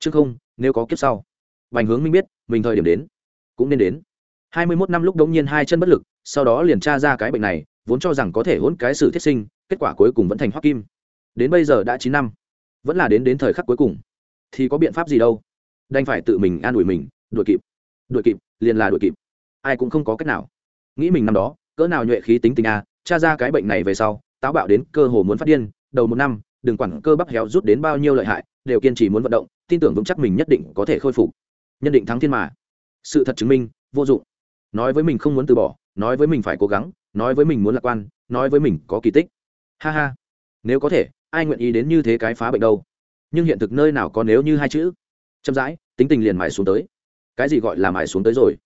chứ không, nếu có kiếp sau, bành hướng minh biết, mình thời điểm đến, cũng nên đến. Hai mươi mốt năm lúc đống nhiên hai chân bất lực, sau đó liền tra ra cái bệnh này, vốn cho rằng có thể hỗn cái sự thiết sinh, kết quả cuối cùng vẫn thành hoắc kim. Đến bây giờ đã chín năm, vẫn là đến đến thời khắc cuối cùng. Thì có biện pháp gì đâu? Đành phải tự mình an ủi mình, đuổi kịp. Đuổi kịp, liền là đuổi kịp. Ai cũng không có cách nào. Nghĩ mình năm đó, cỡ nào nhuệ khí tính tình a, tra ra cái bệnh này về sau, táo bạo đến cơ hồ muốn phát điên, đầu một năm đừng quản cơ bắp héo rút đến bao nhiêu lợi hại, đều kiên trì muốn vận động, tin tưởng vững chắc mình nhất định có thể khôi phục. Nhân định thắng thiên mà. Sự thật chứng minh, vô dụng. Nói với mình không muốn từ bỏ, nói với mình phải cố gắng, nói với mình muốn lạc quan, nói với mình có kỳ tích. Ha ha. Nếu có thể, ai nguyện ý đến như thế cái phá bệnh đâu? Nhưng hiện thực nơi nào có nếu như hai chữ? Chậm rãi, tính tình liền mải xuống tới. Cái gì gọi là mải xuống tới rồi?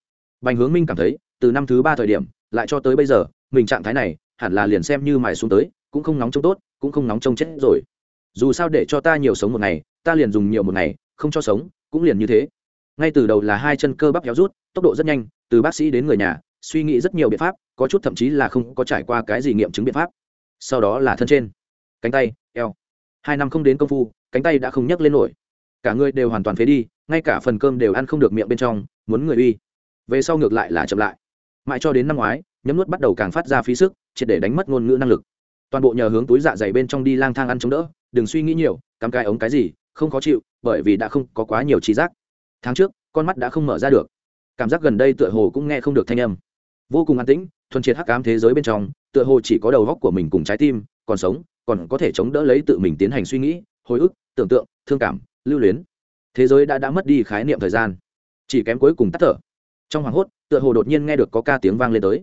Bành hướng minh cảm thấy, từ năm thứ ba thời điểm, lại cho tới bây giờ, mình trạng thái này, hẳn là liền xem như mải xuống tới cũng không nóng trông tốt, cũng không nóng trông chết rồi. Dù sao để cho ta nhiều sống một ngày, ta liền dùng nhiều một ngày, không cho sống, cũng liền như thế. Ngay từ đầu là hai chân cơ bắp héo rút, tốc độ rất nhanh, từ bác sĩ đến người nhà, suy nghĩ rất nhiều biện pháp, có chút thậm chí là không có trải qua cái gì nghiệm chứng biện pháp. Sau đó là thân trên, cánh tay, eo. Hai năm không đến công phu, cánh tay đã không nhấc lên nổi. Cả người đều hoàn toàn phế đi, ngay cả phần cơm đều ăn không được miệng bên trong, muốn người uy. Về sau ngược lại là chậm lại. Mãi cho đến năm ngoái, nhấm nuốt bắt đầu càng phát ra phí sức, triệt để đánh mất ngôn ngữ năng lực toàn bộ nhờ hướng túi dạ dày bên trong đi lang thang ăn chống đỡ, đừng suy nghĩ nhiều, cắm cái ống cái gì, không khó chịu, bởi vì đã không có quá nhiều trí giác. Tháng trước, con mắt đã không mở ra được. Cảm giác gần đây tựa hồ cũng nghe không được thanh âm. Vô cùng an tĩnh, thuần triệt hắc cám thế giới bên trong, tựa hồ chỉ có đầu góc của mình cùng trái tim, còn sống, còn có thể chống đỡ lấy tự mình tiến hành suy nghĩ, hồi ức, tưởng tượng, thương cảm, lưu luyến. Thế giới đã đã mất đi khái niệm thời gian. Chỉ kém cuối cùng tắt thở. Trong hoàng hốt, tựa hồ đột nhiên nghe được có ca tiếng vang lên tới.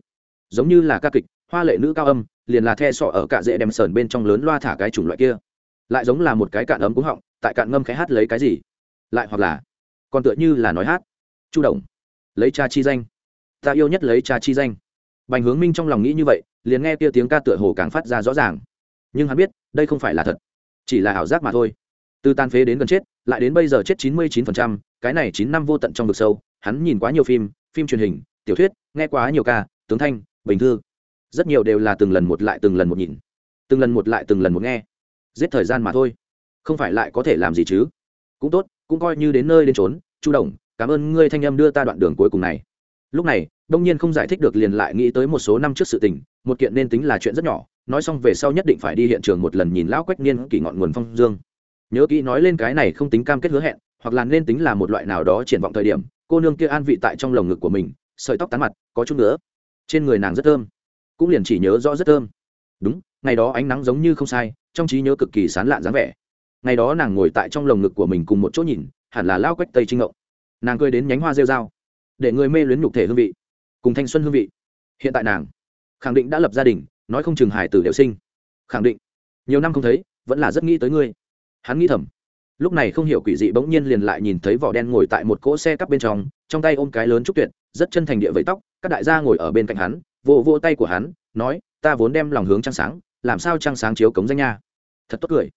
Giống như là ca kịch hoa lệ nữ cao âm, liền là the sọ ở cạ dễ đem sờn bên trong lớn loa thả cái chủng loại kia. Lại giống là một cái cạn ấm cúng họng, tại cạn ngâm cái hát lấy cái gì? Lại hoặc là, còn tựa như là nói hát. Chu đồng, lấy cha chi danh. Ta yêu nhất lấy cha chi danh. Bành hướng minh trong lòng nghĩ như vậy, liền nghe kia tiếng ca tựa hồ càng phát ra rõ ràng. Nhưng hắn biết, đây không phải là thật, chỉ là ảo giác mà thôi. Từ tan phế đến gần chết, lại đến bây giờ chết chín mươi chín phần trăm, cái này chín năm vô tận trong vực sâu, hắn nhìn quá nhiều phim phim truyền hình, tiểu thuyết, nghe quá nhiều ca, tướng thanh, bình thư rất nhiều đều là từng lần một lại từng lần một nhìn, từng lần một lại từng lần một nghe. Giết thời gian mà thôi, không phải lại có thể làm gì chứ? Cũng tốt, cũng coi như đến nơi đến trốn chu đồng, cảm ơn ngươi thanh âm đưa ta đoạn đường cuối cùng này. Lúc này, đông nhiên không giải thích được liền lại nghĩ tới một số năm trước sự tình, một kiện nên tính là chuyện rất nhỏ, nói xong về sau nhất định phải đi hiện trường một lần nhìn lão quách niên kỳ ngọn nguồn phong dương. Nhớ kỹ nói lên cái này không tính cam kết hứa hẹn, hoặc là nên tính là một loại nào đó triển vọng thời điểm, cô nương kia an vị tại trong lồng ngực của mình, sợi tóc tán mặt, có chút nữa trên người nàng rất thơm cũng liền chỉ nhớ rõ rất thơm. Đúng, ngày đó ánh nắng giống như không sai, trong trí nhớ cực kỳ sán lạn dáng vẻ. Ngày đó nàng ngồi tại trong lồng ngực của mình cùng một chỗ nhìn, hẳn là lao quách tây trinh ngộng. Nàng cười đến nhánh hoa rêu dao để người mê luyến nhục thể hương vị, cùng thanh xuân hương vị. Hiện tại nàng, khẳng định đã lập gia đình, nói không chừng hải tử đều sinh. Khẳng định. Nhiều năm không thấy, vẫn là rất nghĩ tới ngươi. Hắn nghĩ thầm. Lúc này không hiểu quỷ dị bỗng nhiên liền lại nhìn thấy vỏ đen ngồi tại một cỗ xe cắp bên trong trong tay ôm cái lớn trúc tuyệt, rất chân thành địa vẫy tóc, các đại gia ngồi ở bên cạnh hắn vỗ vỗ tay của hắn, nói, ta vốn đem lòng hướng trăng sáng, làm sao trăng sáng chiếu cống danh nha? Thật tốt cười.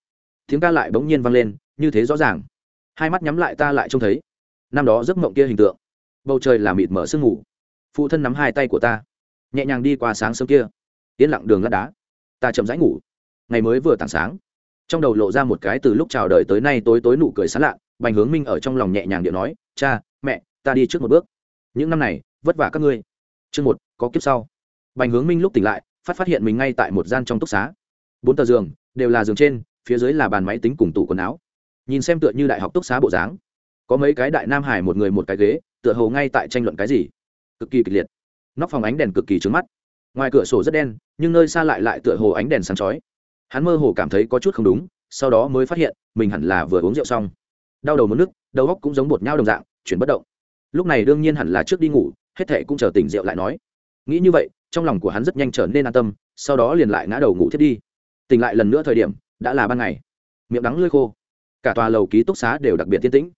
Tiếng ca lại bỗng nhiên vang lên, như thế rõ ràng. Hai mắt nhắm lại ta lại trông thấy. Năm đó giấc mộng kia hình tượng. Bầu trời là mịt mở sương ngủ phụ thân nắm hai tay của ta. Nhẹ nhàng đi qua sáng sớm kia. Yên lặng đường lát đá. Ta chậm rãi ngủ. Ngày mới vừa tảng sáng. Trong đầu lộ ra một cái từ lúc chào đời tới nay tối tối nụ cười sán lạ, bành hướng minh ở trong lòng nhẹ nhàng điện nói, cha, mẹ, ta đi trước một bước. Những năm này, vất vả các ngươi. Chương một, có kiếp sau bành hướng minh lúc tỉnh lại, phát phát hiện mình ngay tại một gian trong túc xá. Bốn tờ giường, đều là giường trên, phía dưới là bàn máy tính cùng tủ quần áo. Nhìn xem tựa như đại học túc xá bộ dáng, có mấy cái đại nam hải một người một cái ghế, tựa hồ ngay tại tranh luận cái gì. Cực kỳ kịch liệt. Nóc phòng ánh đèn cực kỳ trứng mắt. Ngoài cửa sổ rất đen, nhưng nơi xa lại lại tựa hồ ánh đèn sáng chói. Hắn mơ hồ cảm thấy có chút không đúng, sau đó mới phát hiện, mình hẳn là vừa uống rượu xong. Đau đầu mất nước, đầu góc cũng giống bột nhau đồng dạng, chuyển bất động. Lúc này đương nhiên hẳn là trước đi ngủ, hết thệ cũng chờ tỉnh rượu lại nói nghĩ như vậy, trong lòng của hắn rất nhanh trở nên an tâm, sau đó liền lại ngã đầu ngủ thiết đi. Tỉnh lại lần nữa thời điểm, đã là ban ngày. Miệng đắng lơi khô. Cả tòa lầu ký túc xá đều đặc biệt tiên tĩnh.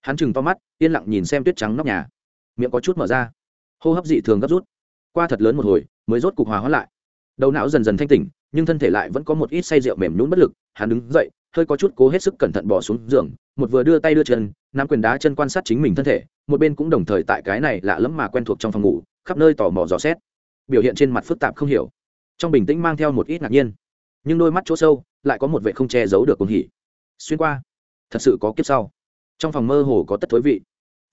Hắn chừng to mắt, yên lặng nhìn xem tuyết trắng nóc nhà. Miệng có chút mở ra. Hô hấp dị thường gấp rút. Qua thật lớn một hồi, mới rốt cục hòa hóa lại. Đầu não dần dần thanh tỉnh, nhưng thân thể lại vẫn có một ít say rượu mềm nhún bất lực. Hắn đứng dậy, hơi có chút cố hết sức cẩn thận bỏ xuống giường, một vừa đưa tay đưa chân, nắm quyền đá chân quan sát chính mình thân thể, một bên cũng đồng thời tại cái này lạ lẫm mà quen thuộc trong phòng ngủ khắp nơi tò mò dò xét. Biểu hiện trên mặt phức tạp không hiểu. Trong bình tĩnh mang theo một ít ngạc nhiên. Nhưng đôi mắt chỗ sâu lại có một vệ không che giấu được cuồng hỉ. Xuyên qua, thật sự có kiếp sau. Trong phòng mơ hồ có tất thối vị.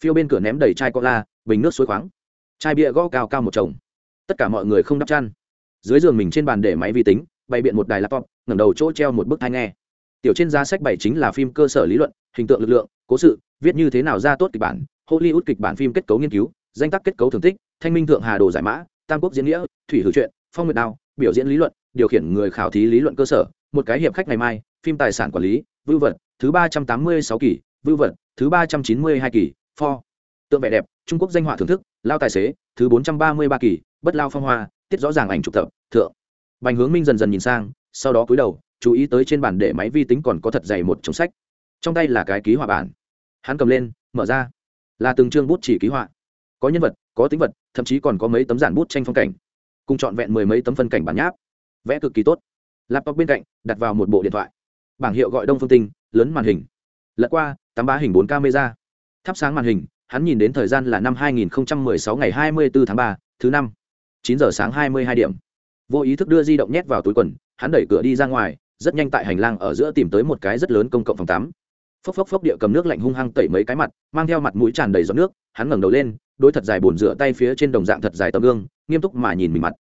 Phiêu bên cửa ném đầy chai cola, bình nước suối khoáng. Chai bia gõ cao cao một chồng. Tất cả mọi người không đắp chăn. Dưới giường mình trên bàn để máy vi tính, bày biện một đài laptop, ngẩng đầu chỗ treo một bức thai nghe. Tiểu trên giá sách bảy chính là phim cơ sở lý luận, hình tượng lực lượng, cố sự, viết như thế nào ra tốt kịch bản, hollywood kịch bản phim kết cấu nghiên cứu, danh tác kết cấu thường tích thanh minh thượng hà đồ giải mã, tam quốc diễn nghĩa, thủy hữu truyện phong nguyệt đao, biểu diễn lý luận, điều khiển người khảo thí lý luận cơ sở, một cái hiệp khách ngày mai, phim tài sản quản lý, vưu vật, thứ ba trăm tám mươi sáu kỳ, vưu vật, thứ ba trăm chín mươi hai kỳ, pho. Tượng vẻ đẹp, trung quốc danh họa thưởng thức, lao tài xế, thứ bốn trăm ba mươi ba kỳ, bất lao phong hoa, tiết rõ ràng ảnh trục tập thượng. Bành hướng minh dần dần nhìn sang, sau đó cúi đầu, chú ý tới trên bàn để máy vi tính còn có thật dày một chồng sách. Trong tay là cái ký họa bản. Hắn cầm lên, mở ra. Là từng chương bút chỉ ký họa. Có nhân vật có tính vật thậm chí còn có mấy tấm giản bút tranh phong cảnh. Cùng trọn vẹn mười mấy tấm phân cảnh bản nháp. Vẽ cực kỳ tốt. Laptop bên cạnh đặt vào một bộ điện thoại. Bảng hiệu gọi đông phương tinh lớn màn hình. Lật qua tám ba hình bốn camera. Thắp sáng màn hình hắn nhìn đến thời gian là năm 2016 ngày 24 tháng 3, thứ năm 9 giờ sáng 22 điểm. Vô ý thức đưa di động nhét vào túi quần hắn đẩy cửa đi ra ngoài rất nhanh tại hành lang ở giữa tìm tới một cái rất lớn công cộng phòng tắm. Phốc phốc phốc địa cầm nước lạnh hung hăng tẩy mấy cái mặt mang theo mặt mũi tràn đầy giọt nước hắn ngẩng đầu lên đối thật dài bồn rửa tay phía trên đồng dạng thật dài tấm gương, nghiêm túc mà nhìn mình mặt.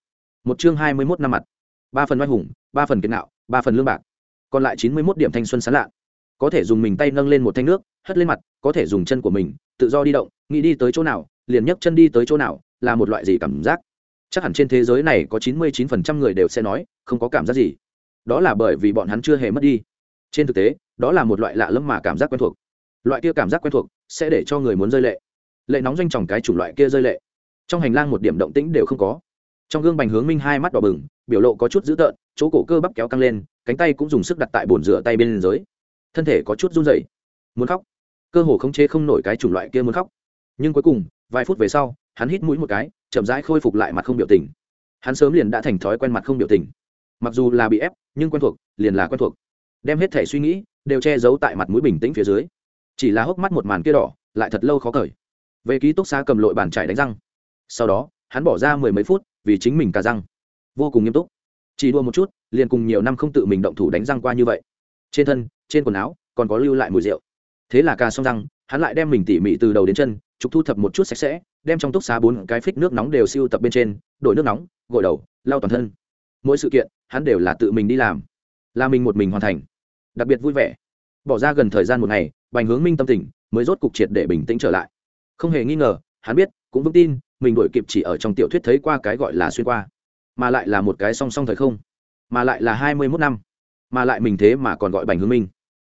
Một chương hai mươi mốt năm mặt. Ba phần oai hùng, ba phần kiến nạo, ba phần lương bạc. Còn lại chín mươi mốt điểm thanh xuân sán lạ. Có thể dùng mình tay nâng lên một thanh nước, hất lên mặt, có thể dùng chân của mình, tự do đi động, nghĩ đi tới chỗ nào, liền nhấc chân đi tới chỗ nào, là một loại gì cảm giác? Chắc hẳn trên thế giới này có chín mươi chín phần trăm người đều sẽ nói, không có cảm giác gì. Đó là bởi vì bọn hắn chưa hề mất đi. Trên thực tế, đó là một loại lạ lẫm mà cảm giác quen thuộc. Loại kia cảm giác quen thuộc sẽ để cho người muốn rơi lệ lệ nóng doanh tròng cái chủng loại kia rơi lệ. Trong hành lang một điểm động tĩnh đều không có. Trong gương bành hướng minh hai mắt đỏ bừng, biểu lộ có chút dữ tợn, chỗ cổ cơ bắp kéo căng lên, cánh tay cũng dùng sức đặt tại bồn rửa tay bên dưới. Thân thể có chút run rẩy. Muốn khóc. Cơ hồ khống chế không nổi cái chủng loại kia muốn khóc. Nhưng cuối cùng, vài phút về sau, hắn hít mũi một cái, chậm rãi khôi phục lại mặt không biểu tình. Hắn sớm liền đã thành thói quen mặt không biểu tình. Mặc dù là bị ép, nhưng quen thuộc, liền là quen thuộc. Đem hết thể suy nghĩ, đều che giấu tại mặt mũi bình tĩnh phía dưới. Chỉ là hốc mắt một màn kia đỏ, lại thật lâu khó cởi về ký túc xá cầm lội bàn trải đánh răng. Sau đó, hắn bỏ ra mười mấy phút, vì chính mình cả răng. Vô cùng nghiêm túc. Chỉ đua một chút, liền cùng nhiều năm không tự mình động thủ đánh răng qua như vậy. Trên thân, trên quần áo, còn có lưu lại mùi rượu. Thế là cà xong răng, hắn lại đem mình tỉ mỉ từ đầu đến chân, trục thu thập một chút sạch sẽ, đem trong túc xá bốn cái phích nước nóng đều siêu tập bên trên, đổi nước nóng, gội đầu, lau toàn thân. Mỗi sự kiện, hắn đều là tự mình đi làm. Là mình một mình hoàn thành. Đặc biệt vui vẻ. Bỏ ra gần thời gian một ngày, bành hướng minh tâm tình mới rốt cục triệt để bình tĩnh trở lại không hề nghi ngờ, hắn biết, cũng vững tin, mình đổi kịp chỉ ở trong tiểu thuyết thấy qua cái gọi là xuyên qua, mà lại là một cái song song thời không, mà lại là hai mươi mốt năm, mà lại mình thế mà còn gọi bành hướng minh.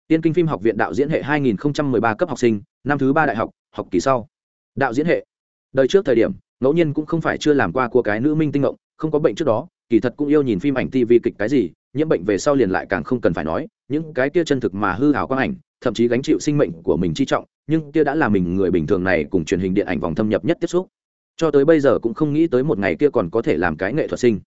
Tiên kinh phim học viện đạo diễn hệ 2013 cấp học sinh, năm thứ ba đại học học kỳ sau. Đạo diễn hệ. Đời trước thời điểm, ngẫu nhiên cũng không phải chưa làm qua của cái nữ minh tinh ngộng, không có bệnh trước đó, kỳ thật cũng yêu nhìn phim ảnh tv kịch cái gì, nhiễm bệnh về sau liền lại càng không cần phải nói, những cái kia chân thực mà hư hảo quang ảnh, thậm chí gánh chịu sinh mệnh của mình chi trọng nhưng kia đã là mình người bình thường này cùng truyền hình điện ảnh vòng thâm nhập nhất tiếp xúc. Cho tới bây giờ cũng không nghĩ tới một ngày kia còn có thể làm cái nghệ thuật sinh.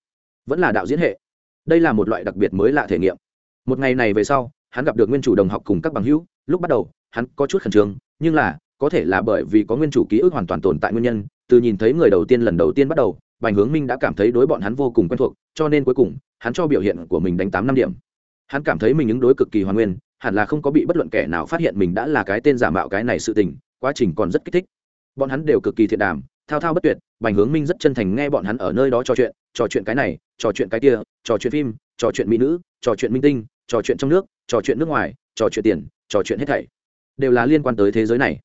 Vẫn là đạo diễn hệ. Đây là một loại đặc biệt mới lạ thể nghiệm. Một ngày này về sau, hắn gặp được nguyên chủ đồng học cùng các bằng hữu. Lúc bắt đầu, hắn có chút khẩn trương, nhưng là, có thể là bởi vì có nguyên chủ ký ức hoàn toàn tồn tại nguyên nhân, từ nhìn thấy người đầu tiên lần đầu tiên bắt đầu, bành hướng minh đã cảm thấy đối bọn hắn vô cùng quen thuộc, cho nên cuối cùng, hắn cho biểu hiện của mình đánh tám năm điểm. Hắn cảm thấy mình ứng đối cực kỳ hoàn nguyên hẳn là không có bị bất luận kẻ nào phát hiện mình đã là cái tên giả mạo cái này sự tình, quá trình còn rất kích thích. Bọn hắn đều cực kỳ thiện đàm, thao thao bất tuyệt, bành hướng minh rất chân thành nghe bọn hắn ở nơi đó trò chuyện trò chuyện cái này, trò chuyện cái kia, trò chuyện phim, trò chuyện mỹ nữ, trò chuyện minh tinh, trò chuyện trong nước, trò chuyện nước ngoài, trò chuyện tiền, trò chuyện hết thảy. Đều là liên quan tới thế giới này.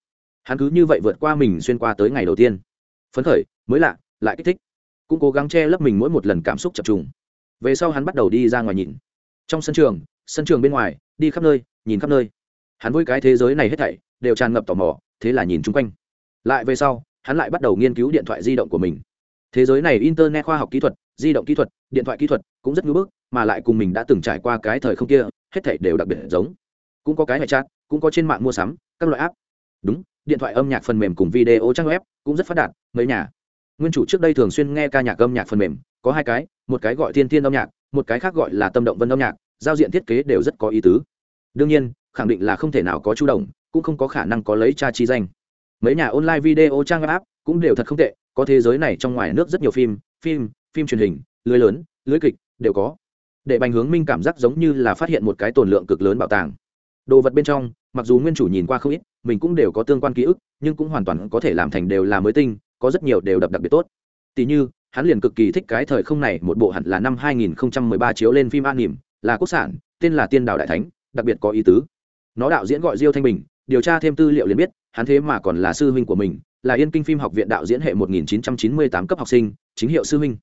Hắn cứ như vậy vượt qua mình xuyên qua tới ngày đầu tiên. Phấn khởi, mới lạ, lại kích thích. Cũng cố gắng che lấp mình mỗi một lần cảm xúc chập trùng. Về sau hắn bắt đầu đi ra ngoài nhìn. Trong sân trường sân trường bên ngoài, đi khắp nơi, nhìn khắp nơi. Hắn với cái thế giới này hết thảy, đều tràn ngập tò mò, thế là nhìn chung quanh. Lại về sau, hắn lại bắt đầu nghiên cứu điện thoại di động của mình. Thế giới này internet khoa học kỹ thuật, di động kỹ thuật, điện thoại kỹ thuật cũng rất ngưỡng bức, mà lại cùng mình đã từng trải qua cái thời không kia, hết thảy đều đặc biệt giống. Cũng có cái hệ chat, cũng có trên mạng mua sắm, các loại app. Đúng, điện thoại âm nhạc phần mềm cùng video trang web cũng rất phát đạt, mấy nhà. Nguyên chủ trước đây thường xuyên nghe ca nhạc âm nhạc phần mềm, có hai cái, một cái gọi thiên thiên âm nhạc, một cái khác gọi là tâm động vân âm nhạc giao diện thiết kế đều rất có ý tứ. Đương nhiên, khẳng định là không thể nào có chu đồng cũng không có khả năng có lấy cha chi danh. Mấy nhà online video trang web app cũng đều thật không tệ, có thế giới này trong ngoài nước rất nhiều phim phim phim truyền hình, lưới lớn, lưới kịch, đều có. Để bành hướng minh cảm giác giống như là phát hiện một cái tồn lượng cực lớn bảo tàng. Đồ vật bên trong, mặc dù nguyên chủ nhìn qua không ít, mình cũng đều có tương quan ký ức, nhưng cũng hoàn toàn có thể làm thành đều là mới tinh, có rất nhiều đều đập đặc biệt tốt. Tỷ như, hắn liền cực kỳ thích cái thời không này, một bộ hẳn là năm 2013 chiếu lên phim an nỉm là quốc sản tên là tiên đạo đại thánh đặc biệt có ý tứ. Nó đạo diễn gọi diêu thanh bình điều tra thêm tư liệu liền biết hắn thế mà còn là sư huynh của mình là yên kinh phim học viện đạo diễn hệ 1998 cấp học sinh chính hiệu sư huynh.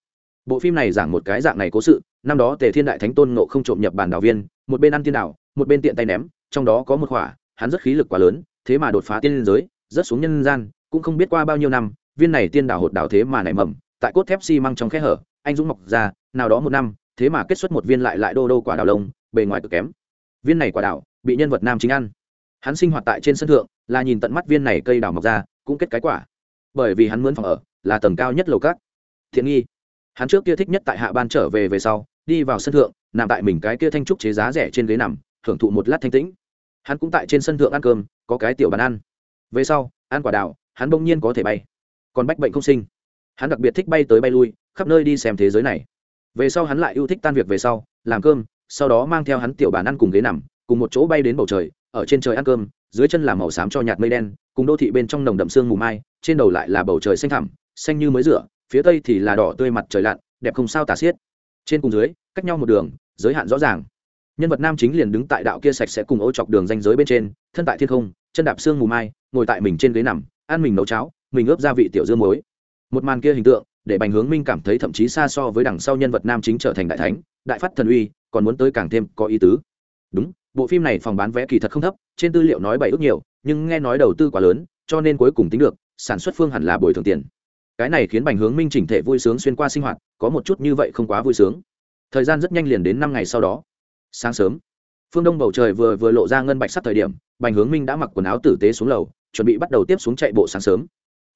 Bộ phim này giảng một cái dạng này cố sự năm đó tề thiên đại thánh tôn ngộ không trộm nhập bản đạo viên một bên ăn tiên đảo, một bên tiện tay ném trong đó có một khỏa hắn rất khí lực quá lớn thế mà đột phá tiên liên giới rất xuống nhân gian cũng không biết qua bao nhiêu năm viên này tiên đảo hột đảo thế mà nảy mầm tại cốt thép xi măng trong khe hở anh dũng mọc ra nào đó một năm thế mà kết xuất một viên lại lại đô đô quả đào lông, bề ngoài cực kém. Viên này quả đào, bị nhân vật nam chính ăn. Hắn sinh hoạt tại trên sân thượng, là nhìn tận mắt viên này cây đào mọc ra, cũng kết cái quả. Bởi vì hắn mướn phòng ở, là tầng cao nhất lầu cát thiện nghi. Hắn trước kia thích nhất tại hạ ban trở về về sau, đi vào sân thượng, nằm tại mình cái kia thanh trúc chế giá rẻ trên ghế nằm hưởng thụ một lát thanh tĩnh. Hắn cũng tại trên sân thượng ăn cơm, có cái tiểu bàn ăn. Về sau, ăn quả đào, hắn bỗng nhiên có thể bay. Còn bách bệnh không sinh. Hắn đặc biệt thích bay tới bay lui, khắp nơi đi xem thế giới này về sau hắn lại yêu thích tan việc về sau, làm cơm, sau đó mang theo hắn tiểu bàn ăn cùng ghế nằm, cùng một chỗ bay đến bầu trời, ở trên trời ăn cơm, dưới chân là màu xám cho nhạt mây đen, cùng đô thị bên trong nồng đậm sương mù mai, trên đầu lại là bầu trời xanh thẳm, xanh như mới rửa, phía tây thì là đỏ tươi mặt trời lặn, đẹp không sao tả xiết. Trên cùng dưới, cách nhau một đường, giới hạn rõ ràng. Nhân vật nam chính liền đứng tại đạo kia sạch sẽ cùng ô chọc đường danh giới bên trên, thân tại thiên không, chân đạp sương mù mai, ngồi tại mình trên ghế nằm, ăn mình nấu cháo, mình ướp gia vị tiểu dương muối. Một màn kia hình tượng để bành hướng minh cảm thấy thậm chí xa so với đằng sau nhân vật nam chính trở thành đại thánh, đại phát thần uy, còn muốn tới càng thêm có ý tứ. Đúng, bộ phim này phòng bán vé kỳ thật không thấp, trên tư liệu nói bảy ước nhiều, nhưng nghe nói đầu tư quá lớn, cho nên cuối cùng tính được, sản xuất phương hẳn là bồi thường tiền. Cái này khiến bành hướng minh chỉnh thể vui sướng xuyên qua sinh hoạt, có một chút như vậy không quá vui sướng. Thời gian rất nhanh liền đến năm ngày sau đó. Sáng sớm, phương đông bầu trời vừa vừa lộ ra ngân bạch sắc thời điểm, bành hướng minh đã mặc quần áo tử tế xuống lầu, chuẩn bị bắt đầu tiếp xuống chạy bộ sáng sớm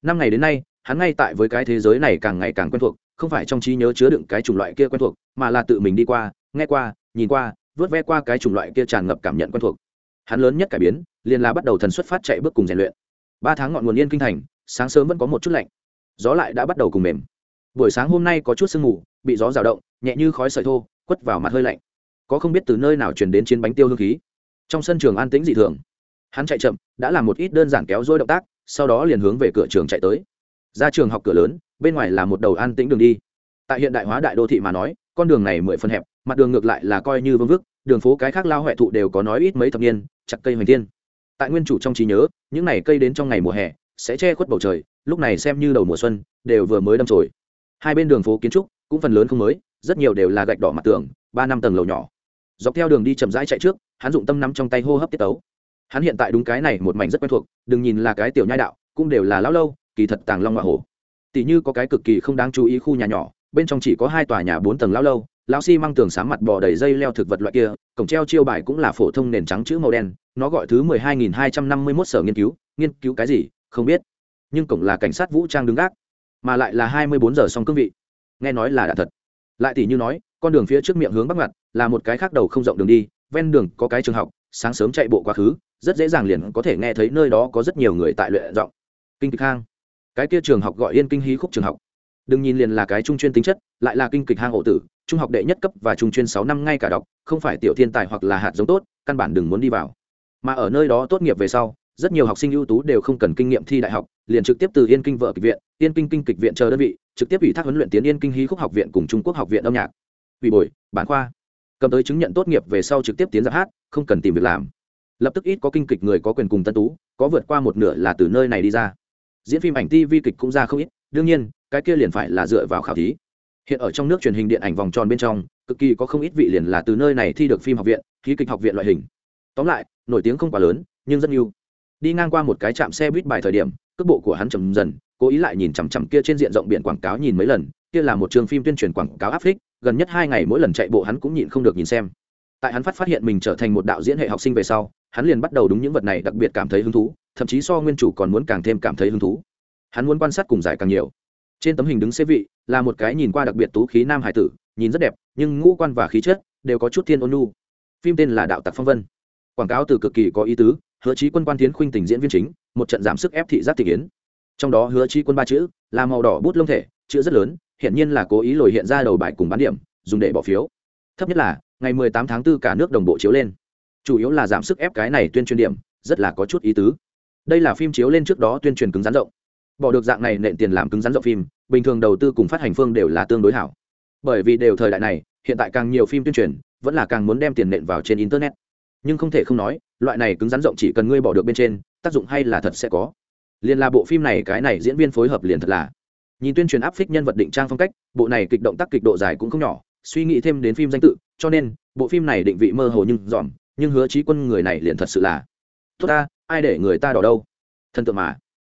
năm ngày đến nay, hắn ngay tại với cái thế giới này càng ngày càng quen thuộc, không phải trong trí nhớ chứa đựng cái chủng loại kia quen thuộc, mà là tự mình đi qua, nghe qua, nhìn qua, vớt ve qua cái chủng loại kia tràn ngập cảm nhận quen thuộc. Hắn lớn nhất cải biến, liền là bắt đầu thần xuất phát chạy bước cùng rèn luyện. Ba tháng ngọn nguồn yên kinh thành, sáng sớm vẫn có một chút lạnh. Gió lại đã bắt đầu cùng mềm. Buổi sáng hôm nay có chút sương mù, bị gió rào động, nhẹ như khói sợi thô, quất vào mặt hơi lạnh. Có không biết từ nơi nào chuyển đến chiến bánh tiêu hương khí. Trong sân trường an tĩnh dị thường. Hắn chạy chậm, đã làm một ít đơn giản kéo dôi động tác sau đó liền hướng về cửa trường chạy tới. Ra trường học cửa lớn, bên ngoài là một đầu an tĩnh đường đi. Tại hiện đại hóa đại đô thị mà nói, con đường này mười phân hẹp, mặt đường ngược lại là coi như vương vức, đường phố cái khác lao huệ thụ đều có nói ít mấy thập niên, chặt cây hoành thiên. Tại nguyên chủ trong trí nhớ, những này cây đến trong ngày mùa hè, sẽ che khuất bầu trời, lúc này xem như đầu mùa xuân, đều vừa mới đâm trồi hai bên đường phố kiến trúc, cũng phần lớn không mới, rất nhiều đều là gạch đỏ mặt tường, ba năm tầng lầu nhỏ. Dọc theo đường đi chậm rãi chạy trước, hắn dụng tâm nắm trong tay hô hấp tiết tấu hắn hiện tại đúng cái này một mảnh rất quen thuộc, đừng nhìn là cái tiểu nhai đạo, cũng đều là lão lâu, kỳ thật tàng long hoa hồ tỷ như có cái cực kỳ không đáng chú ý khu nhà nhỏ, bên trong chỉ có hai tòa nhà bốn tầng lão lâu, lão si mang tường sáng mặt bò đầy dây leo thực vật loại kia, cổng treo chiêu bài cũng là phổ thông nền trắng chữ màu đen, nó gọi thứ mười hai nghìn hai trăm năm mươi mốt sở nghiên cứu nghiên cứu cái gì, không biết. Nhưng cổng là cảnh sát vũ trang đứng gác, mà lại là hai mươi bốn giờ xong cương vị. Nghe nói là đã thật. Lại tỷ như nói, con đường phía trước miệng hướng bắc mặt là một cái khác đầu không rộng đường đi, ven đường có cái trường học, sáng sớm chạy bộ quá khứ rất dễ dàng liền có thể nghe thấy nơi đó có rất nhiều người tại luyện giọng. Kinh kịch hang. Cái kia trường học gọi yên kinh hí khúc trường học. Đừng nhìn liền là cái trung chuyên tính chất, lại là kinh kịch hang hộ tử, trung học đệ nhất cấp và trung chuyên sáu năm ngay cả đọc, không phải tiểu thiên tài hoặc là hạt giống tốt, căn bản đừng muốn đi vào. Mà ở nơi đó tốt nghiệp về sau, rất nhiều học sinh ưu tú đều không cần kinh nghiệm thi đại học, liền trực tiếp từ yên kinh vợ kịch viện, yên kinh kinh kịch viện chờ đơn vị, trực tiếp ủy thác huấn luyện tiến yên kinh hí khúc học viện cùng trung quốc học viện âm nhạc. Ủy bồi, bản khoa. Cầm tới chứng nhận tốt nghiệp về sau trực tiếp tiến ra hát, không cần tìm việc làm lập tức ít có kinh kịch người có quyền cùng tân tú, có vượt qua một nửa là từ nơi này đi ra. Diễn phim ảnh tv kịch cũng ra không ít, đương nhiên, cái kia liền phải là dựa vào khảo thí. Hiện ở trong nước truyền hình điện ảnh vòng tròn bên trong, cực kỳ có không ít vị liền là từ nơi này thi được phim học viện khí kịch học viện loại hình. Tóm lại, nổi tiếng không quá lớn, nhưng rất yêu đi ngang qua một cái trạm xe buýt bài thời điểm, cước bộ của hắn chầm dần, cố ý lại nhìn chằm chằm kia trên diện rộng biển quảng cáo nhìn mấy lần, kia là một trường phim tuyên truyền quảng cáo áp phích gần nhất hai ngày mỗi lần chạy bộ hắn cũng nhịn không được nhìn xem. Tại hắn phát phát hiện mình trở thành một đạo diễn hệ học sinh về sau hắn liền bắt đầu đúng những vật này đặc biệt cảm thấy hứng thú, thậm chí so nguyên chủ còn muốn càng thêm cảm thấy hứng thú. Hắn muốn quan sát cùng giải càng nhiều. Trên tấm hình đứng xế vị, là một cái nhìn qua đặc biệt tú khí nam hải tử, nhìn rất đẹp, nhưng ngũ quan và khí chất đều có chút thiên ôn nu phim tên là đạo tặc phong vân. Quảng cáo từ cực kỳ có ý tứ, hứa trí quân quan tiến khuynh tình diễn viên chính, một trận giảm sức ép thị giác thị kiến. Trong đó hứa trí quân ba chữ, là màu đỏ bút lông thể, chữ rất lớn hiện nhiên là cố ý lồi hiện ra đầu bài cùng bán điểm, dùng để bỏ phiếu. Thấp nhất là, ngày 18 tháng 4 cả nước đồng bộ chiếu lên chủ yếu là giảm sức ép cái này tuyên truyền điểm, rất là có chút ý tứ. Đây là phim chiếu lên trước đó tuyên truyền cứng rắn rộng. Bỏ được dạng này nện tiền làm cứng rắn rộng phim, bình thường đầu tư cùng phát hành phương đều là tương đối hảo. Bởi vì đều thời đại này, hiện tại càng nhiều phim tuyên truyền, vẫn là càng muốn đem tiền nện vào trên internet. Nhưng không thể không nói, loại này cứng rắn rộng chỉ cần ngươi bỏ được bên trên, tác dụng hay là thật sẽ có. Liền là bộ phim này, cái này diễn viên phối hợp liền thật là. Nhìn tuyên truyền áp phích nhân vật định trang phong cách, bộ này kịch động tác kịch độ dài cũng không nhỏ, suy nghĩ thêm đến phim danh tự, cho nên, bộ phim này định vị mơ hồ nhưng dòm nhưng hứa trí quân người này liền thật sự là tốt ta, ai để người ta đỏ đâu? Thần tượng mà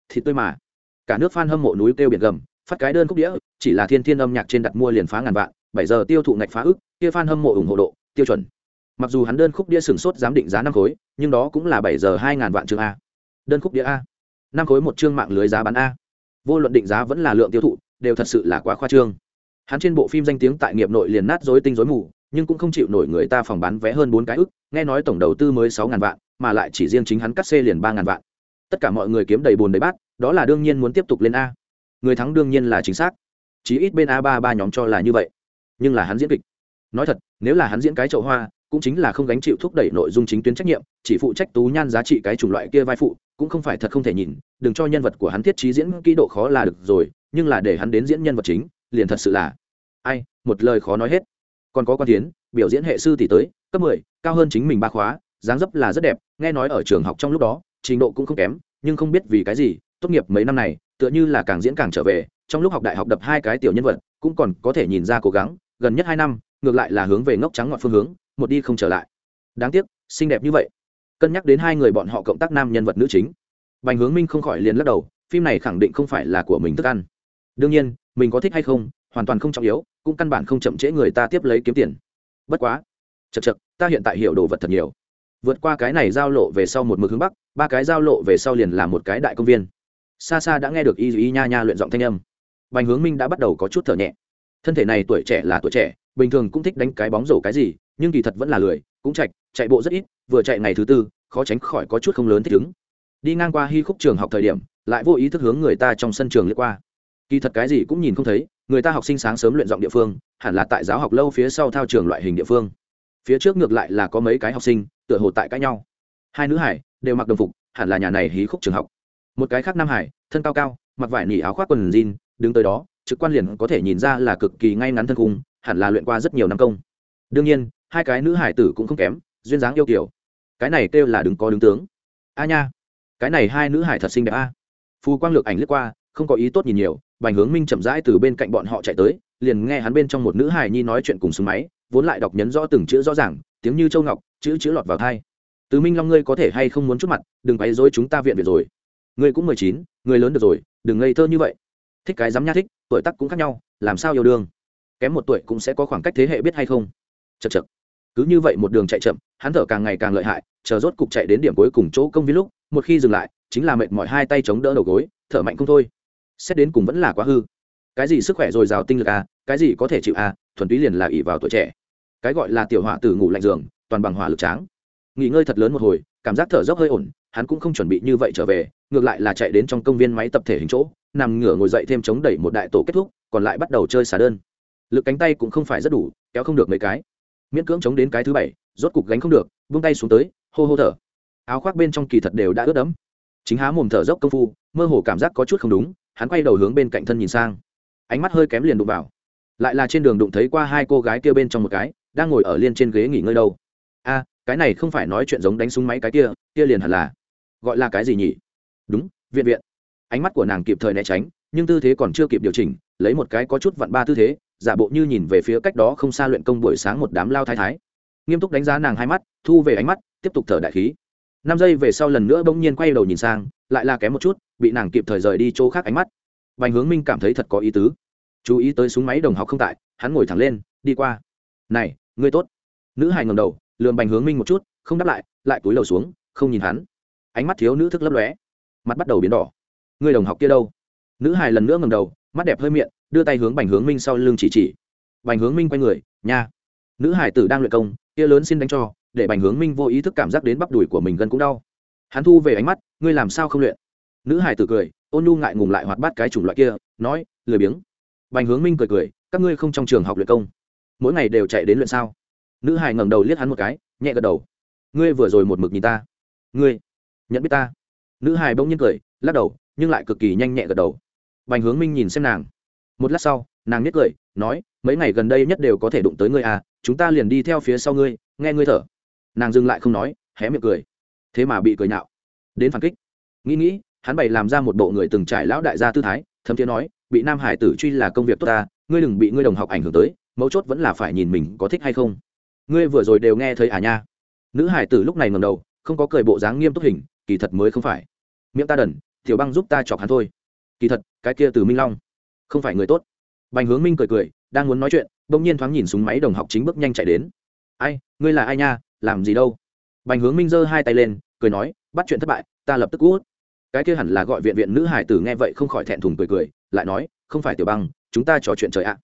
thì tôi mà. Cả nước f hâm mộ núi kêu biển gầm, phát cái đơn khúc đĩa, chỉ là thiên thiên âm nhạc trên đặt mua liền phá ngàn vạn, bảy giờ tiêu thụ ngạch phá ức, kia f hâm mộ ủng hộ độ, tiêu chuẩn. Mặc dù hắn đơn khúc đĩa sửng sốt giám định giá năm khối, nhưng đó cũng là bảy giờ hai ngàn vạn chương a. Đơn khúc đĩa a. Năm khối một chương mạng lưới giá bán a. Vô luận định giá vẫn là lượng tiêu thụ, đều thật sự là quá khoa trương. Hắn trên bộ phim danh tiếng tại nghiệp nội liền nát dối tinh dối mù nhưng cũng không chịu nổi người ta phòng bán vé hơn bốn cái ức, nghe nói tổng đầu tư mới sáu ngàn vạn, mà lại chỉ riêng chính hắn cắt xê liền ba ngàn vạn. Tất cả mọi người kiếm đầy bồn đầy bát, đó là đương nhiên muốn tiếp tục lên a. Người thắng đương nhiên là chính xác. Chí ít bên a ba ba nhóm cho là như vậy. Nhưng là hắn diễn kịch. Nói thật, nếu là hắn diễn cái chậu hoa, cũng chính là không gánh chịu thúc đẩy nội dung chính tuyến trách nhiệm, chỉ phụ trách tú nhan giá trị cái chủng loại kia vai phụ, cũng không phải thật không thể nhìn, đừng cho nhân vật của hắn thiết trí diễn kỹ độ khó là được rồi, nhưng là để hắn đến diễn nhân vật chính, liền thật sự là. Ai, một lời khó nói hết còn có quan tiến, biểu diễn hệ sư tỷ tới, cấp mười, cao hơn chính mình ba khóa, dáng dấp là rất đẹp, nghe nói ở trường học trong lúc đó, trình độ cũng không kém, nhưng không biết vì cái gì, tốt nghiệp mấy năm này, tựa như là càng diễn càng trở về, trong lúc học đại học đập hai cái tiểu nhân vật, cũng còn có thể nhìn ra cố gắng, gần nhất hai năm, ngược lại là hướng về ngốc trắng ngọn phương hướng, một đi không trở lại. Đáng tiếc, xinh đẹp như vậy. Cân nhắc đến hai người bọn họ cộng tác nam nhân vật nữ chính. Bành hướng minh không khỏi liền lắc đầu, phim này khẳng định không phải là của mình thức ăn. Đương nhiên, mình có thích hay không, hoàn toàn không trọng yếu cũng căn bản không chậm trễ người ta tiếp lấy kiếm tiền. Bất quá chật chật ta hiện tại hiểu đồ vật thật nhiều. Vượt qua cái này giao lộ về sau một mực hướng bắc, ba cái giao lộ về sau liền là một cái đại công viên. Xa xa đã nghe được y y nha nha luyện giọng thanh âm. Bành hướng minh đã bắt đầu có chút thở nhẹ. Thân thể này tuổi trẻ là tuổi trẻ, bình thường cũng thích đánh cái bóng rổ cái gì, nhưng kỳ thật vẫn là lười, cũng chạch chạy bộ rất ít, vừa chạy ngày thứ tư, khó tránh khỏi có chút không lớn thích ứng. Đi ngang qua hy khúc trường học thời điểm, lại vô ý thức hướng người ta trong sân trường lướt qua. Kỳ thật cái gì cũng nhìn không thấy người ta học sinh sáng sớm luyện giọng địa phương, hẳn là tại giáo học lâu phía sau thao trường loại hình địa phương. Phía trước ngược lại là có mấy cái học sinh, tựa hồ tại cãi nhau. Hai nữ hải, đều mặc đồng phục, hẳn là nhà này hí khúc trường học. Một cái khác nam hải, thân cao cao, mặc vải nỉ áo khoác quần jean, đứng tới đó, trực quan liền có thể nhìn ra là cực kỳ ngay ngắn thân cung, hẳn là luyện qua rất nhiều năm công. Đương nhiên, hai cái nữ hải tử cũng không kém, duyên dáng yêu kiểu cái này kêu là đứng có đứng tướng. A nha. Cái này hai nữ hải thật xinh đẹp a. Phù quang lược ảnh lướt qua, không có ý tốt nhìn nhiều bành hướng minh chậm rãi từ bên cạnh bọn họ chạy tới, liền nghe hắn bên trong một nữ hài nhi nói chuyện cùng súng máy, vốn lại đọc nhấn rõ từng chữ rõ ràng, tiếng như châu ngọc, chữ chữ lọt vào thai từ minh long ngươi có thể hay không muốn chút mặt, đừng quấy dối chúng ta viện viện rồi. Ngươi cũng mười chín người lớn được rồi, đừng ngây thơ như vậy. Thích cái dám nhát thích, tuổi tác cũng khác nhau, làm sao yêu đương? Kém một tuổi cũng sẽ có khoảng cách thế hệ biết hay không? Chật chật cứ như vậy một đường chạy chậm, hắn thở càng ngày càng lợi hại, chờ rốt cục chạy đến điểm cuối cùng chỗ công viên lúc, một khi dừng lại, chính là mệt mỏi hai tay chống đỡ đầu gối, thở mạnh không thôi xét đến cùng vẫn là quá hư. Cái gì sức khỏe dồi dào tinh lực à cái gì có thể chịu à thuần túy liền là ỉ vào tuổi trẻ. Cái gọi là tiểu hỏa tử ngủ lạnh giường, toàn bằng hỏa lực tráng. Nghỉ ngơi thật lớn một hồi, cảm giác thở dốc hơi ổn, hắn cũng không chuẩn bị như vậy trở về, ngược lại là chạy đến trong công viên máy tập thể hình chỗ, nằm ngửa ngồi dậy thêm chống đẩy một đại tổ kết thúc, còn lại bắt đầu chơi xả đơn. Lực cánh tay cũng không phải rất đủ, kéo không được mấy cái. Miễn cưỡng chống đến cái thứ bảy, rốt cục gánh không được vung tay xuống tới, hô hô thở. Áo khoác bên trong kỳ thật đều đã ướt đẫm. Chính há mồm thở dốc công phu, mơ hồ cảm giác có chút không đúng hắn quay đầu hướng bên cạnh thân nhìn sang. Ánh mắt hơi kém liền đụng vào. Lại là trên đường đụng thấy qua hai cô gái kia bên trong một cái, đang ngồi ở liên trên ghế nghỉ ngơi đâu. A, cái này không phải nói chuyện giống đánh súng máy cái kia kia liền hẳn là. Gọi là cái gì nhỉ? Đúng, viện viện. Ánh mắt của nàng kịp thời né tránh, nhưng tư thế còn chưa kịp điều chỉnh, lấy một cái có chút vặn ba tư thế, giả bộ như nhìn về phía cách đó không xa luyện công buổi sáng một đám lao thái thái. Nghiêm túc đánh giá nàng hai mắt, thu về ánh mắt, tiếp tục thở đại khí năm giây về sau lần nữa bỗng nhiên quay đầu nhìn sang, lại là kém một chút, bị nàng kịp thời rời đi chỗ khác ánh mắt. Bành hướng minh cảm thấy thật có ý tứ. Chú ý tới súng máy đồng học không tại, hắn ngồi thẳng lên, đi qua. Này, ngươi tốt. Nữ hài ngầm đầu, lườm bành hướng minh một chút, không đáp lại lại túi đầu xuống, không nhìn hắn. Ánh mắt thiếu nữ thức lấp lóe, mặt bắt đầu biến đỏ. Ngươi đồng học kia đâu? Nữ hài lần nữa ngầm đầu, mắt đẹp hơi miệng, đưa tay hướng bành hướng minh sau lưng chỉ chỉ. Bành hướng minh quay người, nha. Nữ hải tử đang luyện công, kia lớn xin đánh cho để bành hướng minh vô ý thức cảm giác đến bắp đùi của mình gần cũng đau. Hắn thu về ánh mắt, ngươi làm sao không luyện? Nữ hải tử cười, ôn nhu ngại ngùng lại hoạt bát cái chủng loại kia, nói, lười biếng. Bành hướng minh cười cười, các ngươi không trong trường học luyện công, mỗi ngày đều chạy đến luyện sao? Nữ hải ngẩng đầu liếc hắn một cái, nhẹ gật đầu, ngươi vừa rồi một mực nhìn ta. Ngươi, nhận biết ta? Nữ hải bỗng nhiên cười, lắc đầu, nhưng lại cực kỳ nhanh nhẹ gật đầu. Bành hướng minh nhìn xem nàng. Một lát sau, nàng nhếch cười, nói, mấy ngày gần đây nhất đều có thể đụng tới ngươi à chúng ta liền đi theo phía sau ngươi, nghe ngươi thở nàng dừng lại không nói, hé miệng cười. Thế mà bị cười nhạo. Đến phản kích. Nghĩ nghĩ, hắn bày làm ra một bộ người từng trải lão đại gia tư thái, thấm thiên nói, bị nam hải tử truy là công việc tốt ta, ngươi đừng bị ngươi đồng học ảnh hưởng tới, mấu chốt vẫn là phải nhìn mình có thích hay không. Ngươi vừa rồi đều nghe thấy à nha. Nữ hải tử lúc này ngầm đầu, không có cười bộ dáng nghiêm túc hình, kỳ thật mới không phải. Miệng ta đần, tiểu băng giúp ta chọc hắn thôi. Kỳ thật, cái kia từ minh long, không phải người tốt. Bành hướng minh cười cười, đang muốn nói chuyện, bỗng nhiên thoáng nhìn súng máy đồng học chính bước nhanh chạy đến. Ai, ngươi là ai nha? Làm gì đâu. Bành hướng minh giơ hai tay lên, cười nói, bắt chuyện thất bại, ta lập tức cút cái kia hẳn là gọi viện viện nữ hải tử nghe vậy không khỏi thẹn thùng cười cười, lại nói, không phải tiểu băng, chúng ta trò chuyện trời ạ.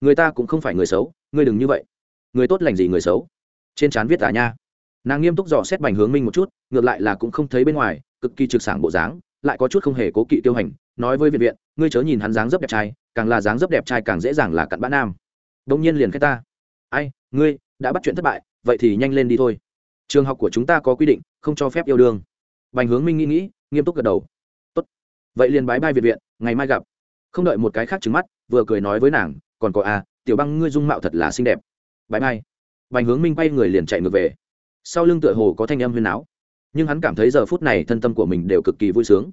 Người ta cũng không phải người xấu, ngươi đừng như vậy. Người tốt lành gì người xấu? Trên trán viết tả nha. Nàng nghiêm túc dò xét bành hướng minh một chút, ngược lại là cũng không thấy bên ngoài, cực kỳ trực sảng bộ dáng, lại có chút không hề cố kỵ tiêu hành, nói với viện viện, ngươi chớ nhìn hắn dáng dấp đẹp trai, càng là dáng dấp đẹp trai càng dễ dàng là cặn bã nam. Đông nhiên liền cái ta. Ai, ngươi? Đã bắt chuyện thất bại, vậy thì nhanh lên đi thôi. Trường học của chúng ta có quy định, không cho phép yêu đương. Bành hướng minh nghĩ nghĩ, nghiêm túc gật đầu. Tốt. vậy liền bái bai viện viện, ngày mai gặp. Không đợi một cái khác trứng mắt, vừa cười nói với nàng, còn có à tiểu băng ngươi dung mạo thật là xinh đẹp. Bái bai. Bành hướng minh bay người liền chạy ngược về. Sau lưng tựa hồ có thanh âm huyên áo nhưng hắn cảm thấy giờ phút này thân tâm của mình đều cực kỳ vui sướng.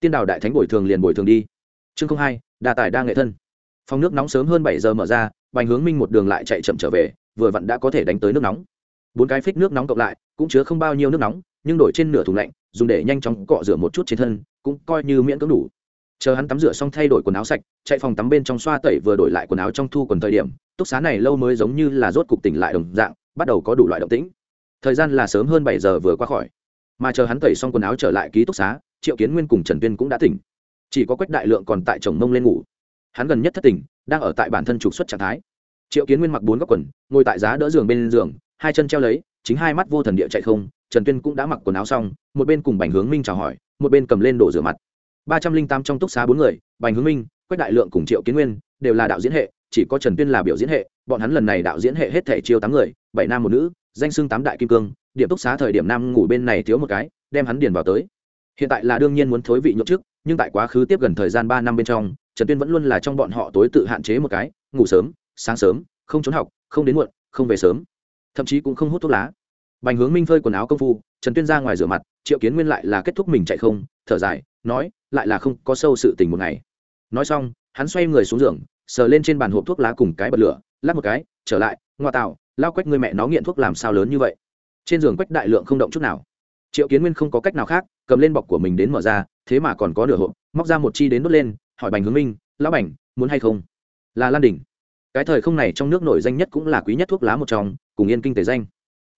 Tiên đào đại thánh bồi thường liền bồi thường đi. Chương không hai, đa tài đa nghệ thân. Phòng nước nóng sớm hơn bảy giờ mở ra, bành hướng minh một đường lại chạy chậm trở về vừa vặn đã có thể đánh tới nước nóng. Bốn cái phích nước nóng cộng lại, cũng chứa không bao nhiêu nước nóng, nhưng đổi trên nửa thùng lạnh, dùng để nhanh chóng cọ rửa một chút trên thân, cũng coi như miễn cưỡng đủ. Chờ hắn tắm rửa xong thay đổi quần áo sạch, chạy phòng tắm bên trong xoa tẩy vừa đổi lại quần áo trong thu quần thời điểm, túc xá này lâu mới giống như là rốt cục tỉnh lại đồng dạng, bắt đầu có đủ loại động tĩnh. Thời gian là sớm hơn bảy giờ vừa qua khỏi. Mà chờ hắn tẩy xong quần áo trở lại ký túc xá, triệu kiến nguyên cùng trần tuyên cũng đã tỉnh. Chỉ có quách đại lượng còn tại chồng mông lên ngủ. Hắn gần nhất thất tỉnh, đang ở tại bản thân trục xuất trạng thái triệu kiến nguyên mặc bốn góc quần, ngồi tại giá đỡ giường bên giường, hai chân treo lấy, chính hai mắt vô thần địa chạy không, trần tuyên cũng đã mặc quần áo xong, một bên cùng bành hướng minh chào hỏi, một bên cầm lên đổ rửa mặt. Ba trăm linh tám trong túc xá bốn người, bành hướng minh, quách đại lượng cùng triệu kiến nguyên, đều là đạo diễn hệ, chỉ có trần tuyên là biểu diễn hệ, bọn hắn lần này đạo diễn hệ hết thể chiêu tám người, bảy nam một nữ, danh xưng tám đại kim cương, điểm túc xá thời điểm nam ngủ bên này thiếu một cái, đem hắn điền vào tới. Hiện tại là đương nhiên muốn thối vị nhậu trước nhưng tại quá khứ tiếp gần thời gian ba năm bên trong, trần tuyên vẫn luôn là trong bọn họ tối tự hạn chế một cái, ngủ sớm sáng sớm, không trốn học, không đến muộn, không về sớm. Thậm chí cũng không hút thuốc lá. Bành hướng minh phơi quần áo công phu, trần tuyên ra ngoài rửa mặt, triệu kiến nguyên lại là kết thúc mình chạy không, thở dài, nói, lại là không có sâu sự tình một ngày. Nói xong, hắn xoay người xuống giường, sờ lên trên bàn hộp thuốc lá cùng cái bật lửa lắp một cái, trở lại, ngoa tạo, lao quách người mẹ nó nghiện thuốc làm sao lớn như vậy. Trên giường quách đại lượng không động chút nào. Triệu kiến nguyên không có cách nào khác, cầm lên bọc của mình đến mở ra, thế mà còn có nửa hộp, móc ra một chi đến đốt lên, hỏi bành hướng minh, lão bành, muốn hay không? Là lan đình cái thời không này trong nước nổi danh nhất cũng là quý nhất thuốc lá một trong, cùng yên kinh tế danh.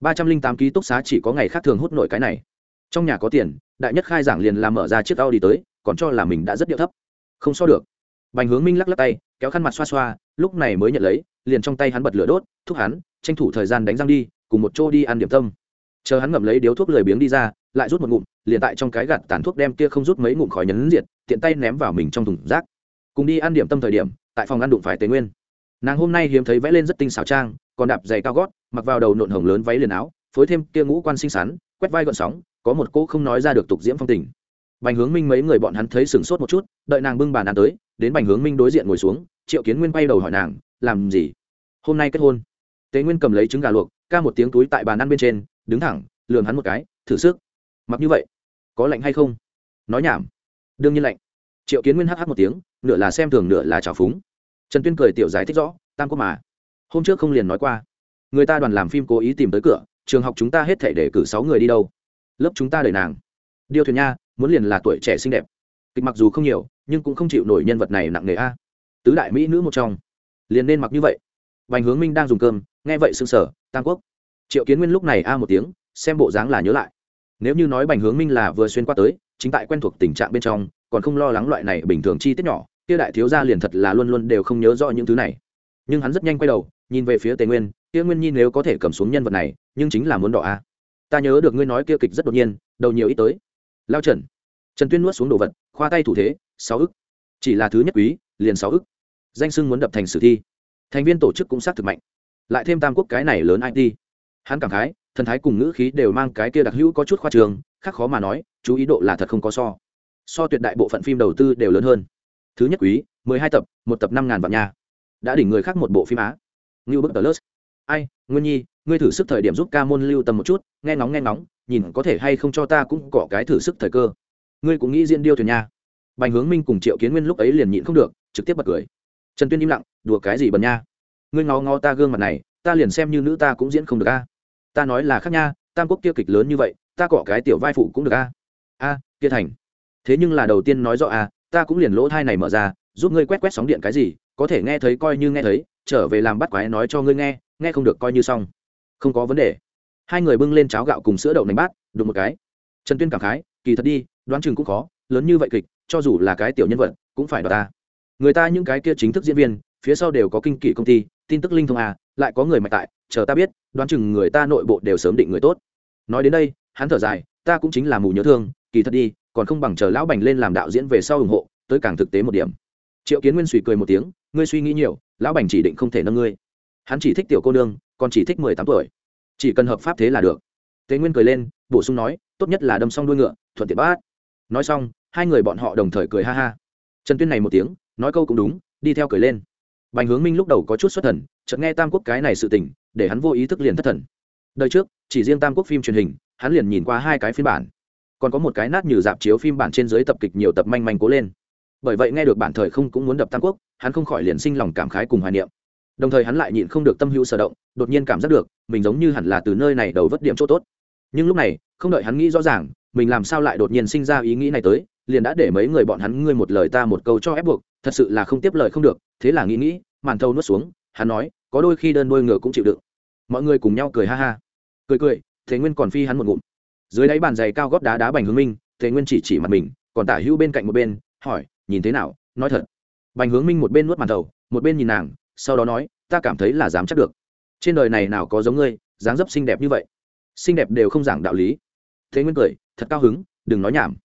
Ba trăm linh tám ký túc xá chỉ có ngày khác thường hút nổi cái này. Trong nhà có tiền, đại nhất khai giảng liền làm mở ra chiếc a u đi tới, còn cho là mình đã rất điệu thấp. Không so được. Bành hướng minh lắc lắc tay, kéo khăn mặt xoa xoa, lúc này mới nhận lấy, liền trong tay hắn bật lửa đốt, thúc hắn, tranh thủ thời gian đánh răng đi, cùng một chỗ đi ăn điểm tâm. Chờ hắn ngậm lấy điếu thuốc lười biếng đi ra, lại rút một ngụm, liền tại trong cái gạt tàn thuốc đem kia không rút mấy ngụm khói nhấn diệt, tiện tay ném vào mình trong thùng rác. Cùng đi ăn điểm tâm thời điểm, tại phòng ăn đụng phải tề nguyên nàng hôm nay hiếm thấy vẽ lên rất tinh xảo trang, còn đạp giày cao gót, mặc vào đầu nộn hồng lớn váy liền áo, phối thêm kia ngũ quan xinh xắn, quét vai gọn sóng, có một cô không nói ra được tục diễm phong tình. Bành hướng minh mấy người bọn hắn thấy sửng sốt một chút, đợi nàng bưng bàn ăn tới, đến bành hướng minh đối diện ngồi xuống, triệu kiến nguyên quay đầu hỏi nàng, làm gì? Hôm nay kết hôn? Tế nguyên cầm lấy trứng gà luộc, ca một tiếng túi tại bàn ăn bên trên, đứng thẳng lường hắn một cái, thử sức. Mặc như vậy, có lạnh hay không? Nói nhảm. Đương nhiên lạnh. Triệu kiến nguyên hh một tiếng, nửa là xem thường, nửa là trào phúng trần tuyên cười tiểu giải thích rõ tam quốc mà. Hôm trước không liền nói qua. Người ta đoàn làm phim cố ý tìm tới cửa trường học chúng ta hết thể để cử sáu người đi đâu. Lớp chúng ta đợi nàng. Điêu thuyền nha muốn liền là tuổi trẻ xinh đẹp. Kịch mặc dù không nhiều nhưng cũng không chịu nổi nhân vật này nặng nề a. Tứ đại mỹ nữ một trong. Liền nên mặc như vậy. Bành Hướng Minh đang dùng cơm, nghe vậy sững sờ, Tam Quốc. Triệu Kiến Nguyên lúc này a một tiếng, xem bộ dáng là nhớ lại. Nếu như nói Bành Hướng Minh là vừa xuyên qua tới, chính tại quen thuộc tình trạng bên trong, còn không lo lắng loại này bình thường chi tiết nhỏ, kia đại thiếu gia liền thật là luôn luôn đều không nhớ rõ những thứ này. Nhưng hắn rất nhanh quay đầu, nhìn về phía Tề Nguyên, kia Nguyên Nhi nếu có thể cầm xuống nhân vật này, nhưng chính là muốn đỏ a. Ta nhớ được ngươi nói kia kịch rất đột nhiên, đầu nhiều ít tới. Lao Trần. Trần Tuyên nuốt xuống đồ vật, khoa tay thủ thế, sáu ức. Chỉ là thứ nhất quý, liền sáu ức. Danh sưng muốn đập thành sử thi thành viên tổ chức cũng xác thực mạnh lại thêm tam quốc cái này lớn it hắn cảm khái thần thái cùng ngữ khí đều mang cái kia đặc hữu có chút khoa trường khác khó mà nói chú ý độ là thật không có so so tuyệt đại bộ phận phim đầu tư đều lớn hơn thứ nhất quý, mười hai tập, một tập năm ngàn vạn nha. Đã đỉnh người khác một bộ phim á. Ngưu bức tờ lớt ai, nguyên nhi, ngươi thử sức thời điểm giúp ca môn lưu tâm một chút, nghe ngóng nghe ngóng, nhìn có thể hay không cho ta cũng cọ cái thử sức thời cơ. Ngươi cũng nghĩ diễn điêu thuyền nha. Bành hướng minh cùng triệu kiến nguyên lúc ấy liền nhịn không được, trực tiếp bật cười. Trần tuyên im lặng, đùa cái gì bần nha. Ngươi ngó ngó ta gương mặt này, ta liền xem như nữ ta cũng diễn không được a. Ta nói là khác nha, tam quốc kia kịch lớn như vậy, ta cọ cái tiểu vai phụ cũng được a. A kia thành. Thế nhưng là đầu tiên nói rõ a ta cũng liền lỗ thai này mở ra, giúp ngươi quét quét sóng điện cái gì, có thể nghe thấy coi như nghe thấy, trở về làm bắt quái nói cho ngươi nghe nghe không được coi như xong. Không có vấn đề. Hai người bưng lên cháo gạo cùng sữa đậu nành bát, đụng một cái. Trần tuyên cảm khái, kỳ thật đi, đoán chừng cũng khó, lớn như vậy kịch, cho dù là cái tiểu nhân vật, cũng phải đọc ta. Người ta những cái kia chính thức diễn viên, phía sau đều có kinh kỷ công ty, tin tức linh thông à lại có người mạch tại, chờ ta biết, đoán chừng người ta nội bộ đều sớm định người tốt. Nói đến đây, hắn thở dài, ta cũng chính là mù nhớ thương, kỳ thật đi còn không bằng chờ lão bành lên làm đạo diễn về sau ủng hộ, tới càng thực tế một điểm. Triệu kiến nguyên suy cười một tiếng, ngươi suy nghĩ nhiều, lão bành chỉ định không thể nâng ngươi. Hắn chỉ thích tiểu cô nương, còn chỉ thích mười tám tuổi. Chỉ cần hợp pháp thế là được. Tế nguyên cười lên, bổ sung nói, tốt nhất là đâm xong đuôi ngựa, thuận tiện bát nói xong, hai người bọn họ đồng thời cười ha ha. Trần tuyên này một tiếng, nói câu cũng đúng, đi theo cười lên. Bành hướng minh lúc đầu có chút xuất thần, chợt nghe tam quốc cái này sự tình, để hắn vô ý thức liền thất thần. Đời trước, chỉ riêng tam quốc phim truyền hình, hắn liền nhìn qua hai cái phiên bản còn có một cái nát như dạp chiếu phim bản trên dưới tập kịch nhiều tập manh manh cố lên. Bởi vậy nghe được bản thời không cũng muốn đập tam quốc, hắn không khỏi liền sinh lòng cảm khái cùng hoài niệm. Đồng thời hắn lại nhịn không được tâm hữu sở động, đột nhiên cảm giác được, mình giống như hẳn là từ nơi này đầu vất điểm chỗ tốt. Nhưng lúc này, không đợi hắn nghĩ rõ ràng, mình làm sao lại đột nhiên sinh ra ý nghĩ này tới, liền đã để mấy người bọn hắn ngươi một lời ta một câu cho ép buộc, thật sự là không tiếp lời không được, thế là nghĩ nghĩ, màn thâu nuốt xuống, hắn nói, có đôi khi đơn đôi ngựa cũng chịu đựng. Mọi người cùng nhau cười ha ha. Cười cười, thế nguyên còn phi hắn một ngụm dưới đáy bàn giày cao góp đá đá bành hướng minh thế nguyên chỉ chỉ mặt mình, còn tả hữu bên cạnh một bên, hỏi, nhìn thế nào? Nói thật. Bành hướng minh một bên nuốt màn thầu một bên nhìn nàng, sau đó nói, ta cảm thấy là dám chắc được. Trên đời này nào có giống ngươi, dáng dấp xinh đẹp như vậy. Xinh đẹp đều không giảng đạo lý. Thế nguyên cười, thật cao hứng, đừng nói nhảm.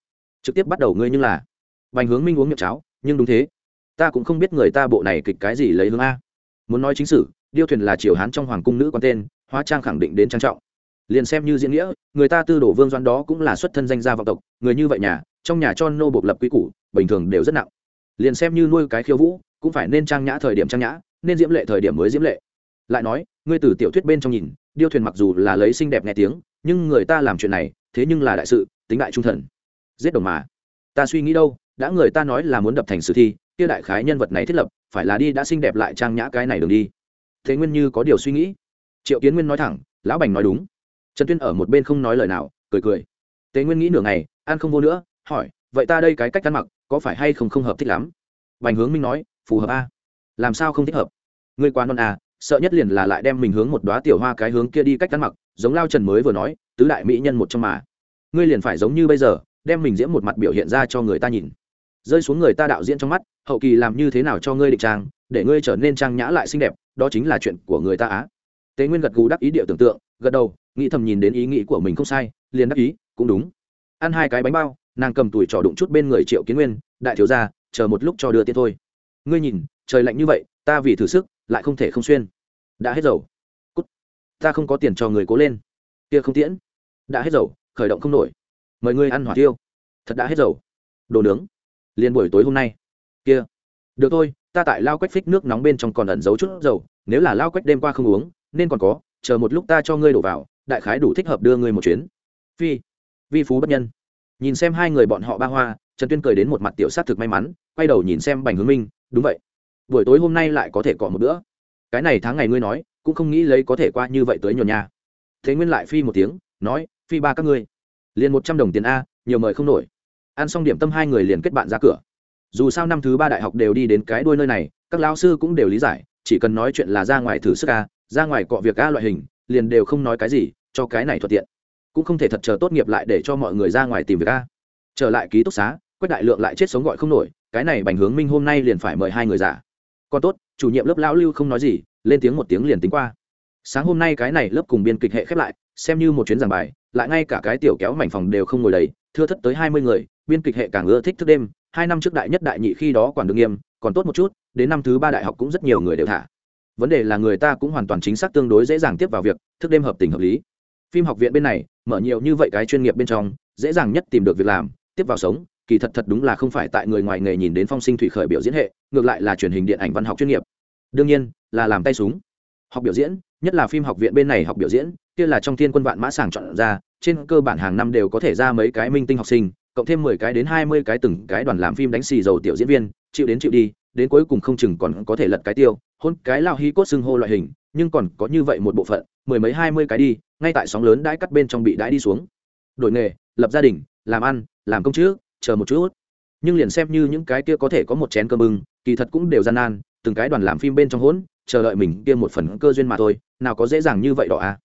Trực tiếp bắt đầu ngươi như là. Bành hướng minh uống miệng cháo, nhưng đúng thế. Ta cũng không biết người ta bộ này kịch cái gì lấy hướng a. Muốn nói chính sử điêu thuyền là triều hán trong hoàng cung nữ quan tên, hóa trang khẳng định đến trang trọng liền xem như diễn nghĩa, người ta tư đổ vương doan đó cũng là xuất thân danh gia vọng tộc, người như vậy nhà, trong nhà cho nô bộc lập quy củ, bình thường đều rất nặng. Liền xem như nuôi cái khiêu vũ, cũng phải nên trang nhã thời điểm trang nhã, nên diễm lệ thời điểm mới diễm lệ. Lại nói, ngươi từ tiểu thuyết bên trong nhìn, điêu thuyền mặc dù là lấy xinh đẹp nghe tiếng, nhưng người ta làm chuyện này, thế nhưng là đại sự, tính đại trung thần. Giết đồng mà. Ta suy nghĩ đâu, đã người ta nói là muốn đập thành sử thi, kia đại khái nhân vật này thiết lập, phải là đi đã xinh đẹp lại trang nhã cái này đường đi. Thế nguyên như có điều suy nghĩ. Triệu kiến nguyên nói thẳng, lão bành nói đúng trần tuyên ở một bên không nói lời nào cười cười. Tế nguyên nghĩ nửa ngày ăn không vô nữa hỏi vậy ta đây cái cách ăn mặc có phải hay không không hợp thích lắm? Bành hướng minh nói phù hợp a. Làm sao không thích hợp? Ngươi quá non à, sợ nhất liền là lại đem mình hướng một đoá tiểu hoa cái hướng kia đi cách ăn mặc giống lao trần mới vừa nói tứ đại mỹ nhân một trong mà. Ngươi liền phải giống như bây giờ đem mình diễn một mặt biểu hiện ra cho người ta nhìn. Rơi xuống người ta đạo diễn trong mắt hậu kỳ làm như thế nào cho ngươi định trang để ngươi trở nên trang nhã lại xinh đẹp đó chính là chuyện của người ta á. Tế nguyên gật gù đắc ý điệu tưởng tượng gật đầu nghĩ thầm nhìn đến ý nghĩ của mình không sai, liền đắc ý, cũng đúng. Ăn hai cái bánh bao, nàng cầm tủi trò đụng chút bên người triệu kiến nguyên, đại thiếu gia, chờ một lúc cho đưa tiền thôi. Ngươi nhìn, trời lạnh như vậy, ta vì thử sức, lại không thể không xuyên. Đã hết dầu. Cút. Ta không có tiền cho người cố lên. Kia không tiễn. Đã hết dầu, khởi động không nổi. Mời ngươi ăn hỏa tiêu thật đã hết dầu. Đồ nướng. Liền buổi tối hôm nay. Kia. Được thôi, ta tại lao quách phích nước nóng bên trong còn ẩn giấu chút dầu, nếu là lao quách đêm qua không uống, nên còn có, chờ một lúc ta cho ngươi đổ vào đại khái đủ thích hợp đưa ngươi một chuyến. Phi, vi phú bất nhân. Nhìn xem hai người bọn họ ba hoa, trần tuyên cười đến một mặt tiểu s á t thực may mắn, quay đầu nhìn xem bành hướng minh, đúng vậy. Buổi tối hôm nay lại có thể cọ một bữa. Cái này tháng ngày ngươi nói, cũng không nghĩ lấy có thể qua như vậy tới nhồn nhà. Thế nguyên lại phi một tiếng, nói, phi ba các ngươi, liền một trăm đồng tiền a, nhiều mời không nổi. Ăn xong điểm tâm hai người liền kết bạn ra cửa. Dù sao năm thứ ba đại học đều đi đến cái đuôi nơi này, các lao sư cũng đều lý giải, chỉ cần nói chuyện là ra ngoài thử sức a, ra ngoài cọ việc a loại hình, liền đều không nói cái gì cho cái này thuận tiện. Cũng không thể thật chờ tốt nghiệp lại để cho mọi người ra ngoài tìm việc a. Trở lại ký túc xá, quách đại lượng lại chết sống gọi không nổi, cái này bành hướng minh hôm nay liền phải mời hai người giả còn tốt, chủ nhiệm lớp lão lưu không nói gì, lên tiếng một tiếng liền tính qua. Sáng hôm nay cái này lớp cùng biên kịch hệ khép lại, xem như một chuyến giảng bài, lại ngay cả cái tiểu kéo mảnh phòng đều không ngồi đầy, thưa thất tới hai mươi người, biên kịch hệ càng ưa thích thức đêm, hai năm trước đại nhất đại nhị khi đó quản được nghiêm, còn tốt một chút, đến năm thứ ba đại học cũng rất nhiều người đều thả. Vấn đề là người ta cũng hoàn toàn chính xác tương đối dễ dàng tiếp vào việc, thức đêm hợp tình hợp lý phim học viện bên này, mở nhiều như vậy cái chuyên nghiệp bên trong, dễ dàng nhất tìm được việc làm, tiếp vào sống, kỳ thật thật đúng là không phải tại người ngoài nghề nhìn đến phong sinh thủy khởi biểu diễn hệ, ngược lại là truyền hình điện ảnh văn học chuyên nghiệp. Đương nhiên, là làm tay súng. Học biểu diễn, nhất là phim học viện bên này học biểu diễn, kia là trong thiên quân vạn mã sàng chọn ra, trên cơ bản hàng năm đều có thể ra mấy cái minh tinh học sinh, cộng thêm mười cái đến hai mươi cái từng cái đoàn làm phim đánh xì dầu tiểu diễn viên, chịu đến chịu đi, đến cuối cùng không chừng còn có thể lật cái tiêu, hôn cái lao hi cốt xưng hô loại hình, nhưng còn có như vậy một bộ phận, mười mấy hai mươi cái đi ngay tại sóng lớn đãi cắt bên trong bị đãi đi xuống. Đổi nghề, lập gia đình, làm ăn, làm công chức chờ một chút. Nhưng liền xem như những cái kia có thể có một chén cơm bưng, kỳ thật cũng đều gian nan, từng cái đoàn làm phim bên trong hỗn, chờ đợi mình kia một phần cơ duyên mà thôi, nào có dễ dàng như vậy đó à.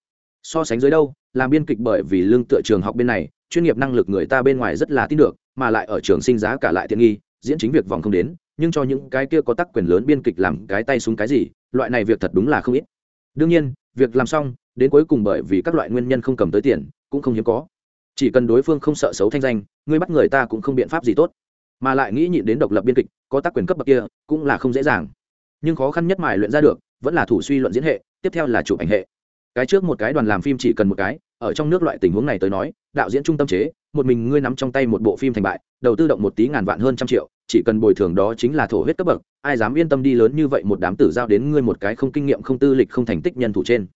So sánh dưới đâu, làm biên kịch bởi vì lương tựa trường học bên này, chuyên nghiệp năng lực người ta bên ngoài rất là tin được, mà lại ở trường sinh giá cả lại tiện nghi, diễn chính việc vòng không đến, nhưng cho những cái kia có tác quyền lớn biên kịch làm cái tay súng cái gì, loại này việc thật đúng là không ít. Đương nhiên, việc làm xong đến cuối cùng bởi vì các loại nguyên nhân không cầm tới tiền, cũng không hiếm có. Chỉ cần đối phương không sợ xấu thanh danh, ngươi bắt người ta cũng không biện pháp gì tốt. Mà lại nghĩ nhịn đến độc lập biên kịch, có tác quyền cấp bậc kia, cũng là không dễ dàng. Nhưng khó khăn nhất mài luyện ra được, vẫn là thủ suy luận diễn hệ, tiếp theo là chụp ảnh hệ. Cái trước một cái đoàn làm phim chỉ cần một cái, ở trong nước loại tình huống này tới nói, đạo diễn trung tâm chế, một mình ngươi nắm trong tay một bộ phim thành bại, đầu tư động một tí ngàn vạn hơn trăm triệu, chỉ cần bồi thường đó chính là thổ huyết cấp bậc, ai dám yên tâm đi lớn như vậy một đám tử giao đến ngươi một cái không kinh nghiệm không tư lịch không thành tích nhân thủ trên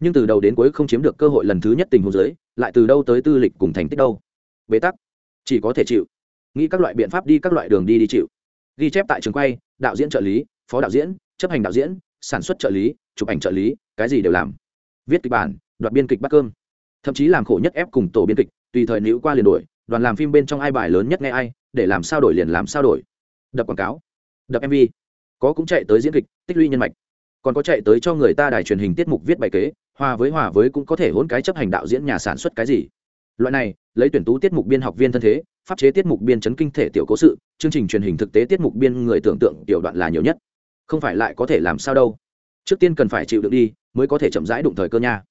nhưng từ đầu đến cuối không chiếm được cơ hội lần thứ nhất tình huống giới, lại từ đâu tới tư lịch cùng thành tích đâu? Bế tắc. Chỉ có thể chịu. Nghĩ các loại biện pháp đi các loại đường đi đi chịu. Ghi chép tại trường quay, đạo diễn trợ lý, phó đạo diễn, chấp hành đạo diễn, sản xuất trợ lý, chụp ảnh trợ lý, cái gì đều làm. Viết kịch bản, đoạt biên kịch bắt cơm. Thậm chí làm khổ nhất ép cùng tổ biên kịch, tùy thời nữ qua liền đổi, đoàn làm phim bên trong ai bài lớn nhất nghe ai, để làm sao đổi liền làm sao đổi. Đập quảng cáo. Đập mv có cũng chạy tới diễn kịch, tích lũy nhân mạch. Còn có chạy tới cho người ta đài truyền hình tiết mục viết bài kế hòa với hòa với cũng có thể hỗn cái chấp hành đạo diễn nhà sản xuất cái gì. Loại này, lấy tuyển tú tiết mục biên học viên thân thế, pháp chế tiết mục biên chấn kinh thể tiểu cố sự, chương trình truyền hình thực tế tiết mục biên người tưởng tượng tiểu đoạn là nhiều nhất. Không phải lại có thể làm sao đâu. Trước tiên cần phải chịu được đi, mới có thể chậm rãi đụng thời cơ nha.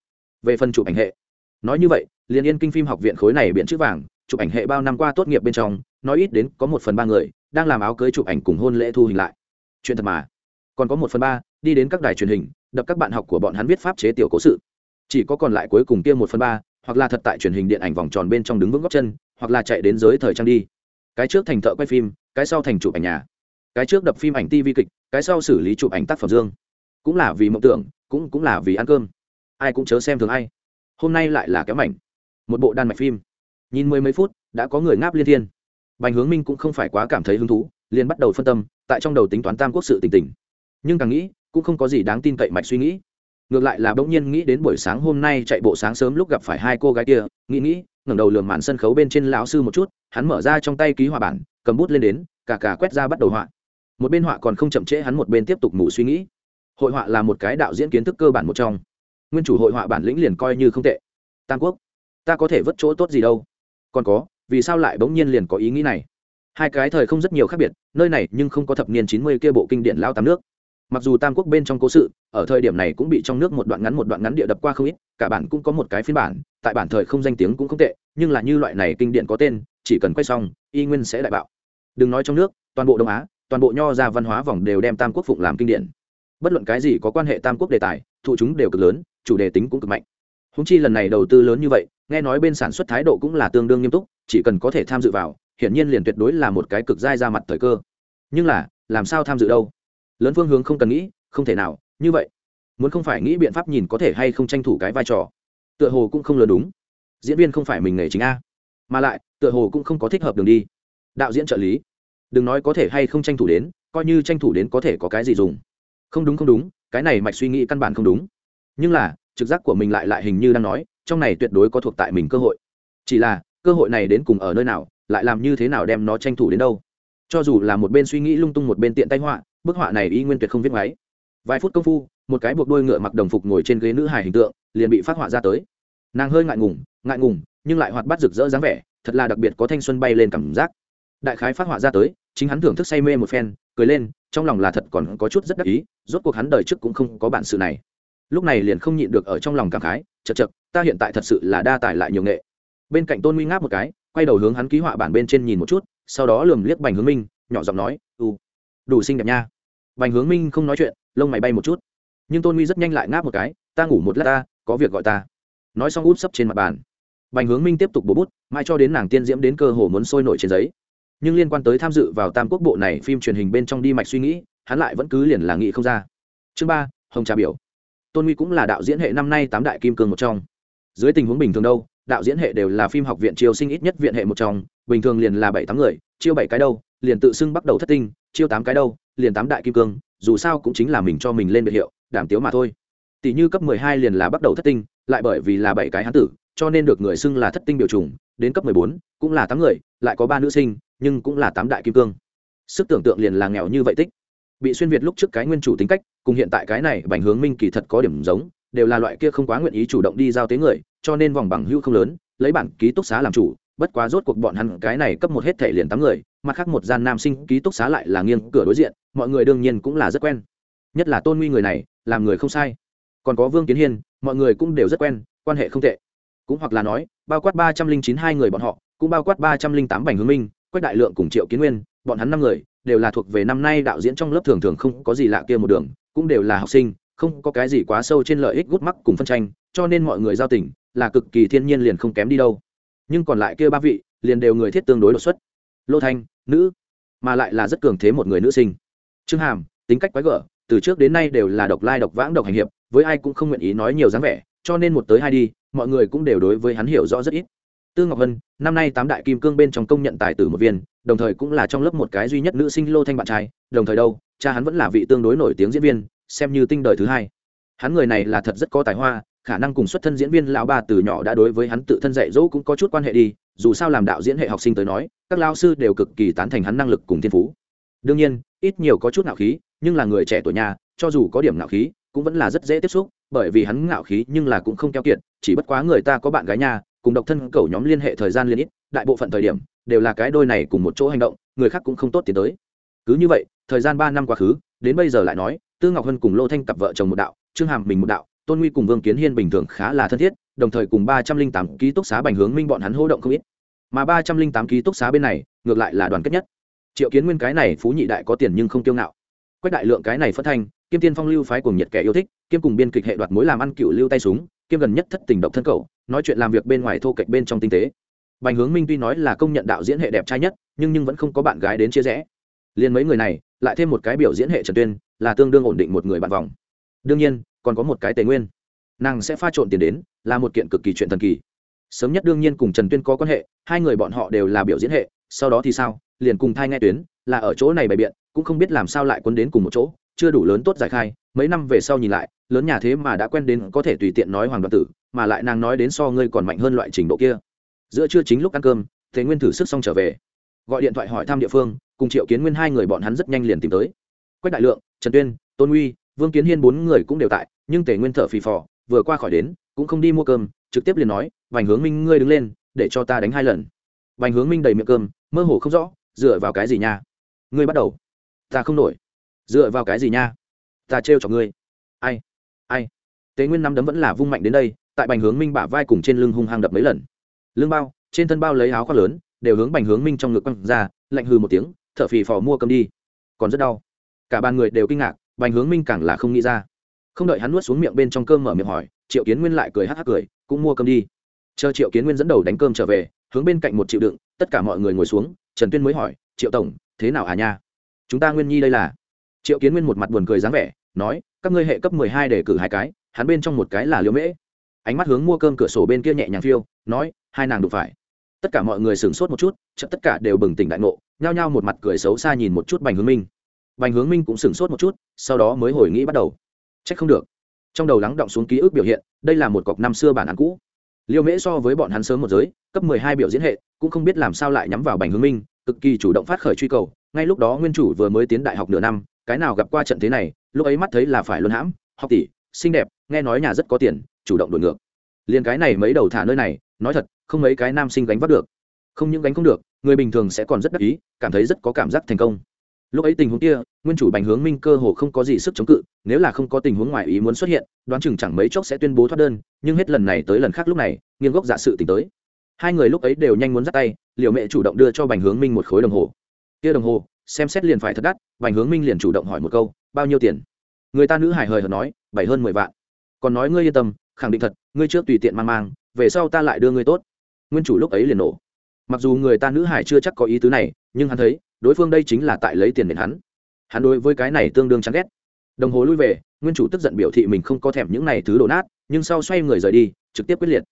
Về phần chụp ảnh hệ. Nói như vậy liền yên kinh phim học viện khối này biện chữ vàng, chụp ảnh hệ bao năm qua tốt nghiệp bên trong, nói ít đến có một phần ba người, đang làm áo cưới chụp ảnh cùng hôn lễ thu hình lại. Chuyện thật mà. Còn có một phần ba, đi đến các đài truyền hình đập các bạn học của bọn hắn viết pháp chế tiểu cố sự. Chỉ có còn lại cuối cùng kia một phần ba, hoặc là thật tại truyền hình điện ảnh vòng tròn bên trong đứng vững góc chân, hoặc là chạy đến giới thời trang đi. Cái trước thành thợ quay phim, cái sau thành chụp ảnh nhà. Cái trước đập phim ảnh tv kịch, cái sau xử lý chụp ảnh tác phẩm dương. Cũng là vì mộng tưởng, cũng cũng là vì ăn cơm. Ai cũng chớ xem thường ai. Hôm nay lại là kéo mảnh. Một bộ đan mạch phim. Nhìn mười mấy phút, đã có người ngáp liên thiên. Bành hướng minh cũng không phải quá cảm thấy hứng thú, liền bắt đầu phân tâm, tại trong đầu tính toán tam quốc sự tình tình. Nhưng càng nghĩ cũng không có gì đáng tin cậy mạch suy nghĩ. Ngược lại là bỗng nhiên nghĩ đến buổi sáng hôm nay chạy bộ sáng sớm lúc gặp phải hai cô gái kia, nghĩ nghĩ, ngẩng đầu lườm màn sân khấu bên trên lão sư một chút, hắn mở ra trong tay ký họa bản, cầm bút lên đến, cả cả quét ra bắt đầu họa. Một bên họa còn không chậm trễ hắn một bên tiếp tục ngủ suy nghĩ. Hội họa là một cái đạo diễn kiến thức cơ bản một trong. Nguyên chủ hội họa bản lĩnh liền coi như không tệ. Tam quốc, ta có thể vất chỗ tốt gì đâu? Còn có, vì sao lại bỗng nhiên liền có ý nghĩ này? Hai cái thời không rất nhiều khác biệt, nơi này nhưng không có thập niên chín mươi kia bộ kinh điển lao tám nước mặc dù tam quốc bên trong cố sự, ở thời điểm này cũng bị trong nước một đoạn ngắn một đoạn ngắn địa đập qua không ít, cả bản cũng có một cái phiên bản, tại bản thời không danh tiếng cũng không tệ, nhưng là như loại này kinh điển có tên, chỉ cần quay xong, y nguyên sẽ đại bạo. Đừng nói trong nước, toàn bộ đông á, toàn bộ nho ra văn hóa vòng đều đem tam quốc phụng làm kinh điển. Bất luận cái gì có quan hệ tam quốc đề tài, thụ chúng đều cực lớn, chủ đề tính cũng cực mạnh. Húng chi lần này đầu tư lớn như vậy, nghe nói bên sản xuất thái độ cũng là tương đương nghiêm túc, chỉ cần có thể tham dự vào, hiển nhiên liền tuyệt đối là một cái cực dai ra mặt thời cơ. Nhưng là, làm sao tham dự đâu? Lớn phương hướng không cần nghĩ, không thể nào, như vậy. Muốn không phải nghĩ biện pháp nhìn có thể hay không tranh thủ cái vai trò, tựa hồ cũng không lớn đúng. Diễn viên không phải mình nghề chính a. Mà lại, tựa hồ cũng không có thích hợp đường đi. Đạo diễn trợ lý. Đừng nói có thể hay không tranh thủ đến, coi như tranh thủ đến có thể có cái gì dùng. Không đúng không đúng, cái này mạch suy nghĩ căn bản không đúng. Nhưng là, trực giác của mình lại lại hình như đang nói, trong này tuyệt đối có thuộc tại mình cơ hội. Chỉ là, cơ hội này đến cùng ở nơi nào, lại làm như thế nào đem nó tranh thủ đến đâu. Cho dù là một bên suy nghĩ lung tung một bên tiện tay họa bức họa này y nguyên tuyệt không viết máy vài phút công phu, một cái buộc đôi ngựa mặc đồng phục ngồi trên ghế nữ hài hình tượng, liền bị phát họa ra tới. Nàng hơi ngại ngùng ngại ngùng, nhưng lại hoạt bắt rực rỡ dáng vẻ, thật là đặc biệt có thanh xuân bay lên cảm giác. Đại khái phát họa ra tới, chính hắn thưởng thức say mê một phen, cười lên, trong lòng là thật còn có chút rất đắc ý, rốt cuộc hắn đời trước cũng không có bản sự này. Lúc này liền không nhịn được ở trong lòng cảm khái chật chật ta hiện tại thật sự là đa tài lại nhiều nghệ. Bên cạnh tôn nguy ngáp một cái, quay đầu hướng hắn ký họa bản bên trên nhìn một chút, sau đó lườm liếc bành hướng minh, nhỏ giọng nói u đủ xinh đẹp nha bành hướng minh không nói chuyện, lông mày bay một chút. Nhưng tôn nguy rất nhanh lại ngáp một cái, ta ngủ một lát ta, có việc gọi ta. Nói xong úp sấp trên mặt bàn. Bành hướng minh tiếp tục bổ bút, mai cho đến nàng tiên diễm đến cơ hồ muốn sôi nổi trên giấy. Nhưng liên quan tới tham dự vào tam quốc bộ này phim truyền hình bên trong đi mạch suy nghĩ, hắn lại vẫn cứ liền là nghĩ không ra. Chương ba, hồng trà biểu. Tôn nguy cũng là đạo diễn hệ năm nay tám đại kim cương một trong. Dưới tình huống bình thường đâu, đạo diễn hệ đều là phim học viện chiêu sinh ít nhất viện hệ một trong, bình thường liền là bảy tám người, chiêu bảy cái đâu, liền tự xưng bắt đầu thất tinh, chiêu tám cái đâu liền tám đại kim cương, dù sao cũng chính là mình cho mình lên biệt hiệu, đảm tiếu mà thôi. Tỷ như cấp mười hai liền là bắt đầu thất tinh, lại bởi vì là bảy cái hán tử, cho nên được người xưng là thất tinh biểu trùng, đến cấp mười bốn cũng là tám người, lại có ba nữ sinh, nhưng cũng là tám đại kim cương. Sức tưởng tượng liền là nghèo như vậy tích. Bị xuyên việt lúc trước cái nguyên chủ tính cách, cùng hiện tại cái này bành hướng minh kỳ thật có điểm giống, đều là loại kia không quá nguyện ý chủ động đi giao tế người, cho nên vòng bằng hưu không lớn, lấy bản ký túc xá làm chủ, bất quá rốt cuộc bọn hắn cái này cấp một hết thể liền tám người, mặt khác một gian nam sinh ký túc xá lại là nghiêng cửa đối diện mọi người đương nhiên cũng là rất quen. Nhất là tôn nguy người này, làm người không sai. Còn có vương kiến hiên, mọi người cũng đều rất quen, quan hệ không tệ. Cũng hoặc là nói, bao quát ba trăm linh chín hai người bọn họ, cũng bao quát ba trăm linh tám bành hướng minh, quách đại lượng cùng triệu kiến nguyên, bọn hắn năm người, đều là thuộc về năm nay đạo diễn trong lớp thường thường không có gì lạ kia một đường, cũng đều là học sinh, không có cái gì quá sâu trên lợi ích gút mắc cùng phân tranh, cho nên mọi người giao tình là cực kỳ thiên nhiên liền không kém đi đâu. Nhưng còn lại kia ba vị, liền đều người thiết tương đối đột xuất. Lô thanh, nữ, mà lại là rất cường thế một người nữ sinh trương hàm, tính cách quái gở, từ trước đến nay đều là độc lai độc vãng độc hành hiệp, với ai cũng không nguyện ý nói nhiều dáng vẻ, cho nên một tới hai đi, mọi người cũng đều đối với hắn hiểu rõ rất ít. Tư ngọc vân, năm nay tám đại kim cương bên trong công nhận tài tử một viên, đồng thời cũng là trong lớp một cái duy nhất nữ sinh lô thanh bạn trai, đồng thời đâu, cha hắn vẫn là vị tương đối nổi tiếng diễn viên, xem như tinh đời thứ hai. Hắn người này là thật rất có tài hoa, khả năng cùng xuất thân diễn viên lão ba từ nhỏ đã đối với hắn tự thân dạy dỗ cũng có chút quan hệ đi, dù sao làm đạo diễn hệ học sinh tới nói, các lao sư đều cực kỳ tán thành hắn năng lực cùng thiên phú đương nhiên, ít nhiều có chút ngạo khí, nhưng là người trẻ tuổi nhà, cho dù có điểm ngạo khí, cũng vẫn là rất dễ tiếp xúc, bởi vì hắn ngạo khí nhưng là cũng không keo kiệt, chỉ bất quá người ta có bạn gái nhà, cùng độc thân cầu nhóm liên hệ thời gian liên ít, đại bộ phận thời điểm, đều là cái đôi này cùng một chỗ hành động, người khác cũng không tốt tiến tới. Cứ như vậy, thời gian ba năm quá khứ, đến bây giờ lại nói, tư ngọc hân cùng lô thanh cặp vợ chồng một đạo, trương hàm mình một đạo, tôn nguy cùng vương kiến hiên bình thường khá là thân thiết, đồng thời cùng ba trăm linh tám ký túc xá bành hướng minh bọn hắn hô động không ít. Mà ba trăm linh tám ký túc xá bên này, ngược lại là đoàn kết nhất triệu kiến nguyên cái này phú nhị đại có tiền nhưng không kiêu ngạo. Quách đại lượng cái này phất thanh, kiêm tiên phong lưu phái cùng nhiệt kẻ yêu thích, kiêm cùng biên kịch hệ đoạt mối làm ăn cựu lưu tay súng, kiêm gần nhất thất tình độc thân cầu nói chuyện làm việc bên ngoài thô kệch bên trong tinh tế. Bành hướng minh tuy nói là công nhận đạo diễn hệ đẹp trai nhất, nhưng nhưng vẫn không có bạn gái đến chia rẽ. Liền mấy người này, lại thêm một cái biểu diễn hệ trần tuyên, là tương đương ổn định một người bạn vòng. Đương nhiên, còn có một cái tề nguyên. Nàng sẽ pha trộn tiền đến, là một kiện cực kỳ chuyện thần kỳ. Sớm nhất đương nhiên cùng trần tuyên có quan hệ, hai người bọn họ đều là biểu diễn hệ sau đó thì sao? Liền cùng thai nghe tuyến, là ở chỗ này bày biện, cũng không biết làm sao lại quấn đến cùng một chỗ, chưa đủ lớn tốt giải khai, mấy năm về sau nhìn lại, lớn nhà thế mà đã quen đến có thể tùy tiện nói hoàng đoàn tử, mà lại nàng nói đến so ngươi còn mạnh hơn loại trình độ kia. Giữa trưa chính lúc ăn cơm, thế nguyên thử sức xong trở về. Gọi điện thoại hỏi thăm địa phương, cùng triệu kiến nguyên hai người bọn hắn rất nhanh liền tìm tới. Quách đại lượng, trần tuyên, tôn uy, vương kiến hiên bốn người cũng đều tại, nhưng tề nguyên thở phì phò, vừa qua khỏi đến, cũng không đi mua cơm, trực tiếp liền nói, vành hướng minh ngươi đứng lên, để cho ta đánh hai lần. Bành hướng minh đầy miệng cơm, mơ hồ không rõ, dựa vào cái gì nha? Ngươi bắt đầu. Ta không nổi. Dựa vào cái gì nha? Ta trêu chọc ngươi. Ai? Ai? Tế nguyên năm đấm vẫn là vung mạnh đến đây, tại bành hướng minh bả vai cùng trên lưng hung hăng đập mấy lần. Lưng bao, trên thân bao lấy áo khoác lớn, đều hướng bành hướng minh trong ngực quăng ra, lạnh hừ một tiếng, thở phì phò mua cơm đi. Còn rất đau. Cả ba người đều kinh ngạc, bành hướng minh càng là không nghĩ ra. Không đợi hắn nuốt xuống miệng bên trong cơm mở miệng hỏi, triệu kiến nguyên lại cười hắc hắc cười, cũng mua cơm đi chờ triệu kiến nguyên dẫn đầu đánh cơm trở về, hướng bên cạnh một triệu đựng, tất cả mọi người ngồi xuống, trần tuyên mới hỏi, triệu tổng, thế nào à nha? Chúng ta nguyên nhi đây là? Triệu kiến nguyên một mặt buồn cười dáng vẻ, nói, các ngươi hệ cấp mười hai để cử hai cái, hắn bên trong một cái là liễu mễ. Ánh mắt hướng mua cơm cửa sổ bên kia nhẹ nhàng phiêu, nói, hai nàng đụng phải. Tất cả mọi người sửng sốt một chút, chợt tất cả đều bừng tỉnh đại ngộ, nhao nhao một mặt cười xấu xa nhìn một chút bành hướng minh. Bành hướng minh cũng sửng sốt một chút, sau đó mới hồi nghĩ bắt đầu. Trách không được. Trong đầu lắng động xuống ký ức biểu hiện, đây là một cọc năm xưa bản án cũ liêu mễ so với bọn hắn sớm một giới, cấp mười hai biểu diễn hệ, cũng không biết làm sao lại nhắm vào bành hướng minh, cực kỳ chủ động phát khởi truy cầu. Ngay lúc đó nguyên chủ vừa mới tiến đại học nửa năm, cái nào gặp qua trận thế này, lúc ấy mắt thấy là phải luân hãm. Học tỷ, xinh đẹp, nghe nói nhà rất có tiền, chủ động đổi ngược. Liền cái này mấy đầu thả nơi này, nói thật, không mấy cái nam sinh gánh vác được. Không những gánh không được, người bình thường sẽ còn rất đắc ý, cảm thấy rất có cảm giác thành công lúc ấy tình huống kia, nguyên chủ bành hướng minh cơ hồ không có gì sức chống cự, nếu là không có tình huống ngoài ý muốn xuất hiện, đoán chừng chẳng mấy chốc sẽ tuyên bố thoát đơn, nhưng hết lần này tới lần khác lúc này, nghiêng gốc giả sự tỉnh tới. Hai người lúc ấy đều nhanh muốn dắt tay liệu mẹ chủ động đưa cho bành hướng minh một khối đồng hồ. Kia đồng hồ, xem xét liền phải thật đắt. Bành hướng minh liền chủ động hỏi một câu, bao nhiêu tiền? Người ta nữ hài hời hợt nói, bảy hơn mười vạn. Còn nói ngươi yên tâm, khẳng định thật, ngươi trước tùy tiện mang mang, về sau ta lại đưa ngươi tốt. Nguyên chủ lúc ấy liền nổ. Mặc dù người ta nữ hải chưa chắc có ý tứ này, nhưng hắn thấy đối phương đây chính là tại lấy tiền đến hắn. Hắn đối với cái này tương đương chán ghét. Đồng hồ lui về, nguyên chủ tức giận biểu thị mình không có thèm những này thứ đổ nát, nhưng sau xoay người rời đi, trực tiếp quyết liệt.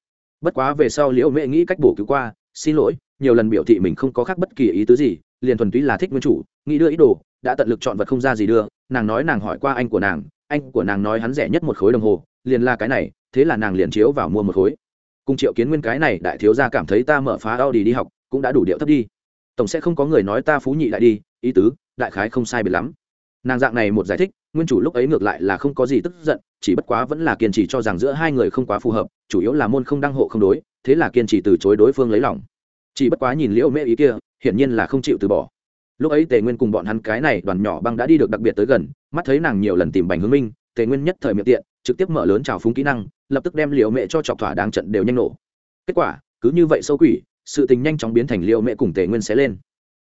Bất quá về sau liễu mẹ nghĩ cách bổ cứu qua, xin lỗi, nhiều lần biểu thị mình không có khác bất kỳ ý tứ gì, liền thuần túy là thích nguyên chủ, nghĩ đưa ý đồ, đã tận lực chọn vật không ra gì đưa, nàng nói nàng hỏi qua anh của nàng, anh của nàng nói hắn rẻ nhất một khối đồng hồ, liền là cái này, thế là nàng liền chiếu vào mua một khối. Cùng triệu kiến nguyên cái này đại thiếu gia cảm thấy ta mở phá Audi đi học, cũng đã đủ điệu thấp đi tổng sẽ không có người nói ta phú nhị đại đi, ý tứ, đại khái không sai biệt lắm. Nàng dạng này một giải thích, nguyên chủ lúc ấy ngược lại là không có gì tức giận, chỉ bất quá vẫn là kiên trì cho rằng giữa hai người không quá phù hợp, chủ yếu là môn không đăng hộ không đối, thế là kiên trì từ chối đối phương lấy lòng. Chỉ bất quá nhìn liễu mễ ý kia, hiển nhiên là không chịu từ bỏ. Lúc ấy tề nguyên cùng bọn hắn cái này đoàn nhỏ băng đã đi được đặc biệt tới gần, mắt thấy nàng nhiều lần tìm bành hướng minh, tề nguyên nhất thời miệng tiện, trực tiếp mở lớn trào phúng kỹ năng, lập tức đem liễu mẹ cho chọc thỏa đáng trận đều nhanh nổ. Kết quả, cứ như vậy sâu quỷ sự tình nhanh chóng biến thành liệu mẹ cùng tề nguyên xé lên.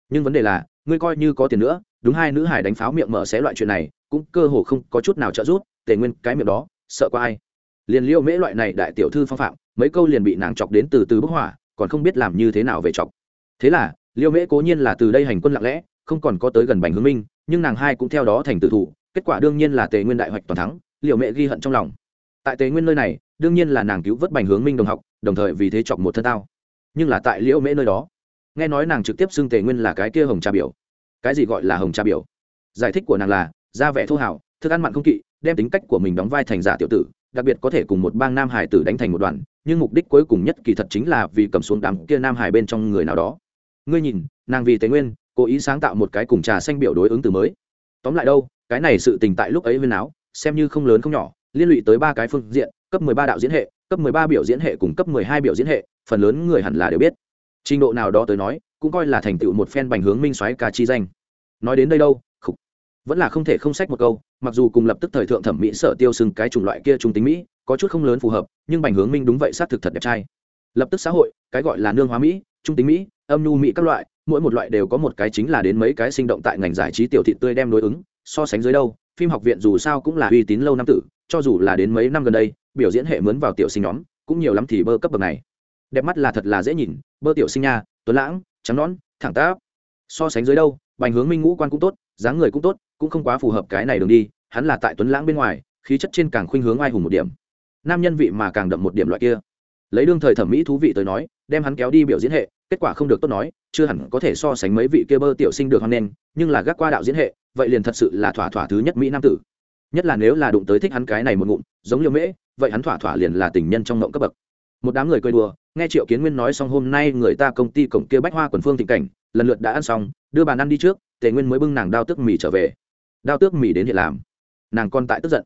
Nhưng vấn đề là, ngươi coi như có tiền nữa, đúng hai nữ hải đánh pháo miệng mở xé loại chuyện này, cũng cơ hồ không có chút nào trợ giúp, tề nguyên cái miệng đó, sợ có ai. Liền liêu mễ loại này đại tiểu thư phong phạm, mấy câu liền bị nàng chọc đến từ từ bức hỏa còn không biết làm như thế nào về chọc. Thế là liêu mễ cố nhiên là từ đây hành quân lặng lẽ, không còn có tới gần bành hướng minh, nhưng nàng hai cũng theo đó thành tự thủ, kết quả đương nhiên là tề nguyên đại hoạch toàn thắng, liệu mẹ ghi hận trong lòng. Tại tề nguyên nơi này, đương nhiên là nàng cứu vớt bành hướng minh đồng học, đồng thời vì thế chọc một thân tao nhưng là tại liễu mễ nơi đó. Nghe nói nàng trực tiếp xưng tề nguyên là cái kia hồng trà biểu. Cái gì gọi là hồng trà biểu? Giải thích của nàng là ra vẻ thô hào, thức ăn mặn không kỵ, đem tính cách của mình đóng vai thành giả tiểu tử, đặc biệt có thể cùng một bang nam hải tử đánh thành một đoàn, nhưng mục đích cuối cùng nhất kỳ thật chính là vì cầm xuống đám kia nam hải bên trong người nào đó. Ngươi nhìn, nàng vì tề nguyên, cố ý sáng tạo một cái cùng trà xanh biểu đối ứng từ mới. Tóm lại đâu, cái này sự tình tại lúc ấy huyên áo xem như không lớn không nhỏ, liên lụy tới ba cái phương diện, cấp mười ba đạo diễn hệ cấp mười ba biểu diễn hệ cùng cấp mười hai biểu diễn hệ, phần lớn người hẳn là đều biết. Trình độ nào đó tới nói, cũng coi là thành tựu một phen bành hướng minh xoáy ca chi danh. Nói đến đây đâu, khục. Vẫn là không thể không sách một câu, mặc dù cùng lập tức thời thượng thẩm mỹ sở tiêu sừng cái chủng loại kia trung tính mỹ, có chút không lớn phù hợp, nhưng bành hướng minh đúng vậy sát thực thật đẹp trai. Lập tức xã hội, cái gọi là nương hóa mỹ, trung tính mỹ, âm nhu mỹ các loại, mỗi một loại đều có một cái chính là đến mấy cái sinh động tại ngành giải trí tiểu thị tươi đem đối ứng, so sánh dưới đâu, phim học viện dù sao cũng là uy tín lâu năm tử cho dù là đến mấy năm gần đây, biểu diễn hệ mướn vào tiểu sinh nhóm, cũng nhiều lắm thì bơ cấp bậc này. Đẹp mắt là thật là dễ nhìn, bơ tiểu sinh nha, tuấn lãng, trắng nón thẳng táp so sánh dưới đâu, bành hướng minh ngũ quan cũng tốt, dáng người cũng tốt, cũng không quá phù hợp cái này đường đi, hắn là tại tuấn lãng bên ngoài, khí chất trên càng khuynh hướng ai hùng một điểm. Nam nhân vị mà càng đậm một điểm loại kia. Lấy đương thời thẩm mỹ thú vị tới nói, đem hắn kéo đi biểu diễn hệ, kết quả không được tốt nói, chưa hẳn có thể so sánh mấy vị kia bơ tiểu sinh được hoan nghênh, nhưng là gác qua đạo diễn hệ, vậy liền thật sự là thỏa thỏa thứ nhất mỹ nam tử nhất là nếu là đụng tới thích hắn cái này một ngụm, giống liêu mễ, vậy hắn thỏa thỏa liền là tình nhân trong ngộng cấp bậc. Một đám người cười đùa, nghe triệu kiến nguyên nói xong hôm nay người ta công ty cổng kia bách hoa quần phương thịnh cảnh, lần lượt đã ăn xong, đưa bàn ăn đi trước, tề nguyên mới bưng nàng đao tước mì trở về. Đao tước mì đến hiện làm. Nàng còn tại tức giận.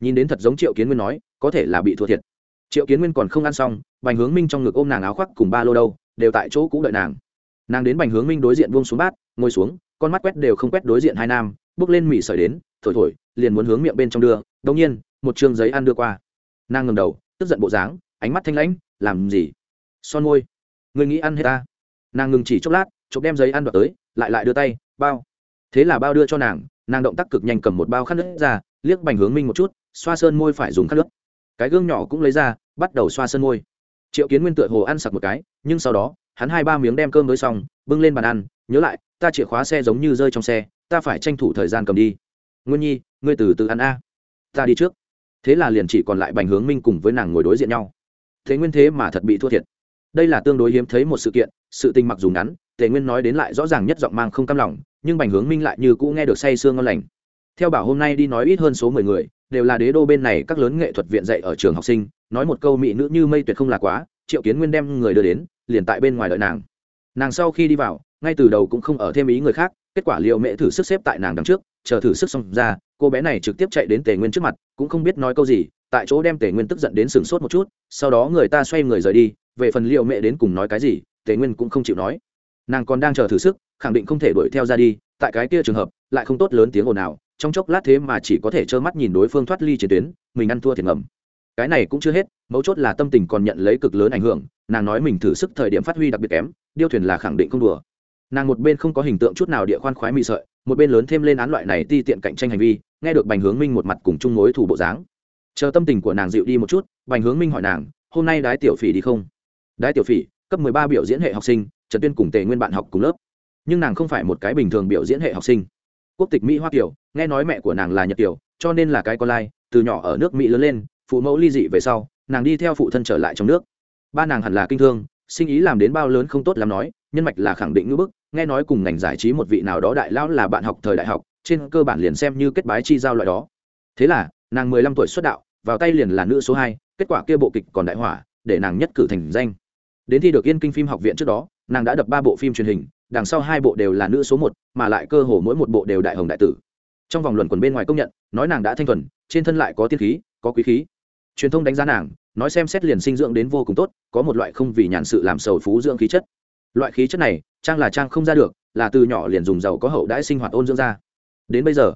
Nhìn đến thật giống triệu kiến nguyên nói, có thể là bị thua thiệt. Triệu kiến nguyên còn không ăn xong, bành hướng minh trong ngực ôm nàng áo khoác cùng ba lô đâu, đều tại chỗ cũ đợi nàng. Nàng đến bành hướng minh đối diện buông xuống bát, ngồi xuống, con mắt quét đều không quét đối diện hai nam bước lên mỉ sợi đến, thổi thổi, liền muốn hướng miệng bên trong đưa đông nhiên, một chương giấy ăn đưa qua. Nàng ngầm đầu, tức giận bộ dáng, ánh mắt thanh lãnh, làm gì? Son môi. Người nghĩ ăn hết ta? Nàng ngừng chỉ chốc lát, chụp đem giấy ăn đoạt tới, lại lại đưa tay, bao. Thế là bao đưa cho nàng nàng động tác cực nhanh cầm một bao khăn nước ra, liếc bành hướng minh một chút, xoa sơn môi phải dùng khăn nước. Cái gương nhỏ cũng lấy ra, bắt đầu xoa sơn môi. Triệu kiến nguyên tựa hồ ăn sặc một cái, nhưng sau đó, hắn hai ba miếng đem cơm tới xong, bưng lên bàn ăn, nhớ lại, ta chìa khóa xe giống như rơi trong xe ta phải tranh thủ thời gian cầm đi. Nguyên nhi, ngươi từ từ ăn a. Ta đi trước. Thế là liền chỉ còn lại bành hướng minh cùng với nàng ngồi đối diện nhau. Thế nguyên thế mà thật bị thua thiệt. Đây là tương đối hiếm thấy một sự kiện, sự tình mặc dù ngắn, tề nguyên nói đến lại rõ ràng nhất giọng mang không cam lòng, nhưng bành hướng minh lại như cũ nghe được say sương ngon lành. Theo bảo hôm nay đi nói ít hơn số mười người, đều là đế đô bên này các lớn nghệ thuật viện dạy ở trường học sinh, nói một câu mỹ nữ như mây tuyệt không là quá, triệu kiến nguyên đem người đưa đến, liền tại bên ngoài đợi nàng. Nàng sau khi đi vào, ngay từ đầu cũng không ở thêm ý người khác kết quả liệu mẹ thử sức xếp tại nàng đằng trước, chờ thử sức xong ra, cô bé này trực tiếp chạy đến tề nguyên trước mặt, cũng không biết nói câu gì, tại chỗ đem tề nguyên tức giận đến sừng sốt một chút, sau đó người ta xoay người rời đi, về phần liệu mẹ đến cùng nói cái gì, tề nguyên cũng không chịu nói. Nàng còn đang chờ thử sức, khẳng định không thể đuổi theo ra đi, tại cái kia trường hợp, lại không tốt lớn tiếng ồn nào trong chốc lát thế mà chỉ có thể trơ mắt nhìn đối phương thoát ly chiến tuyến, mình ăn thua thiệt ngầm. Cái này cũng chưa hết, mấu chốt là tâm tình còn nhận lấy cực lớn ảnh hưởng, nàng nói mình thử sức thời điểm phát huy đặc biệt kém, điêu thuyền là khẳng định không đùa nàng một bên không có hình tượng chút nào địa khoan khoái mị sợi, một bên lớn thêm lên án loại này ti tiện cạnh tranh hành vi, nghe được bành hướng minh một mặt cùng chung mối thủ bộ dáng. Chờ tâm tình của nàng dịu đi một chút, bành hướng minh hỏi nàng, hôm nay đái tiểu phỉ đi không? Đái tiểu phỉ, cấp 13 biểu diễn hệ học sinh, trần tuyên cùng tề nguyên bạn học cùng lớp. Nhưng nàng không phải một cái bình thường biểu diễn hệ học sinh. Quốc tịch mỹ hoa kiều, nghe nói mẹ của nàng là nhật kiều, cho nên là cái con lai, từ nhỏ ở nước mỹ lớn lên, phụ mẫu ly dị về sau, nàng đi theo phụ thân trở lại trong nước. Ba nàng hẳn là kinh thương, sinh ý làm đến bao lớn không tốt làm nói, nhân mạch là khẳng định ngữ bức nghe nói cùng ngành giải trí một vị nào đó đại lão là bạn học thời đại học, trên cơ bản liền xem như kết bái chi giao loại đó. Thế là, nàng mười lăm tuổi xuất đạo, vào tay liền là nữ số hai, kết quả kia bộ kịch còn đại hỏa, để nàng nhất cử thành danh. Đến thi được yên kinh phim học viện trước đó, nàng đã đập ba bộ phim truyền hình, đằng sau hai bộ đều là nữ số một, mà lại cơ hồ mỗi một bộ đều đại hồng đại tử. Trong vòng luận quần bên ngoài công nhận, nói nàng đã thanh thuần, trên thân lại có tiên khí, có quý khí. Truyền thông đánh giá nàng, nói xem xét liền sinh dưỡng đến vô cùng tốt, có một loại không vì nhàn sự làm sầu phú dưỡng khí chất. Loại khí chất này trang là trang không ra được, là từ nhỏ liền dùng dầu có hậu đãi sinh hoạt ôn dưỡng ra. Đến bây giờ,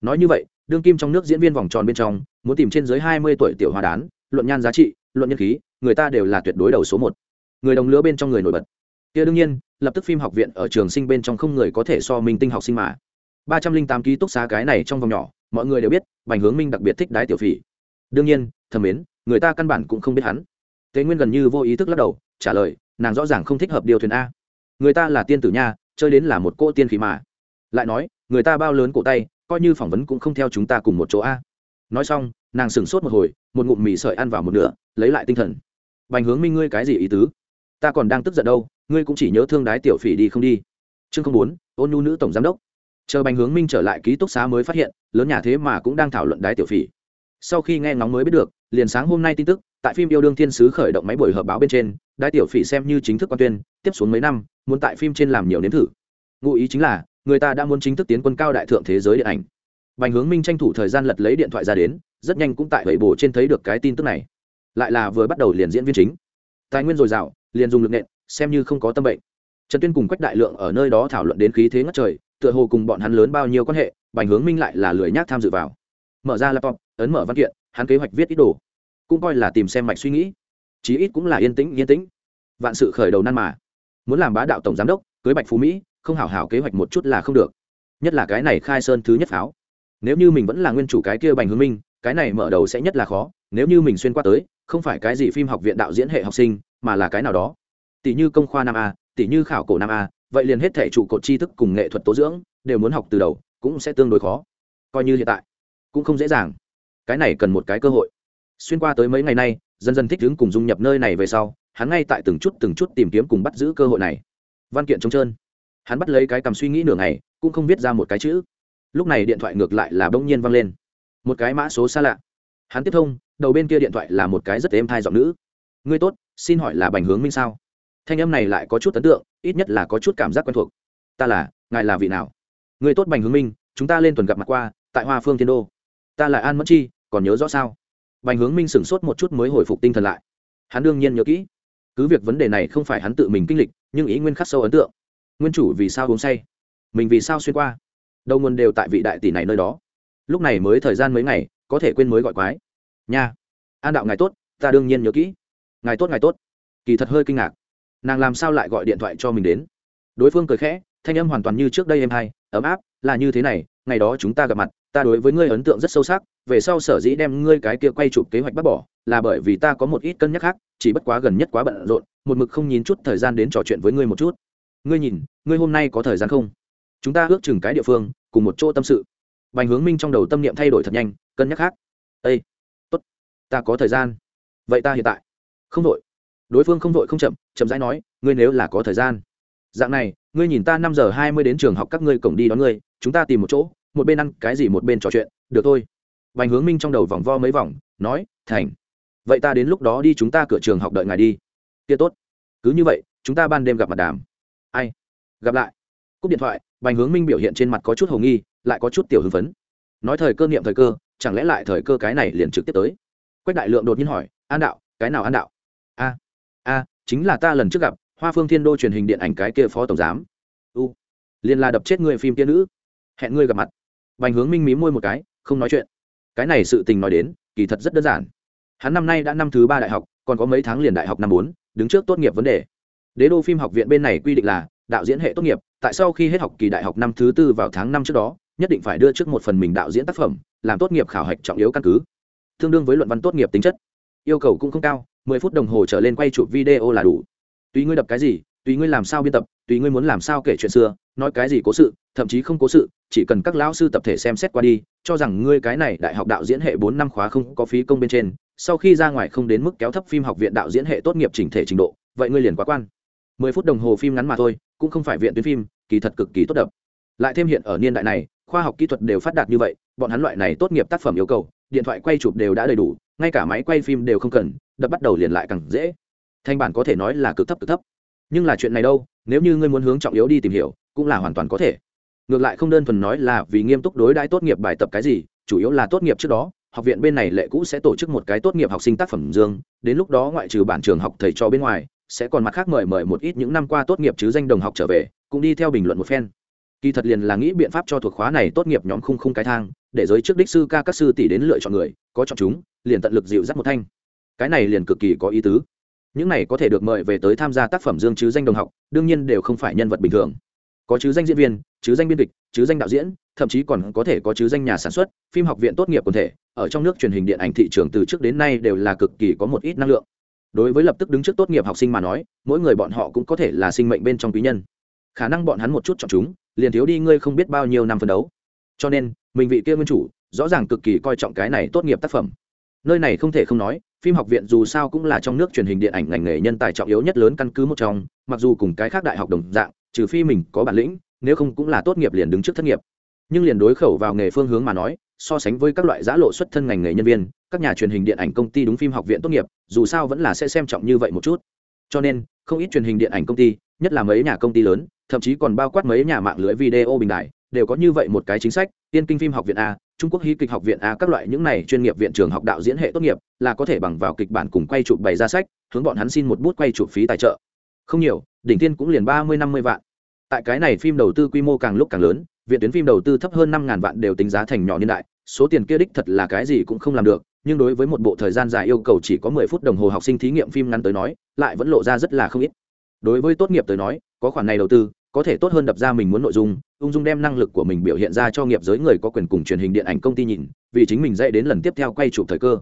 nói như vậy, đương kim trong nước diễn viên vòng tròn bên trong, muốn tìm trên dưới hai mươi tuổi tiểu hoa đán, luận nhan giá trị, luận nhân khí, người ta đều là tuyệt đối đầu số một. Người đồng lứa bên trong người nổi bật. Kia đương nhiên, lập tức phim học viện ở trường sinh bên trong không người có thể so minh tinh học sinh mà. ba trăm linh tám ký túc xá cái này trong vòng nhỏ, mọi người đều biết, bành hướng minh đặc biệt thích đái tiểu phỉ. Đương nhiên, thầm mến, người ta căn bản cũng không biết hắn. Tế nguyên gần như vô ý thức lắc đầu, trả lời, nàng rõ ràng không thích hợp điều thuyền a người ta là tiên tử nha, chơi đến là một cô tiên khí mà. Lại nói, người ta bao lớn cổ tay, coi như phỏng vấn cũng không theo chúng ta cùng một chỗ a. Nói xong, nàng sửng sốt một hồi, một ngụm mì sợi ăn vào một nửa, lấy lại tinh thần. Bành hướng minh ngươi cái gì ý tứ? Ta còn đang tức giận đâu, ngươi cũng chỉ nhớ thương đái tiểu phỉ đi không đi. Chương không bốn, ôn nhu nữ tổng giám đốc. Chờ bành hướng minh trở lại ký túc xá mới phát hiện, lớn nhà thế mà cũng đang thảo luận đái tiểu phỉ. Sau khi nghe ngóng mới biết được, liền sáng hôm nay tin tức tại phim yêu đương thiên sứ khởi động máy buổi họp báo bên trên đại tiểu phỉ xem như chính thức quan tuyên, tiếp xuống mấy năm, muốn tại phim trên làm nhiều nếm thử. Ngụ ý chính là, người ta đã muốn chính thức tiến quân cao đại thượng thế giới điện ảnh. Bành hướng minh tranh thủ thời gian lật lấy điện thoại ra đến, rất nhanh cũng tại bảy bồ trên thấy được cái tin tức này. Lại là vừa bắt đầu liền diễn viên chính. Tài nguyên dồi dào, liền dùng lực nện, xem như không có tâm bệnh. Trần tuyên cùng quách đại lượng ở nơi đó thảo luận đến khí thế ngất trời, tựa hồ cùng bọn hắn lớn bao nhiêu quan hệ, bành hướng minh lại là lười nhác tham dự vào. Mở ra laptop, ấn mở văn kiện, hắn kế hoạch viết ít đồ cũng coi là tìm xem mạch suy nghĩ. Chí ít cũng là yên tĩnh yên tĩnh. Vạn sự khởi đầu nan mà. Muốn làm bá đạo tổng giám đốc, cưới bạch phú mỹ, không hảo hảo kế hoạch một chút là không được. Nhất là cái này khai sơn thứ nhất pháo. Nếu như mình vẫn là nguyên chủ cái kia bành hướng minh, cái này mở đầu sẽ nhất là khó. Nếu như mình xuyên qua tới, không phải cái gì phim học viện đạo diễn hệ học sinh, mà là cái nào đó. Tỷ như công khoa năm a, tỷ như khảo cổ năm a, vậy liền hết thể trụ cột tri thức cùng nghệ thuật tố dưỡng, đều muốn học từ đầu, cũng sẽ tương đối khó. Coi như hiện tại, cũng không dễ dàng. Cái này cần một cái cơ hội xuyên qua tới mấy ngày nay, dần dần thích ứng cùng dung nhập nơi này về sau, hắn ngay tại từng chút từng chút tìm kiếm cùng bắt giữ cơ hội này. Văn kiện trống trơn. Hắn bắt lấy cái cầm suy nghĩ nửa ngày, cũng không viết ra một cái chữ. Lúc này điện thoại ngược lại là bỗng nhiên văng lên. Một cái mã số xa lạ. Hắn tiếp thông, đầu bên kia điện thoại là một cái rất êm thai giọng nữ. Ngươi tốt, xin hỏi là bành hướng minh sao? Thanh âm này lại có chút ấn tượng, ít nhất là có chút cảm giác quen thuộc. Ta là, ngài là vị nào? Ngươi tốt bành hướng minh, chúng ta lên tuần gặp mặt qua, tại hoa phương thiên đô. Ta là an mẫn chi, còn nhớ rõ sao? Bành hướng minh sửng sốt một chút mới hồi phục tinh thần lại. Hắn đương nhiên nhớ kỹ. Cứ việc vấn đề này không phải hắn tự mình kinh lịch, nhưng ý nguyên khắc sâu ấn tượng. Nguyên chủ vì sao uống say? Mình vì sao xuyên qua? Đầu nguồn đều tại vị đại tỷ này nơi đó. Lúc này mới thời gian mấy ngày, có thể quên mới gọi quái. Nha. An đạo ngài tốt, ta đương nhiên nhớ kỹ. Ngài tốt ngài tốt. Kỳ thật hơi kinh ngạc. Nàng làm sao lại gọi điện thoại cho mình đến? Đối phương cười khẽ, thanh âm hoàn toàn như trước đây em hay, ấm áp, là như thế này, ngày đó chúng ta gặp mặt ta đối với ngươi ấn tượng rất sâu sắc, về sau sở dĩ đem ngươi cái kia quay chụp kế hoạch bác bỏ, là bởi vì ta có một ít cân nhắc khác, chỉ bất quá gần nhất quá bận rộn, một mực không nhìn chút thời gian đến trò chuyện với ngươi một chút. Ngươi nhìn, ngươi hôm nay có thời gian không? Chúng ta ước chừng cái địa phương, cùng một chỗ tâm sự. Bành hướng minh trong đầu tâm niệm thay đổi thật nhanh, cân nhắc khác. Â tốt, ta có thời gian. Vậy ta hiện tại. Không vội. đối phương không vội không chậm chậm rãi nói, ngươi nếu là có thời gian. Dạng này, ngươi nhìn ta năm giờ hai mươi đến trường học các ngươi cổng đi đón ngươi, chúng ta tìm một chỗ một bên ăn cái gì một bên trò chuyện được thôi Bành Hướng Minh trong đầu vòng vo mấy vòng, nói, "Thành. Vậy ta đến lúc đó đi chúng ta cửa trường học đợi ngài đi." Kia tốt. Cứ như vậy, chúng ta ban đêm gặp mặt đàm. Ai? Gặp lại. Cúp điện thoại, Bành Hướng Minh biểu hiện trên mặt có chút hồ nghi, lại có chút tiểu hưng phấn. Nói thời cơ niệm thời cơ, chẳng lẽ lại thời cơ cái này liền trực tiếp tới. Quách Đại Lượng đột nhiên hỏi, "An đạo, cái nào An đạo?" "A, a, chính là ta lần trước gặp, Hoa Phương Thiên Đô truyền hình điện ảnh cái kia phó tổng giám." "U, liền là đập chết người phim kia nữ. Hẹn ngươi gặp mặt." Bành Hướng Minh mím môi một cái, không nói chuyện. Cái này sự tình nói đến kỳ thật rất đơn giản. Hắn năm nay đã năm thứ ba đại học còn có mấy tháng liền đại học năm bốn đứng trước tốt nghiệp vấn đề. Đế đô phim học viện bên này quy định là đạo diễn hệ tốt nghiệp tại sau khi hết học kỳ đại học năm thứ tư vào tháng năm trước đó nhất định phải đưa trước một phần mình đạo diễn tác phẩm làm tốt nghiệp khảo hạch trọng yếu căn cứ. Tương đương với luận văn tốt nghiệp tính chất. Yêu cầu cũng không cao mười phút đồng hồ trở lên quay chụp video là đủ. Tùy ngươi đập cái gì tùy ngươi làm sao biên tập, tùy ngươi muốn làm sao kể chuyện xưa, nói cái gì cố sự, thậm chí không cố sự, chỉ cần các lão sư tập thể xem xét qua đi, cho rằng ngươi cái này đại học đạo diễn hệ bốn năm khóa không có phí công bên trên, sau khi ra ngoài không đến mức kéo thấp phim học viện đạo diễn hệ tốt nghiệp chỉnh thể trình độ, vậy ngươi liền quá quan. Mười phút đồng hồ phim ngắn mà thôi, cũng không phải viện tuyến phim, kỳ thật cực kỳ tốt đập. Lại thêm hiện ở niên đại này, khoa học kỹ thuật đều phát đạt như vậy, bọn hắn loại này tốt nghiệp tác phẩm yêu cầu, điện thoại quay chụp đều đã đầy đủ, ngay cả máy quay phim đều không cần, đập bắt đầu liền lại càng dễ. Thanh bản có thể nói là cực thấp cực thấp nhưng là chuyện này đâu, nếu như ngươi muốn hướng trọng yếu đi tìm hiểu, cũng là hoàn toàn có thể. Ngược lại không đơn thuần nói là vì nghiêm túc đối đãi tốt nghiệp bài tập cái gì, chủ yếu là tốt nghiệp trước đó, học viện bên này lệ cũ sẽ tổ chức một cái tốt nghiệp học sinh tác phẩm dương, đến lúc đó ngoại trừ bản trường học thầy cho bên ngoài, sẽ còn mặt khác mời mời một ít những năm qua tốt nghiệp chứ danh đồng học trở về, cũng đi theo bình luận một phen. Kỳ thật liền là nghĩ biện pháp cho thuộc khóa này tốt nghiệp nhóm khung khung cái thang, để giới trước đích sư ca các sư tỷ đến lựa chọn người, có chọn chúng, liền tận lực dịu dắt một thanh. Cái này liền cực kỳ có ý tứ những này có thể được mời về tới tham gia tác phẩm dương chứ danh đồng học, đương nhiên đều không phải nhân vật bình thường. Có chứ danh diễn viên, chứ danh biên kịch, chứ danh đạo diễn, thậm chí còn có thể có chứ danh nhà sản xuất, phim học viện tốt nghiệp quần thể, ở trong nước truyền hình điện ảnh thị trường từ trước đến nay đều là cực kỳ có một ít năng lượng. Đối với lập tức đứng trước tốt nghiệp học sinh mà nói, mỗi người bọn họ cũng có thể là sinh mệnh bên trong quý nhân. Khả năng bọn hắn một chút chọn chúng, liền thiếu đi ngươi không biết bao nhiêu năm phân đấu. Cho nên, mình vị kia nguyên chủ, rõ ràng cực kỳ coi trọng cái này tốt nghiệp tác phẩm. Nơi này không thể không nói phim học viện dù sao cũng là trong nước truyền hình điện ảnh ngành nghề nhân tài trọng yếu nhất lớn căn cứ một trong, mặc dù cùng cái khác đại học đồng dạng, trừ phi mình có bản lĩnh, nếu không cũng là tốt nghiệp liền đứng trước thất nghiệp. Nhưng liền đối khẩu vào nghề phương hướng mà nói, so sánh với các loại giã lộ xuất thân ngành nghề nhân viên, các nhà truyền hình điện ảnh công ty đúng phim học viện tốt nghiệp, dù sao vẫn là sẽ xem trọng như vậy một chút. Cho nên, không ít truyền hình điện ảnh công ty, nhất là mấy nhà công ty lớn, thậm chí còn bao quát mấy nhà mạng lưới video bình đại, đều có như vậy một cái chính sách, tiên kinh phim học viện a trung quốc hí kịch học viện a, các loại những này chuyên nghiệp viện trường học đạo diễn hệ tốt nghiệp, là có thể bằng vào kịch bản cùng quay chụp bày ra sách, hướng bọn hắn xin một bút quay chụp phí tài trợ. Không nhiều, đỉnh tiên cũng liền ba mươi, năm mươi vạn. Tại cái này phim đầu tư quy mô càng lúc càng lớn, viện tuyến phim đầu tư thấp hơn năm ngàn vạn đều tính giá thành nhỏ niên đại, số tiền kia đích thật là cái gì cũng không làm được, nhưng đối với một bộ thời gian dài yêu cầu chỉ có mười phút đồng hồ học sinh thí nghiệm phim ngắn tới nói, lại vẫn lộ ra rất là không ít. Đối với tốt nghiệp tới nói, có khoản này đầu tư có thể tốt hơn đập ra mình muốn nội dung, ung dung đem năng lực của mình biểu hiện ra cho nghiệp giới người có quyền cùng truyền hình điện ảnh công ty nhìn, vì chính mình dạy đến lần tiếp theo quay chụp thời cơ.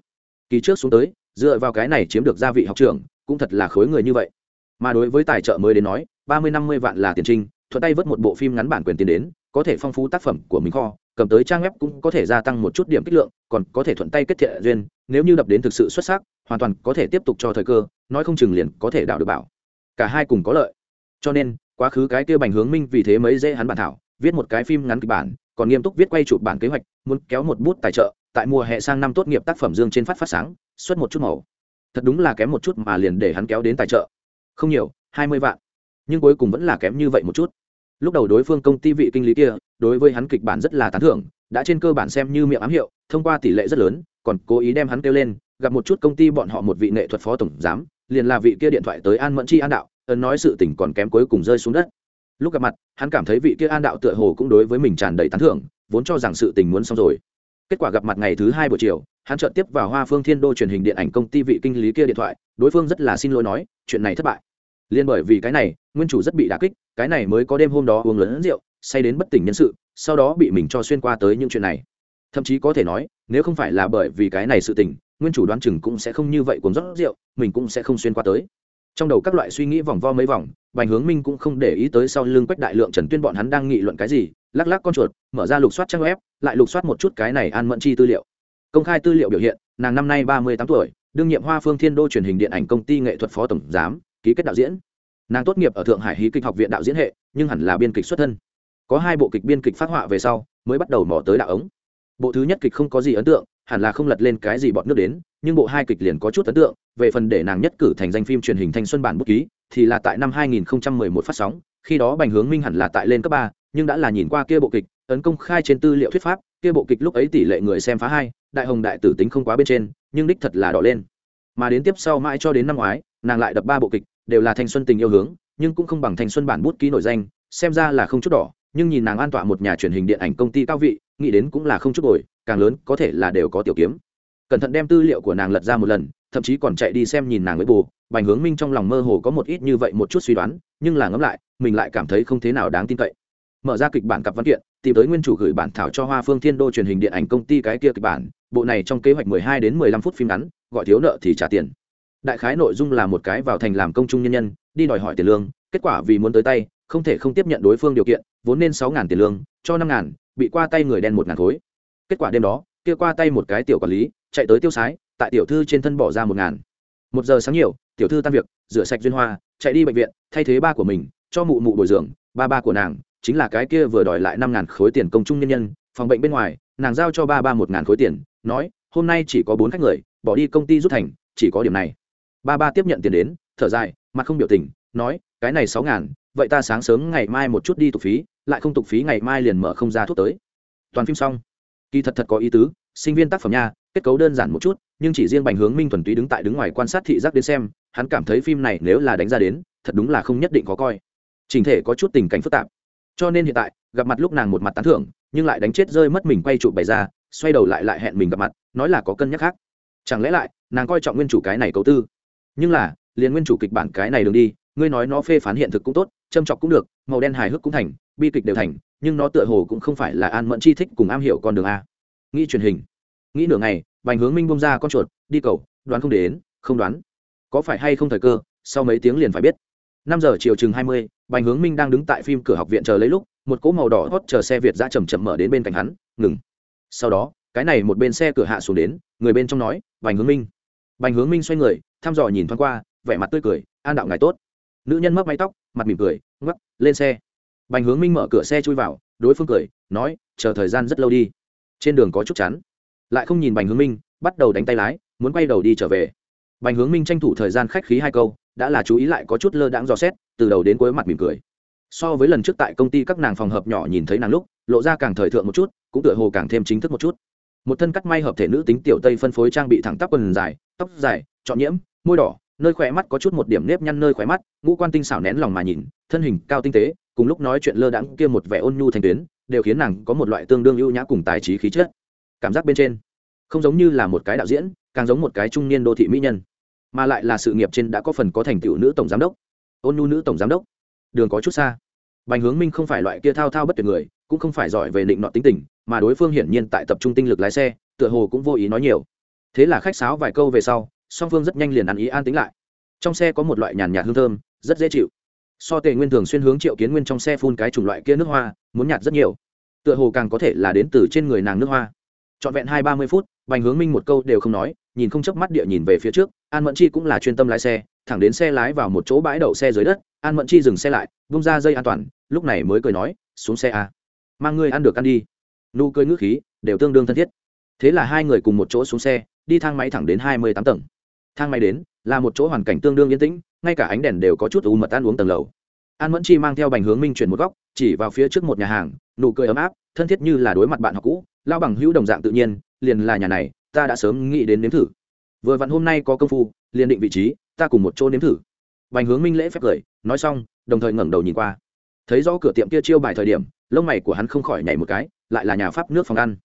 Kỳ trước xuống tới, dựa vào cái này chiếm được gia vị học trường cũng thật là khối người như vậy. Mà đối với tài trợ mới đến nói, ba mươi năm mươi vạn là tiền trinh, thuận tay vớt một bộ phim ngắn bản quyền tiền đến, có thể phong phú tác phẩm của mình kho, cầm tới trang web cũng có thể gia tăng một chút điểm kích lượng, còn có thể thuận tay kết thiện duyên, nếu như đập đến thực sự xuất sắc, hoàn toàn có thể tiếp tục cho thời cơ, nói không chừng liền có thể đảo được bảo. Cả hai cùng có lợi. Cho nên quá khứ cái kia bành hướng minh vì thế mới dễ hắn bản thảo, viết một cái phim ngắn kịch bản, còn nghiêm túc viết quay chụp bản kế hoạch, muốn kéo một bút tài trợ, tại mùa hè sang năm tốt nghiệp tác phẩm dương trên phát phát sáng, xuất một chút màu. Thật đúng là kém một chút mà liền để hắn kéo đến tài trợ. Không nhiều, hai mươi vạn. Nhưng cuối cùng vẫn là kém như vậy một chút. Lúc đầu đối phương công ty vị kinh lý kia, đối với hắn kịch bản rất là tán thưởng, đã trên cơ bản xem như miệng ám hiệu, thông qua tỷ lệ rất lớn, còn cố ý đem hắn kêu lên, gặp một chút công ty bọn họ một vị nghệ thuật phó tổng giám, liền là vị kia điện thoại tới an mẫn chi an đạo ấn nói sự tình còn kém cuối cùng rơi xuống đất. Lúc gặp mặt, hắn cảm thấy vị kia an đạo tựa hồ cũng đối với mình tràn đầy tán thưởng, vốn cho rằng sự tình muốn xong rồi. Kết quả gặp mặt ngày thứ hai buổi chiều, hắn chợt tiếp vào hoa phương thiên đô truyền hình điện ảnh công ty vị kinh lý kia điện thoại, đối phương rất là xin lỗi nói, chuyện này thất bại. Liên bởi vì cái này, nguyên chủ rất bị đả kích, cái này mới có đêm hôm đó uống lớn rượu, say đến bất tỉnh nhân sự, sau đó bị mình cho xuyên qua tới những chuyện này. Thậm chí có thể nói, nếu không phải là bởi vì cái này sự tình, nguyên chủ đoán chừng cũng sẽ không như vậy cuốn rót rượu, mình cũng sẽ không xuyên qua tới trong đầu các loại suy nghĩ vòng vo mấy vòng, bành hướng minh cũng không để ý tới sau lưng quách đại lượng trần tuyên bọn hắn đang nghị luận cái gì, lắc lắc con chuột, mở ra lục soát trang web, lại lục soát một chút cái này an mẫn chi tư liệu. Công khai tư liệu biểu hiện, nàng năm nay ba mươi tám tuổi, đương nhiệm hoa phương thiên đô truyền hình điện ảnh công ty nghệ thuật phó tổng giám, ký kết đạo diễn. Nàng tốt nghiệp ở thượng hải hí kịch học viện đạo diễn hệ, nhưng hẳn là biên kịch xuất thân. Có hai bộ kịch biên kịch phát họa về sau, mới bắt đầu mò tới đạo ống. Bộ thứ nhất kịch không có gì ấn tượng hẳn là không lật lên cái gì bọn nước đến, nhưng bộ hai kịch liền có chút ấn tượng, về phần để nàng nhất cử thành danh phim truyền hình thanh xuân bản bút ký, thì là tại năm 2011 phát sóng, khi đó bành hướng minh hẳn là tại lên cấp ba, nhưng đã là nhìn qua kia bộ kịch ấn công khai trên tư liệu thuyết pháp, kia bộ kịch lúc ấy tỷ lệ người xem phá hai, đại hồng đại tử tính không quá bên trên, nhưng đích thật là đỏ lên. Mà đến tiếp sau mãi cho đến năm ngoái, nàng lại đập ba bộ kịch, đều là thanh xuân tình yêu hướng, nhưng cũng không bằng thanh xuân bản bút ký nổi danh, xem ra là không chút đỏ nhưng nhìn nàng an tọa một nhà truyền hình điện ảnh công ty cao vị, nghĩ đến cũng là không chút bồi, càng lớn có thể là đều có tiểu kiếm. Cẩn thận đem tư liệu của nàng lật ra một lần, thậm chí còn chạy đi xem nhìn nàng với bù, bành hướng minh trong lòng mơ hồ có một ít như vậy một chút suy đoán, nhưng là ngẫm lại, mình lại cảm thấy không thế nào đáng tin cậy. Mở ra kịch bản cặp văn kiện, tìm tới nguyên chủ gửi bản thảo cho hoa phương thiên đô truyền hình điện ảnh công ty cái kia kịch bản, bộ này trong kế hoạch 12 đến 15 phút phim ngắn, gọi thiếu nợ thì trả tiền. Đại khái nội dung là một cái vào thành làm công chung nhân nhân, đi đòi hỏi tiền lương, kết quả vì muốn tới tay, không thể không tiếp nhận đối phương điều kiện vốn nên sáu ngàn tiền lương, cho năm ngàn, bị qua tay người đen một ngàn khối. Kết quả đêm đó, kia qua tay một cái tiểu quản lý, chạy tới tiêu sái, tại tiểu thư trên thân bỏ ra một ngàn. Một giờ sáng nhiều, tiểu thư tan việc, rửa sạch duyên hoa, chạy đi bệnh viện, thay thế ba của mình, cho mụ mụ bồi dưỡng, ba ba của nàng, chính là cái kia vừa đòi lại năm ngàn khối tiền công chung nhân nhân, phòng bệnh bên ngoài, nàng giao cho ba ba một ngàn khối tiền, nói, hôm nay chỉ có bốn khách người, bỏ đi công ty rút thành, chỉ có điểm này. Ba ba tiếp nhận tiền đến, thở dài, mặt không biểu tình, nói, cái này sáu ngàn vậy ta sáng sớm ngày mai một chút đi tục phí, lại không tục phí ngày mai liền mở không ra thuốc tới. Toàn phim xong. Kỳ thật thật có ý tứ, sinh viên tác phẩm nha, kết cấu đơn giản một chút, nhưng chỉ riêng bành hướng minh thuần túy đứng tại đứng ngoài quan sát thị giác đến xem, hắn cảm thấy phim này nếu là đánh ra đến, thật đúng là không nhất định có coi. Trình thể có chút tình cảnh phức tạp. Cho nên hiện tại, gặp mặt lúc nàng một mặt tán thưởng, nhưng lại đánh chết rơi mất mình quay trụ bày ra, xoay đầu lại lại hẹn mình gặp mặt, nói là có cân nhắc khác. Chẳng lẽ lại, nàng coi trọng nguyên chủ cái này cấu tư? Nhưng là, liền nguyên chủ kịch bản cái này đường đi, ngươi nói nó phê phán hiện thực cũng tốt châm chọc cũng được, màu đen hài hước cũng thành, bi kịch đều thành, nhưng nó tựa hồ cũng không phải là an mẫn chi thích cùng am hiểu con đường a. Nghĩ truyền hình. Nghĩ nửa ngày, bành hướng minh bông ra con chuột, đi cầu, đoán không đến, không đoán. Có phải hay không thời cơ, sau mấy tiếng liền phải biết. Năm giờ chiều chừng hai mươi, bành hướng minh đang đứng tại phim cửa học viện chờ lấy lúc, một cỗ màu đỏ hót chờ xe việt ra chầm chậm mở đến bên cạnh hắn, ngừng. Sau đó, cái này một bên xe cửa hạ xuống đến, người bên trong nói, bành hướng minh. Bành hướng minh xoay người, thăm dò nhìn thoáng qua, vẻ mặt tươi cười, an đạo ngài tốt nữ nhân mấp máy tóc mặt mỉm cười ngoắc, lên xe. Bành hướng minh mở cửa xe chui vào đối phương cười nói chờ thời gian rất lâu đi. Trên đường có chút chắn lại không nhìn bành hướng minh bắt đầu đánh tay lái muốn quay đầu đi trở về. Bành hướng minh tranh thủ thời gian khách khí hai câu đã là chú ý lại có chút lơ đãng dò xét từ đầu đến cuối mặt mỉm cười. So với lần trước tại công ty các nàng phòng hợp nhỏ nhìn thấy nàng lúc lộ ra càng thời thượng một chút cũng tựa hồ càng thêm chính thức một chút. Một thân cắt may hợp thể nữ tính tiểu tây phân phối trang bị thẳng tắp quần dài tóc dài trọn nhiễm môi đỏ nơi khỏe mắt có chút một điểm nếp nhăn nơi khỏe mắt, ngũ quan tinh xảo nén lòng mà nhìn, thân hình cao tinh tế, cùng lúc nói chuyện lơ đãng kia một vẻ ôn nhu thành tuyến, đều khiến nàng có một loại tương đương ưu nhã cùng tài trí khí chất. Cảm giác bên trên, không giống như là một cái đạo diễn, càng giống một cái trung niên đô thị mỹ nhân, mà lại là sự nghiệp trên đã có phần có thành tựu nữ tổng giám đốc. Ôn nhu nữ tổng giám đốc, đường có chút xa. Bành hướng minh không phải loại kia thao thao bất tuyệt người, cũng không phải giỏi về định nọ tính tình, mà đối phương hiển nhiên tại tập trung tinh lực lái xe, tựa hồ cũng vô ý nói nhiều. Thế là khách sáo vài câu về sau song phương rất nhanh liền ăn ý an tính lại. Trong xe có một loại nhàn nhạt hương thơm rất dễ chịu. So tề nguyên thường xuyên hướng triệu kiến nguyên trong xe phun cái chủng loại kia nước hoa muốn nhạt rất nhiều. Tựa hồ càng có thể là đến từ trên người nàng nước hoa. Trọn vẹn hai ba mươi phút bành hướng minh một câu đều không nói nhìn không chớp mắt địa nhìn về phía trước. An mẫn chi cũng là chuyên tâm lái xe thẳng đến xe lái vào một chỗ bãi đậu xe dưới đất an mẫn chi dừng xe lại bung ra dây an toàn lúc này mới cười nói xuống xe à, mang ngươi ăn được ăn đi. Nụ cười ngữ khí đều tương đương thân thiết. Thế là hai người cùng một chỗ xuống xe đi thang máy thẳng đến hai mươi tám tầng thang máy đến, là một chỗ hoàn cảnh tương đương yên tĩnh, ngay cả ánh đèn đều có chút u mật ăn uống tầng lầu. An mẫn chi mang theo bành hướng minh chuyển một góc, chỉ vào phía trước một nhà hàng, nụ cười ấm áp, thân thiết như là đối mặt bạn học cũ lao bằng hữu đồng dạng tự nhiên, liền là nhà này, ta đã sớm nghĩ đến nếm thử. Vừa vặn hôm nay có công phu, liền định vị trí, ta cùng một chỗ nếm thử. Bành hướng minh lễ phép cười, nói xong, đồng thời ngẩng đầu nhìn qua. Thấy rõ cửa tiệm kia chiêu bài thời điểm, lông mày của hắn không khỏi nhảy một cái, lại là nhà pháp nước phòng ăn.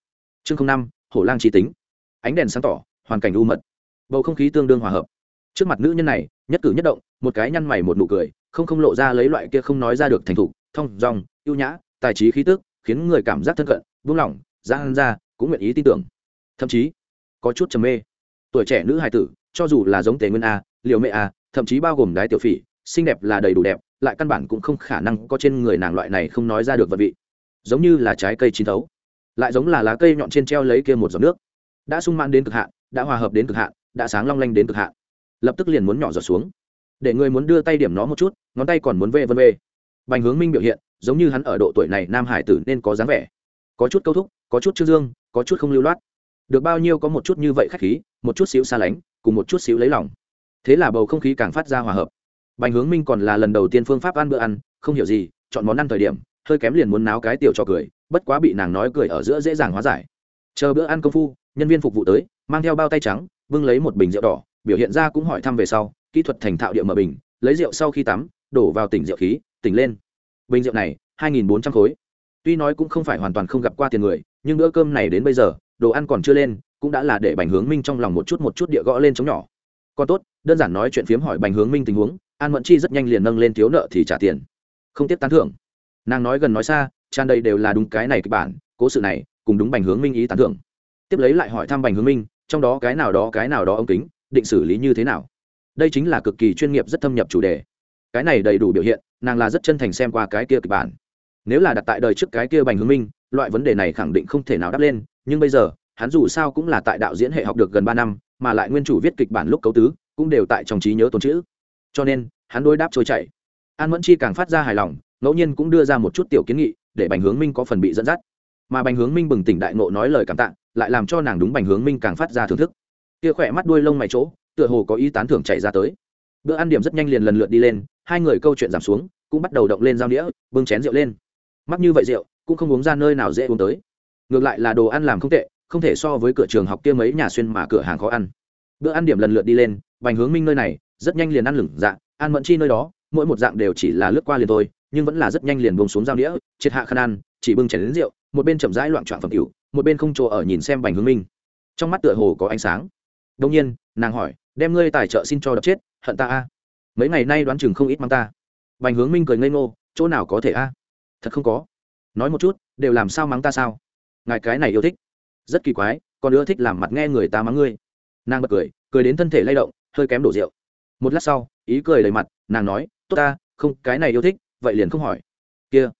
Chương năm, hổ lang trí tính. Ánh đèn sáng tỏ, hoàn cảnh u mật bầu không khí tương đương hòa hợp. Trước mặt nữ nhân này, nhất cử nhất động, một cái nhăn mày một nụ cười, không không lộ ra lấy loại kia không nói ra được thành thục, thông dòng ưu nhã, tài trí khí tức, khiến người cảm giác thân cận, buông lỏng, ra ra, cũng nguyện ý tin tưởng. Thậm chí, có chút trầm mê. Tuổi trẻ nữ hài tử, cho dù là giống tề nguyên a liều mẹ a, thậm chí bao gồm đái tiểu phỉ, xinh đẹp là đầy đủ đẹp, lại căn bản cũng không khả năng có trên người nàng loại này không nói ra được vật vị. Giống như là trái cây chín thấu, lại giống là lá cây nhọn trên treo lấy kia một giọt nước. Đã sung mãn đến cực hạn, đã hòa hợp đến cực hạn đã sáng long lanh đến cực hạn. Lập tức liền muốn nhỏ giọt xuống. Để người muốn đưa tay điểm nó một chút, ngón tay còn muốn vê vân vê. Bành hướng minh biểu hiện, giống như hắn ở độ tuổi này nam hải tử nên có dáng vẻ. Có chút câu thúc, có chút trương dương, có chút không lưu loát. Được bao nhiêu có một chút như vậy khách khí, một chút xíu xa lánh, cùng một chút xíu lấy lòng. Thế là bầu không khí càng phát ra hòa hợp. Bành hướng minh còn là lần đầu tiên phương pháp ăn bữa ăn, không hiểu gì, chọn món ăn thời điểm, hơi kém liền muốn náo cái tiểu cho cười, bất quá bị nàng nói cười ở giữa dễ dàng hóa giải. Chờ bữa ăn công phu, nhân viên phục vụ tới, mang theo bao tay trắng bưng lấy một bình rượu đỏ, biểu hiện ra cũng hỏi thăm về sau, kỹ thuật thành thạo địa mở bình, lấy rượu sau khi tắm, đổ vào tỉnh rượu khí, tỉnh lên. Bình rượu này, hai nghìn bốn trăm khối. Tuy nói cũng không phải hoàn toàn không gặp qua tiền người, nhưng bữa cơm này đến bây giờ, đồ ăn còn chưa lên, cũng đã là để bành hướng minh trong lòng một chút một chút địa gõ lên chống nhỏ. Còn tốt, đơn giản nói chuyện phiếm hỏi bành hướng minh tình huống, an mẫn chi rất nhanh liền nâng lên thiếu nợ thì trả tiền. Không tiếp tán thưởng. Nàng nói gần nói xa, tràn đầy đều là đúng cái này kịch bản, cố sự này, cùng đúng bành hướng minh ý tán thưởng. Tiếp lấy lại hỏi thăm bành hướng minh trong đó cái nào đó, cái nào đó ông kính, định xử lý như thế nào? Đây chính là cực kỳ chuyên nghiệp, rất thâm nhập chủ đề. Cái này đầy đủ biểu hiện, nàng là rất chân thành xem qua cái kia kịch bản. Nếu là đặt tại đời trước cái kia bành hướng minh, loại vấn đề này khẳng định không thể nào đáp lên, nhưng bây giờ, hắn dù sao cũng là tại đạo diễn hệ học được gần ba năm, mà lại nguyên chủ viết kịch bản lúc cấu tứ, cũng đều tại trong trí nhớ tồn chữ cho nên, hắn đối đáp trôi chảy. An mẫn chi càng phát ra hài lòng, ngẫu nhiên cũng đưa ra một chút tiểu kiến nghị, để bành hướng minh có phần bị dẫn dắt. Mà bành hướng minh bừng tỉnh đại ngộ nói lời cảm tạ lại làm cho nàng đúng bành hướng minh càng phát ra thưởng thức. Kia khỏe mắt đuôi lông mày chỗ, tựa hồ có ý tán thưởng chạy ra tới. Bữa ăn điểm rất nhanh liền lần lượt đi lên, hai người câu chuyện giảm xuống, cũng bắt đầu động lên dao đĩa bưng chén rượu lên. Mắc như vậy rượu, cũng không uống ra nơi nào dễ uống tới. Ngược lại là đồ ăn làm không tệ, không thể so với cửa trường học kia mấy nhà xuyên mà cửa hàng khó ăn. Bữa ăn điểm lần lượt đi lên, bành hướng minh nơi này, rất nhanh liền ăn lửng dạ ăn mẫn chi nơi đó, mỗi một dạng đều chỉ là lướt qua liền thôi, nhưng vẫn là rất nhanh liền bông xuống dao đĩa triệt hạ khăn ăn, chỉ bưng chén đến rượu, một bên chậm rãi loạn trọn phẩm cửu một bên không chỗ ở nhìn xem bành hướng minh. Trong mắt tựa hồ có ánh sáng. Đông nhiên, nàng hỏi, đem ngươi tài trợ xin cho đập chết, hận ta a? Mấy ngày nay đoán chừng không ít mang ta. Bành hướng minh cười ngây ngô, chỗ nào có thể a? Thật không có. Nói một chút, đều làm sao mắng ta sao? Ngài cái này yêu thích. Rất kỳ quái, còn ưa thích làm mặt nghe người ta mắng ngươi. Nàng bật cười cười đến thân thể lay động, hơi kém đổ rượu. Một lát sau, ý cười đầy mặt, nàng nói, tốt ta, không, cái này yêu thích, vậy liền không hỏi. Kia,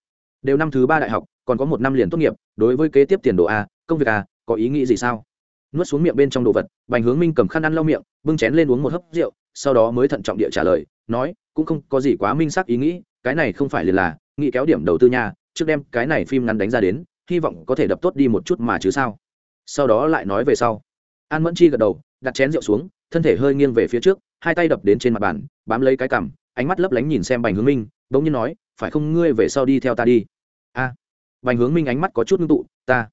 đều năm thứ ba đại học còn có một năm liền tốt nghiệp, đối với kế tiếp tiền đồ a, công việc a, có ý nghĩ gì sao? Nuốt xuống miệng bên trong đồ vật, bành hướng minh cầm khăn ăn lau miệng, bưng chén lên uống một hớp rượu, sau đó mới thận trọng địa trả lời, nói, cũng không có gì quá minh xác ý nghĩ, cái này không phải liền là, nghĩ kéo điểm đầu tư nha, trước đem cái này phim ngắn đánh ra đến, hy vọng có thể đập tốt đi một chút mà chứ sao? Sau đó lại nói về sau. An mẫn chi gật đầu, đặt chén rượu xuống, thân thể hơi nghiêng về phía trước, hai tay đập đến trên mặt bàn, bám lấy cái cằm, ánh mắt lấp lánh nhìn xem bành hướng minh, bỗng nhiên nói, phải không ngươi về sau đi theo ta đi? Bành hướng minh ánh mắt có chút ngưng tụ, ta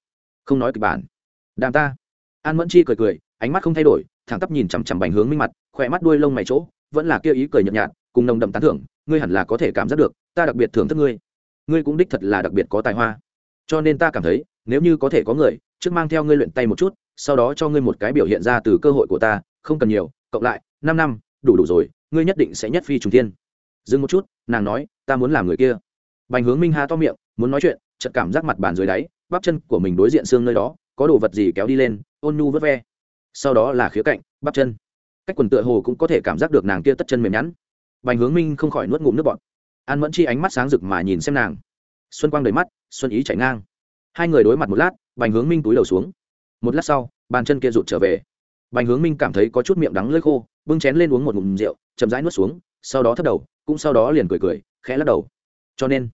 không nói kịch bản. Đàm ta. An mẫn chi cười cười, ánh mắt không thay đổi, thẳng tắp nhìn chằm chằm bành hướng minh mặt, khỏe mắt đuôi lông mày chỗ, vẫn là kia ý cười nhợt nhạt, cùng nồng đậm tán thưởng, ngươi hẳn là có thể cảm giác được, ta đặc biệt thưởng thức ngươi. Ngươi cũng đích thật là đặc biệt có tài hoa. Cho nên ta cảm thấy, nếu như có thể có người, trước mang theo ngươi luyện tay một chút, sau đó cho ngươi một cái biểu hiện ra từ cơ hội của ta, không cần nhiều, cộng lại, năm năm, đủ đủ rồi, ngươi nhất định sẽ nhất phi trùng thiên. Dừng một chút, nàng nói, ta muốn làm người kia. Bành hướng minh há to miệng, muốn nói chuyện chợt cảm giác mặt bàn dưới đáy, bắp chân của mình đối diện xương nơi đó, có đồ vật gì kéo đi lên, ôn nhu vớt ve. Sau đó là khía cạnh, bắp chân. Cách quần tựa hồ cũng có thể cảm giác được nàng kia tất chân mềm nhẵn. Bành hướng minh không khỏi nuốt ngụm nước bọt. An mẫn chi ánh mắt sáng rực mà nhìn xem nàng. Xuân quang đầy mắt, xuân ý chảy ngang. Hai người đối mặt một lát, bành hướng minh túi đầu xuống. Một lát sau, bàn chân kia rụt trở về. Bành hướng minh cảm thấy có chút miệng đắng lơi khô, bưng chén lên uống một ngụm rượu, chậm rãi nuốt xuống, sau đó thất đầu, cũng sau đó liền cười cười, khẽ lắc đầu. Cho nên,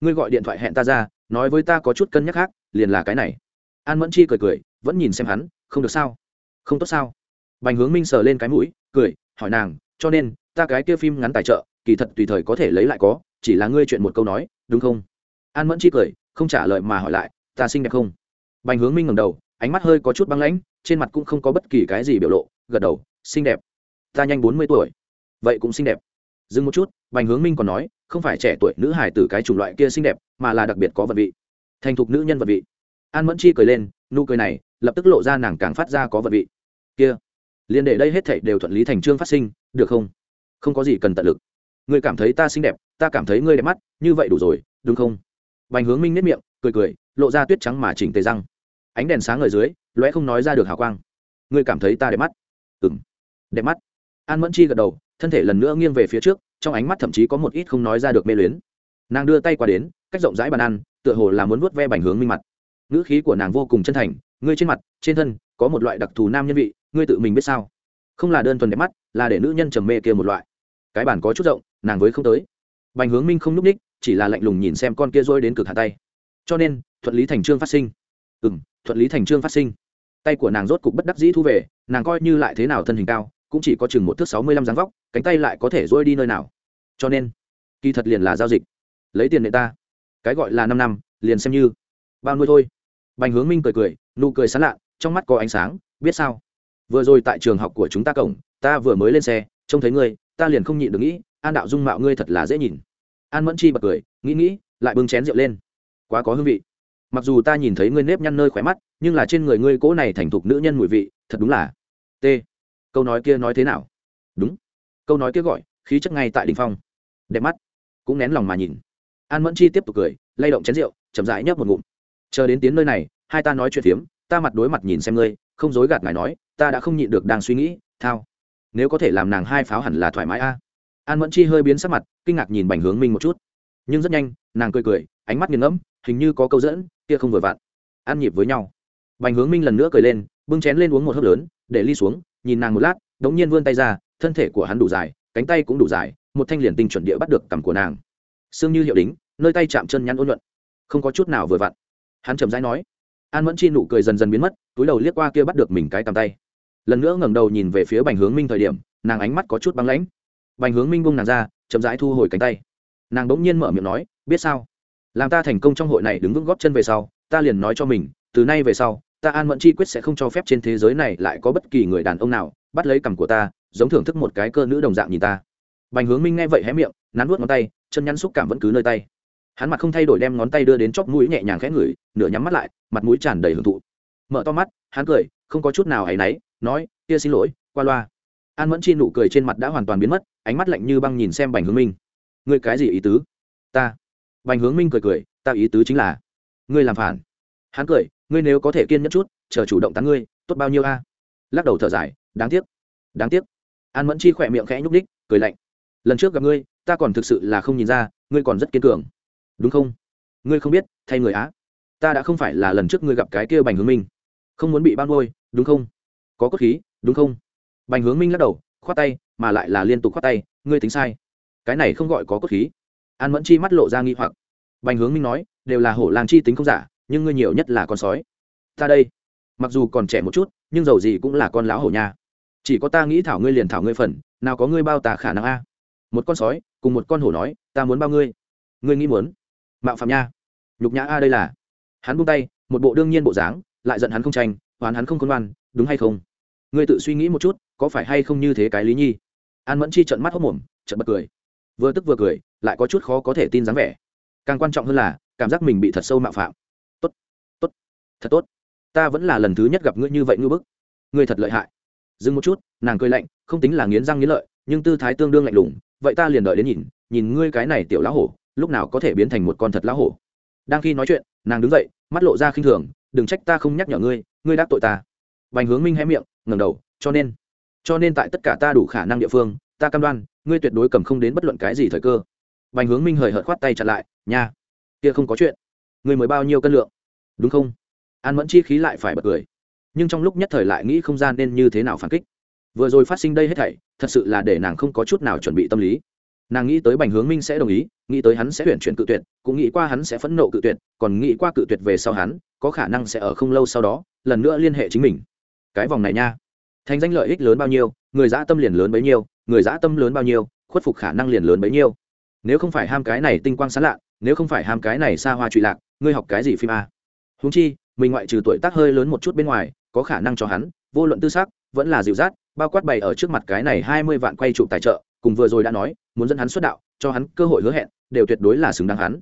ngươi gọi điện thoại hẹn ta ra nói với ta có chút cân nhắc khác, liền là cái này. An mẫn chi cười cười, vẫn nhìn xem hắn, không được sao? Không tốt sao? Bành hướng minh sờ lên cái mũi, cười, hỏi nàng, cho nên, ta cái kia phim ngắn tài trợ, kỳ thật tùy thời có thể lấy lại có, chỉ là ngươi chuyện một câu nói, đúng không? An mẫn chi cười, không trả lời mà hỏi lại, ta xinh đẹp không? Bành hướng minh ngầm đầu, ánh mắt hơi có chút băng lãnh, trên mặt cũng không có bất kỳ cái gì biểu lộ, gật đầu, xinh đẹp. Ta nhanh bốn mươi tuổi. Vậy cũng xinh đẹp dừng một chút, bành hướng minh còn nói, không phải trẻ tuổi nữ hải tử cái chủng loại kia xinh đẹp, mà là đặc biệt có vật vị. Thành thục nữ nhân vật vị. An mẫn chi cười lên, nụ cười này, lập tức lộ ra nàng càng phát ra có vật vị. Kia, liền để đây hết thảy đều thuận lý thành trương phát sinh, được không? Không có gì cần tận lực. Ngươi cảm thấy ta xinh đẹp, ta cảm thấy ngươi đẹp mắt, như vậy đủ rồi, đúng không? Bành hướng minh nếp miệng, cười cười, lộ ra tuyết trắng mà chỉnh tề răng. Ánh đèn sáng ở dưới, lóe không nói ra được hào quang. Ngươi cảm thấy ta đẹp mắt. Ừ m đẹp mắt. An mẫn chi gật đầu thân thể lần nữa nghiêng về phía trước, trong ánh mắt thậm chí có một ít không nói ra được mê luyến. Nàng đưa tay qua đến, cách rộng rãi bàn ăn, tựa hồ là muốn vuốt ve bành hướng minh mặt. Ngữ khí của nàng vô cùng chân thành, ngươi trên mặt, trên thân, có một loại đặc thù nam nhân vị, ngươi tự mình biết sao? Không là đơn thuần đẹp mắt, là để nữ nhân trầm mê kia một loại. Cái bản có chút rộng, nàng với không tới. Bành hướng minh không n ú c ních, chỉ là lạnh lùng nhìn xem con kia rôi đến cực hạ tay. Cho nên, thuận lý thành trương phát sinh. Ừ m thuận lý thành trương phát sinh. Tay của nàng rốt cục bất đắc dĩ thu về, nàng coi như lại thế nào thân hình cao, cũng chỉ có chừng một thước sáu mươi lăm dáng vóc cánh tay lại có thể rôi đi nơi nào? Cho nên, kỳ thật liền là giao dịch. Lấy tiền nệ ta. Cái gọi là năm năm, liền xem như. Bao nuôi thôi. Bành hướng minh cười cười, nụ cười sán lạ, trong mắt có ánh sáng, biết sao? Vừa rồi tại trường học của chúng ta cổng, ta vừa mới lên xe, trông thấy ngươi, ta liền không nhịn được nghĩ, an đạo dung mạo ngươi thật là dễ nhìn. An mẫn chi bật cười, nghĩ nghĩ, lại bưng chén rượu lên. Quá có hương vị. Mặc dù ta nhìn thấy ngươi nếp nhăn nơi khỏe mắt, nhưng là trên người ngươi cỗ này thành thục nữ nhân mùi vị, thật đúng là t. Câu nói kia nói thế nào? Đúng câu nói kia gọi, khí chất ngay tại đ ỉ n h phong. Đẹp mắt. Cũng nén lòng mà nhìn. An mẫn chi tiếp tục cười, lay động chén rượu, chậm rãi nhấp một ngụm. Chờ đến tiến nơi này, hai ta nói chuyện phiếm, ta mặt đối mặt nhìn xem ngươi, không dối gạt ngài nói, ta đã không nhịn được đang suy nghĩ, thao. Nếu có thể làm nàng hai pháo hẳn là thoải mái a. An mẫn chi hơi biến sắc mặt, kinh ngạc nhìn bành hướng minh một chút. Nhưng rất nhanh, nàng cười cười, ánh mắt nghiền ngẫm, hình như có câu dẫn, kia không vừa vặn. Ăn nhịp với nhau. Bành hướng minh lần nữa cười lên, bưng chén lên uống một hớp lớn, để ly xuống, nhìn nàng một lát, đống nhiên vươn tay ra thân thể của hắn đủ dài, cánh tay cũng đủ dài, một thanh liền tinh chuẩn địa bắt được cằm của nàng. Xương như hiệu đính, nơi tay chạm chân nhắn ôn nhuận không có chút nào vừa vặn. Hắn chậm rãi nói. An mẫn chi nụ cười dần dần biến mất, túi đầu liếc qua kia bắt được mình cái cầm tay. Lần nữa ngẩng đầu nhìn về phía bành hướng minh thời điểm, nàng ánh mắt có chút băng lãnh. Bành hướng minh bung nàng ra, chậm rãi thu hồi cánh tay. Nàng bỗng nhiên mở miệng nói, biết sao? Làm ta thành công trong hội này đứng vững góp chân về sau, ta liền nói cho mình, từ nay về sau, ta an mẫn chi quyết sẽ không cho phép trên thế giới này lại có bất kỳ người đàn ông nào bắt lấy cằm của ta giống thưởng thức một cái cơ nữ đồng dạng nhìn ta. Bành hướng minh nghe vậy hé miệng, nắn nuốt ngón tay, chân nhắn xúc cảm vẫn cứ nơi tay. Hắn mặt không thay đổi đem ngón tay đưa đến chóp mũi nhẹ nhàng khẽ ngửi, nửa nhắm mắt lại, mặt mũi tràn đầy hưởng thụ. Mở to mắt, hắn cười, không có chút nào áy náy, nói, kia xin lỗi, qua loa. An mẫn chi nụ cười trên mặt đã hoàn toàn biến mất, ánh mắt lạnh như băng nhìn xem bành hướng minh. Ngươi cái gì ý tứ? Ta. Bành hướng minh cười cười, ta ý tứ chính là, ngươi làm phản. Hắn cười, ngươi nếu có thể kiên nhẫn chút, chờ chủ động tán ngươi, tốt bao nhiêu a? Lắc đầu thở dài, đáng tiếc đáng tiếc an mẫn chi khỏe miệng khẽ nhúc đích cười lạnh. Lần trước gặp ngươi, ta còn thực sự là không nhìn ra, ngươi còn rất kiên cường. Đúng không? Ngươi không biết, thay người á. Ta đã không phải là lần trước ngươi gặp cái kia bành hướng minh. Không muốn bị ban ngôi đúng không? Có cốt khí, đúng không? Bành hướng minh lắc đầu, khoát tay, mà lại là liên tục khoát tay, ngươi tính sai. Cái này không gọi có cốt khí. An mẫn chi mắt lộ ra nghi hoặc. Bành hướng minh nói, đều là hổ lang chi tính không giả, nhưng ngươi nhiều nhất là con sói. Ta đây, mặc dù còn trẻ một chút, nhưng dầu gì cũng là con lão hổ nha chỉ có ta nghĩ thảo ngươi liền thảo ngươi phần, nào có ngươi bao tà khả năng a? Một con sói, cùng một con hổ nói, ta muốn bao ngươi. Ngươi nghĩ muốn? Mạo phạm nha. Nhục nhã a đây là. Hắn buông tay, một bộ đương nhiên bộ dáng, lại giận hắn không tranh, oán hắn không công ngoan, đúng hay không? Ngươi tự suy nghĩ một chút, có phải hay không như thế cái lý nhi? An mẫn chi trận mắt hốc mồm trận bật cười. Vừa tức vừa cười, lại có chút khó có thể tin dáng vẻ. Càng quan trọng hơn là, cảm giác mình bị thật sâu mạo phạm. Tốt tốt, thật tốt. Ta vẫn là lần thứ nhất gặp ngươi như vậy ngư bức. Ngươi thật lợi hại dừng một chút, nàng cười lạnh, không tính là nghiến răng nghiến lợi, nhưng tư thái tương đương lạnh lùng, vậy ta liền đợi đến nhìn nhìn ngươi cái này tiểu lão hổ, lúc nào có thể biến thành một con thật lão hổ. Đang khi nói chuyện, nàng đứng dậy, mắt lộ ra khinh thường, đừng trách ta không nhắc nhở ngươi ngươi đáp tội ta. Bành hướng minh hé miệng, ngẩng đầu, cho nên cho nên tại tất cả ta đủ khả năng địa phương, ta cam đoan, ngươi tuyệt đối cầm không đến bất luận cái gì thời cơ. Bành hướng minh hời hợt khoát tay chặn lại, nha, kia không có chuyện. Ngươi mới bao nhiêu cân lượng? Đúng không? An mẫn chi khí lại phải bật cười nhưng trong lúc nhất thời lại nghĩ không gian nên như thế nào phản kích. Vừa rồi phát sinh đây hết thảy, thật sự là để nàng không có chút nào chuẩn bị tâm lý. Nàng nghĩ tới bành hướng minh sẽ đồng ý, nghĩ tới hắn sẽ tuyển chuyển cự tuyệt, cũng nghĩ qua hắn sẽ phẫn nộ cự tuyệt, còn nghĩ qua cự tuyệt về sau hắn, có khả năng sẽ ở không lâu sau đó, lần nữa liên hệ chính mình. Cái vòng này nha. Thành danh lợi ích lớn bao nhiêu, người dã tâm liền lớn bấy nhiêu, người dã tâm lớn bao nhiêu, khuất phục khả năng liền lớn bấy nhiêu. Nếu không phải ham cái này tinh quang sán lạ, nếu không phải ham cái này xa hoa trụy lạc, ngươi học cái gì phim a? Húng chi mình ngoại trừ tuổi tác hơi lớn một chút bên ngoài, có khả năng cho hắn, vô luận tư xác vẫn là dịu dắt, bao quát bày ở trước mặt cái này hai mươi vạn quay trụ tài trợ, cùng vừa rồi đã nói, muốn dẫn hắn xuất đạo, cho hắn cơ hội hứa hẹn, đều tuyệt đối là xứng đáng hắn.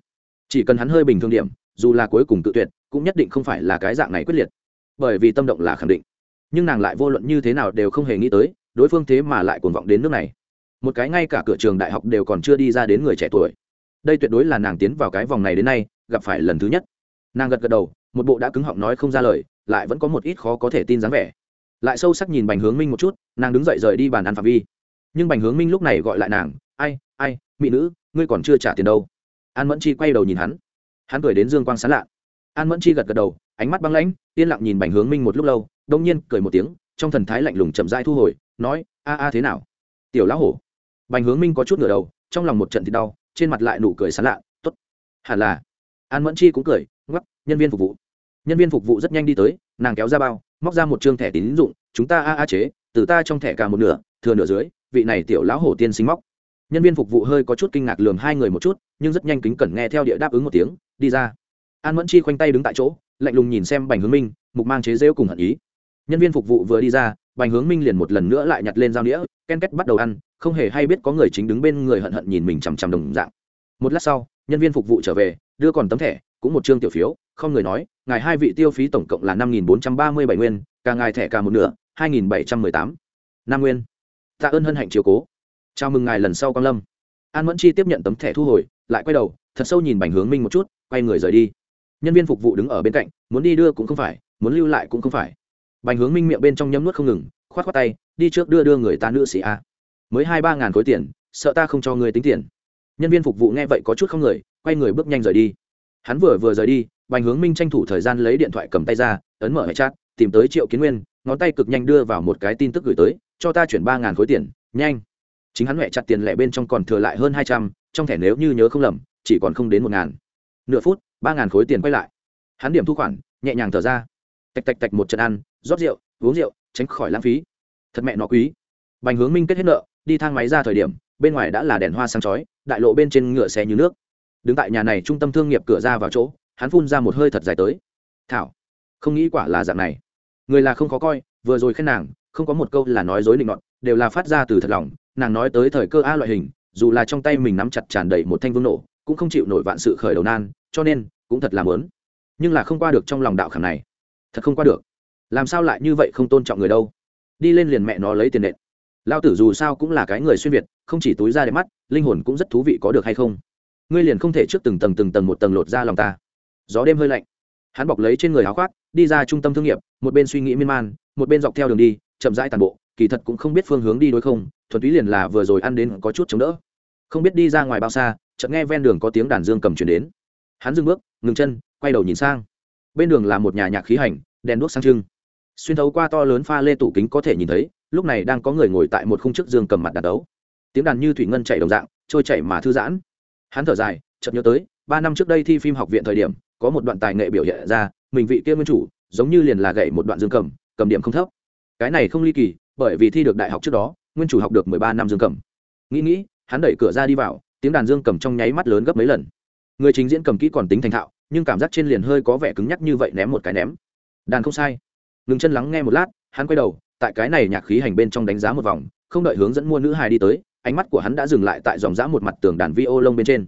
Chỉ cần hắn hơi bình thường điểm, dù là cuối cùng tự tuyệt, cũng nhất định không phải là cái dạng này quyết liệt. Bởi vì tâm động là khẳng định. Nhưng nàng lại vô luận như thế nào đều không hề nghĩ tới, đối phương thế mà lại cuồng vọng đến nước này. Một cái ngay cả cửa trường đại học đều còn chưa đi ra đến người trẻ tuổi. Đây tuyệt đối là nàng tiến vào cái vòng này đến nay, gặp phải lần thứ nhất nàng gật gật đầu, một bộ đã cứng họng nói không ra lời, lại vẫn có một ít khó có thể tin dáng vẻ. Lại sâu sắc nhìn bành hướng minh một chút, nàng đứng dậy rời đi bàn ăn phạm vi. Nhưng bành hướng minh lúc này gọi lại nàng, ai ai, mỹ nữ, ngươi còn chưa trả tiền đâu. An mẫn chi quay đầu nhìn hắn. Hắn cười đến dương quang sán lạ. An mẫn chi gật gật đầu, ánh mắt băng lãnh, yên lặng nhìn bành hướng minh một lúc lâu đông nhiên cười một tiếng, trong thần thái lạnh lùng chậm dai thu hồi, nói, a a, thế nào? Tiểu lão hổ. Bành hướng minh có chút ngửa đầu, trong lòng một trận thì đau, trên mặt lại nụ cười sán lạ t ố t hẳn là. An mẫn chi cũng cười nhân viên phục vụ. Nhân viên phục vụ rất nhanh đi tới, nàng kéo ra bao, móc ra một chương thẻ tín dụng, chúng ta a a chế, từ ta trong thẻ cả một nửa, thừa nửa dưới, vị này tiểu lão hổ tiên sinh móc. Nhân viên phục vụ hơi có chút kinh ngạc lường hai người một chút, nhưng rất nhanh kính cẩn nghe theo địa đáp ứng một tiếng, đi ra. An mẫn chi khoanh tay đứng tại chỗ, lạnh lùng nhìn xem bành hướng minh, mục mang chế rêu cùng hận ý. Nhân viên phục vụ vừa đi ra, bành hướng minh liền một lần nữa lại nhặt lên dao đĩa ken két bắt đầu ăn, không hề hay biết có người chính đứng bên người hận hận nhìn mình chằm chằm đồng dạng. Một lát sau, nhân viên phục vụ trở về, đưa còn tấm thẻ cũng một chương tiểu phiếu, không người nói, ngài hai vị tiêu phí tổng cộng là năm nghìn bốn trăm ba mươi bảy nguyên, cả ngài thẻ cả một nửa, hai nghìn bảy trăm mười tám. Năm nguyên. Tạ ơn hân hạnh chiều cố. Chào mừng ngài lần sau quang lâm. An mẫn chi tiếp nhận tấm thẻ thu hồi, lại quay đầu, thật sâu nhìn bành hướng minh một chút, quay người rời đi. Nhân viên phục vụ đứng ở bên cạnh, muốn đi đưa cũng không phải, muốn lưu lại cũng không phải. Bành hướng minh miệng bên trong nhấm nuốt không ngừng k h o á t k h o á t tay, đi trước đưa đưa người ta nữ sĩ a. Mới hai ba ngàn khối tiền, sợ ta không cho người tính tiền. Nhân viên phục vụ nghe vậy có chút không người, quay người bước nhanh rời đi hắn vừa vừa rời đi, bành hướng minh tranh thủ thời gian lấy điện thoại cầm tay ra, ấn mở hệ chat, tìm tới triệu kiến nguyên, ngón tay cực nhanh đưa vào một cái tin tức gửi tới, cho ta chuyển ba ngàn khối tiền, nhanh. Chính hắn huệ chặt tiền lẻ bên trong còn thừa lại hơn hai trăm, trong thẻ nếu như nhớ không lầm, chỉ còn không đến một ngàn. Nửa phút, ba ngàn khối tiền quay lại. Hắn điểm thu khoản, nhẹ nhàng thở ra. Tạch tạch tạch một trận ăn, rót rượu, uống rượu, tránh khỏi lãng phí. Thật mẹ nó quý. Bành hướng minh kết hết nợ, đi thang máy ra thời điểm, bên ngoài đã là đèn hoa sáng chói, đại lộ bên trên ngựa xe như nước đứng tại nhà này trung tâm thương nghiệp cửa ra vào chỗ, hắn phun ra một hơi thật dài tới. Thảo, không nghĩ quả là dạng này. Người là không khó coi, vừa rồi khen nàng, không có một câu là nói dối định luận đều là phát ra từ thật lòng. Nàng nói tới thời cơ a loại hình, dù là trong tay mình nắm chặt tràn đầy một thanh vương nổ, cũng không chịu nổi vạn sự khởi đầu nan, cho nên, cũng thật làm lớn nhưng là không qua được trong lòng đạo khảm này. Thật không qua được. Làm sao lại như vậy không tôn trọng người đâu? Đi lên liền mẹ nó lấy tiền nện. Lao tử dù sao cũng là cái người xuyên việt, không chỉ túi ra đẹp mắt, linh hồn cũng rất thú vị có được hay không? Ngươi liền không thể trước từng tầng từng tầng một tầng lột ra lòng ta. Gió đêm hơi lạnh. Hắn bọc lấy trên người áo khoác, đi ra trung tâm thương nghiệp, một bên suy nghĩ miên man, một bên dọc theo đường đi, chậm rãi tàn bộ, kỳ thật cũng không biết phương hướng đi đối không, thuần túy liền là vừa rồi ăn đến có chút chống đỡ. Không biết đi ra ngoài bao xa, chợt nghe ven đường có tiếng đàn dương cầm chuyển đến. Hắn dừng bước, ngừng chân, quay đầu nhìn sang. Bên đường là một nhà nhạc khí hành, đèn đuốc sang trưng. Xuyên thấu qua to lớn pha lê tủ kính có thể nhìn thấy, lúc này đang có người ngồi tại một khung chức dương cầm mặt đàn đấu. Tiếng đàn như thủy ngân chạy đồng dạng, trôi chạy mà thư giãn hắn thở dài, chợt nhớ tới, ba năm trước đây thi phim học viện thời điểm, có một đoạn tài nghệ biểu hiện ra, mình vị kia nguyên chủ, giống như liền là gậy một đoạn dương cầm cầm điểm không thấp. Cái này không ly kỳ, bởi vì thi được đại học trước đó, nguyên chủ học được mười ba năm dương cầm. Nghĩ nghĩ, hắn đẩy cửa ra đi vào, tiếng đàn dương cầm trong nháy mắt lớn gấp mấy lần. Người trình diễn cầm kỹ còn tính thành thạo, nhưng cảm giác trên liền hơi có vẻ cứng nhắc như vậy ném một cái ném. Đàn không sai. Ngừng chân lắng nghe một lát, hắn quay đầu, tại cái này nhạc khí hành bên trong đánh giá một vòng, không đợi hướng dẫn mua nữ hài đi tới ánh mắt của hắn đã dừng lại tại dòng dã một mặt tường đàn vi ô lông bên trên.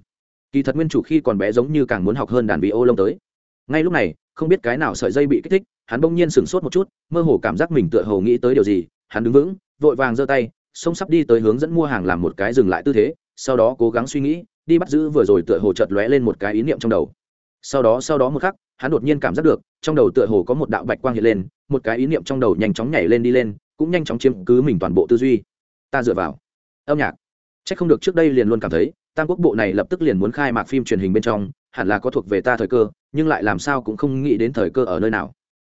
Kỳ thật nguyên chủ khi còn bé giống như càng muốn học hơn đàn vi ô lông tới. Ngay lúc này, không biết cái nào sợi dây bị kích thích, hắn bỗng nhiên sửng sốt một chút, mơ hồ cảm giác mình tựa hồ nghĩ tới điều gì, hắn đứng vững, vội vàng giơ tay, xông sắp đi tới hướng dẫn mua hàng làm một cái dừng lại tư thế, sau đó cố gắng suy nghĩ, đi bắt giữ vừa rồi tựa hồ chợt lóe lên một cái ý niệm trong đầu. Sau đó sau đó một khắc, hắn đột nhiên cảm giác được, trong đầu tựa hồ có một đạo bạch quang hiện lên, một cái ý niệm trong đầu nhanh chóng nhảy lên đi lên, cũng nhanh chóng chiếm cứ mình toàn bộ tư duy. Ta dựa vào âm nhạc. C h ắ c không được trước đây liền luôn cảm thấy, tam quốc bộ này lập tức liền muốn khai mạc phim truyền hình bên trong, hẳn là có thuộc về ta thời cơ, nhưng lại làm sao cũng không nghĩ đến thời cơ ở nơi nào.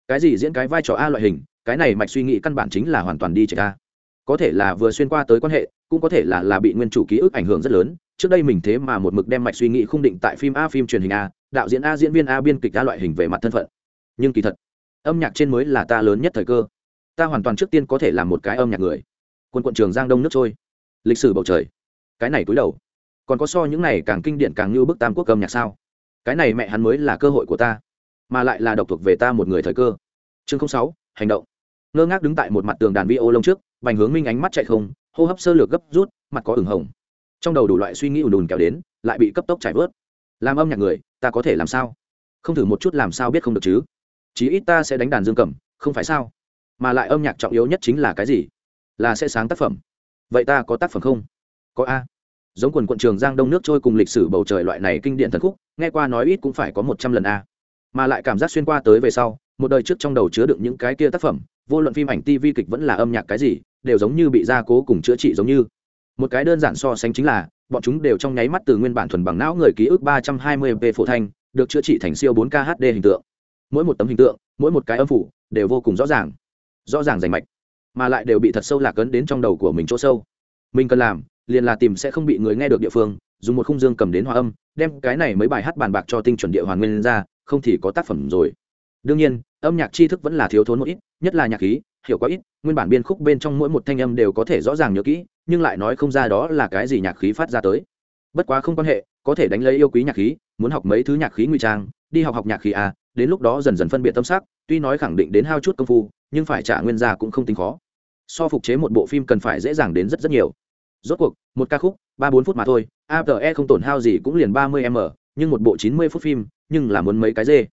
Cái gì diễn cái vai trò a loại hình, cái này mạch suy nghĩ căn bản chính là hoàn toàn đi chạy ta có thể là vừa xuyên qua tới quan hệ, cũng có thể là là bị nguyên chủ ký ức ảnh hưởng rất lớn, trước đây mình thế mà một mực đem mạch suy nghĩ khung định tại phim a, phim truyền hình a, đạo diễn a, diễn viên a, biên kịch a loại hình về mặt thân phận. Nhưng kỳ thật, âm nhạc trên mới là ta lớn nhất thời cơ. Ta hoàn toàn trước tiên có thể là một cái âm nhạc người. Quân quận trường giang đông nước trôi lịch sử bầu trời. Cái này túi đầu. Còn có so những này càng kinh điển càng như bức tam quốc âm nhạc sao? Cái này mẹ hắn mới là cơ hội của ta, mà lại là độc thuộc về ta một người thời cơ. Chương sáu, hành động. Ngơ ngác đứng tại một mặt tường đàn vi ô lông trước, bành hướng minh ánh mắt chạy không, hô hấp sơ lược gấp rút, mặt có ửng hồng. Trong đầu đủ loại suy nghĩ ùn ùn kéo đến, lại bị cấp tốc chảy vớt. Làm âm nhạc người, ta có thể làm sao? Không thử một chút làm sao biết không được chứ? Chí ít ta sẽ đánh đàn dương cầm, không phải sao? Mà lại âm nhạc trọng yếu nhất chính là cái gì? Là sẽ sáng tác phẩm vậy ta có tác phẩm không? Có a. Giống quần quận trường giang đông nước trôi cùng lịch sử bầu trời loại này kinh điển thần khúc, nghe qua nói ít cũng phải có một trăm lần a. Mà lại cảm giác xuyên qua tới về sau, một đời trước trong đầu chứa đựng những cái kia tác phẩm, vô luận phim ảnh tv kịch vẫn là âm nhạc cái gì, đều giống như bị gia cố cùng chữa trị giống như. Một cái đơn giản so sánh chính là, bọn chúng đều trong nháy mắt từ nguyên bản thuần bằng não người ký ức ba trăm hai mươi p phổ thanh, được chữa trị thành siêu bốn khd hình tượng. Mỗi một tấm hình tượng, mỗi một cái âm phủ, đều vô cùng rõ ràng. Rõ ràng rành mạch mà lại đều bị thật sâu lạc ấn đến trong đầu của mình chỗ sâu. Mình cần làm, liền là tìm sẽ không bị người nghe được địa phương, dùng một khung dương cầm đến hòa âm, đem cái này mấy bài hát bàn bạc cho tinh chuẩn địa hoàn nguyên ra, không thì có tác phẩm rồi. Đương nhiên, âm nhạc tri thức vẫn là thiếu thốn một ít, nhất là nhạc khí, hiểu quá ít, nguyên bản biên khúc bên trong mỗi một thanh âm đều có thể rõ ràng nhớ kỹ, nhưng lại nói không ra đó là cái gì nhạc khí phát ra tới. Bất quá không quan hệ, có thể đánh lấy yêu quý nhạc khí, muốn học mấy thứ nhạc khí ngụy trang, đi học học nhạc khí à đến lúc đó dần dần phân biệt tâm sắc, tuy nói khẳng định đến hao chút công phu, nhưng phải trả nguyên ra cũng không tính khó. So phục chế một bộ phim cần phải dễ dàng đến rất rất nhiều. Rốt cuộc, một ca khúc, ba bốn phút mà thôi ape không tổn hao gì cũng liền ba mươi m, nhưng một bộ chín mươi phút phim, nhưng là muốn mấy cái dê.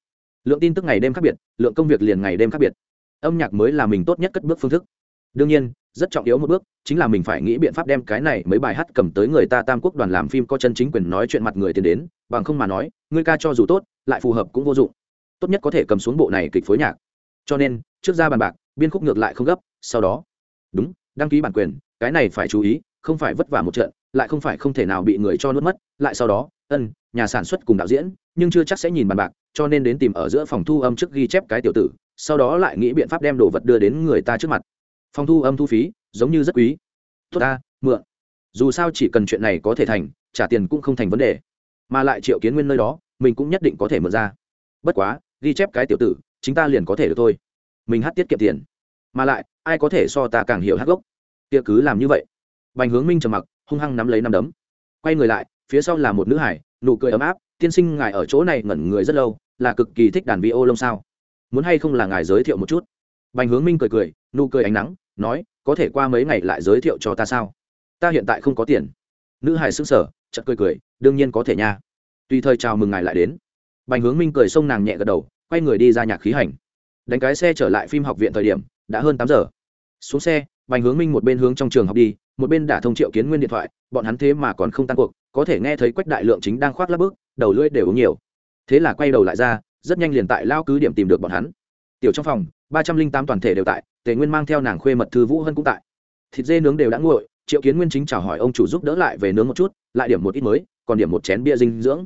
Lượng tin tức ngày đêm khác biệt, lượng công việc liền ngày đêm khác biệt. Âm nhạc mới là mình tốt nhất cất bước phương thức. Đương nhiên, rất trọng yếu một bước, chính là mình phải nghĩ biện pháp đem cái này mấy bài hát cầm tới người ta tam quốc đoàn làm phim có chân chính quyền nói chuyện mặt người tiền đến, bằng không mà nói ngươi ca cho dù tốt, lại phù hợp cũng vô dụng tốt nhất có thể cầm xuống bộ này kịch phối nhạc. Cho nên, trước ra bàn bạc, biên khúc ngược lại không gấp, sau đó. Đúng, đăng ký bản quyền, cái này phải chú ý, không phải vất vả một trận, lại không phải không thể nào bị người cho nuốt mất, lại sau đó, ân, nhà sản xuất cùng đạo diễn, nhưng chưa chắc sẽ nhìn bàn bạc, cho nên đến tìm ở giữa phòng thu âm trước ghi chép cái tiểu tử, sau đó lại nghĩ biện pháp đem đồ vật đưa đến người ta trước mặt. Phòng thu âm thu phí, giống như rất quý. Tốt ta, mượn. Dù sao chỉ cần chuyện này có thể thành, trả tiền cũng không thành vấn đề. Mà lại triệu kiến nguyên nơi đó, mình cũng nhất định có thể mượn ra. Bất quá ghi chép cái tiểu tử, chính ta liền có thể được thôi. Mình hát tiết kiệm tiền. Mà lại, ai có thể so ta càng hiểu hát gốc? Kia cứ làm như vậy. Bành hướng minh trầm mặc, hung hăng nắm lấy nắm đấm. Quay người lại, phía sau là một nữ hải, nụ cười ấm áp, tiên sinh, ngài ở chỗ này ngẩn người rất lâu, là cực kỳ thích đàn vi ô lông sao? Muốn hay không là ngài giới thiệu một chút? Bành hướng minh cười cười, nụ cười ánh nắng, nói, có thể qua mấy ngày lại giới thiệu cho ta sao? Ta hiện tại không có tiền. Nữ hải xứng sở chật cười cười, đương nhiên có thể nha. Tùy thời chào mừng ngài lại đến bành hướng minh cười xông nàng nhẹ gật đầu, quay người đi ra nhạc khí hành. Đánh cái xe trở lại phim học viện thời điểm, đã hơn tám giờ. Xuống xe, bành hướng minh một bên hướng trong trường học đi, một bên đả thông triệu kiến nguyên điện thoại, bọn hắn thế mà còn không tan cuộc, có thể nghe thấy quách đại lượng chính đang khoác lắp bước, đầu lưỡi đều uống nhiều. Thế là quay đầu lại ra, rất nhanh liền tại lao cứ điểm tìm được bọn hắn. Tiểu trong phòng, ba trăm linh tám toàn thể đều tại, tề nguyên mang theo nàng khuê mật thư vũ hân cũng tại. Thịt dê nướng đều đã nguội, triệu kiến nguyên chính chào hỏi ông chủ giúp đỡ lại về nướng một chút, lại điểm một ít mới, còn điểm một chén bia dinh dưỡng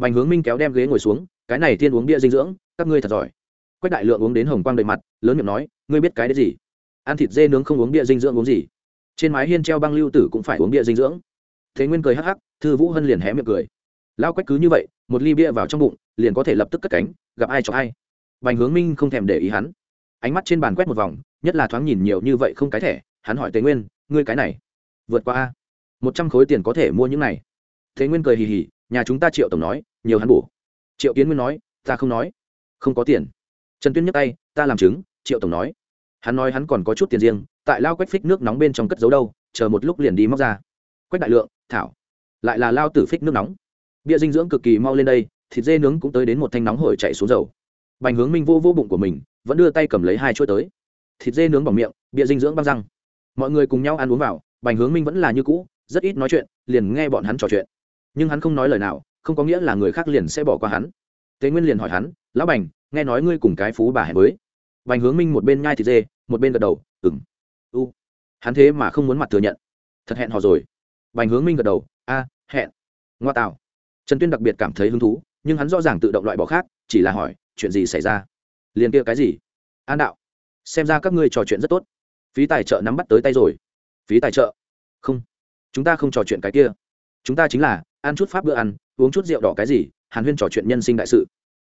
bành hướng minh kéo đem ghế ngồi xuống, cái này thiên uống bia dinh dưỡng, các ngươi thật giỏi. Quách đại lượng uống đến hồng quang đầy mặt, lớn miệng nói, ngươi biết cái đấy gì? Ăn thịt dê nướng không uống bia dinh dưỡng uống gì? Trên mái hiên treo băng lưu tử cũng phải uống bia dinh dưỡng. Thế nguyên cười hắc hắc, thư vũ hân liền hé miệng cười. Lao quách cứ như vậy, một ly bia vào trong bụng, liền có thể lập tức cất cánh, gặp ai cho ai. Bành hướng minh không thèm để ý hắn. Ánh mắt trên bàn quét một vòng, nhất là thoáng nhìn nhiều như vậy không cái thẻ, hắn hỏi Thế nguyên, ngươi cái này, vượt qua a? Một trăm khối tiền có thể mua những này? Thế nguyên cười hì hì, nhà chúng ta triệu tổng nói nhiều hắn bổ. Triệu kiến nguyên nói, ta không nói. Không có tiền. Trần tuyên nhấc tay, ta làm chứng, triệu tổng nói. Hắn nói hắn còn có chút tiền riêng, tại lao quách phích nước nóng bên trong cất giấu đâu, chờ một lúc liền đi móc ra. Quách đại lượng, thảo. Lại là lao tử phích nước nóng. Bia dinh dưỡng cực kỳ mau lên đây, thịt dê nướng cũng tới đến một thanh nóng hổi chạy xuống dầu. Bành hướng minh vô vô bụng của mình, vẫn đưa tay cầm lấy hai chuỗi tới. Thịt dê nướng bằng miệng, bia dinh dưỡng băng răng. Mọi người cùng nhau ăn uống vào, bành hướng minh vẫn là như cũ, rất ít nói chuyện, liền nghe bọn hắn trò chuyện. Nhưng hắn không nói lời nào không có nghĩa là người khác liền sẽ bỏ qua hắn. Tế nguyên liền hỏi hắn, lão bành, nghe nói ngươi cùng cái phú bà hẹn với. Bành hướng minh một bên nhai thịt dê, một bên gật đầu ừng u. Hắn thế mà không muốn mặt thừa nhận. Thật hẹn hò rồi. Bành hướng minh gật đầu, a, hẹn. Ngoa tạo trần tuyên đặc biệt cảm thấy hứng thú, nhưng hắn rõ ràng tự động loại bỏ khác, chỉ là hỏi, chuyện gì xảy ra? Liền kia cái gì? An đạo. Xem ra các ngươi trò chuyện rất tốt. Phí tài trợ nắm bắt tới tay rồi. Phí tài trợ? Không. Chúng ta không trò chuyện cái kia. Chúng ta chính là ăn chút pháp bữa ăn uống chút rượu đỏ cái gì, hàn huyên trò chuyện nhân sinh đại sự.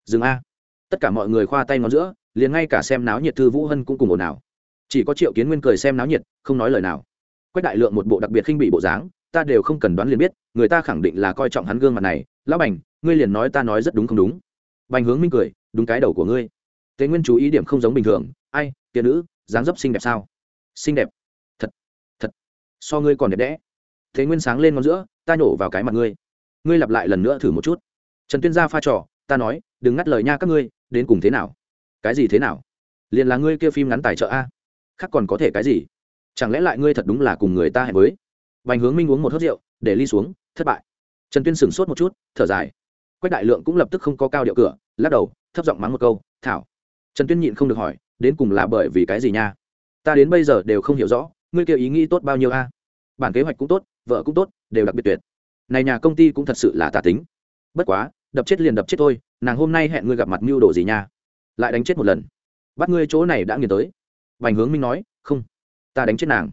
Dừng a. Tất cả mọi người khoa tay ngón giữa, liền ngay cả xem náo nhiệt thư vũ hân cũng cùng ồn ào. Chỉ có triệu kiến nguyên cười xem náo nhiệt, không nói lời nào. Quách đại lượng một bộ đặc biệt khinh bị bộ dáng, ta đều không cần đoán liền biết, người ta khẳng định là coi trọng hắn gương mặt này. Lão bành, ngươi liền nói ta nói rất đúng không đúng? Bành hướng minh cười, đúng cái đầu của ngươi. Tế nguyên chú ý điểm không giống bình thường. Ai tiền nữ, dáng dấp xinh đẹp sao? Xinh đẹp. Thật thật. So ngươi còn đẹp đẽ. Thế nguyên sáng lên ngón giữa, ta nhổ vào cái mặt ngươi ngươi lặp lại lần nữa thử một chút. Trần tuyên gia pha trò, ta nói, đừng ngắt lời nha các ngươi, đến cùng thế nào? Cái gì thế nào? Liền là ngươi kia phim ngắn tài trợ a? Khác còn có thể cái gì? Chẳng lẽ lại ngươi thật đúng là cùng người ta hẹn với? Vành hướng minh uống một hớt rượu, để ly xuống, thất bại. Trần tuyên sửng sốt một chút, thở dài. Quách đại lượng cũng lập tức không có cao điệu cửa, lắc đầu, thấp giọng mắng một câu, thảo. Trần tuyên nhịn không được hỏi, đến cùng là bởi vì cái gì nha? Ta đến bây giờ đều không hiểu rõ, ngươi kia ý nghĩ tốt bao nhiêu a? Bản kế hoạch cũng tốt, vợ cũng tốt, đều đặc biệt tuyệt này nhà công ty cũng thật sự là tà tính. Bất quá, đập chết liền đập chết thôi, nàng hôm nay hẹn ngươi gặp mặt mưu đồ gì nha? Lại đánh chết một lần. Bắt ngươi chỗ này đã nghiền tới. Vành hướng minh nói, không, ta đánh chết nàng.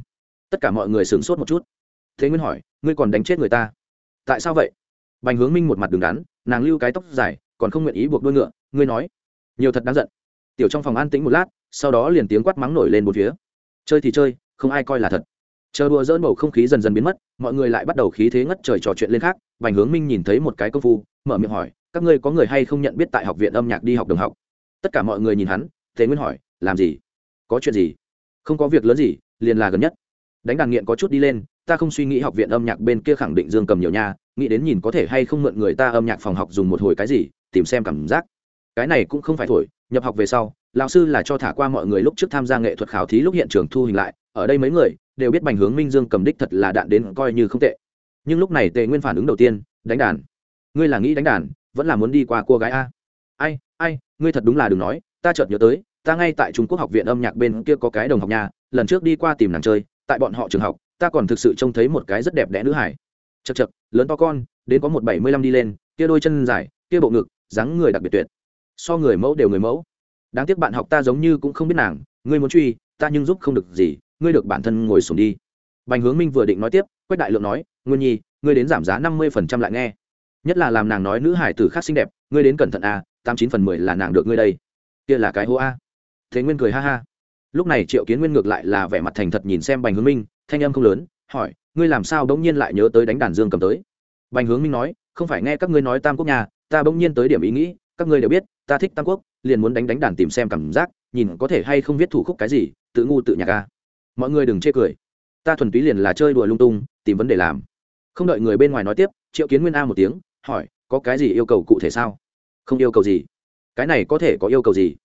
Tất cả mọi người sửng sốt một chút. Thế nguyên hỏi, ngươi còn đánh chết người ta? Tại sao vậy? Bành hướng minh một mặt đứng đắn, nàng lưu cái tóc dài, còn không nguyện ý buộc đuôi ngựa, ngươi nói. Nhiều thật đáng giận. Tiểu trong phòng an tĩnh một lát, sau đó liền tiếng quát mắng nổi lên một phía. Chơi thì chơi, không ai coi là thật chờ đùa dỡn bầu không khí dần dần biến mất, mọi người lại bắt đầu khí thế ngất trời trò chuyện lên khác. Bành hướng minh nhìn thấy một cái công phu, mở miệng hỏi, các ngươi có người hay không nhận biết tại học viện âm nhạc đi học đồng học? Tất cả mọi người nhìn hắn thế nguyên hỏi, làm gì? Có chuyện gì? Không có việc lớn gì, liền là gần nhất. Đánh đàn nghiện có chút đi lên, ta không suy nghĩ học viện âm nhạc bên kia khẳng định dương cầm nhiều nha, nghĩ đến nhìn có thể hay không mượn người ta âm nhạc phòng học dùng một hồi cái gì, tìm xem cảm giác. Cái này cũng không phải thổi, nhập học về sau, lão sư là cho thả qua mọi người lúc trước tham gia nghệ thuật khảo thí lúc hiện trường thu hình lại, ở đây mấy người đều biết bành hướng minh dương cầm đích thật là đạn đến coi như không tệ. Nhưng lúc này tề nguyên phản ứng đầu tiên, đánh đàn. Ngươi là nghĩ đánh đàn, vẫn là muốn đi qua cô gái a? Ai ai, ngươi thật đúng là đừng nói, ta chợt nhớ tới, ta ngay tại trung quốc học viện âm nhạc bên kia có cái đồng học nhà, lần trước đi qua tìm nàng chơi, tại bọn họ trường học, ta còn thực sự trông thấy một cái rất đẹp đẽ nữ hải chật chật lớn to con, đến có một bảy mươi lăm đi lên, kia đôi chân dài, kia bộ ngực, dáng người đặc biệt tuyệt. So người mẫu đều người mẫu. Đáng tiếc bạn học ta giống như cũng không biết nàng, ngươi muốn truy, ta nhưng giúp không được gì ngươi được bản thân ngồi xuống đi. Bành hướng minh vừa định nói tiếp, quách đại lượng nói, nguyên nhi, ngươi đến giảm giá năm mươi phần trăm lại nghe. Nhất là làm nàng nói nữ hải tử khác xinh đẹp, ngươi đến cẩn thận a tám chín phần mười là nàng được ngươi đây. Kia là cái hô a. Thế nguyên cười ha ha. Lúc này triệu kiến nguyên ngược lại là vẻ mặt thành thật nhìn xem bành hướng minh, thanh âm không lớn, hỏi, ngươi làm sao bỗng nhiên lại nhớ tới đánh đàn dương cầm tới? Bành hướng minh nói, không phải nghe các ngươi nói tam quốc nhà, ta bỗng nhiên tới điểm ý nghĩ, các ngươi đều biết, ta thích tam quốc, liền muốn đánh đánh đàn tìm xem cảm giác, nhìn có thể hay không viết thủ khúc cái gì, tự ngu tự nhạc a mọi người đừng chê cười. Ta thuần túy liền là chơi đùa lung tung, tìm vấn đề làm. Không đợi người bên ngoài nói tiếp, triệu kiến nguyên a một tiếng, hỏi, có cái gì yêu cầu cụ thể sao? Không yêu cầu gì. Cái này có thể có yêu cầu gì?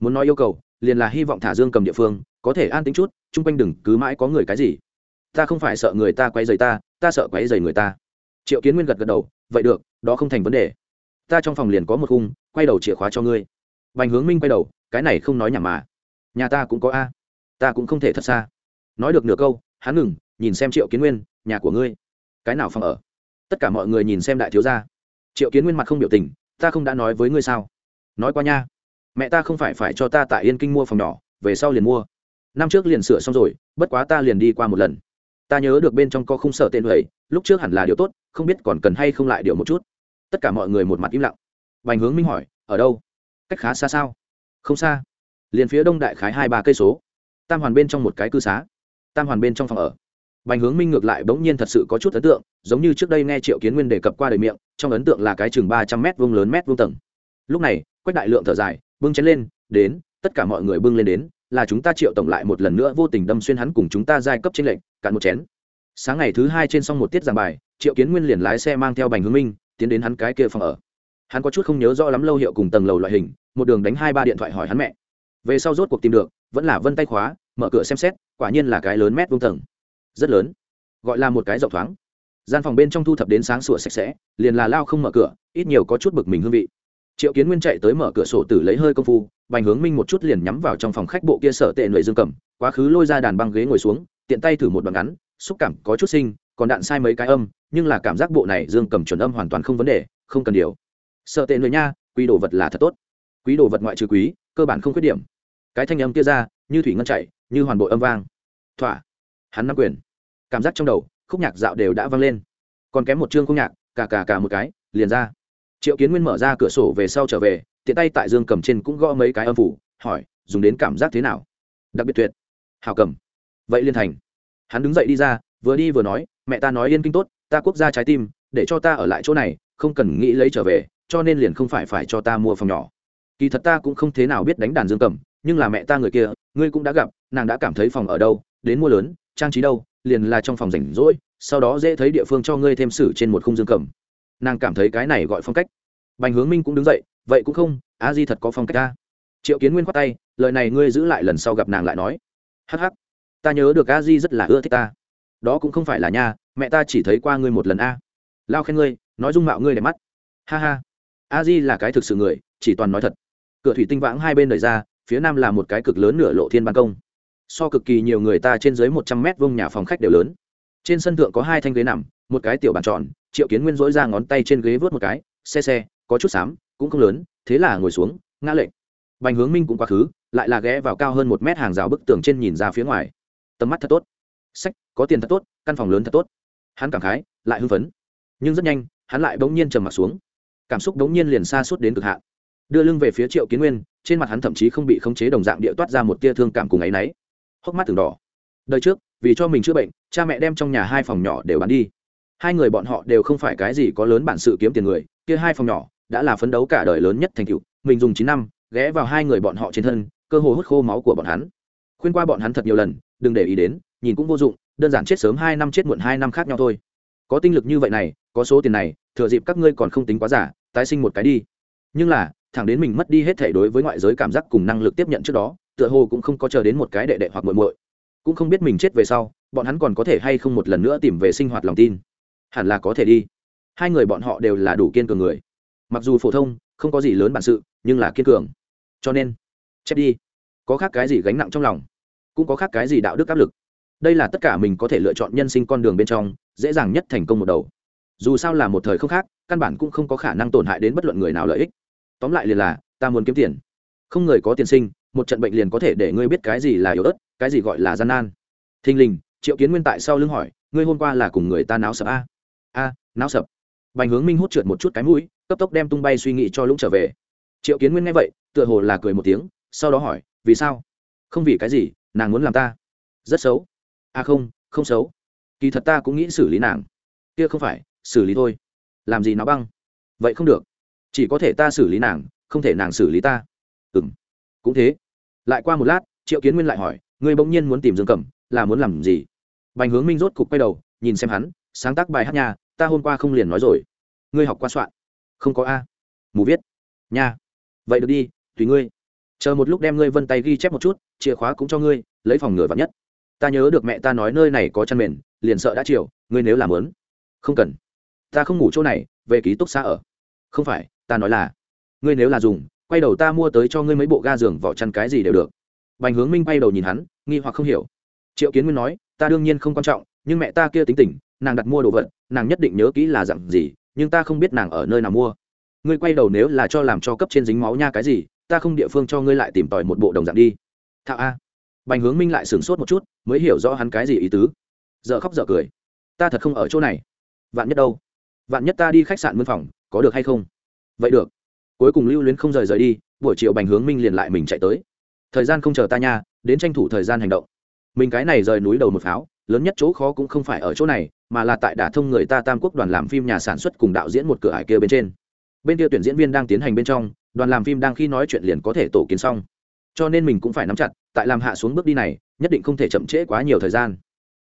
Muốn nói yêu cầu, liền là hy vọng thả dương cầm địa phương, có thể an tính chút, chung quanh đừng cứ mãi có người cái gì. Ta không phải sợ người ta quay dày ta ta sợ quay dày người ta. Triệu kiến nguyên gật gật đầu, vậy được, đó không thành vấn đề. Ta trong phòng liền có một khung, quay đầu chìa khóa cho ngươi. Bành hướng minh quay đầu, cái này không nói nhảm mà. Nhà ta cũng có a. Ta cũng không thể thật xa nói được nửa câu, hắn ngừng, nhìn xem triệu kiến nguyên, nhà của ngươi, cái nào phòng ở? Tất cả mọi người nhìn xem đại thiếu gia. Triệu kiến nguyên mặt không biểu tình, ta không đã nói với ngươi sao? Nói qua nha. Mẹ ta không phải phải cho ta tại yên kinh mua phòng nhỏ, về sau liền mua. Năm trước liền sửa xong rồi, bất quá ta liền đi qua một lần. Ta nhớ được bên trong có khung sở tên huệ lúc trước hẳn là điều tốt, không biết còn cần hay không lại điều một chút. Tất cả mọi người một mặt im lặng. Bành hướng minh hỏi, ở đâu? Cách khá xa sao? Không xa. Liền phía đông đại khái hai ba cây số. Tam hoàn bên trong một cái cư xá tam hoàn bên trong phòng ở. Bành hướng minh ngược lại bỗng nhiên thật sự có chút ấn tượng, giống như trước đây nghe triệu kiến nguyên đề cập qua đời miệng, trong ấn tượng là cái chừng ba trăm mét vuông lớn mét vuông tầng. Lúc này, quách đại lượng thở dài, bưng chén lên, đến, tất cả mọi người bưng lên đến, là chúng ta triệu tổng lại một lần nữa vô tình đâm xuyên hắn cùng chúng ta giai cấp trên lệnh cạn một chén. Sáng ngày thứ hai trên xong một tiết giảng bài, triệu kiến nguyên liền lái xe mang theo bành hướng minh, tiến đến hắn cái kia phòng ở. Hắn có chút không nhớ rõ lắm lâu hiệu cùng tầng lầu loại hình, một đường đánh hai ba điện thoại hỏi hắn mẹ. Về sau rốt cuộc tìm được, vẫn là vân tay khóa, mở cửa xem xét quả nhiên là cái lớn mét vuông tầng. Rất lớn. Gọi là một cái rộng thoáng. Gian phòng bên trong thu thập đến sáng sủa sạch sẽ, liền là lao không mở cửa, ít nhiều có chút bực mình hương vị. Triệu kiến nguyên chạy tới mở cửa sổ tử lấy hơi công phu, bành hướng minh một chút liền nhắm vào trong phòng khách bộ kia sở tệ người dương cầm, quá khứ lôi ra đàn băng ghế ngồi xuống, tiện tay thử một đoạn ngắn, xúc cảm có chút sinh, còn đạn sai mấy cái âm, nhưng là cảm giác bộ này dương cầm chuẩn âm hoàn toàn không vấn đề, không cần điều. Sợ tệ người nha, quý đồ vật là thật tốt. Quý đồ vật ngoại trừ quý, cơ bản không khuyết điểm. Cái thanh âm kia ra, như thủy ngân chạy như hoàn bộ âm vang. Thỏa. Hắn nắm quyền. Cảm giác trong đầu, khúc nhạc dạo đều đã vang lên. Còn kém một chương khúc nhạc, cả cả cả một cái, liền ra. Triệu kiến nguyên mở ra cửa sổ về sau trở về, tiện tay tại dương cầm trên cũng gõ mấy cái âm phủ, hỏi, dùng đến cảm giác thế nào? Đặc biệt tuyệt. Hào cầm. Vậy liên thành. Hắn đứng dậy đi ra, vừa đi vừa nói, mẹ ta nói yên kinh tốt, ta quốc gia trái tim, để cho ta ở lại chỗ này, không cần nghĩ lấy trở về, cho nên liền không phải phải cho ta mua phòng nhỏ. Kỳ thật ta cũng không thế nào biết đánh đàn dương cầm, nhưng là mẹ ta người kia ngươi cũng đã gặp, nàng đã cảm thấy phòng ở đâu, đến mua lớn, trang trí đâu, liền là trong phòng rảnh rỗi, sau đó dễ thấy địa phương cho ngươi thêm sử trên một khung dương cầm. Nàng cảm thấy cái này gọi phong cách. Bành hướng minh cũng đứng dậy, vậy cũng không, a di thật có phong cách ta. Triệu kiến nguyên khoát tay, lời này ngươi giữ lại lần sau gặp nàng lại nói. Hh ta nhớ được a di rất là ưa thích ta. Đó cũng không phải là nha, mẹ ta chỉ thấy qua ngươi một lần a. Lao khen ngươi, nói dung mạo ngươi đẹp mắt. Ha ha, a di là cái thực sự người, chỉ toàn nói thật. Cửa thủy tinh vãng hai bên đời ra phía nam là một cái cực lớn nửa lộ thiên ban công. So cực kỳ nhiều người ta trên dưới một trăm mét vuông nhà phòng khách đều lớn. Trên sân thượng có hai thanh ghế nằm, một cái tiểu bàn tròn, triệu kiến nguyên dỗi ra ngón tay trên ghế vớt một cái, xe xe, có chút xám, cũng không lớn, thế là ngồi xuống, ngã lệnh bành hướng minh cũng quá khứ, lại là ghé vào cao hơn một mét hàng rào bức tường trên nhìn ra phía ngoài. Tầm mắt thật tốt. Sách, có tiền thật tốt, căn phòng lớn thật tốt. Hắn cảm khái, lại hưng phấn. Nhưng rất nhanh, hắn lại bỗng nhiên trầm mặt xuống. Cảm xúc bỗng nhiên liền xa suốt đến cực hạn đưa lưng về phía triệu kiến nguyên trên mặt hắn thậm chí không bị khống chế đồng dạng địa toát ra một tia thương cảm cùng ấ y n ấ y hốc mắt từng đỏ đời trước vì cho mình chữa bệnh cha mẹ đem trong nhà hai phòng nhỏ đều bán đi hai người bọn họ đều không phải cái gì có lớn bản sự kiếm tiền người kia hai phòng nhỏ đã là phấn đấu cả đời lớn nhất thành cựu mình dùng chín năm ghé vào hai người bọn họ trên thân cơ hồ hút khô máu của bọn hắn khuyên qua bọn hắn thật nhiều lần đừng để ý đến nhìn cũng vô dụng đơn giản chết sớm hai năm chết muộn hai năm khác nhau thôi có tinh lực như vậy này có số tiền này thừa dịp các ngươi còn không tính quá giả tái sinh một cái đi nhưng là thẳng đến mình mất đi hết thể đối với ngoại giới cảm giác cùng năng lực tiếp nhận trước đó, tựa hồ cũng không có chờ đến một cái đệ đệ hoặc muội muội. Cũng không biết mình chết về sau, bọn hắn còn có thể hay không một lần nữa tìm về sinh hoạt lòng tin. Hẳn là có thể đi. Hai người bọn họ đều là đủ kiên cường người. Mặc dù phổ thông, không có gì lớn bản sự, nhưng là kiên cường. Cho nên, chết đi. Có khác cái gì gánh nặng trong lòng? Cũng có khác cái gì đạo đức áp lực? Đây là tất cả mình có thể lựa chọn nhân sinh con đường bên trong, dễ dàng nhất thành công một đầu. Dù sao là một thời không khác, căn bản cũng không có khả năng tổn hại đến bất luận người nào lợi ích tóm lại liền là, ta muốn kiếm tiền. Không người có tiền sinh, một trận bệnh liền có thể để ngươi biết cái gì là yếu ớt, cái gì gọi là gian nan. Thình lình, triệu kiến nguyên tại sau lưng hỏi, ngươi hôm qua là cùng người ta náo sập a a náo sập. Bành hướng minh hút trượt một chút cái mũi, cấp tốc đem tung bay suy nghĩ cho lũng trở về. Triệu kiến nguyên nghe vậy, tựa hồ là cười một tiếng, sau đó hỏi, vì sao? Không vì cái gì, nàng muốn làm ta. Rất xấu. A không không xấu. Kỳ thật ta cũng nghĩ xử lý nàng. Kia không phải, xử lý thôi. Làm gì nó băng? Vậy không được chỉ có thể ta xử lý nàng, không thể nàng xử lý ta. Ừ m cũng thế. Lại qua một lát, triệu kiến nguyên lại hỏi, ngươi bỗng nhiên muốn tìm dương cẩm, là muốn làm gì? Bành hướng minh rốt cục quay đầu, nhìn xem hắn, sáng tác bài hát nhà ta hôm qua không liền nói rồi. Ngươi học qua soạn? Không có a. Mù viết. Nha. Vậy được đi, tùy ngươi. Chờ một lúc đem ngươi vân tay ghi chép một chút, chìa khóa cũng cho ngươi, lấy phòng ngừa vặt nhất. Ta nhớ được mẹ ta nói nơi này có chăn mền, liền sợ đã chiều, ngươi nếu làm lớn. Không cần. Ta không ngủ chỗ này, về ký túc xa ở. Không phải ta nói là, ngươi nếu là dùng, quay đầu ta mua tới cho ngươi mấy bộ ga giường, vỏ chăn cái gì đều được. Bành hướng minh bay đầu nhìn hắn, nghi hoặc không hiểu. Triệu kiến nguyên nói, ta đương nhiên không quan trọng, nhưng mẹ ta kia tính tình, nàng đặt mua đồ vật, nàng nhất định nhớ kỹ là dặn gì, nhưng ta không biết nàng ở nơi nào mua. Ngươi quay đầu nếu là cho làm cho cấp trên dính máu nha cái gì, ta không địa phương cho ngươi lại tìm tòi một bộ đồng dạng đi. Thạo a. Bành hướng minh lại sửng sốt một chút, mới hiểu rõ hắn cái gì ý tứ. Dợ khóc dợ cười. Ta thật không ở chỗ này. Vạn nhất đâu? Vạn nhất ta đi khách sạn mân phòng, có được hay không? Vậy được. Cuối cùng lưu luyến không rời rời đi, buổi chiều bành hướng minh liền lại mình chạy tới. Thời gian không chờ ta nha, đến tranh thủ thời gian hành động. Mình cái này rời núi đầu một pháo, lớn nhất chỗ khó cũng không phải ở chỗ này, mà là tại đả thông người ta tam quốc đoàn làm phim nhà sản xuất cùng đạo diễn một cửa hải kia bên trên. Bên kia tuyển diễn viên đang tiến hành bên trong, đoàn làm phim đang khi nói chuyện liền có thể tổ kiến xong. Cho nên mình cũng phải nắm chặt, tại làm hạ xuống bước đi này, nhất định không thể chậm trễ quá nhiều thời gian.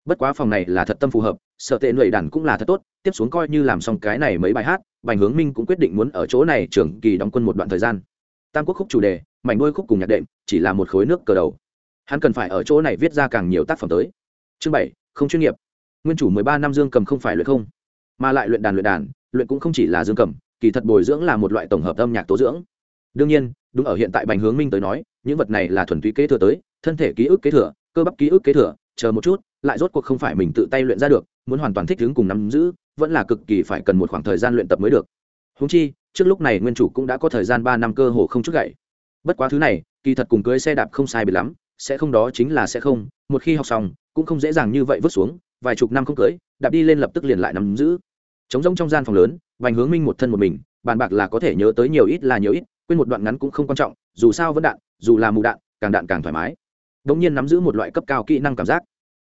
Bất quá phòng này là thật tâm phù hợp sợ tệ nụy đàn cũng là thật tốt, tiếp xuống coi như làm xong cái này mấy bài hát, bành hướng minh cũng quyết định muốn ở chỗ này trưởng kỳ đóng quân một đoạn thời gian. Tam quốc khúc chủ đề, mảnh đôi khúc cùng nhạc đệm, chỉ là một khối nước cờ đầu. Hắn cần phải ở chỗ này viết ra càng nhiều tác phẩm tới. Chương bảy, không chuyên nghiệp. Nguyên chủ mười ba năm dương cầm không phải luyện không, mà lại luyện đàn luyện đàn, luyện cũng không chỉ là dương cầm, kỳ thật bồi dưỡng là một loại tổng hợp âm nhạc tố dưỡng. Đương nhiên, đúng ở hiện tại bành hướng minh tới nói, những vật này là thuần túy kế thừa tới, thân thể ký ức kế thừa, cơ bắp ký ức kế thừa, chờ một chút, lại rốt cuộc không phải mình tự tay luyện ra được muốn hoàn toàn thích ứng cùng nắm giữ, vẫn là cực kỳ phải cần một khoảng thời gian luyện tập mới được. Húng chi, trước lúc này nguyên chủ cũng đã có thời gian ba năm cơ hồ không chút gậy. Bất quá thứ này, kỳ thật cùng cưới xe đạp không sai bị lắm, sẽ không đó chính là sẽ không, một khi học xong, cũng không dễ dàng như vậy vứt xuống, vài chục năm không cưới, đạp đi lên lập tức liền lại nắm giữ. Chống rỗng trong gian phòng lớn vành hướng minh một thân một mình, bàn bạc là có thể nhớ tới nhiều ít là nhiều ít, quên một đoạn ngắn cũng không quan trọng, dù sao vẫn đạn, dù là mù đạn, càng đạn càng thoải mái. Đ ỗ n g nhiên nắm giữ một loại cấp cao kỹ năng cảm giác.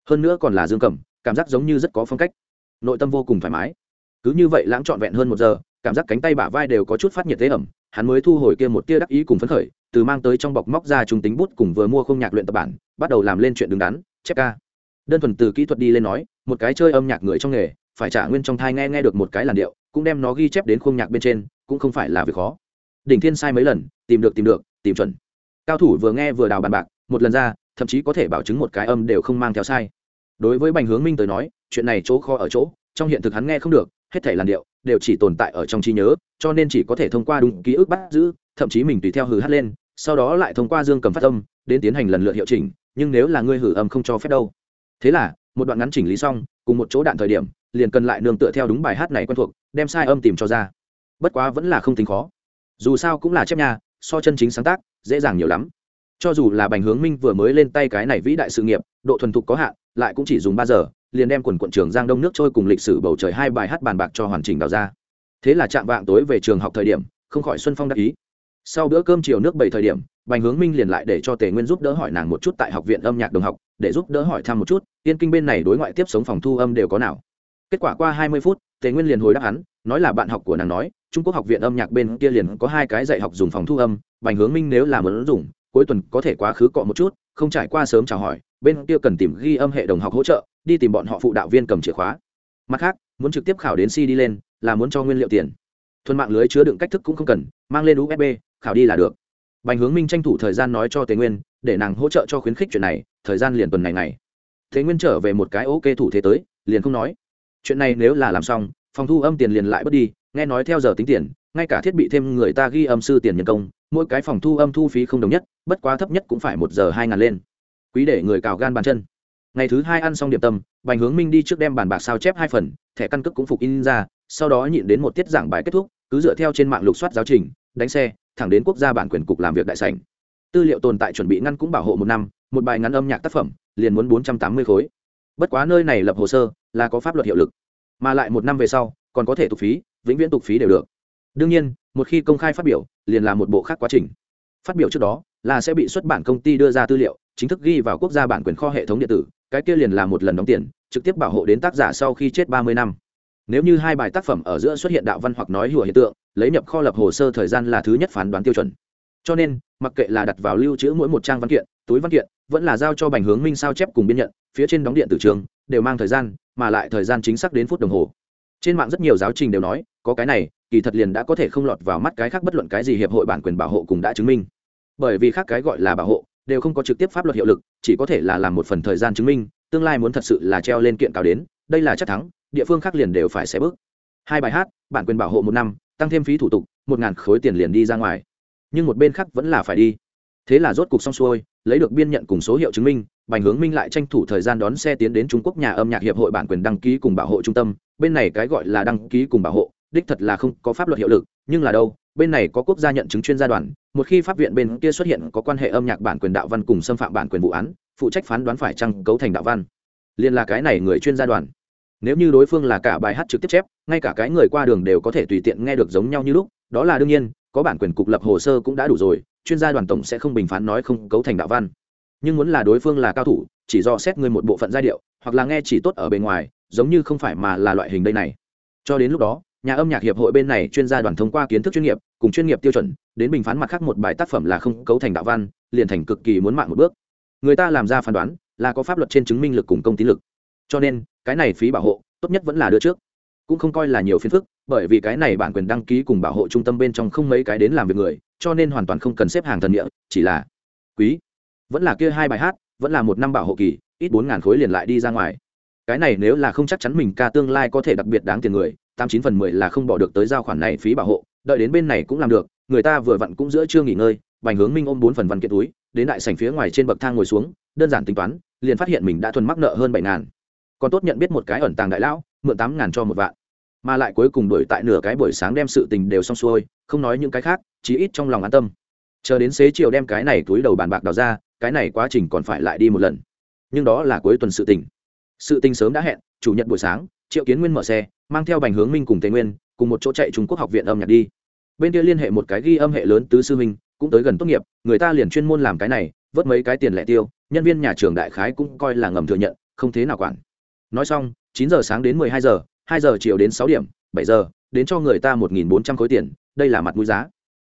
Hơn nữa còn là dương cầm cảm giác giống như rất có phong cách. Nội tâm vô cùng thoải mái. Cứ như vậy lãng trọn vẹn hơn một giờ, cảm giác cánh tay bả vai đều có chút phát nhiệt tế ẩm, hắn mới thu hồi kia một tia đắc ý cùng phấn khởi, từ mang tới trong bọc móc ra trung tính bút cùng vừa mua không nhạc luyện tập bản, bắt đầu làm lên chuyện đứng đắn, chép ca. Đơn thuần từ kỹ thuật đi lên nói, một cái chơi âm nhạc người trong nghề, phải trả nguyên trong thai nghe nghe được một cái làn điệu, cũng đem nó ghi chép đến khung nhạc bên trên, cũng không phải là việc khó. Đỉnh thiên sai mấy lần, tìm được tìm được, tìm chuẩn. Cao thủ vừa nghe vừa đào bàn bạc, một lần ra, thậm chí có thể bảo chứng một cái âm đều không mang theo sai đối với bành hướng minh tới nói, chuyện này chỗ kho ở chỗ, trong hiện thực hắn nghe không được, hết thể làn điệu đều chỉ tồn tại ở trong trí nhớ, cho nên chỉ có thể thông qua đúng ký ức bắt giữ, thậm chí mình tùy theo hử hát lên, sau đó lại thông qua dương cầm phát âm, đến tiến hành lần lượt hiệu chỉnh, nhưng nếu là ngươi hử âm không cho phép đâu. Thế là, một đoạn ngắn chỉnh lý xong, cùng một chỗ đạn thời điểm, liền cần lại nương tựa theo đúng bài hát này quen thuộc, đem sai âm tìm cho ra. Bất quá vẫn là không tính khó. Dù sao cũng là chép nhà so chân chính sáng tác, dễ dàng nhiều lắm. Cho dù là bành hướng minh vừa mới lên tay cái này vĩ đại sự nghiệp, độ thuần thục có hạn lại cũng chỉ dùng ba giờ, liền đem quần quận trường giang đông nước trôi cùng lịch sử bầu trời hai bài hát bàn bạc cho hoàn chỉnh đào ra. Thế là chạm vạng tối về trường học thời điểm, không khỏi xuân phong đắc ý. Sau bữa cơm chiều nước bảy thời điểm, bành hướng minh liền lại để cho tề nguyên giúp đỡ hỏi nàng một chút tại học viện âm nhạc đồng học, để giúp đỡ hỏi thăm một chút, yên kinh bên này đối ngoại tiếp sống phòng thu âm đều có nào. Kết quả qua hai mươi phút, tề nguyên liền hồi đáp hắn, nói là bạn học của nàng nói, trung quốc học viện âm nhạc bên kia liền có hai cái dạy học dùng phòng thu âm, bành hướng minh nếu là muốn dùng, cuối tuần có thể quá khứ cọ một chút, không trải qua sớm chào hỏi bên kia cần tìm ghi âm hệ đồng học hỗ trợ, đi tìm bọn họ phụ đạo viên cầm chìa khóa. Mặt khác, muốn trực tiếp khảo đến si đi lên, là muốn cho nguyên liệu tiền. Thuần mạng lưới chứa đựng cách thức cũng không cần, mang lên usb khảo đi là được. Bành hướng minh tranh thủ thời gian nói cho tề nguyên, để nàng hỗ trợ cho khuyến khích chuyện này, thời gian liền tuần này này thế nguyên trở về một cái ok thủ thế tới, liền không nói. Chuyện này nếu là làm xong, phòng thu âm tiền liền lại bớt đi, nghe nói theo giờ tính tiền, ngay cả thiết bị thêm người ta ghi âm sư tiền nhân công, mỗi cái phòng thu âm thu phí không đồng nhất, bất quá thấp nhất cũng phải một giờ hai ngàn lên quý để người cào gan bàn chân. Ngày thứ hai ăn xong điểm tâm, bành hướng minh đi trước đem bàn bạc sao chép hai phần, thẻ căn cước cũng phục in ra, sau đó nhịn đến một tiết giảng bài kết thúc, cứ dựa theo trên mạng lục soát giáo trình, đánh xe, thẳng đến quốc gia bản quyền cục làm việc đại sảnh. Tư liệu tồn tại chuẩn bị ngăn cũng bảo hộ một năm, một bài ngắn âm nhạc tác phẩm, liền muốn bốn trăm tám mươi khối. Bất quá nơi này lập hồ sơ, là có pháp luật hiệu lực. Mà lại một năm về sau, còn có thể tục phí, vĩnh viễn tục phí đều được. Đương nhiên, một khi công khai phát biểu, liền là một bộ khác quá trình. Phát biểu trước đó, là sẽ bị xuất bản công ty đưa ra tư liệu chính thức ghi vào quốc gia bản quyền kho hệ thống điện tử, cái kia liền là một lần đóng tiền, trực tiếp bảo hộ đến tác giả sau khi chết ba mươi năm. Nếu như hai bài tác phẩm ở giữa xuất hiện đạo văn hoặc nói hùa hiện tượng, lấy nhập kho lập hồ sơ thời gian là thứ nhất phán đoán tiêu chuẩn. Cho nên, mặc kệ là đặt vào lưu trữ mỗi một trang văn kiện, túi văn kiện, vẫn là giao cho bành hướng minh sao chép cùng biên nhận, phía trên đóng điện tử trường, đều mang thời gian, mà lại thời gian chính xác đến phút đồng hồ. Trên mạng rất nhiều giáo trình đều nói, có cái này, kỳ thật liền đã có thể không lọt vào mắt cái khác bất luận cái gì hiệp hội bản quyền bảo hộ cùng đã chứng minh. Bởi vì khác cái gọi là bảo hộ đều không có trực tiếp pháp luật hiệu lực, chỉ có thể là làm một phần thời gian chứng minh, tương lai muốn thật sự là treo lên kiện cáo đến, đây là chắc thắng, địa phương khác liền đều phải xé bước. Hai bài hát, bản quyền bảo hộ một năm, tăng thêm phí thủ tục, một ngàn khối tiền liền đi ra ngoài. Nhưng một bên khác vẫn là phải đi. Thế là rốt cục xong xuôi, lấy được biên nhận cùng số hiệu chứng minh, bành hướng minh lại tranh thủ thời gian đón xe tiến đến trung quốc nhà âm nhạc hiệp hội bản quyền đăng ký cùng bảo hộ trung tâm. Bên này cái gọi là đăng ký cùng bảo hộ, đích thật là không có pháp luật hiệu lực, nhưng là đâu, bên này có quốc gia nhận chứng chuyên gia đoàn một khi pháp viện bên kia xuất hiện có quan hệ âm nhạc bản quyền đạo văn cùng xâm phạm bản quyền vụ án, phụ trách phán đoán phải chăng cấu thành đạo văn. Liên là cái này người chuyên gia đoàn. Nếu như đối phương là cả bài hát trực tiếp chép, ngay cả cái người qua đường đều có thể tùy tiện nghe được giống nhau như lúc, đó là đương nhiên, có bản quyền cục lập hồ sơ cũng đã đủ rồi, chuyên gia đoàn tổng sẽ không bình phán nói không cấu thành đạo văn. Nhưng muốn là đối phương là cao thủ, chỉ do xét người một bộ phận giai điệu, hoặc là nghe chỉ tốt ở bề ngoài, giống như không phải mà là loại hình đây này. Cho đến lúc đó nhà âm nhạc hiệp hội bên này chuyên gia đoàn thông qua kiến thức chuyên nghiệp, cùng chuyên nghiệp tiêu chuẩn, đến bình phán mặt khác một bài tác phẩm là không cấu thành đạo văn, liền thành cực kỳ muốn mạng một bước. Người ta làm ra phán đoán là có pháp luật trên chứng minh lực cùng công tín lực. Cho nên, cái này phí bảo hộ, tốt nhất vẫn là đưa trước. Cũng không coi là nhiều phiền phức, bởi vì cái này bản quyền đăng ký cùng bảo hộ trung tâm bên trong không mấy cái đến làm việc người, cho nên hoàn toàn không cần xếp hàng thần địa, chỉ là quý. Vẫn là kia hai bài hát, vẫn là một năm bảo hộ kỳ, ít bốn ngàn khối liền lại đi ra ngoài. Cái này nếu là không chắc chắn mình ca tương lai có thể đặc biệt đáng tiền người tám chín phần mười là không bỏ được tới giao khoản này phí bảo hộ, đợi đến bên này cũng làm được, người ta vừa vặn cũng giữa chưa nghỉ ngơi, bành hướng minh ôm bốn phần văn kiện túi, đến đại sảnh phía ngoài trên bậc thang ngồi xuống, đơn giản tính toán, liền phát hiện mình đã thuần mắc nợ hơn bảy ngàn. Còn tốt nhận biết một cái ẩn tàng đại lão, mượn tám ngàn cho một vạn. Mà lại cuối cùng đổi tại nửa cái buổi sáng đem sự tình đều xong xuôi, không nói những cái khác, chí ít trong lòng an tâm. Chờ đến xế chiều đem cái này túi đầu bàn bạc đào ra, cái này quá trình còn phải lại đi một lần. Nhưng đó là cuối tuần sự tình. Sự tình sớm đã hẹn, chủ nhật buổi sáng, triệu kiến nguyên mở xe mang theo bành hướng minh cùng tây nguyên, cùng một chỗ chạy trung quốc học viện âm nhạc đi. Bên kia liên hệ một cái ghi âm hệ lớn tứ sư minh cũng tới gần tốt nghiệp, người ta liền chuyên môn làm cái này, vớt mấy cái tiền lẻ tiêu, nhân viên nhà trường đại khái cũng coi là ngầm thừa nhận, không thế nào quản. Nói xong, chín giờ sáng đến mười hai giờ hai giờ chiều đến sáu điểm, bảy giờ, đến cho người ta một nghìn bốn trăm khối tiền, đây là mặt mũi giá.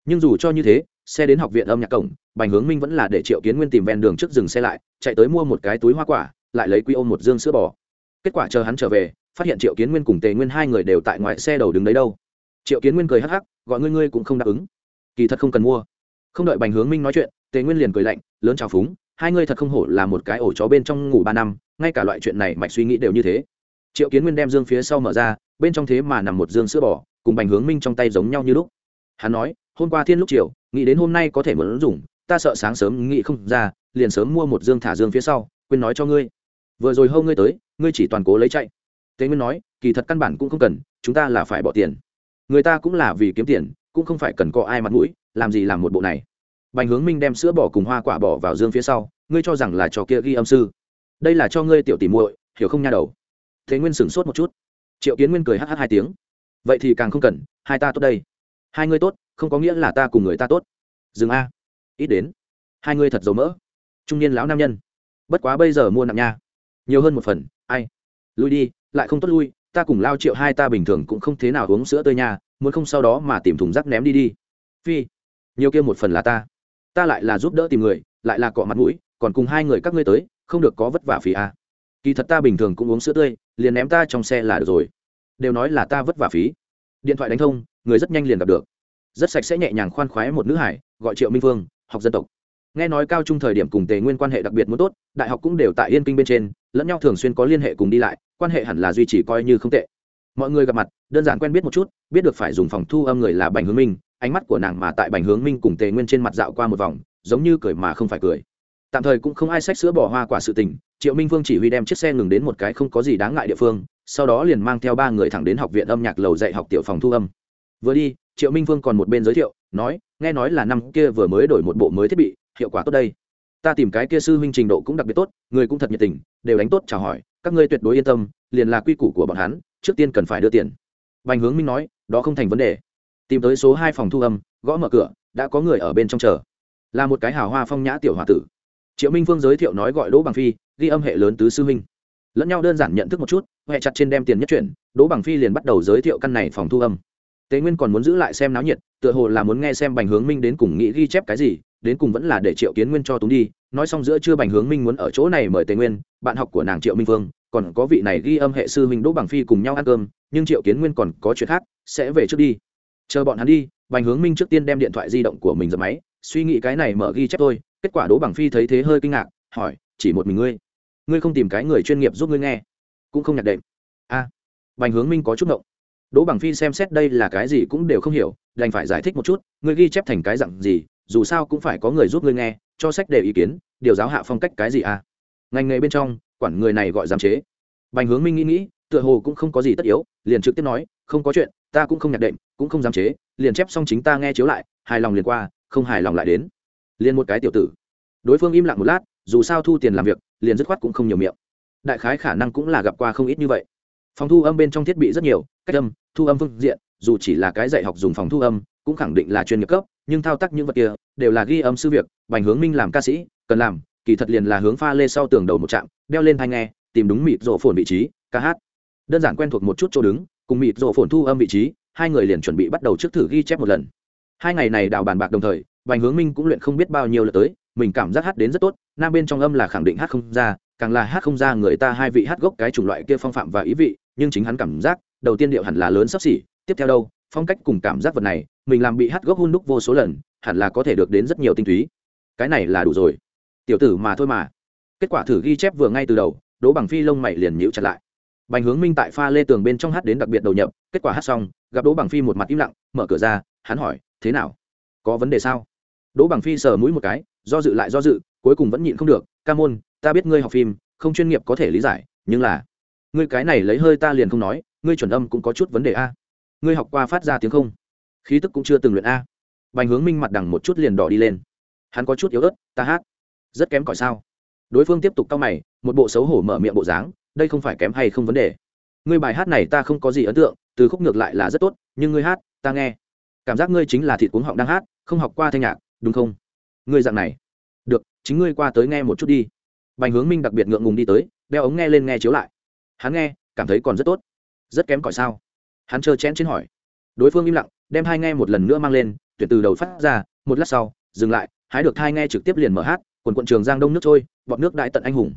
Nhưng dù cho như thế, xe đến học viện âm nhạc cổng, bành hướng minh vẫn là để triệu kiến nguyên tìm ven đường trước dừng xe lại, chạy tới mua một cái túi hoa quả, lại lấy quy ôm một dương sữa bò. Kết quả chờ hắn trở về phát hiện triệu kiến nguyên cùng tề nguyên hai người đều tại ngoài xe đầu đứng đấy đâu. Triệu kiến nguyên cười hắc hắc, gọi ngươi ngươi cũng không đáp ứng. Kỳ thật không cần mua. Không đợi bành hướng minh nói chuyện, tề nguyên liền cười lạnh, lớn trào phúng, hai ngươi thật không hổ là một cái ổ chó bên trong ngủ ba năm, ngay cả loại chuyện này mạch suy nghĩ đều như thế. Triệu kiến nguyên đem dương phía sau mở ra, bên trong thế mà nằm một dương sữa bò, cùng bành hướng minh trong tay giống nhau như lúc. Hắn nói, hôm qua thiên lúc chiều, nghĩ đến hôm nay có thể muốn dùng, ta sợ sáng sớm nghĩ không ra, liền sớm mua một dương thả dương phía sau, quên nói cho ngươi. Vừa rồi hâu ngươi tới, ngươi chỉ toàn cố lấy chạy tế nguyên nói, kỳ thật căn bản cũng không cần, chúng ta là phải bỏ tiền. Người ta cũng là vì kiếm tiền, cũng không phải cần có ai mặt mũi, làm gì làm một bộ này. Bành hướng minh đem sữa bỏ cùng hoa quả bỏ vào dương phía sau, ngươi cho rằng là cho kia ghi âm sư. Đây là cho ngươi tiểu tỉ muội, hiểu không nha đầu? Thế nguyên sửng sốt một chút. Triệu kiến nguyên cười hh hai tiếng. Vậy thì càng không cần, hai ta tốt đây. Hai ngươi tốt, không có nghĩa là ta cùng người ta tốt. Dừng a. Ít đến. Hai ngươi thật dầu mỡ. Trung niên lão nam nhân. Bất quá bây giờ mua nặng nha. Nhiều hơn một phần, ai? Lui đi lại không tốt lui, ta cùng lao triệu hai ta bình thường cũng không thế nào uống sữa tươi nha, muốn không sau đó mà tìm thùng rác ném đi đi. Phi, nhiều kia một phần là ta. Ta lại là giúp đỡ tìm người, lại là cọ mặt mũi, còn cùng hai người các ngươi tới, không được có vất vả phí à. kỳ thật ta bình thường cũng uống sữa tươi, liền ném ta trong xe là được rồi. Đều nói là ta vất vả phí. Điện thoại đánh thông, người rất nhanh liền gặp được. Rất sạch sẽ nhẹ nhàng khoan khoái một nữ hải, gọi triệu minh phương, học dân tộc. Nghe nói cao trung thời điểm cùng tề nguyên quan hệ đặc biệt muốn tốt, đại học cũng đều tại yên kinh bên trên, lẫn nhau thường xuyên có liên hệ cùng đi lại quan hệ hẳn là duy trì coi như không tệ. Mọi người gặp mặt, đơn giản quen biết một chút, biết được phải dùng phòng thu âm người là bành hướng minh, ánh mắt của nàng mà tại bành hướng minh cùng tề nguyên trên mặt dạo qua một vòng, giống như cười mà không phải cười. Tạm thời cũng không ai xách sữa bỏ hoa quả sự tình, triệu minh vương chỉ huy đem chiếc xe ngừng đến một cái không có gì đáng ngại địa phương, sau đó liền mang theo ba người thẳng đến học viện âm nhạc lầu dạy học tiểu phòng thu âm. Vừa đi, triệu minh vương còn một bên giới thiệu, nói, nghe nói là năm kia vừa mới đổi một bộ mới thiết bị, hiệu quả tốt đây ta tìm cái kia sư huynh trình độ cũng đặc biệt tốt, người cũng thật nhiệt tình, đều đánh tốt, chào hỏi, các ngươi tuyệt đối yên tâm, liền là quy củ của bọn hắn, trước tiên cần phải đưa tiền. Bành hướng minh nói, đó không thành vấn đề. Tìm tới số hai phòng thu âm, gõ mở cửa, đã có người ở bên trong chờ. Là một cái hào hoa phong nhã tiểu h o a tử. Triệu minh phương giới thiệu nói gọi đỗ bằng phi, ghi âm hệ lớn tứ sư minh lẫn nhau đơn giản nhận thức một chút huệ chặt trên đem tiền nhất chuyển, đỗ bằng phi liền bắt đầu giới thiệu căn này phòng thu âm tế nguyên còn muốn giữ lại xem náo nhiệt tựa hồ là muốn nghe xem bành hướng minh đến cùng nghĩ ghi chép cái gì đến cùng vẫn là để triệu kiến nguyên cho túng đi. Nói xong giữa chưa bành hướng minh muốn ở chỗ này mời tề nguyên bạn học của nàng triệu minh Vương, còn có vị này ghi âm hệ sư minh đỗ bằng phi cùng nhau ăn cơm nhưng triệu kiến nguyên còn có chuyện khác sẽ về trước đi. Chờ bọn hắn đi bành hướng minh trước tiên đem điện thoại di động của mình dập máy suy nghĩ cái này mở ghi chép tôi kết quả đỗ bằng phi thấy thế hơi kinh ngạc hỏi chỉ một mình ngươi? Ngươi không tìm cái người chuyên nghiệp giúp ngươi nghe cũng không nhạc đệm. A à, bành hướng minh có chút ngộng đỗ bằng phi xem xét đây là cái gì cũng đều không hiểu, đành phải giải thích một chút, ngươi ghi chép thành cái dặn gì, dù sao cũng phải có người giúp ngươi nghe, cho sách để ý kiến, điều giáo hạ phong cách cái gì à? Ngành nghề bên trong, quản người này gọi giám chế. Bành hướng minh nghĩ nghĩ, tựa hồ cũng không có gì tất yếu, liền trực tiếp nói, không có chuyện, ta cũng không nhạc đệm, cũng không giám chế, liền chép xong chính ta nghe chiếu lại, hài lòng liền qua, không hài lòng lại đến. Liền một cái tiểu tử. Đối phương im lặng một lát, dù sao thu tiền làm việc, liền dứt khoát cũng không nhiều miệng. Đại khái khả năng cũng là gặp qua không ít như vậy phòng thu âm bên trong thiết bị rất nhiều, cách âm, thu âm phương diện, dù chỉ là cái dạy học dùng phòng thu âm, cũng khẳng định là chuyên nghiệp cấp, nhưng thao tác những vật kia đều là ghi âm sư việc, bành hướng minh làm ca sĩ, cần làm, kỳ thật liền là hướng pha lê sau tường đầu một trạm, đeo lên thai nghe, tìm đúng mịt rộ phồn vị trí, ca hát. Đơn giản quen thuộc một chút chỗ đứng, cùng mịt rộ phồn thu âm vị trí, hai người liền chuẩn bị bắt đầu trước thử ghi chép một lần. Hai ngày này đào bàn bạc đồng thời, bành hướng minh cũng luyện không biết bao nhiêu lượt tới, mình cảm giác hát đến rất tốt, nam bên trong âm là khẳng định hát không ra, càng là hát không ra người ta hai vị hát gốc cái chủng loại kia phong phạm và ý vị nhưng chính hắn cảm giác, đầu tiên điệu hẳn là lớn sắp xỉ, tiếp theo đâu, phong cách cùng cảm giác vật này, mình làm bị hát gốc hun đúc vô số lần, hẳn là có thể được đến rất nhiều tinh túy. Cái này là đủ rồi. Tiểu tử mà thôi mà. Kết quả thử ghi chép vừa ngay từ đầu, đỗ bằng phi lông mày liền nhíu chặt lại. Bành hướng minh tại pha lê tường bên trong hát đến đặc biệt đầu nhập, kết quả hát xong, gặp đỗ bằng phi một mặt im lặng, mở cửa ra, hắn hỏi, thế nào? Có vấn đề sao? Đỗ bằng phi sờ mũi một cái, do dự lại do dự, cuối cùng vẫn nhịn không được, ca môn, ta biết ngươi học phim, không chuyên nghiệp có thể lý giải, nhưng là ngươi cái này lấy hơi ta liền không nói, ngươi chuẩn âm cũng có chút vấn đề a. Ngươi học qua phát ra tiếng không? Khí tức cũng chưa từng luyện a. Bành hướng minh mặt đằng một chút liền đỏ đi lên. Hắn có chút yếu ớt, ta hát. Rất kém cỏi sao? Đối phương tiếp tục cau mày, một bộ xấu hổ mở miệng bộ dáng, đây không phải kém hay không vấn đề. Ngươi bài hát này ta không có gì ấn tượng, từ khúc ngược lại là rất tốt, nhưng ngươi hát, ta nghe. Cảm giác ngươi chính là thịt cuống họng đang hát, không học qua thanh nhạc, đúng không? Ngươi dạng này. Được, chính ngươi qua tới nghe một chút đi. Bành hướng minh đặc biệt ngượng ngùng đi tới, đeo ống nghe lên nghe chiếu lại hắn nghe, cảm thấy còn rất tốt. Rất kém cỏi sao? Hắn trơ chén trên hỏi. Đối phương im lặng, đem hai nghe một lần nữa mang lên, tuyển từ đầu phát ra, một lát sau, dừng lại, hái được hai nghe trực tiếp liền mở hát, quần quận trường giang đông nước trôi bọt nước đại tận anh hùng.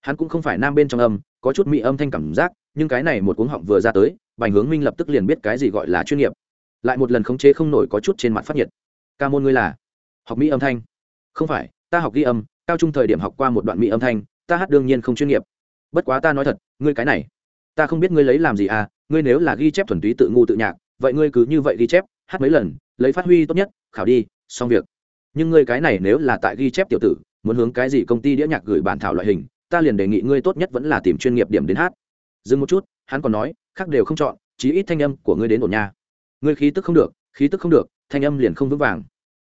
Hắn cũng không phải nam bên trong âm, có chút mỹ âm thanh cảm giác, nhưng cái này một cuống họng vừa ra tới, bành hướng minh lập tức liền biết cái gì gọi là chuyên nghiệp. Lại một lần khống chế không nổi có chút trên mặt phát nhiệt. Ca môn ngươi là? Học mỹ âm thanh. Không phải, ta học ghi âm, cao trung thời điểm học qua một đoạn mỹ âm thanh, ta hát đương nhiên không chuyên nghiệp bất quá ta nói thật, ngươi cái này, ta không biết ngươi lấy làm gì à ngươi nếu là ghi chép thuần túy tự ngu tự nhạc, vậy ngươi cứ như vậy ghi chép, hát mấy lần, lấy phát huy tốt nhất, khảo đi, xong việc. Nhưng ngươi cái này nếu là tại ghi chép tiểu tử, muốn hướng cái gì công ty đĩa nhạc gửi bản thảo loại hình, ta liền đề nghị ngươi tốt nhất vẫn là tìm chuyên nghiệp điểm đến hát. Dừng một chút, hắn còn nói, khác đều không chọn, chí ít thanh âm của ngươi đến ổn nha. Ngươi khí tức không được, khí tức không được, thanh âm liền không vững vàng.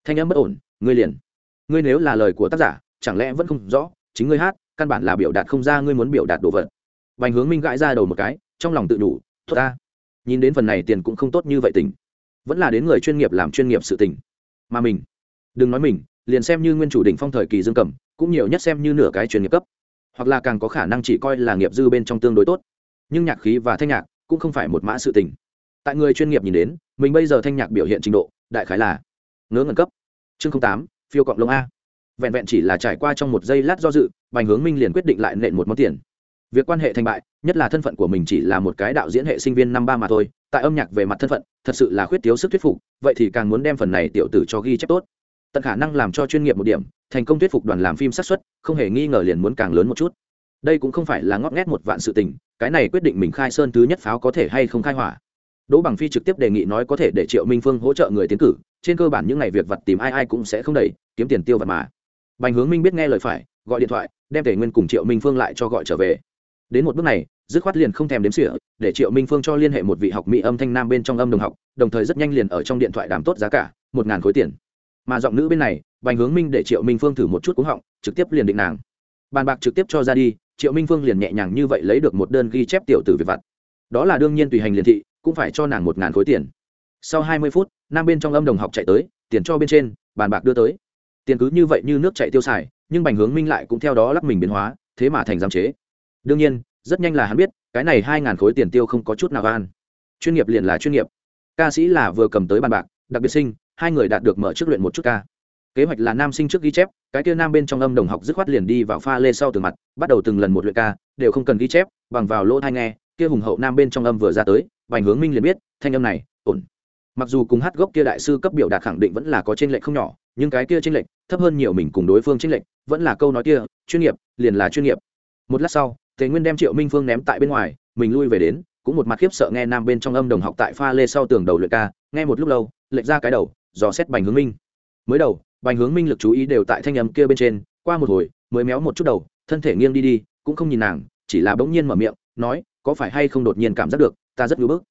Thanh âm bất ổn, ngươi liền. Ngươi nếu là lời của tác giả, chẳng lẽ vẫn không rõ, chính ngươi hát căn bản là biểu đạt không ra ngươi muốn biểu đạt đồ vật. Vành hướng minh gãi ra đầu một cái, trong lòng tự đủ tốt ta, nhìn đến phần này tiền cũng không tốt như vậy tình vẫn là đến người chuyên nghiệp làm chuyên nghiệp sự tình mà mình, đừng nói mình, liền xem như nguyên chủ đỉnh phong thời kỳ dương cầm, cũng nhiều nhất xem như nửa cái chuyên nghiệp cấp. Hoặc là càng có khả năng chỉ coi là nghiệp dư bên trong tương đối tốt. Nhưng nhạc khí và thanh nhạc cũng không phải một mã sự tình tại người chuyên nghiệp nhìn đến, mình bây giờ thanh nhạc biểu hiện trình độ, đại khái là ngớ ngẩn cấp. Chương tám, phiêu cọng lông a vẹn vẹn chỉ là trải qua trong một giây lát do dự, bành hướng minh liền quyết định lại nện một món tiền. Việc quan hệ thành bại, nhất là thân phận của mình chỉ là một cái đạo diễn hệ sinh viên năm ba mà thôi, tại âm nhạc về mặt thân phận, thật sự là khuyết thiếu sức thuyết phục, vậy thì càng muốn đem phần này tiểu tử cho ghi chép tốt. Tận khả năng làm cho chuyên nghiệp một điểm, thành công thuyết phục đoàn làm phim sát xuất không hề nghi ngờ liền muốn càng lớn một chút. Đây cũng không phải là ngót nghét một vạn sự tình, cái này quyết định mình khai sơn thứ nhất pháo có thể hay không khai hỏa. Đỗ bằng phi trực tiếp đề nghị nói có thể để triệu minh phương hỗ trợ người tiến cử, trên cơ bản những ngày việc vật tìm ai ai cũng sẽ không đẩy, kiếm tiền tiêu vật mà bành hướng minh biết nghe lời phải, gọi điện thoại, đem tề nguyên cùng triệu minh phương lại cho gọi trở về. Đến một bước này, dứt khoát liền không thèm đếm xỉa, để triệu minh phương cho liên hệ một vị học mỹ âm thanh nam bên trong âm đồng học, đồng thời rất nhanh liền ở trong điện thoại đàm tốt giá cả, một ngàn khối tiền. Mà giọng nữ bên này, bành hướng minh để triệu minh phương thử một chút cúng họng, trực tiếp liền định nàng. Bàn bạc trực tiếp cho ra đi, triệu minh phương liền nhẹ nhàng như vậy lấy được một đơn ghi chép tiểu tử về vặt. Đó là đương nhiên tùy hành liền thị, cũng phải cho nàng một ngàn khối tiền. Sau hai mươi phút, nam bên trong âm đồng học chạy tới, tiền cho bên trên, bàn bạc đưa tới tiền cứ như vậy như nước chạy tiêu xài, nhưng bành hướng minh lại cũng theo đó lắc mình biến hóa, thế mà thành giám chế. Đương nhiên, rất nhanh là hắn biết, cái này hai ngàn khối tiền tiêu không có chút nào van chuyên nghiệp liền là chuyên nghiệp. Ca sĩ là vừa cầm tới bàn bạc, đặc biệt sinh, hai người đạt được mở trước luyện một chút ca. Kế hoạch là nam sinh trước ghi chép, cái kia nam bên trong âm đồng học dứt khoát liền đi vào pha lê sau từ mặt, bắt đầu từng lần một luyện ca, đều không cần ghi chép, bằng vào lỗ thai nghe, kia hùng hậu nam bên trong âm vừa ra tới, bành hướng minh liền biết, thanh âm này, ổn. Mặc dù cùng hát gốc kia đại sư cấp biểu đạt khẳng định vẫn là có trên lệ không nhỏ nhưng cái kia trên lệnh thấp hơn nhiều mình cùng đối phương trên lệnh vẫn là câu nói kia, chuyên nghiệp, liền là chuyên nghiệp. Một lát sau, tề nguyên đem triệu minh phương ném tại bên ngoài, mình lui về đến, cũng một mặt khiếp sợ nghe nam bên trong âm đồng học tại pha lê sau tường đầu luyện ca, nghe một lúc lâu, lệch ra cái đầu, dò xét bành hướng minh. Mới đầu, bành hướng minh lực chú ý đều tại thanh âm kia bên trên, qua một hồi, mới méo một chút đầu, thân thể nghiêng đi đi, cũng không nhìn nàng, chỉ là bỗng nhiên mở miệng, nói, có phải hay không đột nhiên cảm giác được, ta rất ngưỡng bức?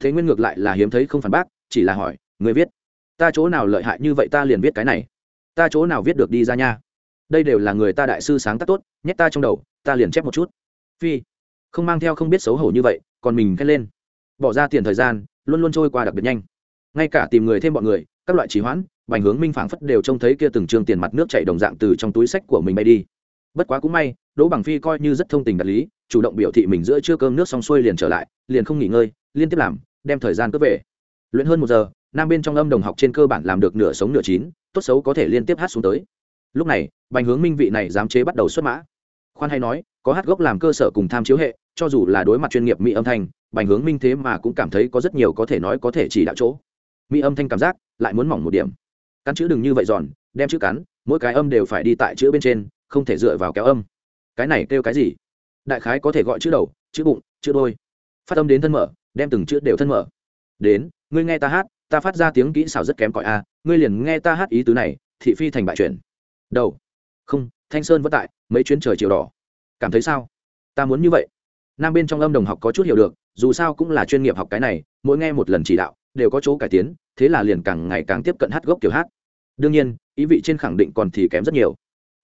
Thế nguyên ngược lại là hiếm thấy không phản bác, chỉ là hỏi người viết? Ta chỗ nào lợi hại như vậy ta liền viết cái này. Ta chỗ nào viết được đi ra nha. Đây đều là người ta đại sư sáng tác tốt, nhét ta trong đầu, ta liền chép một chút. Phi, không mang theo không biết xấu hổ như vậy, còn mình khen lên. Bỏ ra tiền thời gian, luôn luôn trôi qua đặc biệt nhanh. Ngay cả tìm người thêm bọn người, các loại trì hoãn, bành hướng minh phảng phất đều trông thấy kia từng trường tiền mặt nước chảy đồng dạng từ trong túi sách của mình bay đi. Bất quá cũng may, đỗ bằng phi coi như rất thông tình đạt lý, chủ động biểu thị mình giữa trưa cơm nước xong xuôi liền trở lại, liền không nghỉ ngơi, liên tiếp làm, đem thời gian cướp về. Luyện hơn một giờ nam bên trong âm đồng học trên cơ bản làm được nửa sống nửa chín, tốt xấu có thể liên tiếp hát xuống tới. Lúc này, bành hướng minh vị này dám chế bắt đầu xuất mã. Khoan hay nói, có hát gốc làm cơ sở cùng tham chiếu hệ, cho dù là đối mặt chuyên nghiệp mỹ âm thanh, bành hướng minh thế mà cũng cảm thấy có rất nhiều có thể nói có thể chỉ đạo chỗ. Mỹ âm thanh cảm giác lại muốn mỏng một điểm. Cắn chữ đừng như vậy giòn, đem chữ cắn, mỗi cái âm đều phải đi tại chữ bên trên, không thể dựa vào kéo âm. Cái này kêu cái gì? Đại khái có thể gọi chữ đầu, chữ bụng, chữ đôi. Phát âm đến thân mở, đem từng chữ đều thân mở. Đến, ngươi nghe ta hát ta phát ra tiếng kỹ xảo rất kém cỏi a, ngươi liền nghe ta hát ý tứ này, thị phi thành bại chuyển. Đầu. Không, thanh sơn vất tại, mấy chuyến trời chiều đỏ. Cảm thấy sao? Ta muốn như vậy. Nam bên trong âm đồng học có chút hiểu được, dù sao cũng là chuyên nghiệp học cái này, mỗi nghe một lần chỉ đạo, đều có chỗ cải tiến, thế là liền càng ngày càng tiếp cận hát gốc kiểu hát. Đương nhiên, ý vị trên khẳng định còn thì kém rất nhiều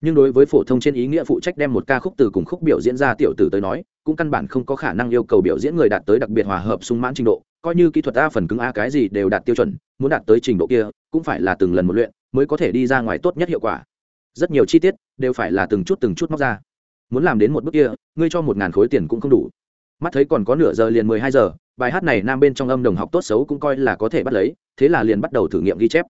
nhưng đối với phổ thông trên ý nghĩa phụ trách đem một ca khúc từ cùng khúc biểu diễn ra tiểu tử tới nói, cũng căn bản không có khả năng yêu cầu biểu diễn người đạt tới đặc biệt hòa hợp sung mãn trình độ, coi như kỹ thuật a phần cứng a cái gì đều đạt tiêu chuẩn, muốn đạt tới trình độ kia, cũng phải là từng lần một luyện mới có thể đi ra ngoài tốt nhất hiệu quả. Rất nhiều chi tiết đều phải là từng chút từng chút móc ra. Muốn làm đến một bước kia, ngươi cho một ngàn khối tiền cũng không đủ. Mắt thấy còn có nửa giờ liền mười hai giờ, bài hát này nam bên trong âm đồng học tốt xấu cũng coi là có thể bắt lấy, thế là liền bắt đầu thử nghiệm ghi chép.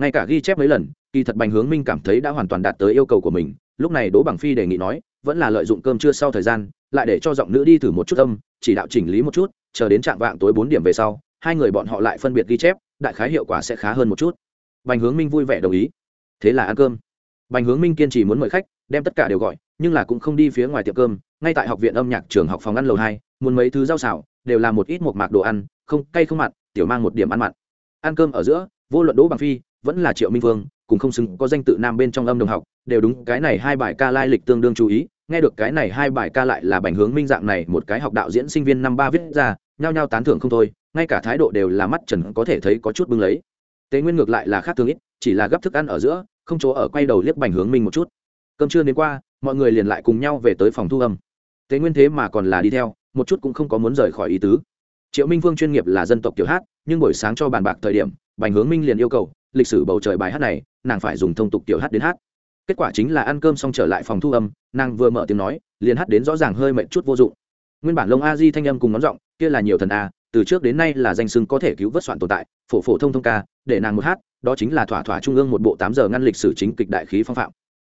Ngay cả ghi chép mấy lần kỳ thật bành hướng minh cảm thấy đã hoàn toàn đạt tới yêu cầu của mình, lúc này đỗ bằng phi đề nghị nói, vẫn là lợi dụng cơm trưa sau thời gian, lại để cho giọng nữ đi thử một chút âm, chỉ đạo chỉnh lý một chút, chờ đến trạng vạng tối bốn điểm về sau, hai người bọn họ lại phân biệt ghi chép, đại khái hiệu quả sẽ khá hơn một chút. Bành hướng minh vui vẻ đồng ý. Thế là ăn cơm. Bành hướng minh kiên trì muốn mời khách, đem tất cả đều gọi, nhưng là cũng không đi phía ngoài tiệm cơm, ngay tại học viện âm nhạc trường học phòng ăn lầu hai, muốn mấy thứ rau xào, đều là một ít một mạc đồ ăn, không cay không mặn, tiểu mang một điểm ăn mặn. Ăn cơm ở giữa, vô luận đỗ bằng phi, vẫn là triệu minh vương cùng không xứng có danh tự nam bên trong âm đồng học, đều đúng, cái này hai bài ca lai lịch tương đương chú ý, nghe được cái này hai bài ca lại là bành hướng minh dạng này một cái học đạo diễn sinh viên năm ba viết ra, nhao nhao tán thưởng không thôi, ngay cả thái độ đều là mắt trần có thể thấy có chút bưng lấy. Tế nguyên ngược lại là khác thường ít, chỉ là gấp thức ăn ở giữa, không chỗ ở quay đầu liếc bành hướng minh một chút. Cơm trưa đến qua, mọi người liền lại cùng nhau về tới phòng thu âm. Tế nguyên thế mà còn là đi theo, một chút cũng không có muốn rời khỏi ý tứ. Triệu minh vương chuyên nghiệp là dân tộc tiểu hát, nhưng buổi sáng cho bàn bạc thời điểm, bành hướng minh liền yêu cầu lịch sử bầu trời bài hát này, nàng phải dùng thông tục tiểu hát đến hát. Kết quả chính là ăn cơm xong trở lại phòng thu âm, nàng vừa mở tiếng nói, liền hát đến rõ ràng hơi mệnh chút vô dụng. Nguyên bản lông a di thanh âm cùng ngón giọng, kia là nhiều thần a, từ trước đến nay là danh sưng có thể cứu vớt soạn tồn tại, phổ phổ thông thông ca, để nàng một hát, đó chính là thỏa thỏa trung ương một bộ tám giờ ngăn lịch sử chính kịch đại khí phong phạm.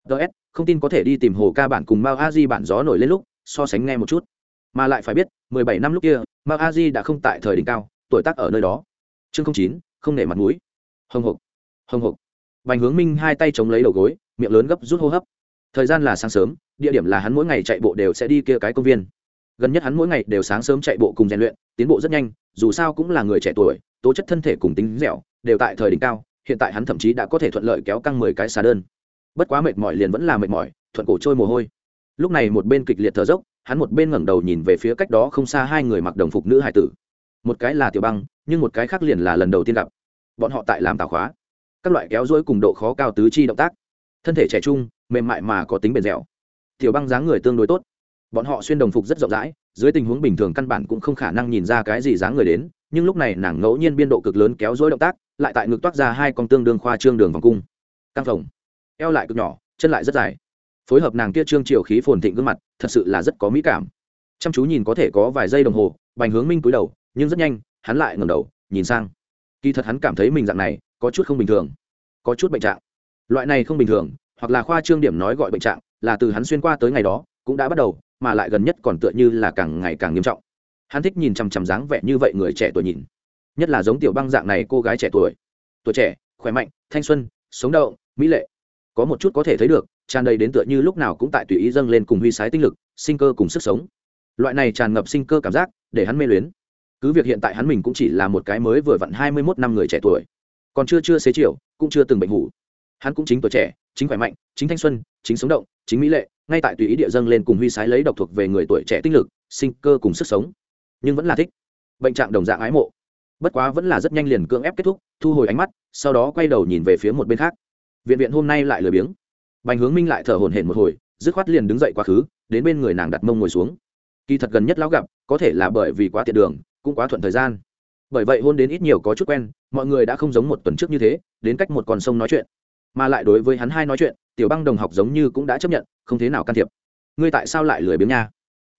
Ts không tin có thể đi tìm hồ ca bản cùng mao a di bản gió nổi lên lúc, so sánh nghe một chút. Mà lại phải biết, mười bảy năm lúc kia, mao a di đã không tại thời đỉnh cao, tuổi tác ở nơi đó. Chương không chín, không nể mặt mũi hồng hộc hồng hộc. Bành hướng minh hai tay chống lấy đầu gối, miệng lớn gấp rút hô hấp. Thời gian là sáng sớm, địa điểm là hắn mỗi ngày chạy bộ đều sẽ đi kia cái công viên. Gần nhất hắn mỗi ngày đều sáng sớm chạy bộ cùng rèn luyện, tiến bộ rất nhanh, dù sao cũng là người trẻ tuổi, tố chất thân thể cùng tính dẻo, đều tại thời đỉnh cao, hiện tại hắn thậm chí đã có thể thuận lợi kéo căng mười cái xà đơn. Bất quá mệt mỏi liền vẫn là mệt mỏi, thuận cổ trôi mồ hôi. Lúc này một bên kịch liệt thở dốc, hắn một bên ngẩng đầu nhìn về phía cách đó không xa hai người mặc đồng phục nữ hải tử. Một cái là tiểu băng, nhưng một cái khác liền là lần đầu tiên gặp bọn họ tại làm tào khóa. Các loại kéo dối cùng độ khó cao tứ chi động tác. Thân thể trẻ trung, mềm mại mà có tính bền dẻo. Tiểu băng dáng người tương đối tốt. Bọn họ xuyên đồng phục rất rộng rãi, dưới tình huống bình thường căn bản cũng không khả năng nhìn ra cái gì dáng người đến, nhưng lúc này nàng ngẫu nhiên biên độ cực lớn kéo dối động tác, lại tại ngực toát ra hai con tương đương khoa trương đường vòng cung. Căng phồng. Eo lại cực nhỏ, chân lại rất dài. Phối hợp nàng kia trương chiều khí phồn thịnh gương mặt, thật sự là rất có mỹ cảm. Chăm chú nhìn có thể có vài giây đồng hồ, bành hướng minh cúi đầu, nhưng rất nhanh, hắn lại ngầm đầu, nhìn sang kỳ thật hắn cảm thấy mình dạng này có chút không bình thường, có chút bệnh trạng. Loại này không bình thường, hoặc là khoa trương điểm nói gọi bệnh trạng, là từ hắn xuyên qua tới ngày đó, cũng đã bắt đầu, mà lại gần nhất còn tựa như là càng ngày càng nghiêm trọng. Hắn thích nhìn chằm chằm dáng vẻ như vậy người trẻ tuổi nhìn. Nhất là giống tiểu băng dạng này cô gái trẻ tuổi. Tuổi trẻ, khỏe mạnh, thanh xuân, sống đậu, mỹ lệ. Có một chút có thể thấy được, tràn đầy đến tựa như lúc nào cũng tại tùy ý dâng lên cùng huy sái tinh lực, sinh cơ cùng sức sống. Loại này tràn ngập sinh cơ cảm giác, để hắn mê luyến cứ việc hiện tại hắn mình cũng chỉ là một cái mới vừa vặn hai mươi mốt năm người trẻ tuổi, còn chưa chưa xế chiều, cũng chưa từng bệnh hủ. Hắn cũng chính tuổi trẻ, chính khỏe mạnh, chính thanh xuân, chính sống động, chính mỹ lệ, ngay tại tùy ý địa dâng lên cùng huy sái lấy độc thuộc về người tuổi trẻ tinh lực, sinh cơ cùng sức sống. Nhưng vẫn là thích. Bệnh trạng đồng dạng ái mộ. Bất quá vẫn là rất nhanh liền cưỡng ép kết thúc, thu hồi ánh mắt, sau đó quay đầu nhìn về phía một bên khác. Viện viện hôm nay lại lười biếng. Bành hướng minh lại thở hổn hển một hồi, dứt khoát liền đứng dậy quá khứ, đến bên người nàng đặt mông ngồi xuống. Kỳ thật gần nhất lão gặp, có thể là bởi vì quá tiện đường cũng quá thuận thời gian. Bởi vậy hôn đến ít nhiều có chút quen, mọi người đã không giống một tuần trước như thế, đến cách một con sông nói chuyện. Mà lại đối với hắn hai nói chuyện, tiểu băng đồng học giống như cũng đã chấp nhận, không thế nào can thiệp. Ngươi tại sao lại lười biếng nha?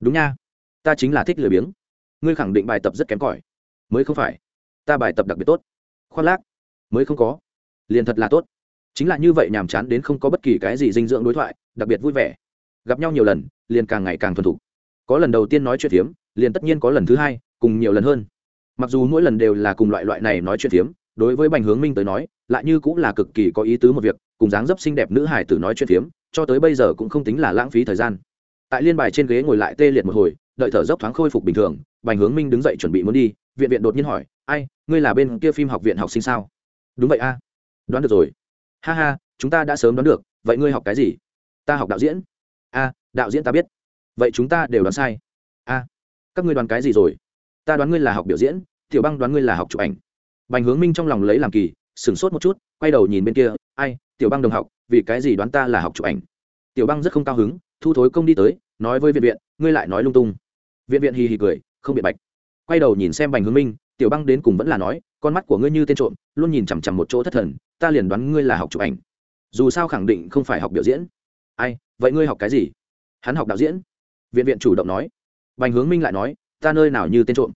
Đúng nha, ta chính là thích lười biếng. Ngươi khẳng định bài tập rất kém cỏi. Mới không phải. Ta bài tập đặc biệt tốt. Khoác lác. Mới không có. Liền thật là tốt. Chính là như vậy nhàm chán đến không có bất kỳ cái gì dinh dưỡng đối thoại, đặc biệt vui vẻ. Gặp nhau nhiều lần, liền càng ngày càng thuần thục. Có lần đầu tiên nói chuyện phiếm, liền tất nhiên có lần thứ hai cùng nhiều lần hơn. Mặc dù mỗi lần đều là cùng loại loại này nói chuyện phiếm, đối với bành hướng minh tới nói, lại như cũng là cực kỳ có ý tứ một việc, cùng dáng dấp xinh đẹp nữ hải tử nói chuyện phiếm, cho tới bây giờ cũng không tính là lãng phí thời gian. Tại liên bài trên ghế ngồi lại tê liệt một hồi, đợi thở dốc thoáng khôi phục bình thường, bành hướng minh đứng dậy chuẩn bị muốn đi, viện viện đột nhiên hỏi, ai, ngươi là bên kia phim học viện học sinh sao? Đúng vậy a. Đoán được rồi. Ha ha, chúng ta đã sớm đoán được, vậy ngươi học cái gì? Ta học đạo diễn. A, đạo diễn ta biết. Vậy chúng ta đều đoán sai. A, các ngươi đoán cái gì rồi? Ta đoán ngươi là học biểu diễn, tiểu băng đoán ngươi là học chụp ảnh. Bành hướng minh trong lòng lấy làm kỳ, sửng sốt một chút, quay đầu nhìn bên kia, ai, tiểu băng đồng học, vì cái gì đoán ta là học chụp ảnh? Tiểu băng rất không cao hứng, thu thối công đi tới, nói với viện viện, ngươi lại nói lung tung. Viện viện hì hì cười, không biện bạch. Quay đầu nhìn xem bành hướng minh, tiểu băng đến cùng vẫn là nói, con mắt của ngươi như tên trộm, luôn nhìn chằm chằm một chỗ thất thần, ta liền đoán ngươi là học chụp ảnh. Dù sao khẳng định không phải học biểu diễn. Ai, vậy ngươi học cái gì? Hắn học đạo diễn. Viện viện chủ động nói. Bành hướng minh lại nói ta nơi nào như tên trộm.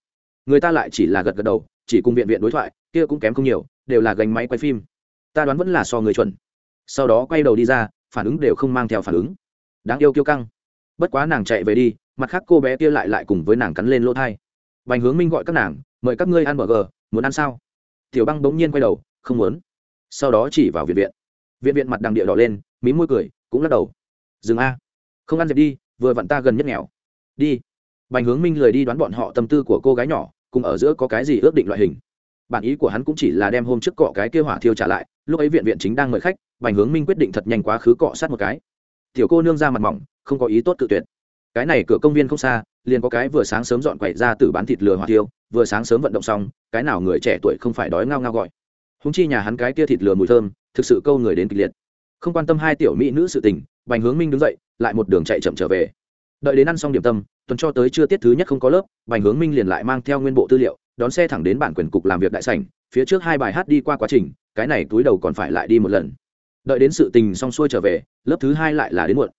Người ta lại chỉ là gật gật đầu, chỉ cùng viện viện đối thoại, kia cũng kém không nhiều, đều là gánh máy quay phim. Ta đoán vẫn là so người chuẩn. Sau đó quay đầu đi ra, phản ứng đều không mang theo phản ứng. Đáng yêu kiêu căng. Bất quá nàng chạy về đi, mặt khác cô bé kia lại lại cùng với nàng cắn lên lỗ thai. Bành hướng minh gọi các nàng, mời các ngươi ăn bờ gờ, muốn ăn sao? Tiểu băng bỗng nhiên quay đầu, không muốn. Sau đó chỉ vào viện viện. Viện viện mặt đằng địa đỏ lên mí môi cười, cũng lắc đầu. Dừng a, không ăn dẹp đi, vừa vặn ta gần nhất nghèo. Đi bành hướng minh lời đi đoán bọn họ tâm tư của cô gái nhỏ, cùng ở giữa có cái gì ước định loại hình. Bản ý của hắn cũng chỉ là đem hôm trước cọ cái kia hỏa thiêu trả lại, lúc ấy viện viện chính đang mời khách, bành hướng minh quyết định thật nhanh quá khứ cọ sát một cái. Tiểu cô nương ra mặt mỏng, không có ý tốt cự tuyệt. Cái này cửa công viên không xa, liền có cái vừa sáng sớm dọn quậy ra từ bán thịt lừa hỏa thiêu, vừa sáng sớm vận động xong, cái nào người trẻ tuổi không phải đói ngao ngao gọi. Húng chi nhà hắn cái kia thịt lừa mùi thơm, thực sự câu người đến kịch liệt. Không quan tâm hai tiểu mỹ nữ sự tình, bành hướng minh đứng dậy, lại một đường chạy chậm trở về đợi đến ăn xong điểm tâm, tuần cho tới chưa tiết thứ nhất không có lớp, bành hướng minh liền lại mang theo nguyên bộ tư liệu, đón xe thẳng đến bản quyền cục làm việc đại sảnh, phía trước hai bài hát đi qua quá trình, cái này túi đầu còn phải lại đi một lần. Đợi đến sự tình xong xuôi trở về, lớp thứ hai lại là đến muộn.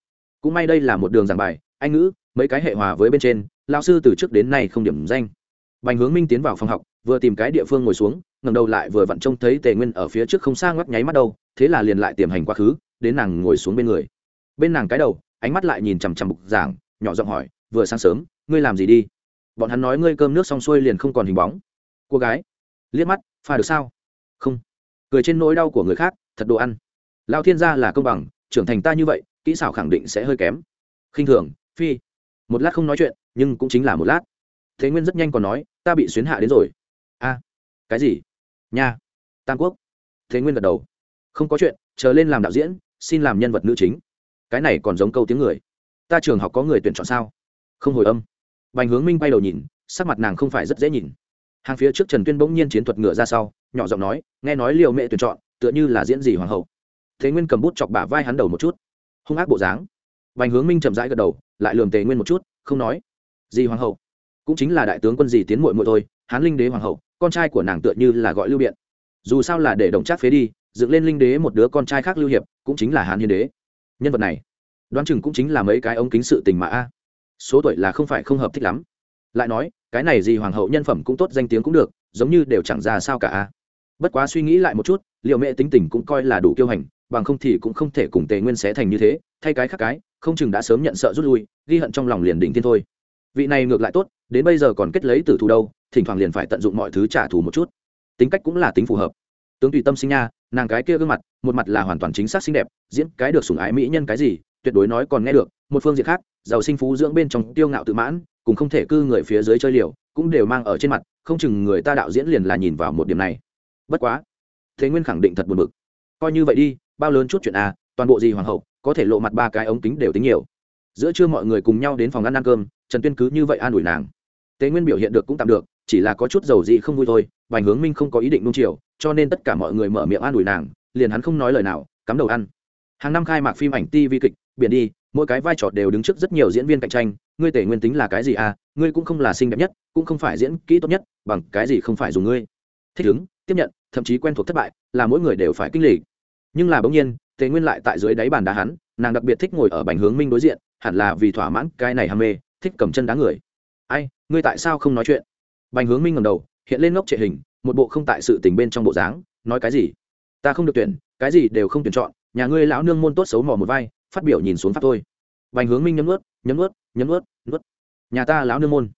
Cũng may đây là một đường giảng bài, anh ngữ, mấy cái hệ hòa với bên trên lao sư từ trước đến nay không điểm danh. Bành hướng minh tiến vào phòng học, vừa tìm cái địa phương ngồi xuống ngầm đầu lại vừa vặn trông thấy tề nguyên ở phía trước không xa ngoắc nháy mắt đâu thế là liền lại tiềm hành quá khứ, đến nàng ngồi xuống bên người. Bên nàng cái đầu, ánh mắt lại nhìn chằm chằm bục giảng nhỏ giọng hỏi, vừa sáng sớm, ngươi làm gì đi? Bọn hắn nói, ngươi cơm nước xong xuôi liền không còn hình bóng. Cô gái. Liếc mắt, pha được sao? Không. Cười trên nỗi đau của người khác, thật đồ ăn. Lao thiên gia là công bằng, trưởng thành ta như vậy, kỹ xảo khẳng định sẽ hơi kém. Khinh thường, phi. Một lát không nói chuyện, nhưng cũng chính là một lát. Thế nguyên rất nhanh còn nói, ta bị xuyến hạ đến rồi. A, cái gì? Nha, tam quốc. Thế nguyên gật đầu. Không có chuyện, chờ lên làm đạo diễn, xin làm nhân vật nữ chính. Cái này còn giống câu tiếng người ta trường học có người tuyển chọn sao? Không hồi âm. Bành hướng minh bay đầu nhìn, sắc mặt nàng không phải rất dễ nhìn. Hàng phía trước trần tuyên bỗng nhiên chiến thuật ngựa ra sau, nhỏ giọng nói, nghe nói liều mẹ tuyển chọn, tựa như là diễn gì hoàng hậu. Thế nguyên cầm bút chọc bả vai hắn đầu một chút. Hung ác bộ dáng. Bành hướng minh chậm rãi gật đầu, lại lườm tề nguyên một chút, không nói. Gì hoàng hậu? Cũng chính là đại tướng quân gì tiến muội muội thôi hán linh đế hoàng hậu, con trai của nàng tựa như là gọi lưu biện. Dù sao là để đồng trác phế đi, dựng lên linh đế một đứa con trai khác lưu hiệp, cũng chính là hán hiến đế. Nhân vật này đoán chừng cũng chính là mấy cái ống kính sự tình mà a. Số tuổi là không phải không hợp thích lắm. Lại nói, cái này gì hoàng hậu nhân phẩm cũng tốt danh tiếng cũng được, giống như đều chẳng ra sao cả a. Bất quá suy nghĩ lại một chút liệu mẹ tính tình cũng coi là đủ kiêu hành bằng không thì cũng không thể cùng tề nguyên xé thành như thế, thay cái khác cái, không chừng đã sớm nhận sợ rút lui, ghi hận trong lòng liền định thiên thôi. Vị này ngược lại tốt, đến bây giờ còn kết lấy tử thù đâu, thỉnh thoảng liền phải tận dụng mọi thứ trả thù một chút. Tính cách cũng là tính phù hợp. Tướng tùy tâm sinh nha, nàng cái kia gương mặt, một mặt là hoàn toàn chính xác xinh đẹp, diễn cái được sủng ái mỹ nhân cái gì tuyệt đối nói còn nghe được, một phương diện khác, giàu sinh phú dưỡng bên trong tiêu ngạo tự mãn, cùng không thể cư người phía dưới chơi liều, cũng đều mang ở trên mặt, không chừng người ta đạo diễn liền là nhìn vào một điểm này. Bất quá, thế nguyên khẳng định thật buồn bực. Coi như vậy đi, bao lớn chút chuyện à toàn bộ gì hoàng hậu, có thể lộ mặt ba cái ống kính đều tính nhiều. Giữa trưa mọi người cùng nhau đến phòng ăn ăn cơm, trần tuyên cứ như vậy an ủi nàng. Tế nguyên biểu hiện được cũng tạm được, chỉ là có chút dầu gì không vui thôi, vành hướng minh không có ý định nung chiều, cho nên tất cả mọi người mở miệng an ủi nàng, liền hắn không nói lời nào, cắm đầu ăn. Hàng năm khai mạc phim ảnh ti vi kịch biển đi, mỗi cái vai trò đều đứng trước rất nhiều diễn viên cạnh tranh, ngươi tể nguyên tính là cái gì à ngươi cũng không là xinh đẹp nhất, cũng không phải diễn kỹ tốt nhất, bằng cái gì không phải dùng ngươi. Thích ứng, tiếp nhận, thậm chí quen thuộc thất bại, là mỗi người đều phải kinh lịch. Nhưng là bỗng nhiên tề nguyên lại tại dưới đáy bàn đá hắn, nàng đặc biệt thích ngồi ở bành hướng minh đối diện, hẳn là vì thỏa mãn cái này ham mê, thích cầm chân đá người. Ai, ngươi tại sao không nói chuyện? Bành hướng minh ngầm đầu, hiện lên ngốc trệ hình, một bộ không tại sự tình bên trong bộ dáng, nói cái gì? Ta không được tuyển, cái gì đều không tuyển chọn, nhà ngươi lão nương môn tốt xấu mò một vai phát biểu nhìn xuống pháp thôi. Bành hướng minh nhấm ướt nhấm ướt nhấm ướt nuốt. Nhà ta lão nương môn.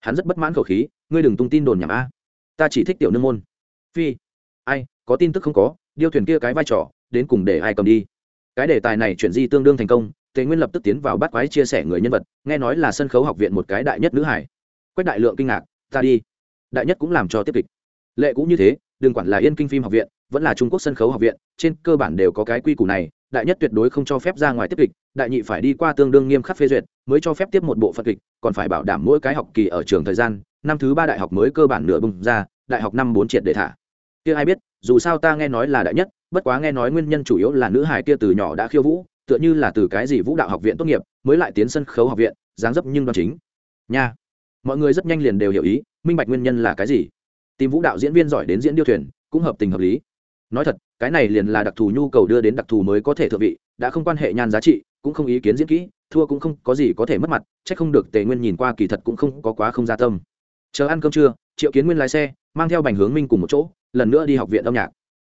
Hắn rất bất mãn khẩu khí, ngươi đừng tung tin đồn nhảm a. Ta chỉ thích tiểu nương môn. Phi. Ai, có tin tức không có, điêu thuyền kia cái vai trò, đến cùng để ai cầm đi? Cái đề tài này chuyển di tương đương thành công, tề nguyên lập tức tiến vào bắt quái chia sẻ người nhân vật, nghe nói là sân khấu học viện một cái đại nhất nữ hải. Quách đại lượng kinh ngạc, ta đi. Đại nhất cũng làm cho tiếp kịch. Lệ cũng như thế, đừng quản là yên kinh phim học viện, vẫn là trung quốc sân khấu học viện, trên cơ bản đều có cái quy củ này đại nhất tuyệt đối không cho phép ra ngoài tiếp kịch, đại nhị phải đi qua tương đương nghiêm khắc phê duyệt, mới cho phép tiếp một bộ phận kịch, còn phải bảo đảm mỗi cái học kỳ ở trường thời gian, năm thứ ba đại học mới cơ bản nửa bung ra, đại học năm bốn triệt để thả. Kia ai biết, dù sao ta nghe nói là đại nhất, bất quá nghe nói nguyên nhân chủ yếu là nữ hải kia từ nhỏ đã khiêu vũ, tựa như là từ cái gì vũ đạo học viện tốt nghiệp, mới lại tiến sân khấu học viện, dáng dấp nhưng đoan chính. Nha. Mọi người rất nhanh liền đều hiểu ý, minh bạch nguyên nhân là cái gì. Tìm vũ đạo diễn viên giỏi đến diễn điêu thuyền, cũng hợp tình hợp lý nói thật, cái này liền là đặc thù nhu cầu đưa đến đặc thù mới có thể thượng vị, đã không quan hệ nhan giá trị, cũng không ý kiến diễn kỹ, thua cũng không có gì có thể mất mặt c h ắ c không được tề nguyên nhìn qua kỳ thật cũng không có quá không gia tâm. Chờ ăn cơm trưa, triệu kiến nguyên lái xe, mang theo bành hướng minh cùng một chỗ, lần nữa đi học viện âm nhạc.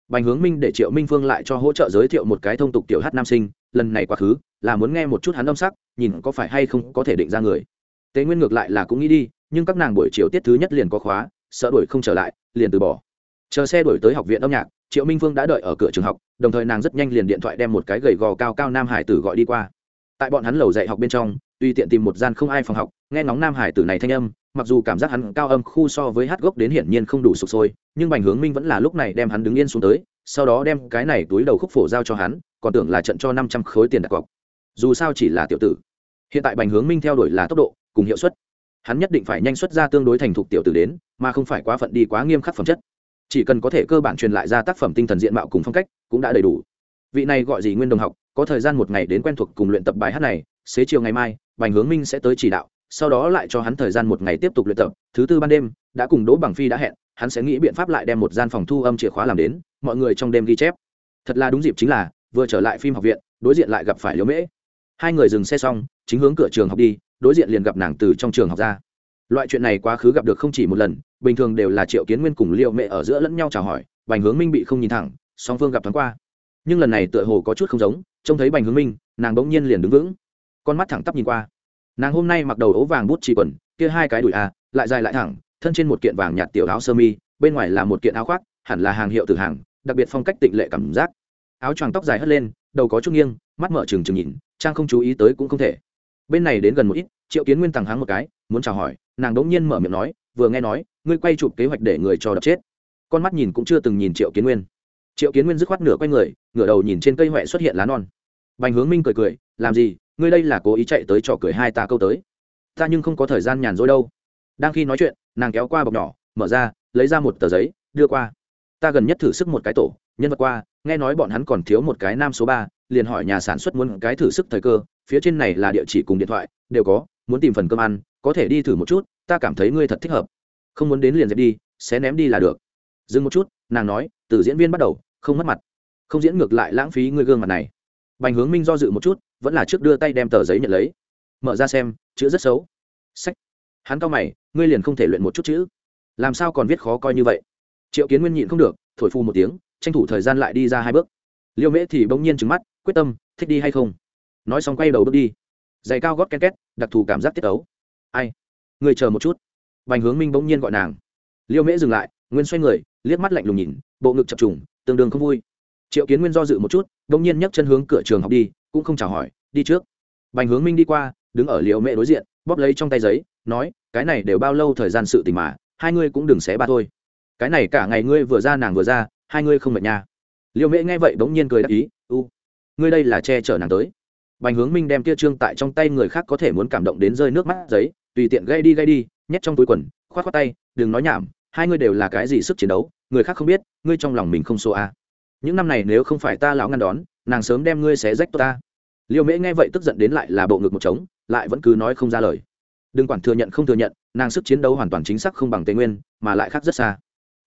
Bành hướng minh để triệu minh phương lại cho hỗ trợ giới thiệu một cái thông tục tiểu hát nam sinh, lần này quá khứ, là muốn nghe một chút hắn âm sắc, nhìn có phải hay không có thể định ra người. Tề nguyên ngược lại là cũng nghĩ đi, nhưng các nàng buổi chiều tiết thứ nhất liền có khóa, sợ đuổi không trở lại, liền từ bỏ. Chờ xe đuổi tới học viện âm nhạc triệu minh phương đã đợi ở cửa trường học, đồng thời nàng rất nhanh liền điện thoại đem một cái gầy gò cao cao nam hải tử gọi đi qua. Tại bọn hắn lầu dạy học bên trong tuy tiện tìm một gian không ai phòng học, nghe ngóng nam hải tử này thanh âm, mặc dù cảm giác hắn cao âm khu so với hát gốc đến hiển nhiên không đủ sụp sôi, nhưng bành hướng minh vẫn là lúc này đem hắn đứng yên xuống tới, sau đó đem cái này túi đầu khúc phổ giao cho hắn, còn tưởng là trận cho năm trăm khối tiền đặt cọc. Dù sao chỉ là tiểu tử. Hiện tại bành hướng minh theo đuổi là tốc độ, cùng hiệu suất. Hắn nhất định phải nhanh xuất ra tương đối thành thục tiểu tử đến, mà không phải quá phận đi quá nghiêm khắc phẩm chất chỉ cần có thể cơ bản truyền lại ra tác phẩm tinh thần diện mạo cùng phong cách, cũng đã đầy đủ. Vị này gọi gì nguyên đồng học, có thời gian một ngày đến quen thuộc cùng luyện tập bài hát này, xế chiều ngày mai, bành hướng minh sẽ tới chỉ đạo, sau đó lại cho hắn thời gian một ngày tiếp tục luyện tập, thứ tư ban đêm, đã cùng đỗ bằng phi đã hẹn, hắn sẽ nghĩ biện pháp lại đem một gian phòng thu âm chìa khóa làm đến, mọi người trong đêm ghi chép. Thật là đúng dịp chính là, vừa trở lại phim học viện, đối diện lại gặp phải liễu mễ. Hai người dừng xe xong, chính hướng cửa trường học đi, đối diện liền gặp nàng từ trong trường học ra loại chuyện này quá khứ gặp được không chỉ một lần, bình thường đều là triệu kiến nguyên cùng liệu mẹ ở giữa lẫn nhau chào hỏi, bành hướng minh bị không nhìn thẳng, song phương gặp thoáng qua. Nhưng lần này tựa hồ có chút không giống, trông thấy bành hướng minh, nàng bỗng nhiên liền đứng vững, con mắt thẳng tắp nhìn qua. Nàng hôm nay mặc đầu ố vàng bút chỉ quần, kia hai cái đùi à lại dài lại thẳng, thân trên một kiện vàng nhạt tiểu áo sơ mi, bên ngoài là một kiện áo khoác, hẳn là hàng hiệu từ hàng, đặc biệt phong cách tịnh lệ cảm giác. Áo choàng tóc dài hất lên, đầu có chút nghiêng, mắt mở trừng trừng nhìn, trang không chú ý tới cũng không thể. Bên này đến gần một ít triệu kiến nguyên tàng háng một cái, muốn chào hỏi, nàng đống nhiên mở miệng nói, vừa nghe nói, ngươi quay chụp kế hoạch để người cho đập chết. Con mắt nhìn cũng chưa từng nhìn triệu kiến nguyên. Triệu kiến nguyên dứt khoát nửa quay người, ngửa đầu nhìn trên cây huệ xuất hiện lá non. Bành hướng minh cười cười, làm gì, ngươi đây là cố ý chạy tới trò cười hai ta câu tới. Ta nhưng không có thời gian nhàn rỗi đâu. Đang khi nói chuyện, nàng kéo qua bọc nhỏ, mở ra, lấy ra một tờ giấy, đưa qua. Ta gần nhất thử sức một cái tổ, nhân vật qua, nghe nói bọn hắn còn thiếu một cái nam số ba, liền hỏi nhà sản xuất muốn cái thử sức thời cơ, phía trên này là địa chỉ cùng điện thoại, đều có muốn tìm phần cơm ăn, có thể đi thử một chút, ta cảm thấy ngươi thật thích hợp. Không muốn đến liền dẹp đi sẽ ném đi là được. Dừng một chút, nàng nói, từ diễn viên bắt đầu, không mất mặt. Không diễn ngược lại lãng phí ngươi gương mặt này. Bành hướng minh do dự một chút, vẫn là trước đưa tay đem tờ giấy nhận lấy. Mở ra xem, chữ rất xấu. Sách. Hắn cao mày, ngươi liền không thể luyện một chút chữ. Làm sao còn viết khó coi như vậy? Triệu kiến nguyên nhịn không được, thổi phu một tiếng, tranh thủ thời gian lại đi ra hai bước. Liêu mễ thì bỗng nhiên trứng mắt, quyết tâm, thích đi hay không? Nói xong quay đầu bước đi giày cao gót ken két, đặc thù cảm giác tiết ấu. Ai? Người chờ một chút. Bành hướng minh bỗng nhiên gọi nàng. Liêu mễ dừng lại, nguyên xoay người, liếc mắt lạnh lùng nhìn, bộ ngực chập trùng, tương đương không vui. Triệu kiến nguyên do dự một chút, bỗng nhiên nhấc chân hướng cửa trường học đi, cũng không chào hỏi, đi trước. Bành hướng minh đi qua, đứng ở liêu Mẹ đối diện, bóp lấy trong tay giấy, nói, cái này đều bao lâu thời gian sự tình mà, hai ngươi cũng đừng xé ba thôi. Cái này cả ngày ngươi vừa ra nàng vừa ra, hai ngươi không mệt nha. Liêu Mẹ nghe vậy bỗng nhiên cười đáp ý, u, ngươi đây là che chở nàng tới bành hướng minh đem kia trương tại trong tay người khác có thể muốn cảm động đến rơi nước mắt giấy, tùy tiện gây đi gây đi, nhét trong túi quần, khoát khoát tay, đừng nói nhảm, hai ngươi đều là cái gì sức chiến đấu, người khác không biết, ngươi trong lòng mình không số a. Những năm này nếu không phải ta lão ngăn đón, nàng sớm đem ngươi xé rách tốt ta. Liêu mễ nghe vậy tức giận đến lại là bộ ngực một trống, lại vẫn cứ nói không ra lời. Đừng quản thừa nhận không thừa nhận, nàng sức chiến đấu hoàn toàn chính xác không bằng tề nguyên, mà lại khác rất xa.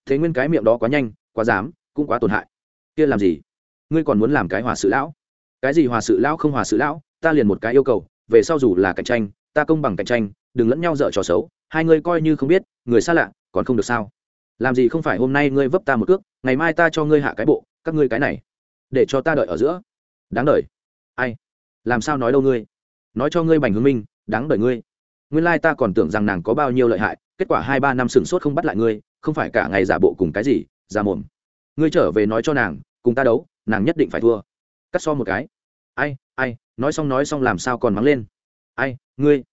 Thế nguyên cái miệng đó quá nhanh, quá dám, cũng quá tổn hại. Kia làm gì? Ngươi còn muốn làm cái hòa sự lão? Cái gì hòa sự lão không hòa sự lão, ta liền một cái yêu cầu, về sau dù là cạnh tranh, ta công bằng cạnh tranh, đừng lẫn nhau dở trò xấu, hai ngươi coi như không biết, người xa lạ, còn không được sao? Làm gì không phải hôm nay ngươi vấp ta một cước, ngày mai ta cho ngươi hạ cái bộ, các ngươi cái này, để cho ta đợi ở giữa. Đáng đợi ai? Làm sao nói đâu ngươi? Nói cho ngươi bành hướng minh, đáng đợi ngươi. Nguyên lai ta còn tưởng rằng nàng có bao nhiêu lợi hại, kết quả hai ba năm sửng sốt không bắt lại ngươi, không phải cả ngày giả bộ cùng cái gì ra mồm. Ngươi trở về nói cho nàng, cùng ta đấu, nàng nhất định phải thua cắt so một cái. Ai ai, nói xong nói xong làm sao còn mắng lên. Ai, ngươi.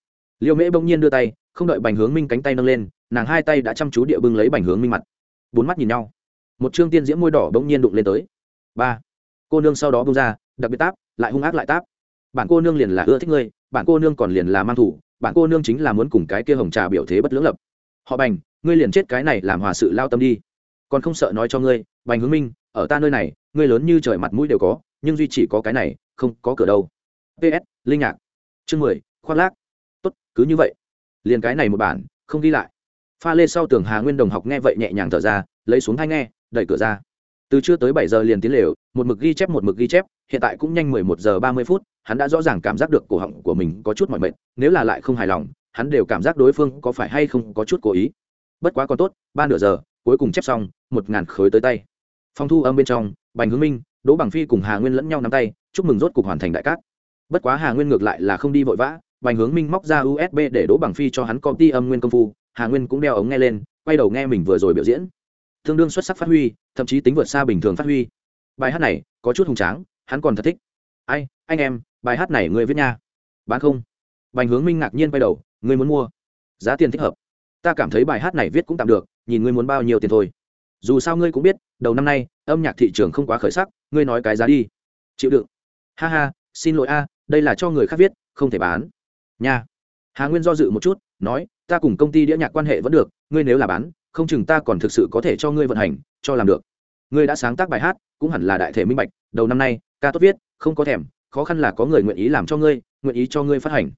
Liêu mễ bỗng nhiên đưa tay, không đợi bành hướng minh cánh tay nâng lên, nàng hai tay đã chăm chú địa bưng lấy bành hướng minh mặt. Bốn mắt nhìn nhau. Một chương tiên diễm môi đỏ bỗng nhiên đụng lên tới. Ba. Cô nương sau đó bung ra, đặc biệt táp, lại hung ác lại táp. Bản cô nương liền là ưa thích ngươi, bản cô nương còn liền là mang thủ, bản cô nương chính là muốn cùng cái kia hồng trà biểu thế bất lưỡng lập. Họ bành, ngươi liền chết cái này làm hòa sự lao tâm đi. Còn không sợ nói cho ngươi, bành hướng minh, ở ta nơi này, ngươi lớn như trời mặt mũi đều có nhưng duy chỉ có cái này, không có cửa đâu. Ps linh ngạc chương mười, khoác lác. Tốt, cứ như vậy. Liền cái này một bản, không ghi lại. Pha lê sau tường hà nguyên đồng học nghe vậy nhẹ nhàng thở ra, lấy xuống thai nghe, đẩy cửa ra. Từ trưa tới bảy giờ liền tiến lều, một mực ghi chép, một mực ghi chép, hiện tại cũng nhanh mười một giờ ba mươi phút, hắn đã rõ ràng cảm giác được cổ họng của mình có chút mỏi mệt, nếu là lại không hài lòng, hắn đều cảm giác đối phương có phải hay không có chút cố ý. Bất quá còn tốt, ba nửa giờ, cuối cùng chép xong, một ngàn khối tới tay. Phong thu âm bên trong, bành hướng minh đỗ bằng phi cùng hà nguyên lẫn nhau nắm tay, chúc mừng rốt cục hoàn thành đại cát. Bất quá hà nguyên ngược lại là không đi vội vã, bành hướng minh móc ra usb để đỗ bằng phi cho hắn copy âm nguyên công phu, hà nguyên cũng đeo ống nghe lên, quay đầu nghe mình vừa rồi biểu diễn. Tương đương xuất sắc phát huy, thậm chí tính vượt xa bình thường phát huy. Bài hát này có chút hùng tráng, hắn còn thật thích. Ai, anh em, bài hát này ngươi viết nha. Bán không? Bành hướng minh ngạc nhiên quay đầu, ngươi muốn mua. Giá tiền thích hợp. Ta cảm thấy bài hát này viết cũng tạm được, nhìn ngươi muốn bao nhiêu tiền thôi. Dù sao ngươi cũng biết đầu năm nay âm nhạc thị trường không quá khởi sắc ngươi nói cái giá đi. Chịu đựng. Ha ha xin lỗi a đây là cho người khác viết không thể bán. Nha. Hà nguyên do dự một chút nói ta cùng công ty đĩa nhạc quan hệ vẫn được ngươi nếu là bán không chừng ta còn thực sự có thể cho ngươi vận hành cho làm được. Ngươi đã sáng tác bài hát cũng hẳn là đại thể minh bạch đầu năm nay ca tốt viết không có thèm khó khăn là có người nguyện ý làm cho ngươi nguyện ý cho ngươi phát hành.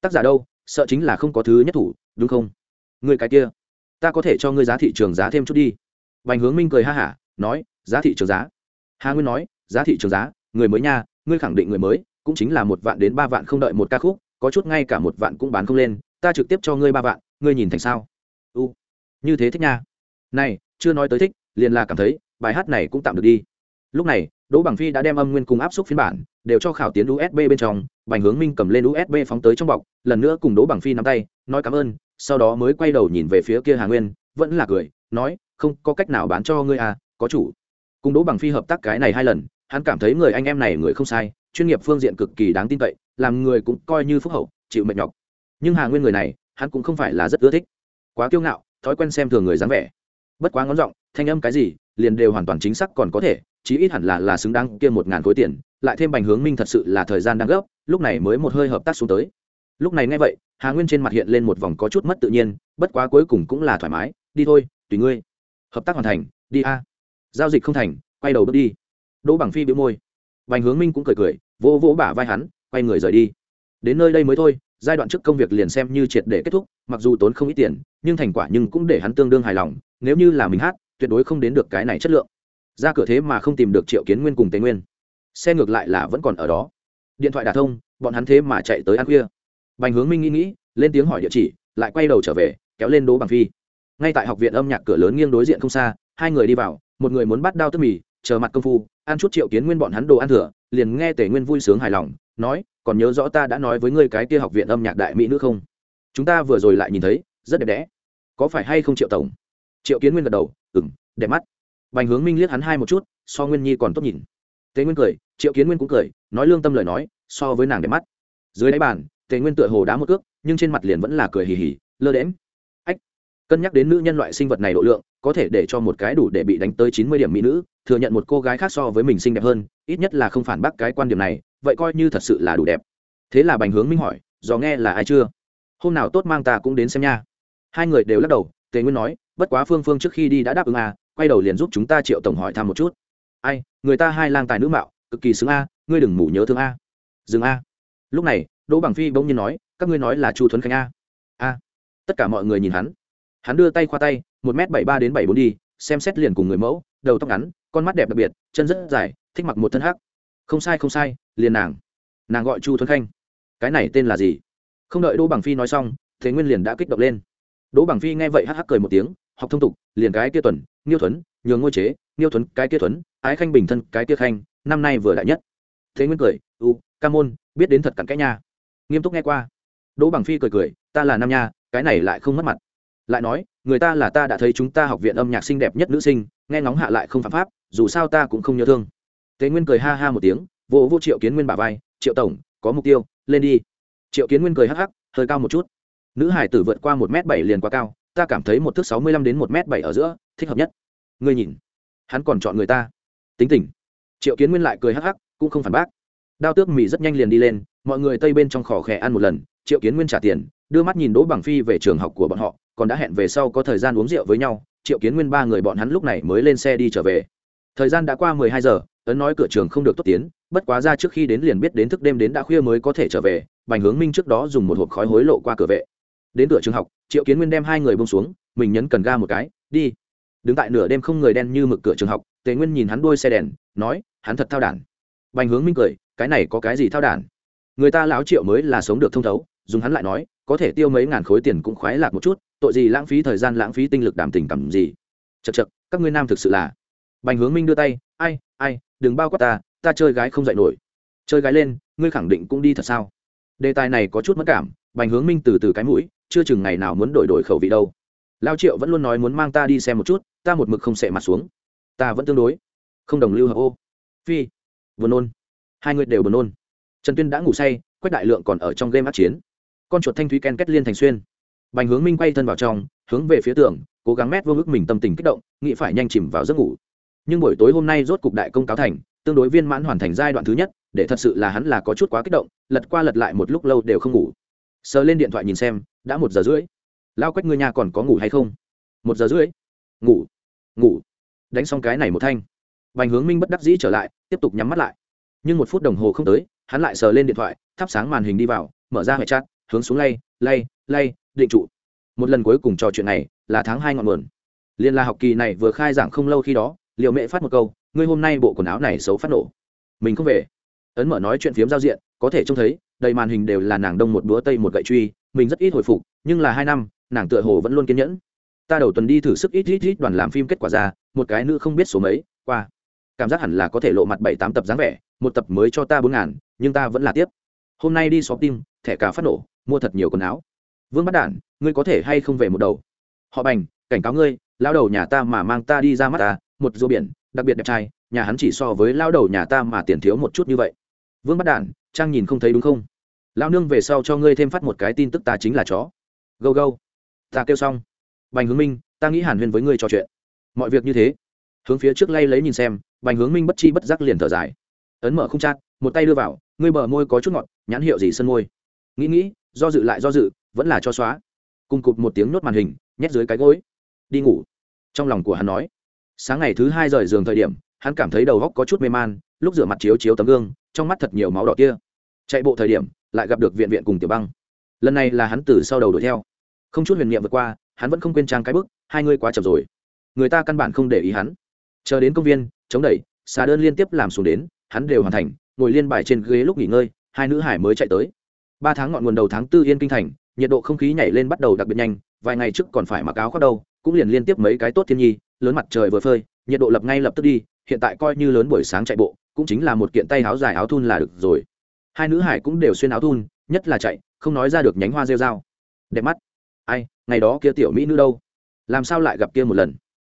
Tác giả đâu sợ chính là không có thứ nhất thủ đúng không? Ngươi cái kia ta có thể cho ngươi giá thị trường giá thêm chút đi. Bành Hướng Minh cười ha hả, nói, giá thị trường giá. Hà Nguyên nói, giá thị trường giá, người mới nha, ngươi khẳng định người mới, cũng chính là một vạn đến ba vạn không đợi một ca khúc, có chút ngay cả một vạn cũng bán không lên, ta trực tiếp cho ngươi ba vạn, ngươi nhìn thành sao? U, như thế thích nha. Này, chưa nói tới thích, liền là cảm thấy, bài hát này cũng tạm được đi. Lúc này, Đỗ Bằng Phi đã đem âm nguyên cùng áp suất phiên bản, đều cho khảo tiến USB bên trong, Bành Hướng Minh cầm lên USB phóng tới trong bọc, lần nữa cùng Đỗ Bằng Phi nắm tay, nói cảm ơn, sau đó mới quay đầu nhìn về phía kia Hà Nguyên, vẫn là cười, nói, không có cách nào bán cho ngươi à có chủ. Cùng đỗ bằng phi hợp tác cái này hai lần, hắn cảm thấy người anh em này người không sai, chuyên nghiệp phương diện cực kỳ đáng tin cậy, làm người cũng coi như phúc hậu, chịu mệt nhọc. Nhưng hà nguyên người này, hắn cũng không phải là rất ưa thích. Quá kiêu ngạo, thói quen xem thường người dáng vẻ. Bất quá ngón giọng, thanh âm cái gì, liền đều hoàn toàn chính xác còn có thể, chí ít hẳn là là xứng đáng kia một ngàn khối tiền, lại thêm bành hướng minh thật sự là thời gian đang gấp, lúc này mới một hơi hợp tác xuống tới. Lúc này nghe vậy, hà nguyên trên mặt hiện lên một vòng có chút mất tự nhiên, bất quá cuối cùng cũng là thoải mái, đi thôi, tùy ngươi. Hợp tác hoàn thành, đi a giao dịch không thành, quay đầu bước đi. Đỗ bằng phi bị môi. Vành hướng minh cũng cười cười, vỗ vỗ bả vai hắn, quay người rời đi. Đến nơi đây mới thôi, giai đoạn trước công việc liền xem như triệt để kết thúc, mặc dù tốn không ít tiền, nhưng thành quả nhưng cũng để hắn tương đương hài lòng, nếu như là mình hát, tuyệt đối không đến được cái này chất lượng. Ra cửa thế mà không tìm được triệu kiến nguyên cùng tây nguyên. Xe ngược lại là vẫn còn ở đó. Điện thoại đà thông, bọn hắn thế mà chạy tới ăn khuya. Bành hướng minh nghĩ nghĩ, lên tiếng hỏi địa chỉ, lại quay đầu trở về, kéo lên đỗ bằng phi. Ngay tại học viện âm nhạc cửa lớn nghiêng đối diện không xa, hai người đi vào một người muốn bắt đao tức mì, chờ mặt công phu, ăn chút triệu kiến nguyên bọn hắn đồ ăn thừa, liền nghe tề nguyên vui sướng hài lòng, nói, còn nhớ rõ ta đã nói với ngươi cái kia học viện âm nhạc đại mỹ nữ không? Chúng ta vừa rồi lại nhìn thấy, rất đẹp đẽ. Có phải hay không triệu tổng? Triệu kiến nguyên gật đầu ừng đẹp mắt. Bành hướng minh liếc hắn hai một chút, so nguyên nhi còn tốt nhìn. Tề nguyên cười, triệu kiến nguyên cũng cười, nói lương tâm lời nói, so với nàng đẹp mắt. Dưới đáy bàn, tề nguyên tựa hồ đá một cước, nhưng trên mặt liền vẫn là cười hì hì, lơ đễm cân nhắc đến nữ nhân loại sinh vật này độ lượng, có thể để cho một cái đủ để bị đánh tới chín mươi điểm mỹ nữ, thừa nhận một cô gái khác so với mình xinh đẹp hơn, ít nhất là không phản bác cái quan điểm này, vậy coi như thật sự là đủ đẹp. Thế là bành hướng minh hỏi do nghe là ai chưa? Hôm nào tốt mang ta cũng đến xem nha. Hai người đều lắc đầu, tề nguyên nói, bất quá phương phương trước khi đi đã đáp ứng à quay đầu liền giúp chúng ta triệu tổng hỏi thăm một chút. Ai, người ta hai lang tài nữ mạo, cực kỳ xứng a, ngươi đừng ngủ nhớ thương a. Dừng a. Lúc này, đỗ bằng phi bỗng nhiên nói, các ngươi nói là chu thuấn khánh a. A. Tất cả mọi người nhìn hắn hắn đưa tay khoa tay, một m bảy ba đến bảy bốn đi, xem xét liền cùng người mẫu, đầu tóc ngắn, con mắt đẹp đặc biệt, chân rất dài, thích mặc một thân hắc. Không sai không sai, liền nàng. Nàng gọi chu thuấn khanh. Cái này tên là gì? Không đợi đỗ bằng phi nói xong, thế nguyên liền đã kích động lên. Đỗ bằng phi nghe vậy hắc hắc cười một tiếng, học thông tục, liền cái kia tuần nghiêu thuấn, nhường ngôi chế, nghiêu thuấn, cái kia thuấn, ái khanh bình thân, cái kia khanh, năm nay vừa đại nhất. Thế nguyên cười, u, ca môn, biết đến thật cặn cái nha. Nghiêm túc nghe qua. Đỗ bằng phi cười cười, ta là nam nha, cái này lại không mất mặt lại nói, người ta là ta đã thấy chúng ta học viện âm nhạc xinh đẹp nhất nữ sinh, nghe ngóng hạ lại không phạm pháp, dù sao ta cũng không nhớ thương. Thế nguyên cười ha ha một tiếng vỗ vô triệu kiến nguyên bà vai, triệu tổng, có mục tiêu, lên đi. Triệu kiến nguyên cười hắc hắc, hơi cao một chút. Nữ hải tử vượt qua một m bảy liền quá cao, ta cảm thấy một thước sáu mươi lăm đến một m bảy ở giữa, thích hợp nhất. Ngươi nhìn, hắn còn chọn người ta. Tính tình. Triệu kiến nguyên lại cười hắc hắc, cũng không phản bác. Đao tước mì rất nhanh liền đi lên, mọi người tây bên trong khỏ khẽ ăn một lần, triệu kiến nguyên trả tiền, đưa mắt nhìn đỗ bằng phi về trường học của bọn họ còn đã hẹn về sau có thời gian uống rượu với nhau, triệu kiến nguyên ba người bọn hắn lúc này mới lên xe đi trở về. Thời gian đã qua mười hai giờ ấn nói cửa trường không được tốt tiến, bất quá ra trước khi đến liền biết đến thức đêm đến đã khuya mới có thể trở về, bành hướng minh trước đó dùng một hộp khói hối lộ qua cửa vệ. Đến cửa trường học, triệu kiến nguyên đem hai người bông xuống, mình nhấn cần ga một cái, đi. Đứng tại nửa đêm không người đen như mực cửa trường học, tề nguyên nhìn hắn đuôi xe đèn, nói, hắn thật thao đản. Bành hướng minh cười, cái này có cái gì thao đản? Người ta lão triệu mới là sống được thông thấu dùng hắn lại nói, có thể tiêu mấy ngàn khối tiền cũng khoái lạc một chút, tội gì lãng phí thời gian, lãng phí tinh lực đảm tình cảm gì? Chật chật các ngươi nam thực sự là. Bành hướng minh đưa tay, ai ai, đừng bao quát ta ta chơi gái không dạy nổi. Chơi gái lên, ngươi khẳng định cũng đi thật sao? Đề tài này có chút mất cảm, bành hướng minh từ từ cái mũi, chưa chừng ngày nào muốn đổi đổi khẩu vị đâu. Lao triệu vẫn luôn nói muốn mang ta đi xem một chút, ta một mực không sệ mặt xuống. Ta vẫn tương đối. Không đồng lưu hợp ô. Phi. Buồn nôn. Hai người đều buồn nôn. Trần tuyên đã ngủ say, quách đại lượng còn ở trong game át chiến con chuột thanh thúy ken kết liên thành xuyên. Bành hướng minh quay thân vào trong, hướng về phía tường, cố gắng mét vô ngức mình tâm tình kích động, nghĩ phải nhanh chìm vào giấc ngủ. Nhưng buổi tối hôm nay rốt cục đại công cáo thành, tương đối viên mãn hoàn thành giai đoạn thứ nhất, để thật sự là hắn là có chút quá kích động, lật qua lật lại một lúc lâu đều không ngủ. Sờ lên điện thoại nhìn xem, đã một giờ rưỡi. Lao quách người nhà còn có ngủ hay không? Một giờ rưỡi. Ngủ. Ngủ. Đánh xong cái này một thanh. Bành hướng minh bất đắc dĩ trở lại, tiếp tục nhắm mắt lại. Nhưng một phút đồng hồ không tới, hắn lại sờ lên điện thoại, thắp sáng màn hình đi vào, mở ra hệ chat hướng xuống lay lay lay, định trụ. Một lần cuối cùng trò chuyện này là tháng hai ngọn nguồn. Liên la học kỳ này vừa khai giảng không lâu khi đó liệu mẹ phát một câu, ngươi hôm nay bộ quần áo này xấu phát nổ. Mình không về. Ấn mở nói chuyện phiếm giao diện, có thể trông thấy, đầy màn hình đều là nàng đông một búa tây một gậy truy, mình rất ít hồi phục, nhưng là hai năm, nàng tựa hồ vẫn luôn kiên nhẫn. Ta đầu tuần đi thử sức ít ít ít đoàn làm phim kết quả ra, một cái nữ không biết số mấy, qua. Cảm giác hẳn là có thể lộ mặt bảy tám tập dáng vẻ, một tập mới cho ta bốn ngàn, nhưng ta vẫn là tiếp. Hôm nay đi xóm tim thẻ cả phát nổ, mua thật nhiều quần áo. Vương bắt đản, ngươi có thể hay không về một đầu? Họ bành, cảnh cáo ngươi lao đầu nhà ta mà mang ta đi ra mắt ta, một rùa biển, đặc biệt đẹp trai, nhà hắn chỉ so với lao đầu nhà ta mà tiền thiếu một chút như vậy. Vương bắt đản, trang nhìn không thấy đúng không? Lao nương về sau cho ngươi thêm phát một cái tin tức ta chính là chó. Gâu gâu, ta kêu xong. Bành hướng minh, ta nghĩ hàn huyên với ngươi trò chuyện. Mọi việc như thế. Hướng phía trước lay lấy nhìn xem, bành hướng minh bất chi bất giác liền thở dài. Ấn mở không chát một tay đưa vào, ngươi bờ môi có chút ngọt, nhãn hiệu gì sân môi? Nghĩ nghĩ, do dự lại do dự, vẫn là cho xóa. Cùng cụp một tiếng nhốt màn hình, nhét dưới cái gối. Đi ngủ. Trong lòng của hắn nói. Sáng ngày thứ hai rời giường thời điểm, hắn cảm thấy đầu góc có chút mê man, lúc rửa mặt chiếu chiếu tấm gương, trong mắt thật nhiều máu đỏ kia. Chạy bộ thời điểm, lại gặp được viện viện cùng tiểu băng. Lần này là hắn từ sau đầu đuổi theo. Không chút huyền nhiệm vượt qua, hắn vẫn không quên trang cái bức, hai ngươi quá chậm rồi. Người ta căn bản không để ý hắn. Chờ đến công viên, chống đẩy, xà đơn liên tiếp làm xuống đến, hắn đều hoàn thành, ngồi liên bài trên ghế lúc nghỉ ngơi, hai nữ hải mới chạy tới ba tháng ngọn nguồn đầu tháng tư yên kinh thành, nhiệt độ không khí nhảy lên bắt đầu đặc biệt nhanh, vài ngày trước còn phải mặc áo khoác đâu, cũng liền liên tiếp mấy cái tốt thiên nhi, lớn mặt trời vừa phơi, nhiệt độ lập ngay lập tức đi, hiện tại coi như lớn buổi sáng chạy bộ, cũng chính là một kiện tay áo dài áo thun là được rồi. Hai nữ hải cũng đều xuyên áo thun, nhất là chạy, không nói ra được nhánh hoa rêu dao đẹp mắt. Ai, ngày đó kia tiểu mỹ nữ đâu? Làm sao lại gặp kia một lần?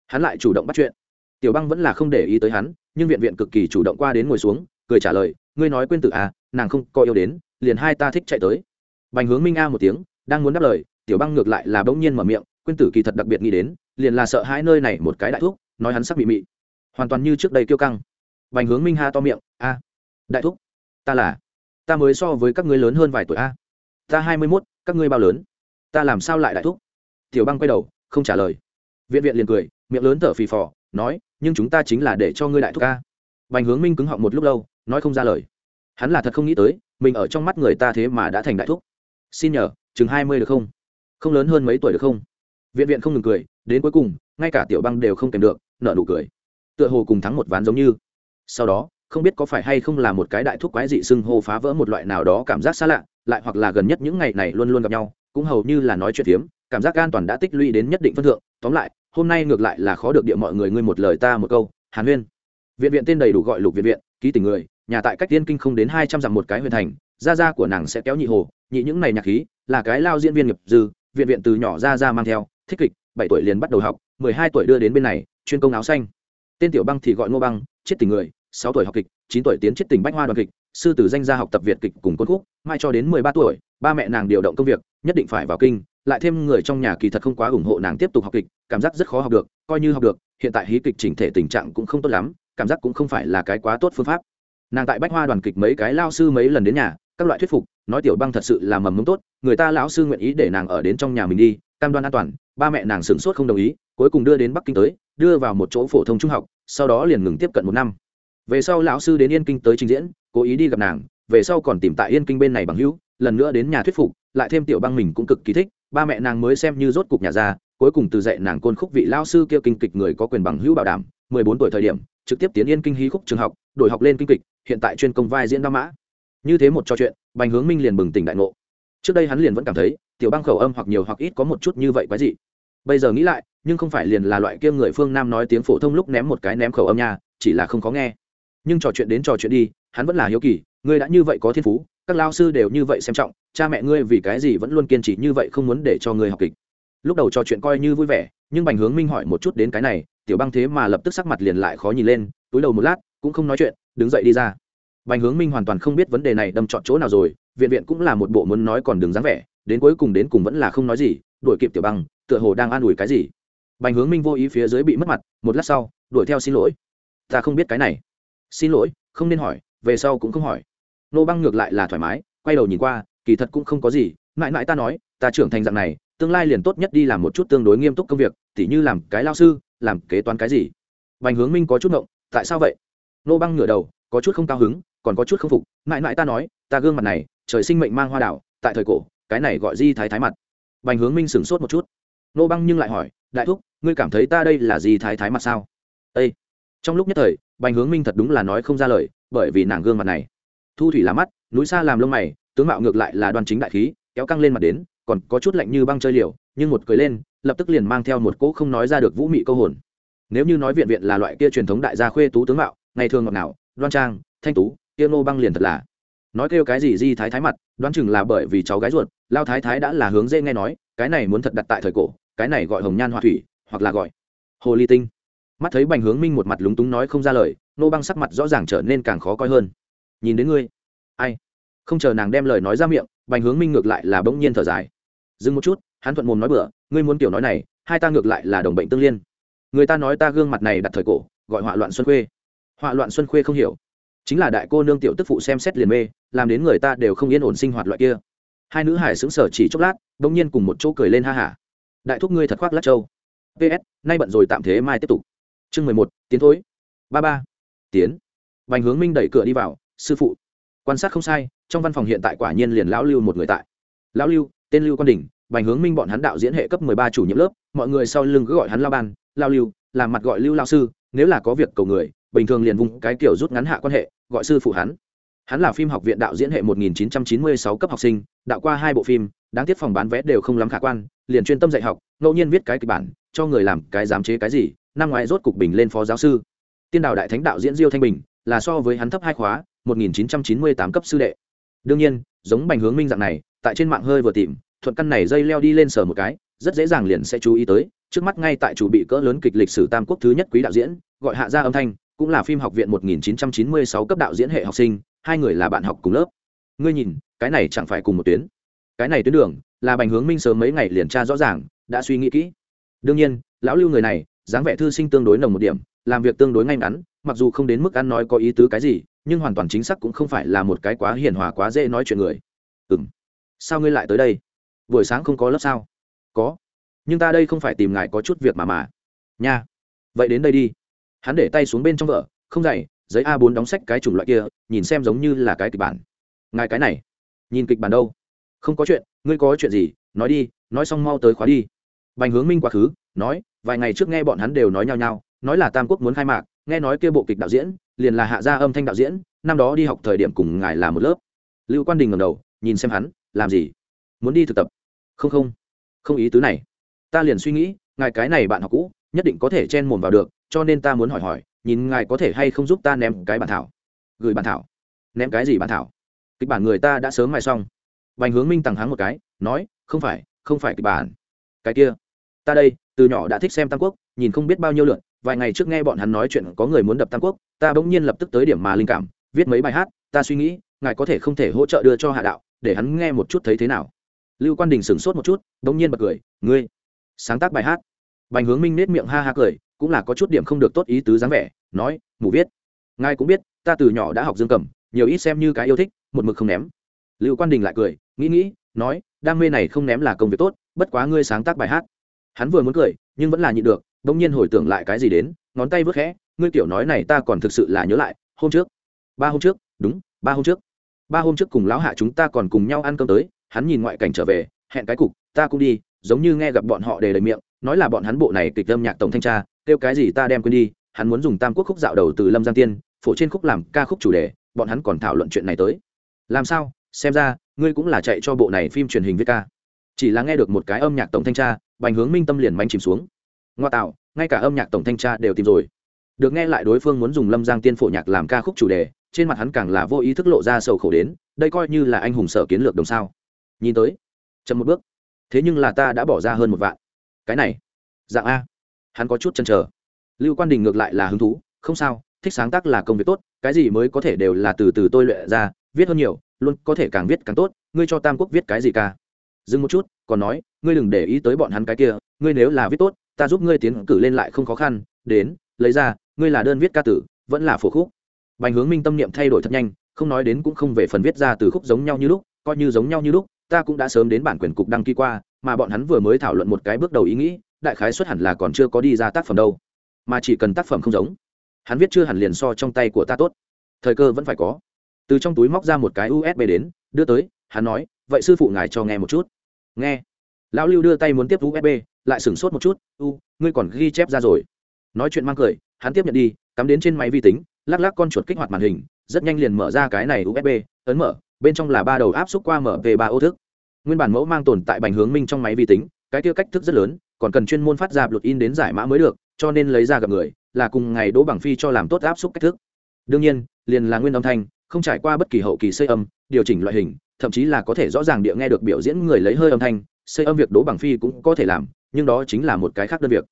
Hắn lại chủ động bắt chuyện. Tiểu băng vẫn là không để ý tới hắn, nhưng viện viện cực kỳ chủ động qua đến ngồi xuống, cười trả lời, ngươi nói quên tự à nàng không có yêu đến liền hai ta thích chạy tới. Bành hướng minh a một tiếng, đang muốn đáp lời, tiểu băng ngược lại là bỗng nhiên mở miệng, quên tử kỳ thật đặc biệt nghĩ đến, liền là sợ hai nơi này một cái đại thuốc nói hắn sắc bị mị. Hoàn toàn như trước đây kiêu căng. Bành hướng minh ha to miệng, a, đại thúc, ta là, ta mới so với các ngươi lớn hơn vài tuổi a. Ta hai mươi mốt, các ngươi bao lớn? Ta làm sao lại đại thúc? Tiểu băng quay đầu, không trả lời. Viện viện liền cười, miệng lớn thở phì phò, nói, nhưng chúng ta chính là để cho ngươi đại thúc a. bành hướng minh cứng họng một lúc lâu, nói không ra lời hắn là thật không nghĩ tới, mình ở trong mắt người ta thế mà đã thành đại thúc. Xin nhờ, chừng hai mươi được không? Không lớn hơn mấy tuổi được không? Viện viện không ngừng cười, đến cuối cùng, ngay cả tiểu băng đều không kèm được nợ nụ cười. Tựa hồ cùng thắng một ván giống như. Sau đó, không biết có phải hay không là một cái đại thúc quái dị sưng hô phá vỡ một loại nào đó cảm giác xa lạ, lại hoặc là gần nhất những ngày này luôn luôn gặp nhau, cũng hầu như là nói chuyện phiếm, cảm giác an toàn đã tích lũy đến nhất định phân thượng. Tóm lại, hôm nay ngược lại là khó được địa mọi người ngươi một lời ta một câu, hàn huyên. Viện viện tên đầy đủ gọi lục viện viện, ký tình người nhà tại cách tiên kinh không đến hai trăm dặm một cái huyện thành, gia gia của nàng sẽ kéo nhị hồ, nhị những này nhạc khí, là cái lao diễn viên nghiệp dư, viện viện từ nhỏ ra ra mang theo, thích kịch, bảy tuổi liền bắt đầu học, mười hai tuổi đưa đến bên này, chuyên công áo xanh. Tên tiểu băng thì gọi ngô băng, chết tình người, sáu tuổi học kịch, chín tuổi tiến chết tình bách hoa đoàn kịch, sư tử danh gia học tập việt kịch cùng côn khúc, mai cho đến mười ba tuổi, ba mẹ nàng điều động công việc, nhất định phải vào kinh, lại thêm người trong nhà kỳ thật không quá ủng hộ nàng tiếp tục học kịch, cảm giác rất khó học được, coi như học được, hiện tại hí kịch chỉnh thể tình trạng cũng không tốt lắm, cảm giác cũng không phải là cái quá tốt phương pháp nàng tại bách hoa đoàn kịch mấy cái lao sư mấy lần đến nhà, các loại thuyết phục, nói tiểu băng thật sự là mầm mống tốt, người ta lão sư nguyện ý để nàng ở đến trong nhà mình đi, cam đoan an toàn, ba mẹ nàng sửng sốt không đồng ý, cuối cùng đưa đến bắc kinh tới, đưa vào một chỗ phổ thông trung học, sau đó liền ngừng tiếp cận một năm. Về sau lão sư đến yên kinh tới trình diễn, cố ý đi gặp nàng, về sau còn tìm tại yên kinh bên này bằng hữu, lần nữa đến nhà thuyết phục, lại thêm tiểu băng mình cũng cực kỳ thích, ba mẹ nàng mới xem như rốt cục nhà ra cuối cùng từ dạy nàng côn khúc vị lao sư kia kinh kịch người có quyền bằng hữu bảo đảm, mười bốn tuổi thời điểm trực tiếp tiến yên kinh hí khúc trường học, đổi học lên kinh kịch, hiện tại chuyên công vai diễn đa mã. Như thế một trò chuyện, bành hướng minh liền bừng tỉnh đại ngộ. Trước đây hắn liền vẫn cảm thấy, tiểu bang khẩu âm hoặc nhiều hoặc ít có một chút như vậy quái dị. Bây giờ nghĩ lại, nhưng không phải liền là loại kia người phương nam nói tiếng phổ thông lúc ném một cái ném khẩu âm nha, chỉ là không có nghe. Nhưng trò chuyện đến trò chuyện đi, hắn vẫn là hiếu kỳ, ngươi đã như vậy có thiên phú, các lao sư đều như vậy xem trọng, cha mẹ ngươi vì cái gì vẫn luôn kiên trì như vậy không muốn để cho ngươi học kịch. Lúc đầu trò chuyện coi như vui vẻ, nhưng bành hướng minh hỏi một chút đến cái này tiểu băng thế mà lập tức sắc mặt liền lại khó nhìn lên, túi đầu một lát, cũng không nói chuyện, đứng dậy đi ra. Bành hướng minh hoàn toàn không biết vấn đề này đâm chọn chỗ nào rồi, viện viện cũng là một bộ muốn nói còn đứng dáng vẻ, đến cuối cùng đến cùng vẫn là không nói gì, đuổi kịp tiểu băng, tựa hồ đang an ủi cái gì. Bành hướng minh vô ý phía dưới bị mất mặt, một lát sau, đuổi theo xin lỗi. Ta không biết cái này. Xin lỗi, không nên hỏi, về sau cũng không hỏi. Nô băng ngược lại là thoải mái, quay đầu nhìn qua, kỳ thật cũng không có gì, mãi mãi ta nói, ta trưởng thành dạng này, tương lai liền tốt nhất đi làm một chút tương đối nghiêm túc công việc, tỉ như làm cái lao sư làm kế toán cái gì? Bành hướng minh có chút ngộng, tại sao vậy? Nô băng ngửa đầu, có chút không cao hứng, còn có chút không phục. Mãi mãi ta nói, ta gương mặt này, trời sinh mệnh mang hoa đảo, tại thời cổ, cái này gọi di thái thái mặt. Bành hướng minh sửng sốt một chút. Nô băng nhưng lại hỏi, đại thúc, ngươi cảm thấy ta đây là di thái thái mặt sao? Â trong lúc nhất thời, bành hướng minh thật đúng là nói không ra lời, bởi vì nàng gương mặt này, thu thủy là mắt, núi xa làm lông mày, tướng mạo ngược lại là đoan chính đại khí, kéo căng lên mặt đến, còn có chút lạnh như băng chơi liều, nhưng một cười lên lập tức liền mang theo một cỗ không nói ra được vũ mị câu hồn. Nếu như nói viện viện là loại kia truyền thống đại gia khuê tú tướng mạo, ngày thường ngọt nào đoan trang, thanh tú, kia nô băng liền thật là. Nói kêu cái gì di thái thái mặt, đoán chừng là bởi vì cháu gái ruột, lao thái thái đã là hướng dễ nghe nói, cái này muốn thật đặt tại thời cổ, cái này gọi hồng nhan họa thủy, hoặc là gọi hồ ly tinh. Mắt thấy bành hướng minh một mặt lúng túng nói không ra lời, nô băng sắc mặt rõ ràng trở nên càng khó coi hơn. Nhìn đến ngươi, ai? Không chờ nàng đem lời nói ra miệng, bành hướng minh ngược lại là bỗng nhiên thở dài. Dừng một chút hắn thuận mồm nói bữa ngươi muốn kiểu nói này, hai ta ngược lại là đồng bệnh tương liên. Người ta nói ta gương mặt này đặt thời cổ, gọi họa loạn xuân khuê. Họa loạn xuân khuê không hiểu. Chính là đại cô nương tiểu tức phụ xem xét liền mê, làm đến người ta đều không yên ổn sinh hoạt loại kia. Hai nữ hải xứng sở chỉ chốc lát đ ỗ n g nhiên cùng một chỗ cười lên ha hả. Đại thúc ngươi thật khoác lát châu. Ps nay bận rồi tạm thế mai tiếp tục. Chương mười một, tiến thối. Ba ba. Tiến. Bành hướng minh đẩy cửa đi vào, sư phụ. Quan sát không sai, trong văn phòng hiện tại quả nhiên liền lão lưu một người tại. Lão lưu, tên lưu quan đình bành hướng minh bọn hắn đạo diễn hệ cấp mười ba chủ nhiệm lớp, mọi người sau lưng cứ gọi hắn lao ban, lao lưu, làm mặt gọi lưu lao sư, nếu là có việc cầu người, bình thường liền vùng cái kiểu rút ngắn hạ quan hệ, gọi sư phụ hắn. Hắn là phim học viện đạo diễn hệ 1996 cấp học sinh, đạo qua hai bộ phim, đáng tiếc phòng bán vé đều không lắm khả quan, liền chuyên tâm dạy học, ngẫu nhiên viết cái kịch bản, cho người làm cái giám chế cái gì, năm ngoái rốt cục bình lên phó giáo sư. Tiên đạo đại thánh đạo diễn diêu thanh bình, là so với hắn thấp hai khóa 1998 cấp sư đệ. Đương nhiên, giống bành hướng minh dạng này, tại trên mạng hơi vừa tìm thuận căn này dây leo đi lên sờ một cái, rất dễ dàng liền sẽ chú ý tới. Trước mắt ngay tại chủ bị cỡ lớn kịch lịch sử tam quốc thứ nhất quý đạo diễn, gọi hạ gia âm thanh, cũng là phim học viện 1996 cấp đạo diễn hệ học sinh, hai người là bạn học cùng lớp. Ngươi nhìn, cái này chẳng phải cùng một tuyến. Cái này tuyến đường, là bành hướng minh sớm mấy ngày liền tra rõ ràng, đã suy nghĩ kỹ. Đương nhiên, lão lưu người này, dáng vẻ thư sinh tương đối nồng một điểm, làm việc tương đối ngay ngắn, mặc dù không đến mức ăn nói có ý tứ cái gì, nhưng hoàn toàn chính xác cũng không phải là một cái quá hiền hòa quá dễ nói chuyện người. Ừ m sao ngươi lại tới đây? Buổi sáng không có lớp sao? Có. Nhưng ta đây không phải tìm ngài có chút việc mà mà. Nha. Vậy đến đây đi. Hắn để tay xuống bên trong vợ, không dày giấy a 4 đóng sách cái chủng loại kia, nhìn xem giống như là cái kịch bản. Ngài cái này. Nhìn kịch bản đâu? Không có chuyện, ngươi có chuyện gì, nói đi, nói xong mau tới khóa đi. Bành hướng minh quá khứ, nói, vài ngày trước nghe bọn hắn đều nói nhau nhau, nói là tam quốc muốn khai mạc, nghe nói kia bộ kịch đạo diễn, liền là hạ gia âm thanh đạo diễn, năm đó đi học thời điểm cùng ngài là một lớp. Lưu quan đình ngầm đầu, nhìn xem hắn, làm gì? Muốn đi thực tập không không. Không ý tứ này. Ta liền suy nghĩ, ngài cái này bạn học cũ, nhất định có thể chen mồm vào được, cho nên ta muốn hỏi hỏi, nhìn ngài có thể hay không giúp ta ném cái bản thảo. Gửi bản thảo. Ném cái gì bản thảo? Kịch bản người ta đã sớm mài xong. Vành hướng minh tằng hắng một cái, nói, không phải không phải kịch bản. Cái kia. Ta đây, từ nhỏ đã thích xem tam quốc, nhìn không biết bao nhiêu lượn vài ngày trước nghe bọn hắn nói chuyện có người muốn đập tam quốc, ta bỗng nhiên lập tức tới điểm mà linh cảm, viết mấy bài hát, ta suy nghĩ, ngài có thể không thể hỗ trợ đưa cho hạ đạo, để hắn nghe một chút thấy thế nào lưu quan đình sửng sốt một chút bỗng nhiên bật cười, ngươi, sáng tác bài hát. Bành hướng minh nết miệng ha ha cười, cũng là có chút điểm không được tốt ý tứ dáng vẻ, nói mù viết. Ngài cũng biết, ta từ nhỏ đã học dương cầm, nhiều ít xem như cái yêu thích, một mực không ném. Lưu quan đình lại cười, nghĩ nghĩ, nói, đam mê này không ném là công việc tốt, bất quá ngươi sáng tác bài hát. Hắn vừa muốn cười, nhưng vẫn là nhịn được đ ỗ n g nhiên hồi tưởng lại cái gì đến, ngón tay vớt khẽ, ngươi kiểu nói này ta còn thực sự là nhớ lại, hôm trước, ba hôm trước, đúng, ba hôm trước, ba hôm trước cùng lão hạ chúng ta còn cùng nhau ăn cơm tới hắn nhìn ngoại cảnh trở về, hẹn cái cục, ta cũng đi, giống như nghe gặp bọn họ đề lời miệng, nói là bọn hắn bộ này kịch âm nhạc tổng thanh tra, kêu cái gì ta đem quên đi, hắn muốn dùng tam quốc khúc dạo đầu từ lâm giang tiên, phổ trên khúc làm ca khúc chủ đề, bọn hắn còn thảo luận chuyện này tới. Làm sao? Xem ra, ngươi cũng là chạy cho bộ này phim truyền hình viết ca. Chỉ là nghe được một cái âm nhạc tổng thanh tra, bành hướng minh tâm liền manh chìm xuống. Ngoa tạo, ngay cả âm nhạc tổng thanh tra đều tìm rồi. Được nghe lại đối phương muốn dùng lâm giang tiên phổ nhạc làm ca khúc chủ đề, trên mặt hắn càng là vô ý thức lộ ra sầu khổ đến, đây coi như là anh hùng sở kiến lược đồng sao nhìn tới, chậm một bước. Thế nhưng là ta đã bỏ ra hơn một vạn. Cái này, dạng a. Hắn có chút chăn trở lưu quan đình ngược lại là hứng thú, không sao, thích sáng tác là công việc tốt, cái gì mới có thể đều là từ từ tôi luyện ra, viết hơn nhiều, luôn có thể càng viết càng tốt, ngươi cho tam quốc viết cái gì ca? Dừng một chút, còn nói, ngươi đừng để ý tới bọn hắn cái kia, ngươi nếu là viết tốt, ta giúp ngươi tiến cử lên lại không khó khăn, đến, lấy ra, ngươi là đơn viết ca tử, vẫn là phổ khúc. Bành hướng minh tâm niệm thay đổi thật nhanh, không nói đến cũng không về phần viết ra từ khúc giống nhau như lúc, coi như giống nhau như lúc ta cũng đã sớm đến bản quyền cục đăng ký qua, mà bọn hắn vừa mới thảo luận một cái bước đầu ý nghĩ, đại khái xuất hẳn là còn chưa có đi ra tác phẩm đâu. Mà chỉ cần tác phẩm không giống, hắn viết chưa hẳn liền so trong tay của ta tốt. Thời cơ vẫn phải có. Từ trong túi móc ra một cái usb đến, đưa tới, hắn nói, vậy sư phụ ngài cho nghe một chút. Nghe. Lão lưu đưa tay muốn tiếp usb lại sửng sốt một chút, u, ngươi còn ghi chép ra rồi. Nói chuyện mang cười, hắn tiếp nhận đi, cắm đến trên máy vi tính, lắc lắc con chuột kích hoạt màn hình, rất nhanh liền mở ra cái này usb ấn mở bên trong là ba đầu áp xúc qua mở về ba ô thức. Nguyên bản mẫu mang tồn tại bành hướng minh trong máy vi tính, cái kia cách thức rất lớn, còn cần chuyên môn phát ra luật in đến giải mã mới được, cho nên lấy ra gặp người, là cùng ngày đỗ bằng phi cho làm tốt áp xúc cách thức. Đương nhiên, liền là nguyên âm thanh, không trải qua bất kỳ hậu kỳ xây âm, điều chỉnh loại hình, thậm chí là có thể rõ ràng địa nghe được biểu diễn người lấy hơi âm thanh, xây âm việc đỗ bằng phi cũng có thể làm, nhưng đó chính là một cái khác đơn việc.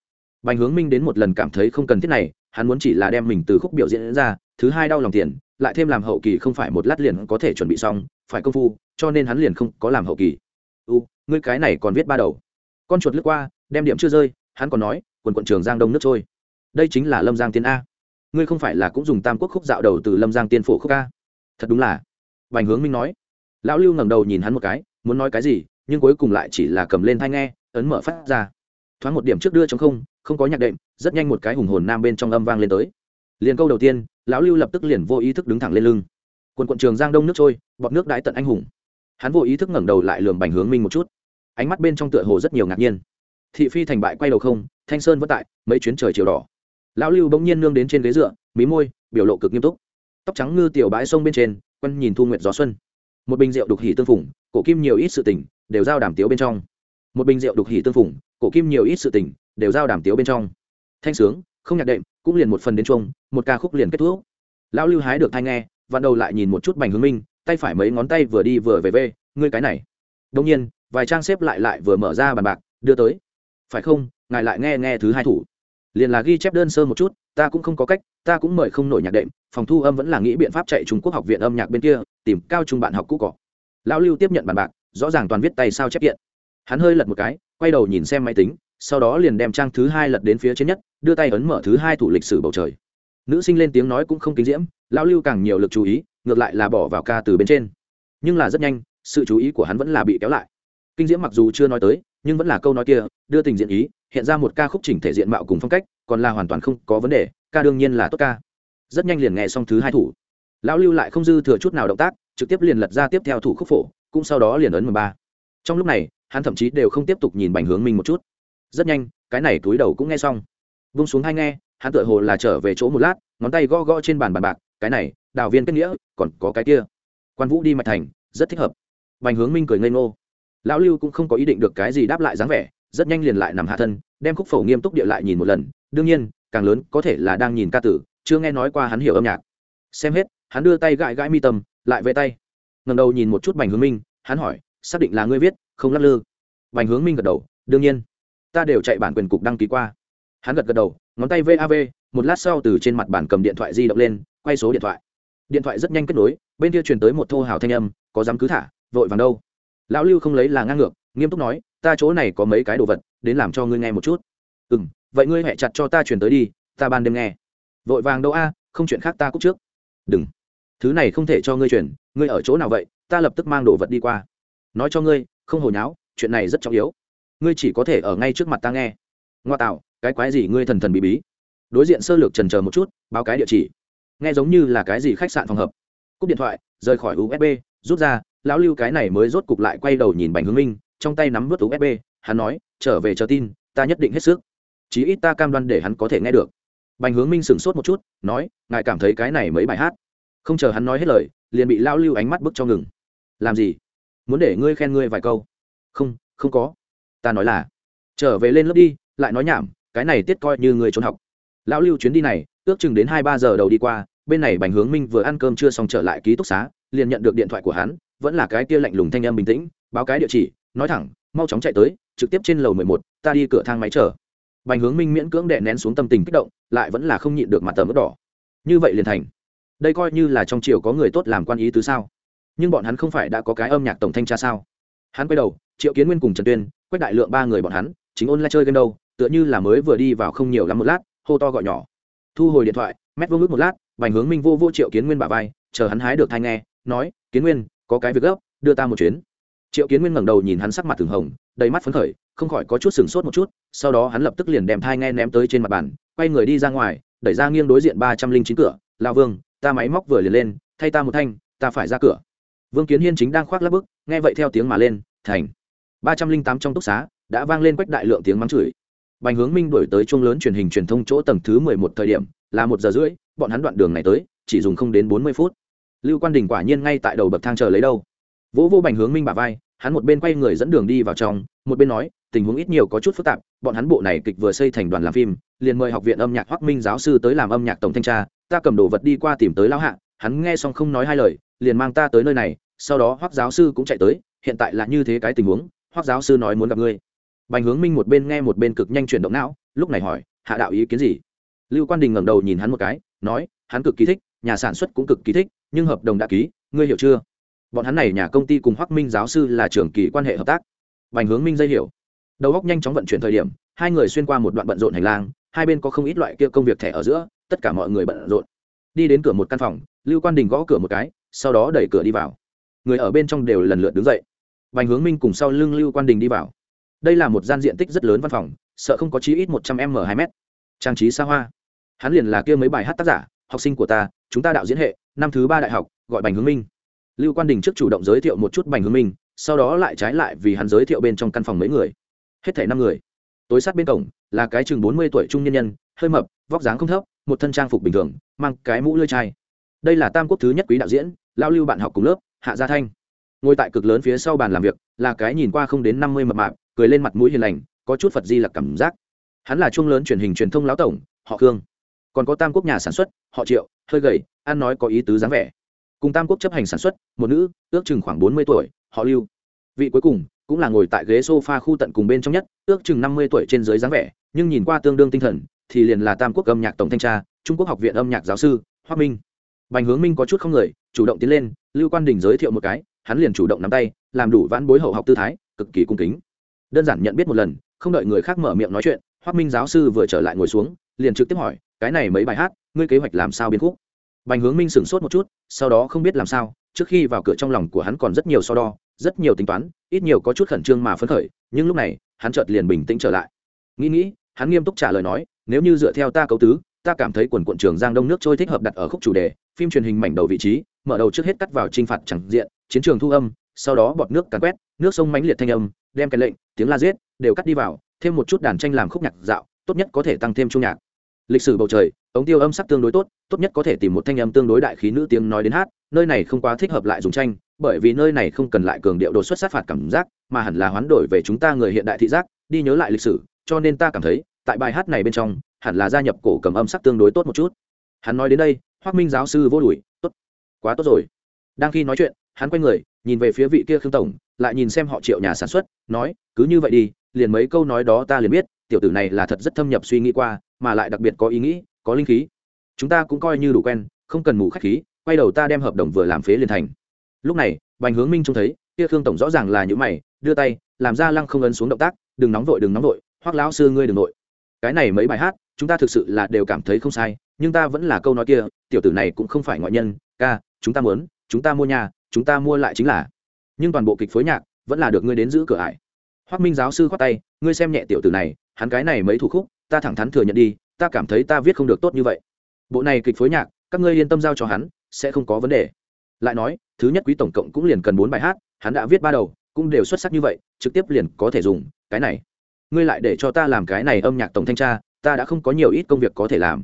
Bành hướng minh đến một lần cảm thấy không cần thiết này, hắn muốn chỉ là đem mình từ khúc biểu diễn ra, thứ hai đau lòng tiền lại thêm làm hậu kỳ không phải một lát liền có thể chuẩn bị xong, phải công phu, cho nên hắn liền không có làm hậu kỳ. U, ngươi cái này còn viết ba đầu. Con chuột lướt qua, đem điểm chưa rơi, hắn còn nói, quần quận trường giang đông nước trôi. Đây chính là lâm giang tiên a. Ngươi không phải là cũng dùng tam quốc khúc dạo đầu từ lâm giang tiên phổ khúc a? Thật đúng là. Vành hướng minh nói. Lão lưu ngẩng đầu nhìn hắn một cái, muốn nói cái gì, nhưng cuối cùng lại chỉ là cầm lên thai nghe, ấn mở phát ra. Thoáng một điểm trước đưa trong không không có nhạc đệm, rất nhanh một cái hùng hồn nam bên trong âm vang lên tới liền câu đầu tiên, lão lưu lập tức liền vô ý thức đứng thẳng lên lưng. Quần quận trường giang đông nước trôi, bọt nước đái tận anh hùng. Hắn vô ý thức ngẩng đầu lại lường bành hướng minh một chút. Ánh mắt bên trong tựa hồ rất nhiều ngạc nhiên. Thị phi thành bại quay đầu không, thanh sơn vất tại, mấy chuyến trời chiều đỏ. Lão lưu bỗng nhiên nương đến trên ghế dựa, mí môi, biểu lộ cực nghiêm túc. Tóc trắng ngư tiểu bãi sông bên trên quân nhìn thu nguyệt gió xuân. Một bình rượu đục hỉ tương phủng cổ kim nhiều ít sự tình, đều giao đàm tiếu bên trong. Một bình rượu đục hỉ tương phủng cổ kim nhiều ít sự tình, đều giao đàm tiếu bên trong. Thanh sướng, không nhạc đệm cũng liền một phần đến chung một ca khúc liền kết thúc. Lão lưu hái được thai nghe, vặn đầu lại nhìn một chút bành hướng minh, tay phải mấy ngón tay vừa đi vừa về về ngươi cái này. Đông nhiên, vài trang xếp lại lại vừa mở ra bàn bạc, đưa tới. Phải không? Ngài lại nghe nghe thứ hai thủ. Liền là ghi chép đơn sơ một chút, ta cũng không có cách, ta cũng mời không nổi nhạc đệm, phòng thu âm vẫn là nghĩ biện pháp chạy trung quốc học viện âm nhạc bên kia, tìm cao trung bạn học cũ cỏ lão lưu tiếp nhận bàn bạc, rõ ràng toàn viết tay sao chép kiện. Hắn hơi lật một cái, quay đầu nhìn xem máy tính sau đó liền đem trang thứ hai lật đến phía trên nhất, đưa tay ấn mở thứ hai thủ lịch sử bầu trời. Nữ sinh lên tiếng nói cũng không kính diễm, lão lưu càng nhiều lực chú ý, ngược lại là bỏ vào ca từ bên trên. Nhưng là rất nhanh, sự chú ý của hắn vẫn là bị kéo lại. Kinh diễm mặc dù chưa nói tới, nhưng vẫn là câu nói kia, đưa tình diện ý, hiện ra một ca khúc chỉnh thể diện mạo cùng phong cách, còn là hoàn toàn không có vấn đề, ca đương nhiên là tốt ca. Rất nhanh liền nghe xong thứ hai thủ. Lão lưu lại không dư thừa chút nào động tác, trực tiếp liền lật ra tiếp theo thủ khúc phổ, cũng sau đó liền ấn mười ba. Trong lúc này, hắn thậm chí đều không tiếp tục nhìn bành hướng minh một chút rất nhanh, cái này túi đầu cũng nghe xong. Vung xuống hai nghe, hắn tựa hồ là trở về chỗ một lát, ngón tay gõ gõ trên bàn bàn bạc, cái này, đào viên kết nghĩa, còn có cái kia. Quan vũ đi mạch thành, rất thích hợp. Bành hướng minh cười ngây ngô. Lão lưu cũng không có ý định được cái gì đáp lại dáng vẻ, rất nhanh liền lại nằm hạ thân, đem khúc phổ nghiêm túc địa lại nhìn một lần. Đương nhiên, càng lớn, có thể là đang nhìn ca tử, chưa nghe nói qua hắn hiểu âm nhạc. Xem hết, hắn đưa tay gãi gãi mi tâm, lại về tay. Ngầm đầu nhìn một chút bành hướng minh, hắn hỏi, xác định là ngươi viết, không lắc lư? Bành hướng minh gật đầu, đương nhiên ta đều chạy bản quyền cục đăng ký qua. Hắn gật gật đầu, ngón tay vav một lát sau từ trên mặt bản cầm điện thoại di động lên, quay số điện thoại. Điện thoại rất nhanh kết nối, bên kia truyền tới một thô hào thanh âm, có dám cứ thả, vội vàng đâu. Lão lưu không lấy là ngang ngược, nghiêm túc nói, ta chỗ này có mấy cái đồ vật, đến làm cho ngươi nghe một chút. Ừ m vậy ngươi hẹ chặt cho ta truyền tới đi, ta ban đêm nghe. Vội vàng đâu a, không chuyện khác ta cúc trước. Đừng. Thứ này không thể cho ngươi truyền, ngươi ở chỗ nào vậy, ta lập tức mang đồ vật đi qua. Nói cho ngươi, không hồi nháo, chuyện này rất trọng yếu ngươi chỉ có thể ở ngay trước mặt ta nghe. Ngoa tạo, cái quái gì ngươi thần thần bí bí? Đối diện sơ lược trần chờ một chút, báo cái địa chỉ. Nghe giống như là cái gì khách sạn phòng hợp. Cúp điện thoại, rời khỏi usb rút ra, lão lưu cái này mới rốt cục lại quay đầu nhìn bành hướng minh, trong tay nắm vớt usb hắn nói, trở về chờ tin, ta nhất định hết sức. Chí ít ta cam đoan để hắn có thể nghe được. Bành hướng minh sửng sốt một chút, nói, ngài cảm thấy cái này mấy bài hát? Không chờ hắn nói hết lời, liền bị lão lưu ánh mắt bức cho ngừng. Làm gì? Muốn để ngươi khen ngươi vài câu? Không không có ta nói là, trở về lên lớp đi, lại nói nhảm, cái này tiết coi như người trốn học. Lão lưu chuyến đi này, ước chừng đến hai ba giờ đầu đi qua, bên này bành hướng minh vừa ăn cơm chưa xong trở lại ký túc xá, liền nhận được điện thoại của hắn, vẫn là cái kia lạnh lùng thanh em bình tĩnh, báo cái địa chỉ, nói thẳng, mau chóng chạy tới, trực tiếp trên lầu mười một, ta đi cửa thang máy chờ. Bành hướng minh miễn cưỡng đệ nén xuống tâm tình kích động, lại vẫn là không nhịn được mặt tờ ớt đỏ. Như vậy liền thành. Đây coi như là trong triều có người tốt làm quan ý tứ sao? Nhưng bọn hắn không phải đã có cái âm nhạc tổng thanh tra sao? Hắn quay đầu, triệu kiến nguyên cùng trần tuyên quách đại lượng ba người bọn hắn, chính ôn lại chơi game đâu, tựa như là mới vừa đi vào không nhiều lắm một lát, hô to gọi nhỏ. Thu hồi điện thoại, mét vô ngước một lát, bành hướng minh vô vô triệu kiến nguyên bà vai, chờ hắn hái được thai nghe, nói, kiến nguyên, có cái việc gấp, đưa ta một chuyến. Triệu kiến nguyên ngẩng đầu nhìn hắn sắc mặt thường hồng, đầy mắt phấn khởi, không khỏi có chút sừng sốt một chút, sau đó hắn lập tức liền đem thai nghe ném tới trên mặt bàn, quay người đi ra ngoài, đẩy ra nghiêng đối diện ba trăm linh chín cửa lao vương, ta máy móc vừa liền lên, thay ta một thanh, ta phải ra cửa. Vương kiến hiên chính đang khoác lắp bức, nghe vậy theo tiếng mà lên, thành ba trăm linh tám trong túc xá, đã vang lên quách đại lượng tiếng mắng chửi. Bành hướng minh đổi tới chuông lớn truyền hình truyền thông chỗ tầng thứ mười một thời điểm, là một giờ rưỡi, bọn hắn đoạn đường này tới, chỉ dùng không đến bốn mươi phút. Lưu quan đình quả nhiên ngay tại đầu bậc thang chờ lấy đâu. Vỗ vô bành hướng minh bà vai, hắn một bên quay người dẫn đường đi vào trong, một bên nói, tình huống ít nhiều có chút phức tạp, bọn hắn bộ này kịch vừa xây thành đoàn làm phim, liền mời học viện âm nhạc hoắc minh giáo sư tới làm âm nhạc tổng thanh tra, ta cầm đồ vật đi qua tìm tới lão hạ, hắn nghe xong không nói hai lời, liền mang ta tới nơi này, sau đó hoắc giáo sư cũng chạy tới, hiện tại là như thế cái tình huống hoác giáo sư nói muốn gặp ngươi. Bành hướng minh một bên nghe một bên cực nhanh chuyển động não, lúc này hỏi, hạ đạo ý kiến gì? Lưu quan đình ngẩng đầu nhìn hắn một cái, nói, hắn cực kỳ thích, nhà sản xuất cũng cực kỳ thích, nhưng hợp đồng đã ký, ngươi hiểu chưa? Bọn hắn này nhà công ty cùng hoắc minh giáo sư là trưởng kỳ quan hệ hợp tác. Bành hướng minh dây hiểu. Đầu góc nhanh chóng vận chuyển thời điểm, hai người xuyên qua một đoạn bận rộn hành lang, hai bên có không ít loại kia công việc thẻ ở giữa, tất cả mọi người bận rộn. Đi đến cửa một căn phòng, lưu quan đình gõ cửa một cái, sau đó đẩy cửa đi vào. Người ở bên trong đều lần lượt đứng dậy bành hướng minh cùng sau lưng lưu quan đình đi vào. Đây là một gian diện tích rất lớn văn phòng, sợ không có chí ít một trăm m hai m trang trí xa hoa. Hắn liền là kia mấy bài hát tác giả, học sinh của ta, chúng ta đạo diễn hệ, năm thứ ba đại học, gọi bành hướng minh. Lưu quan đình trước chủ động giới thiệu một chút bành hướng minh, sau đó lại trái lại vì hắn giới thiệu bên trong căn phòng mấy người. Hết thảy năm người. Tối sát bên cổng, là cái chừng bốn mươi tuổi trung nhân nhân, hơi mập, vóc dáng không thấp, một thân trang phục bình thường, mang cái mũ lưỡi chai. Đây là tam quốc thứ nhất quý đạo diễn, lão lưu bạn học cùng lớp, hạ gia thanh ngồi tại cực lớn phía sau bàn làm việc, là cái nhìn qua không đến năm mươi mập mạp, cười lên mặt mũi hiền lành, có chút phật di là cảm giác. Hắn là chung lớn truyền hình truyền thông lão tổng, họ khương. Còn có tam quốc nhà sản xuất, họ triệu, hơi gầy, ăn nói có ý tứ dáng vẻ. Cùng tam quốc chấp hành sản xuất, một nữ, ước chừng khoảng bốn mươi tuổi, họ lưu. Vị cuối cùng, cũng là ngồi tại ghế sofa khu tận cùng bên trong nhất, ước chừng năm mươi tuổi trên dưới dáng vẻ, nhưng nhìn qua tương đương tinh thần, thì liền là tam quốc âm nhạc tổng thanh tra, trung quốc học viện âm nhạc giáo sư hoa minh. Bành hướng minh có chút không người, chủ động tiến lên, lưu quan đình giới thiệu một cái hắn liền chủ động nắm tay, làm đủ vãn bối hậu học tư thái, cực kỳ cung kính. Đơn giản nhận biết một lần, không đợi người khác mở miệng nói chuyện hoa minh giáo sư vừa trở lại ngồi xuống, liền trực tiếp hỏi, cái này mấy bài hát, ngươi kế hoạch làm sao biến khúc? Bành hướng minh sửng sốt một chút, sau đó không biết làm sao, trước khi vào cửa trong lòng của hắn còn rất nhiều so đo, rất nhiều tính toán, ít nhiều có chút khẩn trương mà phấn khởi, nhưng lúc này, hắn chợt liền bình tĩnh trở lại. Nghĩ nghĩ, hắn nghiêm túc trả lời nói, nếu như dựa theo ta cấu tứ, ta cảm thấy quần quận trường giang đông nước trôi thích hợp đặt ở khúc chủ đề, phim truyền hình mảnh đầu vị trí mở đầu trước hết cắt vào trinh phạt chẳng diện, chiến trường thu âm, sau đó bọt nước càn quét, nước sông mãnh liệt thanh âm, đem cái lệnh, tiếng la giết, đều cắt đi vào, thêm một chút đàn tranh làm khúc nhạc dạo, tốt nhất có thể tăng thêm trung nhạc. Lịch sử bầu trời, ống tiêu âm sắc tương đối tốt tốt nhất có thể tìm một thanh âm tương đối đại khí nữ tiếng nói đến hát, nơi này không quá thích hợp lại dùng tranh, bởi vì nơi này không cần lại cường điệu đột xuất sát phạt cảm giác, mà hẳn là hoán đổi về chúng ta người hiện đại thị giác, đi nhớ lại lịch sử, cho nên ta cảm thấy, tại bài hát này bên trong, hẳn là gia nhập cổ cầm âm sắc tương đối tốt một chút. Hắn nói đến đây hoác minh giáo sư vô đùi tốt quá tốt rồi. Đang khi nói chuyện, hắn quay người, nhìn về phía vị kia khương tổng, lại nhìn xem họ triệu nhà sản xuất, nói, cứ như vậy đi, liền mấy câu nói đó ta liền biết, tiểu tử này là thật rất thâm nhập suy nghĩ qua, mà lại đặc biệt có ý nghĩ, có linh khí. Chúng ta cũng coi như đủ quen, không cần mù khách khí, quay đầu ta đem hợp đồng vừa làm phế liền thành. Lúc này, bành hướng minh trông thấy, kia khương tổng rõ ràng là những mày, đưa tay, làm ra lăng không ấn xuống động tác, đừng nóng vội, đừng nóng vội hoặc lão sư ngươi đừng nội cái này mấy bài hát, chúng ta thực sự là đều cảm thấy không sai, nhưng ta vẫn là câu nói kia, tiểu tử này cũng không phải ngoại nhân, ca chúng ta muốn, chúng ta mua nhà, chúng ta mua lại chính là. Nhưng toàn bộ kịch phối nhạc vẫn là được ngươi đến giữ cửa ải. Hoác minh giáo sư khoát tay, ngươi xem nhẹ tiểu tử này, hắn cái này mấy thủ khúc, ta thẳng thắn thừa nhận đi, ta cảm thấy ta viết không được tốt như vậy. Bộ này kịch phối nhạc, các ngươi yên tâm giao cho hắn, sẽ không có vấn đề. Lại nói, thứ nhất quý tổng cộng cũng liền cần bốn bài hát, hắn đã viết ba đầu, cũng đều xuất sắc như vậy, trực tiếp liền có thể dùng, cái này. Ngươi lại để cho ta làm cái này âm nhạc tổng thanh tra, ta đã không có nhiều ít công việc có thể làm.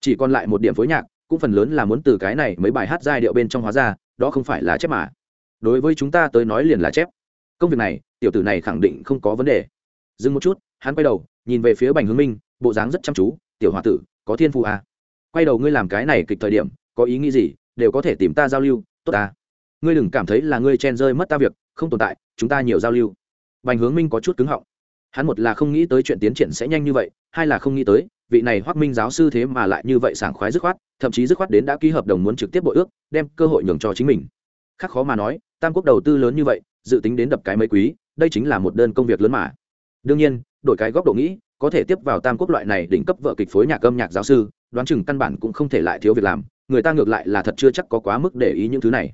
Chỉ còn lại một điểm phối nhạc cũng phần lớn là muốn từ cái này mấy bài hát giai điệu bên trong hóa ra, đó không phải là chép mà. Đối với chúng ta tới nói liền là chép. Công việc này, tiểu tử này khẳng định không có vấn đề. Dừng một chút, hắn quay đầu, nhìn về phía bành hướng minh, bộ dáng rất chăm chú, tiểu h o a tử, có thiên phụ à. quay đầu ngươi làm cái này kịch thời điểm, có ý nghĩ gì, đều có thể tìm ta giao lưu, tốt ta ngươi đừng cảm thấy là ngươi chen rơi mất ta việc, không tồn tại, chúng ta nhiều giao lưu. Bành hướng minh có chút cứng họng. Hắn một là không nghĩ tới chuyện tiến triển sẽ nhanh như vậy, hai là không nghĩ tới vị này hoắc minh giáo sư thế mà lại như vậy sảng khoái dứt khoát, thậm chí dứt khoát đến đã ký hợp đồng muốn trực tiếp bội ước, đem cơ hội nhường cho chính mình. Khác khó mà nói, tam quốc đầu tư lớn như vậy, dự tính đến đập cái mấy quý, đây chính là một đơn công việc lớn mà. Đương nhiên, đổi cái góc độ nghĩ, có thể tiếp vào tam quốc loại này đỉnh cấp vợ kịch phối nhạc âm nhạc giáo sư, đoán chừng căn bản cũng không thể lại thiếu việc làm, người ta ngược lại là thật chưa chắc có quá mức để ý những thứ này.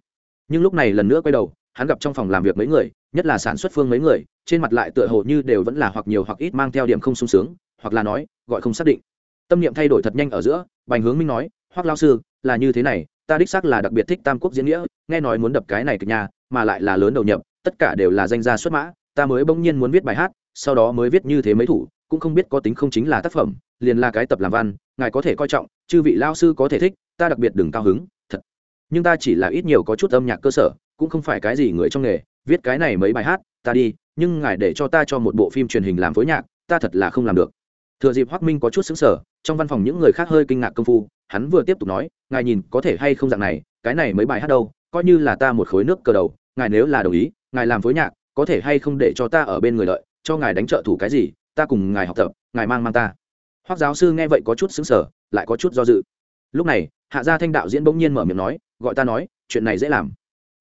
Nhưng lúc này lần nữa quay đầu, hắn gặp trong phòng làm việc mấy người, nhất là sản xuất phương mấy người, trên mặt lại tựa hồ như đều vẫn là hoặc nhiều hoặc ít mang theo điểm không sung sướng hoặc là nói, gọi không xác định. Tâm niệm thay đổi thật nhanh ở giữa, bành hướng minh nói hoặc lao sư, là như thế này, ta đích xác là đặc biệt thích tam quốc diễn nghĩa, nghe nói muốn đập cái này kịch nhà, mà lại là lớn đầu nhập, tất cả đều là danh gia xuất mã, ta mới bỗng nhiên muốn viết bài hát, sau đó mới viết như thế mấy thủ, cũng không biết có tính không chính là tác phẩm, liền là cái tập làm văn, ngài có thể coi trọng, chư vị lao sư có thể thích, ta đặc biệt đừng cao hứng, thật. Nhưng ta chỉ là ít nhiều có chút âm nhạc cơ sở, cũng không phải cái gì người trong nghề, viết cái này mấy bài hát, ta đi, nhưng ngài để cho ta cho một bộ phim truyền hình làm phối nhạc, ta thật là không làm được thừa dịp hoác minh có chút xứng sở trong văn phòng những người khác hơi kinh ngạc công phu, hắn vừa tiếp tục nói, ngài nhìn có thể hay không dạng này, cái này mấy bài hát đâu, coi như là ta một khối nước cờ đầu, ngài nếu là đồng ý, ngài làm phối nhạc, có thể hay không để cho ta ở bên người lợi cho ngài đánh trợ thủ cái gì, ta cùng ngài học tập, ngài mang mang ta. Hoác giáo sư nghe vậy có chút xứng sở lại có chút do dự. Lúc này, hạ gia thanh đạo diễn bỗng nhiên mở miệng nói, gọi ta nói, chuyện này dễ làm.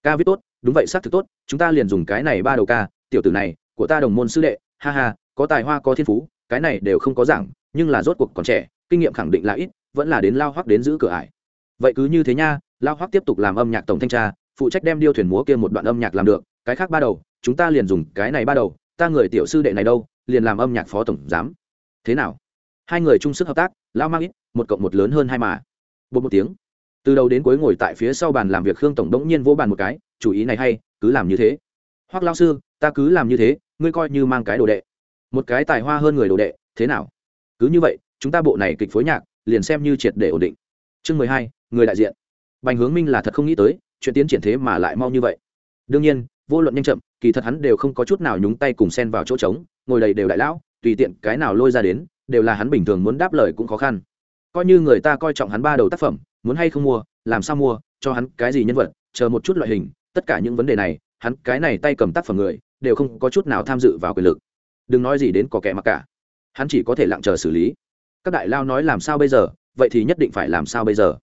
Ca viết tốt, đúng vậy, xác thực tốt, chúng ta liền dùng cái này ba đầu ca, tiểu tử này, của ta đồng môn sư đệ, ha ha, có tài hoa, có thiên phú cái này đều không có giảng, nhưng là rốt cuộc còn trẻ, kinh nghiệm khẳng định là ít, vẫn là đến lao hoắc đến giữ cửa ải. Vậy cứ như thế nha, lao hoắc tiếp tục làm âm nhạc tổng thanh tra, phụ trách đem điêu thuyền múa kia một đoạn âm nhạc làm được, cái khác ba đầu, chúng ta liền dùng cái này ba đầu, ta người tiểu sư đệ này đâu, liền làm âm nhạc phó tổng giám. Thế nào? Hai người chung sức hợp tác, lao mang ít, một cộng một lớn hơn hai mà. Một một tiếng. Từ đầu đến cuối ngồi tại phía sau bàn làm việc khương tổng đống nhiên vỗ bàn một cái, chủ ý này hay, cứ làm như thế. Hoặc lao sư, ta cứ làm như thế, ngươi coi như mang cái đồ đệ một cái tài hoa hơn người đồ đệ, thế nào? Cứ như vậy, chúng ta bộ này kịch phối nhạc, liền xem như triệt để ổn định. Chương mười hai, người đại diện. Bành hướng minh là thật không nghĩ tới, chuyện tiến triển thế mà lại mau như vậy. Đương nhiên, vô luận nhanh chậm, kỳ thật hắn đều không có chút nào nhúng tay cùng sen vào chỗ trống, ngồi đầy đều đại lão, tùy tiện cái nào lôi ra đến, đều là hắn bình thường muốn đáp lời cũng khó khăn. Coi như người ta coi trọng hắn ba đầu tác phẩm, muốn hay không mua, làm sao mua, cho hắn cái gì nhân vật, chờ một chút loại hình, tất cả những vấn đề này, hắn cái này tay cầm tác phẩm người, đều không có chút nào tham dự vào quyền lực đừng nói gì đến có kẻ mặc cả. Hắn chỉ có thể lặng chờ xử lý. Các đại lao nói làm sao bây giờ, vậy thì nhất định phải làm sao bây giờ?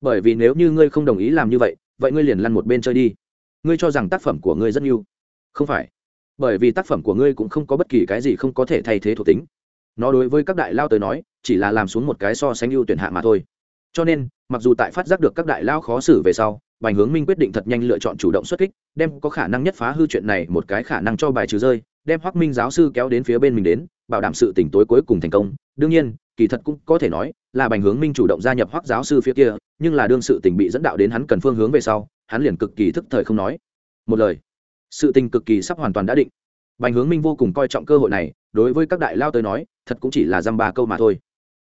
Bởi vì nếu như ngươi không đồng ý làm như vậy vậy ngươi liền lăn một bên chơi đi. Ngươi cho rằng tác phẩm của ngươi rất yêu không phải. Bởi vì tác phẩm của ngươi cũng không có bất kỳ cái gì không có thể thay thế thuộc tính. Nó đối với các đại lao tới nói, chỉ là làm xuống một cái so sánh ưu tuyển hạ mà thôi. Cho nên, mặc dù tại phát giác được các đại lao khó xử về sau, bành hướng minh quyết định thật nhanh lựa chọn chủ động xuất kích, đem có khả năng nhất phá hư chuyện này một cái khả năng cho bài trừ rơi đem hoác minh giáo sư kéo đến phía bên mình đến, bảo đảm sự tỉnh tối cuối cùng thành công. Đương nhiên, kỳ thật cũng có thể nói là bành hướng minh chủ động gia nhập hoác giáo sư phía kia, nhưng là đương sự tình bị dẫn đạo đến hắn cần phương hướng về sau, hắn liền cực kỳ thức thời không nói. Một lời, sự tình cực kỳ sắp hoàn toàn đã định. Bành hướng minh vô cùng coi trọng cơ hội này, đối với các đại lao tới nói, thật cũng chỉ là dăm ba câu mà thôi.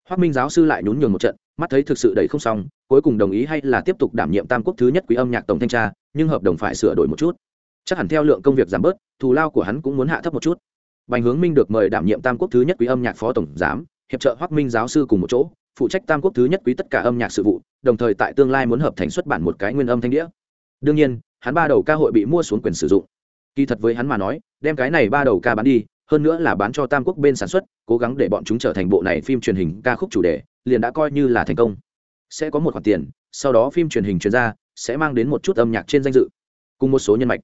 Hoác minh giáo sư lại nhún nhường một trận, mắt thấy thực sự đẩy không xong, cuối cùng đồng ý hay là tiếp tục đảm nhiệm tam quốc thứ nhất quý âm nhạc tổng thanh tra, nhưng hợp đồng phải sửa đổi một chút chắc hẳn theo lượng công việc giảm bớt, thù lao của hắn cũng muốn hạ thấp một chút. Bành hướng minh được mời đảm nhiệm tam quốc thứ nhất quý âm nhạc phó tổng giám, hiệp trợ hoác minh giáo sư cùng một chỗ, phụ trách tam quốc thứ nhất quý tất cả âm nhạc sự vụ, đồng thời tại tương lai muốn hợp thành xuất bản một cái nguyên âm thanh đĩa. Đương nhiên, hắn ba đầu ca hội bị mua xuống quyền sử dụng. Kỳ thật với hắn mà nói, đem cái này ba đầu ca bán đi, hơn nữa là bán cho tam quốc bên sản xuất, cố gắng để bọn chúng trở thành bộ này phim truyền hình ca khúc chủ đề, liền đã coi như là thành công. Sẽ có một khoản tiền, sau đó phim truyền hình truyền ra, sẽ mang đến một chút âm nhạc trên danh dự. Cùng một số nhân mạch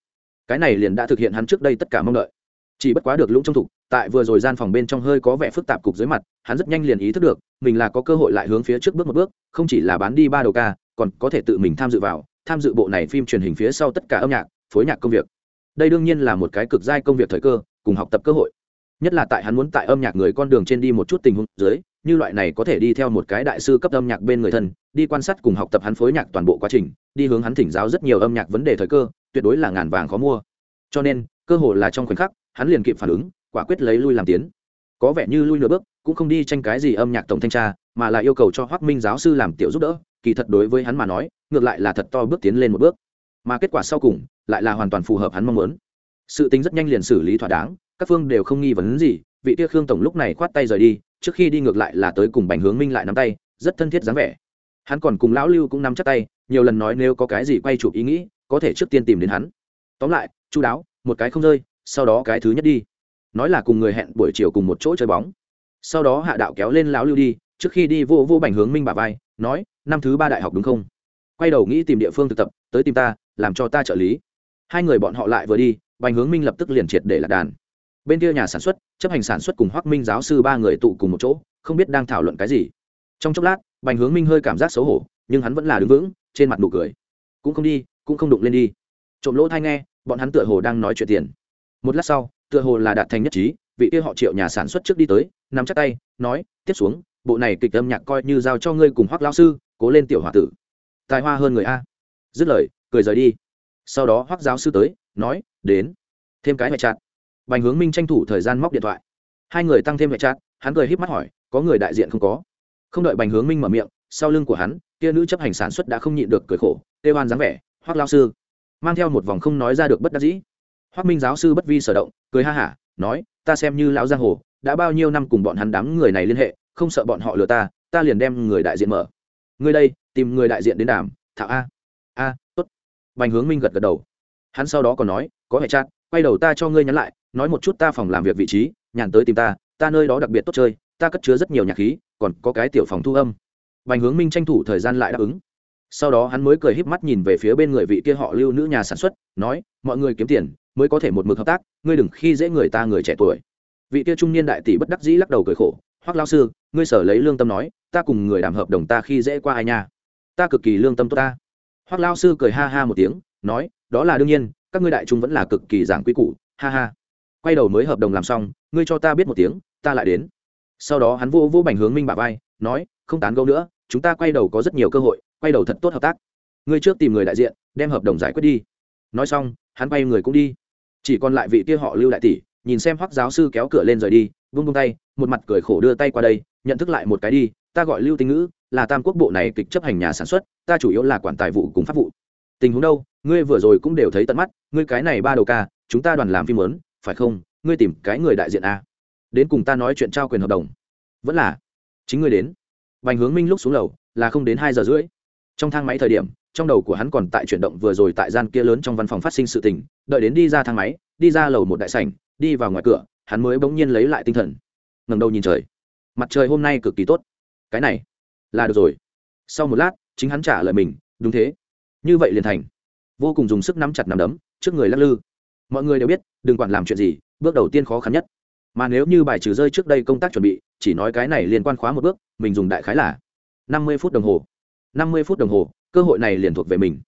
cái này liền đã thực hiện hắn trước đây tất cả mong đợi. Chỉ bất quá được lũng trong thục, tại vừa rồi gian phòng bên trong hơi có vẻ phức tạp cục dưới mặt, hắn rất nhanh liền ý thức được, mình là có cơ hội lại hướng phía trước bước một bước, không chỉ là bán đi ba đầu ca, còn có thể tự mình tham dự vào, tham dự bộ này phim truyền hình phía sau tất cả âm nhạc, phối nhạc công việc. Đây đương nhiên là một cái cực giai công việc thời cơ, cùng học tập cơ hội. Nhất là tại hắn muốn tại âm nhạc người con đường trên đi một chút tình huống dưới, như loại này có thể đi theo một cái đại sư cấp âm nhạc bên người thân, đi quan sát cùng học tập hắn phối nhạc toàn bộ quá trình, đi hướng hắn thỉnh giáo rất nhiều âm nhạc vấn đề thời cơ tuyệt đối là ngàn vàng khó mua. Cho nên, cơ hội là trong khoảnh khắc, hắn liền kịp phản ứng, quả quyết lấy lui làm tiến. Có vẻ như lui nửa bước, cũng không đi tranh cái gì âm nhạc tổng thanh tra, mà là yêu cầu cho hoác minh giáo sư làm tiểu giúp đỡ, kỳ thật đối với hắn mà nói, ngược lại là thật to bước tiến lên một bước. Mà kết quả sau cùng, lại là hoàn toàn phù hợp hắn mong muốn. Sự tính rất nhanh liền xử lý thỏa đáng, các phương đều không nghi vấn gì, vị tia khương tổng lúc này khoát tay rời đi, trước khi đi ngược lại là tới cùng bành hướng minh lại nắm tay, rất thân thiết dáng vẻ. Hắn còn cùng lão lưu cũng nắm chắc tay, nhiều lần nói nếu có cái gì quay chụp ý nghĩ có thể trước tiên tìm đến hắn. Tóm lại chú đáo, một cái không rơi, sau đó cái thứ nhất đi. Nói là cùng người hẹn buổi chiều cùng một chỗ chơi bóng. Sau đó hạ đạo kéo lên lão lưu đi, trước khi đi vô vô bành hướng minh bà vai, nói, năm thứ ba đại học đúng không? Quay đầu nghĩ tìm địa phương thực tập, tới tìm ta, làm cho ta trợ lý. Hai người bọn họ lại vừa đi, bành hướng minh lập tức liền triệt để lạc đàn. Bên kia nhà sản xuất, chấp hành sản xuất cùng hoác minh giáo sư ba người tụ cùng một chỗ, không biết đang thảo luận cái gì. Trong chốc lát, bành hướng minh hơi cảm giác xấu hổ, nhưng hắn vẫn là đứng vững, trên mặt nụ cười. Cũng không đi cũng không đụng lên đi. Trộm lỗ thai nghe, bọn hắn tựa hồ đang nói chuyện tiền. Một lát sau, tựa hồ là đạt thành nhất trí, vị kia họ triệu nhà sản xuất trước đi tới, nắm chắc tay, nói, tiếp xuống, bộ này kịch âm nhạc coi như giao cho ngươi cùng hoác lao sư, cố lên tiểu h o a tử. Tài hoa hơn người a. Dứt lời, cười rời đi. Sau đó hoác giáo sư tới, nói, đến, thêm cái mẹ chặt. Bành hướng minh tranh thủ thời gian móc điện thoại. Hai người tăng thêm mẹ chặt, hắn cười h í p mắt hỏi, có người đại diện không có? Không đợi bành hướng minh mở miệng, sau lưng của hắn, kia nữ chấp hành sản xuất đã không nhịn được cười khổ tê oan dáng vẻ hoác lao sư mang theo một vòng không nói ra được bất đắc dĩ hoác minh giáo sư bất vi sở động cười ha hả nói ta xem như lão giang hồ đã bao nhiêu năm cùng bọn hắn đám người này liên hệ không sợ bọn họ lừa ta ta liền đem người đại diện mở ngươi đây tìm người đại diện đến đàm thảo a a tốt bành hướng minh gật gật đầu hắn sau đó còn nói có hệ chát quay đầu ta cho ngươi nhắn lại nói một chút ta phòng làm việc vị trí nhàn tới tìm ta ta nơi đó đặc biệt tốt chơi ta cất chứa rất nhiều nhạc khí còn có cái tiểu phòng thu âm bành hướng minh tranh thủ thời gian lại đáp ứng sau đó hắn mới cười híp mắt nhìn về phía bên người vị kia họ lưu nữ nhà sản xuất, nói, mọi người kiếm tiền, mới có thể một mực hợp tác, ngươi đừng khi dễ người ta người trẻ tuổi. Vị kia trung niên đại tỷ bất đắc dĩ lắc đầu cười khổ, hoắc lao sư, ngươi sở lấy lương tâm nói, ta cùng người đàm hợp đồng ta khi dễ qua ai nha? Ta cực kỳ lương tâm tốt ta. Hoắc lao sư cười ha ha một tiếng, nói, đó là đương nhiên, các ngươi đại trung vẫn là cực kỳ giảng quy củ, ha ha. Quay đầu mới hợp đồng làm xong, ngươi cho ta biết một tiếng, ta lại đến. Sau đó hắn vô vô bành hướng minh bà vai, nói, không tán gẫu nữa, chúng ta quay đầu có rất nhiều cơ hội quay đầu thật tốt hợp tác. Ngươi trước tìm người đại diện, đem hợp đồng giải quyết đi. Nói xong, hắn bay người cũng đi. Chỉ còn lại vị kia họ lưu đại tỷ, nhìn xem hoắc giáo sư kéo cửa lên rời đi, vung vung tay, một mặt cười khổ đưa tay qua đây, nhận thức lại một cái đi, ta gọi lưu tinh ngữ, là tam quốc bộ này kịch chấp hành nhà sản xuất, ta chủ yếu là quản tài vụ cùng pháp vụ. Tình huống đâu, ngươi vừa rồi cũng đều thấy tận mắt, ngươi cái này ba đầu ca, chúng ta đoàn làm phim lớn, phải không? Ngươi tìm cái người đại diện a đến cùng ta nói chuyện trao quyền hợp đồng. Vẫn là, chính ngươi đến. Bành hướng minh lúc xuống lầu, là không đến hai giờ rưỡi trong thang máy thời điểm, trong đầu của hắn còn tại chuyển động vừa rồi tại gian kia lớn trong văn phòng phát sinh sự tình, đợi đến đi ra thang máy, đi ra lầu một đại sảnh, đi vào ngoài cửa, hắn mới bỗng nhiên lấy lại tinh thần. Ngẩng đầu nhìn trời. Mặt trời hôm nay cực kỳ tốt. Cái này, là được rồi. Sau một lát, chính hắn trả lời mình, đúng thế. Như vậy liền thành. Vô cùng dùng sức nắm chặt nắm đấm, trước người lắc lư. Mọi người đều biết, đừng quản làm chuyện gì, bước đầu tiên khó khăn nhất. Mà nếu như bài trừ rơi trước đây công tác chuẩn bị, chỉ nói cái này liên quan khóa một bước, mình dùng đại khái là năm mươi phút đồng hồ năm mươi phút đồng hồ, cơ hội này liền thuộc về mình.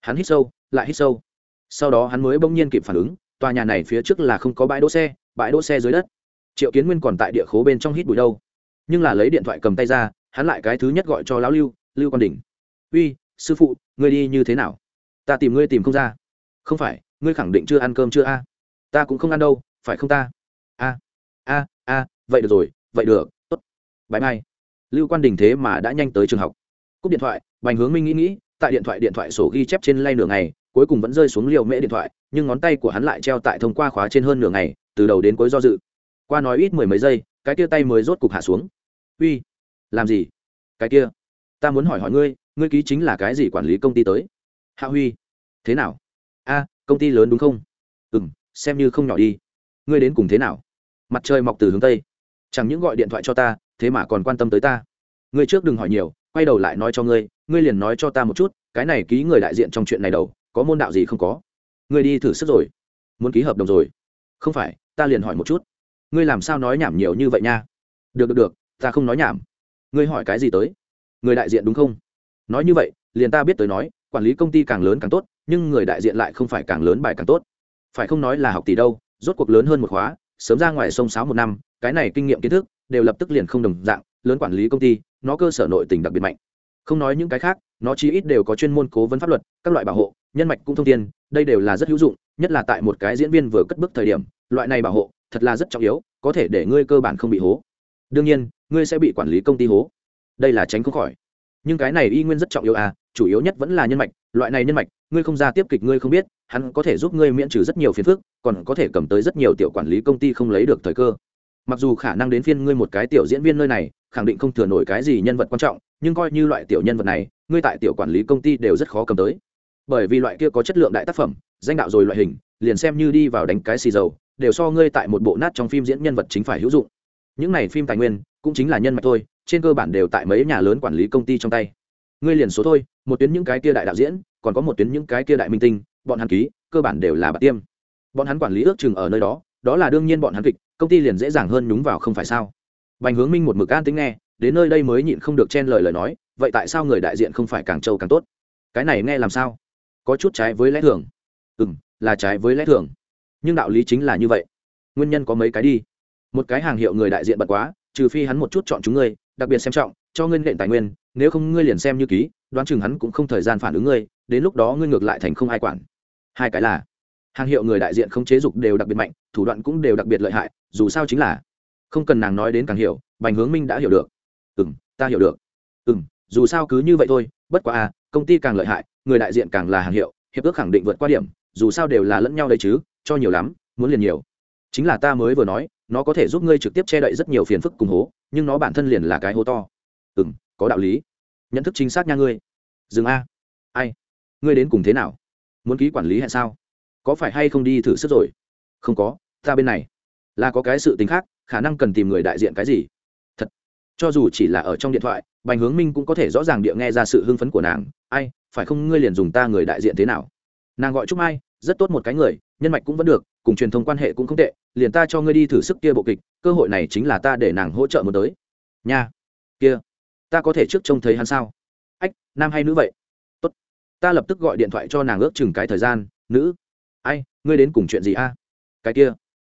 Hắn hít sâu, lại hít sâu. Sau đó hắn mới bỗng nhiên kịp phản ứng, tòa nhà này phía trước là không có bãi đỗ xe, bãi đỗ xe dưới đất. Triệu kiến nguyên còn tại địa khố bên trong hít bụi đâu. Nhưng là lấy điện thoại cầm tay ra, hắn lại cái thứ nhất gọi cho lão lưu lưu quan Đỉnh. uy, sư phụ, ngươi đi như thế nào? Ta tìm ngươi tìm không ra. Không phải, ngươi khẳng định chưa ăn cơm chưa a? Ta cũng không ăn đâu, phải không ta? A a a, vậy được rồi, vậy được, tốt. Bãi mai. Lưu quan đình thế mà đã nhanh tới trường học cúp điện thoại, bành hướng minh nghĩ nghĩ, tại điện thoại điện thoại sổ ghi chép trên lay nửa ngày, cuối cùng vẫn rơi xuống liều mễ điện thoại, nhưng ngón tay của hắn lại treo tại thông qua khóa trên hơn nửa ngày, từ đầu đến cuối do dự. Qua nói ít mười mấy giây, cái kia tay mới rốt cục hạ xuống. Uy, làm gì? Cái kia, ta muốn hỏi hỏi ngươi ngươi ký chính là cái gì quản lý công ty tới? Hạ huy. Thế nào? A, công ty lớn đúng không? Ừ m xem như không nhỏ đi. Ngươi đến cùng thế nào? Mặt trời mọc từ hướng tây. Chẳng những gọi điện thoại cho ta, thế mà còn quan tâm tới ta. Ngươi trước đừng hỏi nhiều quay đầu lại nói cho ngươi ngươi liền nói cho ta một chút, cái này ký người đại diện trong chuyện này đầu, có môn đạo gì không có? Ngươi đi thử sức rồi. Muốn ký hợp đồng rồi. Không phải, ta liền hỏi một chút. Ngươi làm sao nói nhảm nhiều như vậy nha? Được được được, ta không nói nhảm. Ngươi hỏi cái gì tới? Người đại diện đúng không? Nói như vậy, liền ta biết tới nói, quản lý công ty càng lớn càng tốt, nhưng người đại diện lại không phải càng lớn bài càng tốt. Phải không nói là học tỷ đâu, rốt cuộc lớn hơn một khóa, sớm ra ngoài sông sáo một năm, cái này kinh nghiệm kiến thức, đều lập tức liền không đồng dạng lớn quản lý công ty, nó cơ sở nội tình đặc biệt mạnh. Không nói những cái khác, nó chí ít đều có chuyên môn cố vấn pháp luật, các loại bảo hộ, nhân mạch cũng thông tin đây đều là rất hữu dụng, nhất là tại một cái diễn viên vừa cất bước thời điểm, loại này bảo hộ, thật là rất trọng yếu, có thể để ngươi cơ bản không bị hố. Đương nhiên, ngươi sẽ bị quản lý công ty hố. Đây là tránh không khỏi. Nhưng cái này y nguyên rất trọng yếu à chủ yếu nhất vẫn là nhân mạch, loại này nhân mạch, ngươi không ra tiếp kịch ngươi không biết, hắn có thể giúp ngươi miễn trừ rất nhiều phiền phức, còn có thể cầm tới rất nhiều tiểu quản lý công ty không lấy được thời cơ mặc dù khả năng đến phiên ngươi một cái tiểu diễn viên nơi này, khẳng định không thừa nổi cái gì nhân vật quan trọng, nhưng coi như loại tiểu nhân vật này, ngươi tại tiểu quản lý công ty đều rất khó cầm tới. Bởi vì loại kia có chất lượng đại tác phẩm, danh đạo rồi loại hình, liền xem như đi vào đánh cái xì dầu, đều so ngươi tại một bộ nát trong phim diễn nhân vật chính phải hữu dụng. Những này phim tài nguyên, cũng chính là nhân mạch thôi, trên cơ bản đều tại mấy nhà lớn quản lý công ty trong tay. Ngươi liền số thôi, một tuyến những cái kia đại đạo diễn, còn có một tuyến những cái kia đại minh tinh, bọn hắn ký, cơ bản đều là bạc tiêm. Bọn hắn quản lý ước chừng ở nơi đó đó là đương nhiên bọn hắn kịch công ty liền dễ dàng hơn nhúng vào không phải sao? Bành hướng minh một mực an tính nghe, đến nơi đây mới nhịn không được chen lời lời nói, vậy tại sao người đại diện không phải càng trâu càng tốt? Cái này nghe làm sao? Có chút trái với lẽ thường. Ừ m là trái với lẽ thường. Nhưng đạo lý chính là như vậy. Nguyên nhân có mấy cái đi. Một cái hàng hiệu người đại diện bật quá, trừ phi hắn một chút chọn chúng ngươi, đặc biệt xem trọng, cho ngươi nện tài nguyên, nếu không ngươi liền xem như ký, đoán chừng hắn cũng không thời gian phản ứng ngươi, đến lúc đó ngươi ngược lại thành không ai quản. Hai cái là, hàng hiệu người đại diện không chế dục đều đặc biệt mạnh thủ đoạn cũng đều đặc biệt lợi hại, dù sao chính là không cần nàng nói đến càng hiểu, bành hướng minh đã hiểu được. Ừ m ta hiểu được. Ừ m dù sao cứ như vậy thôi, bất quá à công ty càng lợi hại, người đại diện càng là hàng hiệu, hiệp ước khẳng định vượt qua điểm, dù sao đều là lẫn nhau đấy chứ, cho nhiều lắm, muốn liền nhiều. Chính là ta mới vừa nói, nó có thể giúp ngươi trực tiếp che đậy rất nhiều phiền phức cùng hố, nhưng nó bản thân liền là cái hố to. Ừ m có đạo lý. Nhận thức chính xác nha ngươi. Dừng a. Ai? Ngươi đến cùng thế nào? Muốn ký quản lý hay sao? Có phải hay không đi thử sức rồi? Không có, ta bên này. Là có cái sự tính khác, khả năng cần tìm người đại diện cái gì? Thật. Cho dù chỉ là ở trong điện thoại, bành hướng minh cũng có thể rõ ràng địa nghe ra sự hưng phấn của nàng. Ai, phải không ngươi liền dùng ta người đại diện thế nào? Nàng gọi trúc mai, rất tốt một cái người, nhân mạch cũng vẫn được, cùng truyền thông quan hệ cũng không tệ, liền ta cho ngươi đi thử sức kia bộ kịch, cơ hội này chính là ta để nàng hỗ trợ một tới. Nha. Kia. Ta có thể trước trông thấy hắn sao? Ách, nam hay nữ vậy? Tốt. Ta lập tức gọi điện thoại cho nàng ước chừng cái thời gian, nữ. Ai, ngươi đến cùng chuyện gì a? Cái kia.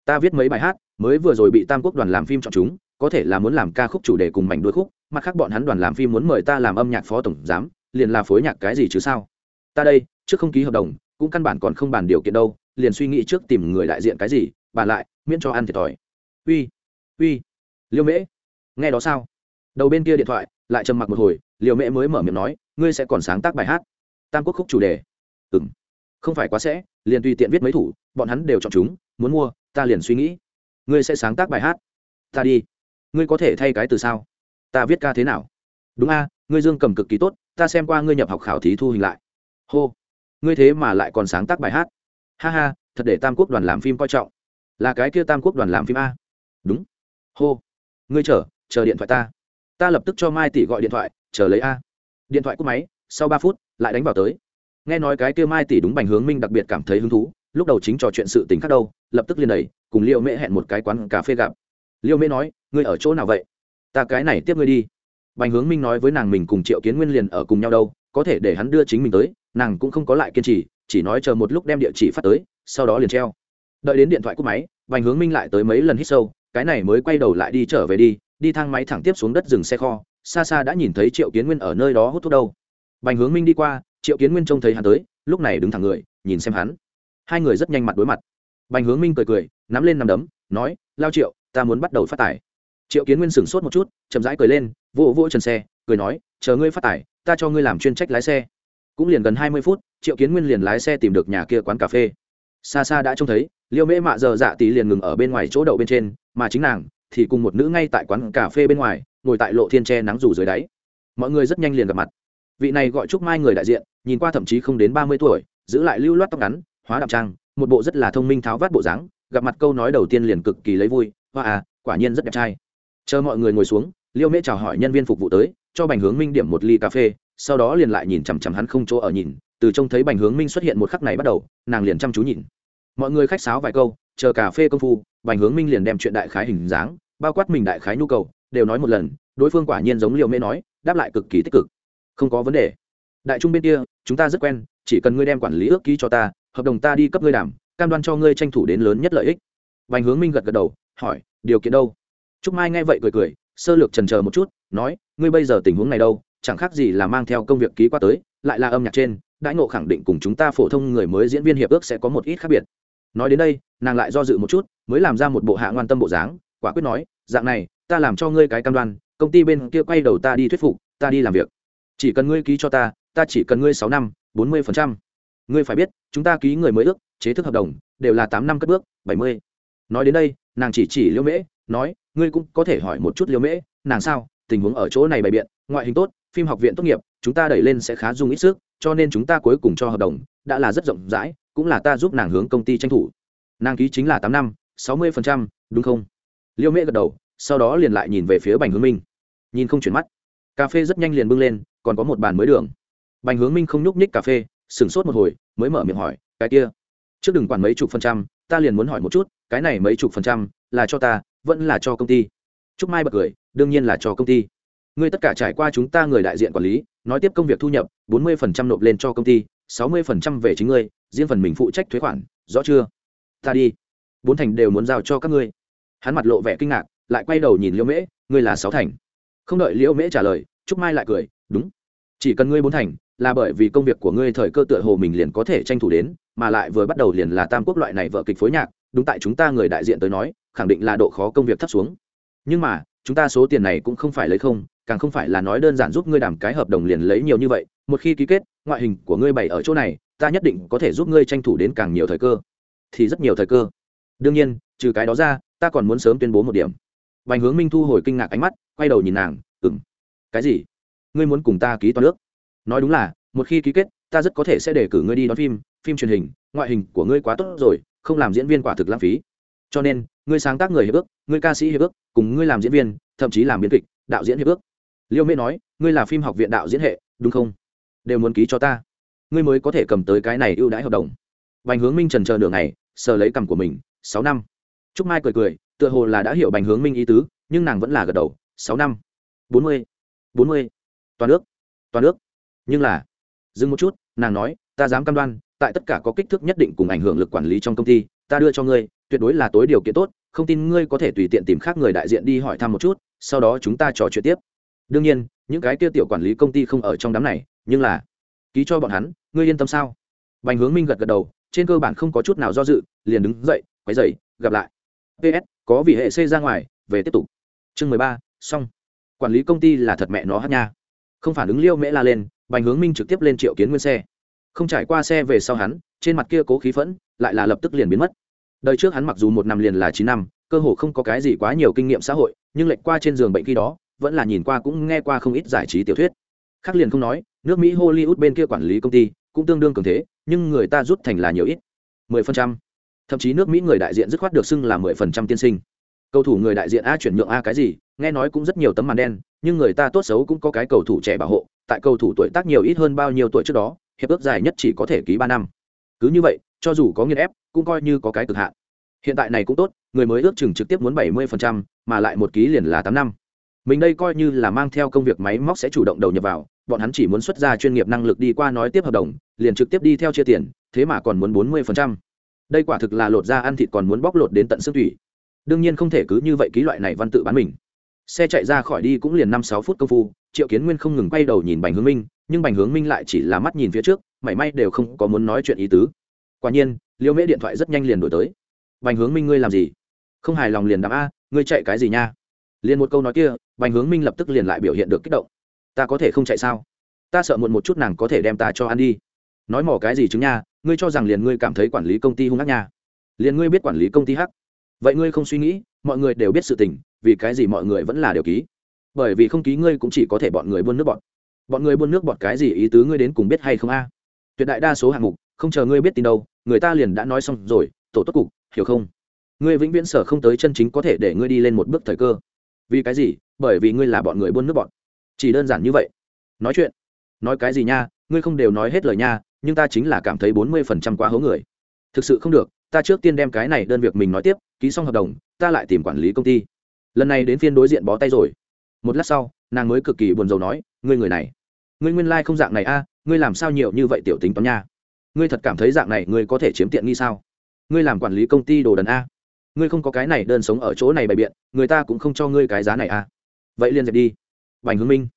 Ta viết mấy bài hát, mới vừa rồi bị tam quốc đoàn làm phim chọn chúng, có thể là muốn làm ca khúc chủ đề cùng mảnh đuôi khúc, mặt khác bọn hắn đoàn làm phim muốn mời ta làm âm nhạc phó tổng giám, liền là phối nhạc cái gì chứ sao? Ta đây, trước không ký hợp đồng, cũng căn bản còn không bàn điều kiện đâu, liền suy nghĩ trước tìm người đại diện cái gì bàn lại, miễn cho ăn thiệt thòi. Uy uy, liêu mễ, nghe đó sao? Đầu bên kia điện thoại, lại trầm mặc một hồi liều mễ mới mở miệng nói, ngươi sẽ còn sáng tác bài hát. Tam quốc khúc chủ đề. Ừ m không phải quá sẽ, liền tùy tiện viết mấy thủ, bọn hắn đều chọn chúng muốn mua, ta liền suy nghĩ. Ngươi sẽ sáng tác bài hát. Ta đi. Ngươi có thể thay cái từ sao? Ta viết ca thế nào? Đúng a, ngươi dương cầm cực kỳ tốt, ta xem qua ngươi nhập học khảo thí thu hình lại. Hô. Ngươi thế mà lại còn sáng tác bài hát. Ha ha, thật để tam quốc đoàn làm phim coi trọng. Là cái kia tam quốc đoàn làm phim a. Đúng. Hô. Ngươi chờ chờ điện thoại ta. Ta lập tức cho mai tỷ gọi điện thoại, chờ lấy a. Điện thoại cúp máy, sau ba phút, lại đánh vào tới. Nghe nói cái kia mai tỷ đúng bành hướng minh đặc biệt cảm thấy hứng thú lúc đầu chính trò chuyện sự tình khác đâu, lập tức liền đẩy, cùng liệu mễ hẹn một cái quán cà phê gặp. Liêu mễ nói, ngươi ở chỗ nào vậy? Ta cái này tiếp ngươi đi. Bành hướng minh nói với nàng mình cùng triệu kiến nguyên liền ở cùng nhau đâu, có thể để hắn đưa chính mình tới, nàng cũng không có lại kiên trì, chỉ nói chờ một lúc đem địa chỉ phát tới, sau đó liền treo. Đợi đến điện thoại cúp máy, bành hướng minh lại tới mấy lần hít sâu, cái này mới quay đầu lại đi trở về đi đi thang máy thẳng tiếp xuống đất dừng xe kho, xa xa đã nhìn thấy triệu kiến nguyên ở nơi đó hút thuốc đâu. Bành hướng minh đi qua, triệu kiến nguyên trông thấy hắn tới, lúc này đứng thẳng người, nhìn xem hắn hai người rất nhanh mặt đối mặt. Bành hướng minh cười cười, nắm lên nằm đấm, nói, lao triệu, ta muốn bắt đầu phát tải triệu kiến nguyên sửng sốt một chút, chậm rãi cười lên, vỗ vỗ trần xe, cười nói, chờ ngươi phát tải ta cho ngươi làm chuyên trách lái xe. Cũng liền gần hai mươi phút, triệu kiến nguyên liền lái xe tìm được nhà kia quán cà phê. Xa xa đã trông thấy, liêu mễ mạ giờ dạ tỷ liền ngừng ở bên ngoài chỗ đậu bên trên, mà chính nàng thì cùng một nữ ngay tại quán cà phê bên ngoài, ngồi tại lộ thiên tre nắng rủ dưới đáy. Mọi người rất nhanh liền gặp mặt. Vị này gọi trúc mai người đại diện, nhìn qua thậm chí không đến ba mươi tuổi, giữ lại lưu loát tóc ngắn hóa đạm trang, một bộ rất là thông minh tháo vát bộ dáng, gặp mặt câu nói đầu tiên liền cực kỳ lấy vui, hoa à quả nhiên rất đẹp trai. Chờ mọi người ngồi xuống, liêu mễ chào hỏi nhân viên phục vụ tới, cho bành hướng minh điểm một ly cà phê, sau đó liền lại nhìn chằm chằm hắn không chỗ ở nhìn, từ trông thấy bành hướng minh xuất hiện một khắc này bắt đầu, nàng liền chăm chú nhìn. Mọi người khách sáo vài câu, chờ cà phê công phu, bành hướng minh liền đem chuyện đại khái hình dáng, bao quát mình đại khái nhu cầu, đều nói một lần, đối phương quả nhiên giống liệu mễ nói, đáp lại cực kỳ tích cực. Không có vấn đề. Đại trung bên kia, chúng ta rất quen, chỉ cần ngươi đem quản lý ước ký cho ta hợp đồng ta đi cấp ngươi đảm cam đoan cho ngươi tranh thủ đến lớn nhất lợi ích. Bành hướng minh gật gật đầu, hỏi, điều kiện đâu? Trúc mai nghe vậy cười cười, sơ lược trần chờ một chút, nói, ngươi bây giờ tình huống này đâu, chẳng khác gì là mang theo công việc ký qua tới, lại là âm nhạc trên đãi ngộ khẳng định cùng chúng ta phổ thông người mới diễn viên hiệp ước sẽ có một ít khác biệt. Nói đến đây, nàng lại do dự một chút, mới làm ra một bộ hạ ngoan tâm bộ dáng, quả quyết nói, dạng này, ta làm cho ngươi cái cam đoan, công ty bên kia quay đầu ta đi thuyết phục, ta đi làm việc. Chỉ cần ngươi ký cho ta ta chỉ cần ngươi sáu năm, bốn mươi phần trăm ngươi phải biết, chúng ta ký người mới ước, chế thức hợp đồng, đều là tám năm cất bước, bảy mươi. Nói đến đây, nàng chỉ chỉ liêu mễ, nói, ngươi cũng có thể hỏi một chút liêu mễ, nàng sao, tình huống ở chỗ này bày biện, ngoại hình tốt, phim học viện tốt nghiệp, chúng ta đẩy lên sẽ khá dung ít sức, cho nên chúng ta cuối cùng cho hợp đồng, đã là rất rộng rãi, cũng là ta giúp nàng hướng công ty tranh thủ. Nàng ký chính là tám năm, sáu mươi phần trăm, đúng không? Liêu mễ gật đầu, sau đó liền lại nhìn về phía bành hướng minh. Nhìn không chuyển mắt. Cà phê rất nhanh liền bưng lên, còn có một bàn mới đường. Bành hướng minh không nhúc nhích cà phê, sửng sốt một hồi mới mở miệng hỏi, cái kia, trước đừng quản mấy chục phần trăm, ta liền muốn hỏi một chút, cái này mấy chục phần trăm là cho ta, vẫn là cho công ty? Trúc mai bật cười, đương nhiên là cho công ty. Ngươi tất cả trải qua chúng ta người đại diện quản lý, nói tiếp công việc thu nhập, bốn mươi phần trăm nộp lên cho công ty, sáu mươi phần trăm về chính ngươi, riêng phần mình phụ trách thuế khoản, rõ chưa? Ta đi. Bốn thành đều muốn giao cho các ngươi. Hắn mặt lộ vẻ kinh ngạc, lại quay đầu nhìn liễu mễ, ngươi là sáu thành. Không đợi liễu mễ trả lời, trúc mai lại cười, đúng, chỉ cần ngươi bốn thành là bởi vì công việc của ngươi thời cơ tựa hồ mình liền có thể tranh thủ đến mà lại vừa bắt đầu liền là tam quốc loại này vợ kịch phối nhạc đúng tại chúng ta người đại diện tới nói khẳng định là độ khó công việc thấp xuống nhưng mà chúng ta số tiền này cũng không phải lấy không càng không phải là nói đơn giản giúp ngươi đảm cái hợp đồng liền lấy nhiều như vậy một khi ký kết ngoại hình của ngươi bày ở chỗ này ta nhất định có thể giúp ngươi tranh thủ đến càng nhiều thời cơ thì rất nhiều thời cơ đương nhiên trừ cái đó ra ta còn muốn sớm tuyên bố một điểm Bành Hướng Minh thu hồi kinh ngạc ánh mắt, quay đầu nhìn nàng, "Ừm. Cái gì? Ngươi muốn cùng ta ký toàn nước?" Nói đúng là, một khi ký kết, ta rất có thể sẽ để cử ngươi đi đón phim, phim truyền hình, ngoại hình của ngươi quá tốt rồi, không làm diễn viên quả thực lãng phí. Cho nên, ngươi sáng tác người hiệp ước, ngươi ca sĩ hiệp ước, cùng ngươi làm diễn viên, thậm chí làm biên kịch, đạo diễn hiệp ước. Liêu Mễ nói, ngươi là phim học viện đạo diễn hệ, đúng không? Đều muốn ký cho ta, ngươi mới có thể cầm tới cái này ưu đãi hợp đồng. Bành Hướng Minh trần chờ nửa ngày, sờ lấy cằm của mình, sáu năm. Trúc Mai cười cười, tựa hồ là đã hiểu bành hướng minh ý tứ nhưng nàng vẫn là gật đầu sáu năm bốn mươi bốn mươi toàn nước toàn nước nhưng là, dừng một chút, nàng nói, ta dám cam đoan, tại tất cả có kích thước nhất định cùng ảnh hưởng lực quản lý trong công ty, ta đưa cho ngươi, tuyệt đối là tối điều kiện tốt, không tin ngươi có thể tùy tiện tìm khác người đại diện đi hỏi thăm một chút, sau đó chúng ta trò chuyện tiếp. Đương nhiên, những cái tiêu tiểu quản lý công ty không ở trong đám này, nhưng là, ký cho bọn hắn, ngươi yên tâm sao? Bành hướng minh gật gật đầu, trên cơ bản không có chút nào do dự, liền đứng dậy quay dậy gặp lại. Ps có vị hệ c ra ngoài, về tiếp tục. Chương mười ba, xong. Quản lý công ty là thật mẹ nó hát nha. Không phản ứng liêu mễ la lên bành hướng minh trực tiếp lên triệu kiến nguyên xe. Không trải qua xe về sau hắn, trên mặt kia cố khí phẫn, lại là lập tức liền biến mất. Đời trước hắn mặc dù một năm liền là chín năm, cơ hồ không có cái gì quá nhiều kinh nghiệm xã hội, nhưng lệnh qua trên giường bệnh khi đó, vẫn là nhìn qua cũng nghe qua không ít giải trí tiểu thuyết. Khác liền không nói, nước mỹ hollywood bên kia quản lý công ty cũng tương đương cường thế, nhưng người ta rút thành là nhiều ít. mười phần trăm. Thậm chí nước mỹ người đại diện dứt khoát được xưng là mười phần trăm tiên sinh. Cầu thủ người đại diện a chuyển nhượng a cái gì, nghe nói cũng rất nhiều tấm màn đen, nhưng người ta tốt xấu cũng có cái cầu thủ trẻ bảo hộ tại cầu thủ tuổi tác nhiều ít hơn bao nhiêu tuổi trước đó, hiệp ước dài nhất chỉ có thể ký ba năm. Cứ như vậy, cho dù có nghiên ép, cũng coi như có cái cực hạn. Hiện tại này cũng tốt, người mới ước chừng trực tiếp muốn bảy mươi phần trăm, mà lại một ký liền là tám năm. Mình đây coi như là mang theo công việc máy móc sẽ chủ động đầu nhập vào, bọn hắn chỉ muốn xuất ra chuyên nghiệp năng lực đi qua nói tiếp hợp đồng, liền trực tiếp đi theo chia tiền, thế mà còn muốn bốn mươi phần trăm. Đây quả thực là lột ra ăn thịt còn muốn bóc lột đến tận xương thủy đương nhiên không thể cứ như vậy ký loại này văn tự bán mình xe chạy ra khỏi đi cũng liền năm sáu phút công phu, triệu kiến nguyên không ngừng quay đầu nhìn bành hướng minh, nhưng bành hướng minh lại chỉ là mắt nhìn phía trước, mảy may đều không có muốn nói chuyện ý tứ. Quả nhiên liêu mễ điện thoại rất nhanh liền đổi tới. Bành hướng minh ngươi làm gì? Không hài lòng liền đáp a, ngươi chạy cái gì nha? Liền một câu nói kia, bành hướng minh lập tức liền lại biểu hiện được kích động. Ta có thể không chạy sao? Ta sợ muộn một chút nàng có thể đem ta cho ăn đi. Nói mỏ cái gì chứng nha, ngươi cho rằng liền ngươi cảm thấy quản lý công ty hung hắc nha? Liền ngươi biết quản lý công ty hắc vậy ngươi không suy nghĩ, mọi người đều biết sự tình, vì cái gì mọi người vẫn là đều ký? Bởi vì không ký ngươi cũng chỉ có thể bọn người buôn nước bọn bọn người buôn nước bọt cái gì ý tứ ngươi đến cùng biết hay không a? Tuyệt đại đa số hạng mục, không chờ ngươi biết tin đâu, người ta liền đã nói xong rồi, tổ tốt cục, hiểu không? Ngươi vĩnh viễn sở không tới chân chính có thể để ngươi đi lên một bước thời cơ. Vì cái gì? Bởi vì ngươi là bọn người buôn nước bọn chỉ đơn giản như vậy. Nói chuyện. Nói cái gì nha? Ngươi không đều nói hết lời nha, nhưng ta chính là cảm thấy bốn mươi phần trăm quá hố người. Thực sự không được ta trước tiên đem cái này đơn việc mình nói tiếp, ký xong hợp đồng, ta lại tìm quản lý công ty. Lần này đến phiên đối diện bó tay rồi. Một lát sau, nàng mới cực kỳ buồn rầu nói, ngươi người này, ngươi nguyên lai、like、không dạng này a, ngươi làm sao nhiều như vậy tiểu tính toán nha? Ngươi thật cảm thấy dạng này ngươi có thể chiếm tiện nghi sao? Ngươi làm quản lý công ty đồ đần a. Ngươi không có cái này đơn sống ở chỗ này bày biện, người ta cũng không cho ngươi cái giá này a. Vậy liên dẹp đi. Bành hướng minh,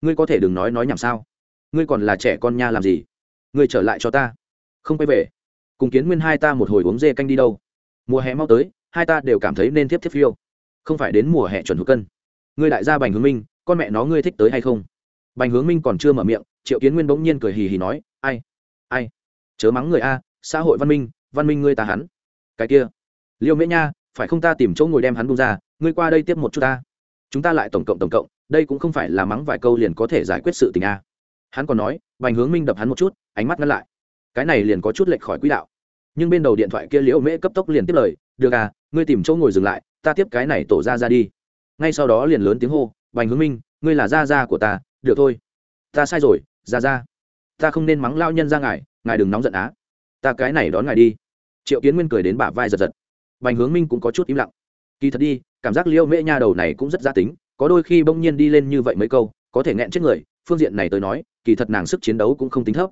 ngươi có thể đừng nói nói nhảm sao? Ngươi còn là trẻ con nha làm gì? Ngươi trở lại cho ta. Không quay về cùng kiến nguyên hai ta một hồi uống dê canh đi đâu. Mùa hè mau tới, hai ta đều cảm thấy nên tiếp tiếp phiêu. Không phải đến mùa hè chuẩn hữu cân. Ngươi đại gia bành hướng minh, con mẹ nó ngươi thích tới hay không? Bành hướng minh còn chưa mở miệng, triệu kiến nguyên bỗng nhiên cười hì hì nói, ai ai? Chớ mắng người a, xã hội văn minh văn minh ngươi ta hắn. Cái kia, liêu mễ nha, phải không ta tìm chỗ ngồi đem hắn bung ra, ngươi qua đây tiếp một chút ta. Chúng ta lại tổng cộng tổng cộng, đây cũng không phải là mắng vài câu liền có thể giải quyết sự tình a. Hắn còn nói, bành hướng minh đập hắn một chút, ánh mắt ngăn lại. Cái này liền có chút lệch khỏi quỹ đạo nhưng bên đầu điện thoại kia liễu mễ cấp tốc liền tiếp lời, được à ngươi tìm chỗ ngồi dừng lại, ta tiếp cái này tổ ra ra đi. Ngay sau đó liền lớn tiếng hô, bành hướng minh, ngươi là gia gia của ta, được thôi. Ta sai rồi gia gia ta không nên mắng lao nhân ra ngài ngài đừng nóng giận á. Ta cái này đón ngài đi. Triệu kiến nguyên cười đến bả vai giật giật. Bành hướng minh cũng có chút im lặng. Kỳ thật đi, cảm giác liễu mễ nha đầu này cũng rất gia tính, có đôi khi bỗng nhiên đi lên như vậy mấy câu, có thể nghẹn chết người, phương diện này tới nói, kỳ thật nàng sức chiến đấu cũng không tính thấp.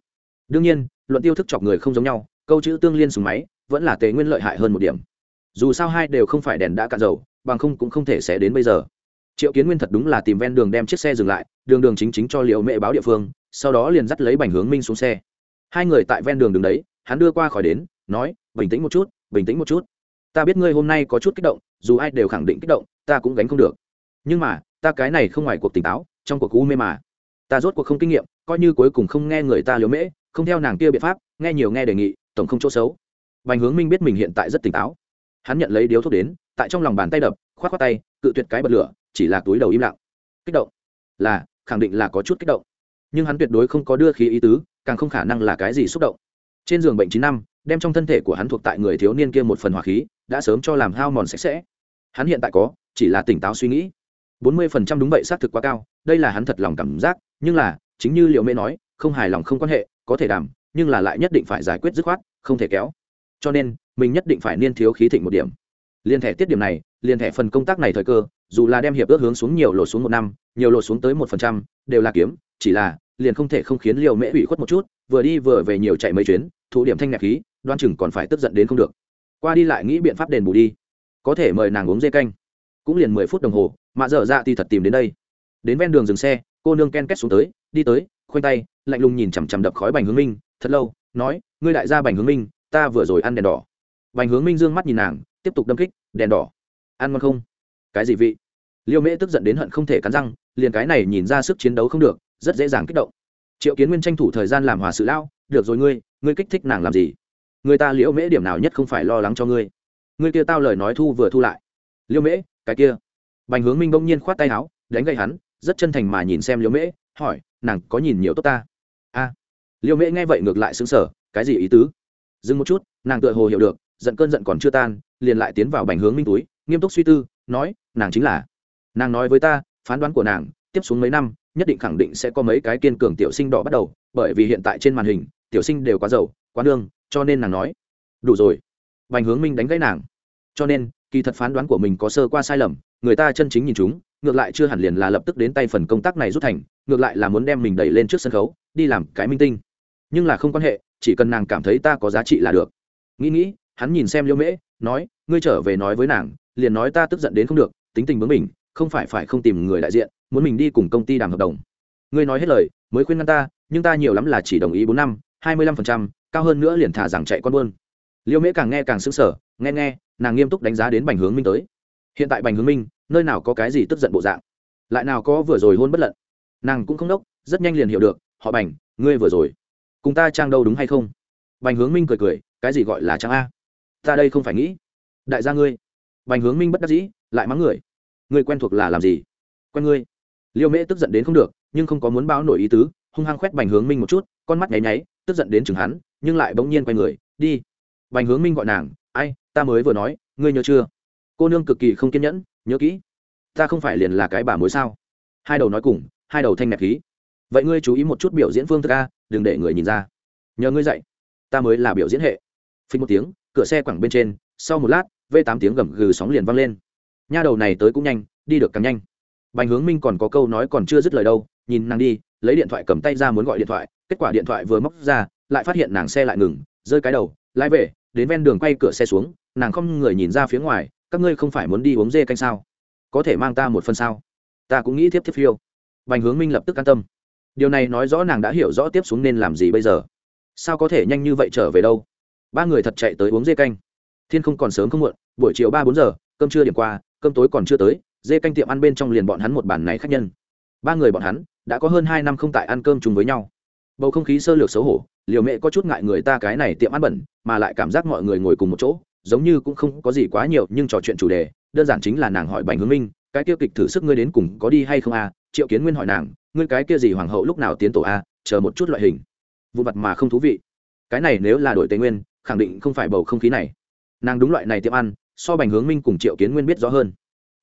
Đương nhiên, luận tiêu thức chọc người không giống nhau câu chữ tương liên súng máy vẫn là tề nguyên lợi hại hơn một điểm. Dù sao hai đều không phải đèn đã cạn dầu, bằng không cũng không thể sẽ đến bây giờ. Triệu kiến nguyên thật đúng là tìm ven đường đem chiếc xe dừng lại, đường đường chính chính cho liệu mẹ báo địa phương, sau đó liền dắt lấy bành hướng minh xuống xe. Hai người tại ven đường đứng đấy, hắn đưa qua khỏi đến, nói, bình tĩnh một chút, bình tĩnh một chút. Ta biết ngươi hôm nay có chút kích động, dù ai đều khẳng định kích động, ta cũng gánh không được. Nhưng mà, ta cái này không ngoài cuộc tỉnh táo, trong cuộc u mê mà. Ta rốt cuộc không kinh nghiệm, coi như cuối cùng không nghe người ta liều mễ không theo nàng kia biện pháp, nghe nhiều nghe đề nghị tổng không chỗ xấu. Bành hướng minh biết mình hiện tại rất tỉnh táo. Hắn nhận lấy điếu thuốc đến, tại trong lòng bàn tay đập k h o á t tay, cự tuyệt cái bật lửa, chỉ là túi đầu im lặng. Kích động. Là, khẳng định là có chút kích động. Nhưng hắn tuyệt đối không có đưa khí ý tứ, càng không khả năng là cái gì xúc động. Trên giường bệnh chín năm, đem trong thân thể của hắn thuộc tại người thiếu niên kia một phần hỏa khí, đã sớm cho làm hao mòn sạch sẽ. Hắn hiện tại có, chỉ là tỉnh táo suy nghĩ. Bốn mươi phần trăm đúng vậy, xác thực quá cao, đây là hắn thật lòng cảm giác, nhưng là, chính như liệu mê nói, không hài lòng không quan hệ, có thể đảm nhưng là lại nhất định phải giải quyết dứt khoát, không thể kéo. Cho nên, mình nhất định phải niên thiếu khí thịnh một điểm. Liên thẻ tiết điểm này, liên thẻ phần công tác này thời cơ, dù là đem hiệp ước hướng xuống nhiều lột xuống một năm, nhiều lột xuống tới một phần trăm, đều là kiếm, chỉ là, liền không thể không khiến liều mễ ủy khuất một chút, vừa đi vừa về nhiều chạy mấy chuyến thủ điểm thanh nhạc khí, đoan chừng còn phải tức giận đến không được. Qua đi lại nghĩ biện pháp đền bù đi. Có thể mời nàng uống dê canh. Cũng liền mười phút đồng hồ mà dở dạ thì thật tìm đến đây. Đến ven đường dừng xe, cô nương ken két xuống tới, đi tới, khoanh tay, lạnh lùng nhìn chằm chằm đập khói bành hướng minh thật lâu, nói, ngươi đại gia bành hướng minh, ta vừa rồi ăn đèn đỏ. Bành hướng minh dương mắt nhìn nàng, tiếp tục đâm kích, đèn đỏ? Ăn ngon không? Cái gì vị? Liêu mễ tức giận đến hận không thể cắn răng, liền cái này nhìn ra sức chiến đấu không được, rất dễ dàng kích động. Triệu kiến nguyên tranh thủ thời gian làm hòa sự lao được rồi ngươi ngươi kích thích nàng làm gì? Người ta liễu mễ điểm nào nhất không phải lo lắng cho ngươi? Ngươi kia tao lời nói thu vừa thu lại. Liễu mễ, cái kia? Bành hướng minh bỗng nhiên khoát tay áo, đánh gậy hắn, rất chân thành mà nhìn xem liễu mễ, hỏi, nàng có nhìn nhiều tốt ta? Liêu mễ nghe vậy ngược lại xứng sở cái gì ý tứ? Dừng một chút, nàng tựa hồ hiểu được, giận cơn giận còn chưa tan, liền lại tiến vào bành hướng minh túi, nghiêm túc suy tư, nói, nàng chính là. Nàng nói với ta, phán đoán của nàng, tiếp xuống mấy năm, nhất định khẳng định sẽ có mấy cái kiên cường tiểu sinh đỏ bắt đầu, bởi vì hiện tại trên màn hình, tiểu sinh đều quá giàu, quá nương, cho nên nàng nói. Đủ rồi. Bành hướng minh đánh gãy nàng. Cho nên, kỳ thật phán đoán của mình có sơ qua sai lầm, người ta chân chính nhìn chúng, ngược lại chưa hẳn liền là lập tức đến tay phần công tác này rút thành, ngược lại là muốn đem mình đẩy lên trước sân khấu, đi làm cái minh tinh nhưng là không quan hệ, chỉ cần nàng cảm thấy ta có giá trị là được. Nghĩ nghĩ, hắn nhìn xem liêu mễ, nói, ngươi trở về nói với nàng, liền nói ta tức giận đến không được, tính tình bướng mình không phải phải không tìm người đại diện, muốn mình đi cùng công ty đàm hợp đồng. Ngươi nói hết lời, mới khuyên ngăn ta, nhưng ta nhiều lắm là chỉ đồng ý bốn năm, hai mươi lăm phần trăm, cao hơn nữa liền thả rằng chạy con buôn. Liêu mễ càng nghe càng sững sờ, nghe nghe, nàng nghiêm túc đánh giá đến bành hướng minh tới. Hiện tại bành hướng minh, nơi nào có cái gì tức giận bộ dạng? Lại nào có vừa rồi hôn bất lận? Nàng cũng không đốc, rất nhanh liền hiểu được, họ bành, ngươi vừa rồi cùng ta trang đâu đúng hay không? Bành hướng minh cười cười, cái gì gọi là trang a? Ta đây không phải nghĩ. Đại gia ngươi. Bành hướng minh bất đắc dĩ, lại mắng người. Ngươi quen thuộc là làm gì? Quen ngươi. Liêu mễ tức giận đến không được, nhưng không có muốn báo nổi ý tứ, hung hăng khoét bành hướng minh một chút, con mắt nháy nháy, tức giận đến chừng hắn, nhưng lại bỗng nhiên quay người, đi. Bành hướng minh gọi nàng, ai, ta mới vừa nói, ngươi nhớ chưa? Cô nương cực kỳ không kiên nhẫn, nhớ kỹ, ta không phải liền là cái bà mối sao? Hai đầu nói cùng, hai đầu thanh nẹp khí vậy ngươi chú ý một chút biểu diễn phương thức a, đừng để người nhìn ra. Nhờ ngươi dạy, ta mới là biểu diễn hệ. Phí một tiếng, cửa xe quẳng bên trên, sau một lát, v tám tiếng gầm gừ sóng liền vang lên. Nha đầu này tới cũng nhanh, đi được càng nhanh. Bành hướng minh còn có câu nói còn chưa dứt lời đâu, nhìn nàng đi, lấy điện thoại cầm tay ra muốn gọi điện thoại, kết quả điện thoại vừa móc ra, lại phát hiện nàng xe lại ngừng, rơi cái đầu, lái về, đến ven đường quay cửa xe xuống, nàng không người nhìn ra phía ngoài, các ngươi không phải muốn đi uống dê canh sao? Có thể mang ta một phần sao? Ta cũng nghĩ tiếp tiếp phiêu. Bành hướng minh lập tức an tâm điều này nói rõ nàng đã hiểu rõ tiếp xuống nên làm gì bây giờ. Sao có thể nhanh như vậy trở về đâu? Ba người thật chạy tới uống dê canh. Thiên không còn sớm không muộn, buổi chiều ba bốn giờ, cơm trưa điểm qua, cơm tối còn chưa tới, dê canh tiệm ăn bên trong liền bọn hắn một bản này khác nhân. Ba người bọn hắn đã có hơn hai năm không tại ăn cơm chung với nhau. Bầu không khí sơ lược xấu hổ, liều mẹ có chút ngại người ta cái này tiệm ăn bẩn, mà lại cảm giác mọi người ngồi cùng một chỗ, giống như cũng không có gì quá nhiều, nhưng trò chuyện chủ đề, đơn giản chính là nàng hỏi bành hướng minh, cái kia kịch thử sức ngươi đến cùng có đi hay không à? triệu kiến nguyên hỏi nàng ngươi cái kia gì hoàng hậu lúc nào tiến tổ a, chờ một chút loại hình. Vụ mặt mà không thú vị. Cái này nếu là đổi tây nguyên, khẳng định không phải bầu không khí này. Nàng đúng loại này tiệm ăn, so bành hướng minh cùng triệu kiến nguyên biết rõ hơn.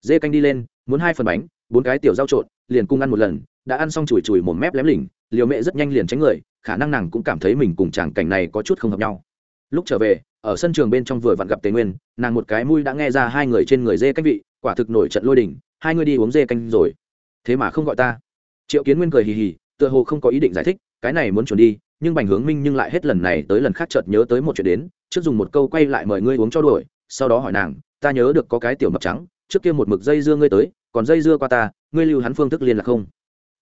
Dê canh đi lên, muốn hai phần bánh, bốn cái tiểu rau trộn, liền cung ăn một lần, đã ăn xong chùi chùi một mép lém lỉnh liều mẹ rất nhanh liền tránh người, khả năng nàng cũng cảm thấy mình cùng chàng cảnh này có chút không hợp nhau. Lúc trở về, ở sân trường bên trong vừa vặn gặp tề nguyên, nàng một cái mũi đã nghe ra hai người trên người dê canh vị, quả thực nổi trận lôi đỉnh hai người đi uống dê canh rồi. Thế mà không gọi ta triệu kiến nguyên cười hì hì, tựa hồ không có ý định giải thích, cái này muốn chuẩn đi, nhưng bành hướng minh nhưng lại hết lần này tới lần khác chợt nhớ tới một chuyện đến, trước dùng một câu quay lại mời ngươi uống cho đuổi, sau đó hỏi nàng, ta nhớ được có cái tiểu mập trắng, trước kia một mực dây dưa ngươi tới, còn dây dưa qua ta, ngươi lưu hắn phương thức liên lạc không?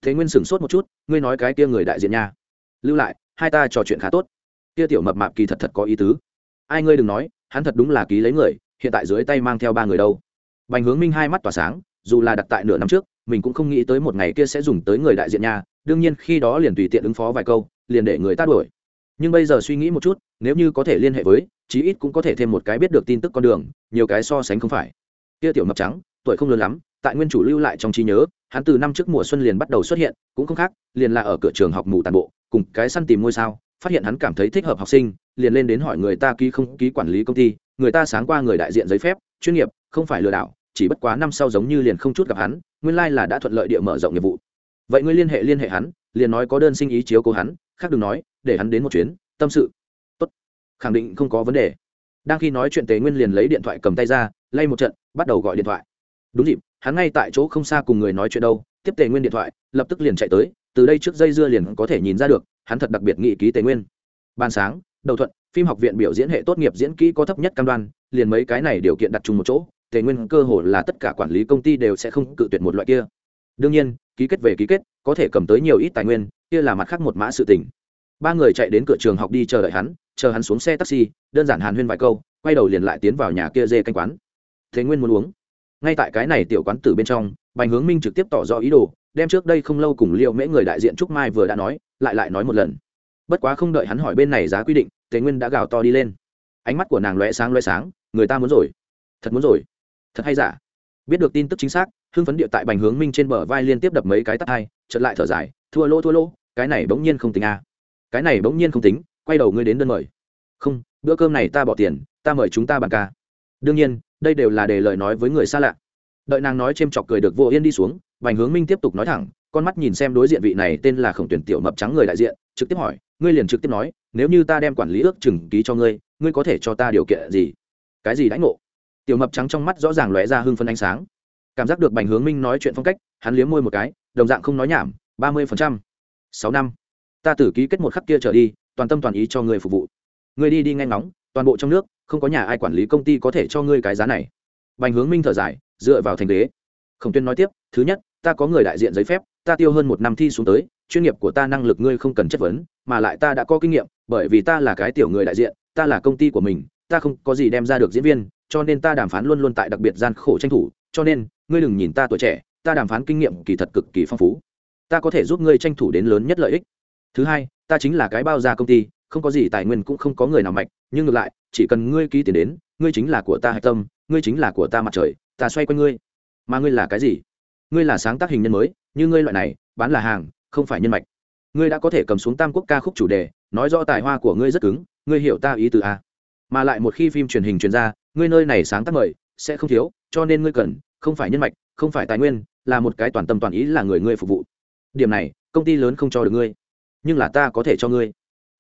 Thế nguyên sửng sốt một chút, ngươi nói cái kia người đại diện nha. Lưu lại, hai ta trò chuyện khá tốt. Kia tiểu mập mạp kỳ thật thật có ý tứ. Ai ngươi đừng nói, hắn thật đúng là ký lấy người, hiện tại dưới tay mang theo ba người đâu. Bành hướng minh hai mắt tỏa sáng, dù là đặt tại nửa năm trước mình cũng không nghĩ tới một ngày kia sẽ dùng tới người đại diện nha, đương nhiên khi đó liền tùy tiện ứng phó vài câu, liền để người ta đuổi. Nhưng bây giờ suy nghĩ một chút, nếu như có thể liên hệ với, chí ít cũng có thể thêm một cái biết được tin tức con đường, nhiều cái so sánh không phải. Kia tiểu mập trắng, tuổi không lớn lắm, tại nguyên chủ lưu lại trong trí nhớ, hắn từ năm trước mùa xuân liền bắt đầu xuất hiện, cũng không khác, liền là ở cửa trường học mù tàn bộ, cùng cái săn tìm ngôi sao, phát hiện hắn cảm thấy thích hợp học sinh, liền lên đến hỏi người ta ký không ký quản lý công ty, người ta sáng qua người đại diện giấy phép, chuyên nghiệp, không phải lừa đảo chỉ bất quá năm sau giống như liền không chút gặp hắn, nguyên lai là đã thuận lợi địa mở rộng nghiệp vụ. Vậy ngươi liên hệ liên hệ hắn, liền nói có đơn sinh ý chiếu cố hắn, khác đừng nói, để hắn đến một chuyến, tâm sự. Tốt. Khẳng định không có vấn đề. Đang khi nói chuyện tề nguyên liền lấy điện thoại cầm tay ra, lay một trận, bắt đầu gọi điện thoại. Đúng dịp, hắn ngay tại chỗ không xa cùng người nói chuyện đâu, tiếp tề nguyên điện thoại, lập tức liền chạy tới, từ đây trước dây dưa liền có thể nhìn ra được, hắn thật đặc biệt nghị ký tề nguyên. Ban sáng, đầu thuận, phim học viện biểu diễn hệ tốt nghiệp diễn kỹ có thấp nhất cam đoan, liền mấy cái này điều kiện đặt chung một chỗ tề nguyên cơ hồ là tất cả quản lý công ty đều sẽ không cự tuyệt một loại kia. Đương nhiên, ký kết về ký kết, có thể cầm tới nhiều ít tài nguyên, kia là mặt khác một mã sự tình. Ba người chạy đến cửa trường học đi chờ đợi hắn, chờ hắn xuống xe taxi, đơn giản hàn huyên vài câu, quay đầu liền lại tiến vào nhà kia dê canh quán. Thế nguyên muốn uống. Ngay tại cái này tiểu quán tử bên trong, bành hướng minh trực tiếp tỏ rõ ý đồ, đem trước đây không lâu cùng liệu mễ người đại diện trúc mai vừa đã nói, lại lại nói một lần. Bất quá không đợi hắn hỏi bên này giá quy định, tề nguyên đã gào to đi lên. Ánh mắt của nàng loe sáng loe sáng, người ta muốn rồi. Thật muốn rồi thật hay giả? Biết được tin tức chính xác, hưng phấn địa tại bành hướng minh trên bờ vai liên tiếp đập mấy cái tắt hai chật lại thở dài, thua lỗ thua lỗ, cái này bỗng nhiên không tính a. À. cái này bỗng nhiên không tính, quay đầu ngươi đến đơn mời. Không, bữa cơm này ta bỏ tiền, ta mời chúng ta bàn ca. Đương nhiên, đây đều là để lời nói với người xa lạ. Đợi nàng nói c h ê m chọc cười được vô yên đi xuống, bành hướng minh tiếp tục nói thẳng, con mắt nhìn xem đối diện vị này tên là khổng tuyển tiểu mập trắng người đại diện, trực tiếp hỏi, ngươi liền trực tiếp nói, nếu như ta đem quản lý ước chừng ký cho ngươi ngươi có thể cho ta điều kiện gì? Cái gì đãi ngộ? Tiểu mập trắng trong mắt rõ ràng lóe ra hưng phân ánh sáng. Cảm giác được bành hướng minh nói chuyện phong cách, hắn liếm môi một cái, đồng dạng không nói nhảm, ba mươi phần trăm. Sáu năm. Ta tử ký kết một khắc kia trở đi, toàn tâm toàn ý cho người phục vụ. Người đi đi nghe ngóng, toàn bộ trong nước, không có nhà ai quản lý công ty có thể cho ngươi cái giá này. Bành hướng minh thở dài, dựa vào thành đế khổng tuyên nói tiếp, thứ nhất, ta có người đại diện giấy phép, ta tiêu hơn một năm thi xuống tới, chuyên nghiệp của ta năng lực ngươi không cần chất vấn, mà lại ta đã có kinh nghiệm, bởi vì ta là cái tiểu người đại diện, ta là công ty của mình ta không có gì đem ra được diễn viên, cho nên ta đàm phán luôn luôn tại đặc biệt gian khổ tranh thủ, cho nên, ngươi đừng nhìn ta tuổi trẻ, ta đàm phán kinh nghiệm kỳ thật cực kỳ phong phú. Ta có thể giúp ngươi tranh thủ đến lớn nhất lợi ích. Thứ hai, ta chính là cái bao gia công ty, không có gì tài nguyên cũng không có người nào mạnh, nhưng ngược lại, chỉ cần ngươi ký tiền đến, ngươi chính là của ta hạch tâm, ngươi chính là của ta mặt trời, ta xoay quanh ngươi. Mà ngươi là cái gì? Ngươi là sáng tác hình nhân mới, như ngươi loại này, bán là hàng, không phải nhân mạch. Ngươi đã có thể cầm xuống tam quốc ca khúc chủ đề, nói rõ tài hoa của ngươi rất cứng, ngươi hiểu ta ý từ a mà lại một khi phim truyền hình truyền ra, ngươi nơi này sáng tác mời, sẽ không thiếu, cho nên ngươi cần, không phải nhân mạch, không phải tài nguyên, là một cái toàn tâm toàn ý là người ngươi phục vụ. Điểm này, công ty lớn không cho được ngươi, nhưng là ta có thể cho ngươi.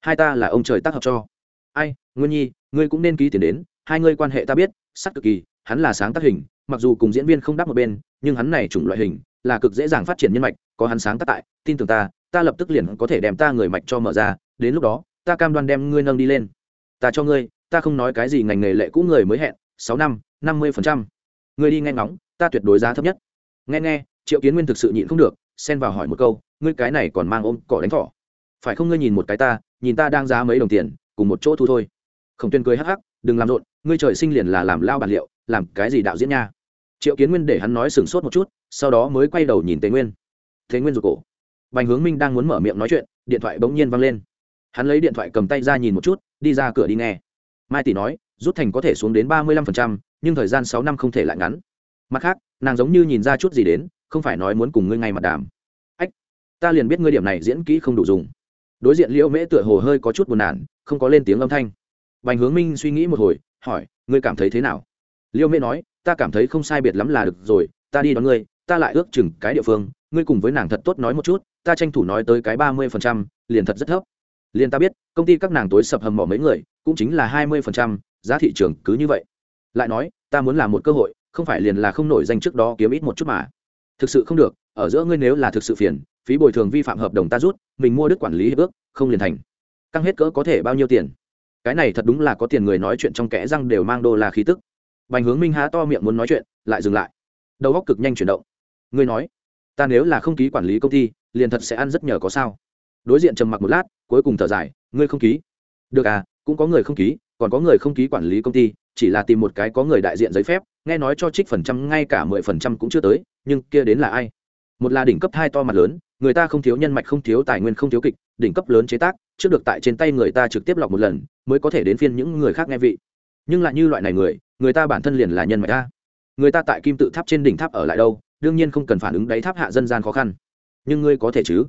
Hai ta là ông trời tác hợp cho. Ai, nguyên nhi, ngươi cũng nên ký tiền đến, hai ngươi quan hệ ta biết, sắc cực kỳ, hắn là sáng tác hình, mặc dù cùng diễn viên không đáp một bên, nhưng hắn này chủng loại hình, là cực dễ dàng phát triển nhân mạch, có hắn sáng tác tại, tin tưởng ta ta lập tức liền có thể đem ta người mạch cho mở ra, đến lúc đó, ta cam đoan đem ngươi nâng đi lên. Ta cho ngươi ta không nói cái gì ngành nghề lệ cũ người mới hẹn, sáu năm năm mươi phần trăm. Ngươi đi nghe ngóng, ta tuyệt đối giá thấp nhất. Nghe nghe, triệu kiến nguyên thực sự nhịn không được, xen vào hỏi một câu, ngươi cái này còn mang ôm cỏ đánh thỏ. Phải không ngươi nhìn một cái ta, nhìn ta đang giá mấy đồng tiền, cùng một chỗ thu thôi. Khổng tuyên cười hắc hắc, đừng làm rộn, ngươi trời sinh liền là làm lao bản liệu, làm cái gì đạo diễn nha. Triệu kiến nguyên để hắn nói sửng sốt một chút, sau đó mới quay đầu nhìn tề nguyên. Thế nguyên rụt cổ. Bành hướng minh đang muốn mở miệng nói chuyện, điện thoại bỗng nhiên văng lên. Hắn lấy điện thoại cầm tay ra nhìn một chút, đi ra cửa đi nghe mai tỷ nói, rút thành có thể xuống đến ba mươi lăm phần trăm, nhưng thời gian sáu năm không thể lại ngắn. Mặt khác, nàng giống như nhìn ra chút gì đến, không phải nói muốn cùng ngươi ngay mặt đàm. Ách, ta liền biết ngươi điểm này diễn kỹ không đủ dùng. Đối diện liễu mễ tựa hồ hơi có chút buồn nản, không có lên tiếng âm thanh. Bành hướng minh suy nghĩ một hồi, hỏi, ngươi cảm thấy thế nào? Liễu mễ nói, ta cảm thấy không sai biệt lắm là được rồi, ta đi đón ngươi, ta lại ước chừng cái địa phương, ngươi cùng với nàng thật tốt nói một chút, ta tranh thủ nói tới cái ba mươi phần trăm, liền thật rất thấp liền ta biết, công ty các nàng tối sập hầm mỏ mấy người, cũng chính là hai mươi phần trăm, giá thị trường cứ như vậy. Lại nói, ta muốn làm một cơ hội, không phải liền là không nổi danh trước đó kiếm ít một chút mà. Thực sự không được, ở giữa ngươi nếu là thực sự phiền, phí bồi thường vi phạm hợp đồng ta rút, mình mua đức quản lý hiệp ước, không liền thành. Căng hết cỡ có thể bao nhiêu tiền? Cái này thật đúng là có tiền người nói chuyện trong kẽ răng đều mang đô la khí tức. Bành hướng minh há to miệng muốn nói chuyện, lại dừng lại. Đầu góc cực nhanh chuyển động. Ngươi nói, ta nếu là không ký quản lý công ty, liền thật sẽ ăn rất nhờ có sao? Đối diện trầm mặc một lát, cuối cùng thở dài, ngươi không ký? Được à cũng có người không ký, còn có người không ký quản lý công ty, chỉ là tìm một cái có người đại diện giấy phép, nghe nói cho trích phần trăm, ngay cả mười phần trăm cũng chưa tới, nhưng kia đến là ai? Một là đỉnh cấp hai to mặt lớn, người ta không thiếu nhân mạch, không thiếu tài nguyên, không thiếu kịch, đỉnh cấp lớn chế tác, trước được tại trên tay người ta trực tiếp lọc một lần, mới có thể đến phiên những người khác nghe vị. Nhưng lại như loại này người người ta bản thân liền là nhân mạch ta người ta tại kim tự tháp trên đỉnh tháp ở lại đâu, đương nhiên không cần phản ứng đáy tháp hạ dân gian khó khăn. Nhưng ngươi có thể chứ?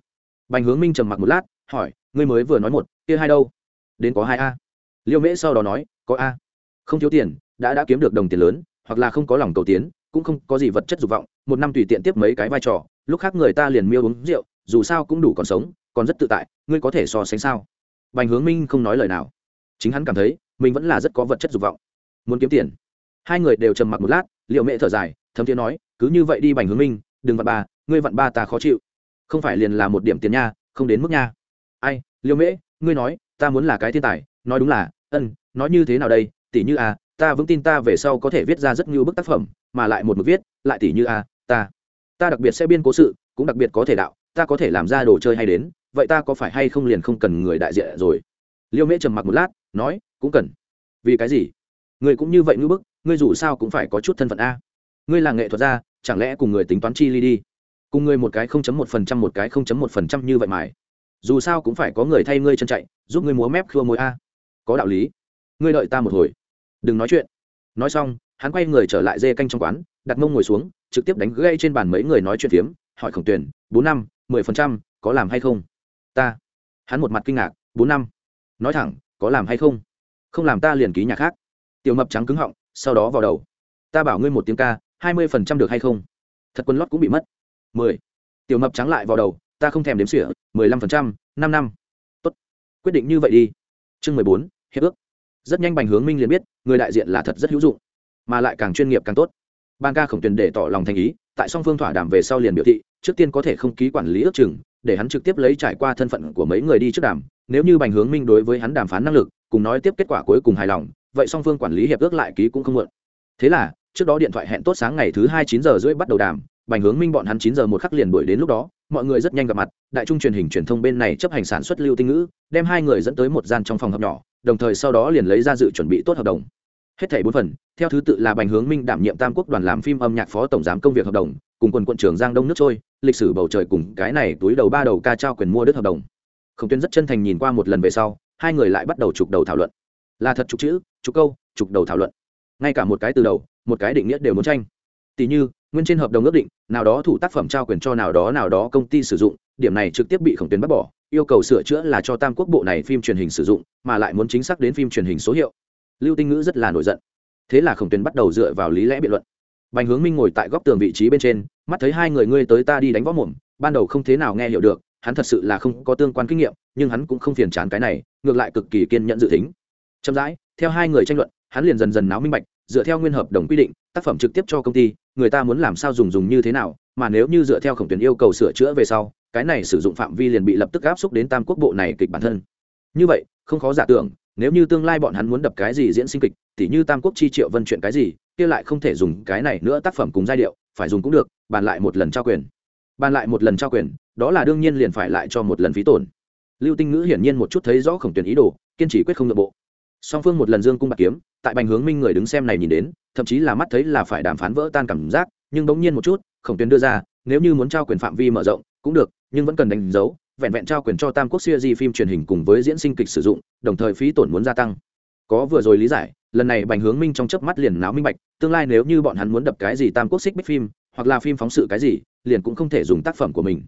Bành hướng minh trầm mặc một lát, hỏi, ngươi mới vừa nói một, kia hai đâu? Đến có hai a. Liêu mễ sau đó nói, có a. Không thiếu tiền, đã đã kiếm được đồng tiền lớn, hoặc là không có lòng cầu tiến, cũng không có gì vật chất dục vọng, một năm tùy tiện tiếp mấy cái vai trò, lúc khác người ta liền miêu uống rượu, dù sao cũng đủ còn sống, còn rất tự tại, ngươi có thể so sánh sao? Bành hướng minh không nói lời nào. Chính hắn cảm thấy, mình vẫn là rất có vật chất dục vọng. Muốn kiếm tiền. Hai người đều trầm mặc một lát liệu mẹ thở dài, thấm tiếng nói, cứ như vậy đi bành hướng minh, đừng vặn ba, ngươi vặn ba ta khó chịu không phải liền là một điểm tiền nha, không đến mức nha. Ai, liêu mễ, ngươi nói, ta muốn là cái thiên tài, nói đúng là, ân, nói như thế nào đây tỷ như à ta vững tin ta về sau có thể viết ra rất nhiều bức tác phẩm, mà lại một mực viết, lại tỷ như a ta ta đặc biệt sẽ biên cố sự, cũng đặc biệt có thể đạo, ta có thể làm ra đồ chơi hay đến, vậy ta có phải hay không liền không cần người đại diện rồi? Liêu mễ trầm mặc một lát, nói, cũng cần. Vì cái gì? Người cũng như vậy ngưỡng bức, ngươi dù sao cũng phải có chút thân phận a. Ngươi là nghệ thuật gia, chẳng lẽ cùng người tính toán chi ly đi? Cùng ngươi một cái không chấm một phần trăm một cái không chấm một phần trăm như vậy mải dù sao cũng phải có người thay ngươi chân chạy, giúp ngươi múa mép khua môi a. Có đạo lý. Ngươi đợi ta một hồi. Đừng nói chuyện. Nói xong, hắn quay người trở lại dê canh trong quán, đặt mông ngồi xuống, trực tiếp đánh gây trên bàn mấy người nói chuyện phiếm, hỏi khổng tuyển bốn năm, mười phần trăm, có làm hay không? Ta. Hắn một mặt kinh ngạc, bốn năm. Nói thẳng, có làm hay không? Không làm ta liền ký nhà khác. Tiểu mập trắng cứng họng, sau đó vào đầu. Ta bảo ngươi một tiếng ca, hai mươi phần trăm được hay không? Thật quân lót cũng bị mất mười. Tiểu mập trắng lại vào đầu, ta không thèm đếm xỉa, mười lăm phần trăm, năm năm. Tốt. Quyết định như vậy đi. Chương mười bốn, hiệp ước. Rất nhanh bành hướng minh liền biết, người đại diện là thật rất hữu dụng, mà lại càng chuyên nghiệp càng tốt. Ban ca khổng tuyển để tỏ lòng thành ý, tại song phương thỏa đàm về sau liền biểu thị, trước tiên có thể không ký quản lý ước chừng, để hắn trực tiếp lấy trải qua thân phận của mấy người đi trước đàm. Nếu như bành hướng minh đối với hắn đàm phán năng lực, cùng nói tiếp kết quả cuối cùng hài lòng, vậy song phương quản lý hiệp ước lại ký cũng không muộn. Thế là, trước đó điện thoại hẹn tốt sáng ngày thứ hai chín giờ rưỡi bắt đầu đàm bành hướng minh bọn hắn chín giờ một khắc liền đuổi đến lúc đó, mọi người rất nhanh gặp mặt, đại trung truyền hình truyền thông bên này chấp hành sản xuất lưu tinh ngữ, đem hai người dẫn tới một gian trong phòng họp nhỏ, đồng thời sau đó liền lấy ra dự chuẩn bị tốt hợp đồng. Hết thảy bốn phần, theo thứ tự là bành hướng minh đảm nhiệm tam quốc đoàn làm phim âm nhạc phó tổng giám công việc hợp đồng, cùng quần quận trưởng giang đông nước trôi, lịch sử bầu trời cùng cái này túi đầu ba đầu ca trao quyền mua đất hợp đồng. Không tuyên rất chân thành nhìn qua một lần về sau, hai người lại bắt đầu chụp đầu thảo luận. Là thật chụp chữ chụp câu chụp đầu thảo luận. Ngay cả một cái từ đầu, một cái định nghĩa đều muốn tranh. Tỷ như nguyên trên hợp đồng ước định, nào đó thủ tác phẩm trao quyền cho nào đó nào đó công ty sử dụng, điểm này trực tiếp bị khổng tuyến bắt bỏ, yêu cầu sửa chữa là cho tam quốc bộ này phim truyền hình sử dụng, mà lại muốn chính xác đến phim truyền hình số hiệu. Lưu tinh ngữ rất là nổi giận. Thế là khổng tuyến bắt đầu dựa vào lý lẽ biện luận. Bành hướng minh ngồi tại góc tường vị trí bên trên, mắt thấy hai người ngươi tới ta đi đánh võ mồm, ban đầu không thế nào nghe hiểu được, hắn thật sự là không có tương quan kinh nghiệm, nhưng hắn cũng không phiền chán cái này, ngược lại cực kỳ kiên nhẫn dự tính. Chậm rãi, theo hai người tranh luận, hắn liền dần dần náo minh bạch, dựa theo nguyên hợp đồng quy định tác phẩm trực tiếp cho công ty, người ta muốn làm sao dùng dùng như thế nào, mà nếu như dựa theo khổng tuyến yêu cầu sửa chữa về sau, cái này sử dụng phạm vi liền bị lập tức áp xúc đến tam quốc bộ này kịch bản thân. Như vậy, không khó giả tưởng, nếu như tương lai bọn hắn muốn đập cái gì diễn sinh kịch thì như tam quốc chi triệu vân chuyện cái gì, kia lại không thể dùng cái này nữa tác phẩm cùng giai điệu, phải dùng cũng được, bàn lại một lần trao quyền. Bàn lại một lần trao quyền, đó là đương nhiên liền phải lại cho một lần phí tổn. Lưu tinh ngữ hiển nhiên một chút thấy rõ khổng tuyển ý đồ, kiên trì quyết không nội bộ song phương một lần dương cung bạc kiếm, tại bành hướng minh người đứng xem này nhìn đến, thậm chí là mắt thấy là phải đàm phán vỡ tan cảm giác, nhưng bỗng nhiên một chút, khổng tuyến đưa ra, nếu như muốn trao quyền phạm vi mở rộng, cũng được, nhưng vẫn cần đánh dấu, vẹn vẹn trao quyền cho tam quốc siêu di phim truyền hình cùng với diễn sinh kịch sử dụng, đồng thời phí tổn muốn gia tăng. Có vừa rồi lý giải, lần này bành hướng minh trong chớp mắt liền náo minh bạch, tương lai nếu như bọn hắn muốn đập cái gì tam quốc xích bích phim, hoặc là phim phóng sự cái gì, liền cũng không thể dùng tác phẩm của mình.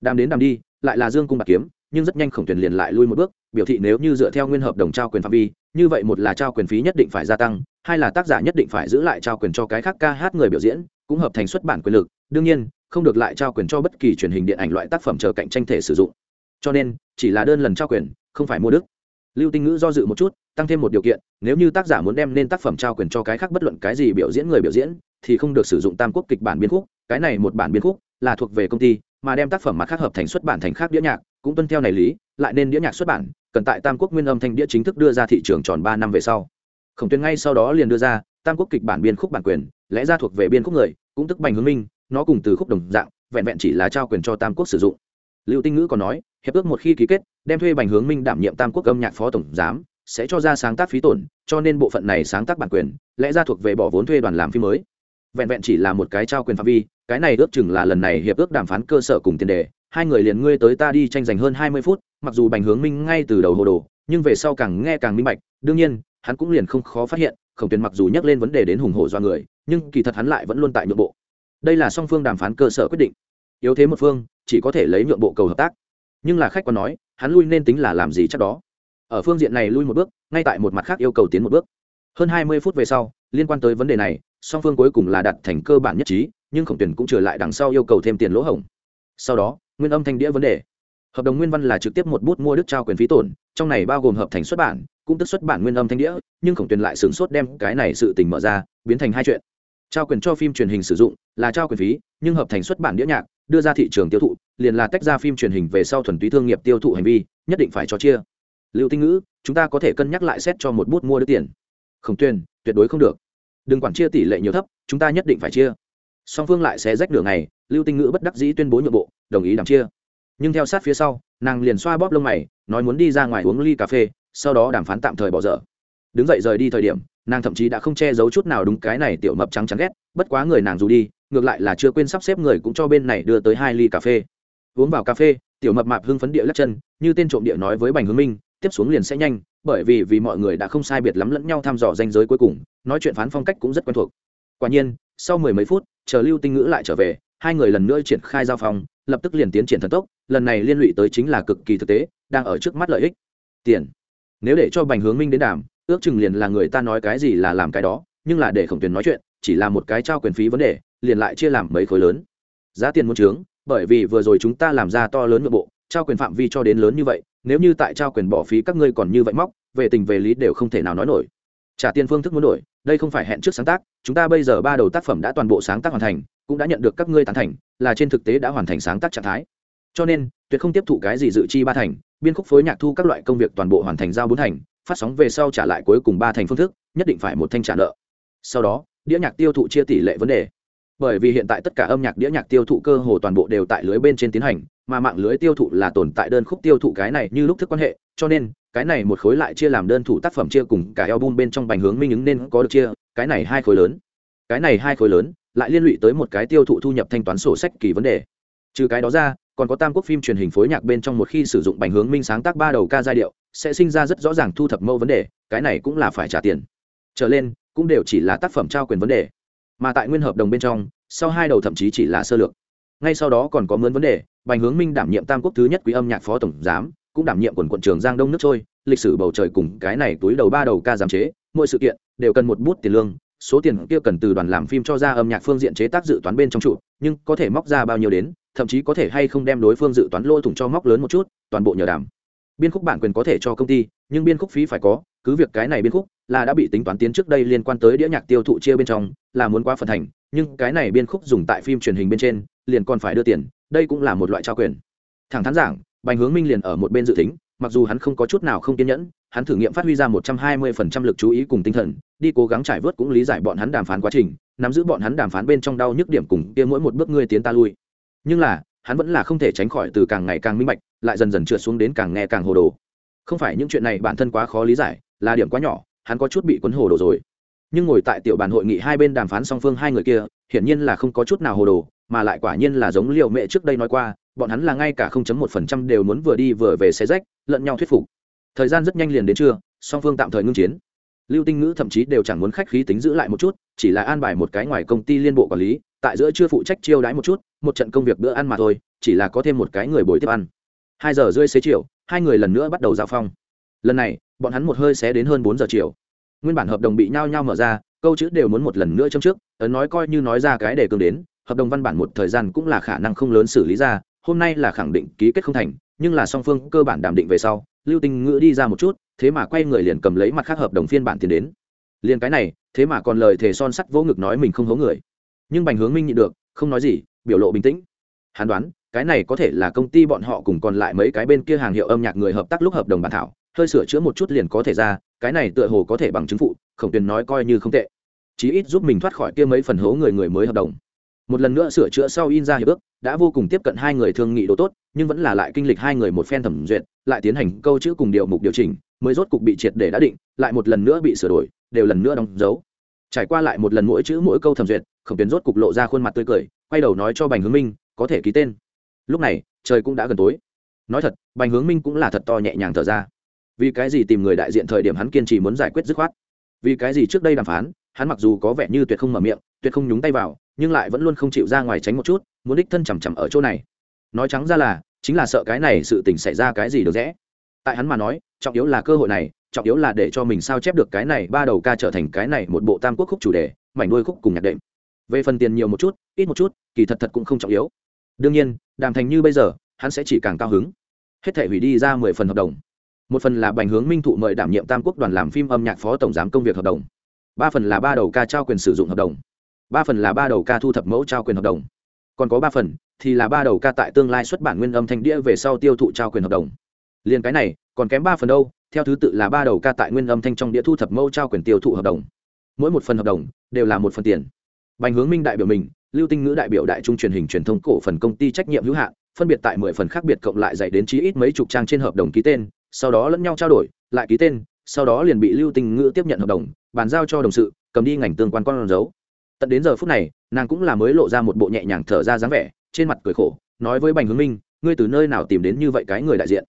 Đàm đến đàm đi, lại là dương cung bạc kiếm, nhưng rất nhanh khổng tuyển liền lại lui một bước, biểu thị nếu như dựa theo nguyên hợp đồng trao quyền phạm vi như vậy một là trao quyền phí nhất định phải gia tăng, hai là tác giả nhất định phải giữ lại trao quyền cho cái khác ca hát người biểu diễn, cũng hợp thành xuất bản quyền lực. Đương nhiên, không được lại trao quyền cho bất kỳ truyền hình điện ảnh loại tác phẩm chờ cạnh tranh thể sử dụng. Cho nên, chỉ là đơn lần trao quyền, không phải mua đức. Lưu tinh ngữ do dự một chút, tăng thêm một điều kiện, nếu như tác giả muốn đem nên tác phẩm trao quyền cho cái khác bất luận cái gì biểu diễn người biểu diễn, thì không được sử dụng tam quốc kịch bản biên khúc, cái này một bản biên khúc là thuộc về công ty, mà đem tác phẩm mặt khác hợp thành xuất bản thành khác đĩa nhạc, cũng tuân theo này lý, lại nên đĩa nhạc xuất bản cần tại tam quốc nguyên âm thanh đĩa chính thức đưa ra thị trường tròn ba năm về sau. Khổng tuyến ngay sau đó liền đưa ra, tam quốc kịch bản biên khúc bản quyền, lẽ ra thuộc về biên khúc người, cũng tức bành hướng minh, nó cùng từ khúc đồng dạng, vẹn vẹn chỉ là trao quyền cho tam quốc sử dụng. Lưu tinh ngữ còn nói, hiệp ước một khi ký kết, đem thuê bành hướng minh đảm nhiệm tam quốc âm nhạc phó tổng giám, sẽ cho ra sáng tác phí tổn, cho nên bộ phận này sáng tác bản quyền, lẽ ra thuộc về bỏ vốn thuê đoàn làm phim mới. Vẹn vẹn chỉ là một cái trao quyền phạm vi, cái này ước chừng là lần này hiệp ước đàm phán cơ sở cùng tiền đề hai người liền ngươi tới ta đi tranh giành hơn hai mươi phút, mặc dù bành hướng minh ngay từ đầu hồ đồ, nhưng về sau càng nghe càng minh bạch, đương nhiên, hắn cũng liền không khó phát hiện, khổng Tuyền mặc dù nhắc lên vấn đề đến hùng hổ do người, nhưng kỳ thật hắn lại vẫn luôn tại nhượng bộ. Đây là song phương đàm phán cơ sở quyết định. Yếu thế một phương, chỉ có thể lấy nhượng bộ cầu hợp tác. Nhưng là khách còn nói, hắn lui nên tính là làm gì chắc đó. Ở phương diện này lui một bước, ngay tại một mặt khác yêu cầu tiến một bước. Hơn hai mươi phút về sau, liên quan tới vấn đề này, song phương cuối cùng là đặt thành cơ bản nhất trí, nhưng khổng tuyển cũng trở lại đằng sau yêu cầu thêm tiền lỗ hổng. Sau đó nguyên âm thanh đĩa vấn đề. Hợp đồng nguyên văn là trực tiếp một bút mua đức trao quyền phí tổn, trong này bao gồm hợp thành xuất bản, cũng tức xuất bản nguyên âm thanh đĩa, nhưng khổng tuyền lại sửng sốt đem cái này sự tình mở ra, biến thành hai chuyện. Trao quyền cho phim truyền hình sử dụng là trao quyền phí, nhưng hợp thành xuất bản đĩa nhạc, đưa ra thị trường tiêu thụ, liền là tách ra phim truyền hình về sau thuần túy thương nghiệp tiêu thụ hành vi, nhất định phải cho chia. Lưu tinh ngữ, chúng ta có thể cân nhắc lại xét cho một bút mua đứa tiền. Khổng tuyên tuyệt đối không được. Đừng quản chia tỷ lệ nhiều thấp, chúng ta nhất định phải chia. Song phương lại sẽ rách đường này lưu tinh ngữ bất đắc dĩ tuyên bố nhượng bộ, đồng ý đảm chia. Nhưng theo sát phía sau, nàng liền xoa bóp lông mày, nói muốn đi ra ngoài uống ly cà phê, sau đó đàm phán tạm thời bỏ dở. Đứng dậy rời đi thời điểm, nàng thậm chí đã không che giấu chút nào đúng cái này tiểu mập trắng chán ghét, bất quá người nàng dù đi, ngược lại là chưa quên sắp xếp người cũng cho bên này đưa tới hai ly cà phê. Uống vào cà phê, tiểu mập mạp hưng phấn địa lắc chân, như tên trộm địa nói với bành hướng minh, tiếp xuống liền sẽ nhanh, bởi vì vì mọi người đã không sai biệt lắm lẫn nhau thăm dò danh giới cuối cùng, nói chuyện phán phong cách cũng rất quen thuộc. Quả nhiên, sau mười mấy phút, chờ lưu tinh ngữ lại trở về hai người lần nữa triển khai giao phòng, lập tức liền tiến triển thần tốc lần này liên lụy tới chính là cực kỳ thực tế đang ở trước mắt lợi ích. Tiền. Nếu để cho bành hướng minh đến đàm ước chừng liền là người ta nói cái gì là làm cái đó nhưng là để khổng tuyền nói chuyện chỉ là một cái trao quyền phí vấn đề liền lại chia làm mấy khối lớn. Giá tiền muốn trướng bởi vì vừa rồi chúng ta làm ra to lớn nội bộ trao quyền phạm vi cho đến lớn như vậy nếu như tại trao quyền bỏ phí các ngươi còn như vậy móc về tình về lý đều không thể nào nói nổi. Trả tiền phương thức muốn đổi đây không phải hẹn trước sáng tác chúng ta bây giờ ba đầu tác phẩm đã toàn bộ sáng tác hoàn thành cũng đã nhận được các ngươi tán thành, là trên thực tế đã hoàn thành sáng tác trạng thái. Cho nên, tuyệt không tiếp thụ cái gì dự chi ba thành, biên khúc phối nhạc thu các loại công việc toàn bộ hoàn thành giao bốn thành, phát sóng về sau trả lại cuối cùng ba thành phương thức, nhất định phải một thanh trả nợ. Sau đó, đĩa nhạc tiêu thụ chia tỷ lệ vấn đề. Bởi vì hiện tại tất cả âm nhạc đĩa nhạc tiêu thụ cơ hồ toàn bộ đều tại lưới bên trên tiến hành, mà mạng lưới tiêu thụ là tồn tại đơn khúc tiêu thụ cái này như lúc thức quan hệ, cho nên, cái này một khối lại chia làm đơn thủ tác phẩm chia cùng cả album bên trong bành hướng minh ứng nên có được chia, cái này hai khối lớn. Cái này hai khối lớn lại liên lụy tới một cái tiêu thụ thu nhập thanh toán sổ sách kỳ vấn đề. Trừ cái đó ra, còn có tam quốc phim truyền hình phối nhạc bên trong một khi sử dụng bành hướng minh sáng tác ba đầu ca giai điệu, sẽ sinh ra rất rõ ràng thu thập mẫu vấn đề, cái này cũng là phải trả tiền. Trở lên, cũng đều chỉ là tác phẩm trao quyền vấn đề. Mà tại nguyên hợp đồng bên trong, sau hai đầu thậm chí chỉ là sơ lược. Ngay sau đó còn có mướn vấn đề, bành hướng minh đảm nhiệm tam quốc thứ nhất quý âm nhạc phó tổng giám, cũng đảm nhiệm quần quận trường giang đông nước trôi, lịch sử bầu trời cùng cái này túi đầu ba đầu ca giám chế, mỗi sự kiện đều cần một bút tiền lương số tiền kia cần từ đoàn làm phim cho ra âm nhạc phương diện chế tác dự toán bên trong trụ nhưng có thể móc ra bao nhiêu đến, thậm chí có thể hay không đem đối phương dự toán lô thủng cho móc lớn một chút, toàn bộ nhờ đảm biên khúc bản quyền có thể cho công ty, nhưng biên khúc phí phải có, cứ việc cái này biên khúc là đã bị tính toán tiến trước đây liên quan tới đĩa nhạc tiêu thụ chia bên trong, là muốn quá phần thành, nhưng cái này biên khúc dùng tại phim truyền hình bên trên, liền còn phải đưa tiền, đây cũng là một loại trao quyền. Thẳng thắn giảng, bành hướng minh liền ở một bên dự tính, mặc dù hắn không có chút nào không kiên nhẫn hắn thử nghiệm phát huy ra một trăm hai mươi phần trăm lực chú ý cùng tinh thần, đi cố gắng trải vớt cũng lý giải bọn hắn đàm phán quá trình, nắm giữ bọn hắn đàm phán bên trong đau nhức điểm cùng kia mỗi một bước ngươi tiến ta lui. Nhưng là, hắn vẫn là không thể tránh khỏi từ càng ngày càng minh bạch, lại dần dần trượt xuống đến càng nghe càng hồ đồ. Không phải những chuyện này bản thân quá khó lý giải, là điểm quá nhỏ, hắn có chút bị cuốn hồ đồ rồi. Nhưng ngồi tại tiểu bàn hội nghị hai bên đàm phán song phương hai người kia, hiển nhiên là không có chút nào hồ đồ, mà lại quả nhiên là giống liệu mẹ trước đây nói qua, bọn hắn là ngay cả không chấm một phần trăm đều muốn vừa đi vừa về xe rách, lẫn nhau thuyết phục thời gian rất nhanh liền đến trưa, song phương tạm thời ngưng chiến. Lưu tinh ngữ thậm chí đều chẳng muốn khách khí tính giữ lại một chút, chỉ là an bài một cái ngoài công ty liên bộ quản lý, tại giữa chưa phụ trách chiêu đãi một chút, một trận công việc bữa ăn mà thôi, chỉ là có thêm một cái người bồi tiếp ăn. Hai giờ rưỡi xế chiều, hai người lần nữa bắt đầu giao phong. Lần này, bọn hắn một hơi xé đến hơn bốn giờ chiều. Nguyên bản hợp đồng bị nhao nhao mở ra, câu chữ đều muốn một lần nữa châm trước, ấn nói coi như nói ra cái để cường đến, hợp đồng văn bản một thời gian cũng là khả năng không lớn xử lý ra, hôm nay là khẳng định ký kết không thành, nhưng là song phương cơ bản đảm định về sau lưu tinh ngữ đi ra một chút, thế mà quay người liền cầm lấy mặt khác hợp đồng phiên bản tiền đến. Liền cái này, thế mà còn lời thề son sắt vô ngực nói mình không hố người. Nhưng bành hướng minh nhịn được, không nói gì, biểu lộ bình tĩnh. Hắn đoán, cái này có thể là công ty bọn họ cùng còn lại mấy cái bên kia hàng hiệu âm nhạc người hợp tác lúc hợp đồng bản thảo, hơi sửa chữa một chút liền có thể ra, cái này tựa hồ có thể bằng chứng phụ, khổng tuyền nói coi như không tệ. Chí ít giúp mình thoát khỏi kia mấy phần hố người người mới hợp đồng một lần nữa sửa chữa sau in ra hiệp ước, đã vô cùng tiếp cận hai người thương nghị đồ tốt, nhưng vẫn là lại kinh lịch hai người một phen thẩm duyệt, lại tiến hành câu chữ cùng điều mục điều chỉnh, mới rốt cục bị triệt để đã định, lại một lần nữa bị sửa đổi, đều lần nữa đóng dấu. Trải qua lại một lần mỗi chữ mỗi câu thẩm duyệt, khổng tiến rốt cục lộ ra khuôn mặt tươi cười, quay đầu nói cho bành hướng minh, có thể ký tên. Lúc này, trời cũng đã gần tối. Nói thật, bành hướng minh cũng là thật to nhẹ nhàng thở ra. Vì cái gì tìm người đại diện thời điểm hắn kiên trì muốn giải quyết dứt khoát? Vì cái gì trước đây đàm phán, hắn mặc dù có vẻ như tuyệt không mở miệng, tuyệt không nhúng tay vào nhưng lại vẫn luôn không chịu ra ngoài tránh một chút, muốn đích thân chằm chằm ở chỗ này. Nói trắng ra là, chính là sợ cái này sự tình xảy ra cái gì được rẽ. Tại hắn mà nói, trọng yếu là cơ hội này, trọng yếu là để cho mình sao chép được cái này ba đầu ca trở thành cái này một bộ tam quốc khúc chủ đề, mảnh đuôi khúc cùng nhạc đệm. Về phần tiền nhiều một chút, ít một chút, kỳ thật thật cũng không trọng yếu. Đương nhiên, đàm thành như bây giờ, hắn sẽ chỉ càng cao hứng. Hết thể hủy đi ra mười phần hợp đồng. Một phần là bành hướng minh thụ mời đảm nhiệm tam quốc đoàn làm phim âm nhạc phó tổng giám công việc hợp đồng. Ba phần là ba đầu ca trao quyền sử dụng hợp đồng ba phần là ba đầu ca thu thập mẫu trao quyền hợp đồng. Còn có ba phần thì là ba đầu ca tại tương lai xuất bản nguyên âm thanh đĩa về sau tiêu thụ trao quyền hợp đồng. Liền cái này, còn kém ba phần đâu, theo thứ tự là ba đầu ca tại nguyên âm thanh trong đĩa thu thập mẫu trao quyền tiêu thụ hợp đồng. Mỗi một phần hợp đồng đều là một phần tiền. Bành hướng minh đại biểu mình, lưu tinh ngữ đại biểu đại trung truyền hình truyền thông cổ phần công ty trách nhiệm hữu hạn, phân biệt tại mười phần khác biệt cộng lại dạy đến chí ít mấy chục trang trên hợp đồng ký tên, sau đó lẫn nhau trao đổi, lại ký tên, sau đó liền bị lưu tinh ngữ tiếp nhận hợp đồng, bàn giao cho đồng sự, cầm đi ngành tương quan con dấu tận đến giờ phút này, nàng cũng là mới lộ ra một bộ nhẹ nhàng thở ra dáng vẻ, trên mặt cười khổ, nói với bành hướng minh, ngươi từ nơi nào tìm đến như vậy cái người đại diện?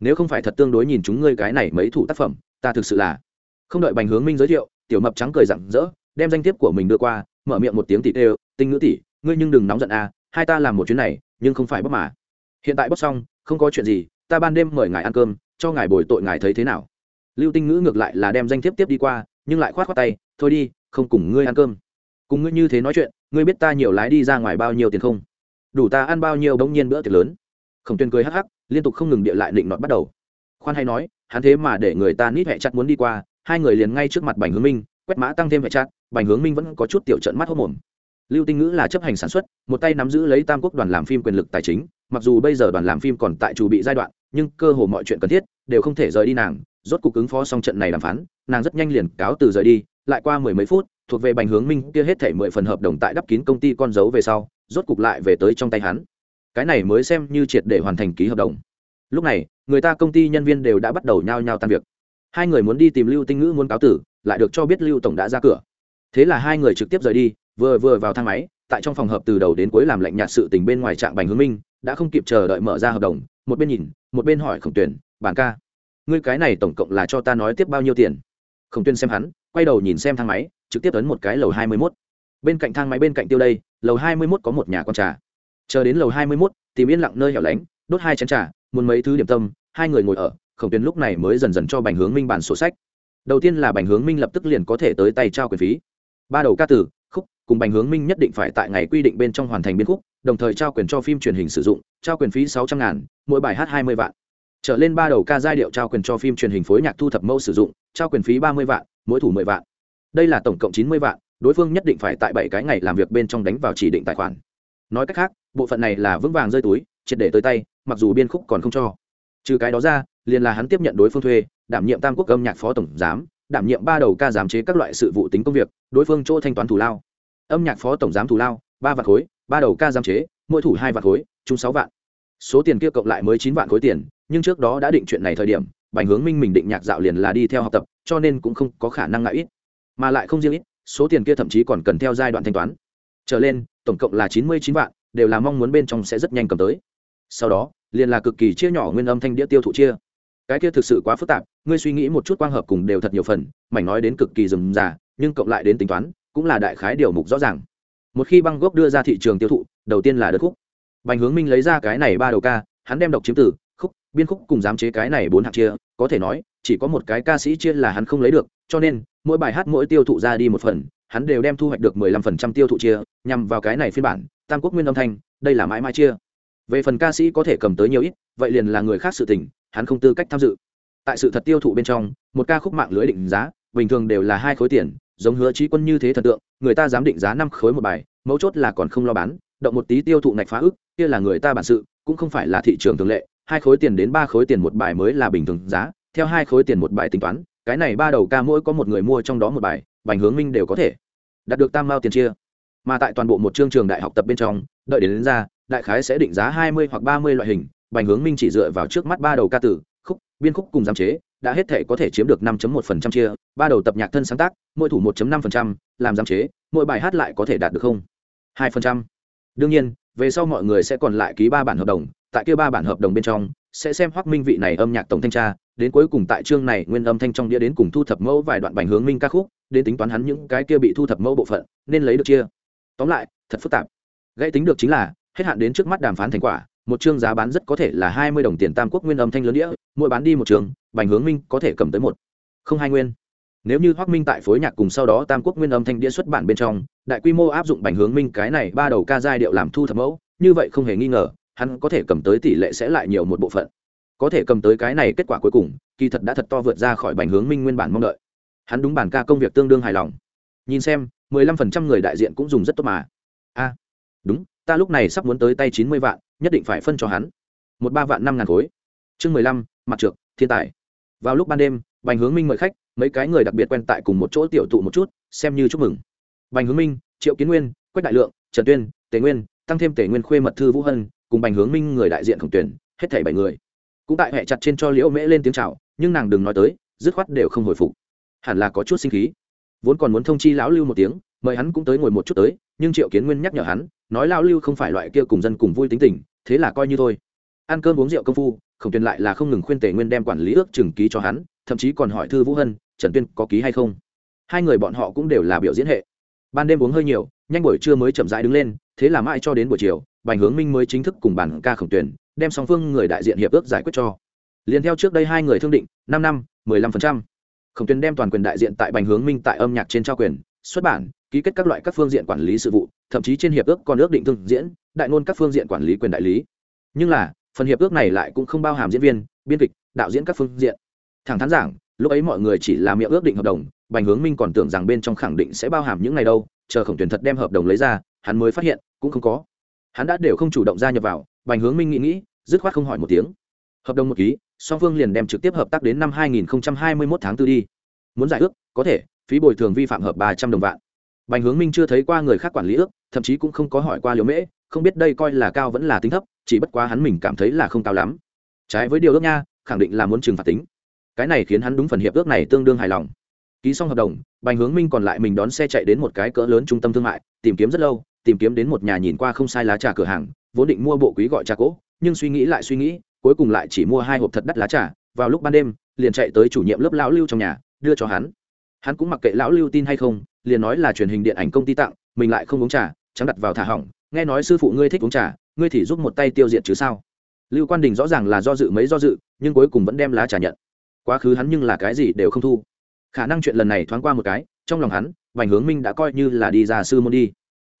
Nếu không phải thật tương đối nhìn chúng ngươi cái này mấy thủ tác phẩm, ta thực sự là không đợi bành hướng minh giới thiệu, tiểu mập trắng cười rặng rỡ, đem danh thiếp của mình đưa qua, mở miệng một tiếng tỷ tê, tinh ngữ tỷ, ngươi nhưng đừng nóng giận a hai ta làm một chuyến này, nhưng không phải bóc mà. Hiện tại bóc xong, không có chuyện gì, ta ban đêm mời ngài ăn cơm, cho ngài bồi tội ngài thấy thế nào. Lưu tinh ngữ ngược lại là đem danh thiếp tiếp đi qua, nhưng lại khoát khoát tay, thôi đi, không cùng ngươi ăn cơm cùng ngươi như thế nói chuyện, ngươi biết ta nhiều lái đi ra ngoài bao nhiêu tiền không? Đủ ta ăn bao nhiêu bỗng nhiên bữa tiệc lớn. Khổng tuyên cười hắc hắc, liên tục không ngừng địa lại định nọt bắt đầu. Khoan hay nói, hắn thế mà để người ta nít hẹ chặt muốn đi qua, hai người liền ngay trước mặt bành hướng minh, quét mã tăng thêm hẹ chặt, bành hướng minh vẫn có chút tiểu trận mắt hốc mồm. Lưu tinh ngữ là chấp hành sản xuất, một tay nắm giữ lấy tam quốc đoàn làm phim quyền lực tài chính, mặc dù bây giờ đoàn làm phim còn tại chủ bị giai đoạn, nhưng cơ hồ mọi chuyện cần thiết đều không thể rời đi nàng, rốt cuộc ứng phó xong trận này đàm phán, nàng rất nhanh liền cáo từ rời đi, lại qua mười mấy phút thuộc về bành hướng minh, kia hết thể mười phần hợp đồng tại đắp kín công ty con dấu về sau, rốt cục lại về tới trong tay hắn. Cái này mới xem như triệt để hoàn thành ký hợp đồng. Lúc này, người ta công ty nhân viên đều đã bắt đầu nhao nhao tan việc. Hai người muốn đi tìm lưu tinh ngữ muốn cáo tử, lại được cho biết lưu tổng đã ra cửa. Thế là hai người trực tiếp rời đi, vừa vừa vào thang máy, tại trong phòng hợp từ đầu đến cuối làm lạnh nhạt sự tình bên ngoài trạm bành hướng minh, đã không kịp chờ đợi mở ra hợp đồng, một bên nhìn, một bên hỏi khổng tuyển bàn ca, ngươi cái này tổng cộng là cho ta nói tiếp bao nhiêu tiền? Khổng tuyên xem hắn, quay đầu nhìn xem thang máy trực tiếp ấn một cái lầu hai mươi mốt. Bên cạnh thang máy bên cạnh tiêu đây, lầu hai mươi mốt có một nhà con trà. Chờ đến lầu hai mươi mốt, tìm yên lặng nơi hẻo lánh, đốt hai chén trà, muốn mấy thứ điểm tâm, hai người ngồi ở, khổng tuyên lúc này mới dần dần cho bành hướng minh bản sổ sách. Đầu tiên là bành hướng minh lập tức liền có thể tới tay trao quyền phí. Ba đầu ca tử, khúc, cùng bành hướng minh nhất định phải tại ngày quy định bên trong hoàn thành biên khúc, đồng thời trao quyền cho phim truyền hình sử dụng, trao quyền phí sáu trăm ngàn, mỗi bài hát hai mươi vạn. Trở lên ba đầu ca giai điệu trao quyền cho phim truyền hình phối nhạc thu thập mẫu sử dụng, trao quyền phí ba mươi vạn, mỗi thủ mười vạn đây là tổng cộng chín mươi vạn, đối phương nhất định phải tại bảy cái ngày làm việc bên trong đánh vào chỉ định tài khoản. Nói cách khác, bộ phận này là vững vàng rơi túi, triệt để tới tay, mặc dù biên khúc còn không cho. Trừ cái đó ra, liền là hắn tiếp nhận đối phương thuê, đảm nhiệm tam quốc âm nhạc phó tổng giám, đảm nhiệm ba đầu ca giám chế các loại sự vụ tính công việc, đối phương chỗ thanh toán thù lao. Âm nhạc phó tổng giám thù lao, ba vạn khối, ba đầu ca giám chế, mỗi thủ hai vạn khối, chung sáu vạn. Số tiền kia cộng lại mới chín vạn khối tiền, nhưng trước đó đã định chuyện này thời điểm, bành hướng minh mình định nhạc dạo liền là đi theo học tập, cho nên cũng không có khả năng ngại ít mà lại không riêng ít, số tiền kia thậm chí còn cần theo giai đoạn thanh toán. Trở lên, tổng cộng là chín mươi chín vạn, đều là mong muốn bên trong sẽ rất nhanh cầm tới. Sau đó, liền là cực kỳ chia nhỏ nguyên âm thanh đĩa tiêu thụ chia. Cái kia thực sự quá phức tạp, ngươi suy nghĩ một chút quang hợp cùng đều thật nhiều phần, mảnh nói đến cực kỳ rườm rà, nhưng cộng lại đến tính toán, cũng là đại khái điều mục rõ ràng. Một khi băng gốc đưa ra thị trường tiêu thụ, đầu tiên là đất khúc. Bành hướng minh lấy ra cái này ba đầu ca, hắn đem độc chiếm từ, khúc, biên khúc cùng giám chế cái này bốn hạng chia, có thể nói, chỉ có một cái ca sĩ chia là hắn không lấy được, cho nên mỗi bài hát mỗi tiêu thụ ra đi một phần, hắn đều đem thu hoạch được mười lăm phần trăm tiêu thụ chia, nhằm vào cái này phiên bản, tam quốc nguyên âm thanh, đây là mãi mãi chia. Về phần ca sĩ có thể cầm tới nhiều ít, vậy liền là người khác sự tình, hắn không tư cách tham dự. Tại sự thật tiêu thụ bên trong, một ca khúc mạng lưới định giá, bình thường đều là hai khối tiền, giống hứa trí quân như thế thần tượng, người ta dám định giá năm khối một bài, mấu chốt là còn không lo bán, động một tí tiêu thụ ngạch phá ức kia là người ta bản sự, cũng không phải là thị trường thường lệ, hai khối tiền đến ba khối tiền một bài mới là bình thường giá, theo hai khối tiền một bài tính toán cái này ba đầu ca mỗi có một người mua trong đó một bài bành hướng minh đều có thể đạt được tam mao tiền chia mà tại toàn bộ một chương trường đại học tập bên trong đợi đến, đến ra đại khái sẽ định giá hai mươi hoặc ba mươi loại hình bành hướng minh chỉ dựa vào trước mắt ba đầu ca tử khúc biên khúc cùng giám chế đã hết thể có thể chiếm được 5.1% chia ba đầu tập nhạc thân sáng tác mỗi thủ 1.5%, làm giám chế mỗi bài hát lại có thể đạt được không 2%. đương nhiên về sau mọi người sẽ còn lại ký ba bản hợp đồng tại kia ba bản hợp đồng bên trong sẽ xem Hoắc minh vị này âm nhạc tổng thanh tra, đến cuối cùng tại chương này nguyên âm thanh trong đĩa đến cùng thu thập mẫu vài đoạn bành hướng minh ca khúc, đến tính toán hắn những cái kia bị thu thập mẫu bộ phận, nên lấy được chia. Tóm lại, thật phức tạp. Gãy tính được chính là, hết hạn đến trước mắt đàm phán thành quả, một chương giá bán rất có thể là hai mươi đồng tiền tam quốc nguyên âm thanh lớn đĩa, mỗi bán đi một trường, bành hướng minh có thể cầm tới một. Không hai nguyên. Nếu như Hoắc minh tại phối nhạc cùng sau đó tam quốc nguyên âm thanh đĩa xuất bản bên trong, đại quy mô áp dụng bành hướng minh cái này ba đầu ca giai điệu làm thu thập mẫu, như vậy không hề nghi ngờ hắn có thể cầm tới tỷ lệ sẽ lại nhiều một bộ phận. Có thể cầm tới cái này kết quả cuối cùng, kỳ thật đã thật to vượt ra khỏi bành hướng minh nguyên bản mong đợi. Hắn đúng bản ca công việc tương đương hài lòng. Nhìn xem, mười lăm phần trăm người đại diện cũng dùng rất tốt mà. A, đúng, ta lúc này sắp muốn tới tay chín mươi vạn, nhất định phải phân cho hắn. Một ba vạn năm ngàn khối. Chương mười lăm, mặt trượt thiên tài. Vào lúc ban đêm, bành hướng minh mời khách, mấy cái người đặc biệt quen tại cùng một chỗ tiểu tụ một chút, xem như chúc mừng. Bành hướng minh, triệu kiến nguyên, quách đại lượng, trần tuyên, tề nguyên, tăng thêm tề nguyên khuê mật thư vũ hân cùng bành hướng minh người đại diện khổng tuyển, hết thảy bảy người. Cũng tại hệ chặt trên cho liễu mễ lên tiếng chào, nhưng nàng đừng nói tới, dứt khoát đều không hồi phục. Hẳn là có chút sinh khí. Vốn còn muốn thông chi lão lưu một tiếng, mời hắn cũng tới ngồi một chút tới, nhưng triệu kiến nguyên nhắc nhở hắn, nói lão lưu không phải loại kia cùng dân cùng vui tính tình, thế là coi như thôi. Ăn cơm uống rượu công phu, khổng tuyền lại là không ngừng khuyên tề nguyên đem quản lý ước chừng ký cho hắn, thậm chí còn hỏi thư vũ hân, trần tuyên có ký hay không? Hai người bọn họ cũng đều là biểu diễn hệ. Ban đêm uống hơi nhiều, nhanh buổi trưa mới chậm rãi đứng lên thế là mãi cho đến buổi chiều, bành hướng minh mới chính thức cùng bản ca khổng tuyển, đem song phương người đại diện hiệp ước giải quyết cho. Liền theo trước đây hai người thương định, năm năm, mười lăm phần trăm. Khổng tuyển đem toàn quyền đại diện tại bành hướng minh tại âm nhạc trên trao quyền, xuất bản, ký kết các loại các phương diện quản lý sự vụ, thậm chí trên hiệp ước còn ước định thương diễn, đại ngôn các phương diện quản lý quyền đại lý. Nhưng là, phần hiệp ước này lại cũng không bao hàm diễn viên, biên kịch, đạo diễn các phương diện. Thẳng thắn giảng, lúc ấy mọi người chỉ là miệng ước định hợp đồng, bành hướng minh còn tưởng rằng bên trong khẳng định sẽ bao hàm những ngày đâu, chờ khổng tuyển thật đem hợp đồng lấy ra hắn mới phát hiện, cũng không có. Hắn đã đều không chủ động gia nhập vào, bành hướng minh nghĩ nghĩ, dứt khoát không hỏi một tiếng. Hợp đồng một ký, song phương liền đem trực tiếp hợp tác đến năm 2021 tháng 4 đi. Muốn giải ước, có thể, phí bồi thường vi phạm hợp ba trăm đồng vạn. Bành hướng minh chưa thấy qua người khác quản lý ước, thậm chí cũng không có hỏi qua liều mễ, không biết đây coi là cao vẫn là tính thấp, chỉ bất quá hắn mình cảm thấy là không cao lắm. Trái với điều ước nha, khẳng định là muốn trừng phạt tính. Cái này khiến hắn đúng phần hiệp ước này tương đương hài lòng ký xong hợp đồng, bành hướng minh còn lại mình đón xe chạy đến một cái cỡ lớn trung tâm thương mại, tìm kiếm rất lâu, tìm kiếm đến một nhà nhìn qua không sai lá trà cửa hàng, vốn định mua bộ quý gọi trà cỗ, nhưng suy nghĩ lại suy nghĩ, cuối cùng lại chỉ mua hai hộp thật đắt lá trà, vào lúc ban đêm, liền chạy tới chủ nhiệm lớp lão lưu trong nhà, đưa cho hắn. Hắn cũng mặc kệ lão lưu tin hay không, liền nói là truyền hình điện ảnh công ty tặng, mình lại không uống trà, trắng đặt vào thả hỏng, nghe nói sư phụ ngươi thích uống trà, ngươi thì giúp một tay tiêu diệt chứ sao? Lưu quan đình rõ ràng là do dự mấy do dự, nhưng cuối cùng vẫn đem lá trà nhận. Quá khứ hắn nhưng là cái gì đều không thu khả năng chuyện lần này thoáng qua một cái, trong lòng hắn vành hướng minh đã coi như là đi ra sư môn đi.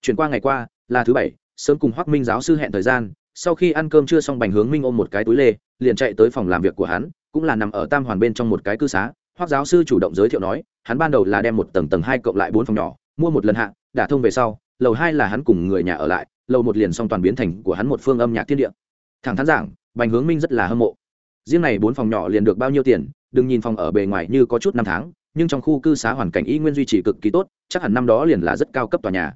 Chuyển qua ngày qua, là thứ bảy, sớm cùng hoác minh giáo sư hẹn thời gian, sau khi ăn cơm chưa xong bành hướng minh ôm một cái túi lê, liền chạy tới phòng làm việc của hắn, cũng là nằm ở tam hoàn bên trong một cái cư xá. Hoác giáo sư chủ động giới thiệu nói, hắn ban đầu là đem một tầng tầng hai cộng lại bốn phòng nhỏ, mua một lần hạ, đả thông về sau, lầu hai là hắn cùng người nhà ở lại, lầu một liền xong toàn biến thành của hắn một phương âm nhạc thiên địa. Thẳng thắn giảng, bành hướng minh rất là hâm mộ. Riêng này bốn phòng nhỏ liền được bao nhiêu tiền, đừng nhìn phòng ở bề ngoài như có chút năm tháng nhưng trong khu cư xá hoàn cảnh y nguyên duy trì cực kỳ tốt, chắc hẳn năm đó liền là rất cao cấp tòa nhà.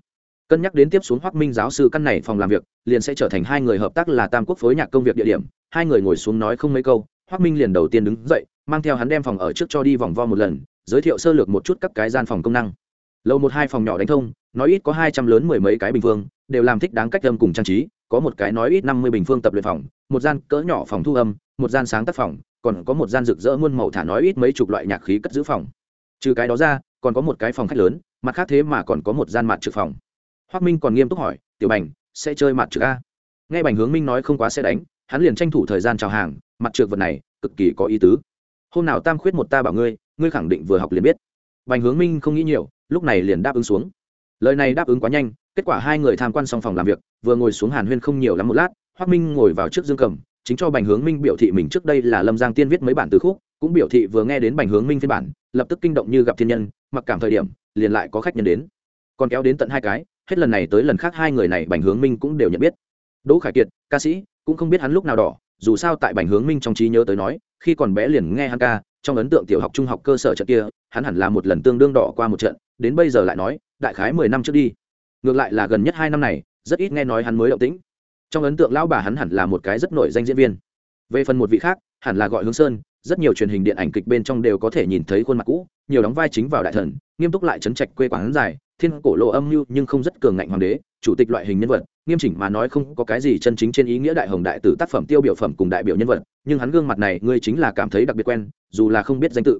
Cân nhắc đến tiếp xuống hoác minh giáo sư căn này phòng làm việc, liền sẽ trở thành hai người hợp tác là tam quốc phối nhạc công việc địa điểm. Hai người ngồi xuống nói không mấy câu hoác minh liền đầu tiên đứng dậy, mang theo hắn đem phòng ở trước cho đi vòng vo một lần, giới thiệu sơ lược một chút các cái gian phòng công năng. Lầu một hai phòng nhỏ đánh thông, nói ít có hai trăm lớn mười mấy cái bình phương, đều làm thích đáng cách âm cùng trang trí, có một cái nói ít năm mươi bình phương tập luyện phòng, một gian cỡ nhỏ phòng thu âm, một gian sáng tác phòng, còn có một gian rực rỡ muôn màu thả nói ít mấy chục loại nhạc khí cất giữ phòng trừ cái đó ra, còn có một cái phòng khách lớn, mặt khác thế mà còn có một gian mặt trực phòng. Hoác minh còn nghiêm túc hỏi, tiểu bành, sẽ chơi mặt trực a? Nghe bành hướng minh nói không quá sẽ đánh, hắn liền tranh thủ thời gian chào hàng, mặt trượt vật này, cực kỳ có ý tứ. Hôm nào tam khuyết một ta bảo ngươi ngươi khẳng định vừa học liền biết. Bành hướng minh không nghĩ nhiều, lúc này liền đáp ứng xuống. Lời này đáp ứng quá nhanh, kết quả hai người tham quan xong phòng làm việc, vừa ngồi xuống hàn huyên không nhiều lắm một lát hoác minh ngồi vào trước dương cầm chính cho bành hướng minh biểu thị mình trước đây là lâm giang tiên viết mấy bản từ khúc, cũng biểu thị vừa nghe đến bành hướng minh phiên bản, lập tức kinh động như gặp thiên nhân, mặc cảm thời điểm, liền lại có khách nhân đến. Còn kéo đến tận hai cái, hết lần này tới lần khác hai người này bành hướng minh cũng đều nhận biết. Đỗ khải kiệt, ca sĩ, cũng không biết hắn lúc nào đỏ, dù sao tại bành hướng minh trong trí nhớ tới nói, khi còn bé liền nghe hắn ca, trong ấn tượng tiểu học, trung học cơ sở trận kia, hắn hẳn là một lần tương đương đỏ qua một trận, đến bây giờ lại nói, đại khái mười năm trước đi. Ngược lại là gần nhất hai năm này, rất ít nghe nói hắn mới động tĩnh trong ấn tượng lão bà hắn hẳn là một cái rất nổi danh diễn viên. Về phần một vị khác, hẳn là gọi hướng sơn, rất nhiều truyền hình điện ảnh kịch bên trong đều có thể nhìn thấy khuôn mặt cũ, nhiều đóng vai chính vào đại thần, nghiêm túc lại chấn trạch quê quán dài, thiên cổ lộ âm mưu nhưng không rất cường ngạnh hoàng đế, chủ tịch loại hình nhân vật, nghiêm chỉnh mà nói không có cái gì chân chính trên ý nghĩa đại hồng đại tử tác phẩm tiêu biểu phẩm cùng đại biểu nhân vật, nhưng hắn gương mặt này ngươi chính là cảm thấy đặc biệt quen, dù là không biết danh tự,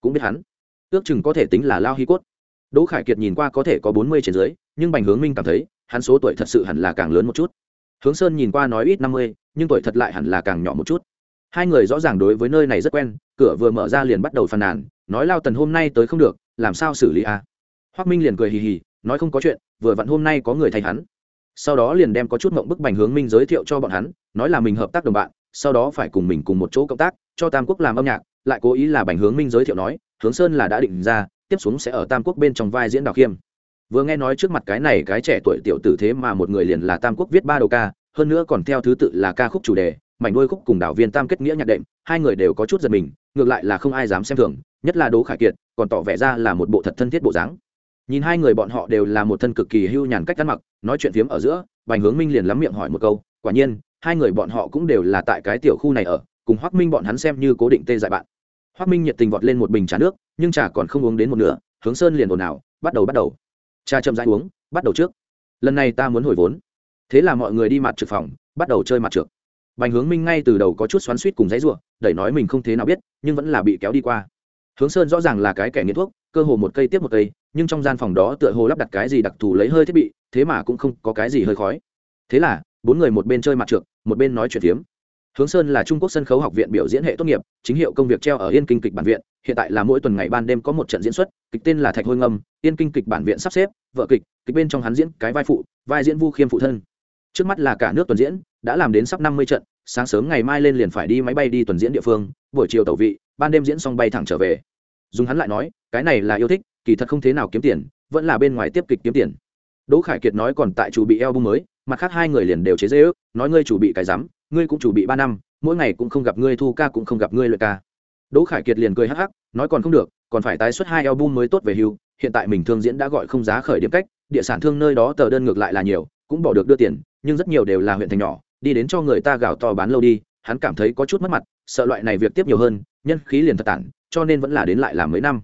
cũng biết hắn. Ước chừng có thể tính là lao hi cốt. Đỗ khải kiệt nhìn qua có thể có bốn mươi trên dưới, nhưng bành hướng minh cảm thấy, hắn số tuổi thật sự hẳn là càng lớn một chút hướng sơn nhìn qua nói ít năm mươi, nhưng tuổi thật lại hẳn là càng nhỏ một chút. Hai người rõ ràng đối với nơi này rất quen, cửa vừa mở ra liền bắt đầu phàn nàn, nói lao tần hôm nay tới không được, làm sao xử lý a à? hoác minh liền cười hì hì, nói không có chuyện, vừa vặn hôm nay có người thay hắn. Sau đó liền đem có chút mộng bức bành hướng minh giới thiệu cho bọn hắn, nói là mình hợp tác đồng bạn, sau đó phải cùng mình cùng một chỗ cộng tác, cho tam quốc làm âm nhạc, lại cố ý là bành hướng minh giới thiệu nói, hướng sơn là đã định ra, tiếp xuống sẽ ở tam quốc bên trong vai diễn đào khiêm vừa nghe nói trước mặt cái này cái trẻ tuổi tiểu tử thế mà một người liền là tam quốc viết ba đầu ca, hơn nữa còn theo thứ tự là ca khúc chủ đề, mảnh đôi khúc cùng đảo viên tam kết nghĩa nhạc đệm, hai người đều có chút giật mình, ngược lại là không ai dám xem thường, nhất là đỗ khải kiệt, còn tỏ vẻ ra là một bộ thật thân thiết bộ dáng. Nhìn hai người bọn họ đều là một thân cực kỳ hưu nhàn cách ăn mặc, nói chuyện phiếm ở giữa, bành hướng minh liền lắm miệng hỏi một câu, quả nhiên, hai người bọn họ cũng đều là tại cái tiểu khu này ở, cùng hoác minh bọn hắn xem như cố định tê dại bạn. Hoác minh nhiệt tình vọt lên một bình trà nước, nhưng trà còn không uống đến một nửa, hướng sơn liền ồn ào, bắt đầu bắt đầu. Cha chậm rãi uống, bắt đầu trước. Lần này ta muốn hồi vốn. Thế là mọi người đi mặt trực phòng, bắt đầu chơi mặt trượt bành hướng minh ngay từ đầu có chút xoắn suýt cùng giấy ruộng đẩy nói mình không thế nào biết, nhưng vẫn là bị kéo đi qua. Hướng sơn rõ ràng là cái kẻ nghiện thuốc, cơ hồ một cây tiếp một cây, nhưng trong gian phòng đó tựa hồ lắp đặt cái gì đặc thù lấy hơi thiết bị, thế mà cũng không có cái gì hơi khói. Thế là, bốn người một bên chơi mặt trượt một bên nói chuyện phiếm hướng sơn là trung quốc sân khấu học viện biểu diễn hệ tốt nghiệp chính hiệu công việc treo ở yên kinh kịch bản viện. Hiện tại là mỗi tuần ngày ban đêm có một trận diễn xuất kịch tên là thạch hôi ngâm. Yên kinh kịch bản viện sắp xếp vợ kịch kịch bên trong hắn diễn cái vai phụ vai diễn vu khiêm phụ thân. Trước mắt là cả nước tuần diễn đã làm đến sắp năm mươi trận sáng sớm ngày mai lên liền phải đi máy bay đi tuần diễn địa phương buổi chiều tàu vị ban đêm diễn xong bay thẳng trở về. Dùng hắn lại nói cái này là yêu thích kỳ thật không thế nào kiếm tiền vẫn là bên ngoài tiếp kịch kiếm tiền. Đỗ khải kiệt nói còn tại chủ bị eo mới mặt khác hai người liền đều chế giễu, ước nói ngươi chủ bị cái rắm ngươi cũng chủ bị ba năm, mỗi ngày cũng không gặp ngươi, thu ca cũng không gặp ngươi lợi ca. Đỗ khải kiệt liền cười hắc hắc, nói còn không được, còn phải tái xuất hai album mới tốt về hưu, hiện tại mình thương diễn đã gọi không giá khởi điểm cách, địa sản thương nơi đó tờ đơn ngược lại là nhiều, cũng bỏ được đưa tiền, nhưng rất nhiều đều là huyện thành nhỏ, đi đến cho người ta gào to bán lâu đi, hắn cảm thấy có chút mất mặt, sợ loại này việc tiếp nhiều hơn, nhân khí liền thật tản, cho nên vẫn là đến lại làm mấy năm.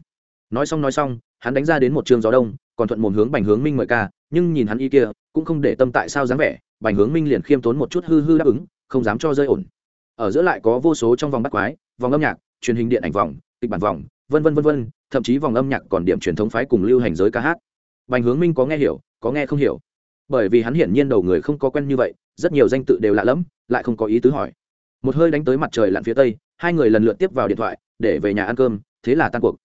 Nói xong nói xong, hắn đánh ra đến một trường gió đông, còn thuận mồm hướng bành hướng minh mời ca, nhưng nhìn hắn y kia, cũng không để tâm tại sao dáng vẻ, bành hướng minh liền khiêm tốn một chút hư hư đáp ứng không dám cho rơi ổn. Ở giữa lại có vô số trong vòng bắt quái, vòng âm nhạc, truyền hình điện ảnh vòng, kịch bản vòng, vân vân vân vân, thậm chí vòng âm nhạc còn điểm truyền thống phái cùng lưu hành giới ca hát. Bành hướng minh có nghe hiểu, có nghe không hiểu. Bởi vì hắn hiển nhiên đầu người không có quen như vậy, rất nhiều danh tự đều lạ lẫm, lại không có ý tứ hỏi. Một hơi đánh tới mặt trời lặn phía tây, hai người lần lượt tiếp vào điện thoại, để về nhà ăn cơm, thế là tan cuộc.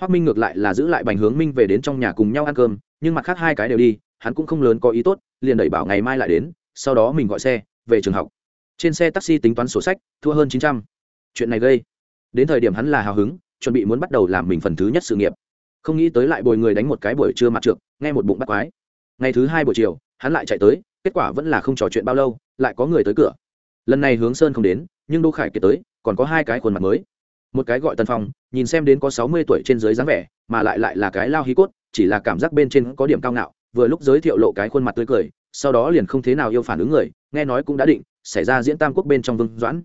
Hoác minh ngược lại là giữ lại bành hướng minh về đến trong nhà cùng nhau ăn cơm, nhưng mặt khác hai cái đều đi, hắn cũng không lớn có ý tốt, liền đẩy bảo ngày mai lại đến, sau đó mình gọi xe, về trường học trên xe taxi tính toán sổ sách, thua hơn chín trăm. Chuyện này gây. Đến thời điểm hắn là hào hứng, chuẩn bị muốn bắt đầu làm mình phần thứ nhất sự nghiệp. Không nghĩ tới lại bồi người đánh một cái buổi trưa mặt trượt, nghe một bụng bắt quái. Ngày thứ hai buổi chiều, hắn lại chạy tới, kết quả vẫn là không trò chuyện bao lâu, lại có người tới cửa. Lần này hướng sơn không đến, nhưng đô khải kiệt tới, còn có hai cái khuôn mặt mới. Một cái gọi tân phong, nhìn xem đến có sáu mươi tuổi trên dưới dáng vẻ, mà lại lại là cái lao hí cốt, chỉ là cảm giác bên trên có điểm cao ngạo, vừa lúc giới thiệu lộ cái khuôn mặt tươi cười, sau đó liền không thế nào yêu phản ứng người, nghe nói cũng đã định xảy ra diễn tam quốc bên trong vương doãn.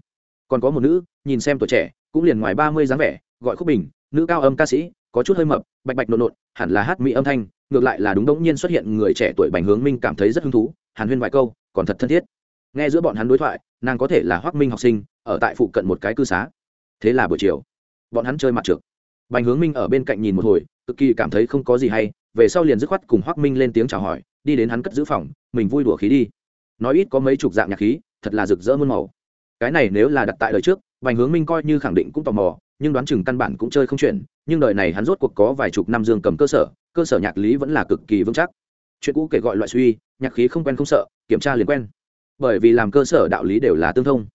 Còn có một nữ, nhìn xem tuổi trẻ, cũng liền ngoài ba mươi dáng vẻ, gọi khúc bình, nữ cao âm ca sĩ, có chút hơi mập, bạch bạch nộn nộn, hẳn là hát mỹ âm thanh, ngược lại là đúng đống nhiên xuất hiện người trẻ tuổi bành hướng minh cảm thấy rất hứng thú, hàn huyên vài câu, còn thật thân thiết. Nghe giữa bọn hắn đối thoại, nàng có thể là hoác minh học sinh, ở tại phụ cận một cái cư xá. Thế là buổi chiều, bọn hắn chơi mặt trượt. Bành hướng minh ở bên cạnh nhìn một hồi, cực kỳ cảm thấy không có gì hay, về sau liền dứt khoát cùng hoác minh lên tiếng chào hỏi, đi đến hắn cất giữ phòng, mình vui đùa khí đi. Nói ít có mấy chục dạng nhạc khí thật là rực rỡ muôn màu. Cái này nếu là đặt tại đời trước, bành hướng minh coi như khẳng định cũng tò mò, nhưng đoán chừng căn bản cũng chơi không chuyển, nhưng đời này hắn rốt cuộc có vài chục năm dương cầm cơ sở cơ sở nhạc lý vẫn là cực kỳ vững chắc. Chuyện cũ kể gọi loại suy, nhạc khí không quen không sợ, kiểm tra liền quen. Bởi vì làm cơ sở đạo lý đều là tương thông.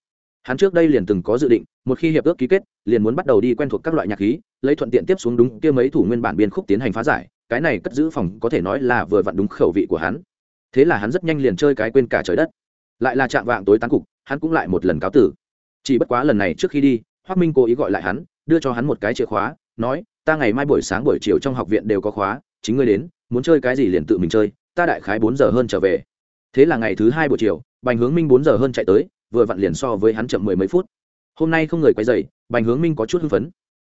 Hắn trước đây liền từng có dự định, một khi hiệp ước ký kết, liền muốn bắt đầu đi quen thuộc các loại nhạc khí, lấy thuận tiện tiếp xuống đúng kia mấy thủ nguyên bản biên khúc tiến hành phá giải, cái này cất giữ phòng có thể nói là vừa vặn đúng khẩu vị của hắn. Thế là hắn rất nhanh liền chơi cái quên cả trời đất lại là chạm vạng tối tán cục, hắn cũng lại một lần cáo tử. Chỉ bất quá lần này trước khi đi hoác minh cố ý gọi lại hắn, đưa cho hắn một cái chìa khóa, nói, ta ngày mai buổi sáng buổi chiều trong học viện đều có khóa, chính ngươi đến, muốn chơi cái gì liền tự mình chơi, ta đại khái bốn giờ hơn trở về. Thế là ngày thứ hai buổi chiều, bành hướng minh bốn giờ hơn chạy tới, vừa vặn liền so với hắn chậm mười mấy phút. Hôm nay không người quay dày bành hướng minh có chút hưng phấn.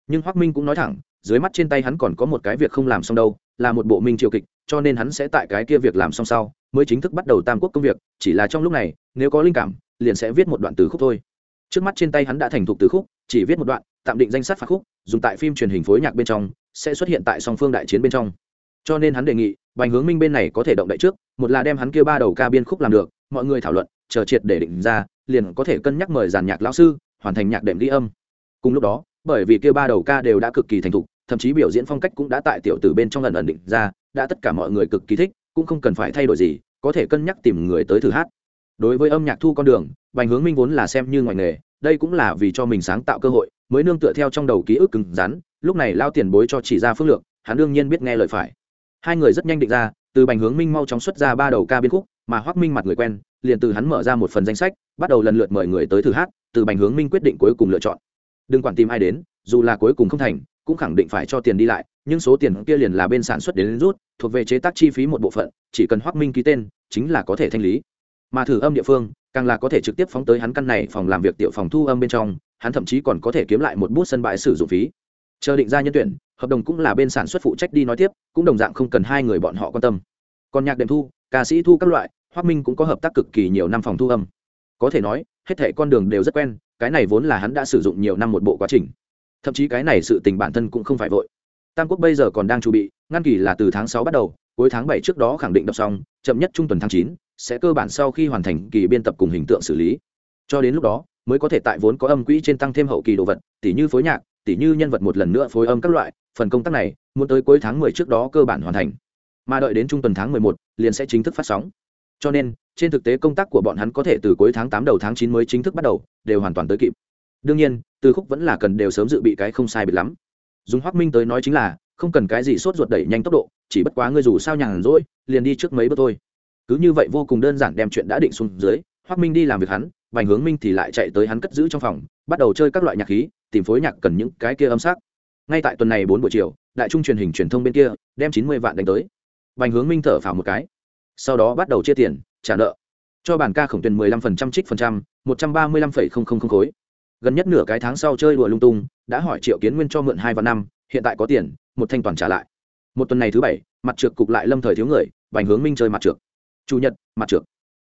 Nhưng hoác minh cũng nói thẳng, dưới mắt trên tay hắn còn có một cái việc không làm xong đâu, là một bộ minh triều kịch cho nên hắn sẽ tại cái kia việc làm xong sau, mới chính thức bắt đầu tam quốc công việc, chỉ là trong lúc này, nếu có linh cảm, liền sẽ viết một đoạn từ khúc thôi. Trước mắt trên tay hắn đã thành thục từ khúc, chỉ viết một đoạn, tạm định danh sách phạt khúc, dùng tại phim truyền hình phối nhạc bên trong, sẽ xuất hiện tại song phương đại chiến bên trong. Cho nên hắn đề nghị, bành hướng minh bên này có thể động đậy trước, một là đem hắn kia ba đầu ca biên khúc làm được, mọi người thảo luận, chờ triệt để định ra, liền có thể cân nhắc mời giàn nhạc lão sư, hoàn thành nhạc đệm ghi âm. Cùng lúc đó, bởi vì kia ba đầu ca đều đã cực kỳ thành thục, thậm chí biểu diễn phong cách cũng đã tại tiểu tử bên trong lần ẩn định ra đã tất cả mọi người cực kỳ thích cũng không cần phải thay đổi gì có thể cân nhắc tìm người tới thử hát. Đối với âm nhạc thu con đường bành hướng minh vốn là xem như ngoài nghề đây cũng là vì cho mình sáng tạo cơ hội mới nương tựa theo trong đầu ký ức cứng rắn lúc này lao tiền bối cho chỉ ra phương lượng, hắn đương nhiên biết nghe lời phải. Hai người rất nhanh định ra từ bành hướng minh mau chóng xuất ra ba đầu ca biên khúc mà hoác minh mặt người quen liền từ hắn mở ra một phần danh sách bắt đầu lần lượt mời người tới thử hát từ bành hướng minh quyết định cuối cùng lựa chọn. Đừng quản tìm ai đến dù là cuối cùng không thành cũng khẳng định phải cho tiền đi lại nhưng số tiền kia liền là bên sản xuất đến, đến rút thuộc về chế tác chi phí một bộ phận, chỉ cần hoác minh ký tên, chính là có thể thanh lý. Mà thử âm địa phương, càng là có thể trực tiếp phóng tới hắn căn này phòng làm việc tiểu phòng thu âm bên trong, hắn thậm chí còn có thể kiếm lại một bút sân bãi sử dụng phí. Chờ định ra nhân tuyển, hợp đồng cũng là bên sản xuất phụ trách đi nói tiếp, cũng đồng dạng không cần hai người bọn họ quan tâm. Còn nhạc đệm thu, ca sĩ thu các loại hoác minh cũng có hợp tác cực kỳ nhiều năm phòng thu âm. Có thể nói, hết thể con đường đều rất quen, cái này vốn là hắn đã sử dụng nhiều năm một bộ quá trình. Thậm chí cái này sự tình bản thân cũng không phải vội tam quốc bây giờ còn đang chuẩn bị, ngăn kỳ là từ tháng sáu bắt đầu, cuối tháng bảy trước đó khẳng định đọc xong, chậm nhất trung tuần tháng chín, sẽ cơ bản sau khi hoàn thành kỳ biên tập cùng hình tượng xử lý. Cho đến lúc đó, mới có thể tại vốn có âm quỹ trên tăng thêm hậu kỳ đồ vật, tỉ như phối nhạc, tỉ như nhân vật một lần nữa phối âm các loại, phần công tác này, muốn tới cuối tháng mười trước đó cơ bản hoàn thành. Mà đợi đến trung tuần tháng mười một, liền sẽ chính thức phát sóng. Cho nên, trên thực tế công tác của bọn hắn có thể từ cuối tháng tám đầu tháng chín mới chính thức bắt đầu, đều hoàn toàn tới kịp. Đương nhiên, từ khúc vẫn là cần đều sớm dự bị cái không sai biệt lắm dùng hoác minh tới nói chính là, không cần cái gì sốt ruột đẩy nhanh tốc độ, chỉ bất quá ngươi dù sao nhàn rỗi, liền đi trước mấy bước thôi. Cứ như vậy vô cùng đơn giản đem chuyện đã định xuống dưới hoác minh đi làm việc hắn vành hướng minh thì lại chạy tới hắn cất giữ trong phòng, bắt đầu chơi các loại nhạc khí, tìm phối nhạc cần những cái kia âm sắc. Ngay tại tuần này bốn buổi chiều, đại trung truyền hình truyền thông bên kia, đem chín mươi vạn đánh tới. Vành hướng minh thở phào một cái. Sau đó bắt đầu chia tiền, trả nợ. Cho bản ca khổng tuyển mười lăm phần trăm trích phần trăm, một trăm ba mươi lăm phẩy không không không khối. Gần nhất nửa cái tháng sau chơi đùa lung tung đã hỏi triệu kiến nguyên cho mượn hai và năm, hiện tại có tiền, một thanh toàn trả lại. Một tuần này thứ bảy, mặt trượt cục lại lâm thời thiếu người vành hướng minh chơi mặt trượt chủ nhật, mặt trượt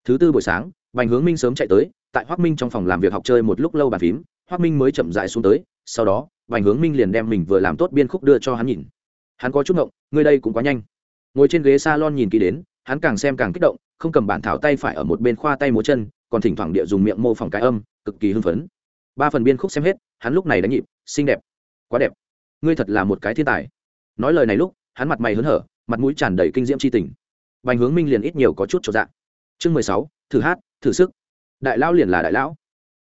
thứ tư buổi sáng vành hướng minh sớm chạy tới, tại hoác minh trong phòng làm việc học chơi một lúc lâu bàn phím hoác minh mới chậm dại xuống tới, sau đó vành hướng minh liền đem mình vừa làm tốt biên khúc đưa cho hắn nhìn. Hắn có chút ngộng, ngươi đây cũng quá nhanh. Ngồi trên ghế s a lon nhìn kỹ đến, hắn càng xem càng kích động, không cầm bản thảo tay phải ở một bên khoa tay múa chân, còn thỉnh thoảng địa dùng miệng mô phỏng cái âm, cực kỳ hưng phấn. Ba phần biên khúc xem hết hắn lúc này đánh nhịp, xinh đẹp. Quá đẹp. Ngươi thật là một cái thiên tài. Nói lời này lúc, hắn mặt mày hớn hở, mặt mũi tràn đầy kinh diễm c h i tình. Bành hướng minh liền ít nhiều có chút cho dạng chương mười sáu, thử hát, thử sức. Đại lão liền là đại lão.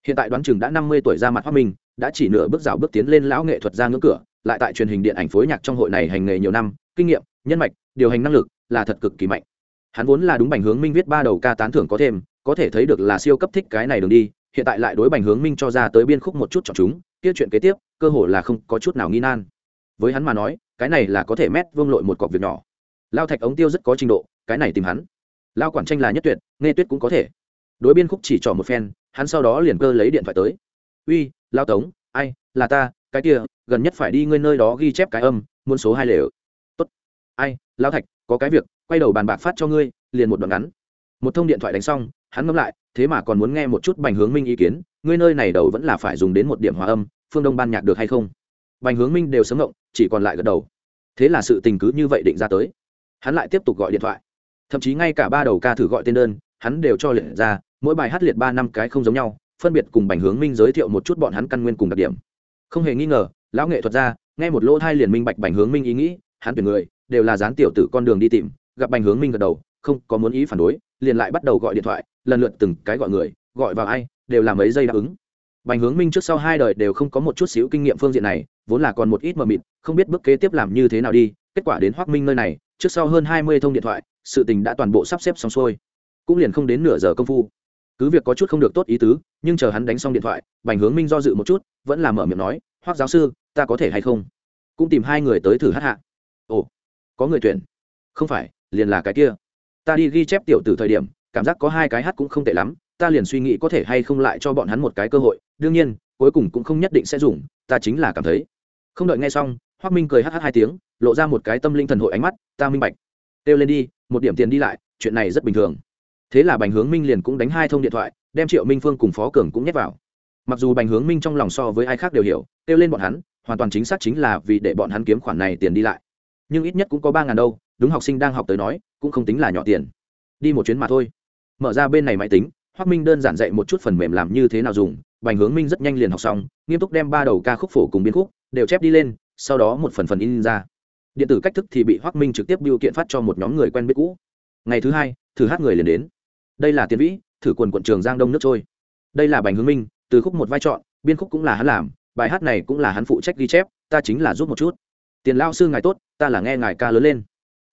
Hiện tại đoán chừng đã năm mươi tuổi ra mặt hoa minh, đã chỉ nửa bước rào bước tiến lên lão nghệ thuật ra ngưỡng cửa, lại tại truyền hình điện ảnh phối nhạc trong hội này hành nghề nhiều năm, kinh nghiệm, nhân mạch, điều hành năng lực là thật cực kỳ mạnh. Hắn vốn là đúng bành hướng minh viết ba đầu ca tán thưởng có thêm, có thể thấy được là siêu cấp thích cái này đường đi, hiện tại lại đối bành hướng minh cho ra tới biên khúc một chút chọn chúng kia chuyện kế tiếp, cơ hồ là không có chút nào nghi nan. Với hắn mà nói, cái này là có thể mét vương lội một cọc việc nhỏ. Lao thạch ống tiêu rất có trình độ, cái này tìm hắn. Lao quản tranh là nhất tuyệt, nghe tuyết cũng có thể. Đối biên khúc chỉ trỏ một phen, hắn sau đó liền cơ lấy điện thoại tới. Uy, lao tống, ai, là ta, cái kia, gần nhất phải đi ngươi nơi đó ghi chép cái âm, muôn số hai lều tốt. Ai, lao thạch, có cái việc, quay đầu bàn bạc phát cho ngươi, liền một đoạn ngắn. Một thông điện thoại đánh xong, hắn ngẫm lại thế mà còn muốn nghe một chút bành hướng minh ý kiến, ngươi nơi này đầu vẫn là phải dùng đến một điểm hòa âm, phương đông ban nhạc được hay không? Bành hướng minh đều sớm ngộng, chỉ còn lại gật đầu. Thế là sự tình cứ như vậy định ra tới. Hắn lại tiếp tục gọi điện thoại. Thậm chí ngay cả ba đầu ca thử gọi tên đơn, hắn đều cho liệt ra, mỗi bài hát liệt ba năm cái không giống nhau, phân biệt cùng bành hướng minh giới thiệu một chút bọn hắn căn nguyên cùng đặc điểm. Không hề nghi ngờ, lão nghệ thuật ra nghe một lỗ thai liền minh bạch bành hướng minh ý nghĩ, hắn tuyển người, đều là dán tiểu tử con đường đi tìm, gặp bành hướng minh gật đầu, không có muốn ý phản đối, liền lại bắt đầu gọi điện thoại lần lượt từng cái gọi người, gọi vào ai, đều làm mấy giây đáp ứng. Bành hướng minh trước sau hai đời đều không có một chút xíu kinh nghiệm phương diện này, vốn là còn một ít mờ mịt, không biết bước kế tiếp làm như thế nào đi, kết quả đến hoác minh nơi này, trước sau hơn hai mươi thông điện thoại, sự tình đã toàn bộ sắp xếp xong xuôi. Cũng liền không đến nửa giờ công phu. Cứ việc có chút không được tốt ý tứ, nhưng chờ hắn đánh xong điện thoại, bành hướng minh do dự một chút, vẫn là mở miệng nói hoác giáo sư, ta có thể hay không? Cũng tìm hai người tới thử hát hạ. Ồ, có người tuyển. Không phải, liền là cái kia. Ta đi ghi chép tiểu từ thời điểm cảm giác có hai cái hát cũng không tệ lắm, ta liền suy nghĩ có thể hay không lại cho bọn hắn một cái cơ hội, đương nhiên, cuối cùng cũng không nhất định sẽ dùng, ta chính là cảm thấy. Không đợi nghe xong hoác minh cười hh hai tiếng, lộ ra một cái tâm linh thần hội ánh mắt, ta minh bạch. Kêu lên đi, một điểm tiền đi lại, chuyện này rất bình thường. Thế là bành hướng minh liền cũng đánh hai thông điện thoại, đem triệu minh phương cùng phó cường cũng nhét vào. Mặc dù bành hướng minh trong lòng so với ai khác đều hiểu, kêu lên bọn hắn, hoàn toàn chính xác chính là vì để bọn hắn kiếm khoản này tiền đi lại. Nhưng ít nhất cũng có ba ngàn đâu, đúng học sinh đang học tới nói, cũng không tính là nhỏ tiền. Đi một chuyến mà thôi mở ra bên này máy tính hoác minh đơn giản dạy một chút phần mềm làm như thế nào dùng, bành hướng minh rất nhanh liền học xong, nghiêm túc đem ba đầu ca khúc phổ cùng biên khúc đều chép đi lên, sau đó một phần phần in ra. Điện tử cách thức thì bị hoác minh trực tiếp biêu kiện phát cho một nhóm người quen biết cũ. Ngày thứ hai, thử hát người liền đến. Đây là tiến vĩ, thử quần quận trường giang đông nước trôi. Đây là bành hướng minh, từ khúc một vai trọn biên khúc cũng là hắn làm, bài hát này cũng là hắn phụ trách ghi chép, ta chính là giúp một chút. Tiền lao sư ngài tốt, ta là nghe ngài ca lớn lên.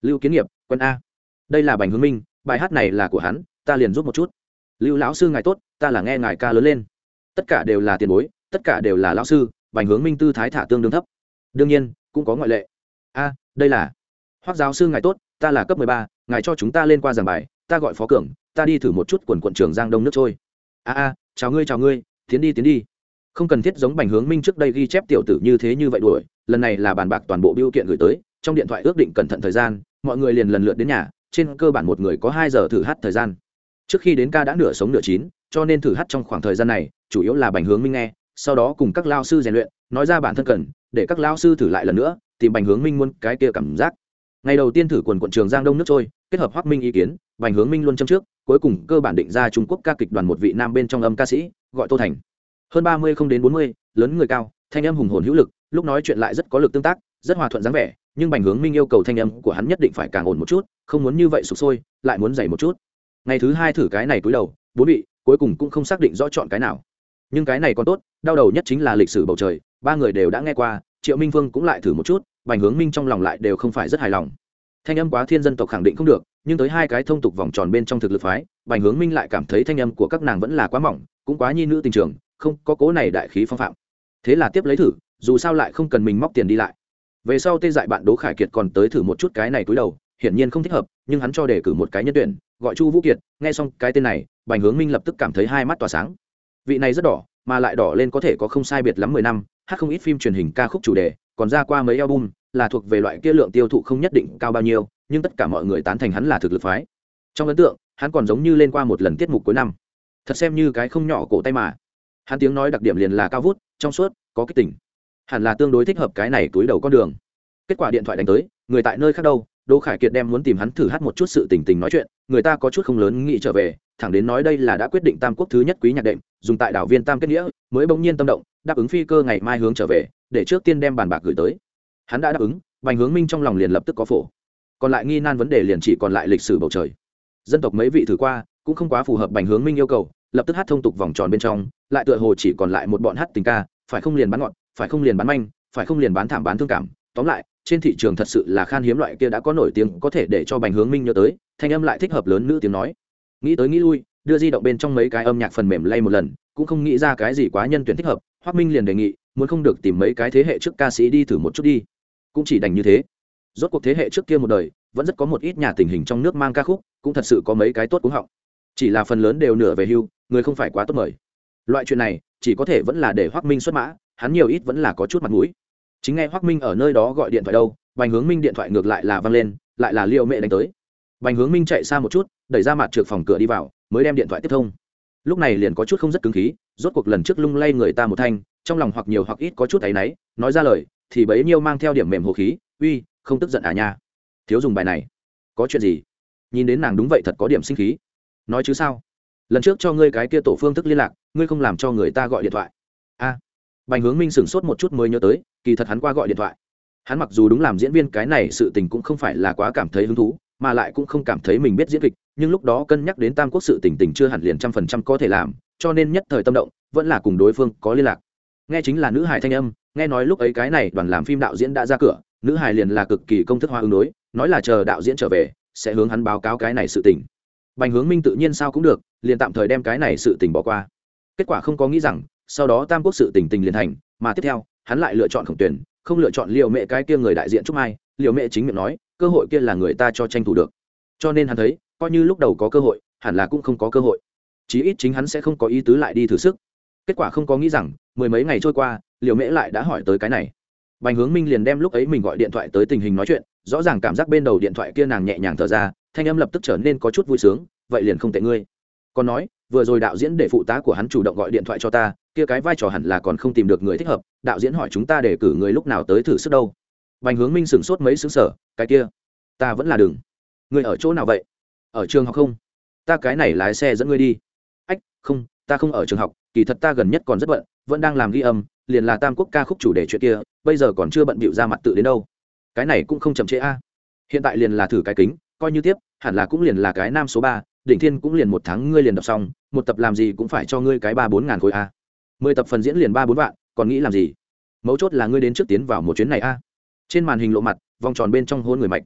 Lưu kiến nghiệp, quân a. Đây là bành hướng minh, bài hát này là của hắn ta liền giúp một chút. Lưu lão sư ngài tốt, ta là nghe ngài ca lớn lên. Tất cả đều là tiền bối, tất cả đều là lão sư, bành hướng minh tư thái thả tương đương thấp. Đương nhiên, cũng có ngoại lệ. A, đây là. Hoác giáo sư ngài tốt, ta là cấp mười ba, ngài cho chúng ta lên qua giảng bài, ta gọi phó cường, ta đi thử một chút quần quận trường giang đông nước trôi. A a, chào ngươi chào ngươi, tiến đi tiến đi. Không cần thiết giống bành hướng minh trước đây ghi chép tiểu tử như thế như vậy đuổi, lần này là bàn bạc toàn bộ biêu kiện gửi tới, trong điện thoại ước định cẩn thận thời gian, mọi người liền lần lượt đến nhà, trên cơ bản một người có hai giờ thử hát thời gian trước khi đến ca đã nửa sống nửa chín, cho nên thử hát trong khoảng thời gian này, chủ yếu là bành hướng minh nghe, sau đó cùng các lao sư rèn luyện, nói ra bản thân cần, để các lao sư thử lại lần nữa, tìm bành hướng minh muốn cái kia cảm giác. Ngày đầu tiên thử quần quận trường giang đông nước trôi, kết hợp hoác minh ý kiến, bành hướng minh luôn châm trước, cuối cùng cơ bản định ra trung quốc ca kịch đoàn một vị nam bên trong âm ca sĩ, gọi tô thành. Hơn ba mươi không đến bốn mươi, lớn người cao, thanh âm hùng hồn hữu lực, lúc nói chuyện lại rất có lực tương tác, rất hòa thuận dáng vẻ, nhưng bành hướng minh yêu cầu thanh âm của hắn nhất định phải càng ổn một chút, không muốn như vậy sụp sôi, lại muốn dày một chút ngày thứ hai thử cái này túi đầu, bốn vị, cuối cùng cũng không xác định rõ chọn cái nào. Nhưng cái này còn tốt, đau đầu nhất chính là lịch sử bầu trời, ba người đều đã nghe qua, triệu minh vương cũng lại thử một chút, bành hướng minh trong lòng lại đều không phải rất hài lòng. Thanh âm quá thiên dân tộc khẳng định không được, nhưng tới hai cái thông tục vòng tròn bên trong thực lực phái, bành hướng minh lại cảm thấy thanh âm của các nàng vẫn là quá mỏng, cũng quá nhi nữ tình trường, không có cố này đại khí phong phạm. Thế là tiếp lấy thử, dù sao lại không cần mình móc tiền đi lại. Về sau tê dại bạn đố khải kiệt còn tới thử một chút cái này túi đầu hiển nhiên không thích hợp, nhưng hắn cho đề cử một cái nhân tuyển, gọi chu vũ kiệt, nghe xong cái tên này, bành hướng minh lập tức cảm thấy hai mắt tỏa sáng. Vị này rất đỏ, mà lại đỏ lên có thể có không sai biệt lắm mười năm, hát không ít phim truyền hình ca khúc chủ đề, còn ra qua mấy album, là thuộc về loại kia lượng tiêu thụ không nhất định cao bao nhiêu, nhưng tất cả mọi người tán thành hắn là thực lực phái. Trong ấn tượng, hắn còn giống như lên qua một lần tiết mục cuối năm. Thật xem như cái không nhỏ cổ tay mà. Hắn tiếng nói đặc điểm liền là cao vút, trong suốt, có cái tỉnh hẳn là tương đối thích hợp cái này túi đầu con đường. Kết quả điện thoại đánh tới, người tại nơi khác đâu đỗ khải kiệt đem muốn tìm hắn thử hát một chút sự tình tình nói chuyện, người ta có chút không lớn nghĩ trở về, thẳng đến nói đây là đã quyết định tam quốc thứ nhất quý nhạc đệm, dùng tại đảo viên tam kết nghĩa, mới bỗng nhiên tâm động, đáp ứng phi cơ ngày mai hướng trở về, để trước tiên đem bàn bạc gửi tới. Hắn đã đáp ứng bành hướng minh trong lòng liền lập tức có phổ. Còn lại nghi nan vấn đề liền chỉ còn lại lịch sử bầu trời. Dân tộc mấy vị thử qua, cũng không quá phù hợp bành hướng minh yêu cầu, lập tức hát thông tục vòng tròn bên trong, lại tựa hồ chỉ còn lại một bọn hát tình ca, phải không liền bán ngọn phải không liền bán manh, phải không liền bán thảm bán thương cảm, tóm lại trên thị trường thật sự là khan hiếm loại kia đã có nổi tiếng, có thể để cho bành hướng minh nhớ tới, thanh âm lại thích hợp lớn nữ tiếng nói. Nghĩ tới nghĩ lui, đưa di động bên trong mấy cái âm nhạc phần mềm lay một lần, cũng không nghĩ ra cái gì quá nhân tuyển thích hợp hoác minh liền đề nghị, muốn không được tìm mấy cái thế hệ trước ca sĩ đi thử một chút đi. Cũng chỉ đành như thế. Rốt cuộc thế hệ trước kia một đời, vẫn rất có một ít nhà tình hình trong nước mang ca khúc, cũng thật sự có mấy cái tốt cũng họng. Chỉ là phần lớn đều nửa về hưu, người không phải quá tốt mời. Loại chuyện này, chỉ có thể vẫn là để hoác minh xuất mã, hắn nhiều ít vẫn là có chút mặt mũi chính nghe hoác minh ở nơi đó gọi điện thoại đâu, bành hướng minh điện thoại ngược lại là văng lên, lại là liệu mẹ đánh tới. Bành hướng minh chạy xa một chút, đẩy ra mặt trượt phòng cửa đi vào, mới đem điện thoại tiếp thông. Lúc này liền có chút không rất cứng khí, rốt cuộc lần trước lung lay người ta một thanh, trong lòng hoặc nhiều hoặc ít có chút áy náy, nói ra lời, thì bấy nhiêu mang theo điểm mềm hồ khí, uy, không tức giận à nha. Thiếu dùng bài này. Có chuyện gì? Nhìn đến nàng đúng vậy thật có điểm sinh khí. Nói chứ sao? Lần trước cho ngươi cái kia tổ phương thức liên lạc, ngươi không làm cho người ta gọi điện thoại bành hướng minh sửng sốt một chút mới nhớ tới, kỳ thật hắn qua gọi điện thoại. Hắn mặc dù đúng làm diễn viên, cái này sự tình cũng không phải là quá cảm thấy hứng thú, mà lại cũng không cảm thấy mình biết diễn kịch, nhưng lúc đó cân nhắc đến tam quốc sự tình tình chưa hẳn liền trăm phần trăm có thể làm, cho nên nhất thời tâm động, vẫn là cùng đối phương có liên lạc. Nghe chính là nữ hải thanh âm, nghe nói lúc ấy cái này đoàn làm phim đạo diễn đã ra cửa, nữ hải liền là cực kỳ công thức hóa ứng đối, nói là chờ đạo diễn trở về, sẽ hướng hắn báo cáo cái này sự tình. Bành hướng minh tự nhiên sao cũng được, liền tạm thời đem cái này sự tình bỏ qua. Kết quả không có nghĩ rằng sau đó tam quốc sự tình tình liền thành, mà tiếp theo, hắn lại lựa chọn khổng tuyển, không lựa chọn liệu mẹ cái kia người đại diện trúc mai. Liệu mẹ chính miệng nói, cơ hội kia là người ta cho tranh thủ được. Cho nên hắn thấy, coi như lúc đầu có cơ hội, hẳn là cũng không có cơ hội. Chí ít chính hắn sẽ không có ý tứ lại đi thử sức. Kết quả không có nghĩ rằng, mười mấy ngày trôi qua liệu mễ lại đã hỏi tới cái này. Bành hướng minh liền đem lúc ấy mình gọi điện thoại tới tình hình nói chuyện, rõ ràng cảm giác bên đầu điện thoại kia nàng nhẹ nhàng thở ra, thanh âm lập tức trở nên có chút vui sướng, vậy liền không tệ ngươi. Còn nói vừa rồi đạo diễn để phụ tá của hắn chủ động gọi điện thoại cho ta, kia cái vai trò hẳn là còn không tìm được người thích hợp, đạo diễn hỏi chúng ta để cử người lúc nào tới thử sức đâu. Bành hướng minh sửng sốt mấy xứng sở cái kia, ta vẫn là đừng. Người ở chỗ nào vậy? Ở trường học không? Ta cái này lái xe dẫn ngươi đi. Ách, không, ta không ở trường học, kỳ thật ta gần nhất còn rất bận, vẫn đang làm ghi âm, liền là tam quốc ca khúc chủ đề chuyện kia, bây giờ còn chưa bận bịu ra mặt tự đến đâu. Cái này cũng không chậm trễ a. Hiện tại liền là thử cái kính, coi như tiếp, hẳn là cũng liền là cái nam số ba, đỉnh thiên cũng liền một tháng ngươi liền đọc xong một tập làm gì cũng phải cho ngươi cái ba bốn ngàn khối a. Mười tập phần diễn liền ba bốn vạn, còn nghĩ làm gì? Mấu chốt là ngươi đến trước tiến vào một chuyến này a. Trên màn hình lộ mặt, vòng tròn bên trong hôn người mạch.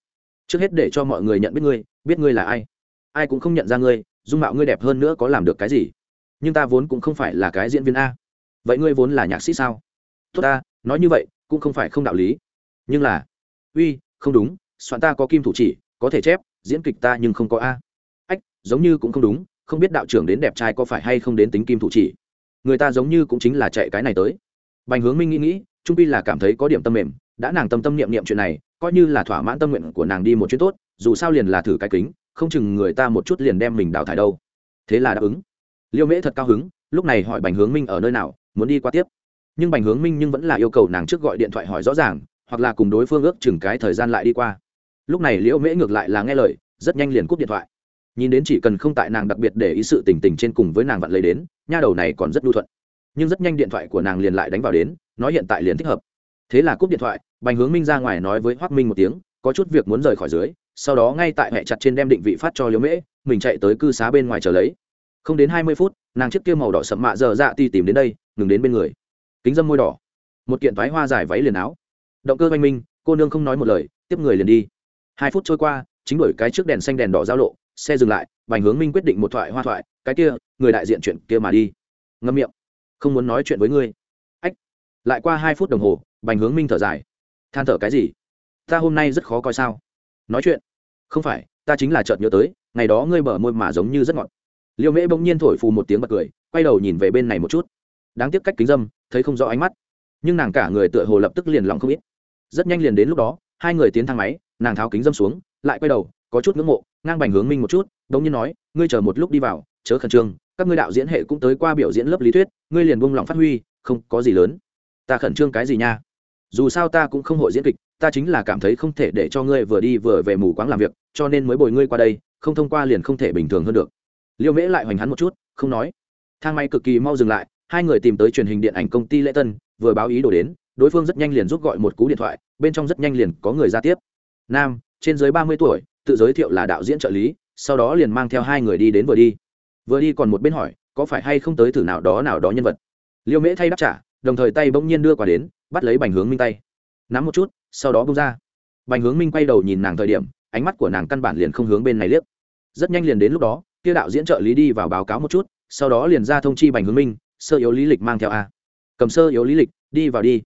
Trước hết để cho mọi người nhận biết ngươi biết ngươi là ai. Ai cũng không nhận ra ngươi, dung mạo ngươi đẹp hơn nữa có làm được cái gì. Nhưng ta vốn cũng không phải là cái diễn viên a. Vậy ngươi vốn là nhạc sĩ sao? Tốt ta, nói như vậy, cũng không phải không đạo lý. Nhưng là, uy, không đúng, soạn ta có kim thủ chỉ, có thể chép, diễn kịch ta nhưng không có a. Ách, giống như cũng không đúng không biết đạo trưởng đến đẹp trai có phải hay không đến tính kim thủ chỉ. Người ta giống như cũng chính là chạy cái này tới. Bành hướng minh nghĩ nghĩ, trung pi là cảm thấy có điểm tâm mềm, đã nàng tâm tâm niệm niệm chuyện này, coi như là thỏa mãn tâm nguyện của nàng đi một chuyến tốt, dù sao liền là thử cái kính, không chừng người ta một chút liền đem mình đào thải đâu. Thế là đáp ứng. Liêu mễ thật cao hứng, lúc này hỏi bành hướng minh ở nơi nào, muốn đi qua tiếp. Nhưng bành hướng minh nhưng vẫn là yêu cầu nàng trước gọi điện thoại hỏi rõ ràng, hoặc là cùng đối phương ước chừng cái thời gian lại đi qua. Lúc này liễu mễ ngược lại là nghe lời, rất nhanh liền cúp điện thoại nhìn đến chỉ cần không tại nàng đặc biệt để ý sự tình tình trên cùng với nàng vặn lấy đến, nha đầu này còn rất lưu thuận. Nhưng rất nhanh điện thoại của nàng liền lại đánh vào đến, nói hiện tại liền thích hợp. Thế là cúp điện thoại, bành hướng minh ra ngoài nói với hoác minh một tiếng, có chút việc muốn rời khỏi dưới, sau đó ngay tại hệ chặt trên đem định vị phát cho liễu mễ, mình chạy tới cư xá bên ngoài chờ lấy. Không đến hai mươi phút, nàng chiếc kia màu đỏ sậm mạ dở dạ ti tìm đến đây, ngừng đến bên người. Kính dâm môi đỏ. Một kiện thoái hoa dài váy liền áo. Động cơ oanh minh, cô nương không nói một lời, tiếp người liền đi. Hai phút trôi qua, chính đổi cái trước đèn xanh đèn đỏ giao lộ xe dừng lại bành hướng minh quyết định một thoại hoa thoại, cái kia, người đại diện chuyện kia mà đi. Ngâm miệng. Không muốn nói chuyện với ngươi. Ách. Lại qua hai phút đồng hồ bành hướng minh thở dài. Than thở cái gì? Ta hôm nay rất khó coi sao? Nói chuyện. Không phải, ta chính là chợt nhớ tới, ngày đó ngươi bở môi mà giống như rất ngọt. Liêu mễ bỗng nhiên thổi phù một tiếng bật cười, quay đầu nhìn về bên này một chút. Đáng tiếc cách kính dâm, thấy không rõ ánh mắt. Nhưng nàng cả người tựa hồ lập tức liền lòng không ít. Rất nhanh liền đến lúc đó, hai người tiến thang máy, nàng tháo kính dâm xuống, lại quay đầu có chút ngưỡng mộ, ngang bành hướng minh một chút, đống nhiên nói, ngươi chờ một lúc đi vào, chớ khẩn trương, các ngươi đạo diễn hệ cũng tới qua biểu diễn lớp lý thuyết, ngươi liền buông lòng phát huy, không có gì lớn. Ta khẩn trương cái gì nha? Dù sao ta cũng không hội diễn kịch, ta chính là cảm thấy không thể để cho ngươi vừa đi vừa về mù quáng làm việc, cho nên mới bồi ngươi qua đây, không thông qua liền không thể bình thường hơn được. Liêu mễ lại hoành hắn một chút, không nói. Thang máy cực kỳ mau dừng lại, hai người tìm tới truyền hình điện ảnh công ty lễ tân, vừa báo ý đồ đến, đối phương rất nhanh liền giúp gọi một cú điện thoại, bên trong rất nhanh liền có người ra tiếp. Nam, trên dưới ba mươi tuổi tự giới thiệu là đạo diễn trợ lý, sau đó liền mang theo hai người đi đến vừa đi. Vừa đi còn một bên hỏi, có phải hay không tới thử nào đó nào đó nhân vật? Liêu mễ thay đáp trả, đồng thời tay bỗng nhiên đưa qua đến, bắt lấy bành hướng minh tay. Nắm một chút, sau đó bông ra. Bành hướng minh quay đầu nhìn nàng thời điểm, ánh mắt của nàng căn bản liền không hướng bên này liếc. Rất nhanh liền đến lúc đó, kia đạo diễn trợ lý đi vào báo cáo một chút, sau đó liền ra thông chi bành hướng minh, sơ yếu lý lịch mang theo a. Cầm sơ yếu lý lịch, đi vào đi.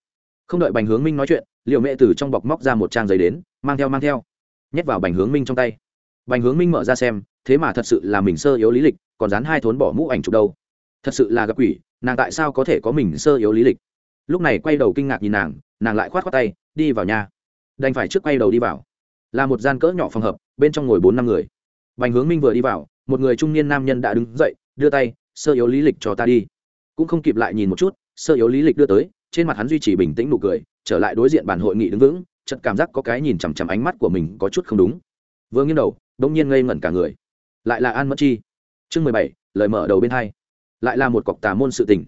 Không đợi bành hướng minh nói chuyện liệu mẹ từ trong bọc móc ra một trang giấy đến, mang theo mang theo nhét vào bành hướng minh trong tay. Bành hướng minh mở ra xem, thế mà thật sự là mình sơ yếu lý lịch, còn dán hai thốn bỏ mũ ảnh chụp đâu. Thật sự là gặp quỷ, nàng tại sao có thể có mình sơ yếu lý lịch? Lúc này quay đầu kinh ngạc nhìn nàng nàng lại khoát khoát tay, đi vào nhà. Đành phải trước quay đầu đi vào. Là một gian cỡ nhỏ phòng hợp, bên trong ngồi bốn năm người. Bành hướng minh vừa đi vào, một người trung niên nam nhân đã đứng dậy, đưa tay, sơ yếu lý lịch cho ta đi. Cũng không kịp lại nhìn một chút, sơ yếu lý lịch đưa tới, trên mặt hắn duy trì bình tĩnh nụ cười, trở lại đối diện bản hội nghị đứng vững chợt cảm giác có cái nhìn chằm chằm ánh mắt của mình có chút không đúng. Vừa nghiêng đầu bỗng nhiên ngây ngẩn cả người. Lại là an mất chi. Chương mười bảy, lời mở đầu bên hai. Lại là một cọc tà môn sự tình.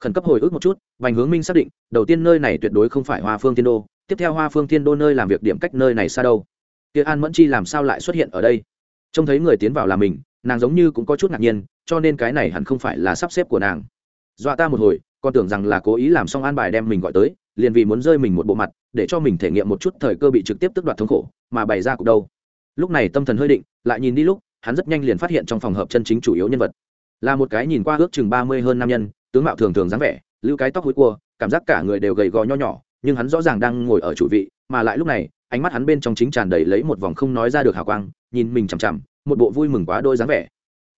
Khẩn cấp hồi ức một chút vành hướng minh xác định, đầu tiên nơi này tuyệt đối không phải hoa phương thiên đô, tiếp theo hoa phương thiên đô nơi làm việc điểm cách nơi này xa đâu. Kia an mẫn chi làm sao lại xuất hiện ở đây? Trông thấy người tiến vào là mình, nàng giống như cũng có chút ngạc nhiên, cho nên cái này hẳn không phải là sắp xếp của nàng. Dọa ta một hồi, còn tưởng rằng là cố ý làm xong an bài đem mình gọi tới liền vì muốn rơi mình một bộ mặt để cho mình thể nghiệm một chút thời cơ bị trực tiếp tước đoạt thống khổ mà bày ra cuộc đâu. Lúc này tâm thần hơi định lại nhìn đi lúc hắn rất nhanh liền phát hiện trong phòng hợp chân chính chủ yếu nhân vật. Là một cái nhìn qua ước chừng ba mươi hơn nam nhân tướng mạo thường thường dáng vẻ lưu cái tóc hối cua cảm giác cả người đều gầy gò nho nhỏ nhưng hắn rõ ràng đang ngồi ở chủ vị mà lại lúc này ánh mắt hắn bên trong chính tràn đầy lấy một vòng không nói ra được hào quang nhìn mình chằm chằm một bộ vui mừng quá đôi dáng vẻ.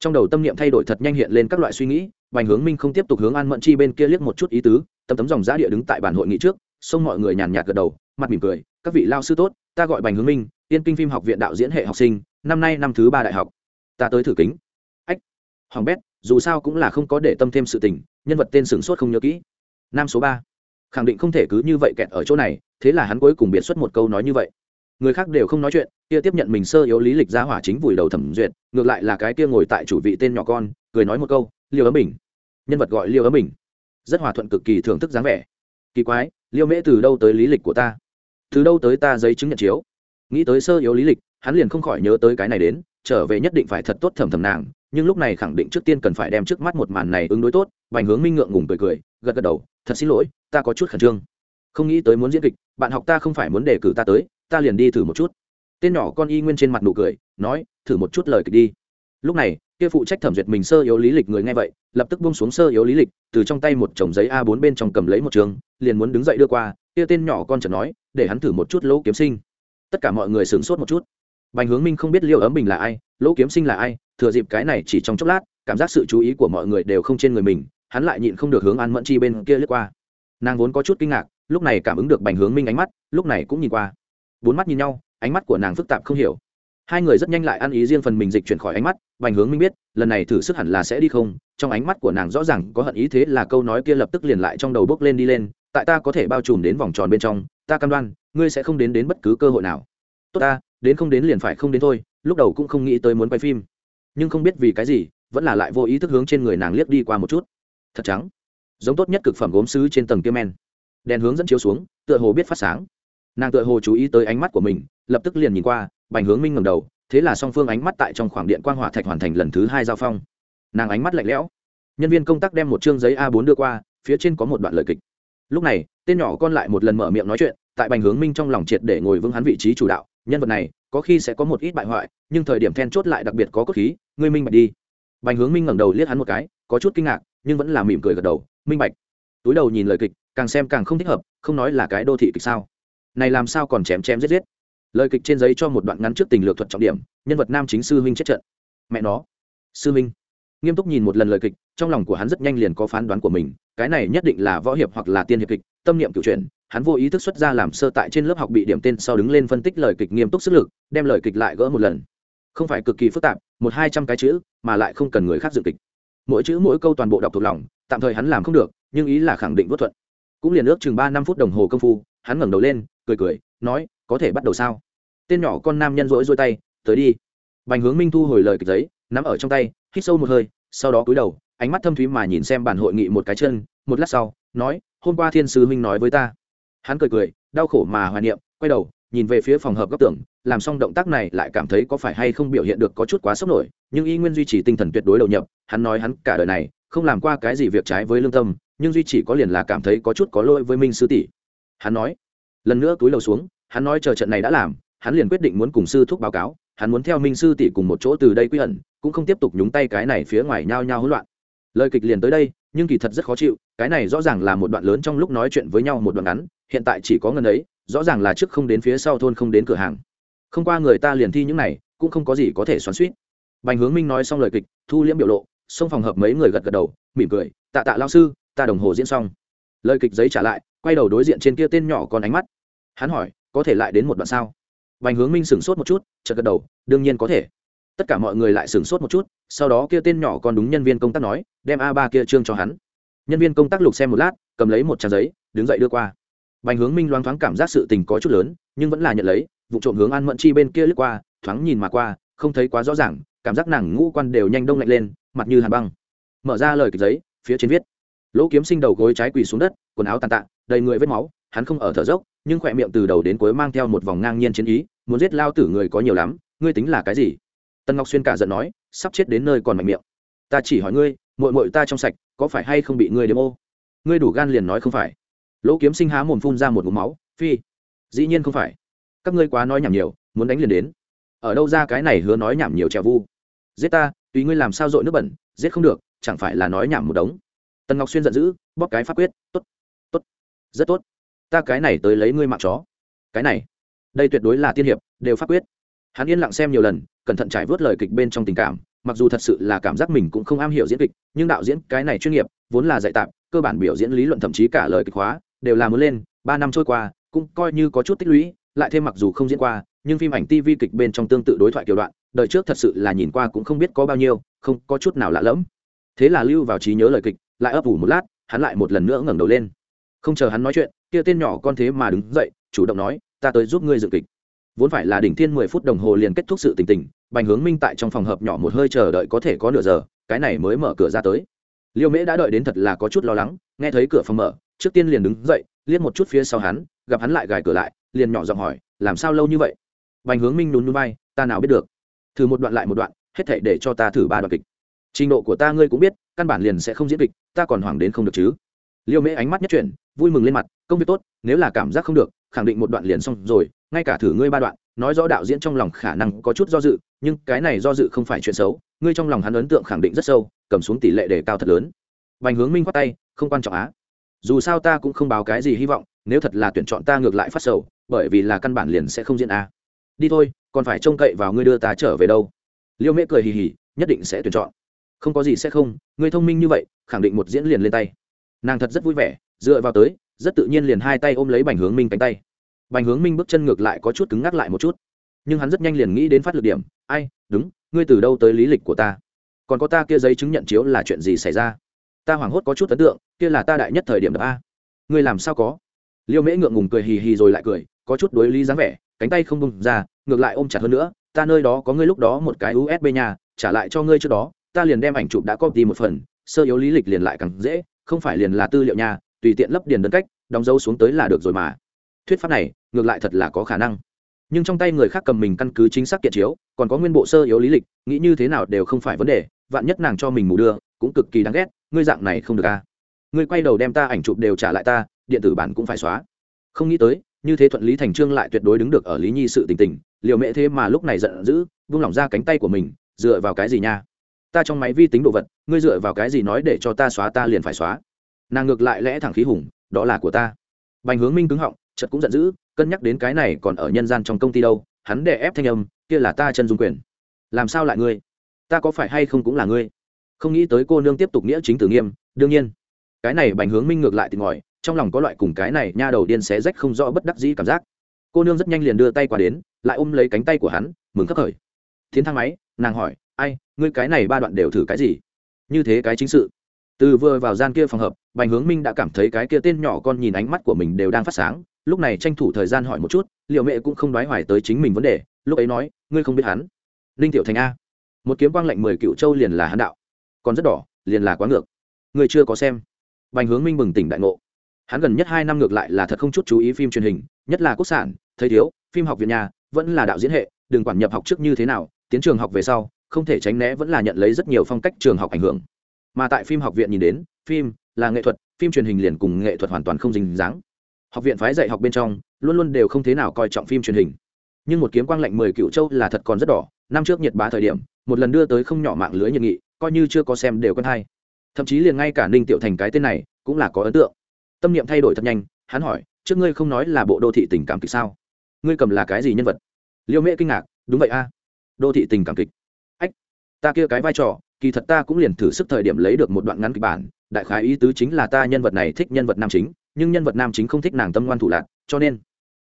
Trong đầu tâm niệm thay đổi thật nhanh hiện lên các loại suy nghĩ Bành Hướng Minh không tiếp tục hướng An Mẫn Chi bên kia liếc một chút ý tứ, tấm tấm dòng giá địa đứng tại bàn hội nghị trước, xông mọi người nhàn nhạt gật đầu, mặt mỉm cười, "Các vị lao sư tốt, ta gọi Bành Hướng Minh, yên Kinh phim học viện đạo diễn hệ học sinh, năm nay năm thứ ba đại học. Ta tới thử kính." Ách. Hoàng bét, dù sao cũng là không có để tâm thêm sự tình, nhân vật tên sửng sốt không nhớ kỹ. Nam số ba, Khẳng định không thể cứ như vậy kẹt ở chỗ này, thế là hắn cuối cùng biệt xuất một câu nói như vậy. Người khác đều không nói chuyện, kia tiếp nhận mình sơ yếu lý lịch ra hỏa chính vùi đầu thẩm duyệt, ngược lại là cái kia ngồi tại chủ vị tên nhỏ con, cười nói một câu, liều ấm bình." nhân vật gọi liều ấm mình rất hòa thuận cực kỳ thưởng thức dáng vẻ. Kỳ quái, liêu mễ từ đâu tới lý lịch của ta? Từ đâu tới ta giấy chứng nhận chiếu? Nghĩ tới sơ yếu lý lịch, hắn liền không khỏi nhớ tới cái này đến, trở về nhất định phải thật tốt thầm thầm nàng, nhưng lúc này khẳng định trước tiên cần phải đem trước mắt một màn này ứng đối tốt, bành hướng minh ngượng ngùng cười cười, gật gật đầu, thật xin lỗi, ta có chút khẩn trương. Không nghĩ tới muốn diễn kịch, bạn học ta không phải muốn đề cử ta tới, ta liền đi thử một chút. Tên nhỏ con y nguyên trên mặt nụ cười, nói, thử một chút lời kịch đi. Lúc này kia phụ trách thẩm duyệt mình sơ yếu lý lịch người nghe vậy, lập tức buông xuống sơ yếu lý lịch, từ trong tay một chồng giấy a 4 bên trong cầm lấy một trường, liền muốn đứng dậy đưa qua, kia tên nhỏ con chợt nói, để hắn thử một chút lỗ kiếm sinh. Tất cả mọi người sửng sốt một chút. Bành hướng minh không biết liêu ấm bình là ai, lỗ kiếm sinh là ai, thừa dịp cái này chỉ trong chốc lát, cảm giác sự chú ý của mọi người đều không trên người mình, hắn lại nhịn không được hướng an mẫn chi bên kia lướt qua. Nàng vốn có chút kinh ngạc, lúc này cảm ứng được bành hướng minh ánh mắt, lúc này cũng nhìn qua. Bốn mắt nhìn nhau, ánh mắt của nàng phức tạp không hiểu hai người rất nhanh lại ăn ý riêng phần mình dịch chuyển khỏi ánh mắt vành hướng minh biết, lần này thử sức hẳn là sẽ đi không, trong ánh mắt của nàng rõ ràng có hận ý thế là câu nói kia lập tức liền lại trong đầu bước lên đi lên, tại ta có thể bao trùm đến vòng tròn bên trong, ta cam đoan, ngươi sẽ không đến đến bất cứ cơ hội nào. Tốt ta, đến không đến liền phải không đến thôi, lúc đầu cũng không nghĩ tới muốn quay phim. Nhưng không biết vì cái gì, vẫn là lại vô ý thức hướng trên người nàng liếc đi qua một chút. Thật trắng. Giống tốt nhất cực phẩm gốm sứ trên tầng kia men. Đèn hướng dẫn chiếu xuống, tựa hồ biết phát sáng. Nàng tựa hồ chú ý tới ánh mắt của mình, lập tức liền nhìn qua bành hướng minh ngầm đầu, thế là song phương ánh mắt tại trong khoảng điện quang hỏa thạch hoàn thành lần thứ hai giao phong. Nàng ánh mắt lạnh lẽo. Nhân viên công tác đem một chương giấy a 4 đưa qua, phía trên có một đoạn lời kịch. Lúc này, tên nhỏ con lại một lần mở miệng nói chuyện, tại bành hướng minh trong lòng triệt để ngồi vững hắn vị trí chủ đạo, nhân vật này, có khi sẽ có một ít bại hoại, nhưng thời điểm then chốt lại đặc biệt có cốt khí, ngươi minh bạch đi. Bành hướng minh ngẩng đầu liếc hắn một cái, có chút kinh ngạc, nhưng vẫn là mỉm cười gật đầu, minh bạch. Túi đầu nhìn lời kịch, càng xem càng không thích hợp, không nói là cái đô thị kịch sao. Này làm sao còn chém chém giết giết lời kịch trên giấy cho một đoạn ngắn trước tình lược thuật trọng điểm, nhân vật nam chính sư huynh chết trận. Mẹ nó. Sư huynh. Nghiêm túc nhìn một lần lời kịch, trong lòng của hắn rất nhanh liền có phán đoán của mình, cái này nhất định là võ hiệp hoặc là tiên hiệp kịch, tâm niệm cựu truyện hắn vô ý thức xuất ra làm sơ tại trên lớp học bị điểm tên sau đứng lên phân tích lời kịch nghiêm túc sức lực, đem lời kịch lại gỡ một lần. Không phải cực kỳ phức tạp, một hai trăm cái chữ, mà lại không cần người khác dự kịch. Mỗi chữ mỗi câu toàn bộ đọc thuộc lòng, tạm thời hắn làm không được, nhưng ý là khẳng định vất thuận cũng liền ước chừng ba năm phút đồng hồ công phu hắn ngẩng đầu lên, cười cười, nói, có thể bắt đầu sao? Tên nhỏ con nam nhân rỗi rỗi tay, tới đi. Bành hướng minh thu hồi lời kịch giấy, nắm ở trong tay, hít sâu một hơi, sau đó cúi đầu, ánh mắt thâm thúy mà nhìn xem bản hội nghị một cái chân, một lát sau, nói, hôm qua thiên sứ minh nói với ta. Hắn cười cười, đau khổ mà hoài niệm, quay đầu, nhìn về phía phòng hợp góc tưởng làm xong động tác này lại cảm thấy có phải hay không biểu hiện được có chút quá sốc nổi, nhưng y nguyên duy trì tinh thần tuyệt đối đầu nhập, hắn nói hắn cả đời này không làm qua cái gì việc trái với lương tâm, nhưng duy chỉ có liền là cảm thấy có chút có lỗi với minh sư tỷ hắn nói, lần nữa túi lầu xuống, hắn nói chờ trận này đã làm, hắn liền quyết định muốn cùng sư thúc báo cáo, hắn muốn theo minh sư tỷ cùng một chỗ từ đây quy ẩn, cũng không tiếp tục nhúng tay cái này phía ngoài nhao nhao hỗn loạn. Lời kịch liền tới đây, nhưng kỳ thật rất khó chịu, cái này rõ ràng là một đoạn lớn trong lúc nói chuyện với nhau một đoạn ngắn, hiện tại chỉ có ngần ấy, rõ ràng là trước không đến phía sau thôn không đến cửa hàng. Không qua người ta liền thi những này, cũng không có gì có thể xoắn suýt bành hướng minh nói xong lời kịch, thu liễm biểu lộ, xông phòng hợp mấy người gật gật đầu, mỉm cười, tạ tạ lao sư, ta đồng hồ diễn xong. Lời kịch giấy trả lại quay đầu đối diện trên kia tên nhỏ còn ánh mắt. Hắn hỏi, có thể lại đến một đoạn sao? Bành hướng minh sửng sốt một chút, chợt gật đầu, đương nhiên có thể. Tất cả mọi người lại sửng sốt một chút, sau đó kia tên nhỏ còn đúng nhân viên công tác nói, đem a ba kia trương cho hắn. Nhân viên công tác lục xem một lát, cầm lấy một trang giấy, đứng dậy đưa qua. Bành hướng minh loáng thoáng cảm giác sự tình có chút lớn, nhưng vẫn là nhận lấy, vụ trộm hướng an mẫn chi bên kia lướt qua, thoáng nhìn mà qua, không thấy quá rõ ràng, cảm giác nàng ngũ quan đều nhanh đông lạnh lên, mặt như hàn băng. Mở ra lời kịch giấy, phía trên viết, lỗ kiếm sinh đầu gối trái quỳ xuống đất, quần áo tàn tạ đầy người vết máu, hắn không ở thở dốc, nhưng khỏe miệng từ đầu đến cuối mang theo một vòng ngang nhiên chiến ý, muốn giết lao tử người có nhiều lắm, ngươi tính là cái gì? Tân ngọc xuyên cả giận nói, sắp chết đến nơi còn mạnh miệng. Ta chỉ hỏi ngươi mội mội ta trong sạch, có phải hay không bị ngươi đếm ô? Ngươi đủ gan liền nói không phải. Lỗ kiếm sinh há mồm phun ra một ngụm máu, phi. Dĩ nhiên không phải. Các ngươi quá nói nhảm nhiều, muốn đánh liền đến. Ở đâu ra cái này hứa nói nhảm nhiều trèo vu? Giết ta, tùy ngươi làm sao dội nước bẩn, giết không được, chẳng phải là nói nhảm một đống. Tần ngọc xuyên giận dữ, bóp cái pháp quyết tốt tốt rất tốt. Ta cái này tới lấy ngươi mạng chó. Cái này, đây tuyệt đối là tiên hiệp, đều pháp quyết. Hắn yên lặng xem nhiều lần, cẩn thận trải vớt lời kịch bên trong tình cảm, mặc dù thật sự là cảm giác mình cũng không am hiểu diễn kịch, nhưng đạo diễn cái này chuyên nghiệp, vốn là dạy tạm, cơ bản biểu diễn lý luận thậm chí cả lời kịch hóa, đều là muốn lên, ba năm trôi qua, cũng coi như có chút tích lũy, lại thêm mặc dù không diễn qua, nhưng phim ảnh tv kịch bên trong tương tự đối thoại kiểu đoạn, đời trước thật sự là nhìn qua cũng không biết có bao nhiêu, không có chút nào lạ lẫm. Thế là lưu vào trí nhớ lời kịch, lại ấp ủ một lát, hắn lại một lần nữa ngẩng đầu lên không chờ hắn nói chuyện, kia tên nhỏ con thế mà đứng dậy, chủ động nói, ta tới giúp ngươi dựng kịch. Vốn phải là đỉnh thiên mười phút đồng hồ liền kết thúc sự tình tình, bành hướng minh tại trong phòng hợp nhỏ một hơi chờ đợi có thể có nửa giờ, cái này mới mở cửa ra tới. Liêu mễ đã đợi đến thật là có chút lo lắng, nghe thấy cửa phòng mở, trước tiên liền đứng dậy, liếc một chút phía sau hắn, gặp hắn lại gài cửa lại, liền nhỏ giọng hỏi, làm sao lâu như vậy? Bành hướng minh nhún núi bay ta nào biết được. Thử một đoạn lại một đoạn, hết thể để cho ta thử ba đoạn kịch. Trình độ của ta ngươi cũng biết, căn bản liền sẽ không diễn kịch, ta còn hoảng đến không được chứ. Liêu mễ ánh mắt nhất chuyển vui mừng lên mặt, công việc tốt, nếu là cảm giác không được, khẳng định một đoạn liền xong rồi, ngay cả thử ngươi ba đoạn, nói rõ đạo diễn trong lòng khả năng có chút do dự, nhưng cái này do dự không phải chuyện xấu, ngươi trong lòng hắn ấn tượng khẳng định rất sâu, cầm xuống tỷ lệ đề cao thật lớn. Bành hướng minh khoát tay, không quan trọng á. Dù sao ta cũng không báo cái gì hy vọng, nếu thật là tuyển chọn ta ngược lại phát sầu, bởi vì là căn bản liền sẽ không diễn a đi thôi, còn phải trông cậy vào ngươi đưa ta trở về đâu. Liêu mễ cười hì hì, nhất định sẽ tuyển chọn. Không có gì sẽ không, ngươi thông minh như vậy, khẳng định một diễn liền lên tay nàng thật rất vui vẻ, dựa vào tới, rất tự nhiên liền hai tay ôm lấy bành hướng minh cánh tay. Bành hướng minh bước chân ngược lại có chút cứng ngắc lại một chút. Nhưng hắn rất nhanh liền nghĩ đến phát lực điểm, ai, đúng, ngươi từ đâu tới lý lịch của ta? Còn có ta kia giấy chứng nhận chiếu là chuyện gì xảy ra? Ta hoảng hốt có chút ấn tượng, kia là ta đại nhất thời điểm đập a. Ngươi làm sao có? Liêu mễ ngượng ngùng cười hì hì rồi lại cười, có chút đối lý dáng vẻ, cánh tay không bông ra, ngược lại ôm chặt hơn nữa, ta nơi đó có ngươi lúc đó một cái usb nhà, trả lại cho ngươi trước đó, ta liền đem ảnh chụp đã copy một phần, sơ yếu lý lịch liền lại càng dễ không phải liền là tư liệu nhà tùy tiện lấp điền đơn cách, đóng dấu xuống tới là được rồi mà. Thuyết pháp này, ngược lại thật là có khả năng. Nhưng trong tay người khác cầm mình căn cứ chính xác kiện chiếu, còn có nguyên bộ sơ yếu lý lịch, nghĩ như thế nào đều không phải vấn đề, vạn nhất nàng cho mình mù đưa, cũng cực kỳ đáng ghét, ngươi dạng này không được à. Ngươi quay đầu đem ta ảnh chụp đều trả lại ta, điện tử bản cũng phải xóa. Không nghĩ tới, như thế thuận lý thành trương lại tuyệt đối đứng được ở lý nhi sự tình tình liệu mẹ thế mà lúc này giận dữ, vung lỏng ra cánh tay của mình, dựa vào cái gì nha? Ta trong máy vi tính đồ vật, ngươi dựa vào cái gì nói để cho ta xóa ta liền phải xóa? Nàng ngược lại lẽ thẳng khí hùng, đó là của ta. Bành hướng minh cứng họng chật cũng giận dữ, cân nhắc đến cái này còn ở nhân gian trong công ty đâu, hắn đè ép thanh âm, kia là ta chân dung quyền. Làm sao lại ngươi? Ta có phải hay không cũng là ngươi? Không nghĩ tới cô nương tiếp tục nghĩa chính tử nghiêm, đương nhiên. Cái này bành hướng minh ngược lại thì ngòi trong lòng có loại cùng cái này nha đầu điên xé rách không rõ bất đắc dĩ cảm giác. Cô nương rất nhanh liền đưa tay qua đến, lại ôm lấy cánh tay của hắn, mừng khắc khởi. Tiến thang máy, nàng hỏi ai, ngươi cái này ba đoạn đều thử cái gì? Như thế cái chính sự. Từ vừa vào gian kia phòng hợp, bành hướng minh đã cảm thấy cái kia tên nhỏ con nhìn ánh mắt của mình đều đang phát sáng. Lúc này tranh thủ thời gian hỏi một chút liệu mẹ cũng không đoái hoài tới chính mình vấn đề. Lúc ấy nói, ngươi không biết hắn. Ninh tiểu thành a. Một kiếm quang lệnh mười cựu châu liền là hắn đạo. Còn rất đỏ, liền là quá ngược. Ngươi chưa có xem. Bành hướng minh bừng tỉnh đại ngộ. Hắn gần nhất hai năm ngược lại là thật không chút chú ý phim truyền hình, nhất là quốc sản, thấy thiếu, phim học viện nhà, vẫn là đạo diễn hệ, đừng quản nhập học trước như thế nào, tiến trường học về sau không thể tránh né vẫn là nhận lấy rất nhiều phong cách trường học ảnh hưởng. Mà tại phim học viện nhìn đến, phim là nghệ thuật, phim truyền hình liền cùng nghệ thuật hoàn toàn không dính dáng. Học viện phái dạy học bên trong, luôn luôn đều không thế nào coi trọng phim truyền hình. Nhưng một kiếm quang lạnh mười cựu châu là thật còn rất đỏ. Năm trước nhiệt bá thời điểm, một lần đưa tới không nhỏ mạng lưới nhiệt nghị, coi như chưa có xem đều quen hay thậm chí liền ngay cả ninh tiểu thành cái tên này cũng là có ấn tượng. Tâm niệm thay đổi thật nhanh, hắn hỏi, trước ngươi không nói là bộ đô thị tình cảm kịch sao? Ngươi cầm là cái gì nhân vật? Liêu mễ kinh ngạc, đúng vậy a, đô thị tình cảm kịch ta kia cái vai trò, kỳ thật ta cũng liền thử sức thời điểm lấy được một đoạn ngắn kịch bản, đại khái ý tứ chính là ta nhân vật này thích nhân vật nam chính, nhưng nhân vật nam chính không thích nàng tâm ngoan thủ lạc, cho nên,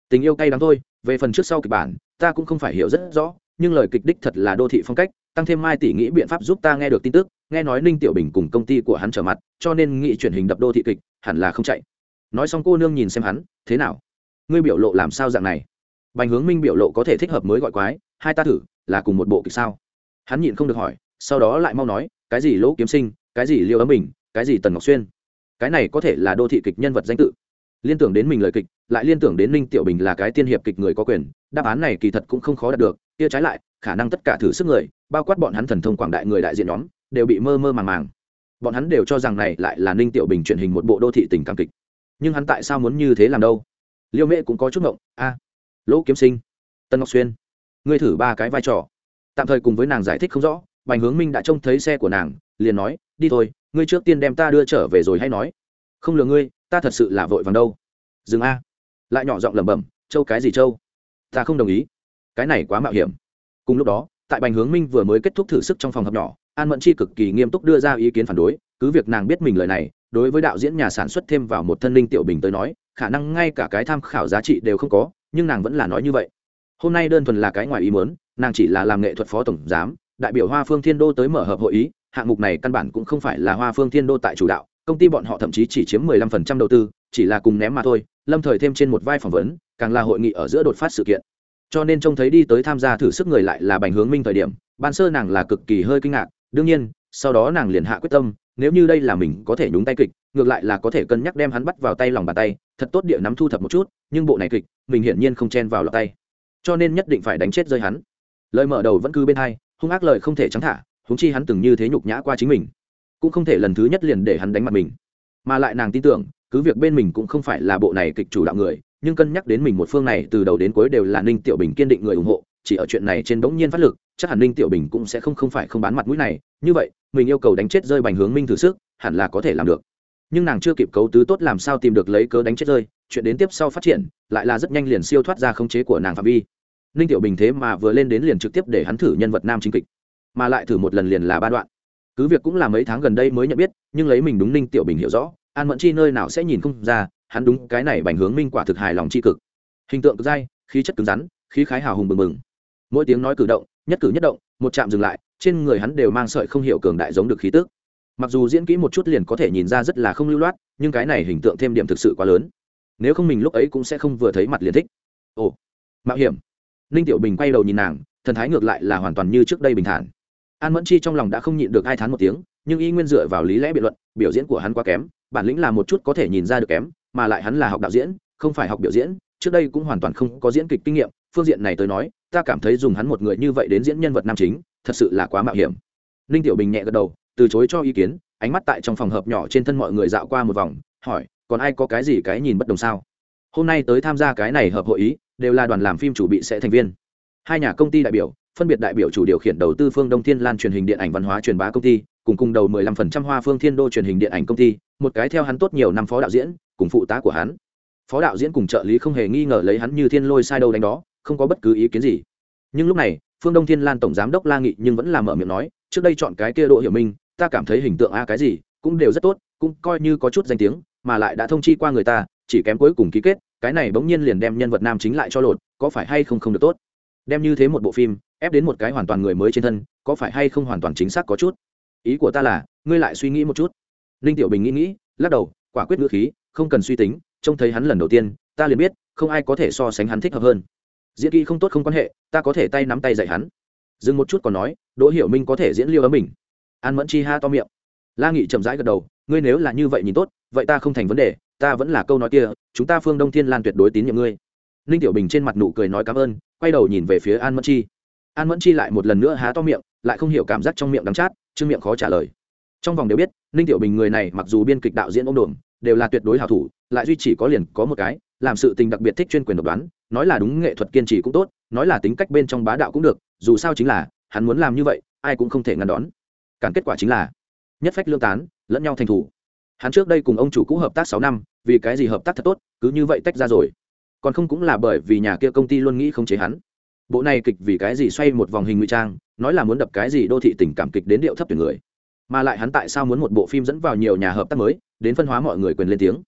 tình yêu cay đắng thôi, về phần trước sau kịch bản, ta cũng không phải hiểu rất rõ, nhưng lời kịch đích thật là đô thị phong cách, tăng thêm mai tỷ nghĩ biện pháp giúp ta nghe được tin tức, nghe nói ninh tiểu bình cùng công ty của hắn trở mặt, cho nên nghị truyền hình đập đô thị kịch, hẳn là không chạy. Nói xong cô nương nhìn xem hắn, thế nào? Ngươi biểu lộ làm sao dạng này? Bành hướng minh biểu lộ có thể thích hợp mới gọi quái, hai ta thử, là cùng một bộ kịch sao? Hắn nhịn không được hỏi, sau đó lại mau nói, cái gì lỗ kiếm sinh, cái gì liêu ấm bình, cái gì tần ngọc xuyên? Cái này có thể là đô thị kịch nhân vật danh tự. Liên tưởng đến mình lời kịch, lại liên tưởng đến ninh tiểu bình là cái tiên hiệp kịch người có quyền, đáp án này kỳ thật cũng không khó đạt được, kia trái lại, khả năng tất cả thử sức người, bao quát bọn hắn thần thông quảng đại người đại diện nhóm, đều bị mơ mơ màng màng. Bọn hắn đều cho rằng này lại là ninh tiểu bình truyền hình một bộ đô thị tình cảm kịch. Nhưng hắn tại sao muốn như thế làm đâu? Liêu mễ cũng có chút ngộng, a, lỗ kiếm sinh tân ngọc xuyên, ngươi thử ba cái vai trò tạm thời cùng với nàng giải thích không rõ, bành hướng minh đã trông thấy xe của nàng, liền nói, đi thôi, ngươi trước tiên đem ta đưa trở về rồi hay nói. Không lừa ngươi, ta thật sự là vội vàng đâu. Dừng a. Lại nhỏ giọng lẩm bẩm, châu cái gì châu? Ta không đồng ý. Cái này quá mạo hiểm. Cùng lúc đó, tại bành hướng minh vừa mới kết thúc thử sức trong phòng hợp nhỏ, an mẫn chi cực kỳ nghiêm túc đưa ra ý kiến phản đối, cứ việc nàng biết mình lời này, đối với đạo diễn nhà sản xuất thêm vào một thân linh tiểu bình tới nói, khả năng ngay cả cái tham khảo giá trị đều không có, nhưng nàng vẫn là nói như vậy hôm nay đơn thuần là cái ngoài ý muốn, nàng chỉ là làm nghệ thuật phó tổng giám, đại biểu hoa phương thiên đô tới mở hợp hội ý, hạng mục này căn bản cũng không phải là hoa phương thiên đô tại chủ đạo, công ty bọn họ thậm chí chỉ chiếm 15% đầu tư, chỉ là cùng ném mà thôi, lâm thời thêm trên một vai phỏng vấn, càng là hội nghị ở giữa đột phát sự kiện. Cho nên trông thấy đi tới tham gia thử sức người lại là bành hướng minh thời điểm, ban sơ nàng là cực kỳ hơi kinh ngạc, đương nhiên, sau đó nàng liền hạ quyết tâm, nếu như đây là mình có thể nhúng tay kịch, ngược lại là có thể cân nhắc đem hắn bắt vào tay lòng bàn tay, thật tốt địa nắm thu thập một chút, nhưng bộ này kịch, mình hiển nhiên không chen vào lọt tay cho nên nhất định phải đánh chết rơi hắn. Lời mở đầu vẫn cứ bên hai, hung ác lời không thể trắng thả húng chi hắn từng như thế nhục nhã qua chính mình. Cũng không thể lần thứ nhất liền để hắn đánh mặt mình. Mà lại nàng tin tưởng, cứ việc bên mình cũng không phải là bộ này kịch chủ đạo người, nhưng cân nhắc đến mình một phương này từ đầu đến cuối đều là ninh tiểu bình kiên định người ủng hộ, chỉ ở chuyện này trên bỗng nhiên phát lực, chắc hẳn ninh tiểu bình cũng sẽ không không phải không bán mặt mũi này. Như vậy, mình yêu cầu đánh chết rơi bành hướng minh thử sức, hẳn là có thể làm được. Nhưng nàng chưa kịp cấu tứ tốt làm sao tìm được lấy cớ đánh chết rơi, chuyện đến tiếp sau phát triển, lại là rất nhanh liền siêu thoát ra khống chế của nàng phạm vi ninh tiểu bình thế mà vừa lên đến liền trực tiếp để hắn thử nhân vật nam chính kịch, mà lại thử một lần liền là ba đoạn. Cứ việc cũng là mấy tháng gần đây mới nhận biết, nhưng lấy mình đúng ninh tiểu bình hiểu rõ, an mẫn chi nơi nào sẽ nhìn không ra, hắn đúng cái này bành hướng minh quả thực hài lòng c h i cực. Hình tượng cực dai, khí chất cứng rắn, khí khái hào hùng bừng bừng. Mỗi tiếng nói cử động, nhất cử nhất động, một chạm dừng lại, trên người hắn đều mang sợi không hiểu cường đại giống được khí tước mặc dù diễn kỹ một chút liền có thể nhìn ra rất là không lưu loát, nhưng cái này hình tượng thêm điểm thực sự quá lớn. Nếu không mình lúc ấy cũng sẽ không vừa thấy mặt liền thích. Ồ, mạo hiểm ninh tiểu bình quay đầu nhìn nàng, thần thái ngược lại là hoàn toàn như trước đây bình thản. An mẫn chi trong lòng đã không nhịn được hai thán một tiếng, nhưng y nguyên dựa vào lý lẽ biện luận, biểu diễn của hắn quá kém, bản lĩnh là một chút có thể nhìn ra được kém, mà lại hắn là học đạo diễn, không phải học biểu diễn, trước đây cũng hoàn toàn không có diễn kịch kinh nghiệm, phương diện này tới nói, ta cảm thấy dùng hắn một người như vậy đến diễn nhân vật nam chính, thật sự là quá mạo hiểm. Ninh tiểu bình nhẹ gật đầu, từ chối cho ý kiến, ánh mắt tại trong phòng hợp nhỏ trên thân mọi người dạo qua một vòng, hỏi, còn ai có cái gì cái nhìn bất đồng sao? Hôm nay tới tham gia cái này hợp hội ý đều là đoàn làm phim chủ bị sẽ thành viên. Hai nhà công ty đại biểu, phân biệt đại biểu chủ điều khiển đầu tư phương đông thiên lan truyền hình điện ảnh văn hóa truyền bá công ty, cùng cùng đầu 15% hoa phương thiên đô truyền hình điện ảnh công ty, một cái theo hắn tốt nhiều năm phó đạo diễn, cùng phụ tá của hắn. Phó đạo diễn cùng trợ lý không hề nghi ngờ lấy hắn như thiên lôi sai đâu đánh đó, không có bất cứ ý kiến gì. Nhưng lúc này, phương đông thiên lan tổng giám đốc la nghị nhưng vẫn làm mở miệng nói, trước đây chọn cái kia độ hiểu minh, ta cảm thấy hình tượng a cái gì, cũng đều rất tốt, cũng coi như có chút danh tiếng, mà lại đã thông chi qua người ta, chỉ kém cuối cùng ký kết cái này bỗng nhiên liền đem nhân vật nam chính lại cho lột, có phải hay không không được tốt? Đem như thế một bộ phim, ép đến một cái hoàn toàn người mới trên thân, có phải hay không hoàn toàn chính xác có chút? Ý của ta là, ngươi lại suy nghĩ một chút. Ninh tiểu bình nghĩ nghĩ, lắc đầu, quả quyết ngữ khí, không cần suy tính, trông thấy hắn lần đầu tiên, ta liền biết, không ai có thể so sánh hắn thích hợp hơn. Diễn kỹ không tốt không quan hệ, ta có thể tay nắm tay dạy hắn. Dừng một chút còn nói, đỗ hiểu minh có thể diễn liêu ấm mình an mẫn chi ha to miệng. La nghị chậm rãi gật đầu, ngươi nếu là như vậy nhìn tốt, vậy ta không thành vấn đề ta vẫn là câu nói kia, chúng ta phương đông thiên lan tuyệt đối tín nhiệm ngươi. Ninh tiểu bình trên mặt nụ cười nói cảm ơn, quay đầu nhìn về phía an mẫn chi. An mẫn chi lại một lần nữa há to miệng, lại không hiểu cảm giác trong miệng đắng chát chứ miệng khó trả lời. Trong vòng đều biết, ninh tiểu bình người này mặc dù biên kịch đạo diễn ông đồn đều là tuyệt đối hảo thủ, lại duy chỉ có liền có một cái, làm sự tình đặc biệt thích chuyên quyền độc đoán, nói là đúng nghệ thuật kiên trì cũng tốt, nói là tính cách bên trong bá đạo cũng được, dù sao chính là, hắn muốn làm như vậy, ai cũng không thể ngăn đón. Cản kết quả chính là, nhất phách lương tán, lẫn nhau thành thủ hắn trước đây cùng ông chủ cũ hợp tác sáu năm, vì cái gì hợp tác thật tốt, cứ như vậy tách ra rồi. Còn không cũng là bởi vì nhà kia công ty luôn nghĩ không chế hắn. Bộ này kịch vì cái gì xoay một vòng hình ngụy trang, nói là muốn đập cái gì đô thị tình cảm kịch đến điệu thấp tuyển người. Mà lại hắn tại sao muốn một bộ phim dẫn vào nhiều nhà hợp tác mới, đến phân hóa mọi người quyền lên tiếng.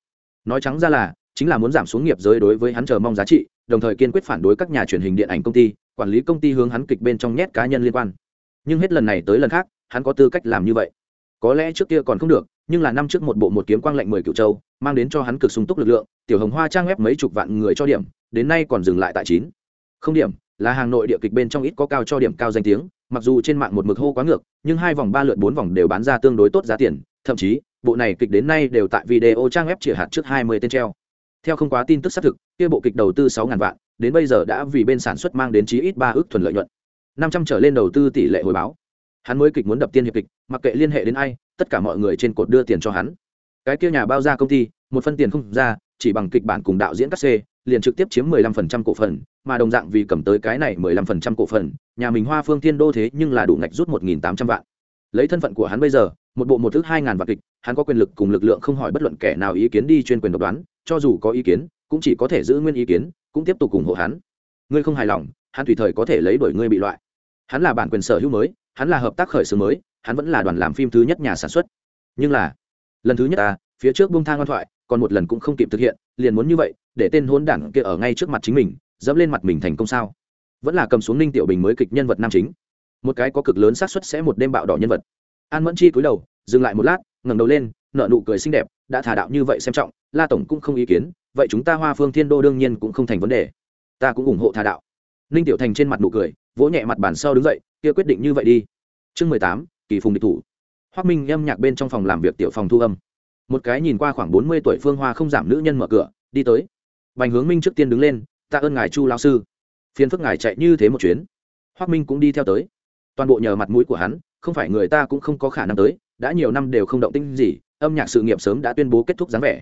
Nói trắng ra là, chính là muốn giảm xuống nghiệp giới đối với hắn chờ mong giá trị, đồng thời kiên quyết phản đối các nhà truyền hình điện ảnh công ty, quản lý công ty hướng hắn kịch bên trong nhét cá nhân liên quan. Nhưng hết lần này tới lần khác, hắn có tư cách làm như vậy. Có lẽ trước kia còn không được nhưng là năm trước một bộ một kiếm quang lệnh mười cựu châu, mang đến cho hắn cực sung túc lực lượng, tiểu hồng hoa trang web mấy chục vạn người cho điểm, đến nay còn dừng lại tại chín. Không điểm, là hàng nội địa kịch bên trong ít có cao cho điểm cao danh tiếng, mặc dù trên mạng một mực hô quá ngược, nhưng hai vòng ba lượt bốn vòng đều bán ra tương đối tốt giá tiền, thậm chí, bộ này kịch đến nay đều tại video trang web chỉ hạt trước hai mươi tên treo. Theo không quá tin tức xác thực, kia bộ kịch đầu tư sáu ngàn vạn, đến bây giờ đã vì bên sản xuất mang đến chí ít ba ước thuần lợi nhuận. năm trăm trở lên đầu tư tỷ lệ hồi báo hắn mới kịch muốn đập tiên hiệp kịch, mặc kệ liên hệ đến ai, tất cả mọi người trên cột đưa tiền cho hắn. Cái kia nhà bao ra công ty, một phân tiền không ra, chỉ bằng kịch bản cùng đạo diễn cắt xê, liền trực tiếp chiếm 15% cổ phần, mà đồng dạng vì cầm tới cái này 15% cổ phần, nhà mình hoa phương thiên đô thế nhưng là đủ ngạch rút 1.800 vạn. Lấy thân phận của hắn bây giờ, một bộ một thứ hai ngàn vạn kịch, hắn có quyền lực cùng lực lượng không hỏi bất luận kẻ nào ý kiến đi chuyên quyền độc đoán, cho dù có ý kiến, cũng chỉ có thể giữ nguyên ý kiến, cũng tiếp tục ủng hộ hắn. Ngươi không hài lòng, hắn tùy thời có thể lấy đổi ngươi bị loại. Hắn là bản quyền sở hữu mới hắn là hợp tác khởi xướng mới, hắn vẫn là đoàn làm phim thứ nhất nhà sản xuất. Nhưng là, lần thứ nhất ta phía trước bông thang ngoan thoại, còn một lần cũng không kịp thực hiện, liền muốn như vậy, để tên hôn đảng kia ở ngay trước mặt chính mình, dẫm lên mặt mình thành công sao? Vẫn là cầm xuống ninh tiểu bình mới kịch nhân vật nam chính. Một cái có cực lớn xác suất sẽ một đêm bạo đỏ nhân vật. An mẫn chi cúi đầu, dừng lại một lát, ngẩng đầu lên nợ nụ cười xinh đẹp, đã thả đạo như vậy xem trọng, la tổng cũng không ý kiến, vậy chúng ta hoa phương thiên đô đương nhiên cũng không thành vấn đề. Ta cũng ủng hộ thả đạo. Ninh tiểu thành trên mặt nụ cười, vỗ nhẹ mặt bàn sau đứng dậy kia quyết định như vậy đi. Chương mười tám, kỳ phùng địch thủ. Hoác minh âm nhạc bên trong phòng làm việc tiểu phòng thu âm. Một cái nhìn qua khoảng bốn mươi tuổi phương hoa không giảm nữ nhân mở cửa, đi tới. Bành hướng minh trước tiên đứng lên, tạ ơn ngài chu lao sư. Phiền phức ngài chạy như thế một chuyến. Hoác minh cũng đi theo tới. Toàn bộ nhờ mặt mũi của hắn, không phải người ta cũng không có khả năng tới, đã nhiều năm đều không động tinh gì, âm nhạc sự nghiệp sớm đã tuyên bố kết thúc dáng vẻ.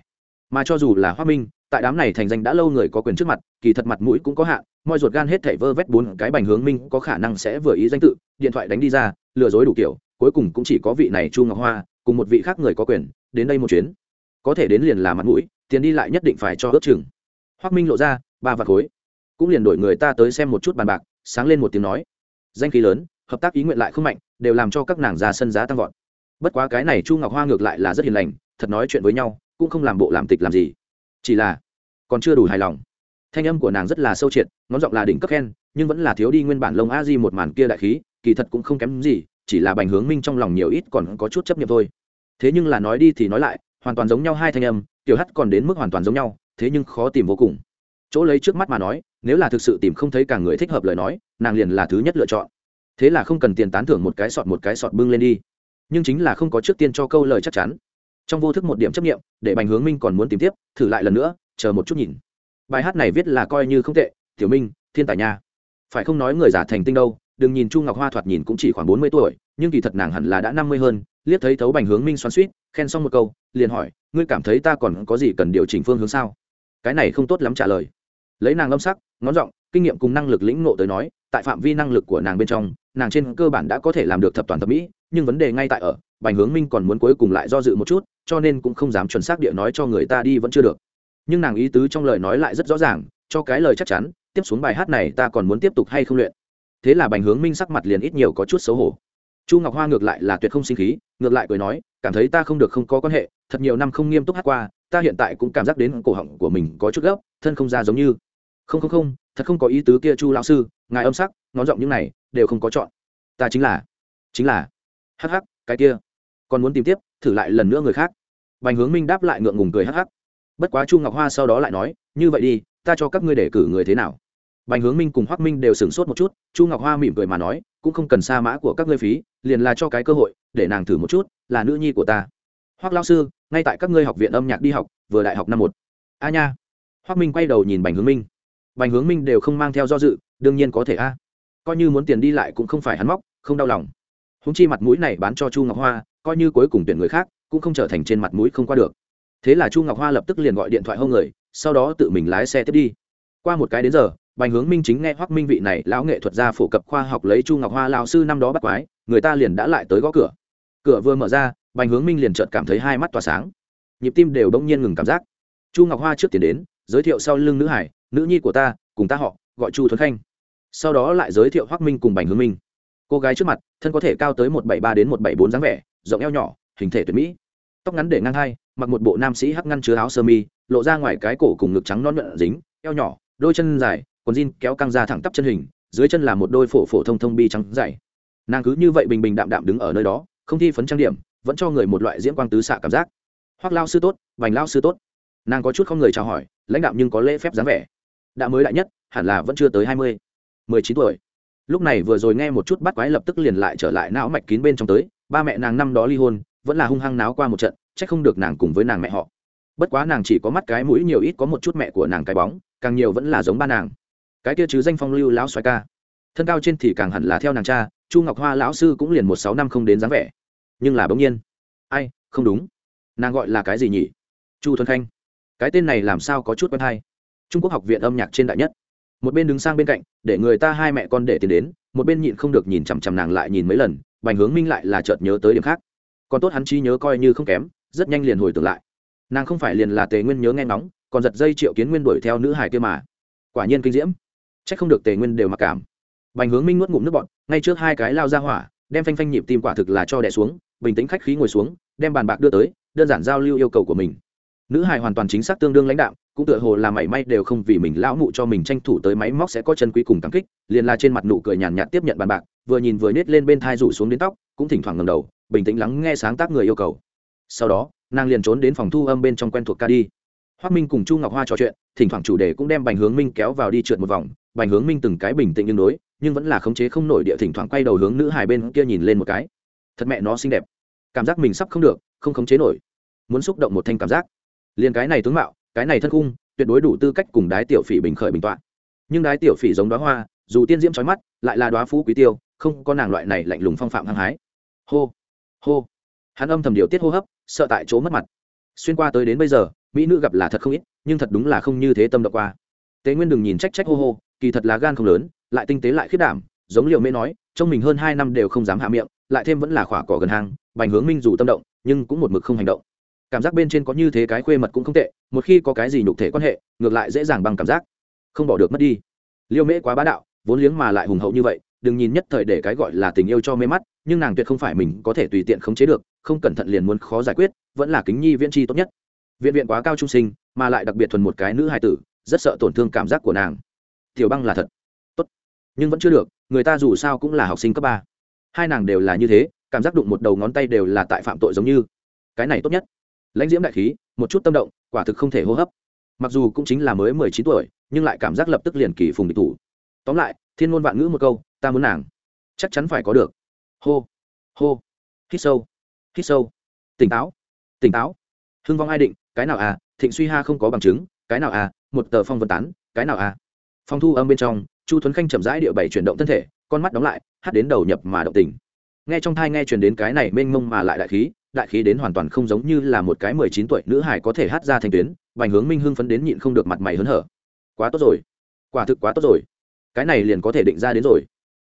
Mà cho dù là hoác minh tại đám này thành danh đã lâu người có quyền trước mặt, kỳ thật mặt mũi cũng có hạn mọi ruột gan hết thảy vơ vét bốn cái bành hướng minh có khả năng sẽ vừa ý danh tự, điện thoại đánh đi ra, lừa dối đủ kiểu, cuối cùng cũng chỉ có vị này chu ngọc hoa, cùng một vị khác người có quyền, đến đây một chuyến. Có thể đến liền là mặt mũi, tiền đi lại nhất định phải cho ước chừng. Hoác minh lộ ra, ba vạt khối. Cũng liền đổi người ta tới xem một chút bàn bạc, sáng lên một tiếng nói. Danh khí lớn, hợp tác ý nguyện lại không mạnh, đều làm cho các nàng ra sân giá tăng vọt. Bất quá cái này chu ngọc hoa ngược lại là rất hiền lành, thật nói chuyện với nhau, cũng không làm bộ làm tịch làm gì chỉ là, còn chưa đủ hài lòng. Thanh âm của nàng rất là sâu triệt, ngón giọng là đỉnh cấp khen, nhưng vẫn là thiếu đi nguyên bản lông a di một màn kia đại khí, kỳ thật cũng không kém gì, chỉ là bành hướng minh trong lòng nhiều ít còn có chút chấp nhận thôi. Thế nhưng là nói đi thì nói lại, hoàn toàn giống nhau hai thanh âm, tiểu hắt còn đến mức hoàn toàn giống nhau, thế nhưng khó tìm vô cùng. Chỗ lấy trước mắt mà nói, nếu là thực sự tìm không thấy cả người thích hợp lời nói, nàng liền là thứ nhất lựa chọn. Thế là không cần tiền tán thưởng một cái sọt một cái sọt bưng lên đi. Nhưng chính là không có trước tiên cho câu lời chắc chắn trong vô thức một điểm chấp nghiệm để bành hướng minh còn muốn tìm tiếp, thử lại lần nữa, chờ một chút nhìn. Bài hát này viết là coi như không tệ, tiểu minh, thiên tài nha. Phải không nói người giả thành tinh đâu, đừng nhìn chu ngọc hoa thoạt nhìn cũng chỉ khoảng bốn mươi tuổi, nhưng kỳ thật nàng hẳn là đã năm mươi hơn, liếc thấy thấu bành hướng minh xoắn suýt khen xong một câu, liền hỏi, ngươi cảm thấy ta còn có gì cần điều chỉnh phương hướng sao? Cái này không tốt lắm trả lời. Lấy nàng âm sắc, ngón giọng, kinh nghiệm cùng năng lực lĩnh nộ tới nói, tại phạm vi năng lực của nàng bên trong, nàng trên cơ bản đã có thể làm được thập toàn thập mỹ, nhưng vấn đề ngay tại ở bành hướng minh còn muốn cuối cùng lại do dự một chút, cho nên cũng không dám chuẩn xác địa nói cho người ta đi vẫn chưa được. Nhưng nàng ý tứ trong lời nói lại rất rõ ràng, cho cái lời chắc chắn, tiếp xuống bài hát này ta còn muốn tiếp tục hay không luyện. Thế là bành hướng minh sắc mặt liền ít nhiều có chút xấu hổ. Chu ngọc hoa ngược lại là tuyệt không sinh khí, ngược lại cười nói, cảm thấy ta không được không có quan hệ, thật nhiều năm không nghiêm túc hát qua, ta hiện tại cũng cảm giác đến cổ họng của mình có chút gấp, thân không ra giống như. Không không không, thật không có ý tứ kia chu lão sư, ngài âm sắc, ngón giọng những này đều không có chọn. Ta chính là chính là, hắc hắc, cái kia còn muốn tìm tiếp, thử lại lần nữa người khác. Bành hướng minh đáp lại ngượng ngùng cười hắc hắc. Bất quá chu ngọc hoa sau đó lại nói, như vậy đi, ta cho các ngươi để cử người thế nào? Bành hướng minh cùng hoác minh đều sửng sốt một chút, chu ngọc hoa mỉm cười mà nói, cũng không cần xa mã của các ngươi phí, liền là cho cái cơ hội, để nàng thử một chút, là nữ nhi của ta. Hoác lao sư, ngay tại các ngươi học viện âm nhạc đi học, vừa đại học năm một. A nha. Hoác minh quay đầu nhìn bành hướng minh. Bành hướng minh đều không mang theo do dự, đương nhiên có thể a. Coi như muốn tiền đi lại cũng không phải hắn móc, không đau lòng. Húng chi mặt mũi này bán cho chu ngọc hoa coi như cuối cùng tuyển người khác, cũng không trở thành trên mặt mũi không qua được. Thế là chu ngọc hoa lập tức liền gọi điện thoại hô người, sau đó tự mình lái xe tiếp đi. Qua một cái đến giờ, bành hướng minh chính nghe Hoắc minh vị này lão nghệ thuật gia phổ cập khoa học lấy chu ngọc hoa lao sư năm đó bắt quái, người ta liền đã lại tới gõ cửa. Cửa vừa mở ra, bành hướng minh liền chợt cảm thấy hai mắt tỏa sáng. Nhịp tim đều đông nhiên ngừng cảm giác. Chu ngọc hoa trước tiền đến, giới thiệu sau lưng nữ hải, nữ nhi của ta, cùng ta họ, gọi chu thuấn khanh. Sau đó lại giới thiệu Hoắc minh cùng bành hướng minh. Cô gái trước mặt, thân có thể cao tới một bảy ba đến một bảy bốn dáng vẻ rộng eo nhỏ, hình thể tuyệt mỹ. Tóc ngắn để ngang hai, mặc một bộ nam sĩ hắc ngăn chứa áo sơ mi, lộ ra ngoài cái cổ cùng ngực trắng non nhuận dính, eo nhỏ, đôi chân dài, quần jean kéo căng ra thẳng tắp chân hình, dưới chân là một đôi phổ phổ thông thông bi trắng dày. Nàng cứ như vậy bình bình đạm đạm đứng ở nơi đó, không thi phấn trang điểm, vẫn cho người một loại diễn quang tứ xạ cảm giác. Hoác lao sư tốt, vành lao sư tốt. Nàng có chút không người chào hỏi, lãnh đạo nhưng có lễ phép dáng vẻ. Đã mới đại nhất, hẳn là vẫn chưa tới hai mươi, mười chín tuổi. Lúc này vừa rồi nghe một chút bắt quái lập tức liền lại trở lại não mạch kín bên trong tới ba mẹ nàng năm đó ly hôn, vẫn là hung hăng náo qua một trận c h ắ c không được nàng cùng với nàng mẹ họ. Bất quá nàng chỉ có mắt cái mũi nhiều ít có một chút mẹ của nàng cái bóng, càng nhiều vẫn là giống ba nàng. Cái kia chứ danh phong lưu lão xoài ca. Thân cao trên thì càng hẳn là theo nàng cha, chu ngọc hoa lão sư cũng liền một sáu năm không đến dáng vẻ. Nhưng là bỗng nhiên, ai, không đúng. Nàng gọi là cái gì nhỉ? Chu thuần khanh. Cái tên này làm sao có chút quen hay? Trung quốc học viện âm nhạc trên đại nhất. Một bên đứng sang bên cạnh, để người ta hai mẹ con để tiền đến, một bên nhịn không được nhìn chằm chằm nàng lại nhìn mấy lần bành hướng minh lại là chợt nhớ tới điểm khác. Còn tốt hắn trí nhớ coi như không kém, rất nhanh liền hồi tưởng lại. Nàng không phải liền là tề nguyên nhớ nghe ngóng, còn giật dây triệu kiến nguyên đuổi theo nữ hải kia mà. Quả nhiên kinh diễm. C h ắ c không được tề nguyên đều mặc cảm. Bành hướng minh nuốt ngụm nước bọt, ngay trước hai cái lao ra hỏa, đem phanh phanh nhịp tim quả thực là cho đẻ xuống, bình tĩnh khách khí ngồi xuống, đem bàn bạc đưa tới, đơn giản giao lưu yêu cầu của mình nữ hài hoàn toàn chính xác tương đương lãnh đạo cũng tựa hồ là mảy may đều không vì mình lão mụ cho mình tranh thủ tới máy móc sẽ có chân quý cùng cảm kích, liền là trên mặt nụ cười nhàn nhạt tiếp nhận bàn bạc, vừa nhìn vừa nết lên bên thai rủ xuống đến tóc, cũng thỉnh thoảng ngầm đầu, bình tĩnh lắng nghe sáng tác người yêu cầu. Sau đó, nàng liền trốn đến phòng thu âm bên trong quen thuộc ca đi. Hoác minh cùng chu ngọc hoa trò chuyện, thỉnh thoảng chủ đề cũng đem bành hướng minh kéo vào đi trượt một vòng. Bành hướng minh từng cái bình tĩnh nhưng đối, nhưng vẫn là khống chế không nổi địa thỉnh thoảng quay đầu hướng nữ hài bên kia nhìn lên một cái. Thật mẹ nó xinh đẹp. Cảm giác mình sắp không được, không khống chế nổi. Muốn xúc động một thanh cảm giác liền cái này tướng mạo, cái này thân cung tuyệt đối đủ tư cách cùng đái tiểu phỉ bình khởi bình tọa. Nhưng đái tiểu phỉ giống đoá hoa, dù tiên diễm trói mắt, lại là đoá phú quý tiêu, không có nàng loại này lạnh lùng phong phạm hăng hái. Hô hô. Hắn âm thầm điều tiết hô hấp, sợ tại chỗ mất mặt. Xuyên qua tới đến bây giờ, mỹ nữ gặp là thật không ít, nhưng thật đúng là không như thế tâm động qua. Tế nguyên đừng nhìn trách trách hô hô, kỳ thật là gan không lớn, lại tinh tế lại khiết đảm, giống liệu mễ nói trong mình hơn hai năm đều không dám hạ miệng, lại thêm vẫn là khỏa cỏ gần hang, bành hướng minh dù tâm động, nhưng cũng một mực không hành động cảm giác bên trên có như thế cái khuê mật cũng không tệ, một khi có cái gì nhục thể quan hệ, ngược lại dễ dàng bằng cảm giác. Không bỏ được mất đi. Liêu mễ quá bá đạo, vốn liếng mà lại hùng hậu như vậy, đừng nhìn nhất thời để cái gọi là tình yêu cho mê mắt, nhưng nàng tuyệt không phải mình có thể tùy tiện khống chế được, không cẩn thận liền muốn khó giải quyết, vẫn là kính nhi viễn tri tốt nhất. Viện viện quá cao trung sinh, mà lại đặc biệt thuần một cái nữ hài tử, rất sợ tổn thương cảm giác của nàng. Tiểu băng là thật. Tốt. Nhưng vẫn chưa được, người ta dù sao cũng là học sinh cấp ba. Hai nàng đều là như thế, cảm giác đụng một đầu ngón tay đều là tại phạm tội giống như. Cái này tốt nhất lãnh diễm đại khí, một chút tâm động, quả thực không thể hô hấp. Mặc dù cũng chính là mới mười chín tuổi, nhưng lại cảm giác lập tức liền kỳ phùng địch thủ. Tóm lại, thiên ngôn vạn ngữ một câu, ta muốn nàng. Chắc chắn phải có được. Hô hô, hít sâu hít sâu. Tỉnh táo tỉnh táo. Hưng vong ai định, cái nào à? Thịnh suy ha không có bằng chứng, cái nào à? Một tờ phong vân tán, cái nào à? Phong thu âm bên trong, chu thuấn khanh chậm rãi địa bảy chuyển động thân thể, con mắt đóng lại, hát đến đầu nhập mà động tình. Nghe trong thai nghe truyền đến cái này mênh mông mà lại đại khí đại khí đến hoàn toàn không giống như là một cái mười chín tuổi nữ hải có thể hát ra thành tuyến, vành hướng minh hưng phấn đến nhịn không được mặt mày hớn hở. Quá tốt rồi. Quả thực quá tốt rồi. Cái này liền có thể định ra đến rồi.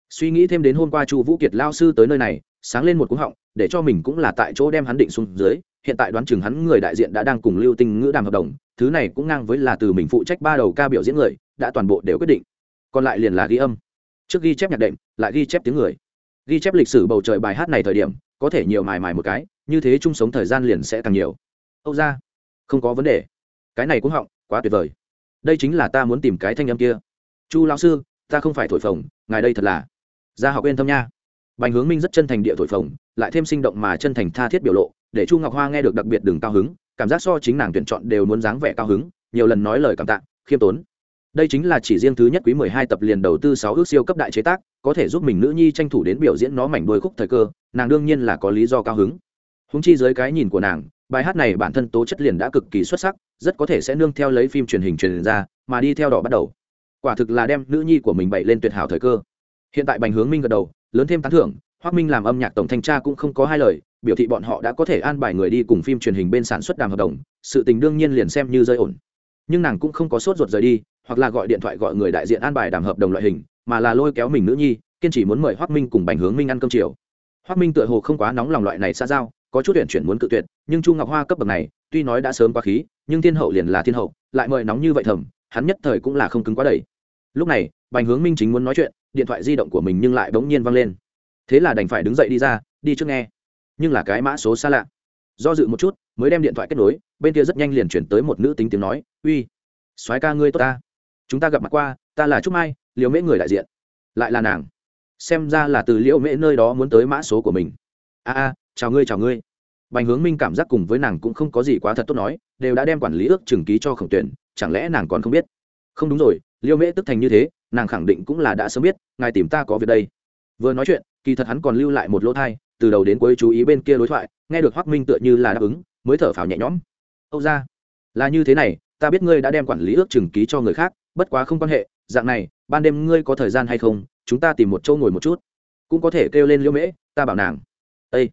Suy nghĩ thêm đến hôm qua chu vũ kiệt lao sư tới nơi này, sáng lên một cú họng, để cho mình cũng là tại chỗ đem hắn định xuống dưới, hiện tại đoán chừng hắn người đại diện đã đang cùng lưu tinh ngữ đàm hợp đồng, thứ này cũng ngang với là từ mình phụ trách ba đầu ca biểu diễn người, đã toàn bộ đều quyết định. Còn lại liền là ghi âm. Trước ghi chép nhạc đệm, lại ghi chép tiếng người. Ghi chép lịch sử bầu trời bài hát này thời điểm, có thể nhiều mài mài một cái như thế chung sống thời gian liền sẽ càng nhiều. Âu ra, không có vấn đề. Cái này cũng họng, quá tuyệt vời. Đây chính là ta muốn tìm cái thanh âm kia. Chu lão sư, ta không phải thổi phồng, ngài đây thật là. Gia học yên tâm nha. Bành hướng minh rất chân thành địa thổi phồng, lại thêm sinh động mà chân thành tha thiết biểu lộ, để chu ngọc hoa nghe được đặc biệt đừng cao hứng, cảm giác so chính nàng tuyển chọn đều muốn dáng vẻ cao hứng, nhiều lần nói lời cảm tạ, khiêm tốn. Đây chính là chỉ riêng thứ nhất quý mười hai tập liền đầu tư sáu ước siêu cấp đại chế tác, có thể giúp mình nữ nhi tranh thủ đến biểu diễn nó mảnh đôi khúc thời cơ, nàng đương nhiên là có lý do cao hứng húng chi dưới cái nhìn của nàng, bài hát này bản thân tố chất liền đã cực kỳ xuất sắc, rất có thể sẽ nương theo lấy phim truyền hình truyền ra, mà đi theo đỏ bắt đầu. Quả thực là đem nữ nhi của mình bậy lên tuyệt hảo thời cơ. Hiện tại bành hướng minh gật đầu, lớn thêm tán thưởng hoác minh làm âm nhạc tổng thanh tra cũng không có hai lời, biểu thị bọn họ đã có thể an bài người đi cùng phim truyền hình bên sản xuất đàm hợp đồng, sự tình đương nhiên liền xem như rơi ổn. Nhưng nàng cũng không có sốt ruột rời đi, hoặc là gọi điện thoại gọi người đại diện an bài đàm hợp đồng loại hình, mà là lôi kéo mình nữ nhi, kiên chỉ muốn mời hoác minh cùng bành hướng minh ăn cơm chiều. Hoác minh tựa hồ không quá nóng lòng loại này xa giao có chút tuyển chuyển muốn cự tuyệt, nhưng chu ngọc hoa cấp bậc này, tuy nói đã sớm quá khí, nhưng thiên hậu liền là thiên hậu, lại mời nóng như vậy thầm, hắn nhất thời cũng là không cứng quá đầy. Lúc này, bành hướng minh chính muốn nói chuyện, điện thoại di động của mình nhưng lại bỗng nhiên văng lên. Thế là đành phải đứng dậy đi ra, đi trước nghe. Nhưng là cái mã số xa lạ. Do dự một chút, mới đem điện thoại kết nối, bên kia rất nhanh liền chuyển tới một nữ tính tiếng nói, uy, soái ca ngươi tốt ta. Chúng ta gặp mặt qua, ta là trúc mai liều mễ người đại diện. Lại là nàng. Xem ra là từ liễu mễ nơi đó muốn tới mã số của mình. A a chào ngươi chào ngươi. Bành hướng minh cảm giác cùng với nàng cũng không có gì quá thật tốt nói, đều đã đem quản lý ước trừng ký cho khổng tuyển, chẳng lẽ nàng còn không biết? Không đúng rồi, liêu mễ tức thành như thế, nàng khẳng định cũng là đã sớm biết, ngài tìm ta có việc đây. Vừa nói chuyện, kỳ thật hắn còn lưu lại một lỗ thai, từ đầu đến cuối chú ý bên kia đối thoại, nghe được hoác minh tựa như là đáp ứng, mới thở phào nhẹ nhõm. Âu ra là như thế này, ta biết ngươi đã đem quản lý ước trừng ký cho người khác, bất quá không quan hệ, dạng này, ban đêm ngươi có thời gian hay không, chúng ta tìm một chỗ ngồi một chút. Cũng có thể kêu lên liêu mễ, ta bảo nàng. Ây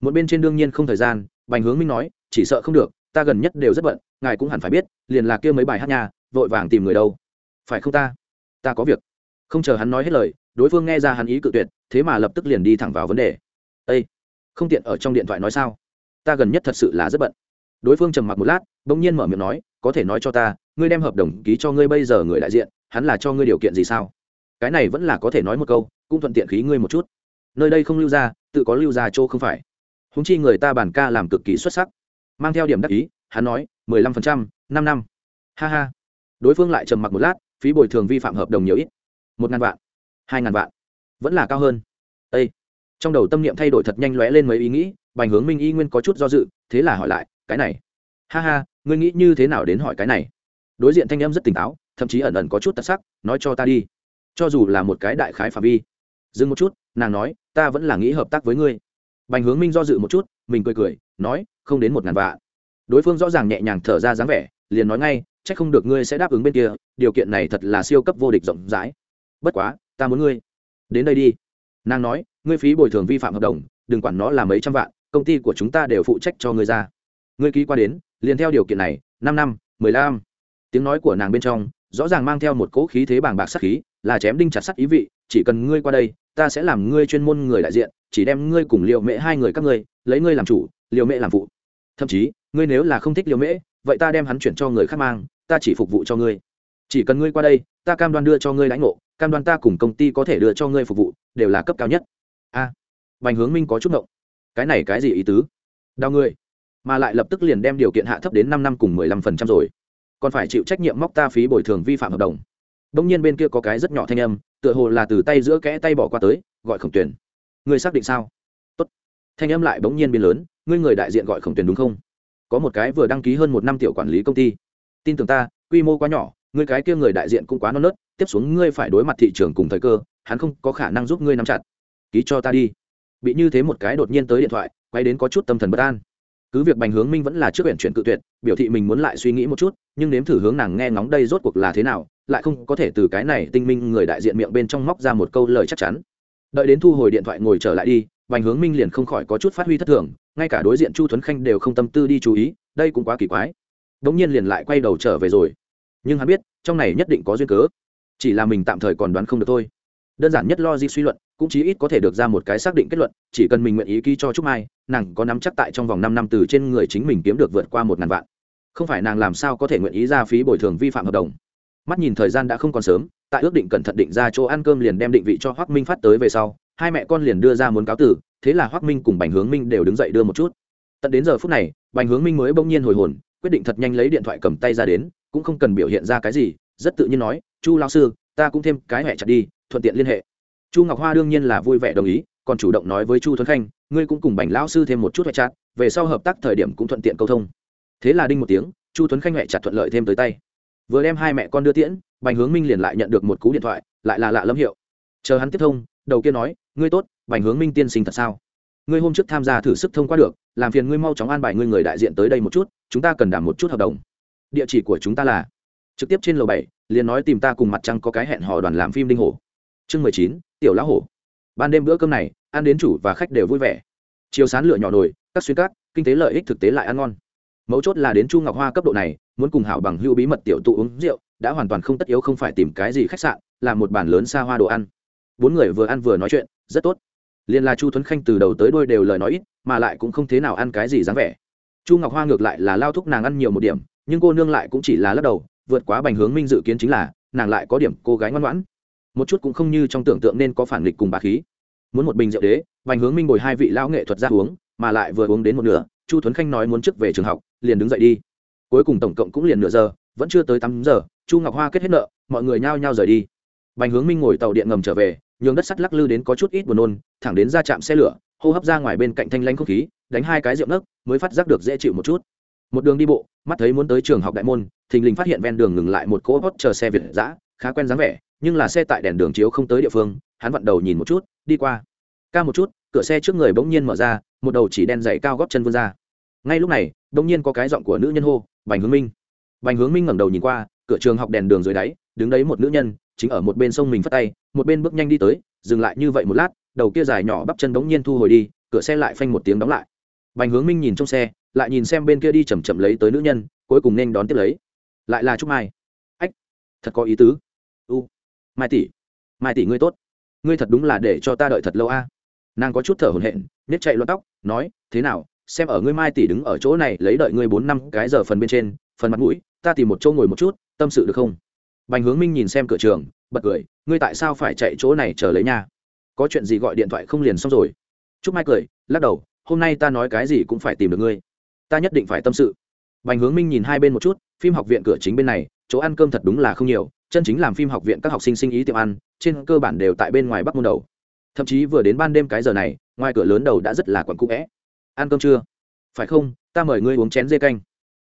một bên trên đương nhiên không thời gian, bành hướng minh nói, chỉ sợ không được, ta gần nhất đều rất bận, ngài cũng hẳn phải biết, liền là kêu mấy bài hát nhà vội vàng tìm người đâu. Phải không ta? Ta có việc. Không chờ hắn nói hết lời, đối phương nghe ra hắn ý cự tuyệt, thế mà lập tức liền đi thẳng vào vấn đề. Â không tiện ở trong điện thoại nói sao? Ta gần nhất thật sự là rất bận. Đối phương trầm mặc một lát đ ỗ n g nhiên mở miệng nói, có thể nói cho ta, ngươi đem hợp đồng ký cho ngươi bây giờ người đại diện, hắn là cho ngươi điều kiện gì sao? Cái này vẫn là có thể nói một câu, cũng thuận tiện khí ngươi một chút. Nơi đây không lưu ra, tự có lưu ra chỗ không phải húng chi người ta bản ca làm cực kỳ xuất sắc. Mang theo điểm đắc ý, hắn nói, mười lăm phần trăm, năm năm. Ha ha. Đối phương lại trầm mặc một lát, phí bồi thường vi phạm hợp đồng nhiều ít. Một ngàn vạn. Hai ngàn vạn. Vẫn là cao hơn. Â trong đầu tâm niệm thay đổi thật nhanh lóe lên mấy ý nghĩ, bành hướng minh y nguyên có chút do dự, thế là hỏi lại, cái này. Ha ha, ngươi nghĩ như thế nào đến hỏi cái này? Đối diện thanh em rất tỉnh táo, thậm chí ẩn ẩn có chút tật sắc, nói cho ta đi. Cho dù là một cái đại khái phạm vi. Dừng một chút, nàng nói, ta vẫn là nghĩ hợp tác với ngươi bành hướng minh do dự một chút, mình cười cười, nói, không đến một ngàn vạn. Đối phương rõ ràng nhẹ nhàng thở ra dáng vẻ, liền nói ngay c h ắ c không được ngươi sẽ đáp ứng bên kia, điều kiện này thật là siêu cấp vô địch rộng rãi. Bất quá, ta muốn ngươi. Đến đây đi. Nàng nói, ngươi phí bồi thường vi phạm hợp đồng, đừng quản nó là mấy trăm vạn, công ty của chúng ta đều phụ trách cho ngươi ra. Ngươi ký qua đến, liền theo điều kiện này, năm năm, mười lăm. Tiếng nói của nàng bên trong, rõ ràng mang theo một cỗ khí thế bàng bạc sắc khí, là chém đinh chặt sắt ý vị, chỉ cần ngươi qua đây, ta sẽ làm ngươi chuyên môn người đại diện chỉ đem ngươi cùng liệu mễ hai người các ngươi lấy ngươi làm chủ liệu mễ làm phụ. Thậm chí ngươi nếu là không thích liệu mễ vậy ta đem hắn chuyển cho người khác mang ta chỉ phục vụ cho ngươi. Chỉ cần ngươi qua đây ta cam đoan đưa cho ngươi lãnh ngộ cam đoan ta cùng công ty có thể đưa cho ngươi phục vụ đều là cấp cao nhất. A à, bành hướng minh có chút ngộng. Cái này cái gì ý tứ? Đau ngươi. Mà lại lập tức liền đem điều kiện hạ thấp đến năm năm cùng mười lăm phần trăm rồi. Còn phải chịu trách nhiệm móc ta phí bồi thường vi phạm hợp đồng. Đông nhiên bên kia có cái rất nhỏ thanh âm tựa hồ là từ tay giữa kẽ tay bỏ qua tới gọi khổng tuyển ngươi xác định sao? Tốt. Thanh âm lại bỗng nhiên biến lớn, ngươi người đại diện gọi khổng tuyền đúng không? Có một cái vừa đăng ký hơn một năm tiểu quản lý công ty. Tin tưởng ta, quy mô quá nhỏ, ngươi cái kia người đại diện cũng quá non nớt, tiếp xuống ngươi phải đối mặt thị trường cùng thời cơ, hắn không có khả năng giúp ngươi nắm chặt. Ký cho ta đi. Bị như thế một cái đột nhiên tới điện thoại, quay đến có chút tâm thần bất an. Cứ việc bành hướng minh vẫn là trước huyện chuyển cự tuyệt, biểu thị mình muốn lại suy nghĩ một chút, nhưng nếm thử hướng nàng nghe ngóng đây rốt cuộc là thế nào, lại không có thể từ cái này tinh minh người đại diện miệng bên trong móc ra một câu lời chắc chắn đợi đến thu hồi điện thoại ngồi trở lại đi bành hướng minh liền không khỏi có chút phát huy thất thường, ngay cả đối diện chu tuấn khanh đều không tâm tư đi chú ý, đây cũng quá kỳ quái. Đ ỗ n g nhiên liền lại quay đầu trở về rồi. Nhưng hắn biết, trong này nhất định có duyên cớ. Chỉ là mình tạm thời còn đoán không được thôi. Đơn giản nhất lo di suy luận, cũng chí ít có thể được ra một cái xác định kết luận, chỉ cần mình nguyện ý ký cho trúc mai, nàng có nắm chắc tại trong vòng năm năm từ trên người chính mình kiếm được vượt qua một ngàn vạn. Không phải nàng làm sao có thể nguyện ý ra phí bồi thường vi phạm hợp đồng. Mắt nhìn thời gian đã không còn sớm tại ước định cẩn thận định ra chỗ ăn cơm liền đem định vị cho hoác minh phát tới về sau, hai mẹ con liền đưa ra muốn cáo tử thế là hoác minh cùng bành hướng minh đều đứng dậy đưa một chút. Tận đến giờ phút này, bành hướng minh mới bỗng nhiên hồi hồn, quyết định thật nhanh lấy điện thoại cầm tay ra đến, cũng không cần biểu hiện ra cái gì, rất tự nhiên nói, chu lao sư, ta cũng thêm cái hẹ chặt đi, thuận tiện liên hệ. Chu ngọc hoa đương nhiên là vui vẻ đồng ý, còn chủ động nói với chu thuấn khanh, ngươi cũng cùng bành lão sư thêm một chút hẹ chặt, về sau hợp tác thời điểm cũng thuận tiện câu thông. Thế là đinh một tiếng, chu thuấn khanh hẹ chặt thuận lợi thêm tới tay vừa đem hai mẹ con đưa tiễn, bành hướng minh liền lại nhận được một cú điện thoại, lại là lạ lâm hiệu. Chờ hắn tiếp thông, đầu kia nói, ngươi tốt, bành hướng minh tiên sinh thật sao? Ngươi hôm trước tham gia thử sức thông qua được, làm phiền ngươi mau chóng an bài ngươi người đại diện tới đây một chút, chúng ta cần đảm một chút hợp đồng. Địa chỉ của chúng ta là trực tiếp trên lầu bảy, liền nói tìm ta cùng mặt trăng có cái hẹn hò đoàn làm phim đinh hổ. Chương mười chín, tiểu lão hổ. Ban đêm bữa cơm này, ăn đến chủ và khách đều vui vẻ. Chiều sán lửa nhỏ nồi, các xuyên cát, kinh tế lợi ích thực tế lại ăn ngon. Mấu chốt là đến chu ngọc hoa cấp độ này muốn cùng hảo bằng hưu bí mật tiểu tụ uống rượu, đã hoàn toàn không tất yếu không phải tìm cái gì khách sạn, là một bàn lớn xa hoa đồ ăn. Bốn người vừa ăn vừa nói chuyện, rất tốt. Liền là chu thuấn khanh từ đầu tới đôi đều lời nói ít, mà lại cũng không thế nào ăn cái gì dáng vẻ. Chu ngọc hoa ngược lại là lao thúc nàng ăn nhiều một điểm, nhưng cô nương lại cũng chỉ là lắc đầu, vượt quá bành hướng minh dự kiến chính là, nàng lại có điểm cô gái ngoan ngoãn. Một chút cũng không như trong tưởng tượng nên có phản nghịch cùng bà khí. Muốn một bình rượu đế, bành hướng minh bồi hai vị lão nghệ thuật ra uống, mà lại vừa uống đến một nửa, chu thuấn khanh nói muốn trước về trường học, liền đứng dậy đi cuối cùng tổng cộng cũng liền nửa giờ, vẫn chưa tới tám giờ, chu ngọc hoa kết hết nợ, mọi người nhao nhao rời đi. Bành hướng minh ngồi tàu điện ngầm trở về, nhường đất sắt lắc lư đến có chút ít buồn nôn, thẳng đến ra trạm xe lửa, hô hấp ra ngoài bên cạnh thanh lanh không khí, đánh hai cái rượu nấc mới phát giác được dễ chịu một chút. Một đường đi bộ, mắt thấy muốn tới trường học đại môn, thình lình phát hiện ven đường ngừng lại một cỗ hót chờ xe việt giã khá quen dáng vẻ, nhưng là xe tại đèn đường chiếu không tới địa phương, hắn vặn đầu nhìn một chút, đi qua. Ca một chút, cửa xe trước người bỗng nhiên mở ra, một đầu chỉ đen dày cao góp chân vươn ra. Ngay lúc này, bỗng nhiên có cái giọng của nữ nhân hô bành hướng minh. Bành hướng minh ngẩng đầu nhìn qua, cửa trường học đèn đường dưới đáy, đứng đấy một nữ nhân, chính ở một bên sông mình phất tay, một bên bước nhanh đi tới, dừng lại như vậy một lát, đầu kia dài nhỏ bắp chân bỗng nhiên thu hồi đi, cửa xe lại phanh một tiếng đóng lại. Bành hướng minh nhìn trong xe, lại nhìn xem bên kia đi chầm chậm lấy tới nữ nhân, cuối cùng nên đón tiếp lấy. Lại là trúc mai. Ách, thật có ý tứ. U, mai tỷ mai tỷ ngươi tốt. Ngươi thật đúng là để cho ta đợi thật lâu a. Nàng có chút thở hổn hển nết chạy loạn tóc, nói, thế nào xem ở ngươi mai tỷ đứng ở chỗ này lấy đợi ngươi bốn năm cái giờ phần bên trên, phần mặt mũi, ta tìm một chỗ ngồi một chút, tâm sự được không? Bành hướng minh nhìn xem cửa trường, bật cười, ngươi tại sao phải chạy chỗ này chờ lấy nha? Có chuyện gì gọi điện thoại không liền xong rồi. Chúc mai cười, lắc đầu, hôm nay ta nói cái gì cũng phải tìm được ngươi. Ta nhất định phải tâm sự. Bành hướng minh nhìn hai bên một chút, phim học viện cửa chính bên này, chỗ ăn cơm thật đúng là không nhiều, chân chính làm phim học viện các học sinh sinh ý tiệm ăn, trên cơ bản đều tại bên ngoài bắc môn đầu. Thậm chí vừa đến ban đêm cái giờ này, ngoài cửa lớn đầu đã rất là quặn cũ vẽ ăn cơm chưa? Phải không? Ta mời ngươi uống chén dê canh.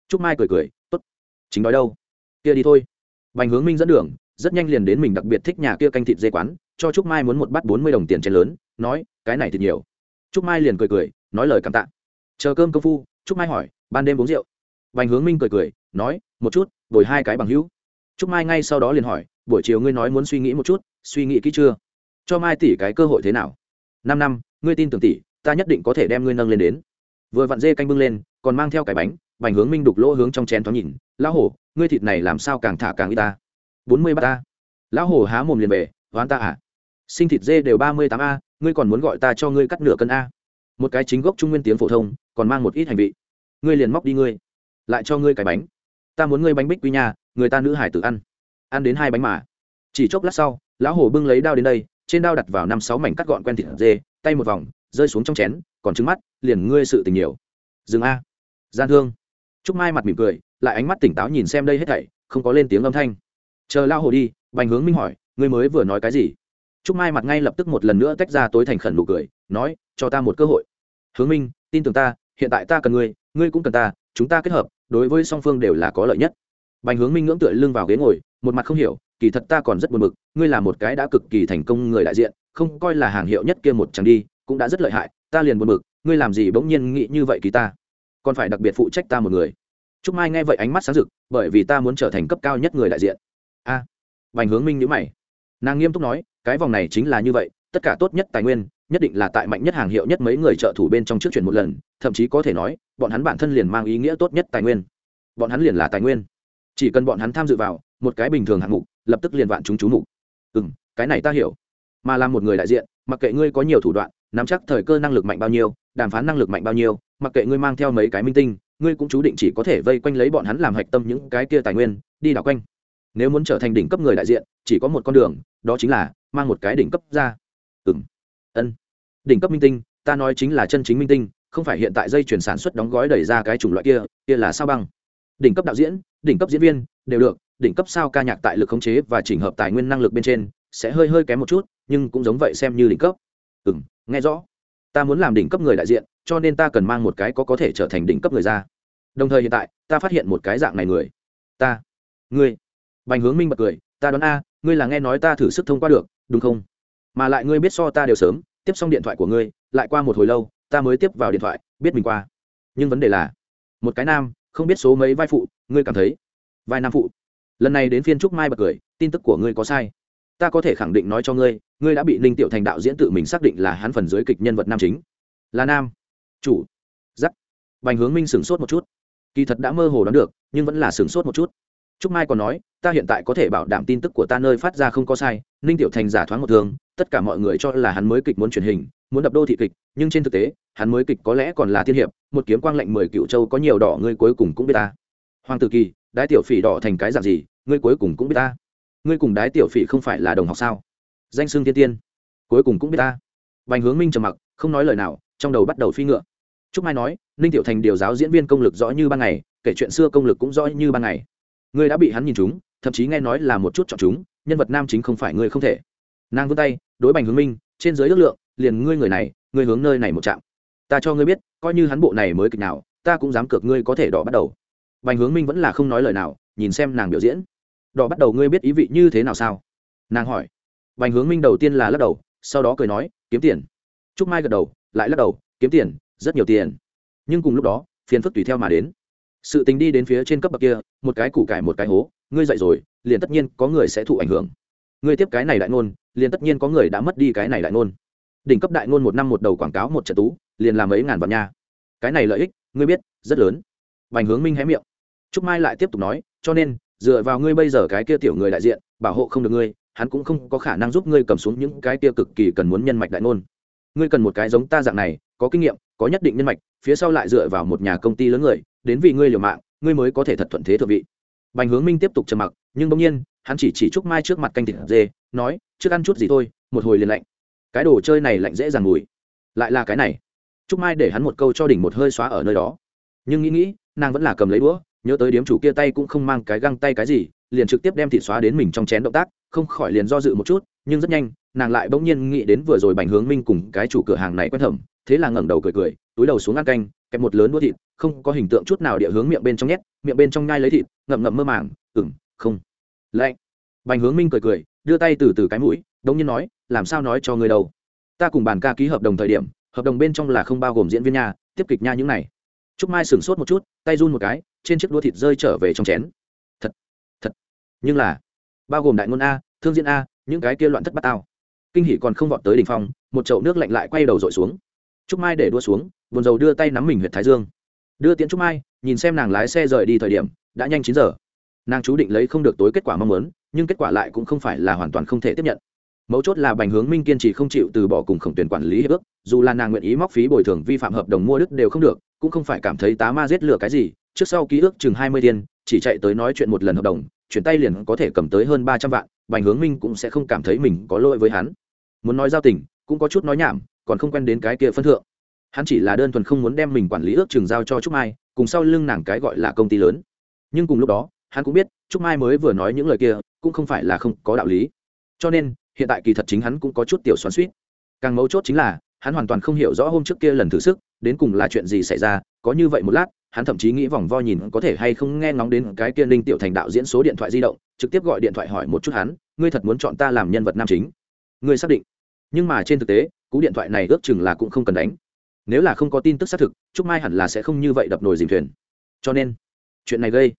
Trúc mai cười cười t ố t chính đói đâu? Kia đi thôi. Bành hướng minh dẫn đường, rất nhanh liền đến mình đặc biệt thích nhà kia canh thịt dê quán, cho trúc mai muốn một bát bốn mươi đồng tiền chén lớn, nói, cái này thịt nhiều. Trúc mai liền cười cười, nói lời cảm tạ. Chờ cơm công phu, trúc mai hỏi, ban đêm uống rượu? Bành hướng minh cười cười, nói, một chút, đổi hai cái bằng hữu. Trúc mai ngay sau đó liền hỏi, buổi chiều ngươi nói muốn suy nghĩ một chút, suy nghĩ kỹ chưa? Cho mai tỷ cái cơ hội thế nào? Năm năm, ngươi tin tưởng tỷ ta nhất định có thể đem ngươi nâng lên đến. Vừa vặn dê canh bưng lên, còn mang theo cái bánh, bành hướng minh đục lỗ hướng trong chén thoáng nhìn, lão hổ, ngươi thịt này làm sao càng thả càng y ta? Bốn mươi ba ta. Lão hổ há mồm liền về, hoán ta à? Sinh thịt dê đều ba mươi tám a, ngươi còn muốn gọi ta cho ngươi cắt nửa cân a? Một cái chính gốc trung nguyên tiếng phổ thông, còn mang một ít hành vị. Ngươi liền móc đi ngươi, lại cho ngươi cái bánh. Ta muốn ngươi bánh bích quy nhà người ta nữ hải tử ăn. Ăn đến hai bánh mà. Chỉ chốc lát sau, lão hổ bưng lấy đao đến đây, trên đao đặt vào năm sáu mảnh cắt gọn quen thịt dê, tay một vòng rơi xuống trong chén, còn trứng mắt, liền ngươi sự tình nhiều. Dừng a. Gian thương. Trúc mai mặt mỉm cười, lại ánh mắt tỉnh táo nhìn xem đây hết thảy, không có lên tiếng âm thanh. Chờ lao hồ đi, bành hướng minh hỏi, ngươi mới vừa nói cái gì? Trúc mai mặt ngay lập tức một lần nữa tách ra tối thành khẩn nụ cười, nói, cho ta một cơ hội. Hướng minh, tin tưởng ta, hiện tại ta cần ngươi ngươi cũng cần ta, chúng ta kết hợp, đối với song phương đều là có lợi nhất. Bành hướng minh ngưỡng tựa lưng vào ghế ngồi, một mặt không hiểu, kỳ thật ta còn rất buồn bực, ngươi là một cái đã cực kỳ thành công người đại diện, không coi là hàng hiệu nhất kia một chẳng đi cũng đã rất lợi hại ta liền buồn bực ngươi làm gì bỗng nhiên nghĩ như vậy kỳ ta còn phải đặc biệt phụ trách ta một người Trúc Mai nghe vậy ánh mắt sáng rực, bởi vì ta muốn trở thành cấp cao nhất người đại diện. A. À, Bành Hướng Minh nhữ mày. Nàng nghiêm túc nói, cái vòng này chính là như vậy, tất cả tốt nhất tài nguyên, nhất định là tại mạnh nhất hàng hiệu nhất mấy người trợ thủ bên trong trước chuyển một lần, thậm chí có thể nói, bọn hắn bản thân liền mang ý nghĩa tốt nhất tài nguyên. Bọn hắn liền là tài nguyên. Chỉ cần bọn hắn tham dự vào, một cái bình thường hạng mục, lập tức liền vạn chúng chú mục. n cái này ta hiểu. Mà là một người đại diện, mặc kệ ngươi có nhiều thủ đoạn, nắm chắc thời cơ năng lực mạnh bao nhiêu, đàm phán năng lực mạnh bao nhiêu, mặc kệ ngươi mang theo mấy cái minh tinh, ngươi cũng chú định chỉ có thể vây quanh lấy bọn hắn làm hạch tâm những cái kia tài nguyên đi đảo quanh. Nếu muốn trở thành đỉnh cấp người đại diện chỉ có một con đường đó chính là mang một cái đỉnh cấp ra. Ừng ân. Đỉnh cấp minh tinh ta nói chính là chân chính minh tinh không phải hiện tại dây chuyển sản xuất đóng gói đẩy ra cái chủng loại kia kia là sao băng. Đỉnh cấp đạo diễn đỉnh cấp diễn viên đều được đỉnh cấp sao ca nhạc tại lực khống chế và chỉnh hợp tài nguyên năng lực bên trên sẽ hơi hơi kém một chút nhưng cũng giống vậy xem như đỉnh cấp. Ừ nghe rõ. Ta muốn làm đỉnh cấp người đại diện, cho nên ta cần mang một cái có có thể trở thành đỉnh cấp người ra. Đồng thời hiện tại, ta phát hiện một cái dạng này người. Ta. Ngươi. Bành hướng minh bật cười, ta đoán a, ngươi là nghe nói ta thử sức thông qua được, đúng không? Mà lại ngươi biết so ta đều sớm, tiếp xong điện thoại của ngươi, lại qua một hồi lâu, ta mới tiếp vào điện thoại, biết mình qua. Nhưng vấn đề là, một cái nam, không biết số mấy vai phụ, ngươi cảm thấy? Vai nam phụ. Lần này đến phiên trúc mai bật cười, tin tức của ngươi có sai ta có thể khẳng định nói cho ngươi ngươi đã bị ninh tiểu thành đạo diễn tự mình xác định là hắn phần dưới kịch nhân vật nam chính. Là nam. Chủ. Giắc. Bành hướng minh sửng sốt một chút. Kỳ thật đã mơ hồ đoán được, nhưng vẫn là sửng sốt một chút. Trúc mai còn nói, ta hiện tại có thể bảo đảm tin tức của ta nơi phát ra không có sai, ninh tiểu thành giả thoáng một thường, tất cả mọi người cho là hắn mới kịch muốn truyền hình, muốn đập đô thị kịch, nhưng trên thực tế, hắn mới kịch có lẽ còn là thiên hiệp, một kiếm quang lệnh mười cựu châu có nhiều đỏ, ngươi cuối cùng cũng biết ta. Hoàng tử kỳ, đái tiểu phỉ đỏ thành cái dạng gì, ngươi cuối cùng cũng biết ta ngươi cùng đái tiểu phỉ không phải là đồng học sao? Danh xưng tiên tiên. Cuối cùng cũng biết ta. Bành hướng minh trầm mặc, không nói lời nào, trong đầu bắt đầu phi ngựa. Trúc mai nói, ninh tiểu thành điều giáo diễn viên công lực rõ như ban ngày, kể chuyện xưa công lực cũng rõ như ban ngày. Ngươi đã bị hắn nhìn chúng thậm chí nghe nói là một chút chọn chúng, nhân vật nam chính không phải ngươi không thể. Nàng vươn tay, đối bành hướng minh, trên dưới ước lượng, liền ngươi người này, ngươi hướng nơi này một chạm ta cho ngươi biết, coi như hắn bộ này mới kịch nào, ta cũng dám cược ngươi có thể đỏ bắt đầu. Bành hướng minh vẫn là không nói lời nào, nhìn xem nàng biểu diễn đỏ bắt đầu ngươi biết ý vị như thế nào sao? Nàng hỏi. Bành hướng minh đầu tiên là lắc đầu, sau đó cười nói, kiếm tiền. Trúc mai gật đầu, lại lắc đầu, kiếm tiền, rất nhiều tiền. Nhưng cùng lúc đó, phiền phức tùy theo mà đến. Sự tình đi đến phía trên cấp bậc kia, một cái củ cải một cái hố, ngươi dậy rồi, liền tất nhiên có người sẽ thụ ảnh hưởng. Ngươi tiếp cái này đại ngôn, liền tất nhiên có người đã mất đi cái này đại ngôn. Đỉnh cấp đại ngôn một năm một đầu quảng cáo một trận tú, liền làm mấy ngàn vạn nha. Cái này lợi ích, ngươi biết, rất lớn. Bành hướng minh hé miệng. Trúc mai lại tiếp tục nói, cho nên dựa vào ngươi bây giờ cái kia tiểu người đại diện, bảo hộ không được ngươi, hắn cũng không có khả năng giúp ngươi cầm xuống những cái kia cực kỳ cần muốn nhân mạch đại ngôn. Ngươi cần một cái giống ta dạng này, có kinh nghiệm, có nhất định nhân mạch, phía sau lại dựa vào một nhà công ty lớn người, đến vì ngươi liều mạng, ngươi mới có thể thật thuận thế thượng vị. Bành hướng minh tiếp tục trầm mặc, nhưng bỗng nhiên, hắn chỉ chỉ trúc mai trước mặt canh thịt dê, nói, trước ăn chút gì thôi, một hồi liền lạnh. Cái đồ chơi này lạnh dễ dàng mùi. Lại là cái này. Trúc mai để hắn một câu cho đỉnh một hơi xóa ở nơi đó. Nhưng nghĩ nghĩ, nàng vẫn là cầm lấy đũa nhớ tới điếm chủ kia tay cũng không mang cái găng tay cái gì, liền trực tiếp đem thịt xóa đến mình trong chén động tác, không khỏi liền do dự một chút, nhưng rất nhanh, nàng lại bỗng nhiên nghĩ đến vừa rồi bành hướng minh cùng cái chủ cửa hàng này quen thẩm, thế là ngẩng đầu cười cười, túi đầu xuống ăn canh, kẹp một lớn đũa thịt, không có hình tượng chút nào địa hướng miệng bên trong nhét, miệng bên trong nhai lấy thịt, ngậm ngậm mơ màng ừng không. Lạnh. Bành hướng minh cười cười, đưa tay từ từ cái mũi đống nhiên nói, làm sao nói cho người đâu? Ta cùng bàn ca ký hợp đồng thời điểm, hợp đồng bên trong là không bao gồm diễn viên nha, tiếp kịch nha những này. Trúc mai sửng sốt một chút, tay run một cái trên chiếc đũa thịt rơi trở về trong chén. Thật thật. Nhưng là, bao gồm đại ngôn a, thương diễn a, những cái kia loạn thất bát tao. Kinh hỉ còn không vọt tới đỉnh phong, một chậu nước lạnh lại quay đầu dội xuống. Trúc mai để đua xuống, buồn dầu đưa tay nắm mình huyệt thái dương. Đưa tiễn trúc mai, nhìn xem nàng lái xe rời đi thời điểm, đã nhanh chín giờ. Nàng chú định lấy không được tối kết quả mong muốn, nhưng kết quả lại cũng không phải là hoàn toàn không thể tiếp nhận. Mấu chốt là bành hướng minh kiên trì không chịu từ bỏ cùng khổng tuyển quản lý hiệp ước, dù là nàng nguyện ý móc phí bồi thường vi phạm hợp đồng mua đức đều không được, cũng không phải cảm thấy tá ma giết lửa cái gì trước sau ký ước chừng hai mươi tiền chỉ chạy tới nói chuyện một lần hợp đồng, chuyển tay liền có thể cầm tới hơn ba trăm vạn, bành hướng minh cũng sẽ không cảm thấy mình có lỗi với hắn. Muốn nói giao tình, cũng có chút nói nhảm, còn không quen đến cái kia phân thượng. Hắn chỉ là đơn thuần không muốn đem mình quản lý ước chừng giao cho trúc mai, cùng sau lưng nàng cái gọi là công ty lớn. Nhưng cùng lúc đó, hắn cũng biết, trúc mai mới vừa nói những lời kia, cũng không phải là không có đạo lý. Cho nên, hiện tại kỳ thật chính hắn cũng có chút tiểu xoắn xuýt. càng mấu chốt chính là, hắn hoàn toàn không hiểu rõ hôm trước kia lần thử sức, đến cùng là chuyện gì xảy ra, có như vậy một lát hắn thậm chí nghĩ vòng vo nhìn có thể hay không nghe ngóng đến cái kia linh tiểu thành đạo diễn số điện thoại di động, trực tiếp gọi điện thoại hỏi một chút hắn, ngươi thật muốn chọn ta làm nhân vật nam chính? Ngươi xác định. Nhưng mà trên thực tế, cú điện thoại này ước chừng là cũng không cần đánh. Nếu là không có tin tức xác thực trúc mai hẳn là sẽ không như vậy đập nồi dìm thuyền. Cho nên, chuyện này gây,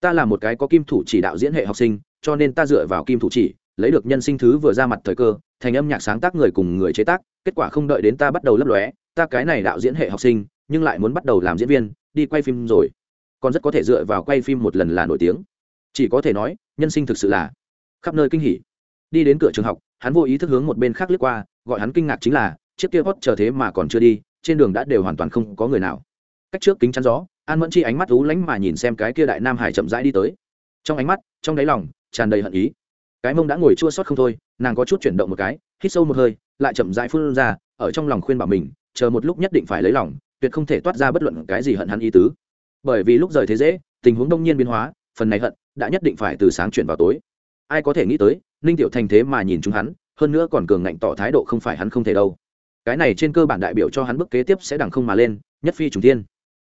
ta là một cái có kim thủ chỉ đạo diễn hệ học sinh, cho nên ta dựa vào kim thủ chỉ, lấy được nhân sinh thứ vừa ra mặt thời cơ, thành âm nhạc sáng tác người cùng người chế tác, kết quả không đợi đến ta bắt đầu lấp lóe, ta cái này đạo diễn hệ học sinh, nhưng lại muốn bắt đầu làm diễn viên đi quay phim rồi. Còn rất có thể dựa vào quay phim một lần là nổi tiếng. Chỉ có thể nói, nhân sinh thực sự là khắp nơi kinh hỉ. Đi đến cửa trường học, hắn vô ý thức hướng một bên khác lướt qua, gọi hắn kinh ngạc chính là, chiếc kia hot chờ thế mà còn chưa đi, trên đường đã đều hoàn toàn không có người nào. Cách trước kính chắn gió, an mẫn chi ánh mắt ú lánh mà nhìn xem cái kia đại nam hải chậm rãi đi tới. Trong ánh mắt, trong đáy lòng, tràn đầy hận ý. Cái mông đã ngồi chua xót không thôi, nàng có chút chuyển động một cái, hít sâu một hơi, lại chậm rãi phun ra, ở trong lòng khuyên bảo mình, chờ một lúc nhất định phải lấy lòng tuyệt không thể toát ra bất luận cái gì hận hắn ý tứ. Bởi vì lúc rời thế dễ, tình huống đông nhiên biến hóa, phần này hận đã nhất định phải từ sáng chuyển vào tối. Ai có thể nghĩ tới, ninh tiểu thành thế mà nhìn chúng hắn, hơn nữa còn cường ngạnh tỏ thái độ không phải hắn không thể đâu. Cái này trên cơ bản đại biểu cho hắn bước kế tiếp sẽ đằng không mà lên, nhất phi trùng tiên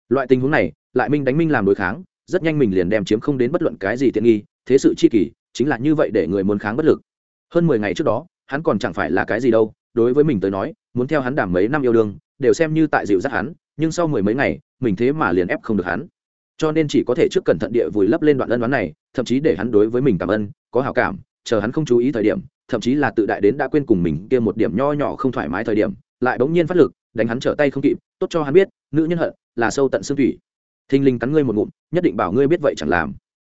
loại tình huống này, lại minh đánh minh làm đối kháng, rất nhanh mình liền đem chiếm không đến bất luận cái gì tiện nghi, thế sự chi kỷ, chính là như vậy để người muốn kháng bất lực. Hơn mười ngày trước đó, hắn còn chẳng phải là cái gì đâu, đối với mình tới nói, muốn theo hắn đảm mấy năm yêu đương đều xem như tại dịu dắt hắn, nhưng sau mười mấy ngày, mình thế mà liền ép không được hắn. Cho nên chỉ có thể trước cẩn thận địa vùi lấp lên đoạn ân đoán này, thậm chí để hắn đối với mình cảm ơn, có hảo cảm, chờ hắn không chú ý thời điểm, thậm chí là tự đại đến đã quên cùng mình kia một điểm nho nhỏ không thoải mái thời điểm, lại bỗng nhiên phát lực, đánh hắn trở tay không kịp, tốt cho hắn biết, nữ nhân hận, là sâu tận xương thủy. Thình linh cắn ngươi một ngụm, nhất định bảo ngươi biết vậy chẳng làm.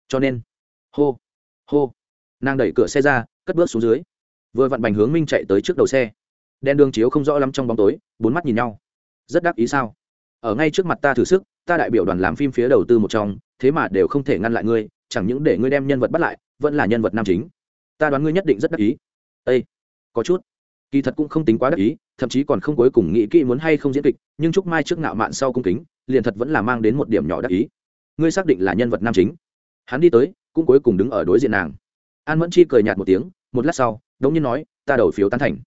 Cho nên, hô hô, nàng đẩy cửa xe ra, cất bước xuống dưới. Vừa vặn bành hướng minh chạy tới trước đầu xe đèn đường chiếu không rõ lắm trong bóng tối, bốn mắt nhìn nhau. Rất đắc ý sao? Ở ngay trước mặt ta thử sức, ta đại biểu đoàn làm phim phía đầu tư một trong, thế mà đều không thể ngăn lại ngươi, chẳng những để ngươi đem nhân vật bắt lại, vẫn là nhân vật nam chính. Ta đoán ngươi nhất định rất đắc ý. Â có chút. Kỳ thật cũng không tính quá đắc ý, thậm chí còn không cuối cùng nghĩ kỹ muốn hay không diễn kịch, nhưng trúc mai trước ngạo mạn sau cung kính, liền thật vẫn là mang đến một điểm nhỏ đắc ý. Ngươi xác định là nhân vật nam chính. Hắn đi tới, cũng cuối cùng đứng ở đối diện nàng. An mẫn chi cười nhạt một tiếng, một lát sau, đống nhiên nói, ta đầu phiếu tán thành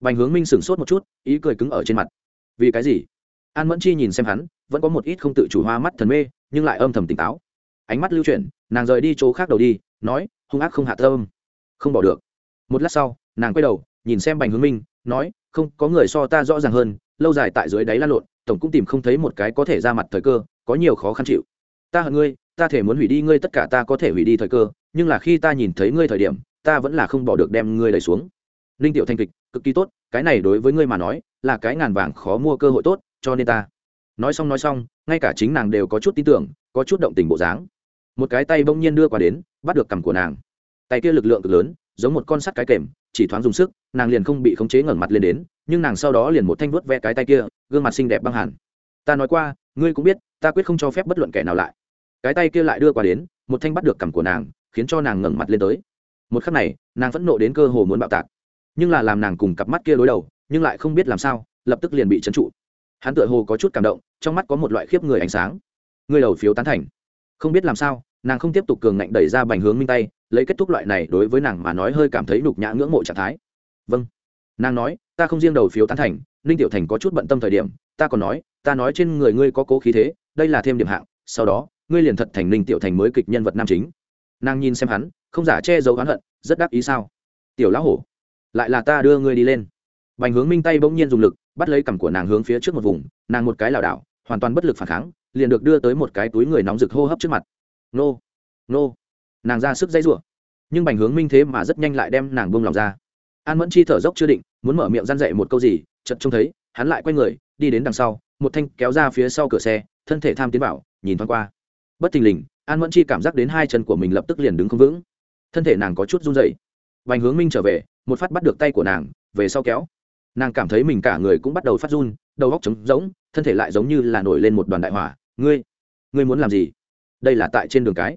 bành hướng minh sửng sốt một chút, ý cười cứng ở trên mặt. Vì cái gì? An mẫn chi nhìn xem hắn, vẫn có một ít không tự chủ hoa mắt thần mê, nhưng lại âm thầm tỉnh táo. Ánh mắt lưu chuyển, nàng rời đi chỗ khác đầu đi, nói, hung ác không hạ thơm không bỏ được. Một lát sau, nàng quay đầu, nhìn xem bành hướng minh, nói, không, có người so ta rõ ràng hơn, lâu dài tại dưới đáy lan lộn, tổng cũng tìm không thấy một cái có thể ra mặt thời cơ, có nhiều khó khăn chịu. Ta hận ngươi, ta thể muốn hủy đi ngươi, tất cả ta có thể hủy đi thời cơ, nhưng là khi ta nhìn thấy ngươi thời điểm, ta vẫn là không bỏ được đem ngươi đẩy xuống. Ninh tiểu thanh kịch cực kỳ tốt, cái này đối với ngươi mà nói, là cái ngàn vàng khó mua cơ hội tốt, cho nên ta. Nói xong nói xong, ngay cả chính nàng đều có chút tin tưởng, có chút động tình bộ dáng. Một cái tay bỗng nhiên đưa qua đến, bắt được cằm của nàng. Tay kia lực lượng cực lớn, giống một con sắt cái kềm, chỉ thoáng dùng sức, nàng liền không bị khống chế ngẩng mặt lên đến, nhưng nàng sau đó liền một thanh vuốt ve cái tay kia, gương mặt xinh đẹp băng hẳn. Ta nói qua, ngươi cũng biết, ta quyết không cho phép bất luận kẻ nào lại. Cái tay kia lại đưa qua đến, một thanh bắt được cằm của nàng, khiến cho nàng ngẩng mặt lên tới. Một khắc này, nàng vẫn nộ đến cơ hồ muốn bạo tạc nhưng là làm nàng cùng cặp mắt kia đối đầu, nhưng lại không biết làm sao, lập tức liền bị trấn trụ. Hắn tựa hồ có chút cảm động, trong mắt có một loại khiếp người ánh sáng. Người đầu phiếu tán thành. Không biết làm sao, nàng không tiếp tục cường ngạnh đẩy ra bành hướng minh tay, lấy kết thúc loại này đối với nàng mà nói hơi cảm thấy đục nhã ngưỡng mộ trạng thái. Vâng. Nàng nói, ta không riêng đầu phiếu tán thành, ninh tiểu thành có chút bận tâm thời điểm, ta còn nói, ta nói trên người ngươi có cố khí thế, đây là thêm điểm hạng, sau đó, ngươi liền thật thành ninh tiểu thành mới kịch nhân vật nam chính. Nàng nhìn xem hắn, không giả che giấu oán hận, rất đắc ý sao? Tiểu lão hổ lại là ta đưa ngươi đi lên. Bành hướng minh tay bỗng nhiên dùng lực, bắt lấy cằm của nàng hướng phía trước một vùng, nàng một cái lảo đảo, hoàn toàn bất lực phản kháng, liền được đưa tới một cái túi người nóng rực hô hấp trước mặt. Nô nô. Nàng ra sức dây rủa. Nhưng bành hướng minh thế mà rất nhanh lại đem nàng buông lòng ra. An mẫn chi thở dốc chưa định, muốn mở miệng răn dậy một câu gì, chợt trông thấy, hắn lại quay người, đi đến đằng sau, một thanh kéo ra phía sau cửa xe, thân thể tham tiến bảo nhìn thoáng qua. Bất thình lình, an mẫn chi cảm giác đến hai chân của mình lập tức liền đứng không vững. Thân thể nàng có chút run dậy vành hướng minh trở về, một phát bắt được tay của nàng, về sau kéo. Nàng cảm thấy mình cả người cũng bắt đầu phát run, đầu góc trống rỗng, thân thể lại giống như là nổi lên một đoàn đại hỏa. Ngươi ngươi muốn làm gì? Đây là tại trên đường cái.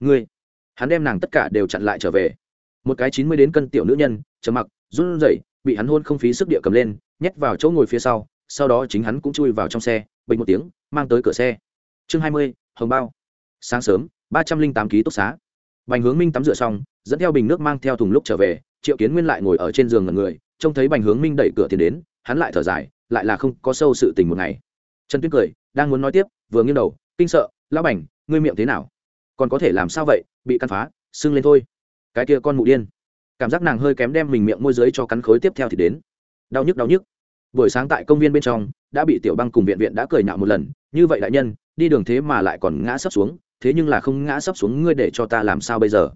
Ngươi. Hắn đem nàng tất cả đều chặn lại trở về. Một cái chín mươi đến cân tiểu nữ nhân chấm mặc, run rẩy, bị hắn hôn không phí sức địa cầm lên, nhét vào chỗ ngồi phía sau sau đó chính hắn cũng chui vào trong xe bình một tiếng, mang tới cửa xe. Chương hai mươi, hồng bao. Sáng sớm, ba trăm linh tám ký túc xá. Bành hướng minh tắm rửa xong dẫn theo bình nước mang theo thùng lúc trở về, triệu kiến nguyên lại ngồi ở trên giường ngần người, trông thấy bành hướng minh đẩy cửa tiền đến, hắn lại thở dài, lại là không có sâu sự tình một ngày. Trần tuyết cười, đang muốn nói tiếp, vừa nghiêng đầu, kinh sợ, lão bành, ngươi miệng thế nào? Còn có thể làm sao vậy? Bị căn phá, sưng lên thôi. Cái kia con mụ điên. Cảm giác nàng hơi kém đem mình miệng môi dưới cho cắn khối tiếp theo thì đến. Đau nhức đau nhức. Buổi sáng tại công viên bên trong, đã bị tiểu băng cùng viện viện đã cười nhạo một lần, như vậy đại nhân, đi đường thế mà lại còn ngã sấp xuống, thế nhưng là không ngã sấp xuống, ngươi để cho ta làm sao bây giờ?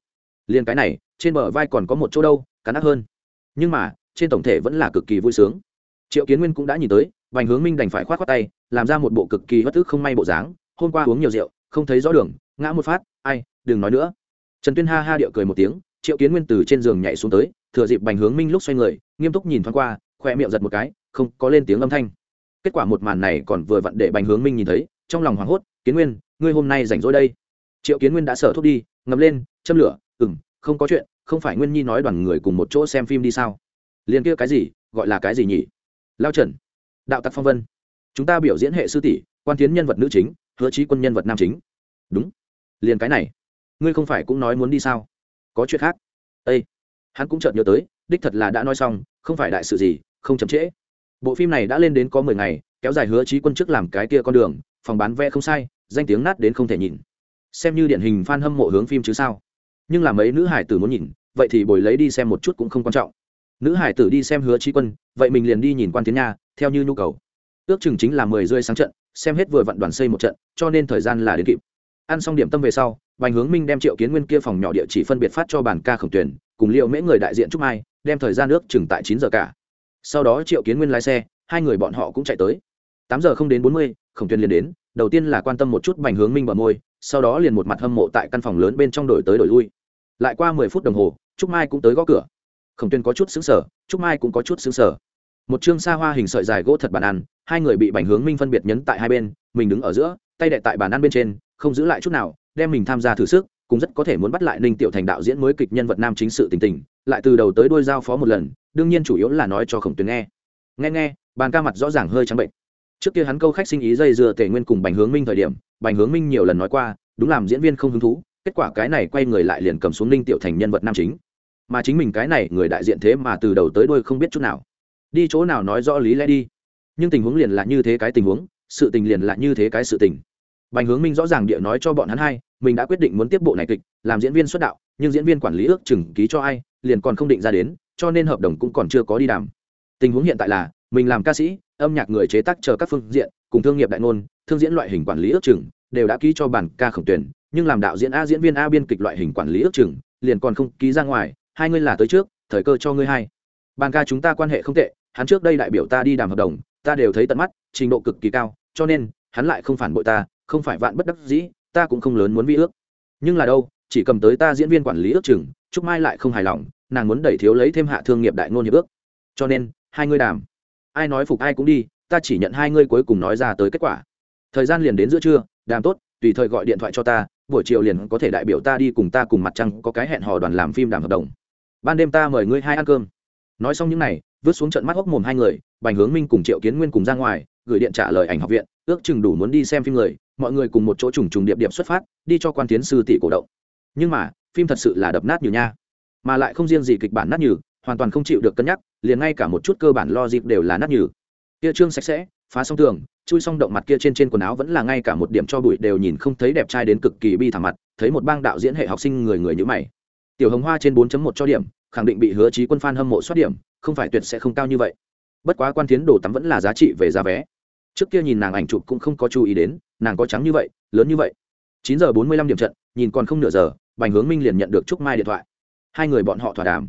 Liền cái này, trên bờ vai còn có một chỗ đâu, cắn ác hơn. Nhưng mà, trên tổng thể vẫn là cực kỳ vui sướng. Triệu kiến nguyên cũng đã nhìn tới vành hướng minh đành phải k h o á t khoác tay, làm ra một bộ cực kỳ bất tức không may bộ dáng. Hôm qua uống nhiều rượu, không thấy rõ đường, ngã một phát, ai, đừng nói nữa. Trần tuyên ha ha điệu cười một tiếng, triệu kiến nguyên từ trên giường nhảy xuống tới, thừa dịp bành hướng minh lúc xoay người, nghiêm túc nhìn thoáng qua khoe miệng giật một cái, không có lên tiếng âm thanh. Kết quả một màn này còn vừa vặn để bành hướng minh nhìn thấy, trong lòng hoảng hốt, kiến nguyên, ngươi hôm nay rảnh rỗi đây? Triệu kiến nguyên đã sở thuốc đi ngầm lên, châm lửa Ừm, không có chuyện không phải nguyên nhi nói đoàn người cùng một chỗ xem phim đi sao? Liền kia cái gì gọi là cái gì nhỉ? Lao trần đạo tặc phong vân. Chúng ta biểu diễn hệ sư tỷ quan tiến nhân vật nữ chính hứa trí quân nhân vật nam chính. Đúng. Liền cái này. Ngươi không phải cũng nói muốn đi sao? Có chuyện khác. Â hắn cũng chợt nhớ tới đích thật là đã nói xong không phải đại sự gì không chậm trễ. Bộ phim này đã lên đến có mười ngày kéo dài hứa trí quân trước làm cái kia con đường phòng bán vé không sai danh tiếng nát đến không thể nhìn. Xem như điển hình f a n hâm mộ hướng phim chứ sao? Nhưng là mấy nữ hải tử muốn nhìn, vậy thì bồi lấy đi xem một chút cũng không quan trọng. Nữ hải tử đi xem hứa trí quân, vậy mình liền đi nhìn quan tiến nha, theo như nhu cầu. Ước chừng chính là mười rơi sáng trận, xem hết vừa vặn đoàn xây một trận, cho nên thời gian là đến kịp. Ăn xong điểm tâm về sau, bành hướng minh đem triệu kiến nguyên kia phòng nhỏ địa chỉ phân biệt phát cho bản ca khổng tuyển, cùng liệu mễ người đại diện trúc mai, đem thời gian ước chừng tại chín giờ cả. Sau đó triệu kiến nguyên lái xe, hai người bọn họ cũng chạy tới. Tám giờ không đến bốn mươi, khổng tuyển liền đến, đầu tiên là quan tâm một chút bành hướng minh bờ môi sau đó liền một mặt hâm mộ tại căn phòng lớn bên trong đổi tới đổi lui. Lại qua mười phút đồng hồ, trúc mai cũng tới gõ cửa. Khổng tuyên có chút xứng sở trúc mai cũng có chút xứng sở một chương xa hoa hình sợi dài gỗ thật bàn ăn, hai người bị bành hướng minh phân biệt nhấn tại hai bên, mình đứng ở giữa, tay đệ tại bàn ăn bên trên, không giữ lại chút nào, đem mình tham gia thử sức, cũng rất có thể muốn bắt lại ninh tiểu thành đạo diễn mới kịch nhân vật nam chính sự tình tình, lại từ đầu tới đôi giao phó một lần, đương nhiên chủ yếu là nói cho khổng tuyến nghe. Nghe nghe, bàn ca mặt rõ ràng hơi trắng bệnh trước kia hắn câu khách sinh ý dây dưa tề nguyên cùng bành hướng minh thời điểm, bành hướng minh nhiều lần nói qua, đúng làm diễn viên không hứng thú, kết quả cái này quay người lại liền cầm xuống ninh tiểu thành nhân vật nam chính. Mà chính mình cái này người đại diện thế mà từ đầu tới đuôi không biết chút nào. Đi chỗ nào nói rõ lý lẽ đi. Nhưng tình huống liền là như thế cái tình huống, sự tình liền là như thế cái sự tình. Bành hướng minh rõ ràng địa nói cho bọn hắn hai, mình đã quyết định muốn tiếp bộ này kịch, làm diễn viên xuất đạo, nhưng diễn viên quản lý ước chừng ký cho ai, liền còn không định ra đến, cho nên hợp đồng cũng còn chưa có đi đàm. Tình huống hiện tại là, mình làm ca sĩ âm nhạc người chế tác chờ các phương diện, cùng thương nghiệp đại ngôn, thương diễn loại hình quản lý ước chừng, đều đã ký cho bản ca khổng tuyển, nhưng làm đạo diễn a, diễn viên a biên kịch loại hình quản lý ước chừng, liền còn không ký ra ngoài, hai ngươi là tới trước, thời cơ cho ngươi hai bàn ca chúng ta quan hệ không tệ, hắn trước đây đại biểu ta đi đàm hợp đồng, ta đều thấy tận mắt, trình độ cực kỳ cao, cho nên, hắn lại không phản bội ta, không phải vạn bất đắc dĩ, ta cũng không lớn muốn vi ước. Nhưng là đâu, chỉ cầm tới ta diễn viên quản lý ước chừng, trúc mai lại không hài lòng, nàng muốn đẩy thiếu lấy thêm hạ thương nghiệp đại ngôn hiệp ước. Cho nên, hai ngươi đàm ai nói phục ai cũng đi, ta chỉ nhận hai ngươi cuối cùng nói ra tới kết quả. Thời gian liền đến giữa trưa, đàm tốt, tùy thời gọi điện thoại cho ta, buổi chiều liền có thể đại biểu ta đi cùng ta cùng mặt trăng có cái hẹn hò đoàn làm phim đàm hợp đồng. Ban đêm ta mời ngươi hai ăn cơm. Nói xong những n à y vứt xuống trận mắt hốc mồm hai người, bành hướng minh cùng triệu kiến nguyên cùng ra ngoài, gửi điện trả lời ảnh học viện, ước chừng đủ muốn đi xem phim người, mọi người cùng một chỗ trùng trùng điệp điệp xuất phát, đi cho quan tiến sư tỷ cổ động. Nhưng mà, phim thật sự là đập nát như nha. Mà lại không riêng gì kịch bản nát như hoàn toàn không chịu được cân nhắc, liền ngay cả một chút cơ bản lo dịp đều là nát nhừ. Kia trương sạch sẽ, phá xong tường, chui xong động mặt kia trên trên quần áo vẫn là ngay cả một điểm cho bụi đều nhìn không thấy đẹp trai đến cực kỳ bi thảm mặt, thấy một bang đạo diễn hệ học sinh người người như mày. Tiểu hồng hoa trên 4 một cho điểm, khẳng định bị hứa trí quân fan hâm mộ soát điểm, không phải tuyệt sẽ không cao như vậy. Bất quá quan tiến đồ tắm vẫn là giá trị về giá vé. Trước kia nhìn nàng ảnh chụp cũng không có chú ý đến, nàng có trắng như vậy, lớn như vậy. chín giờ bốn mươi lăm điểm trận, nhìn còn không nửa giờ, bành hướng minh liền nhận được trúc mai điện thoại. Hai người bọn họ thỏa đàm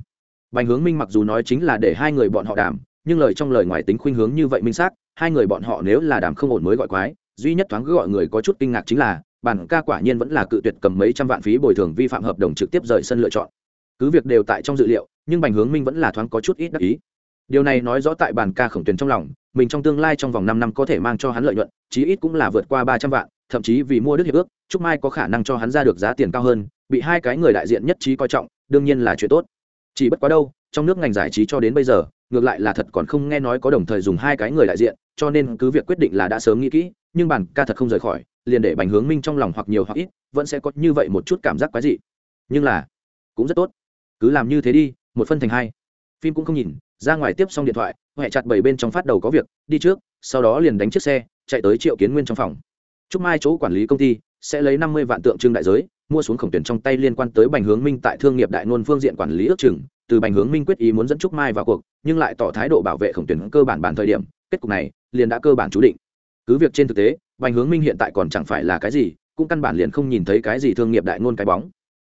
bành hướng minh mặc dù nói chính là để hai người bọn họ đàm, nhưng lời trong lời ngoài tính khuynh hướng như vậy minh xác, hai người bọn họ nếu là đàm không ổn mới gọi quái, duy nhất thoáng cứ gọi người có chút kinh ngạc chính là, bản ca quả nhiên vẫn là cự tuyệt cầm mấy trăm vạn phí bồi thường vi phạm hợp đồng trực tiếp rời sân lựa chọn. Cứ việc đều tại trong dự liệu, nhưng bành hướng minh vẫn là thoáng có chút ít đắc ý. Điều này nói rõ tại bản ca khổng tuyển trong lòng, mình trong tương lai trong vòng năm năm có thể mang cho hắn lợi nhuận, chí ít cũng là vượt qua ba trăm vạn, thậm chí vì mua đức hiệp ước, chúc mai có khả năng cho hắn ra được giá tiền cao hơn, bị hai cái người đại diện nhất trí coi trọng, đương nhiên là chuyện tốt chỉ bất quá đâu, trong nước ngành giải trí cho đến bây giờ, ngược lại là thật còn không nghe nói có đồng thời dùng hai cái người đại diện, cho nên cứ việc quyết định là đã sớm nghĩ kỹ, nhưng bản ca thật không rời khỏi, liền để bành hướng minh trong lòng hoặc nhiều hoặc ít, vẫn sẽ có như vậy một chút cảm giác quái dị. Nhưng là, cũng rất tốt. Cứ làm như thế đi, một phân thành hai. Phim cũng không nhìn, ra ngoài tiếp xong điện thoại huệ chặt bảy bên trong phát đầu có việc, đi trước, sau đó liền đánh chiếc xe, chạy tới triệu kiến nguyên trong phòng. Trúc mai chỗ quản lý công ty sẽ lấy năm mươi vạn tượng trưng đại giới, mua xuống khổng tuyển trong tay liên quan tới bành hướng minh tại thương nghiệp đại ngôn phương diện quản lý ước chừng, từ bành hướng minh quyết ý muốn dẫn trúc mai vào cuộc, nhưng lại tỏ thái độ bảo vệ khổng tuyển cơ bản bản thời điểm, kết cục này liền đã cơ bản chú định. Cứ việc trên thực tế, bành hướng minh hiện tại còn chẳng phải là cái gì, cũng căn bản liền không nhìn thấy cái gì thương nghiệp đại ngôn cái bóng.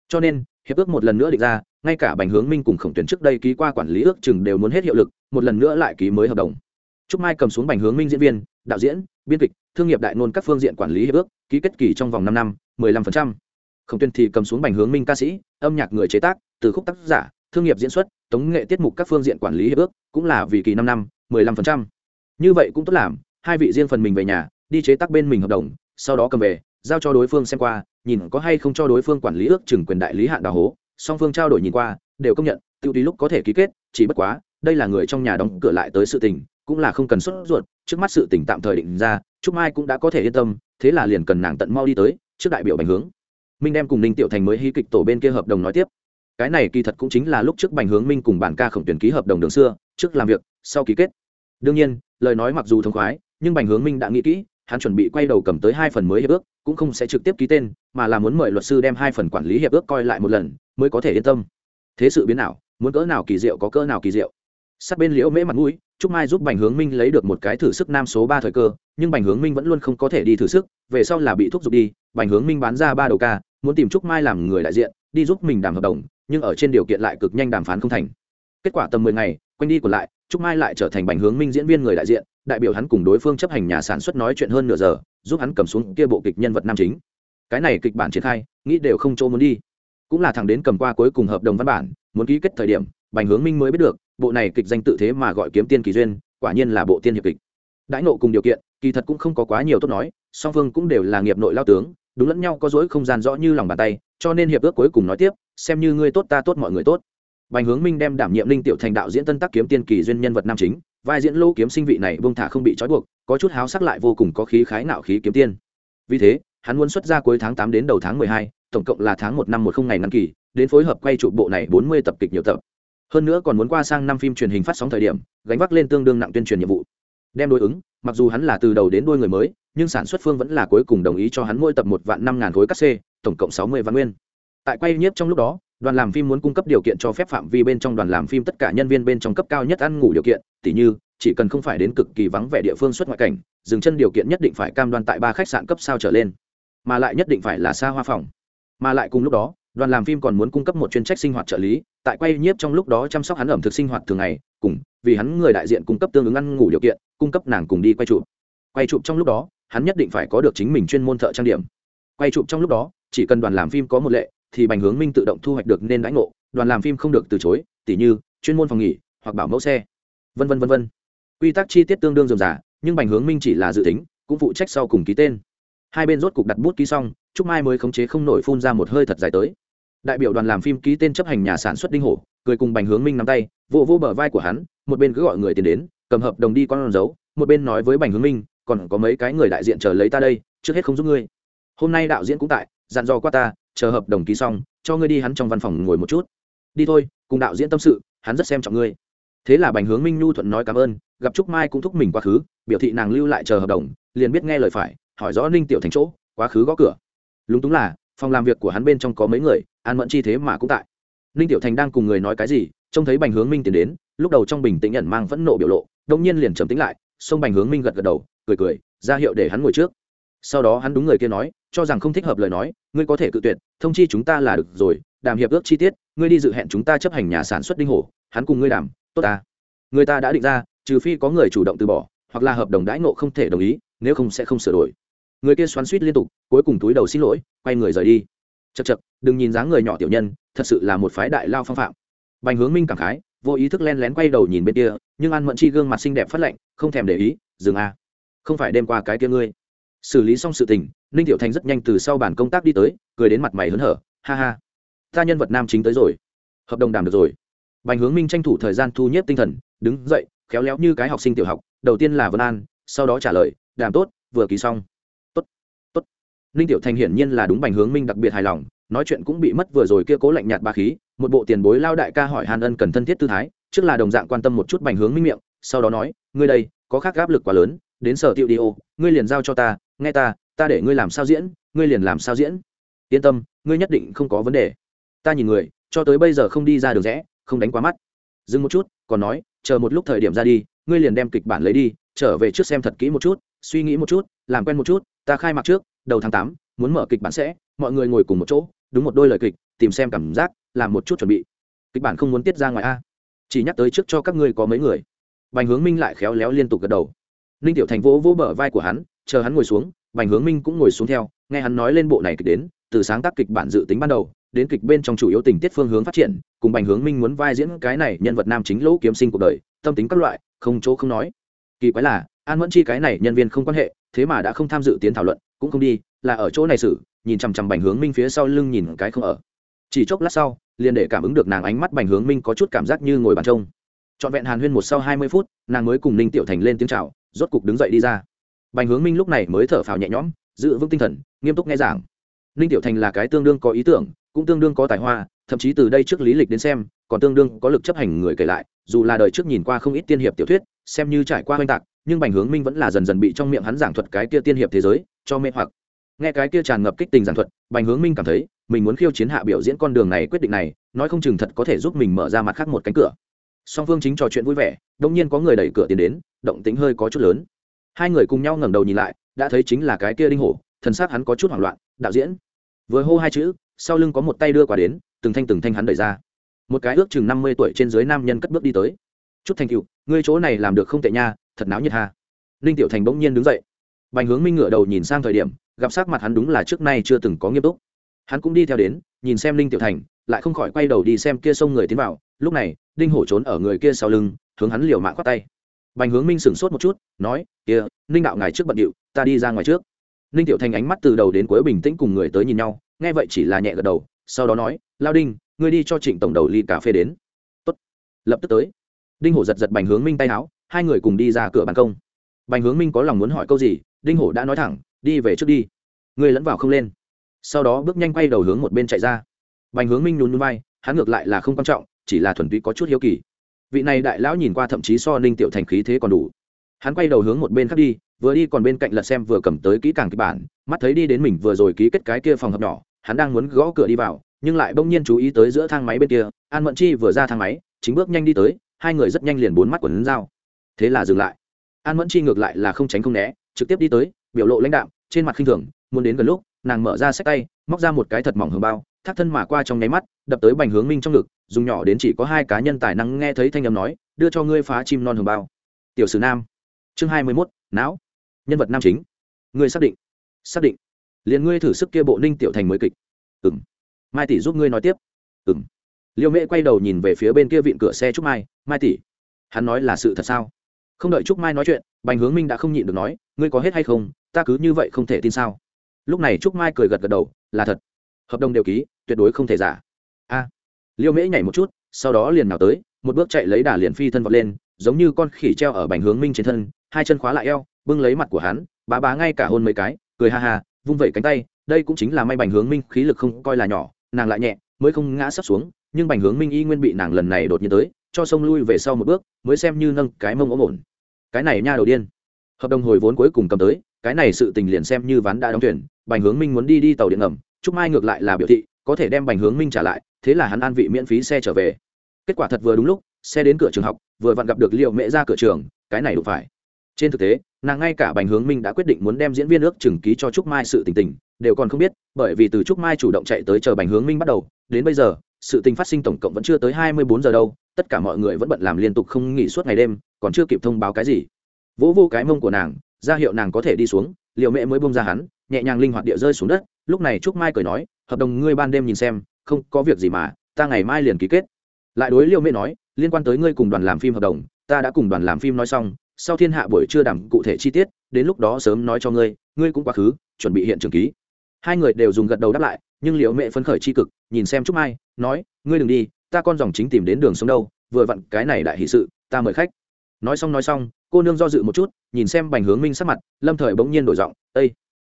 Cho nên, hiệp ước một lần nữa định ra, ngay cả bành hướng minh cùng khổng tuyển trước đây ký qua quản lý ước chừng đều muốn hết hiệu lực, một lần nữa lại ký mới hợp đồng. Trúc mai cầm xuống bành hướng minh diễn viên, đạo diễn, biên kịch thương nghiệp đại nôn các phương diện quản lý hiệp ước, ký kết kỳ trong vòng năm năm, mười lăm phần trăm. Khổng tuyên thì cầm xuống bành hướng minh ca sĩ, âm nhạc người chế tác, từ khúc tác giả, thương nghiệp diễn xuất, tống nghệ tiết mục các phương diện quản lý hiệp ước, cũng là vì kỳ năm năm, mười lăm phần trăm. Như vậy cũng tốt làm, hai vị riêng phần mình về nhà, đi chế tác bên mình hợp đồng, sau đó cầm về, giao cho đối phương xem qua, nhìn có hay không cho đối phương quản lý ước chừng quyền đại lý hạn đào hố, song phương trao đổi nhìn qua, đều công nhận tự đi lúc có thể ký kết, chỉ bất quá, đây là người trong nhà đóng cửa lại tới sự tình, cũng là không cần xuất ruột, trước mắt sự tình tạm thời định ra trúc mai cũng đã có thể yên tâm, thế là liền cần nàng tận mau đi tới, trước đại biểu bành hướng. Minh đem cùng ninh tiểu thành mới hy kịch tổ bên kia hợp đồng nói tiếp. Cái này kỳ thật cũng chính là lúc trước bành hướng minh cùng bản ca khổng tuyển ký hợp đồng đường xưa, trước làm việc, sau ký kết. Đương nhiên, lời nói mặc dù thông khoái, nhưng bành hướng minh đã nghĩ kỹ, hắn chuẩn bị quay đầu cầm tới hai phần mới hiệp ước, cũng không sẽ trực tiếp ký tên, mà là muốn mời luật sư đem hai phần quản lý hiệp ước coi lại một lần, mới có thể yên tâm. Thế sự biến nào muốn cỡ nào kỳ diệu có cỡ nào kỳ diệu sát bên liễu mễ mặt mũi, trúc mai giúp bành hướng minh lấy được một cái thử sức nam số ba thời cơ, nhưng bành hướng minh vẫn luôn không có thể đi thử sức, về sau là bị thúc giục đi, bành hướng minh bán ra ba đầu ca, muốn tìm trúc mai làm người đại diện, đi giúp mình đàm hợp đồng, nhưng ở trên điều kiện lại cực nhanh đàm phán không thành. Kết quả tầm mười ngày, quanh đi còn lại, trúc mai lại trở thành bành hướng minh diễn viên người đại diện, đại biểu hắn cùng đối phương chấp hành nhà sản xuất nói chuyện hơn nửa giờ, giúp hắn cầm xuống kia bộ kịch nhân vật nam chính. Cái này kịch bản triển khai, nghĩ đều không chỗ muốn đi. Cũng là thằng đến cầm qua cuối cùng hợp đồng văn bản, muốn ký kết thời điểm, bành hướng minh mới biết được bộ này kịch danh tự thế mà gọi kiếm tiên kỳ duyên, quả nhiên là bộ tiên hiệp kịch. Đãi nộ cùng điều kiện, kỳ thật cũng không có quá nhiều tốt nói, song phương cũng đều là nghiệp nội lao tướng, đúng lẫn nhau có dối không gian rõ như lòng bàn tay, cho nên hiệp ước cuối cùng nói tiếp, xem như ngươi tốt ta tốt mọi người tốt. Bành hướng minh đem đảm nhiệm linh tiểu thành đạo diễn tân tác kiếm tiên kỳ duyên nhân vật nam chính, vai diễn lô kiếm sinh vị này bông thả không bị trói buộc, có chút háo sắc lại vô cùng có khí khái nạo khí kiếm tiên. Vì thế, hắn muốn xuất ra cuối tháng tám đến đầu tháng mười hai, tổng cộng là tháng một năm một không ngày ngăn kỳ, đến phối hợp quay trụ bộ này bốn mươi tập kịch nhiều tập hơn nữa còn muốn qua sang năm phim truyền hình phát sóng thời điểm, gánh vác lên tương đương nặng tuyên truyền nhiệm vụ. Đem đối ứng, mặc dù hắn là từ đầu đến đuôi người mới, nhưng sản xuất phương vẫn là cuối cùng đồng ý cho hắn mỗi tập một vạn năm ngàn khối cắt xê, tổng cộng sáu mươi văn nguyên. Tại quay nhiếp trong lúc đó, đoàn làm phim muốn cung cấp điều kiện cho phép phạm vi bên trong đoàn làm phim tất cả nhân viên bên trong cấp cao nhất ăn ngủ điều kiện, tỉ như, chỉ cần không phải đến cực kỳ vắng vẻ địa phương xuất ngoại cảnh, dừng chân điều kiện nhất định phải cam đoan tại ba khách sạn cấp sao trở lên. Mà lại nhất định phải là xa hoa phòng. Mà lại cùng lúc đó đoàn làm phim còn muốn cung cấp một chuyên trách sinh hoạt trợ lý, tại quay nhiếp trong lúc đó chăm sóc hắn ẩm thực sinh hoạt thường ngày, cùng, vì hắn người đại diện cung cấp tương ứng ăn ngủ điều kiện, cung cấp nàng cùng đi quay chụp. Quay chụp trong lúc đó, hắn nhất định phải có được chính mình chuyên môn thợ trang điểm. Quay chụp trong lúc đó, chỉ cần đoàn làm phim có một lệ, thì bành hướng minh tự động thu hoạch được nên đãi ngộ, đoàn làm phim không được từ chối, tỉ như, chuyên môn phòng nghỉ, hoặc bảo mẫu xe. Vân vân vân vân. Quy tắc chi tiết tương đương dườm giả nhưng bành hướng minh chỉ là dự tính, cũng phụ trách sau cùng ký tên. Hai bên rốt cục đặt bút ký xong trúc mai mới khống chế không nổi phun ra một hơi thật dài tới đại biểu đoàn làm phim ký tên chấp hành nhà sản xuất đinh hổ, cười cùng bành hướng minh nắm tay vô vô bờ vai của hắn, một bên cứ gọi người tiền đến, cầm hợp đồng đi con dấu, một bên nói với bành hướng minh, còn có mấy cái người đại diện chờ lấy ta đây, trước hết không giúp ngươi. Hôm nay đạo diễn cũng tại, dặn dò qua ta, chờ hợp đồng ký xong, cho ngươi đi hắn trong văn phòng ngồi một chút. Đi thôi, cùng đạo diễn tâm sự, hắn rất xem trọng ngươi. Thế là bành hướng minh nhu thuận nói cảm ơn, gặp trúc mai cũng thúc mình quá khứ, biểu thị nàng lưu lại chờ hợp đồng, liền biết nghe lời phải, hỏi rõ ninh tiểu thành chỗ, quá khứ gõ cửa. Lúng túng là, phòng làm việc của hắn bên trong có mấy người an mẫn chi thế mà cũng tại. Ninh tiểu thành đang cùng người nói cái gì, trông thấy bành hướng minh tiến đến, lúc đầu trong bình tĩnh nhận mang phẫn nộ biểu lộ đông nhiên liền trầm tính lại, xông bành hướng minh gật gật đầu, cười cười, ra hiệu để hắn ngồi trước. Sau đó hắn đúng người kia nói, cho rằng không thích hợp lời nói, ngươi có thể cự tuyệt, thông chi chúng ta là được rồi, đàm hiệp ước chi tiết, ngươi đi dự hẹn chúng ta chấp hành nhà sản xuất đinh hổ, hắn cùng ngươi đàm, tốt ta. Người ta đã định ra, trừ phi có người chủ động từ bỏ, hoặc là hợp đồng đãi ngộ không thể đồng ý, nếu không sẽ không sửa đổi. Người kia xoắn suýt liên tục, cuối cùng túi đầu xin lỗi, quay người rời đi. Chật chật đừng nhìn dáng người nhỏ tiểu nhân, thật sự là một phái đại lao phong phạm. Bành hướng minh cảm khái, vô ý thức len lén quay đầu nhìn bên kia, nhưng an mẫn chi gương mặt xinh đẹp phát lạnh, không thèm để ý, dừng a, không phải đêm qua cái kia ngươi. Xử lý xong sự tình, ninh tiểu thành rất nhanh từ sau bàn công tác đi tới, cười đến mặt mày hớn hở, ha ha, ta nhân vật nam chính tới rồi, hợp đồng đàm được rồi. Bành hướng minh tranh thủ thời gian thu nhếp tinh thần, đứng dậy, khéo léo như cái học sinh tiểu học, đầu tiên là vân an, sau đó trả lời, đàm tốt, vừa ký xong. Tốt tốt. Ninh tiểu thành hiển nhiên là đúng bành hướng minh đặc biệt hài lòng nói chuyện cũng bị mất vừa rồi kia cố lạnh nhạt ba khí, một bộ tiền bối lao đại ca hỏi hàn ân cần thân thiết tư thái, trước là đồng dạng quan tâm một chút bành hướng minh miệng, sau đó nói, ngươi đây, có khác áp lực quá lớn, đến sở tiệu đi ô, ngươi liền giao cho ta, nghe ta ta để ngươi làm sao diễn, ngươi liền làm sao diễn. Yên tâm, ngươi nhất định không có vấn đề. Ta nhìn người, cho tới bây giờ không đi ra được rẽ, không đánh quá mắt. Dừng một chút, còn nói, chờ một lúc thời điểm ra đi, ngươi liền đem kịch bản lấy đi, trở về trước xem thật kỹ một chút, suy nghĩ một chút, làm quen một chút, ta khai mạc trước, đầu tháng tám, muốn mở kịch bản sẽ, mọi người ngồi cùng một chỗ đúng một đôi lời kịch, tìm xem cảm giác, làm một chút chuẩn bị. Kịch bản không muốn tiết ra ngoài a. Chỉ nhắc tới trước cho các ngươi có mấy người. Bành hướng minh lại khéo léo liên tục gật đầu. Ninh tiểu thành vỗ vỗ bờ vai của hắn, chờ hắn ngồi xuống, bành hướng minh cũng ngồi xuống theo, nghe hắn nói lên bộ này kịch đến, từ sáng tác kịch bản dự tính ban đầu, đến kịch bên trong chủ yếu tình tiết phương hướng phát triển, cùng bành hướng minh muốn vai diễn cái này nhân vật nam chính lỗ kiếm sinh cuộc đời, tâm tính các loại, không chỗ không nói. Kỳ quái là, an mẫn chi cái này nhân viên không quan hệ, thế mà đã không tham dự tiến thảo luận, cũng không đi là ở chỗ này xử, nhìn chằm chằm bành hướng minh phía sau lưng nhìn cái không ở. Chỉ chốc lát sau, liền để cảm ứng được nàng ánh mắt bành hướng minh có chút cảm giác như ngồi bàn trông. Trọn vẹn hàn huyên một sau hai mươi phút, nàng mới cùng ninh tiểu thành lên tiếng c h à o rốt cục đứng dậy đi ra. Bành hướng minh lúc này mới thở phào nhẹ nhõm, giữ vững tinh thần, nghiêm túc nghe giảng. Ninh tiểu thành là cái tương đương có ý tưởng, cũng tương đương có tài hoa, thậm chí từ đây trước lý lịch đến xem, còn tương đương có lực chấp hành người kể lại, dù là đời trước nhìn qua không ít tiên hiệp tiểu thuyết, xem như trải qua oanh tạc, nhưng bành hướng minh vẫn là dần dần bị trong miệng hắn giảng thuật cái kia tiên hiệp thế giới cho mê hoặc nghe cái kia tràn ngập kích tình giảng thuật, bành hướng minh cảm thấy, mình muốn khiêu chiến hạ biểu diễn con đường này quyết định này, nói không chừng thật có thể giúp mình mở ra mặt khác một cánh cửa. Song phương chính trò chuyện vui vẻ đông nhiên có người đẩy cửa tiến đến, động tính hơi có chút lớn. Hai người cùng nhau ngẩng đầu nhìn lại, đã thấy chính là cái kia đinh hổ, thần xác hắn có chút hoảng loạn, đạo diễn. Vừa hô hai chữ, sau lưng có một tay đưa qua đến, từng thanh từng thanh hắn đẩy ra. Một cái ước chừng năm mươi tuổi trên dưới nam nhân cất bước đi tới. Chút thành cựu ngươi chỗ này làm được không tệ nha, thật náo nhiệt ha. Ninh tiểu thành bỗng nhiên đứng dậy. Bành hướng minh ngửa đầu nhìn sang thời điểm gặp sắc mặt hắn đúng là trước nay chưa từng có nghiêm túc. Hắn cũng đi theo đến, nhìn xem Linh tiểu thành, lại không khỏi quay đầu đi xem kia sông người tiến vào. Lúc này, đinh hổ trốn ở người kia sau lưng, hướng hắn liều mạng khoát tay. Bành hướng minh sửng sốt một chút, nói, kia, ninh đạo ngài trước bận điệu, ta đi ra ngoài trước. Ninh tiểu thành ánh mắt từ đầu đến cuối bình tĩnh cùng người tới nhìn nhau, nghe vậy chỉ là nhẹ gật đầu, sau đó nói, lao đinh, ngươi đi cho trịnh tổng đầu ly cà phê đến. Tốt. lập tức tới. Đinh hổ giật giật bành hướng minh tay áo hai người cùng đi ra cửa ban công. Bành hướng minh có lòng muốn hỏi câu gì, đinh hổ đã nói thẳng đi về trước đi. Ngươi lẫn vào không lên. Sau đó bước nhanh quay đầu hướng một bên chạy ra. Bành hướng minh nhún nhún vai, hắn ngược lại là không quan trọng, chỉ là thuần túy có chút hiếu kỳ. Vị này đại lão nhìn qua thậm chí so ninh tiểu thành khí thế còn đủ. Hắn quay đầu hướng một bên khác đi, vừa đi còn bên cạnh lật xem vừa cầm tới kỹ càng kịch bản, mắt thấy đi đến mình vừa rồi ký kết cái kia phòng hợp nhỏ, hắn đang muốn gõ cửa đi vào, nhưng lại bỗng nhiên chú ý tới giữa thang máy bên kia, an mẫn chi vừa ra thang máy, chính bước nhanh đi tới, hai người rất nhanh liền bốn mắt quần dao thế là dừng lại. An mẫn chi ngược lại là không tránh không né, trực tiếp đi tới, biểu lộ lãnh đạm trên mặt khinh thường, muốn đến gần lúc, nàng mở ra sách tay, móc ra một cái thật mỏng hương bao thác thân mà qua trong nháy mắt, đập tới bành hướng minh trong ngực, dùng nhỏ đến chỉ có hai cá nhân tài năng nghe thấy thanh âm nói, đưa cho ngươi phá chim non hương bao. Tiểu sử nam. Chương hai mươi mốt, não. Nhân vật nam chính. Ngươi xác định. Xác định. Liền ngươi thử sức kia bộ ninh tiểu thành mới kịch. Ừ m mai tỷ giúp ngươi nói tiếp. Ừ m liêu mễ quay đầu nhìn về phía bên kia vịn cửa xe trúc mai mai tỷ, hắn nói là sự thật sao? Không đợi trúc mai nói chuyện, bành hướng minh đã không nhịn được nói, ngươi có hết hay không? Ta cứ như vậy không thể tin sao? Lúc này trúc mai cười gật gật đầu, là thật. Hợp đồng đều ký, tuyệt đối không thể giả. A. Liêu mễ nhảy một chút, sau đó liền nào tới, một bước chạy lấy đà liền phi thân vọt lên, giống như con khỉ treo ở bành hướng minh trên thân, hai chân khóa lại eo, bưng lấy mặt của hắn, bá bá ngay cả hôn mấy cái, cười ha ha, vung vẩy cánh tay, đây cũng chính là may bành hướng minh khí lực không coi là nhỏ, nàng lại nhẹ, mới không ngã sắp xuống, nhưng bành hướng minh y nguyên bị nàng lần này đột nhiên tới, cho sông lui về sau một bước, mới xem như nâng cái mông ốm ổn. Cái này nha đầu điên. Hợp đồng hồi vốn cuối cùng cầm tới cái này sự tình liền xem như ván đã đóng thuyền, bành hướng minh muốn đi đi tàu điện ngầm, trúc mai ngược lại là biểu thị, có thể đem bành hướng minh trả lại, thế là hắn an vị miễn phí xe trở về. Kết quả thật vừa đúng lúc, xe đến cửa trường học, vừa vặn gặp được liệu mẹ ra cửa trường, cái này đủ phải. Trên thực tế, nàng ngay cả bành hướng minh đã quyết định muốn đem diễn viên ước chừng ký cho trúc mai sự tình tình, đều còn không biết, bởi vì từ trúc mai chủ động chạy tới chờ bành hướng minh bắt đầu, đến bây giờ, sự tình phát sinh tổng cộng vẫn chưa tới hai mươi bốn giờ đâu, tất cả mọi người vẫn bận làm liên tục không nghỉ suốt ngày đêm, còn chưa kịp thông báo cái gì. Vỗ vô cái mông của nàng ra hiệu nàng có thể đi xuống liệu mẹ mới bông ra hắn, nhẹ nhàng linh hoạt địa rơi xuống đất, lúc này trúc mai cười nói, hợp đồng ngươi ban đêm nhìn xem, không có việc gì mà, ta ngày mai liền ký kết. Lại đối liệu mẹ nói, liên quan tới ngươi cùng đoàn làm phim hợp đồng, ta đã cùng đoàn làm phim nói xong, sau thiên hạ buổi chưa đảm cụ thể chi tiết, đến lúc đó sớm nói cho ngươi ngươi cũng quá khứ, chuẩn bị hiện trường ký. Hai người đều dùng gật đầu đáp lại, nhưng liệu mẹ phấn khởi c cực, nhìn xem trúc mai, nói, ngươi đừng đi, ta con dòng chính tìm đến đường sống đâu, vừa vặn cái này đại hỷ sự, ta mời khách. Nói xong nói xong cô nương do dự một chút, nhìn xem bành hướng minh sắc mặt, lâm thời bỗng nhiên đổi giọng ây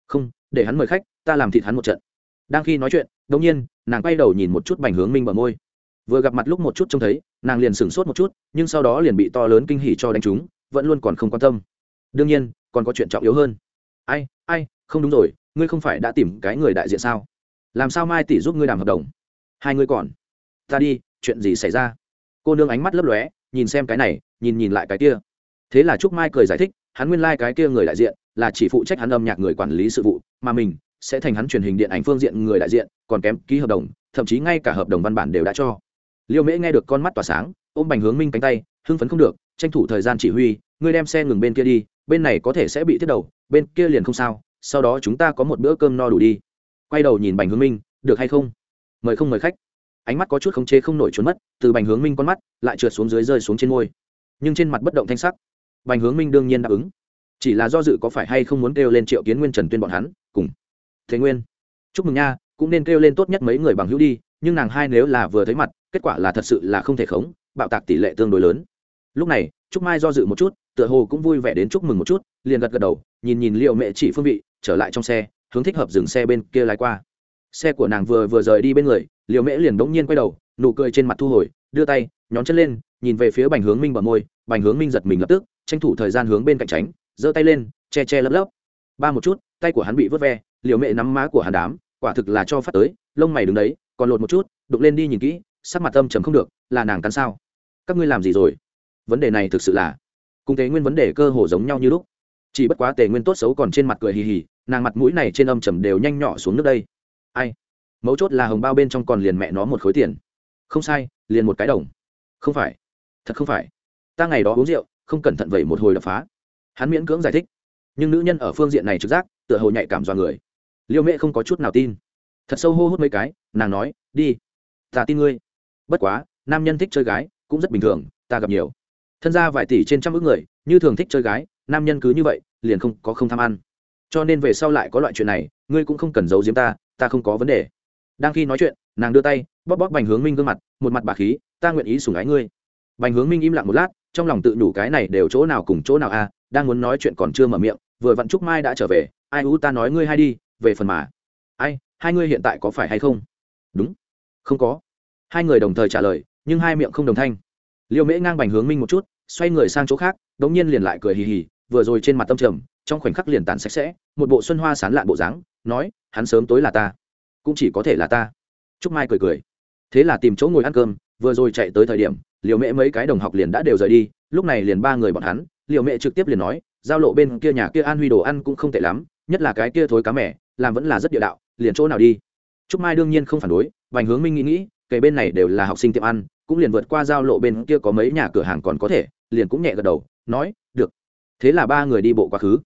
không, để hắn mời khách, ta làm thịt hắn một trận. Đang khi nói chuyện bỗng nhiên, nàng quay đầu nhìn một chút bành hướng minh bờ môi. Vừa gặp mặt lúc một chút trông thấy, nàng liền sửng sốt một chút, nhưng sau đó liền bị to lớn kinh hỉ cho đánh chúng vẫn luôn còn không quan tâm. Đương nhiên, còn có chuyện trọng yếu hơn. Ai ai, không đúng rồi, ngươi không phải đã tìm cái người đại diện sao? Làm sao mai tỷ giúp ngươi đàm hợp đồng? Hai ngươi còn? Ta đi, chuyện gì xảy ra? Cô nương ánh mắt lấp lóe, nhìn xem cái này, nhìn nhìn lại cái kia thế là trúc mai cười giải thích, hắn nguyên lai、like、cái kia người đại diện là chỉ phụ trách hắn âm nhạc người quản lý sự vụ, mà mình sẽ thành hắn truyền hình điện ảnh phương diện người đại diện, còn kém ký hợp đồng, thậm chí ngay cả hợp đồng văn bản đều đã cho. Liêu mễ nghe được con mắt tỏa sáng, ôm bành hướng minh cánh tay, hưng phấn không được, tranh thủ thời gian chỉ huy, ngươi đem xe ngừng bên kia đi, bên này có thể sẽ bị thiết đầu, bên kia liền không sao, sau đó chúng ta có một bữa cơm no đủ đi. Quay đầu nhìn bành hướng minh, được hay không? Mời không mời khách. Ánh mắt có chút khống chế không nổi trốn mất, từ bành hướng minh con mắt lại trượt xuống dưới rơi xuống trên môi. Nhưng trên mặt bất động thanh sắc bành hướng minh đương nhiên đáp ứng. Chỉ là do dự có phải hay không muốn kêu lên triệu kiến nguyên trần tuyên bọn hắn, cùng thế nguyên. Chúc mừng nha, cũng nên kêu lên tốt nhất mấy người bằng hữu đi, nhưng nàng hai nếu là vừa thấy mặt, kết quả là thật sự là không thể khống, bạo tạc tỷ lệ tương đối lớn. Lúc này, trúc mai do dự một chút, tựa hồ cũng vui vẻ đến chúc mừng một chút, liền gật gật đầu, nhìn nhìn liệu mẹ chỉ phương vị, trở lại trong xe, hướng thích hợp dừng xe bên kia lái qua. Xe của nàng vừa vừa rời đi bên người liệu mễ liền đống nhiên quay đầu, nụ cười trên mặt thu hồi, đưa tay, nhón chân lên, nhìn về phía bành hướng minh bờ môi, bành hướng minh giật mình lập tức tranh thủ thời gian hướng bên cạnh tránh, giơ tay lên, che che lấp lấp. Ba một chút, tay của hắn bị vớt ve, liều mẹ nắm má của hắn đám, quả thực là cho phát tới, lông mày đứng đấy, còn lột một chút, đụng lên đi nhìn kỹ, sắc mặt âm trầm không được, là nàng cắn sao? Các ngươi làm gì rồi? Vấn đề này thực sự là, cùng thế nguyên vấn đề cơ hồ giống nhau như lúc. Chỉ bất quá tề nguyên tốt xấu còn trên mặt cười hì hì, nàng mặt mũi này trên âm trầm đều nhanh nhỏ xuống nước đây. Ai? Mấu chốt là hồng bao bên trong còn liền mẹ nó một khối tiền. Không sai, liền một cái đồng. Không phải. Thật không phải. Ta ngày đó uống rượu không cẩn thận vậy một hồi đập phá. Hắn miễn cưỡng giải thích. Nhưng nữ nhân ở phương diện này trực giác, tựa hồ nhạy cảm dọa người. Liêu mẹ không có chút nào tin. Thật sâu hô hút mấy cái, nàng nói, đi, ta tin ngươi. Bất quá, nam nhân thích chơi gái, cũng rất bình thường, ta gặp nhiều. Thân ra vài tỷ trên trăm ước người, như thường thích chơi gái, nam nhân cứ như vậy, liền không có không tham ăn. Cho nên về sau lại có loại chuyện này, ngươi cũng không cần giấu giếm ta ta không có vấn đề. Đang khi nói chuyện, nàng đưa tay, bóp bóp bành hướng minh gương mặt, một mặt bà khí, ta nguyện ý sủng ái ngươi. Bành hướng minh im lặng một lát trong lòng tự đủ cái này đều chỗ nào cùng chỗ nào a, đang muốn nói chuyện còn chưa mở miệng, vừa vặn trúc mai đã trở về, ai u ta nói ngươi hay đi, về phần mà. Ai, hai ngươi hiện tại có phải hay không? Đúng. Không có. Hai người đồng thời trả lời, nhưng hai miệng không đồng thanh. Liêu mễ ngang bành hướng minh một chút, xoay người sang chỗ khác đ ỗ n g nhiên liền lại cười hì hì, vừa rồi trên mặt tâm trầm, trong khoảnh khắc liền tàn sạch sẽ, một bộ xuân hoa sán lạn bộ dáng, nói, hắn sớm tối là ta. Cũng chỉ có thể là ta. Trúc mai cười cười. Thế là tìm chỗ ngồi ăn cơm, vừa rồi chạy tới thời điểm liều mẹ mấy cái đồng học liền đã đều rời đi lúc này liền ba người bọn hắn liều mẹ trực tiếp liền nói giao lộ bên kia nhà kia an huy đồ ăn cũng không tệ lắm nhất là cái kia thối cá mẻ làm vẫn là rất địa đạo liền chỗ nào đi. Trúc mai đương nhiên không phản đối vành hướng minh nghĩ nghĩ kể bên này đều là học sinh tiệm ăn cũng liền vượt qua giao lộ bên kia có mấy nhà cửa hàng còn có thể liền cũng nhẹ gật đầu nói được. Thế là ba người đi bộ quá khứ.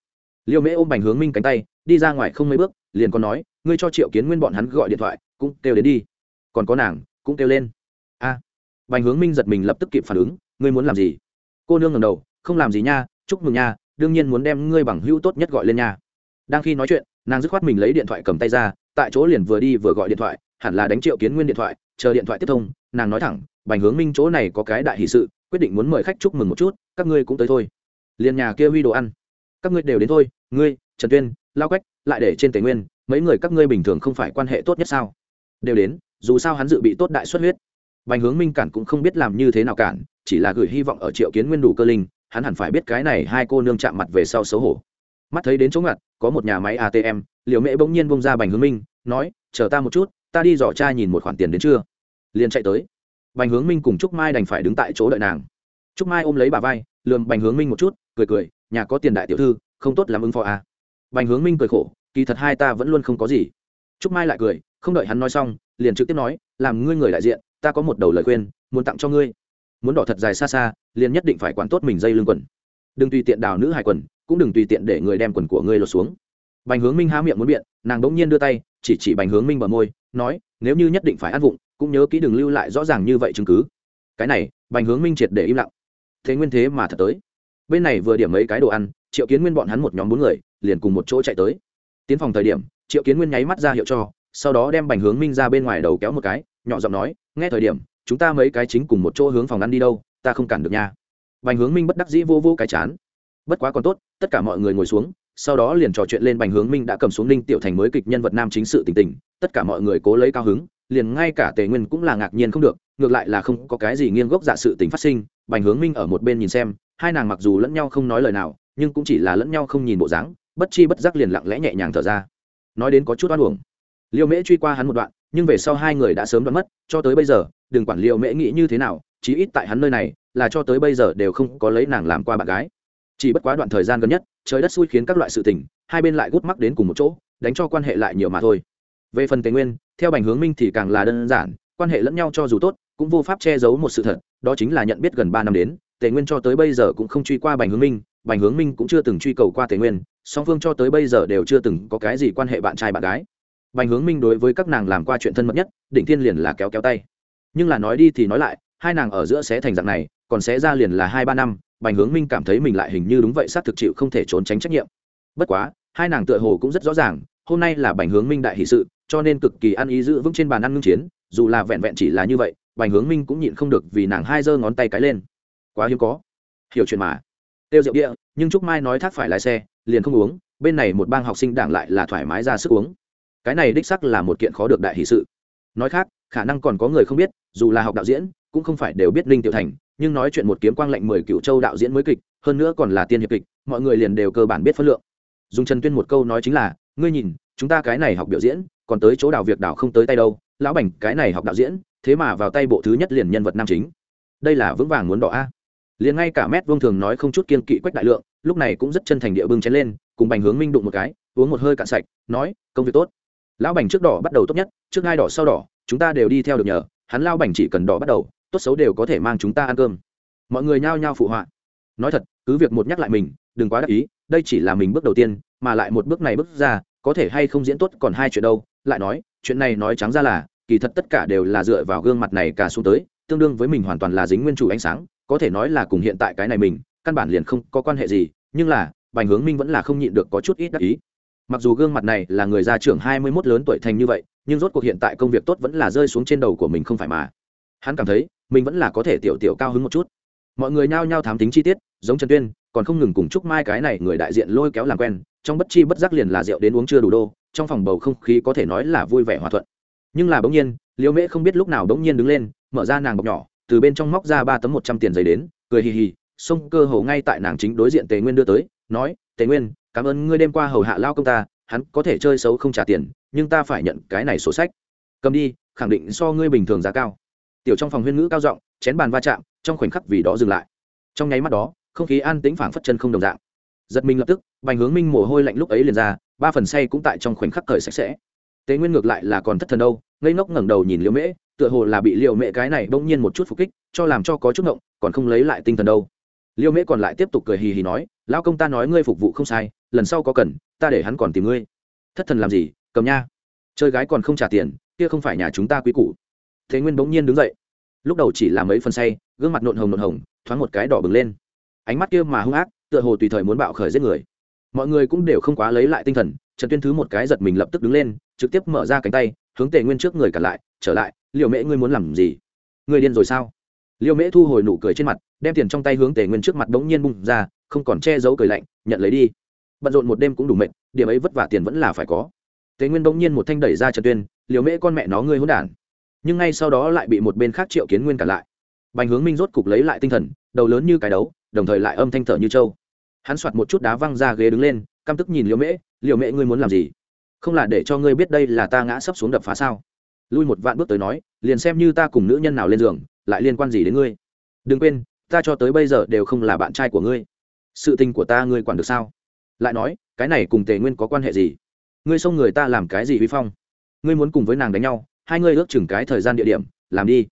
Liêu mễ ôm bành hướng minh cánh tay đi ra ngoài không mấy bước liền còn nói ngươi cho triệu kiến nguyên bọn hắn gọi điện thoại cũng kêu đến đi. Còn có nàng cũng kêu lên. A à, bành hướng minh giật mình lập tức kịp phản ứng, ngươi muốn làm gì? Cô nương ngẩng đầu, không làm gì nha, chúc mừng nha, đương nhiên muốn đem ngươi bằng hữu tốt nhất gọi lên nha. Đang khi nói chuyện, nàng dứt khoát mình lấy điện thoại cầm tay ra, tại chỗ liền vừa đi vừa gọi điện thoại, hẳn là đánh triệu kiến nguyên điện thoại, chờ điện thoại tiếp thông, nàng nói thẳng, bành hướng minh chỗ này có cái đại hỷ sự, quyết định muốn mời khách chúc mừng một chút, các ngươi cũng tới thôi. Liên nhà kia huy đồ ăn. Các ngươi đều đến thôi, ngươi, trần tuyên, lao quách, lại để trên tề nguyên, mấy người các ngươi bình thường không phải quan hệ tốt nhất sao? Đều đến, dù sao hắn dự bị tốt đại xuất huyết bành hướng minh cản cũng không biết làm như thế nào cản, chỉ là gửi hy vọng ở triệu kiến nguyên đủ cơ linh, hắn hẳn phải biết cái này hai cô nương chạm mặt về sau xấu hổ. Mắt thấy đến chỗ ngặt, có một nhà máy atm Liễu mễ bỗng nhiên bung ra bành hướng minh, nói, chờ ta một chút, ta đi dò cha nhìn một khoản tiền đến chưa? Liền chạy tới. Bành hướng minh cùng trúc mai đành phải đứng tại chỗ đợi nàng. Trúc mai ôm lấy bà vai, lườm bành hướng minh một chút, cười cười, nhà có tiền đại tiểu thư, không tốt làm ứng phó à. bành hướng minh cười khổ, kỳ thật hai ta vẫn luôn không có gì. Trúc mai lại cười, không đợi hắn nói xong, liền trực tiếp nói, làm ngươi người đại diện ta có một đầu lời khuyên, muốn tặng cho ngươi. Muốn đỏ thật dài xa xa, liền nhất định phải quản tốt mình dây lưng quần. Đừng tùy tiện đào nữ hải quần, cũng đừng tùy tiện để người đem quần của ngươi lột xuống. Bành hướng minh há miệng muốn biện, nàng đ ỗ n g nhiên đưa tay, chỉ chỉ bành hướng minh bờ môi, nói, nếu như nhất định phải ăn vụng, cũng nhớ kỹ đừng lưu lại rõ ràng như vậy chứng cứ. Cái này, bành hướng minh triệt để im lặng. Thế nguyên thế mà thật tới. Bên này vừa điểm mấy cái đồ ăn, triệu kiến nguyên bọn hắn một nhóm bốn người, liền cùng một chỗ chạy tới. Tiến phòng thời điểm, triệu kiến nguyên nháy mắt ra hiệu cho, sau đó đem bành hướng minh ra bên ngoài đầu kéo một cái nhỏ giọng nói, nghe thời điểm, chúng ta mấy cái chính cùng một chỗ hướng phòng ăn đi đâu, ta không cản được nha. Bành hướng minh bất đắc dĩ vô vô cái chán. Bất quá còn tốt, tất cả mọi người ngồi xuống, sau đó liền trò chuyện lên bành hướng minh đã cầm xuống ninh tiểu thành mới kịch nhân vật nam chính sự tình tình, tất cả mọi người cố lấy cao hứng, liền ngay cả tề nguyên cũng là ngạc nhiên không được, ngược lại là không có cái gì nghiêng gốc dạ sự tình phát sinh, bành hướng minh ở một bên nhìn xem, hai nàng mặc dù lẫn nhau không nói lời nào, nhưng cũng chỉ là lẫn nhau không nhìn bộ dáng, bất chi bất giác liền lặng lẽ nhẹ nhàng thở ra. Nói đến có chút oan uổng. Liêu mễ truy qua hắn một đoạn nhưng về sau hai người đã sớm đoán mất, cho tới bây giờ, đừng quản liệu mễ nghĩ như thế nào, chí ít tại hắn nơi này, là cho tới bây giờ đều không có lấy nàng làm qua bạn gái. Chỉ bất quá đoạn thời gian gần nhất, trời đất xui khiến các loại sự tình, hai bên lại gút mắc đến cùng một chỗ, đánh cho quan hệ lại nhiều mà thôi. Về phần tề nguyên, theo bành hướng minh thì càng là đơn giản, quan hệ lẫn nhau cho dù tốt, cũng vô pháp che giấu một sự thật, đó chính là nhận biết gần ba năm đến, tề nguyên cho tới bây giờ cũng không truy qua bành hướng minh, bành hướng minh cũng chưa từng truy cầu qua tề nguyên, song phương cho tới bây giờ đều chưa từng có cái gì quan hệ bạn trai bạn gái bành hướng minh đối với các nàng làm qua chuyện thân mật nhất định thiên liền là kéo kéo tay. Nhưng là nói đi thì nói lại, hai nàng ở giữa sẽ thành dạng này, còn sẽ ra liền là hai ba năm, bành hướng minh cảm thấy mình lại hình như đúng vậy, xác thực chịu không thể trốn tránh trách nhiệm. Bất quá, hai nàng tựa hồ cũng rất rõ ràng, hôm nay là bành hướng minh đại hỷ sự, cho nên cực kỳ ăn ý giữ vững trên bàn ăn ngưng chiến, dù là vẹn vẹn chỉ là như vậy, bành hướng minh cũng nhịn không được vì nàng hai giơ ngón tay cái lên. Quá hiếm có. Hiểu chuyện mà. Tiêu rượu địa, nhưng trúc mai nói thác phải lái xe, liền không uống, bên này một bang học sinh đảng lại là thoải mái ra sức uống cái này đích sắc là một kiện khó được đại hỷ sự. Nói khác, khả năng còn có người không biết, dù là học đạo diễn, cũng không phải đều biết ninh tiểu thành, nhưng nói chuyện một kiếm quang lệnh mười cựu châu đạo diễn mới kịch, hơn nữa còn là tiên hiệp kịch, mọi người liền đều cơ bản biết phân lượng. Dùng trần tuyên một câu nói chính là, ngươi nhìn, chúng ta cái này học biểu diễn, còn tới chỗ đào việc đào không tới tay đâu, lão bành, cái này học đạo diễn, thế mà vào tay bộ thứ nhất liền nhân vật nam chính. Đây là vững vàng muốn đỏ a. Liền ngay cả mét vương thường nói không chút kiên kỵ quách đại lượng, lúc này cũng rất chân thành địa bưng chén lên, cùng bành hướng minh đụng một cái, uống một hơi cạn sạch, nói, công việc tốt lão bành trước đỏ bắt đầu tốt nhất, trước hai đỏ sau đỏ, chúng ta đều đi theo được nhờ, hắn lao bành chỉ cần đỏ bắt đầu, tốt xấu đều có thể mang chúng ta ăn cơm. Mọi người nhao nhao phụ họa. Nói thật, cứ việc một nhắc lại mình, đừng quá đắc ý, đây chỉ là mình bước đầu tiên, mà lại một bước này bước ra, có thể hay không diễn tốt còn hai chuyện đâu. Lại nói, chuyện này nói trắng ra là, kỳ thật tất cả đều là dựa vào gương mặt này cả xuống tới, tương đương với mình hoàn toàn là dính nguyên chủ ánh sáng, có thể nói là cùng hiện tại cái này mình, căn bản liền không có quan hệ gì, nhưng là, bành hướng minh vẫn là không nhịn được có chút ít đắc ý mặc dù gương mặt này là người gia trưởng hai mươi mốt lớn tuổi thành như vậy, nhưng rốt cuộc hiện tại công việc tốt vẫn là rơi xuống trên đầu của mình không phải mà. Hắn cảm thấy, mình vẫn là có thể tiểu tiểu cao hứng một chút. Mọi người nhao nhao thám tính chi tiết, giống trần tuyên, còn không ngừng cùng chúc mai cái này người đại diện lôi kéo làm quen, trong bất chi bất giác liền là rượu đến uống chưa đủ đô, trong phòng bầu không khí có thể nói là vui vẻ hòa thuận. Nhưng là bỗng nhiên, liễu mễ không biết lúc nào bỗng nhiên đứng lên, mở ra nàng bọc nhỏ, từ bên trong móc ra ba tấm một trăm tiền giấy đến, cười hì hì, xông cơ hồ ngay tại nàng chính đối diện tề nguyên đưa tới, nói, tề nguyên cảm ơn ngươi đêm qua hầu hạ lao công ta, hắn có thể chơi xấu không trả tiền, nhưng ta phải nhận cái này sổ sách. Cầm đi, khẳng định so ngươi bình thường giá cao. Tiểu trong phòng huyên ngữ cao giọng, chén bàn va chạm, trong khoảnh khắc vì đó dừng lại. Trong nháy mắt đó, không khí an tĩnh phảng phất chân không đồng dạng. Giật mình lập tức, bành hướng minh mồ hôi lạnh lúc ấy liền ra, ba phần say cũng tại trong khoảnh khắc cởi sạch sẽ. Tế nguyên ngược lại là còn thất thần đâu, ngây ngốc ngẩng đầu nhìn liễu mễ, tựa hồ là bị liễu mễ cái này bỗng nhiên một chút phục kích, cho làm cho có chút ngộng, còn không lấy lại tinh thần đâu. Liễu mễ còn lại tiếp tục cười hì hì nói, lão công ta nói ngươi phục vụ không sai lần sau có cần, ta để hắn còn tìm ngươi. Thất thần làm gì, cầm nha. Chơi gái còn không trả tiền, kia không phải nhà chúng ta quý củ. Thế nguyên bỗng nhiên đứng dậy. Lúc đầu chỉ là mấy phần say, gương mặt nộn hồng nộn hồng, thoáng một cái đỏ bừng lên. Ánh mắt kia mà hung ác, tựa hồ tùy thời muốn bạo khởi giết người. Mọi người cũng đều không quá lấy lại tinh thần, trần tuyên thứ một cái giật mình lập tức đứng lên, trực tiếp mở ra cánh tay, hướng tề nguyên trước người cả lại, trở lại liệu mễ ngươi muốn làm gì? Người điên rồi sao? Liệu mễ thu hồi nụ cười trên mặt, đem tiền trong tay hướng tề nguyên trước mặt bỗng nhiên bung ra, không còn che giấu cười lạnh, nhận lấy đi bận rộn một đêm cũng đủ mệt, điểm ấy vất vả tiền vẫn là phải có. Tề nguyên đống nhiên một thanh đẩy ra trần tuyên, liều mễ con mẹ nó ngươi hỗn đản. Nhưng ngay sau đó lại bị một bên khác triệu kiến nguyên cả lại. Bành hướng minh rốt cục lấy lại tinh thần, đầu lớn như cái đấu, đồng thời lại âm thanh thở như trâu. Hắn soạt một chút đá văng ra ghế đứng lên, căm tức nhìn liều mễ liều mễ ngươi muốn làm gì? Không là để cho ngươi biết đây là ta ngã sấp xuống đập phá sao? Lui một vạn bước tới nói, liền xem như ta cùng nữ nhân nào lên giường, lại liên quan gì đến ngươi? Đừng quên, ta cho tới bây giờ đều không là bạn trai của ngươi. Sự tình của ta ngươi quản được sao? Lại nói, cái này cùng tề nguyên có quan hệ gì? Ngươi xông người ta làm cái gì vi phong? Ngươi muốn cùng với nàng đánh nhau, hai ngươi ước chừng cái thời gian địa điểm, làm đi.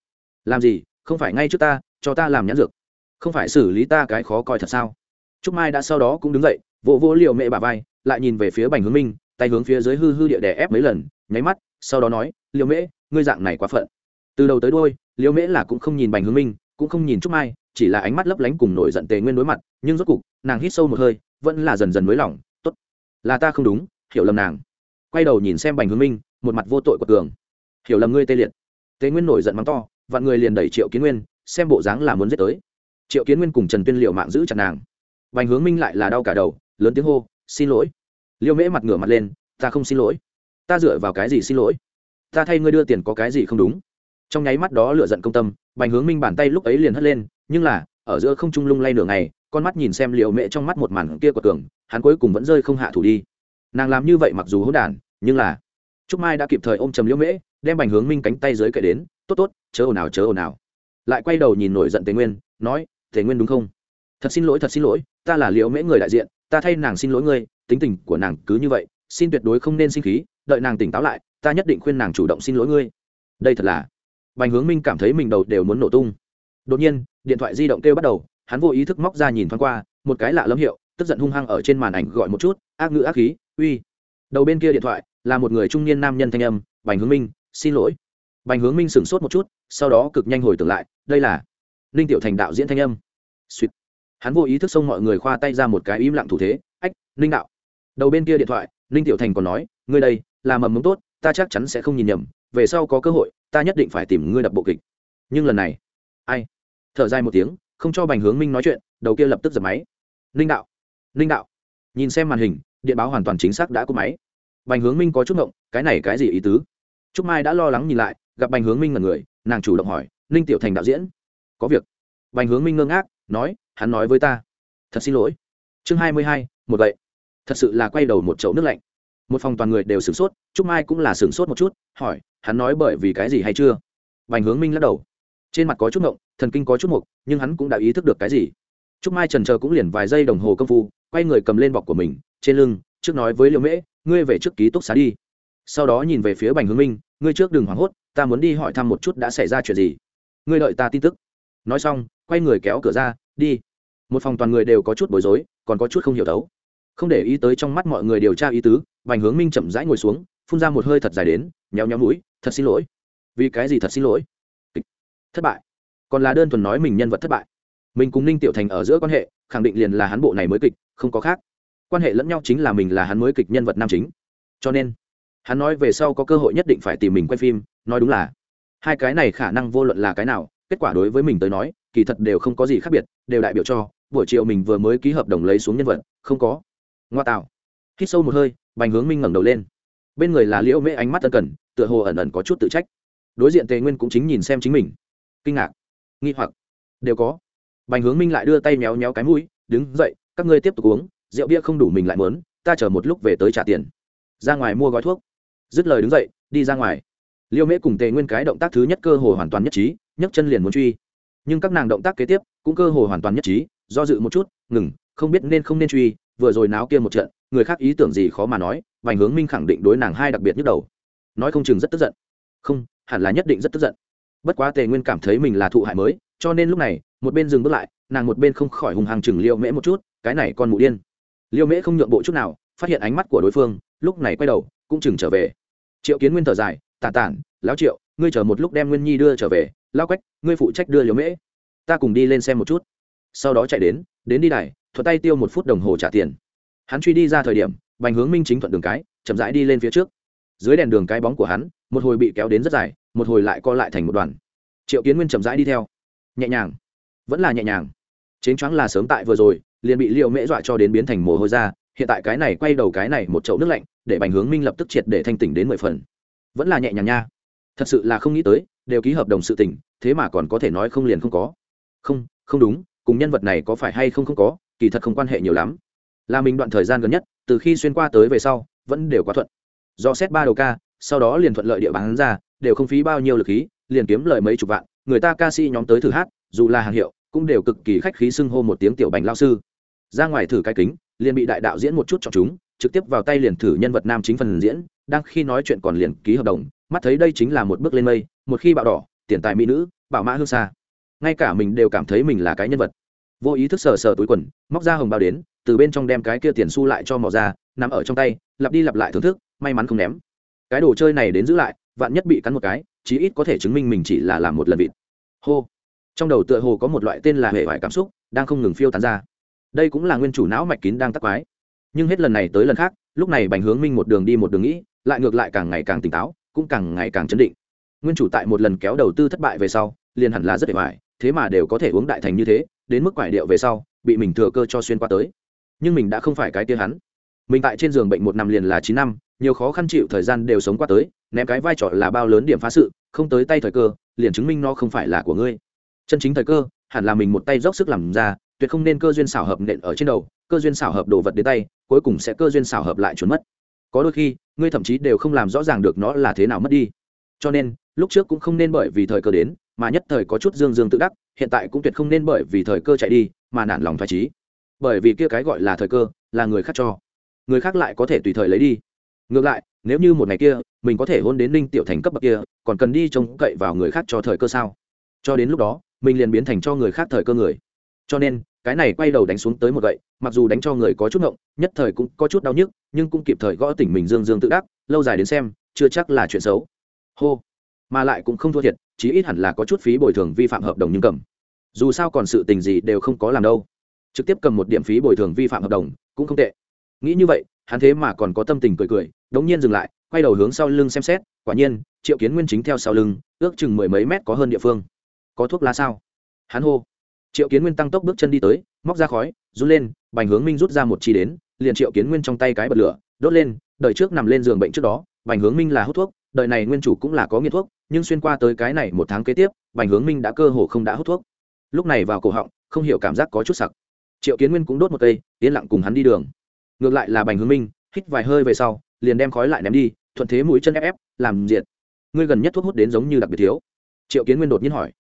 Làm gì? Không phải ngay trước ta, cho ta làm nhãn dược. Không phải xử lý ta cái khó coi thật sao? Trúc mai đã sau đó cũng đứng dậy, vỗ vỗ liệu mẹ bà vai, lại nhìn về phía bành hướng minh, tay hướng phía dưới hư hư địa đè ép mấy lần, nháy mắt, sau đó nói liệu mễ, ngươi dạng này quá phận. Từ đầu tới đôi liệu mễ là cũng không nhìn bành hướng minh, cũng không nhìn trúc mai chỉ là ánh mắt lấp lánh cùng nổi giận tề nguyên đối mặt, nhưng rốt cục, nàng hít sâu một hơi, vẫn là dần dần mới lỏng t ố t là ta không đúng, hiểu lầm nàng. Quay đầu nhìn xem bành hướng minh, một mặt vô tội của cường hiểu lầm ngươi tê liệt. Tề nguyên nổi giận mắng to, vạn người liền đẩy triệu kiến nguyên, xem bộ dáng là muốn giết tới. Triệu kiến nguyên cùng trần tuyên liệu mạng giữ chặt nàng. Bành hướng minh lại là đau cả đầu, lớn tiếng hô, xin lỗi. Liêu mễ mặt ngửa mặt lên, ta không xin lỗi. Ta dựa vào cái gì xin lỗi? Ta thay ngươi đưa tiền có cái gì không đúng? Trong nháy mắt đó lựa giận công tâm, bành hướng minh bàn tay lúc ấy liền hất lên nhưng là, ở giữa không trung lung lay nửa ngày, con mắt nhìn xem liệu mẹ trong mắt một màn kia của tường hắn cuối cùng vẫn rơi không hạ thủ đi. Nàng làm như vậy mặc dù hỗn đản, nhưng là, trúc mai đã kịp thời ôm chầm liễu mễ đem bành hướng minh cánh tay dưới cậy đến, tốt tốt, chớ ồn ào, chớ ồn ào. Lại quay đầu nhìn nổi giận tề nguyên, nói, tề nguyên đúng không? Thật xin lỗi, thật xin lỗi, ta là liễu mễ người đại diện, ta thay nàng xin lỗi ngươi, tính tình của nàng cứ như vậy, xin tuyệt đối không nên sinh khí, đợi nàng tỉnh táo lại, ta nhất định khuyên nàng chủ động xin lỗi ngươi. Đây thật là, bành hướng minh cảm thấy mình đầu đều muốn nổ tung đột nhiên, điện thoại di động kêu bắt đầu, hắn vô ý thức móc ra nhìn thoáng qua, một cái lạ lẫm hiệu, tức giận hung hăng ở trên màn ảnh gọi một chút, ác ngữ ác khí, uy. Đầu bên kia điện thoại, là một người trung niên nam nhân thanh âm, bành hướng minh, xin lỗi. Bành hướng minh sửng sốt một chút, sau đó cực nhanh hồi tưởng lại, đây là ninh tiểu thành đạo diễn thanh âm. Suýt. Hắn vô ý thức xông mọi người khoa tay ra một cái im lặng thủ thế, ách, ninh đạo. Đầu bên kia điện thoại, ninh tiểu thành còn nói, ngươi đây, là mầm mống tốt, ta chắc chắn sẽ không nhìn nhầm, về sau có cơ hội, ta nhất định phải tìm ngươi đập bộ kịch. Nhưng lần này ai? Thở dài một tiếng, không cho bành hướng minh nói chuyện, đầu kia lập tức giật máy. Ninh đạo ninh đạo. Nhìn xem màn hình, điện báo hoàn toàn chính xác đã cúp máy. Bành hướng minh có chút ngộng, cái này cái gì ý tứ? Trúc mai đã lo lắng nhìn lại, gặp bành hướng minh là người, nàng chủ động hỏi, ninh tiểu thành đạo diễn, có việc? Bành hướng minh ngơ ngác, nói, hắn nói với ta. Thật xin lỗi. Chương hai mươi hai, một vậy thật sự là quay đầu một chậu nước lạnh. Một phòng toàn người đều sửng sốt, trúc mai cũng là sửng sốt một chút, hỏi, hắn nói bởi vì cái gì hay chưa? Bành hướng minh lắc đầu trên mặt có chút ngộng, thần kinh có chút mục, nhưng hắn cũng đã ý thức được cái gì. Trúc mai trần chờ cũng liền vài giây đồng hồ công phu, quay người cầm lên bọc của mình, trên lưng, trước nói với liệu mễ, ngươi về trước ký túc xá đi. Sau đó nhìn về phía bành hướng minh, ngươi trước đừng hoảng hốt, ta muốn đi hỏi thăm một chút đã xảy ra chuyện gì. Ngươi đợi ta tin tức. Nói xong, quay người kéo cửa ra, đi. Một phòng toàn người đều có chút bối rối, còn có chút không hiểu thấu. Không để ý tới trong mắt mọi người điều tra ý tứ, bành hướng minh chậm rãi ngồi xuống, phun ra một hơi thật dài đến nhéo nhéo mũi, thật xin lỗi. Vì cái gì thật xin lỗi? Thất bại. Còn là đơn thuần nói mình nhân vật thất bại. Mình cùng ninh tiểu thành ở giữa quan hệ, khẳng định liền là hắn bộ này mới kịch, không có khác. Quan hệ lẫn nhau chính là mình là hắn mới kịch nhân vật nam chính. Cho nên, hắn nói về sau có cơ hội nhất định phải tìm mình quay phim, nói đúng là, hai cái này khả năng vô luận là cái nào, kết quả đối với mình tới nói, kỳ thật đều không có gì khác biệt, đều đại biểu cho, buổi chiều mình vừa mới ký hợp đồng lấy xuống nhân vật, không có. Ngoa tạo. Hít sâu một hơi, bành hướng minh ngẩng đầu lên. Bên người là liễu mễ ánh mắt tân cần, tựa hồ ẩn ẩn có chút tự trách. Đối diện tề nguyên cũng chính nhìn xem chính mình kinh ngạc. Nghi hoặc. Đều có. Bành hướng minh lại đưa tay méo méo cái mũi, đứng dậy, các ngươi tiếp tục uống, rượu bia không đủ mình lại mớn, ta chờ một lúc về tới trả tiền. Ra ngoài mua gói thuốc. Dứt lời đứng dậy, đi ra ngoài. Liêu mễ cùng tề nguyên cái động tác thứ nhất cơ hồ hoàn toàn nhất trí, nhấc chân liền muốn truy. Nhưng các nàng động tác kế tiếp cũng cơ hồ hoàn toàn nhất trí, do dự một chút, ngừng, không biết nên không nên truy, vừa rồi náo kia một trận, người khác ý tưởng gì khó mà nói vành hướng minh khẳng định đối nàng hai đặc biệt nhức đầu. Nói không chừng rất tức giận. Không, hẳn là nhất định rất tức giận bất quá tề nguyên cảm thấy mình là thụ hại mới, cho nên lúc này, một bên dừng bước lại, nàng một bên không khỏi hùng hàng chừng liêu mễ một chút, cái này con mụ điên. Liêu mễ không nhượng bộ chút nào, phát hiện ánh mắt của đối phương, lúc này quay đầu, cũng chừng trở về. Triệu kiến nguyên thở dài tà tản, lão triệu, ngươi chờ một lúc đem nguyên nhi đưa trở về lao quách, ngươi phụ trách đưa liều mễ. Ta cùng đi lên xem một chút. Sau đó chạy đến đến đi đài, thuận tay tiêu một phút đồng hồ trả tiền. Hắn truy đi ra thời điểm, bành hướng minh chính thuận đường cái, chậm rãi đi lên phía trước. Dưới đèn đường cái bóng của hắn, một hồi bị kéo đến rất dài một hồi lại co lại thành một đoàn. Triệu kiến nguyên chậm rãi đi theo. Nhẹ nhàng. Vẫn là nhẹ nhàng. Chến choáng là sớm tại vừa rồi, liền bị liệu mễ dọa cho đến biến thành mồ hôi ra hiện tại cái này quay đầu cái này một chậu nước lạnh, để bành hướng minh lập tức triệt để thanh tỉnh đến mười phần. Vẫn là nhẹ nhàng nha. Thật sự là không nghĩ tới, đều ký hợp đồng sự tỉnh thế mà còn có thể nói không liền không có. Không không đúng, cùng nhân vật này có phải hay không không có, kỳ thật không quan hệ nhiều lắm. Là mình đoạn thời gian gần nhất, từ khi xuyên qua tới về sau, vẫn đều quá thuận. Do xét ba đầu ca, sau đó liền thuận lợi địa bán ra đều không phí bao nhiêu lực khí, liền kiếm lời mấy chục vạn, người ta ca sĩ nhóm tới thử hát, dù là hàng hiệu, cũng đều cực kỳ khách khí xưng hô một tiếng tiểu bành lao sư. Ra ngoài thử cái kính, liền bị đại đạo diễn một chút cho chúng, trực tiếp vào tay liền thử nhân vật nam chính phần diễn, đang khi nói chuyện còn liền ký hợp đồng, mắt thấy đây chính là một bước lên mây, một khi bạo đỏ, tiền tài mỹ nữ, bảo mã hương xa. Ngay cả mình đều cảm thấy mình là cái nhân vật. Vô ý thức sờ sờ túi quần, móc ra hồng bao đến, từ bên trong đem cái kia tiền xu lại cho mò ra nằm ở trong tay, lặp đi lặp lại thưởng thức, may mắn không ném. Cái đồ chơi này đến giữ lại vạn nhất bị cắn một cái, chí ít có thể chứng minh mình chỉ là làm một lần vịt. Hô. Trong đầu tựa hồ có một loại tên là hệ vải cảm xúc, đang không ngừng phiêu tán ra. Đây cũng là nguyên chủ não mạch kín đang tắc quái. Nhưng hết lần này tới lần khác, lúc này bành hướng minh một đường đi một đường nghĩ, lại ngược lại càng ngày càng tỉnh táo, cũng càng ngày càng chấn định. Nguyên chủ tại một lần kéo đầu tư thất bại về sau, liền hẳn là rất hệ hoài thế mà đều có thể uống đại thành như thế, đến mức quải điệu về sau, bị mình thừa cơ cho xuyên qua tới. Nhưng mình đã không phải cái tia hắn. Mình tại trên giường bệnh một năm liền là chín năm nhiều khó khăn chịu thời gian đều sống qua tới, ném cái vai trò là bao lớn điểm phá sự, không tới tay thời cơ, liền chứng minh nó không phải là của ngươi. Chân chính thời cơ, hẳn là mình một tay dốc sức làm ra, tuyệt không nên cơ duyên xảo hợp nện ở trên đầu, cơ duyên xảo hợp đồ vật đến tay, cuối cùng sẽ cơ duyên xảo hợp lại trốn mất. Có đôi khi, ngươi thậm chí đều không làm rõ ràng được nó là thế nào mất đi. Cho nên, lúc trước cũng không nên bởi vì thời cơ đến, mà nhất thời có chút dương dương tự đắc, hiện tại cũng tuyệt không nên bởi vì thời cơ chạy đi, mà nản lòng phải trí bởi vì kia cái gọi là thời cơ, là người khác cho. Người khác lại có thể tùy thời lấy đi ngược lại, nếu như một ngày kia, mình có thể hôn đến ninh tiểu thành cấp bậc kia, còn cần đi trông cậy vào người khác cho thời cơ sao? Cho đến lúc đó, mình liền biến thành cho người khác thời cơ người. Cho nên, cái này quay đầu đánh xuống tới một gậy, mặc dù đánh cho người có chút ngộng, nhất thời cũng có chút đau nhức, nhưng cũng kịp thời gõ tỉnh mình dương dương tự đắc, lâu dài đến xem, chưa chắc là chuyện xấu. Hô! Mà lại cũng không thua thiệt, chí ít hẳn là có chút phí bồi thường vi phạm hợp đồng nhưng cầm. Dù sao còn sự tình gì đều không có làm đâu. Trực tiếp cầm một điểm phí bồi thường vi phạm hợp đồng, cũng không tệ. Nghĩ như vậy, hắn thế mà còn có tâm tình cười cười đống nhiên dừng lại, quay đầu hướng sau lưng xem xét, quả nhiên, triệu kiến nguyên chính theo sau lưng, ước chừng mười mấy mét có hơn địa phương. Có thuốc lá sao? Hắn hô. Triệu kiến nguyên tăng tốc bước chân đi tới, móc ra khói rút lên, bành hướng minh rút ra một chi đến, liền triệu kiến nguyên trong tay cái bật lửa, đốt lên đợi trước nằm lên giường bệnh trước đó, bành hướng minh là hút thuốc đợi này nguyên chủ cũng là có nghiện thuốc, nhưng xuyên qua tới cái này một tháng kế tiếp, bành hướng minh đã cơ hồ không đã hút thuốc. Lúc này vào cổ họng, không hiểu cảm giác có chút sặc. Triệu kiến nguyên cũng đốt một cây, yên lặng cùng hắn đi đường. Ngược lại là bành hướng minh, hít vài hơi về sau liền đem khói lại ném đi, thuận thế mũi chân ép ép, làm diệt. Ngươi gần nhất thuốc hút đến giống như đặc biệt thiếu. Triệu kiến nguyên đột nhiên hỏi.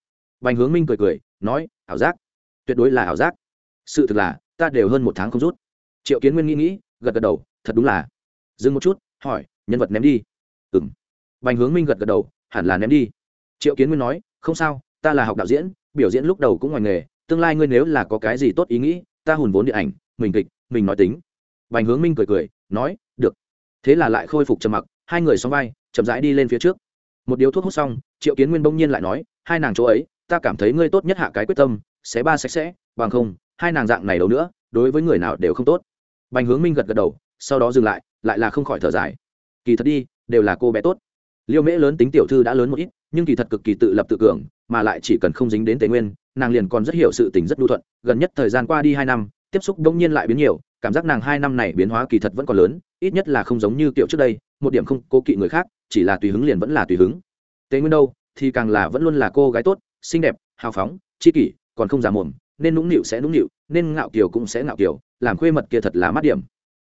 Bành hướng minh cười cười, nói, ảo giác. Tuyệt đối là ảo giác. Sự thực là, ta đều hơn một tháng không rút. Triệu kiến nguyên nghĩ nghĩ, gật gật đầu, thật đúng là. Dừng một chút, hỏi, nhân vật ném đi. Ừ m bành hướng minh gật gật đầu, hẳn là ném đi. Triệu kiến nguyên nói, không sao, ta là học đạo diễn, biểu diễn lúc đầu cũng ngoài nghề, tương lai ngươi nếu là có cái gì tốt ý nghĩ, ta hùn vốn điện ảnh, mình kịch, mình nói tính. Bành hướng minh cười cười, nói, được thế là lại khôi phục trầm mặc, hai người xóm vai, chậm rãi đi lên phía trước. Một điếu thuốc hút xong, triệu kiến nguyên bỗng nhiên lại nói, hai nàng chỗ ấy, ta cảm thấy ngươi tốt nhất hạ cái quyết tâm sẽ ba sạch sẽ, bằng không, hai nàng dạng này đâu nữa, đối với người nào đều không tốt. Bành hướng minh gật gật đầu, sau đó dừng lại lại là không khỏi thở dài. Kỳ thật đi, đều là cô bé tốt. Liêu mễ lớn tính tiểu thư đã lớn một ít, nhưng kỳ thật cực kỳ tự lập tự cường, mà lại chỉ cần không dính đến tề nguyên, nàng liền còn rất hiểu sự tình rất đu thuận. Gần nhất thời gian qua đi hai năm, tiếp xúc đông nhiên lại biến nhiều, cảm giác nàng hai năm này biến hóa kỳ thật vẫn còn lớn ít nhất là không giống như kiểu trước đây, một điểm không cố kỵ người khác, chỉ là tùy hứng liền vẫn là tùy hứng. Tề nguyên đâu, thì càng là vẫn luôn là cô gái tốt, xinh đẹp, hào phóng tri kỷ, còn không già mồm, nên nũng nịu sẽ nũng nịu, nên ngạo kiều cũng sẽ ngạo kiều, làm khuê mật kia thật là mát điểm.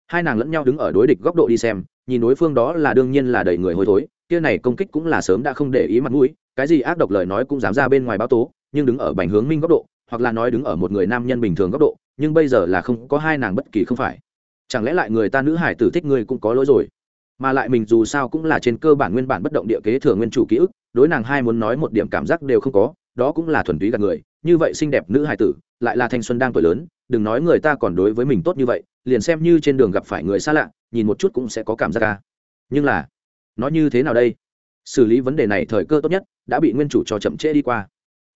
Hai nàng lẫn nhau đứng ở đối địch góc độ đi xem, nhìn đối phương đó là đương nhiên là đầy người hôi thối, kia này công kích cũng là sớm đã không để ý mặt mũi, cái gì ác độc lời nói cũng dám ra bên ngoài báo tố, nhưng đứng ở bành hướng minh góc độ, hoặc là nói đứng ở một người nam nhân bình thường góc độ, nhưng bây giờ là không có hai nàng bất kỳ không phải chẳng lẽ lại người ta nữ hải tử thích ngươi cũng có lỗi rồi? Mà lại mình dù sao cũng là trên cơ bản nguyên bản bất động địa kế thừa nguyên chủ ký ức, đối nàng hai muốn nói một điểm cảm giác đều không có, đó cũng là thuần túy gạt người. Như vậy xinh đẹp nữ hải tử, lại là thanh xuân đang tuổi lớn, đừng nói người ta còn đối với mình tốt như vậy, liền xem như trên đường gặp phải người xa lạ, nhìn một chút cũng sẽ có cảm giác ca. Nhưng là, nó như thế nào đây? Xử lý vấn đề này thời cơ tốt nhất, đã bị nguyên chủ cho chậm trễ đi qua.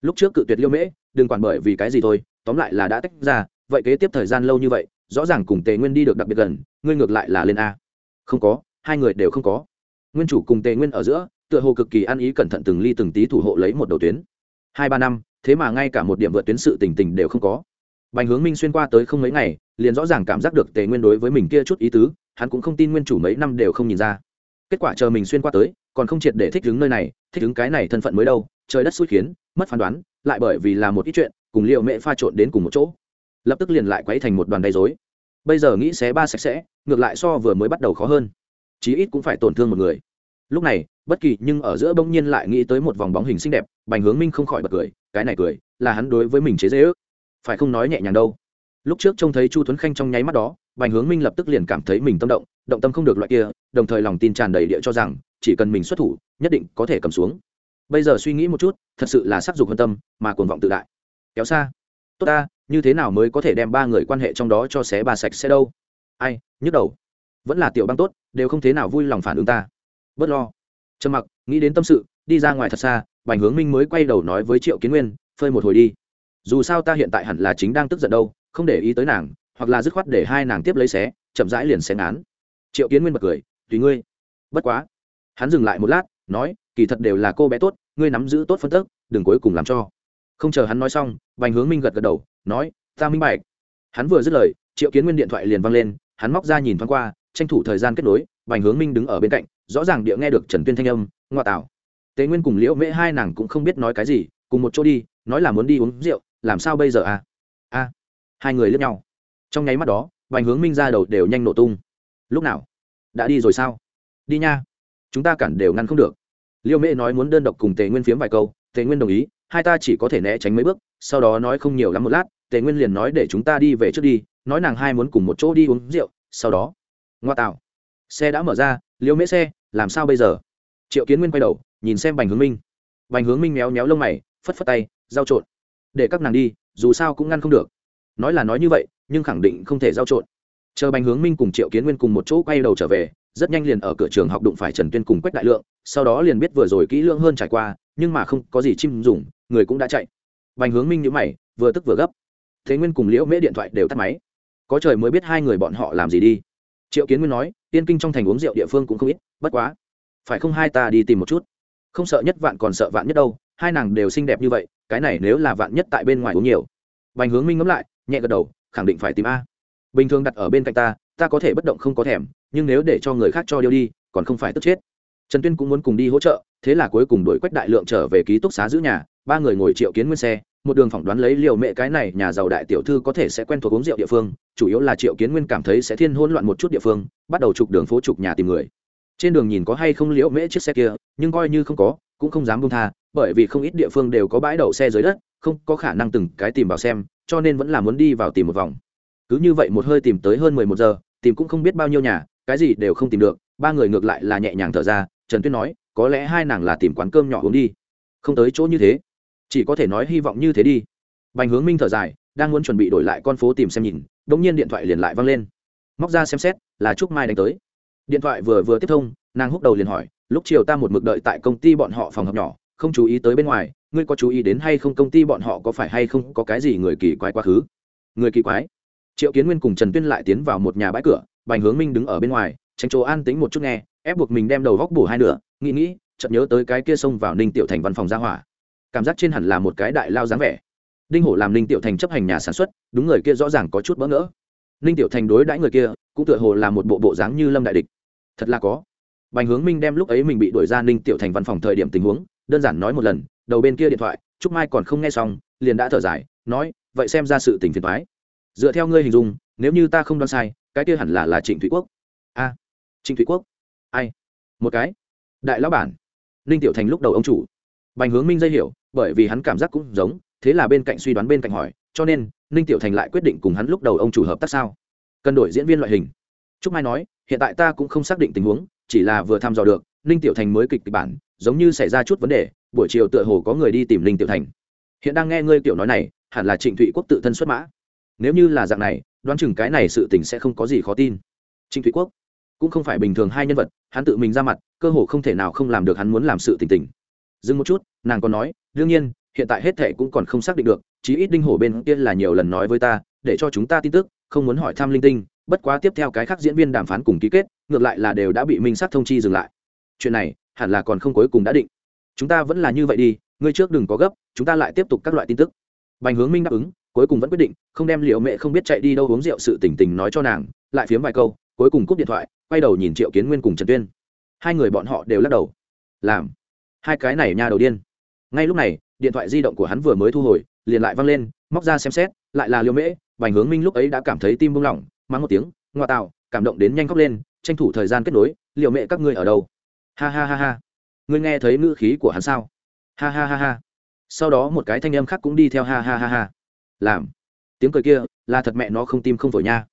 Lúc trước cự tuyệt liêu mễ, đừng quản bởi vì cái gì thôi, tóm lại là đã tách ra, vậy kế tiếp thời gian lâu như vậy rõ ràng cùng tề nguyên đi được đặc biệt gần, ngươi ngược lại là lên a. Không có, hai người đều không có. Nguyên chủ cùng tề nguyên ở giữa, tựa hồ cực kỳ ăn ý cẩn thận từng ly từng tí thủ hộ lấy một đầu tuyến. Hai ba năm, thế mà ngay cả một điểm vượt tuyến sự tình tình đều không có. Bành hướng minh xuyên qua tới không mấy ngày, liền rõ ràng cảm giác được tề nguyên đối với mình kia chút ý tứ, hắn cũng không tin nguyên chủ mấy năm đều không nhìn ra. Kết quả chờ mình xuyên qua tới, còn không triệt để thích đứng nơi này, thích đứng cái này thân phận mới đâu, trời đất xui khiến, mất phán đoán, lại bởi vì là một ít chuyện, cùng liệu mẹ pha trộn đến cùng một chỗ lập tức liền lại quấy thành một đoàn gây dối bây giờ nghĩ xé ba sạch sẽ, ngược lại so vừa mới bắt đầu khó hơn. Chí ít cũng phải tổn thương một người. Lúc này, bất kỳ nhưng ở giữa bỗng nhiên lại nghĩ tới một vòng bóng hình xinh đẹp, bành hướng minh không khỏi bật cười, cái này cười, là hắn đối với mình chế dễ ước phải không nói nhẹ nhàng đâu. Lúc trước trông thấy chu tuấn khanh trong nháy mắt đó, bành hướng minh lập tức liền cảm thấy mình tâm động động tâm không được loại kia, đồng thời lòng tin tràn đầy địa cho rằng, chỉ cần mình xuất thủ, nhất định có thể cầm xuống. Bây giờ suy nghĩ một chút, thật sự là sắc dục hơn tâm, mà cuồng vọng tự đại. Kéo xa tốt ta, như thế nào mới có thể đem ba người quan hệ trong đó cho xé bà sạch sẽ đâu? Ai, nhức đầu. Vẫn là tiểu băng tốt, đều không thế nào vui lòng phản ứng ta. Bớt lo. Trầm mặc, nghĩ đến tâm sự, đi ra ngoài thật xa, bành hướng minh mới quay đầu nói với triệu kiến nguyên, phơi một hồi đi. Dù sao ta hiện tại hẳn là chính đang tức giận đâu, không để ý tới nàng, hoặc là dứt khoát để hai nàng tiếp lấy xé, chậm rãi liền xé ngán. Triệu kiến nguyên bật cười, tùy ngươi. Bất quá, hắn dừng lại một lát, nói, kỳ thật đều là cô bé tốt, ngươi nắm giữ tốt phân tức, đừng cuối cùng làm cho không chờ hắn nói xong, bành hướng minh gật gật đầu, nói, ta minh bạch. Hắn vừa dứt lời, triệu kiến nguyên điện thoại liền văng lên, hắn móc ra nhìn thoáng qua, tranh thủ thời gian kết nối, bành hướng minh đứng ở bên cạnh, rõ ràng địa nghe được trần tuyên thanh âm, ngoa tảo tế nguyên cùng liễu mễ hai nàng cũng không biết nói cái gì, cùng một chỗ đi, nói là muốn đi uống rượu, làm sao bây giờ à? A hai người lướt nhau. Trong nháy mắt đó, bành hướng minh ra đầu đều nhanh nổ tung. Lúc nào? Đã đi rồi sao? Đi nha. Chúng ta cản đều ngăn không được. Liêu mễ nói muốn đơn độc cùng tề nguyên phiếm vài câu tề nguyên đồng ý hai ta chỉ có thể né tránh mấy bước, sau đó nói không nhiều lắm một lát, tề nguyên liền nói để chúng ta đi về trước đi, nói nàng hai muốn cùng một chỗ đi uống rượu, sau đó. Ngoa tạo. Xe đã mở ra, liễu mễ xe, làm sao bây giờ? Triệu kiến nguyên quay đầu, nhìn xem bành hướng minh. Bành hướng minh méo méo lông mày, phất phất tay giao trộn. Để các nàng đi, dù sao cũng ngăn không được. Nói là nói như vậy, nhưng khẳng định không thể giao trộn. Chờ bành hướng minh cùng triệu kiến nguyên cùng một chỗ quay đầu trở về rất nhanh liền ở cửa trường học đụng phải trần tuyên cùng quách đại lượng, sau đó liền biết vừa rồi kỹ lưỡng hơn trải qua, nhưng mà không có gì chim dùng, người cũng đã chạy. Bành hướng minh nhữ mày, vừa tức vừa gấp. Thế nguyên cùng liễu mễ điện thoại đều tắt máy. Có trời mới biết hai người bọn họ làm gì đi. Triệu kiến nguyên nói, tiên kinh trong thành uống rượu địa phương cũng không ít, bất quá, phải không hai ta đi tìm một chút? Không sợ nhất vạn còn sợ vạn nhất đâu, hai nàng đều xinh đẹp như vậy, cái này nếu là vạn nhất tại bên ngoài uống nhiều. Bành hướng minh ngẫm lại, nhẹ gật đầu, khẳng định phải tìm a. Bình thường đặt ở bên cạnh ta ta có thể bất động không có thèm nhưng nếu để cho người khác cho điêu đi, còn không phải tức chết. Trần tuyên cũng muốn cùng đi hỗ trợ, thế là cuối cùng đổi quách đại lượng trở về ký túc xá giữ nhà, ba người ngồi triệu kiến nguyên xe, một đường phỏng đoán lấy liều mẹ cái này nhà giàu đại tiểu thư có thể sẽ quen thuộc uống rượu địa phương, chủ yếu là triệu kiến nguyên cảm thấy sẽ thiên hôn loạn một chút địa phương, bắt đầu trục đường phố trục nhà tìm người. Trên đường nhìn có hay không liễu mễ chiếc xe kia, nhưng coi như không có, cũng không dám buông tha, bởi vì không ít địa phương đều có bãi đậu xe dưới đất, không có khả năng từng cái tìm vào xem, cho nên vẫn là muốn đi vào tìm một vòng. Cứ như vậy một hơi tìm tới hơn mười một giờ, tìm cũng không biết bao nhiêu nhà cái gì đều không tìm được, ba người ngược lại là nhẹ nhàng thở ra, trần tuyết nói, có lẽ hai nàng là tìm quán cơm nhỏ uống đi. Không tới chỗ như thế. Chỉ có thể nói hy vọng như thế đi. Bành hướng minh thở dài, đang muốn chuẩn bị đổi lại con phố tìm xem nhìn đ ỗ n g nhiên điện thoại liền lại văng lên. Móc ra xem xét, là trúc mai đánh tới. Điện thoại vừa vừa tiếp thông, nàng húc đầu liền hỏi, lúc chiều ta một mực đợi tại công ty bọn họ phòng học nhỏ, không chú ý tới bên ngoài, ngươi có chú ý đến hay không công ty bọn họ có phải hay không có cái gì người kỳ quái quá khứ? Người kỳ quái? Triệu kiến nguyên cùng trần tuyên lại tiến vào một nhà bãi cửa bành hướng minh đứng ở bên ngoài, tránh chỗ an tính một chút nghe, ép buộc mình đem đầu góc bổ hai nửa, nghĩ nghĩ, chợt nhớ tới cái kia xông vào ninh tiểu thành văn phòng ra hỏa. Cảm giác trên hẳn là một cái đại lao dáng vẻ. Đinh hổ làm ninh tiểu thành chấp hành nhà sản xuất, đúng người kia rõ ràng có chút bỡ ngỡ. Ninh tiểu thành đối đãi người kia, cũng tựa hồ là một bộ bộ dáng như lâm đại địch. Thật là có. Bành hướng minh đem lúc ấy mình bị đuổi ra ninh tiểu thành văn phòng thời điểm tình huống, đơn giản nói một lần, đầu bên kia điện thoại, trúc mai còn không nghe xong, liền đã thở dài, nói, vậy xem ra sự tình phiền thoái dựa theo ngươi hình dung, nếu như ta không đoán sai cái kia hẳn là là trịnh Thụy quốc. A, trịnh Thụy quốc? Ai? Một cái. Đại lão bản. Ninh tiểu thành lúc đầu ông chủ. Bành hướng minh dây hiểu, bởi vì hắn cảm giác cũng giống, thế là bên cạnh suy đoán bên cạnh hỏi, cho nên, ninh tiểu thành lại quyết định cùng hắn lúc đầu ông chủ hợp tác sao? Cần đổi diễn viên loại hình. Trúc mai nói, hiện tại ta cũng không xác định tình huống, chỉ là vừa thăm dò được, ninh tiểu thành mới kịch kịch bản, giống như xảy ra chút vấn đề, buổi chiều tựa hồ có người đi tìm ninh tiểu thành. Hiện đang nghe ngươi tiểu nói này, hẳn là trịnh thụy quốc tự thân xuất mã. Nếu như là dạng này đoán chừng cái này sự tình sẽ không có gì khó tin. Trịnh thụy quốc cũng không phải bình thường hai nhân vật, hắn tự mình ra mặt, cơ hồ không thể nào không làm được hắn muốn làm sự tình tình. Dừng một chút, nàng còn nói, đương nhiên, hiện tại hết thệ cũng còn không xác định được, chí ít đinh hổ bên kia là nhiều lần nói với ta, để cho chúng ta tin tức, không muốn hỏi thăm linh tinh, bất quá tiếp theo cái khác diễn viên đàm phán cùng ký kết, ngược lại là đều đã bị minh sát thông chi dừng lại. Chuyện này, hẳn là còn không cuối cùng đã định. Chúng ta vẫn là như vậy đi, ngươi trước đừng có gấp, chúng ta lại tiếp tục các loại tin tức. Bành hướng minh đáp ứng cuối cùng vẫn quyết định, không đem liệu mẹ không biết chạy đi đâu uống rượu sự tình tình nói cho nàng, lại phiếm vài câu, cuối cùng cúp điện thoại, quay đầu nhìn triệu kiến nguyên cùng trần tuyên. Hai người bọn họ đều lắc đầu. Làm. Hai cái này nhà đầu điên. Ngay lúc này, điện thoại di động của hắn vừa mới thu hồi, liền lại văng lên, móc ra xem xét, lại là liều mễ Bành hướng minh lúc ấy đã cảm thấy tim bung lỏng mang một tiếng, ngoa tạo, cảm động đến nhanh khóc lên, tranh thủ thời gian kết nối liều mẹ các ngươi ở đâu? Ha ha ha ha. Ngươi nghe thấy ngữ khí của hắn sao? Ha ha ha ha. Sau đó một cái thanh âm khác cũng đi theo ha ha ha ha làm. Tiếng cười kia là thật mẹ nó không tim không phổi nha.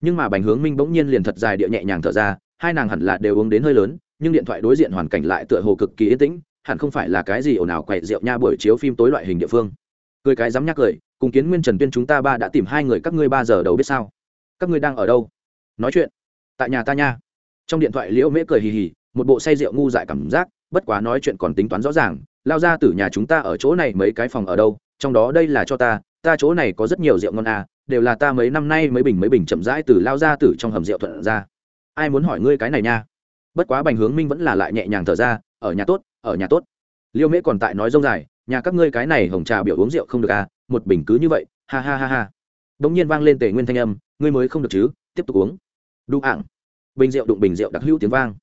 Nhưng mà bành hướng minh bỗng nhiên liền thật dài địa nhẹ nhàng thở ra, hai nàng hẳn là đều uống đến hơi lớn, nhưng điện thoại đối diện hoàn cảnh lại tựa hồ cực kỳ yên tĩnh, hẳn không phải là cái gì ồn ào quậy rượu nha buổi chiếu phim tối loại hình địa phương. Cười cái dám nhắc cười, cùng kiến nguyên trần tuyên chúng ta ba đã tìm hai người các ngươi ba giờ đầu biết sao? Các ngươi đang ở đâu? Nói chuyện. Tại nhà ta nha. Trong điện thoại liễu mễ cười hì hì, một bộ say rượu ngu dại cảm giác, bất quá nói chuyện còn tính toán rõ ràng, lao ra từ nhà chúng ta ở chỗ này mấy cái phòng ở đâu, trong đó đây là cho ta ta chỗ này có rất nhiều rượu ngon à đều là ta mấy năm nay mấy bình mấy bình chậm rãi từ lao ra từ trong hầm rượu thuận ra. Ai muốn hỏi ngươi cái này nha? Bất quá bành hướng minh vẫn là lại nhẹ nhàng thở ra, ở nhà tốt, ở nhà tốt. Liêu mễ còn tại nói rông dài, nhà các ngươi cái này hồng trà biểu uống rượu không được à một bình cứ như vậy, ha ha ha ha. Bỗng nhiên vang lên tề nguyên thanh âm, ngươi mới không được chứ, tiếp tục uống. Đu ạng. Bình rượu đụng bình rượu đặc hữu tiếng vang.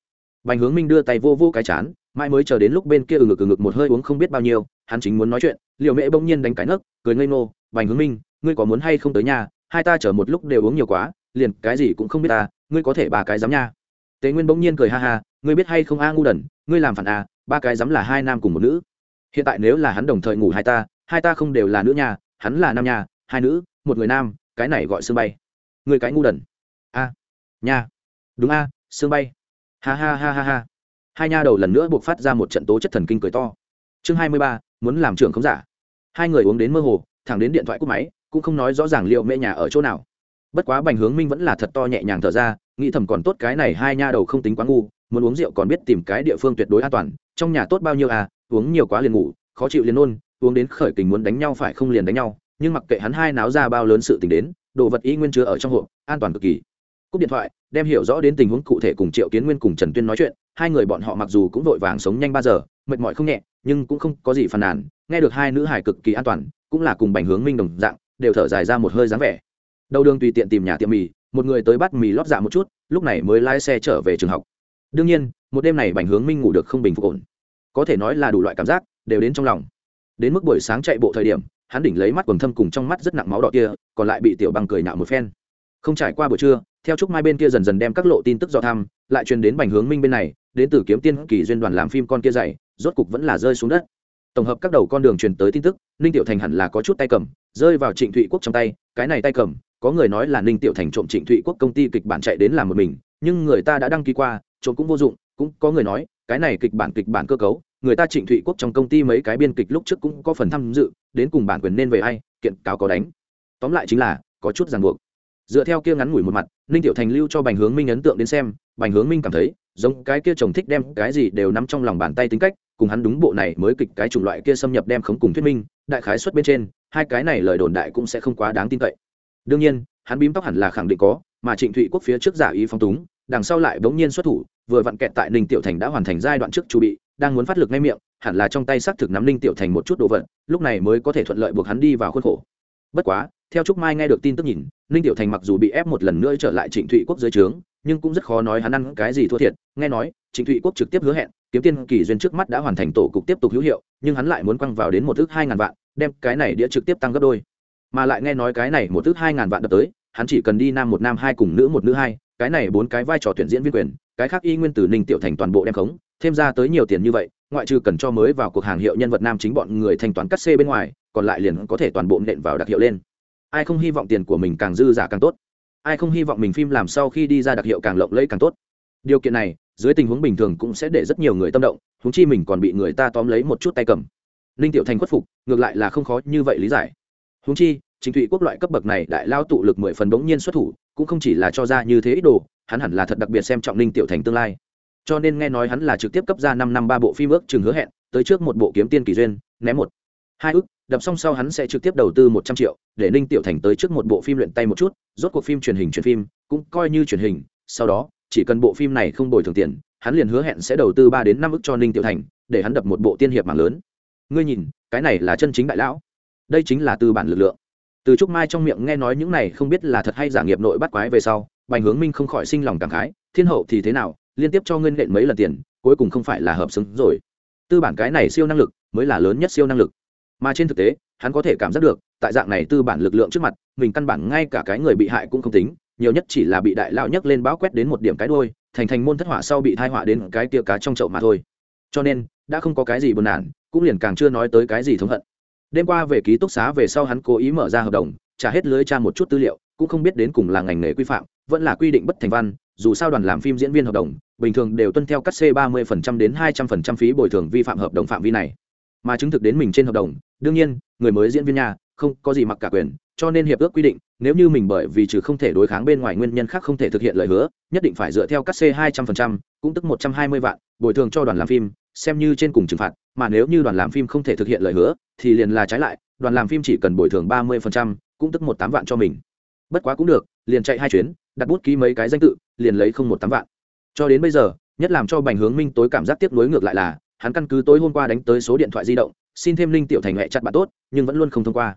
Bành hướng minh đưa tay vô vô cái chán mai mới chờ đến lúc bên kia ừ ngực ừ ngực một hơi uống không biết bao nhiêu, hắn chính muốn nói chuyện liệu mễ bỗng nhiên đánh cái nấc cười ngây ngô bành hướng minh, ngươi có muốn hay không tới nhà? Hai ta chở một lúc đều uống nhiều quá, liền cái gì cũng không biết ta, ngươi có thể ba cái dám nha. Tế nguyên bỗng nhiên cười ha ha, ngươi biết hay không a ngu đần, ngươi làm phản a, ba cái dám là hai nam cùng một nữ. Hiện tại nếu là hắn đồng thời ngủ hai ta hai ta không đều là nữ nhà hắn là nam nhà hai nữ, một người nam, cái này gọi sương bay. Người cái ngu đần. A. Nha. Đúng a, sương bay. Ha ha ha ha ha. Hai nha đầu lần nữa buộc phát ra một trận tố chất thần kinh cười to. Chương hai mươi ba, muốn làm trưởng không giả. Hai người uống đến mơ hồ thẳng đến điện thoại cúp máy, cũng không nói rõ ràng liệu mẹ nhà ở chỗ nào. Bất quá bành hướng minh vẫn là thật to nhẹ nhàng thở ra, nghĩ thầm còn tốt cái này hai nha đầu không tính quá ngu, muốn uống rượu còn biết tìm cái địa phương tuyệt đối an toàn, trong nhà tốt bao nhiêu à uống nhiều quá liền ngủ, khó chịu liền nôn, uống đến khởi tình muốn đánh nhau phải không liền đánh nhau, nhưng mặc kệ hắn hai náo ra bao lớn sự tình đến, đồ vật y nguyên chứa ở trong hộp, an toàn cực kỳ. Cúp điện thoại, đem hiểu rõ đến tình huống cụ thể cùng triệu kiến nguyên cùng trần tuyên nói chuyện, hai người bọn họ mặc dù cũng vội vàng sống nhanh ba giờ, mệt mỏi không nhẹ, nhưng cũng không có gì phàn nàn, nghe được hai nữ hải cực kỳ an toàn cũng là cùng bành hướng minh đồng dạng, đều thở dài ra một hơi dáng vẻ. Đầu đường tùy tiện tìm nhà tiệm mì, một người tới bắt mì lót dạ một chút, lúc này mới lái xe trở về trường học. Đương nhiên, một đêm này bành hướng minh ngủ được không bình phục ổn. Có thể nói là đủ loại cảm giác, đều đến trong lòng. Đến mức buổi sáng chạy bộ thời điểm, hắn đỉnh lấy mắt quần thâm cùng trong mắt rất nặng máu đỏ kia, còn lại bị tiểu băng cười nạo một phen. Không trải qua buổi trưa, theo trúc mai bên kia dần dần đem các lộ tin tức do thăm, lại truyền đến bành hướng minh bên này, đến từ kiếm tiên kỳ duyên đoàn làm phim con kia dày rốt cục vẫn là rơi xuống đất tổng hợp các đầu con đường truyền tới tin tức, ninh tiểu thành hẳn là có chút tay cầm, rơi vào trịnh thụy quốc trong tay, cái này tay cầm, có người nói là ninh tiểu thành trộm trịnh thụy quốc công ty kịch bản chạy đến làm một mình, nhưng người ta đã đăng ký qua, trộm cũng vô dụng, cũng có người nói, cái này kịch bản kịch bản cơ cấu, người ta trịnh thụy quốc trong công ty mấy cái biên kịch lúc trước cũng có phần tham dự, đến cùng bản quyền nên về ai, kiện cáo có đánh. Tóm lại chính là, có chút ràng buộc. Dựa theo kia ngắn ngủi một mặt, ninh tiểu thành lưu cho bành hướng minh ấn tượng đến xem, bành hướng minh cảm thấy, giống cái kia chồng thích đem cái gì đều nắm trong lòng bàn tay tính cách cùng hắn đúng bộ này mới kịch cái chủng loại kia xâm nhập đem khống cùng thuyết minh, đại khái xuất bên trên, hai cái này lời đồn đại cũng sẽ không quá đáng tin cậy. Đương nhiên, hắn bím tóc hẳn là khẳng định có, mà trịnh thụy quốc phía trước giả ý phong túng, đằng sau lại bỗng nhiên xuất thủ, vừa vặn kẹt tại ninh tiểu thành đã hoàn thành giai đoạn trước chu bị, đang muốn phát lực ngay miệng, hẳn là trong tay xác thực nắm ninh tiểu thành một chút đồ vật, lúc này mới có thể thuận lợi buộc hắn đi vào khuôn khổ. Bất quá, theo trúc mai nghe được tin tức nhìn, ninh tiểu thành mặc dù bị ép một lần nữa trở lại trịnh thụy quốc dưới trướng, nhưng cũng rất khó nói hắn ăn cái gì thua thiệt, nghe nói, trịnh thụy quốc trực tiếp hứa hẹn kiếm tiên kỳ duyên trước mắt đã hoàn thành tổ cục tiếp tục hữu hiệu, nhưng hắn lại muốn quăng vào đến một thước hai ngàn vạn, đem cái này đĩa trực tiếp tăng gấp đôi. Mà lại nghe nói cái này một thước hai ngàn vạn đập tới, hắn chỉ cần đi nam một nam hai cùng nữ một nữ hai, cái này bốn cái vai trò tuyển diễn viên quyền, cái khác y nguyên từ ninh tiểu thành toàn bộ đem khống, thêm ra tới nhiều tiền như vậy, ngoại trừ cần cho mới vào cuộc hàng hiệu nhân vật nam chính bọn người thanh toán cắt xê bên ngoài, còn lại liền có thể toàn bộ nện vào đặc hiệu lên. Ai không hy vọng tiền của mình càng dư giả càng tốt? Ai không hy vọng mình phim làm sau khi đi ra đặc hiệu càng lộng lẫy càng tốt? Điều kiện này dưới tình huống bình thường cũng sẽ để rất nhiều người tâm động húng chi mình còn bị người ta tóm lấy một chút tay cầm. Ninh tiểu thành khuất phục, ngược lại là không khó như vậy lý giải. Húng chi chính thụy quốc loại cấp bậc này đại lao tụ lực mười phần bỗng nhiên xuất thủ, cũng không chỉ là cho ra như thế ít đồ, hắn hẳn là thật đặc biệt xem trọng ninh tiểu thành tương lai. Cho nên nghe nói hắn là trực tiếp cấp ra năm năm ba bộ phim ước chừng hứa hẹn, tới trước một bộ kiếm tiên kỳ duyên, ném một, hai ước, đập xong sau hắn sẽ trực tiếp đầu tư một trăm triệu, để ninh tiểu thành tới trước một bộ phim luyện tay một chút, rốt cuộc phim truyền hình truyền phim, cũng coi như truyền hình, sau đó chỉ cần bộ phim này không bồi thường tiền, hắn liền hứa hẹn sẽ đầu tư ba đến năm ức cho ninh tiểu thành, để hắn đập một bộ tiên hiệp mạng lớn. Ngươi nhìn, cái này là chân chính đại lão. Đây chính là tư bản lực lượng. Từ trúc mai trong miệng nghe nói những này không biết là thật hay giả nghiệp nội bắt quái về sau, bành hướng minh không khỏi sinh lòng cảm khái, thiên hậu thì thế nào, liên tiếp cho ngươi nện mấy lần tiền, cuối cùng không phải là hợp xứng rồi. Tư bản cái này siêu năng lực, mới là lớn nhất siêu năng lực. Mà trên thực tế, hắn có thể cảm giác được, tại dạng này tư bản lực lượng trước mặt, mình căn bản ngay cả cái người bị hại cũng không tính nhiều nhất chỉ là bị đại lão nhấc lên báo quét đến một điểm cái đôi thành thành môn thất họa sau bị thai họa đến cái tia cá trong chậu mà thôi. Cho nên, đã không có cái gì buồn nản, cũng liền càng chưa nói tới cái gì thống hận. Đêm qua về ký túc xá về sau hắn cố ý mở ra hợp đồng, trả hết lưới tra một chút tư liệu, cũng không biết đến cùng là ngành nghề quy phạm, vẫn là quy định bất thành văn, dù sao đoàn làm phim diễn viên hợp đồng, bình thường đều tuân theo cắt c ba mươi đến hai trăm linh phí bồi thường vi phạm hợp đồng phạm vi này. Mà chứng thực đến mình trên hợp đồng, đương nhiên, người mới diễn viên nhà không có gì mặc cả quyền, cho nên hiệp ước quy định, nếu như mình bởi vì trừ không thể đối kháng bên ngoài nguyên nhân khác không thể thực hiện lời hứa, nhất định phải dựa theo các c hai trăm phần trăm, cũng tức một trăm hai mươi vạn, bồi thường cho đoàn làm phim, xem như trên cùng trừng phạt, mà nếu như đoàn làm phim không thể thực hiện lời hứa, thì liền là trái lại, đoàn làm phim chỉ cần bồi thường ba mươi phần trăm, cũng tức một tám vạn cho mình. Bất quá cũng được, liền chạy hai chuyến, đặt bút ký mấy cái danh tự, liền lấy không một tám vạn. Cho đến bây giờ, nhất làm cho bành hướng minh tối cảm giác tiếp nối ngược lại là, hắn căn cứ tối hôm qua đánh tới số điện thoại di động, xin thêm linh tiểu thành hệ chặt bạn tốt, nhưng vẫn luôn không thông qua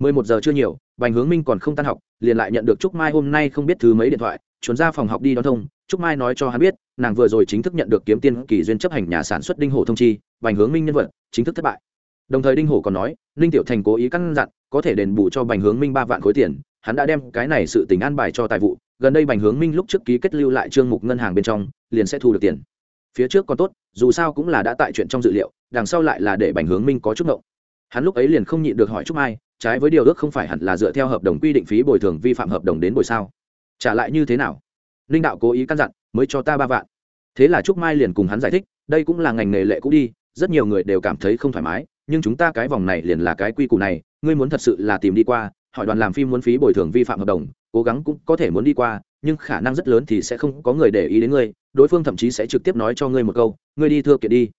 mười một giờ chưa nhiều, bành hướng minh còn không tan học, liền lại nhận được trúc mai hôm nay không biết thứ mấy điện thoại, chuẩn ra phòng học đi đón thông. Trúc mai nói cho hắn biết, nàng vừa rồi chính thức nhận được kiếm tiên kỳ duyên chấp hành nhà sản xuất đinh hổ thông chi, bành hướng minh nhân vật, chính thức thất bại. Đồng thời đinh hổ còn nói, ninh tiểu thành cố ý căn dặn, có thể đền bù cho bành hướng minh ba vạn khối tiền, hắn đã đem cái này sự tình an bài cho tài vụ. Gần đây bành hướng minh lúc trước ký kết lưu lại trương mục ngân hàng bên trong, liền sẽ thu được tiền. Phía trước còn tốt, dù sao cũng là đã tại chuyện trong dự liệu, đằng sau lại là để bành hướng minh có chút ngộng. Hắn lúc ấy liền không nhịn được hỏi Trúc Mai trái với điều ước không phải hẳn là dựa theo hợp đồng quy định phí bồi thường vi phạm hợp đồng đến bồi sao. Trả lại như thế nào? Linh đạo cố ý căn dặn, mới cho ta ba vạn. Thế là trúc mai liền cùng hắn giải thích, đây cũng là ngành nghề lệ cũ đi, rất nhiều người đều cảm thấy không thoải mái, nhưng chúng ta cái vòng này liền là cái quy củ này, ngươi muốn thật sự là tìm đi qua, hỏi đoàn làm phim muốn phí bồi thường vi phạm hợp đồng, cố gắng cũng có thể muốn đi qua, nhưng khả năng rất lớn thì sẽ không có người để ý đến ngươi, đối phương thậm chí sẽ trực tiếp nói cho ngươi một câu, ngươi đi thưa kiện đi.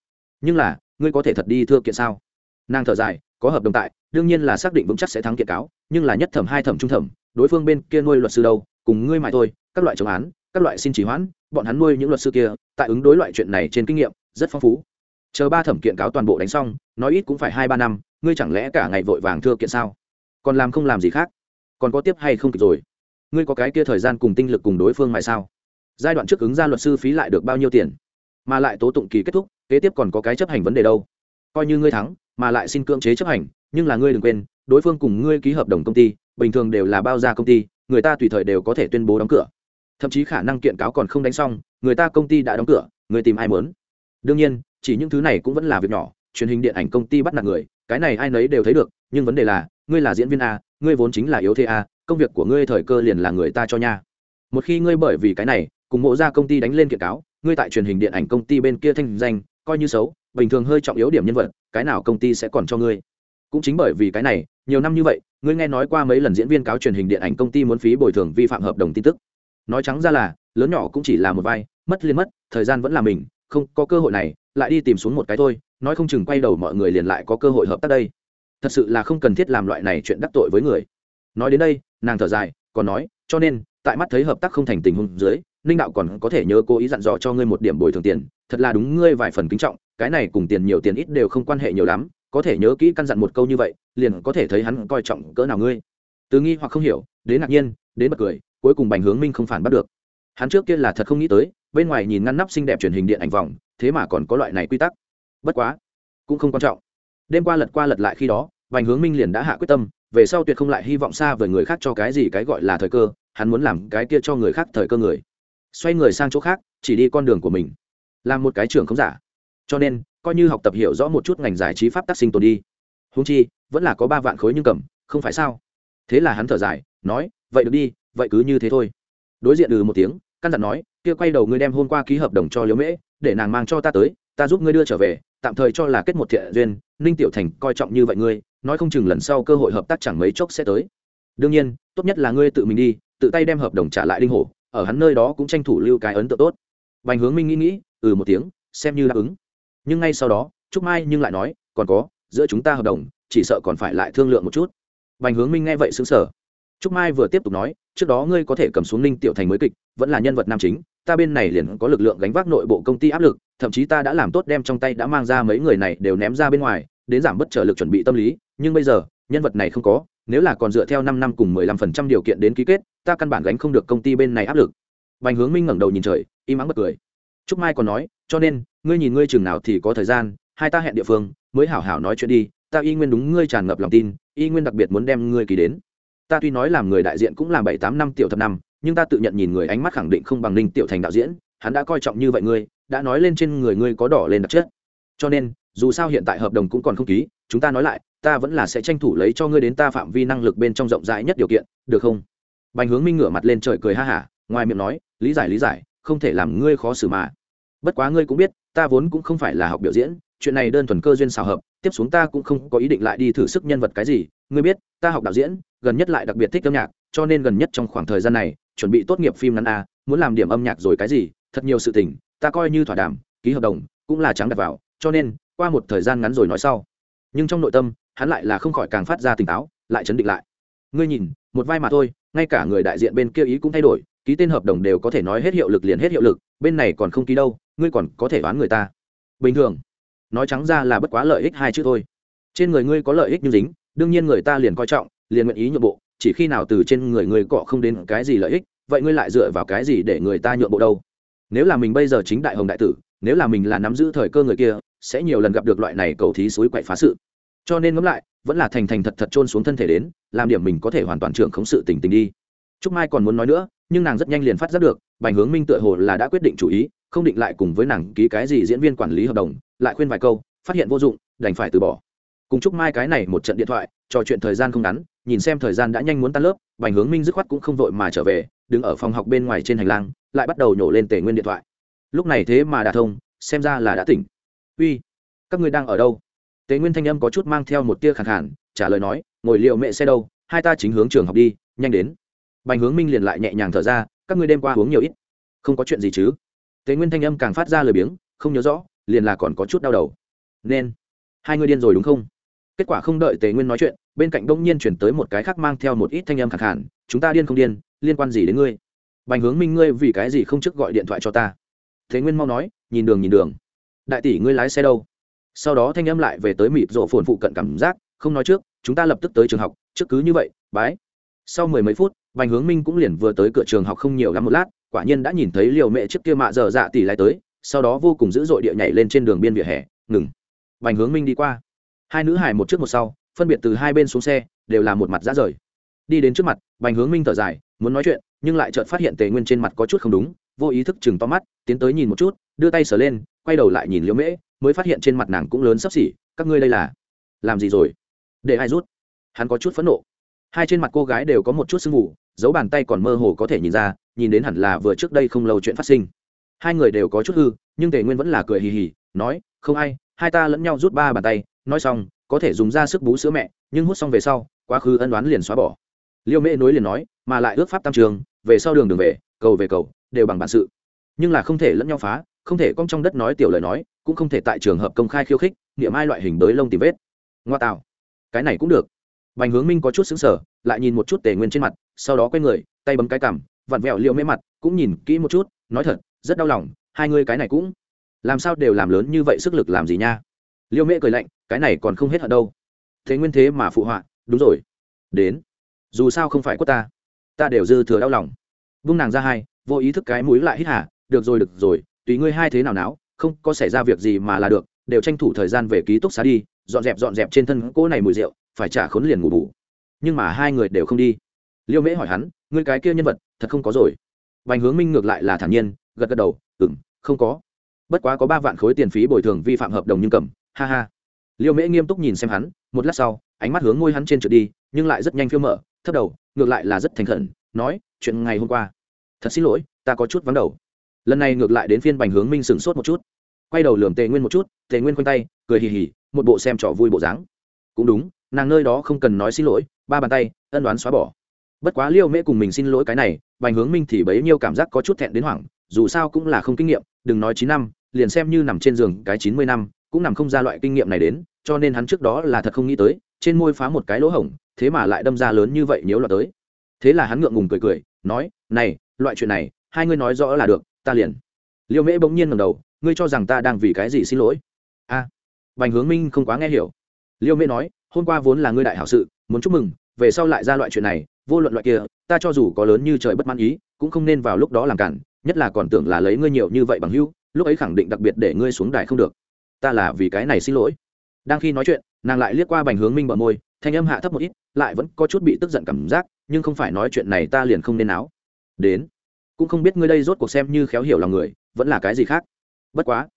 Nhưng là, ngươi có thể thật đi thưa kiện sao? Nàng thở dài có hợp đồng tại, đương nhiên là xác định vững chắc sẽ thắng kiện cáo, nhưng là nhất thẩm hai thẩm trung thẩm, đối phương bên kia nuôi luật sư đâu, cùng ngươi mãi thôi, các loại chống án, các loại xin trì hoãn, bọn hắn nuôi những luật sư kia, tại ứng đối loại chuyện này trên kinh nghiệm, rất phong phú. Chờ ba thẩm kiện cáo toàn bộ đánh xong, nói ít cũng phải hai ba năm, ngươi chẳng lẽ cả ngày vội vàng thưa kiện sao? Còn làm không làm gì khác? Còn có tiếp hay không kịp rồi? Ngươi có cái kia thời gian cùng tinh lực cùng đối phương mãi sao? Giai đoạn trước ứng ra luật sư phí lại được bao nhiêu tiền? Mà lại tố tụng kỳ kết thúc, kế tiếp còn có cái chấp hành vấn đề đâu? Coi như ngươi thắng mà lại xin cưỡng chế chấp hành, nhưng là ngươi đừng quên, đối phương cùng ngươi ký hợp đồng công ty, bình thường đều là bao gia công ty, người ta tùy thời đều có thể tuyên bố đóng cửa. Thậm chí khả năng kiện cáo còn không đánh xong, người ta công ty đã đóng cửa, người tìm ai mớn đương nhiên, chỉ những thứ này cũng vẫn là việc nhỏ, truyền hình điện ảnh công ty bắt nạt người, cái này ai nấy đều thấy được, nhưng vấn đề là, ngươi là diễn viên a, ngươi vốn chính là yếu thế a, công việc của ngươi thời cơ liền là người ta cho nha. Một khi ngươi bởi vì cái này, cùng mộ ra công ty đánh lên kiện cáo, ngươi tại truyền hình điện ảnh công ty bên kia thanh danh, coi như xấu bình thường hơi trọng yếu điểm nhân vật, cái nào công ty sẽ còn cho ngươi? Cũng chính bởi vì cái này, nhiều năm như vậy, ngươi nghe nói qua mấy lần diễn viên cáo truyền hình điện ảnh công ty muốn phí bồi thường vi phạm hợp đồng tin tức. Nói trắng ra là, lớn nhỏ cũng chỉ là một vai, mất liền mất, thời gian vẫn là mình, không có cơ hội này, lại đi tìm xuống một cái thôi, nói không chừng quay đầu mọi người liền lại có cơ hội hợp tác đây. Thật sự là không cần thiết làm loại này chuyện đắc tội với người. Nói đến đây, nàng thở dài, còn nói, cho nên tại mắt thấy hợp tác không thành tình huống dưới, ninh đạo còn có thể nhớ cố ý dặn dò cho ngươi một điểm bồi thường tiền, thật là đúng ngươi vài phần kính trọng, cái này cùng tiền nhiều tiền ít đều không quan hệ nhiều lắm, có thể nhớ kỹ căn dặn một câu như vậy, liền có thể thấy hắn coi trọng cỡ nào ngươi. Từ nghi hoặc không hiểu, đến ngạc nhiên, đến bật cười, cuối cùng bành hướng minh không phản bắt được. Hắn trước kia là thật không nghĩ tới, bên ngoài nhìn ngăn nắp xinh đẹp truyền hình điện ảnh vòng, thế mà còn có loại này quy tắc. Bất quá, cũng không quan trọng. Đêm qua lật qua lật lại khi đó, bành hướng minh liền đã hạ quyết tâm về sau tuyệt không lại hy vọng xa với người khác cho cái gì cái gọi là thời cơ, hắn muốn làm cái kia cho người khác thời cơ người. Xoay người sang chỗ khác, chỉ đi con đường của mình. Làm một cái trường không giả. Cho nên, coi như học tập hiểu rõ một chút ngành giải trí pháp tác sinh tồn đi. Húng chi, vẫn là có ba vạn khối nhưng cầm, không phải sao? Thế là hắn thở dài, nói, vậy được đi, vậy cứ như thế thôi. Đối diện ừ một tiếng, căn dặn nói, kia quay đầu ngươi đem hôm qua ký hợp đồng cho liễu mễ, để nàng mang cho ta tới, ta giúp ngươi đưa trở về tạm thời cho là kết một thiện duyên, ninh tiểu thành coi trọng như vậy ngươi, nói không chừng lần sau cơ hội hợp tác chẳng mấy chốc sẽ tới. Đương nhiên, tốt nhất là ngươi tự mình đi, tự tay đem hợp đồng trả lại đinh hổ, ở hắn nơi đó cũng tranh thủ lưu cái ấn tượng tốt. Bành hướng minh nghĩ nghĩ ừ một tiếng, xem như đáp ứng. Nhưng ngay sau đó, trúc mai nhưng lại nói, còn có, giữa chúng ta hợp đồng, chỉ sợ còn phải lại thương lượng một chút. Bành hướng minh nghe vậy xứng sở trúc mai vừa tiếp tục nói, trước đó ngươi có thể cầm xuống ninh tiểu thành mới kịch, vẫn là nhân vật nam chính ta bên này liền có lực lượng gánh vác nội bộ công ty áp lực, thậm chí ta đã làm tốt đem trong tay đã mang ra mấy người này đều ném ra bên ngoài, đến giảm bất trở lực chuẩn bị tâm lý, nhưng bây giờ, nhân vật này không có, nếu là còn dựa theo năm năm cùng mười lăm phần trăm điều kiện đến ký kết, ta căn bản gánh không được công ty bên này áp lực. Bành hướng minh ngẩng đầu nhìn trời, im ắng bật cười. Trúc mai còn nói, cho nên, ngươi nhìn ngươi chừng nào thì có thời gian, hai ta hẹn địa phương, mới hảo hảo nói chuyện đi, ta y nguyên đúng ngươi tràn ngập lòng tin, y nguyên đặc biệt muốn đem ngươi ký đến. Ta tuy nói làm người đại diện cũng làm bảy tám năm tiểu thập năm nhưng ta tự nhận nhìn người ánh mắt khẳng định không bằng ninh tiểu thành đạo diễn, hắn đã coi trọng như vậy ngươi, đã nói lên trên người ngươi có đỏ lên đặc chất. Cho nên, dù sao hiện tại hợp đồng cũng còn không ký, chúng ta nói lại, ta vẫn là sẽ tranh thủ lấy cho ngươi đến ta phạm vi năng lực bên trong rộng rãi nhất điều kiện, được không? Bành hướng minh ngửa mặt lên trời cười ha hả, ngoài miệng nói, lý giải lý giải, không thể làm ngươi khó xử mà. Bất quá ngươi cũng biết, ta vốn cũng không phải là học biểu diễn, chuyện này đơn thuần cơ duyên xào hợp, tiếp xuống ta cũng không có ý định lại đi thử sức nhân vật cái gì. Ngươi biết, ta học đạo diễn, gần nhất lại đặc biệt thích âm nhạc, cho nên gần nhất trong khoảng thời gian này chuẩn bị tốt nghiệp phim ngắn a, muốn làm điểm âm nhạc rồi cái gì, thật nhiều sự tình, ta coi như thỏa đàm, ký hợp đồng, cũng là trắng đặt vào, cho nên, qua một thời gian ngắn rồi nói sau. Nhưng trong nội tâm, hắn lại là không khỏi càng phát ra tỉnh táo, lại chấn định lại. Ngươi nhìn, một vai mà thôi, ngay cả người đại diện bên kia ý cũng thay đổi, ký tên hợp đồng đều có thể nói hết hiệu lực liền hết hiệu lực, bên này còn không ký đâu, ngươi còn có thể đoán người ta. Bình thường, nói trắng ra là bất quá lợi ích hai chữ thôi. Trên người ngươi có lợi ích như dính, đương nhiên người ta liền coi trọng, liền nguyện ý nhượng bộ chỉ khi nào từ trên người người cọ không đến cái gì lợi ích, vậy ngươi lại dựa vào cái gì để người ta nhượng bộ đâu? Nếu là mình bây giờ chính đại hồng đại tử, nếu là mình là nắm giữ thời cơ người kia, sẽ nhiều lần gặp được loại này cầu thí suối quậy phá sự. Cho nên ngẫm lại, vẫn là thành thành thật thật trôn xuống thân thể đến, làm điểm mình có thể hoàn toàn trưởng khống sự tình tình đi. Trúc mai còn muốn nói nữa, nhưng nàng rất nhanh liền phát giác được, bành hướng minh tựa hồ là đã quyết định chủ ý, không định lại cùng với nàng ký cái gì diễn viên quản lý hợp đồng, lại khuyên vài câu, phát hiện vô dụng, đành phải từ bỏ. Cùng trúc mai cái này một trận điện thoại, trò chuyện thời gian không ngắn nhìn xem thời gian đã nhanh muốn tan lớp, bành hướng minh dứt khoát cũng không vội mà trở về, đứng ở phòng học bên ngoài trên hành lang, lại bắt đầu nhổ lên tề nguyên điện thoại. Lúc này thế mà đà thông, xem ra là đã tỉnh. Uy, các ngươi đang ở đâu? Tề nguyên thanh âm có chút mang theo một tia khẳng hẳn trả lời nói, ngồi liệu mẹ xe đâu, hai ta chính hướng trường học đi, nhanh đến. Bành hướng minh liền lại nhẹ nhàng thở ra, các ngươi đêm qua uống nhiều ít, không có chuyện gì chứ? Tề nguyên thanh âm càng phát ra lời biếng, không nhớ rõ, liền là còn có chút đau đầu. Nên, hai ngươi điên rồi đúng không? Kết quả không đợi tề nguyên nói chuyện, bên cạnh đông nhiên chuyển tới một cái khác mang theo một ít thanh âm khẳng hạn. chúng ta điên không điên, liên quan gì đến ngươi? Bành hướng minh ngươi vì cái gì không trước gọi điện thoại cho ta? Thế nguyên mau nói, nhìn đường nhìn đường. Đại tỷ ngươi lái xe đâu? Sau đó thanh âm lại về tới mịp rổ phồn phụ cận cảm giác, không nói trước, chúng ta lập tức tới trường học, trước cứ như vậy, bái. Sau mười mấy phút, bành hướng minh cũng liền vừa tới cửa trường học không nhiều lắm một lát, quả nhiên đã nhìn thấy liều mẹ trước kia mạ dở dạ tỷ lái tới, sau đó vô cùng dữ dội địa nhảy lên trên đường biên vỉa hè, ngừng. Bành hướng minh đi qua hai nữ hải một trước một sau, phân biệt từ hai bên xuống xe, đều là một mặt ra rời. Đi đến trước mặt, bành hướng minh thở dài, muốn nói chuyện, nhưng lại chợt phát hiện tề nguyên trên mặt có chút không đúng, vô ý thức chừng to mắt, tiến tới nhìn một chút, đưa tay sờ lên, quay đầu lại nhìn liễu mễ, mới phát hiện trên mặt nàng cũng lớn sấp xỉ, các ngươi đây là làm gì rồi? Để ai rút? Hắn có chút phẫn nộ. Hai trên mặt cô gái đều có một chút sưng mù, dấu bàn tay còn mơ hồ có thể nhìn ra, nhìn đến hẳn là vừa trước đây không lâu chuyện phát sinh. Hai người đều có chút hư, nhưng tề nguyên vẫn là cười hì hì, nói, không ai, hai ta lẫn nhau rút ba bàn tay nói xong, có thể dùng ra sức bú sữa mẹ, nhưng hút xong về sau, quá khứ ân đoán liền xóa bỏ. Liêu mễ nối liền nói, mà lại ước pháp tam trường, về sau đường đường về, cầu về cầu, đều bằng bản sự. Nhưng là không thể lẫn nhau phá, không thể cong trong đất nói tiểu lời nói, cũng không thể tại trường hợp công khai khiêu khích, niệm ai loại hình đới lông tìm vết. Ngoa tạo. Cái này cũng được. Bành hướng minh có chút xứng sở lại nhìn một chút tề nguyên trên mặt, sau đó quay người, tay bấm cái cằm, vặn vẹo liệu mễ mặt, cũng nhìn kỹ một chút, nói thật, rất đau lòng, hai ngươi cái này cũng, làm sao đều làm lớn như vậy sức lực làm gì nha? Liêu mễ cười lạnh, cái này còn không hết hận đâu. Thế nguyên thế mà phụ họa, đúng rồi. Đến. Dù sao không phải của ta. Ta đều dư thừa đau lòng. Vung nàng ra hai, vô ý thức cái mũi lại hít hả được rồi được rồi, tùy ngươi hai thế nào náo, không có xảy ra việc gì mà là được, đều tranh thủ thời gian về ký túc xá đi, dọn dẹp dọn dẹp trên thân cỗ này mùi rượu, phải trả khốn liền ngủ bù. Nhưng mà hai người đều không đi. Liêu mễ hỏi hắn, ngươi cái kia nhân vật, thật không có rồi. Vành hướng minh ngược lại là thản nhiên, gật gật đầu ừng không có. Bất quá có ba vạn khối tiền phí bồi thường vi phạm hợp đồng nhưng cầm ha ha. Liêu mễ nghiêm túc nhìn xem hắn, một lát sau, ánh mắt hướng ngôi hắn trên trượt đi, nhưng lại rất nhanh phiêu mở, thấp đầu, ngược lại là rất thành khẩn, nói, chuyện ngày hôm qua, thật xin lỗi, ta có chút vắng đầu. Lần này ngược lại đến phiên bành hướng minh sửng sốt một chút. Quay đầu lườm tề nguyên một chút, tề nguyên khoanh tay, cười hì hì, một bộ xem trò vui bộ dáng. Cũng đúng, nàng nơi đó không cần nói xin lỗi, ba bàn tay, ân đoán xóa bỏ. Bất quá liêu mễ cùng mình xin lỗi cái này, bành hướng minh thì bấy nhiêu cảm giác có chút thẹn đến hoảng, dù sao cũng là không kinh nghiệm, đừng nói chín năm, liền xem như nằm trên giường cái chín mươi năm cũng nằm không ra loại kinh nghiệm này đến cho nên hắn trước đó là thật không nghĩ tới trên môi phá một cái lỗ hổng thế mà lại đâm ra lớn như vậy nếu là tới. Thế là hắn ngượng ngùng cười cười nói này loại chuyện này hai ngươi nói rõ là được ta liền. Liêu mễ bỗng nhiên ngầm đầu ngươi cho rằng ta đang vì cái gì xin lỗi? A à, bành hướng minh không quá nghe hiểu. Liêu mễ nói hôm qua vốn là ngươi đại hảo sự muốn chúc mừng về sau lại ra loại chuyện này vô luận loại kia ta cho dù có lớn như trời bất mãn ý cũng không nên vào lúc đó làm cản nhất là còn tưởng là lấy ngươi nhiều như vậy bằng hữu lúc ấy khẳng định đặc biệt để ngươi xuống đài không được ta là vì cái này xin lỗi. Đang khi nói chuyện, nàng lại liếc qua bành hướng minh bờ môi, thanh âm hạ thấp một ít, lại vẫn có chút bị tức giận cảm giác, nhưng không phải nói chuyện này ta liền không nên áo đến. Cũng không biết ngươi đây rốt cuộc xem như khéo hiểu lòng người, vẫn là cái gì khác? Bất quá.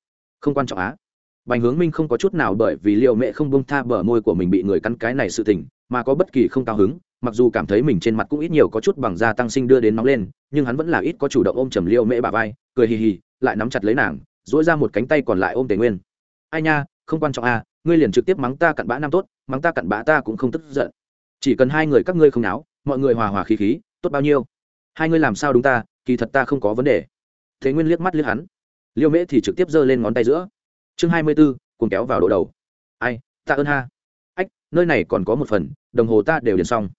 Không quan trọng á. Bành hướng minh không có chút nào bởi vì liệu mẹ không bông tha bờ môi của mình bị người cắn cái này sự tình, mà có bất kỳ không cao hứng, mặc dù cảm thấy mình trên mặt cũng ít nhiều có chút bằng da tăng sinh đưa đến nóng lên, nhưng hắn vẫn là ít có chủ động ôm chầm liêu mễ bà vai, cười hì hì, lại nắm chặt lấy nàng dỗi ra một cánh tay còn lại ôm tề nguyên ai nha, không quan trọng à ngươi liền trực tiếp mắng ta cặn bã nam tốt, mắng ta cặn bã ta cũng không tức giận. Chỉ cần hai người các ngươi không náo, mọi người hòa hòa khí khí, tốt bao nhiêu. Hai ngươi làm sao đúng ta, kỳ thật ta không có vấn đề. Thế nguyên liếc mắt liếc hắn. Liêu mễ thì trực tiếp giơ lên ngón tay giữa. Chương hai mươi b ố cùng kéo vào độ đầu. Ai ta ơn ha. Ách, nơi này còn có một phần, đồng hồ ta đều liền xong.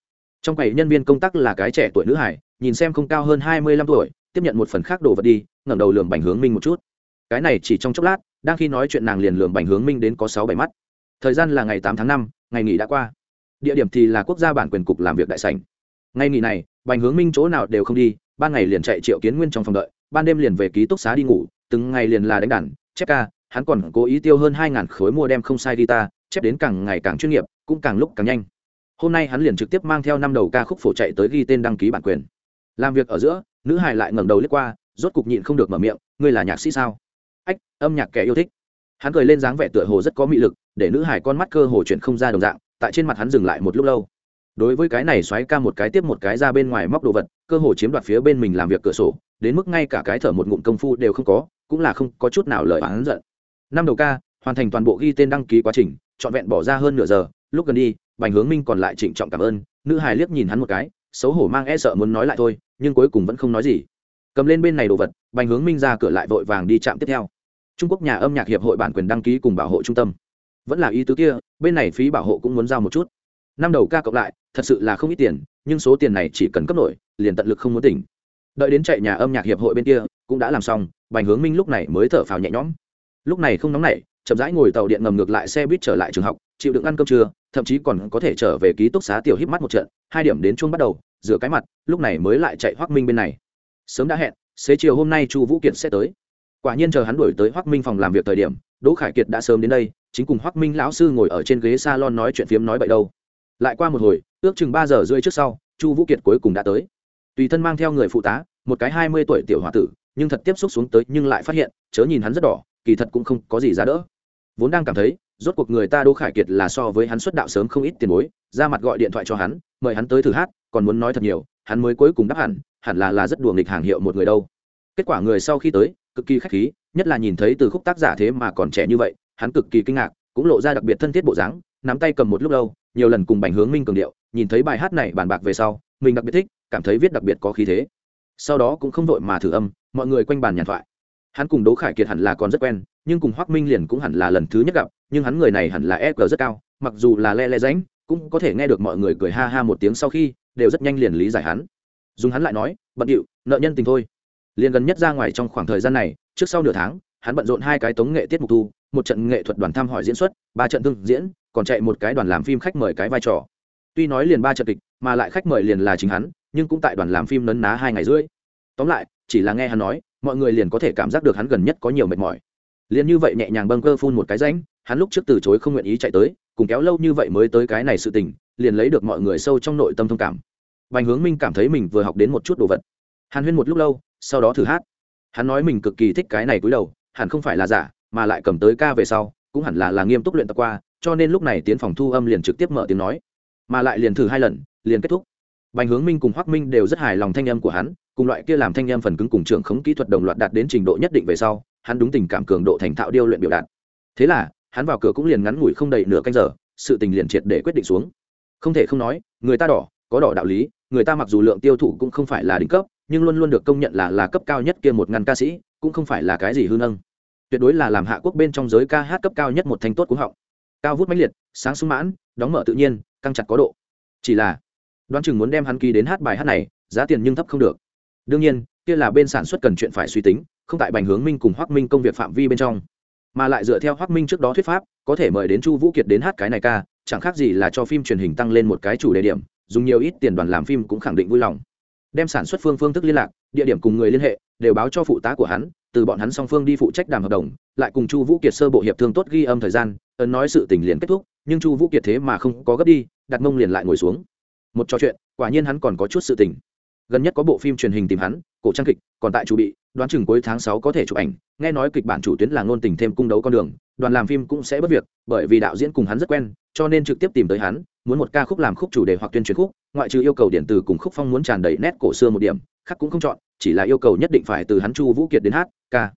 Trong quầy nhân viên công tác là cái trẻ tuổi nữ hải, nhìn xem không cao hơn hai mươi lăm tuổi, tiếp nhận một phần khác đồ vật đi, ngẩng đầu lường bành hướng minh một chút. Cái này chỉ trong chốc lát đang khi nói chuyện nàng liền lường bành hướng minh đến có sáu bảy mắt. Thời gian là ngày tám tháng năm, ngày nghỉ đã qua. Địa điểm thì là quốc gia bản quyền cục làm việc đại sảnh. Ngày nghỉ này, bành hướng minh chỗ nào đều không đi, ban ngày liền chạy triệu kiến nguyên trong phòng đợi, ban đêm liền về ký túc xá đi ngủ, từng ngày liền là đánh đàn, chép ca, hắn còn cố ý tiêu hơn hai ngàn khối mua đem không sai guitar chép đến càng ngày càng chuyên nghiệp, cũng càng lúc càng nhanh. Hôm nay hắn liền trực tiếp mang theo năm đầu ca khúc phổ chạy tới ghi tên đăng ký bản quyền. Làm việc ở giữa, nữ hài lại ngẩng đầu lướt qua, rốt cục nhịn không được mở miệng, ngươi là nhạc sĩ sao? Ách, âm nhạc kẻ yêu thích. Hắn cười lên dáng vẻ tựa hồ rất có mị lực, để nữ hải con mắt cơ hồ chuyển không ra đồng dạng, tại trên mặt hắn dừng lại một lúc lâu. Đối với cái này xoáy ca một cái tiếp một cái ra bên ngoài móc đồ vật, cơ hồ chiếm đoạt phía bên mình làm việc cửa sổ, đến mức ngay cả cái thở một ngụm công phu đều không có, cũng là không có chút nào lời oán giận. Năm đầu ca, hoàn thành toàn bộ ghi tên đăng ký quá trình, trọn vẹn bỏ ra hơn nửa giờ, lúc gần đi, bành hướng minh còn lại trịnh trọng cảm ơn, nữ hài liếc nhìn hắn một cái, xấu hổ mang e sợ muốn nói lại thôi, nhưng cuối cùng vẫn không nói gì cầm lên bên này đồ vật, bành hướng minh ra cửa lại vội vàng đi trạm tiếp theo. Trung quốc nhà âm nhạc hiệp hội bản quyền đăng ký cùng bảo hộ trung tâm. Vẫn là ý tứ kia, bên này phí bảo hộ cũng muốn giao một chút. Năm đầu ca cộng lại, thật sự là không ít tiền, nhưng số tiền này chỉ cần cấp nổi, liền tận lực không muốn tỉnh. Đợi đến chạy nhà âm nhạc hiệp hội bên kia, cũng đã làm xong, bành hướng minh lúc này mới thở phào nhẹ nhõm. Lúc này không nóng nảy, chậm rãi ngồi tàu điện ngầm ngược lại xe buýt trở lại trường học, chịu đựng ăn cơm trưa, thậm chí còn có thể trở về ký túc xá tiểu híp mắt một trận, hai điểm đến chuông bắt đầu, rửa cái mặt, lúc này mới lại chạy hoác minh bên này sớm đã hẹn, xế chiều hôm nay chu vũ kiệt sẽ tới. Quả nhiên chờ hắn đuổi tới hoác minh phòng làm việc thời điểm, đỗ khải kiệt đã sớm đến đây, chính cùng hoác minh lão sư ngồi ở trên ghế s a lon nói chuyện phiếm nói bậy đâu. Lại qua một hồi, ước chừng ba giờ rưỡi trước sau, chu vũ kiệt cuối cùng đã tới. Tùy thân mang theo người phụ tá, một cái hai mươi tuổi tiểu h o a tử, nhưng thật tiếp xúc xuống tới nhưng lại phát hiện, chớ nhìn hắn rất đỏ, kỳ thật cũng không có gì giá đỡ. Vốn đang cảm thấy, rốt cuộc người ta đỗ khải kiệt là so với hắn xuất đạo sớm không ít tiền bối, ra mặt gọi điện thoại cho hắn, mời hắn tới thử hát, còn muốn nói thật nhiều hắn mới cuối cùng đáp hẳn hẳn là là rất đùa nghịch hàng hiệu một người đâu. Kết quả người sau khi tới, cực kỳ khách khí, nhất là nhìn thấy từ khúc tác giả thế mà còn trẻ như vậy, hắn cực kỳ kinh ngạc, cũng lộ ra đặc biệt thân thiết bộ dáng, nắm tay cầm một lúc lâu, nhiều lần cùng bành hướng minh cường điệu, nhìn thấy bài hát này bàn bạc về sau, mình đặc biệt thích, cảm thấy viết đặc biệt có khí thế. Sau đó cũng không vội mà thử âm, mọi người quanh bàn nhàn thoại. Hắn cùng đỗ khải kiệt hẳn là còn rất quen, nhưng cùng hoác minh liền cũng hẳn là lần thứ nhất gặp, nhưng hắn người này hẳn là e g rất cao, mặc dù là le le ránh, cũng có thể nghe được mọi người cười ha ha một tiếng sau khi đều rất nhanh liền lý giải hắn. Dùng hắn lại nói, bận điệu, nợ nhân tình thôi. Liền gần nhất ra ngoài trong khoảng thời gian này, trước sau nửa tháng, hắn bận rộn hai cái tống nghệ tiết mục thu, một trận nghệ thuật đoàn thăm hỏi diễn xuất, ba trận tương diễn, còn chạy một cái đoàn làm phim khách mời cái vai trò. Tuy nói liền ba trận kịch, mà lại khách mời liền là chính hắn, nhưng cũng tại đoàn làm phim nấn ná hai ngày rưỡi. Tóm lại, chỉ là nghe hắn nói, mọi người liền có thể cảm giác được hắn gần nhất có nhiều mệt mỏi. Liền như vậy nhẹ nhàng bâng cơ phun một cái ránh hắn lúc trước từ chối không nguyện ý chạy tới, cùng kéo lâu như vậy mới tới cái này sự tình liền lấy được mọi người sâu trong nội tâm thông cảm Bành Hướng Minh cảm thấy mình vừa học đến một chút đồ vật. Hàn Huyên một lúc lâu, sau đó thử hát. Hắn nói mình cực kỳ thích cái này cúi đầu, hẳn không phải là giả, mà lại cầm tới ca về sau, cũng hẳn là là nghiêm túc luyện tập qua, cho nên lúc này tiến phòng thu âm liền trực tiếp mở tiếng nói, mà lại liền thử hai lần, liền kết thúc. Bành Hướng Minh cùng Hoắc Minh đều rất hài lòng thanh âm của hắn, cùng loại kia làm thanh âm phần cứng cùng trưởng khống kỹ thuật đồng loạt đạt đến trình độ nhất định về sau, hắn đúng tình cảm cường độ thành thạo điêu luyện biểu đạt. Thế là, hắn vào cửa cũng liền ngắn ngủi không đầy nửa canh giờ, sự tình liền triệt để quyết định xuống. Không thể không nói, người ta đỏ, có đỏ đạo lý, người ta mặc dù lượng tiêu thụ cũng không phải là đỉnh cấp nhưng luôn luôn được công nhận là là cấp cao nhất kia một ngàn ca sĩ cũng không phải là cái gì hư nâng. Tuyệt đối là làm hạ quốc bên trong giới ca hát cấp cao nhất một thanh tốt cúng họng. Cao vút mãnh liệt sáng sung mãn đóng mở tự nhiên căng chặt có độ. Chỉ là đoán chừng muốn đem hắn ký đến hát bài hát này giá tiền nhưng thấp không được. Đương nhiên kia là bên sản xuất cần chuyện phải suy tính không tại bành hướng minh cùng hoác minh công việc phạm vi bên trong. Mà lại dựa theo hoác minh trước đó thuyết pháp có thể mời đến chu vũ kiệt đến hát cái này ca chẳng khác gì là cho phim truyền hình tăng lên một cái chủ đề điểm, dùng nhiều ít tiền đoàn làm phim cũng khẳng định vui lòng. Đem sản xuất phương phương thức liên lạc, địa điểm cùng người liên hệ, đều báo cho phụ tá của hắn, từ bọn hắn song phương đi phụ trách đàm hợp đồng, lại cùng chu vũ kiệt sơ bộ hiệp thương tốt ghi âm thời gian, ấn nói sự tình liền kết thúc, nhưng chu vũ kiệt thế mà không có gấp đi, đặt mông liền lại ngồi xuống. Một trò chuyện, quả nhiên hắn còn có chút sự tình. Gần nhất có bộ phim truyền hình tìm hắn, cổ trang kịch, còn tại chủ bị, đoán chừng cuối tháng sáu có thể chụp ảnh, nghe nói kịch bản chủ tuyến là ngôn tình thêm cung đấu con đường, đoàn làm phim cũng sẽ bất việc, bởi vì đạo diễn cùng hắn rất quen cho nên trực tiếp tìm tới hắn, muốn một ca khúc làm khúc chủ đề hoặc tuyên truyền khúc, ngoại trừ yêu cầu điện từ cùng khúc phong muốn tràn đầy nét cổ xưa một điểm, khác cũng không chọn, chỉ là yêu cầu nhất định phải từ hắn chu vũ kiệt đến hát, ca.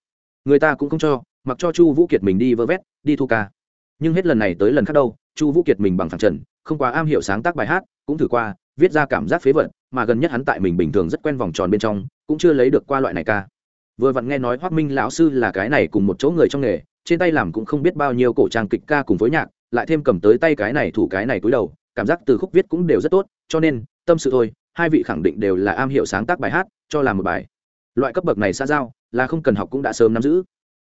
Người ta cũng không cho, mặc cho chu vũ kiệt mình đi vơ vét, đi thu ca. Nhưng hết lần này tới lần khác đâu, chu vũ kiệt mình bằng phẳng trần, không quá am hiểu sáng tác bài hát, cũng thử qua, viết ra cảm giác phế vật, mà gần nhất hắn tại mình bình thường rất quen vòng tròn bên trong, cũng chưa lấy được qua loại này ca. Vừa vặn nghe nói hoác minh lão sư là cái này cùng một chỗ người trong nghề, trên tay làm cũng không biết bao nhiêu cổ trang kịch ca cùng với nhạc lại thêm cầm tới tay cái này thủ cái này cúi đầu, cảm giác từ khúc viết cũng đều rất tốt, cho nên, tâm sự thôi, hai vị khẳng định đều là am hiểu sáng tác bài hát, cho làm một bài. Loại cấp bậc này xa giao, là không cần học cũng đã sớm nắm giữ.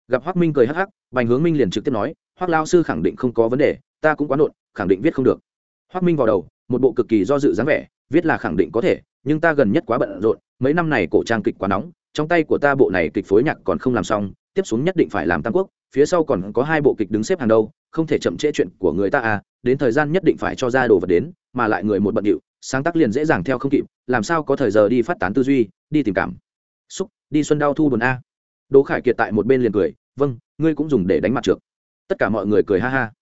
Gặp hoác minh cười hắc hắc, bành hướng minh liền trực tiếp nói hoác lao sư khẳng định không có vấn đề, ta cũng quá nộn, khẳng định viết không được. Hoác minh vào đầu, một bộ cực kỳ do dự dáng vẻ, viết là khẳng định có thể, nhưng ta gần nhất quá bận rộn, mấy năm này cổ trang kịch quá nóng, trong tay của ta bộ này kịch phối nhạc còn không làm xong, tiếp xuống nhất định phải làm tam quốc phía sau còn có hai bộ kịch đứng xếp hàng đầu không thể chậm trễ chuyện của người ta à đến thời gian nhất định phải cho ra đồ vật đến, mà lại người một bận điệu, sáng tác liền dễ dàng theo không kịp, làm sao có thời giờ đi phát tán tư duy, đi tìm cảm. Xúc, đi xuân đau thu buồn a. Đỗ khải kiệt tại một bên liền cười vâng ngươi cũng dùng để đánh mặt trượt tất cả mọi người cười ha ha.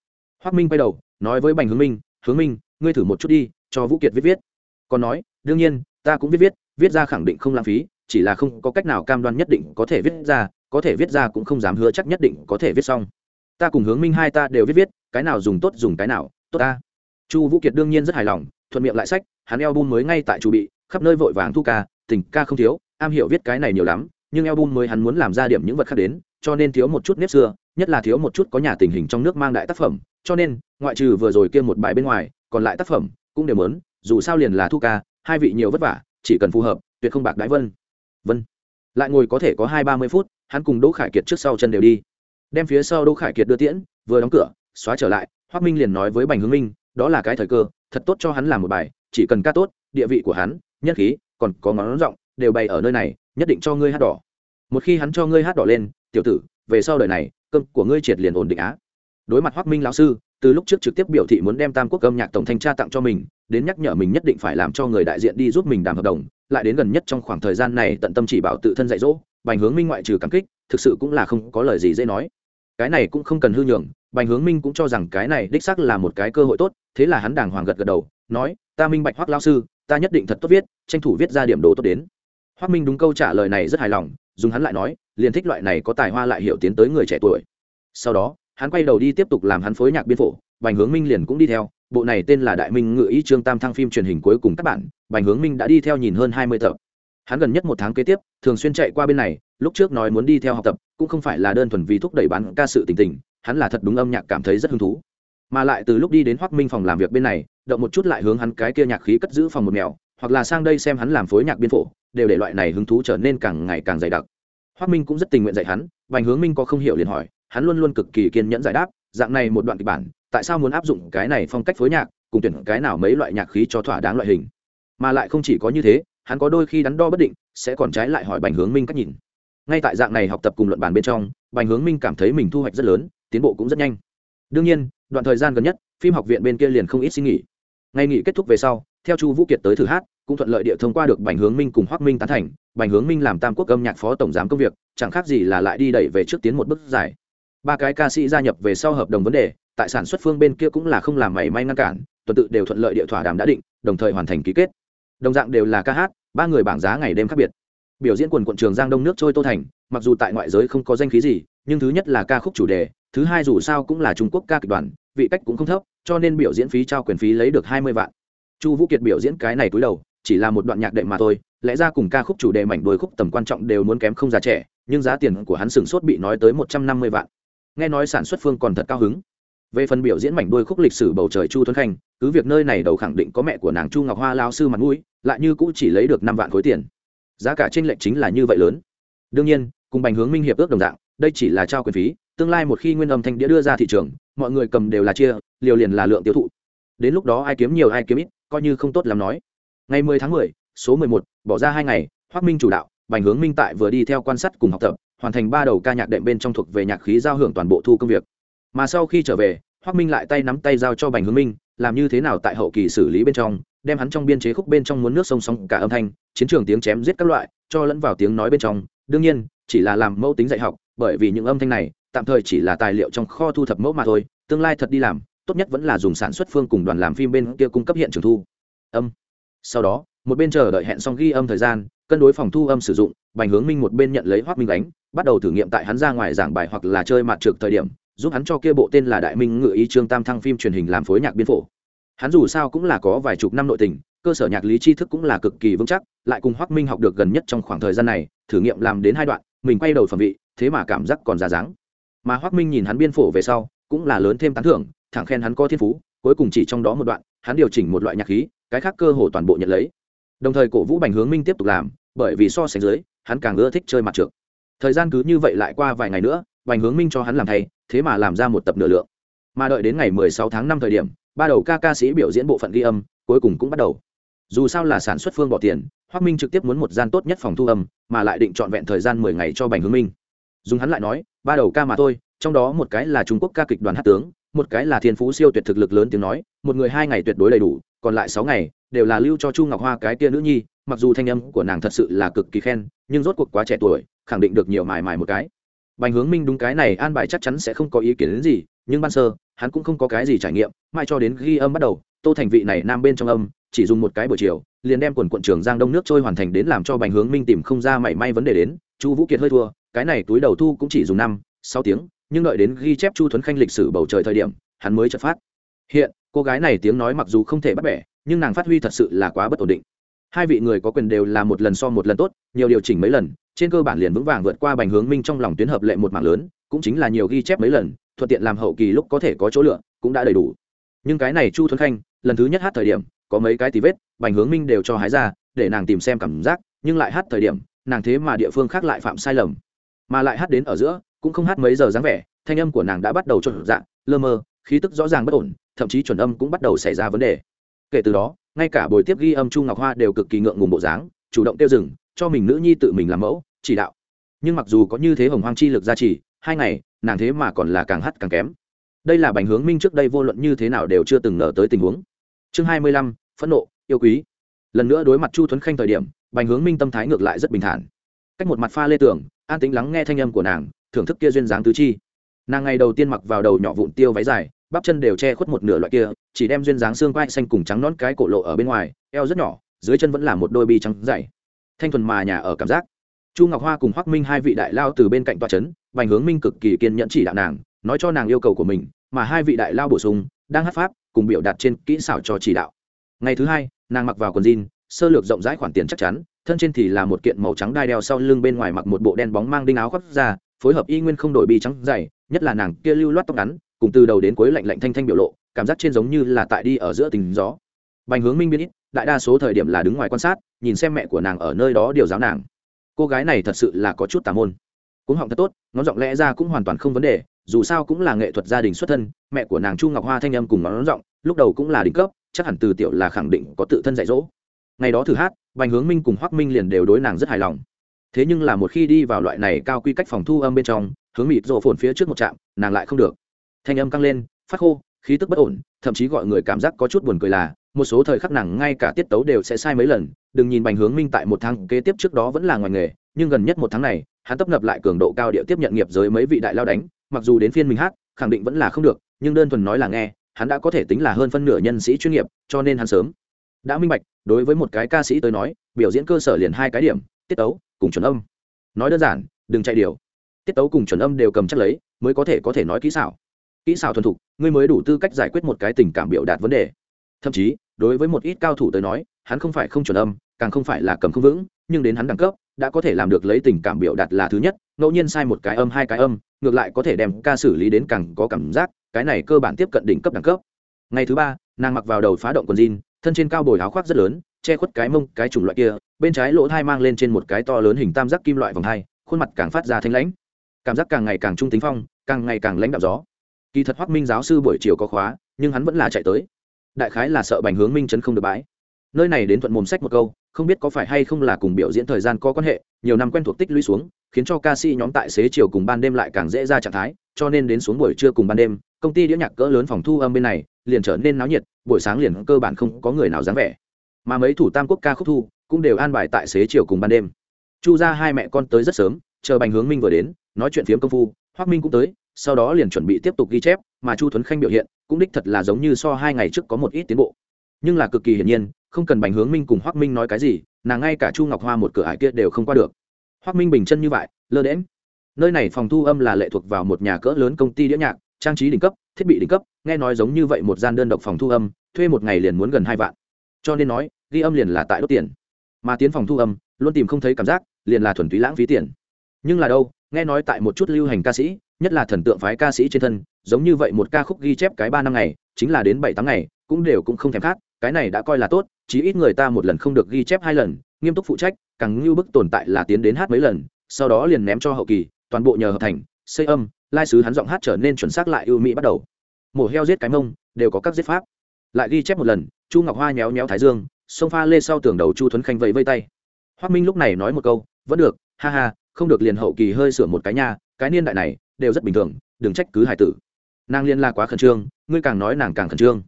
Hoác minh quay đầu, nói với bành hướng minh hướng minh, ngươi thử một chút đi, cho vũ kiệt viết viết. Còn nói, đương nhiên, ta cũng viết viết viết ra khẳng định không lãng phí, chỉ là không có cách nào cam đoan nhất định có thể viết ra có thể viết ra cũng không dám hứa chắc nhất định có thể viết xong. Ta cùng hướng minh hai ta đều viết viết, cái nào dùng tốt dùng cái nào, tốt ta. Chu vũ kiệt đương nhiên rất hài lòng, thuận miệng lại sách, hắn eo bun mới ngay tại chu bị, khắp nơi vội vàng thu ca, tình ca không thiếu, am hiểu viết cái này nhiều lắm, nhưng eo bun mới hắn muốn làm ra điểm những vật khác đến, cho nên thiếu một chút nếp xưa, nhất là thiếu một chút có nhà tình hình trong nước mang đại tác phẩm, cho nên, ngoại trừ vừa rồi kia một bài bên ngoài, còn lại tác phẩm cũng đều lớn dù sao liền là thu ca, hai vị nhiều vất vả, chỉ cần phù hợp, tuyệt không bạc đãi vân. Vân. Lại ngồi có thể có hai ba mươi phút hắn cùng đỗ khải kiệt trước sau chân đều đi. Đem phía sau đỗ khải kiệt đưa tiễn vừa đóng cửa xóa trở lại hoác minh liền nói với bành hướng minh đó là cái thời cơ thật tốt cho hắn làm một bài chỉ cần ca tốt địa vị của hắn nhất khí còn có ngón rộng, đều bày ở nơi này nhất định cho ngươi hát đỏ. Một khi hắn cho ngươi hát đỏ lên tiểu tử về sau đời này cơm của ngươi triệt liền ổn định á đối mặt hoác minh lão sư, từ lúc trước trực tiếp biểu thị muốn đem tam quốc âm nhạc tổng thanh tra tặng cho mình, đến nhắc nhở mình nhất định phải làm cho người đại diện đi giúp mình đàm hợp đồng, lại đến gần nhất trong khoảng thời gian này tận tâm chỉ bảo tự thân dạy dỗ, bành hướng minh ngoại trừ cảm kích, thực sự cũng là không có lời gì dễ nói. Cái này cũng không cần hư nhường, bành hướng minh cũng cho rằng cái này đích xác là một cái cơ hội tốt, thế là hắn đàng hoàng gật gật đầu, nói, ta minh bạch hoác lao sư, ta nhất định thật tốt viết, tranh thủ viết ra điểm đồ tốt đến. Hoác minh đúng câu trả lời này rất hài lòng, dùng hắn lại nói liền thích loại này có tài hoa lại hiểu tiến tới người trẻ tuổi. Sau đó hắn quay đầu đi tiếp tục làm hắn phối nhạc biên phổ, bành hướng minh liền cũng đi theo. Bộ này tên là đại minh ngự ý trương tam thăng phim truyền hình cuối cùng các bạn, bành hướng minh đã đi theo nhìn hơn hai mươi tập. Hắn gần nhất một tháng kế tiếp, thường xuyên chạy qua bên này, lúc trước nói muốn đi theo học tập, cũng không phải là đơn thuần vì thúc đẩy bán ca sự tình tình, hắn là thật đúng âm nhạc cảm thấy rất hứng thú. Mà lại từ lúc đi đến hoác minh phòng làm việc bên này, động một chút lại hướng hắn cái kia nhạc khí cất giữ phòng một mèo, hoặc là sang đây xem hắn làm phối nhạc biên phổ, đều để loại này hứng thú trở nên càng ngày càng dày đặc. Hoác minh cũng rất tình nguyện dạy hắn, bành hướng minh có không hiểu liền hỏi hắn luôn luôn cực kỳ kiên nhẫn giải đáp, dạng này một đoạn kịch bản, tại sao muốn áp dụng cái này phong cách phối nhạc, cùng tuyển cái nào mấy loại nhạc khí cho thỏa đáng loại hình? Mà lại không chỉ có như thế, hắn có đôi khi đắn đo bất định, sẽ còn trái lại hỏi bành hướng minh cách nhìn. Ngay tại dạng này học tập cùng luận bàn bên trong, bành hướng minh cảm thấy mình thu hoạch rất lớn, tiến bộ cũng rất nhanh. Đương nhiên, đoạn thời gian gần nhất, phim học viện bên kia liền không ít xin nghỉ. Ngày nghỉ kết thúc về sau, theo chu vũ kiệt tới thử hát, cũng thuận lợi địa thông qua được bành hướng minh cùng hoác minh tán thành. Bành hướng minh làm tam quốc âm nhạc phó tổng giám công việc, chẳng khác gì là lại đi đẩy về trước tiến một bước dài ba cái ca sĩ gia nhập về sau hợp đồng vấn đề, tại sản xuất phương bên kia cũng là không làm mảy may ngăn cản, tuần tự đều thuận lợi địa thỏa đàm đã định, đồng thời hoàn thành ký kết. Đồng dạng đều là ca hát, ba người bảng giá ngày đêm khác biệt. Biểu diễn quần quận trường giang đông nước trôi tô thành, mặc dù tại ngoại giới không có danh khí gì, nhưng thứ nhất là ca khúc chủ đề, thứ hai dù sao cũng là trung quốc ca kịch đoàn, vị cách cũng không thấp, cho nên biểu diễn phí trao quyền phí lấy được hai mươi vạn. Chu vũ kiệt biểu diễn cái này túi đầu, chỉ là một đoạn nhạc đệm mà thôi, lẽ ra cùng ca khúc chủ đề mảnh đôi khúc tầm quan trọng đều muốn kém không già trẻ, nhưng giá tiền của hắn sửng sốt bị nói tới một trăm năm mươi vạn nghe nói sản xuất phương còn thật cao hứng. Về phần biểu diễn mảnh đôi khúc lịch sử bầu trời chu tuấn khanh cứ việc nơi này đầu khẳng định có mẹ của nàng chu ngọc hoa lao sư mặt mũi lại như cũ chỉ lấy được năm vạn khối tiền. Giá cả trên lệnh chính là như vậy lớn. Đương nhiên cùng bành hướng minh hiệp ước đồng dạng đây chỉ là trao quyền phí tương lai một khi nguyên âm thanh đĩa đưa ra thị trường mọi người cầm đều là chia liều liền là lượng tiêu thụ. Đến lúc đó ai kiếm nhiều ai kiếm ít coi như không tốt làm nói. Ngày 10 tháng 10, số 11, bỏ ra hai ngày hoác minh chủ đạo bành hướng minh tại vừa đi theo quan sát cùng học tập hoàn thành ba đầu ca nhạc đệm bên trong thuộc về nhạc khí giao hưởng toàn bộ thu công việc. Mà sau khi trở về hoác minh lại tay nắm tay giao cho bành hướng minh, làm như thế nào tại hậu kỳ xử lý bên trong, đem hắn trong biên chế khúc bên trong muốn nước sông sóng cả âm thanh, chiến trường tiếng chém giết các loại, cho lẫn vào tiếng nói bên trong. Đương nhiên, chỉ là làm mẫu tính dạy học, bởi vì những âm thanh này, tạm thời chỉ là tài liệu trong kho thu thập mẫu mà thôi, tương lai thật đi làm, tốt nhất vẫn là dùng sản xuất phương cùng đoàn làm phim bên kia cung cấp hiện trường thu. Âm. Sau đó một bên chờ đợi hẹn xong ghi âm thời gian, cân đối phòng thu âm sử dụng, bành hướng minh một bên nhận lấy hoác minh đánh bắt đầu thử nghiệm tại hắn ra ngoài giảng bài hoặc là chơi mặt trực thời điểm, giúp hắn cho kia bộ tên là đại minh ngự ý trương tam thăng phim truyền hình làm phối nhạc biên phổ. Hắn dù sao cũng là có vài chục năm nội tình, cơ sở nhạc lý tri thức cũng là cực kỳ vững chắc, lại cùng hoác minh học được gần nhất trong khoảng thời gian này, thử nghiệm làm đến hai đoạn, mình quay đầu phẩm vị, thế mà cảm giác còn ra dáng. Mà hoác minh nhìn hắn biên phổ về sau, cũng là lớn thêm tán thưởng, thẳng khen hắn có thiên phú, cuối cùng chỉ trong đó một đoạn, hắn điều chỉnh một loại nhạc khí, cái khác cơ hồ toàn bộ nhận lấy đồng thời cổ vũ bành hướng minh tiếp tục làm, bởi vì so sánh dưới, hắn càng ưa thích chơi mặt trượt thời gian cứ như vậy lại qua vài ngày nữa, bành hướng minh cho hắn làm thay, thế mà làm ra một tập nửa lượng. Mà đợi đến ngày 16 tháng 5 thời điểm, ba đầu ca ca sĩ biểu diễn bộ phận ghi âm, cuối cùng cũng bắt đầu. Dù sao là sản xuất phương bỏ tiền hoác minh trực tiếp muốn một gian tốt nhất phòng thu âm, mà lại định trọn vẹn thời gian mười ngày cho bành hướng minh. Dùng hắn lại nói, ba đầu ca mà thôi, trong đó một cái là trung quốc ca kịch đoàn hát tướng, một cái là thiên phú siêu tuyệt thực lực lớn tiếng nói, một người hai ngày tuyệt đối đầy đủ, còn lại sáu ngày đều là lưu cho chu ngọc hoa cái tia nữ nhi, mặc dù thanh âm của nàng thật sự là cực kỳ khen, nhưng rốt cuộc quá trẻ tuổi, khẳng định được nhiều mài mài một cái. Bành hướng minh đúng cái này an bài chắc chắn sẽ không có ý kiến đến gì, nhưng ban sơ, hắn cũng không có cái gì trải nghiệm mai cho đến ghi âm bắt đầu, tô thành vị này nam bên trong âm, chỉ dùng một cái buổi chiều, liền đem quần quận trường giang đông nước trôi hoàn thành đến làm cho bành hướng minh tìm không ra mảy may vấn đề đến, chu vũ kiệt hơi thua, cái này túi đầu thu cũng chỉ dùng năm, sáu tiếng, nhưng đợi đến ghi chép chu thuấn khanh lịch sử bầu trời thời điểm, hắn mới chợt phát. Hiện, cô gái này tiếng nói mặc dù không thể bắt bẻ nhưng nàng phát huy thật sự là quá bất ổn định. Hai vị người có quyền đều là một lần so một lần tốt, nhiều điều chỉnh mấy lần, trên cơ bản liền vững vàng vượt qua bành hướng minh trong lòng tuyến hợp lệ một mạng lớn, cũng chính là nhiều ghi chép mấy lần, thuận tiện làm hậu kỳ lúc có thể có chỗ lựa, cũng đã đầy đủ. Nhưng cái này chu thuấn khanh, lần thứ nhất hát thời điểm, có mấy cái tí vết, bành hướng minh đều cho hái ra, để nàng tìm xem cảm giác, nhưng lại hát thời điểm, nàng thế mà địa phương khác lại phạm sai lầm. Mà lại hát đến ở giữa, cũng không hát mấy giờ dáng vẻ, thanh âm của nàng đã bắt đầu trộn dạng lơ mơ, khí tức rõ ràng bất ổn, thậm chí chuẩn âm cũng bắt đầu xảy ra vấn đề kể từ đó, ngay cả buổi tiếp ghi âm chu ngọc hoa đều cực kỳ ngượng ngùng bộ dáng, chủ động tiêu dừng, cho mình nữ nhi tự mình làm mẫu, chỉ đạo. Nhưng mặc dù có như thế hồng hoang chi lực gia trì, hai ngày, nàng thế mà còn là càng hát càng kém. Đây là bành hướng minh trước đây vô luận như thế nào đều chưa từng nở tới tình huống. Chương hai mươi lăm, phẫn nộ, yêu quý. Lần nữa đối mặt chu thuấn khanh thời điểm, bành hướng minh tâm thái ngược lại rất bình thản. Cách một mặt pha lê tưởng, an tính lắng nghe thanh âm của nàng, thưởng thức kia duyên dáng tứ chi. Nàng ngày đầu tiên mặc vào đầu nhỏ vụn tiêu váy dài bắp chân đều che khuất một nửa loại kia, chỉ đem duyên dáng xương quai xanh cùng trắng nón cái cổ lộ ở bên ngoài, eo rất nhỏ, dưới chân vẫn là một đôi bi trắng dày. Thanh thuần mà nhà ở cảm giác. Chu ngọc hoa cùng hoác minh hai vị đại lao từ bên cạnh tòa trấn bành hướng minh cực kỳ kiên nhẫn chỉ đạo nàng, nói cho nàng yêu cầu của mình, mà hai vị đại lao bổ sung, đang hát pháp, cùng biểu đạt trên kỹ xảo cho chỉ đạo. Ngày thứ hai, nàng mặc vào quần jean, sơ lược rộng rãi khoản tiền chắc chắn, thân trên thì là một kiện màu trắng đai đeo sau lưng bên ngoài mặc một bộ đen bóng mang đinh áo khoác ra, phối hợp y nguyên không đổi bi trắng dày, nhất là nàng kia lưu loát tóc ngắn cùng từ đầu đến cuối lạnh lạnh thanh thanh biểu lộ, cảm giác trên giống như là tại đi ở giữa tình gió. Bành hướng minh biết ít, đại đa số thời điểm là đứng ngoài quan sát, nhìn xem mẹ của nàng ở nơi đó điều giáo nàng. Cô gái này thật sự là có chút tà môn. Cũng họng thật tốt, ngón giọng lẽ ra cũng hoàn toàn không vấn đề, dù sao cũng là nghệ thuật gia đình xuất thân, mẹ của nàng chu ngọc hoa thanh âm cùng ngón giọng, lúc đầu cũng là đỉnh cấp, chắc hẳn từ tiểu là khẳng định có tự thân dạy dỗ. Ngày đó thử hát, bành hướng minh cùng hoác minh liền đều đối nàng rất hài lòng. Thế nhưng là một khi đi vào loại này cao quy cách phòng thu âm bên trong, hướng mịt rộ phồn phía trước một trạm, nàng lại không được thanh âm căng lên, phát khô, khí tức bất ổn, thậm chí gọi người cảm giác có chút buồn cười là, một số thời khắc nàng ngay cả tiết tấu đều sẽ sai mấy lần, đừng nhìn bành hướng minh tại một tháng kế tiếp trước đó vẫn là ngoài nghề, nhưng gần nhất một tháng này, hắn tấp nập lại cường độ cao địa tiếp nhận nghiệp giới mấy vị đại lao đánh, mặc dù đến phiên mình hát, khẳng định vẫn là không được, nhưng đơn thuần nói là nghe, hắn đã có thể tính là hơn phân nửa nhân sĩ chuyên nghiệp, cho nên hắn sớm đã minh bạch, đối với một cái ca sĩ tới nói, biểu diễn cơ sở liền hai cái điểm, tiết tấu cùng chuẩn âm. Nói đơn giản, đừng chạy điều. Tiết tấu cùng chuẩn âm đều cầm chắc lấy, mới có thể có thể nói kỹ xảo kỹ xảo thuần thục, ngươi mới đủ tư cách giải quyết một cái tình cảm biểu đạt vấn đề. Thậm chí, đối với một ít cao thủ tới nói, hắn không phải không chuẩn âm, càng không phải là cầm không vững, nhưng đến hắn đẳng cấp, đã có thể làm được lấy tình cảm biểu đạt là thứ nhất, ngẫu nhiên sai một cái âm, hai cái âm, ngược lại có thể đem ca xử lý đến càng có cảm giác, cái này cơ bản tiếp cận đỉnh cấp đẳng cấp. Ngày thứ ba, nàng mặc vào đầu phá động quần jean, thân trên cao bồi áo khoác rất lớn, che khuất cái mông, cái chủng loại kia, bên trái lỗ thai mang lên trên một cái to lớn hình tam giác kim loại vòng hai, khuôn mặt càng phát ra thanh lãnh. Cảm giác càng ngày càng trung tính phong, càng ngày càng lãnh đạo gió kỳ thật hoắc minh giáo sư buổi chiều có khóa, nhưng hắn vẫn là chạy tới. Đại khái là sợ bành hướng minh chấn không được bãi. Nơi này đến thuận mồm sách một câu, không biết có phải hay không là cùng biểu diễn thời gian có quan hệ, nhiều năm quen thuộc tích lũy xuống, khiến cho ca sĩ nhóm tại xế chiều cùng ban đêm lại càng dễ ra trạng thái, cho nên đến xuống buổi trưa cùng ban đêm, công ty đĩa nhạc cỡ lớn phòng thu âm bên này liền trở nên náo nhiệt, buổi sáng liền cơ bản không có người nào dáng vẻ. Mà mấy thủ tam quốc ca khúc thu cũng đều an bài tại xế chiều cùng ban đêm. Chu ra hai mẹ con tới rất sớm, chờ bành hướng minh vừa đến, nói chuyện phiếm công phu hoác minh cũng tới sau đó liền chuẩn bị tiếp tục ghi chép, mà chu thuấn khanh biểu hiện cũng đích thật là giống như so hai ngày trước có một ít tiến bộ. Nhưng là cực kỳ hiển nhiên, không cần bành hướng minh cùng hoác minh nói cái gì, nàng ngay cả chu ngọc hoa một cửa ải kia đều không qua được. Hoác minh bình chân như vậy, lơ đễm nơi này phòng thu âm là lệ thuộc vào một nhà cỡ lớn công ty đĩa nhạc, trang trí đỉnh cấp, thiết bị đỉnh cấp, nghe nói giống như vậy một gian đơn độc phòng thu âm, thuê một ngày liền muốn gần hai vạn. Cho nên nói, ghi âm liền là tại đốt tiền. Mà tiến phòng thu âm, luôn tìm không thấy cảm giác, liền là thuần túy lãng phí tiền. Nhưng là đâu, nghe nói tại một chút lưu hành ca sĩ nhất là thần tượng phái ca sĩ trên thân, giống như vậy một ca khúc ghi chép cái ba năm ngày, chính là đến bảy tám ngày, cũng đều cũng không thèm khác cái này đã coi là tốt, chí ít người ta một lần không được ghi chép hai lần, nghiêm túc phụ trách, càng như bức tồn tại là tiến đến hát mấy lần, sau đó liền ném cho hậu kỳ, toàn bộ nhờ hợp thành, xây âm, lai sứ hắn giọng hát trở nên chuẩn xác lại ưu mỹ bắt đầu. Mổ heo giết cái mông, đều có các giết pháp. Lại ghi chép một lần, chu ngọc hoa nhéo nhéo thái dương xông pha lê sau tường đầu chu thuấn khanh vẫy vây tay. Hoác minh lúc này nói một câu, vẫn được, ha ha, không được liền hậu kỳ hơi sửa một cái nha, cái niên đại này đều rất bình thường, đừng trách cứ hải tử. Nàng liên la quá khẩn trương, ngươi càng nói nàng càng khẩn trương.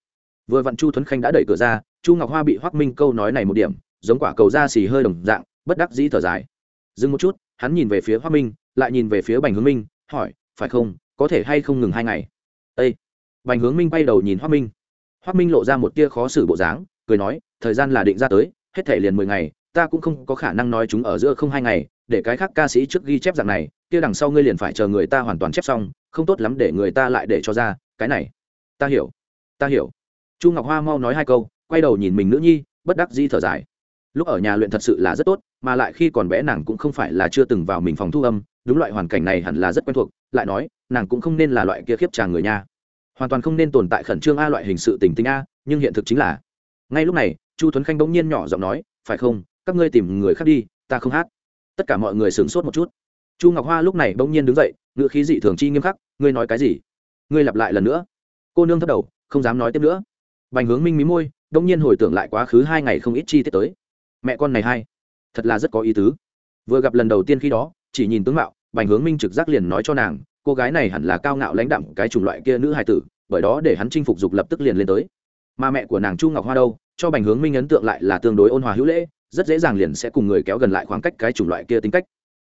Vừa vặn chu thuấn khanh đã đẩy cửa ra, chu ngọc hoa bị hoác minh câu nói này một điểm, giống quả cầu da xì hơi đồng dạng, bất đắc dĩ thở dài. Dừng một chút, hắn nhìn về phía hoác minh, lại nhìn về phía bành hướng minh, hỏi, phải không, có thể hay không ngừng hai ngày? Â bành hướng minh bay đầu nhìn hoác minh. Hoác minh lộ ra một tia khó xử bộ dáng, cười nói, thời gian là định ra tới, hết thể liền mười ngày ta cũng không có khả năng nói chúng ở giữa không hai ngày, để cái khác ca sĩ trước ghi chép dạng này, kia đằng sau ngươi liền phải chờ người ta hoàn toàn chép xong, không tốt lắm để người ta lại để cho ra, cái này. Ta hiểu. Ta hiểu. Chu ngọc hoa mau nói hai câu, quay đầu nhìn mình nữ nhi, bất đắc di thở dài. Lúc ở nhà luyện thật sự là rất tốt, mà lại khi còn bé nàng cũng không phải là chưa từng vào mình phòng thu âm, đúng loại hoàn cảnh này hẳn là rất quen thuộc, lại nói, nàng cũng không nên là loại kia khiếp tràng người nha. Hoàn toàn không nên tồn tại khẩn trương a loại hình sự tình tình a, nhưng hiện thực chính là. Ngay lúc này, chu tuấn khanh bỗng nhiên nhỏ giọng nói, phải không? Các ngươi tìm người khác đi, ta không hát. Tất cả mọi người sửng sốt một chút. Chu ngọc hoa lúc này bỗng nhiên đứng dậy, ngữ khí dị thường chi nghiêm khắc, ngươi nói cái gì? Ngươi lặp lại lần nữa. Cô nương thất đầu, không dám nói tiếp nữa. Bành hướng minh mí môi đông nhiên hồi tưởng lại quá khứ hai ngày không ít chi tiết tới. Mẹ con này hay, thật là rất có ý tứ. Vừa gặp lần đầu tiên khi đó, chỉ nhìn tướng mạo, bành hướng minh trực giác liền nói cho nàng, cô gái này hẳn là cao ngạo lãnh đạm, cái chủng loại kia nữ hài tử, bởi đó để hắn chinh phục dục lập tức liền lên tới. Mà mẹ của nàng chu ngọc hoa đâu, cho bành hướng minh ấn tượng lại là tương đối ôn hòa hữu lễ rất dễ dàng liền sẽ cùng người kéo gần lại khoảng cách cái chủng loại kia tính cách.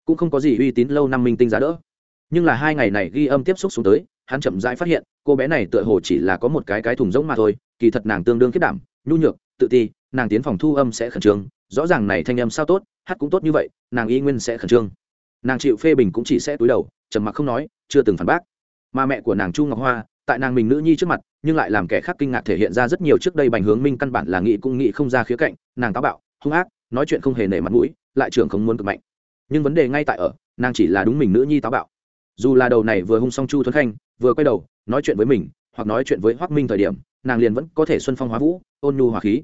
Cũng không có gì uy tín lâu năm minh tinh giá đỡ. Nhưng là hai ngày này ghi âm tiếp xúc xuống tới, hắn chậm rãi phát hiện, cô bé này tựa hồ chỉ là có một cái cái thùng rỗng mà thôi, kỳ thật nàng tương đương kết đảm, nhu nhược, tự ti, nàng tiến phòng thu âm sẽ khẩn trương, rõ ràng này thanh âm sao tốt, hát cũng tốt như vậy, nàng y nguyên sẽ khẩn trương. Nàng chịu phê bình cũng chỉ sẽ túi đầu, trầm mặc không nói, chưa từng phản bác. Mà mẹ của nàng chu ngọc hoa, tại nàng mình nữ nhi trước mặt, nhưng lại làm kẻ khác kinh ngạc thể hiện ra rất nhiều trước đây bành hướng minh căn bản là nghĩ cũng nghĩ không ra khía cạnh, nàng táo bạo hung ác, nói chuyện không hề nể mặt mũi, lại trưởng không muốn cực mạnh. Nhưng vấn đề ngay tại ở, nàng chỉ là đúng mình nữ nhi táo bạo. Dù là đầu này vừa hung xong chu thuấn khanh, vừa quay đầu, nói chuyện với mình, hoặc nói chuyện với hoác minh thời điểm, nàng liền vẫn có thể xuân phong hóa vũ, ôn nhu hòa khí.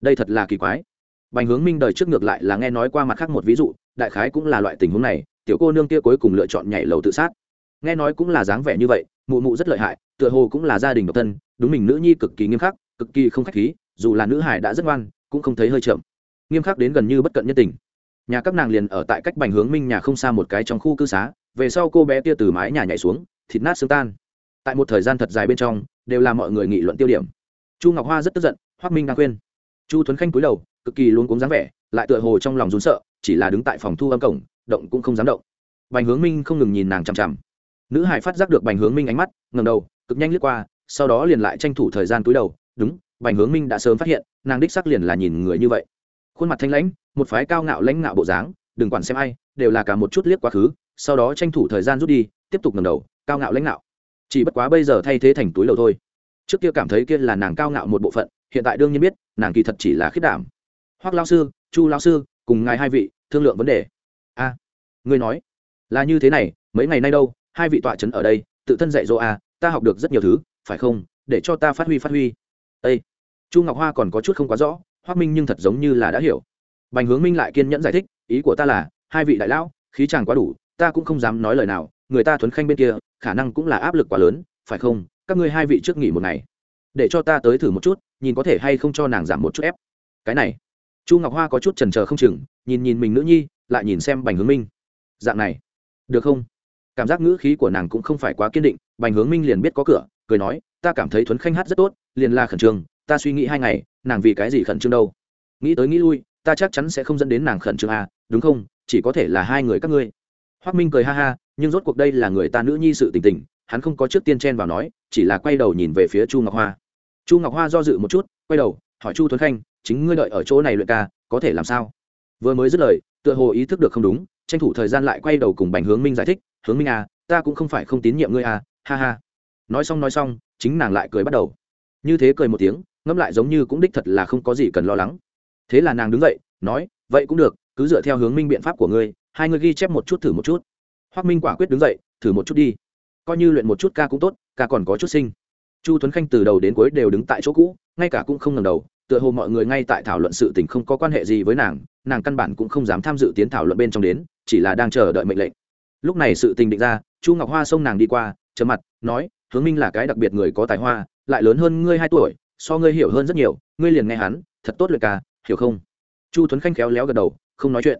Đây thật là kỳ quái. Bành hướng minh đời trước ngược lại là nghe nói qua mặt khác một ví dụ, đại khái cũng là loại tình huống này, tiểu cô nương kia cuối cùng lựa chọn nhảy lầu tự sát. Nghe nói cũng là dáng vẻ như vậy, mụ mụ rất lợi hại, tựa hồ cũng là gia đình độc thân, đúng mình nữ nhi cực kỳ nghiêm khắc, cực kỳ không khách khí, dù là nữ hải đã rất ngoan, cũng không thấy hơi chậm nghiêm khắc đến gần như bất cận nhân tình. Nhà các nàng liền ở tại cách bành hướng minh nhà không xa một cái trong khu cư xá, về sau cô bé kia từ mái nhà nhảy xuống, thịt nát xương tan. Tại một thời gian thật dài bên trong, đều là mọi người nghị luận tiêu điểm. Chu ngọc hoa rất tức giận hoác minh đang khuyên. Chu tuấn khanh cúi đầu, cực kỳ luôn cuống dáng vẻ, lại tựa hồ trong lòng rún sợ, chỉ là đứng tại phòng thu âm cổng, động cũng không dám động. Bành hướng minh không ngừng nhìn nàng chằm chằm. Nữ hải phát giác được bành hướng minh ánh mắt ngầm đầu, cực nhanh lướt qua, sau đó liền lại tranh thủ thời gian cúi đầu, đúng, bành hướng minh đã sớm phát hiện, nàng đích sắc liền là nhìn người như vậy khuôn mặt thanh lãnh, một phái cao ngạo lãnh ngạo bộ dáng, đừng quản xem ai, đều là cả một chút liếc quá khứ, sau đó tranh thủ thời gian rút đi, tiếp tục ngầm đầu, cao ngạo lãnh ngạo. Chỉ bất quá bây giờ thay thế thành túi đầu thôi. Trước kia cảm thấy kia là nàng cao ngạo một bộ phận, hiện tại đương nhiên biết, nàng kỳ thật chỉ là khiết đảm. Hoác lao sư, chu lao sư, cùng ngài hai vị, thương lượng vấn đề. A, ngươi nói, là như thế này, mấy ngày nay đâu, hai vị tọa trấn ở đây, tự thân dạy dỗ a, ta học được rất nhiều thứ, phải không? Để cho ta phát huy phát huy. Â chu ngọc hoa còn có chút không quá rõ hoác minh nhưng thật giống như là đã hiểu. Bành hướng minh lại kiên nhẫn giải thích, ý của ta là, hai vị đại lão, khí chàng quá đủ, ta cũng không dám nói lời nào, người ta thuấn khanh bên kia, khả năng cũng là áp lực quá lớn, phải không? Các ngươi hai vị trước nghỉ một ngày, để cho ta tới thử một chút, nhìn có thể hay không cho nàng giảm một chút ép. Cái này, chu ngọc hoa có chút trần trờ không chừng, nhìn nhìn mình nữ nhi, lại nhìn xem bành hướng minh. Dạng này, được không? Cảm giác ngữ khí của nàng cũng không phải quá kiên định, bành hướng minh liền biết có cửa, cười nói, ta cảm thấy thuấn khanh hát rất tốt, liền là khẩn trương ta suy nghĩ hai ngày, nàng vì cái gì khẩn trương đâu? Nghĩ tới nghĩ lui, ta chắc chắn sẽ không dẫn đến nàng khẩn trương à đúng không? Chỉ có thể là hai người các ngươi. Hoác minh cười ha ha, nhưng rốt cuộc đây là người ta nữ nhi sự tình tình, hắn không có trước tiên chen vào nói, chỉ là quay đầu nhìn về phía chu ngọc hoa. Chu ngọc hoa do dự một chút, quay đầu, hỏi chu thuấn khanh, chính ngươi đợi ở chỗ này luyện ca, có thể làm sao? Vừa mới dứt lời, tựa hồ ý thức được không đúng, tranh thủ thời gian lại quay đầu cùng bành hướng minh giải thích, hướng minh à ta cũng không phải không tín nhiệm ngươi à ha ha. Nói xong nói xong, chính nàng lại cười bắt đầu. Như thế cười một tiếng ngẫm lại giống như cũng đích thật là không có gì cần lo lắng. Thế là nàng đứng dậy, nói, vậy cũng được, cứ dựa theo hướng minh biện pháp của ngươi, hai ngươi ghi chép một chút thử một chút. Hoác minh quả quyết đứng dậy, thử một chút đi. Coi như luyện một chút ca cũng tốt, ca còn có chút sinh. Chu tuấn khanh từ đầu đến cuối đều đứng tại chỗ cũ, ngay cả cũng không ngần đầu, tựa hồ mọi người ngay tại thảo luận sự tình không có quan hệ gì với nàng nàng căn bản cũng không dám tham dự tiến thảo luận bên trong đến, chỉ là đang chờ đợi mệnh lệnh. Lúc này sự tình định ra, chu ngọc hoa xông nàng đi qua chớ mặt, nói, hướng minh là cái đặc biệt người có tài hoa, lại lớn hơn ngươi hai tuổi so ngươi hiểu hơn rất nhiều, ngươi liền nghe hắn, thật tốt luyện ca, hiểu không? Chu tuấn khanh khéo léo gật đầu, không nói chuyện.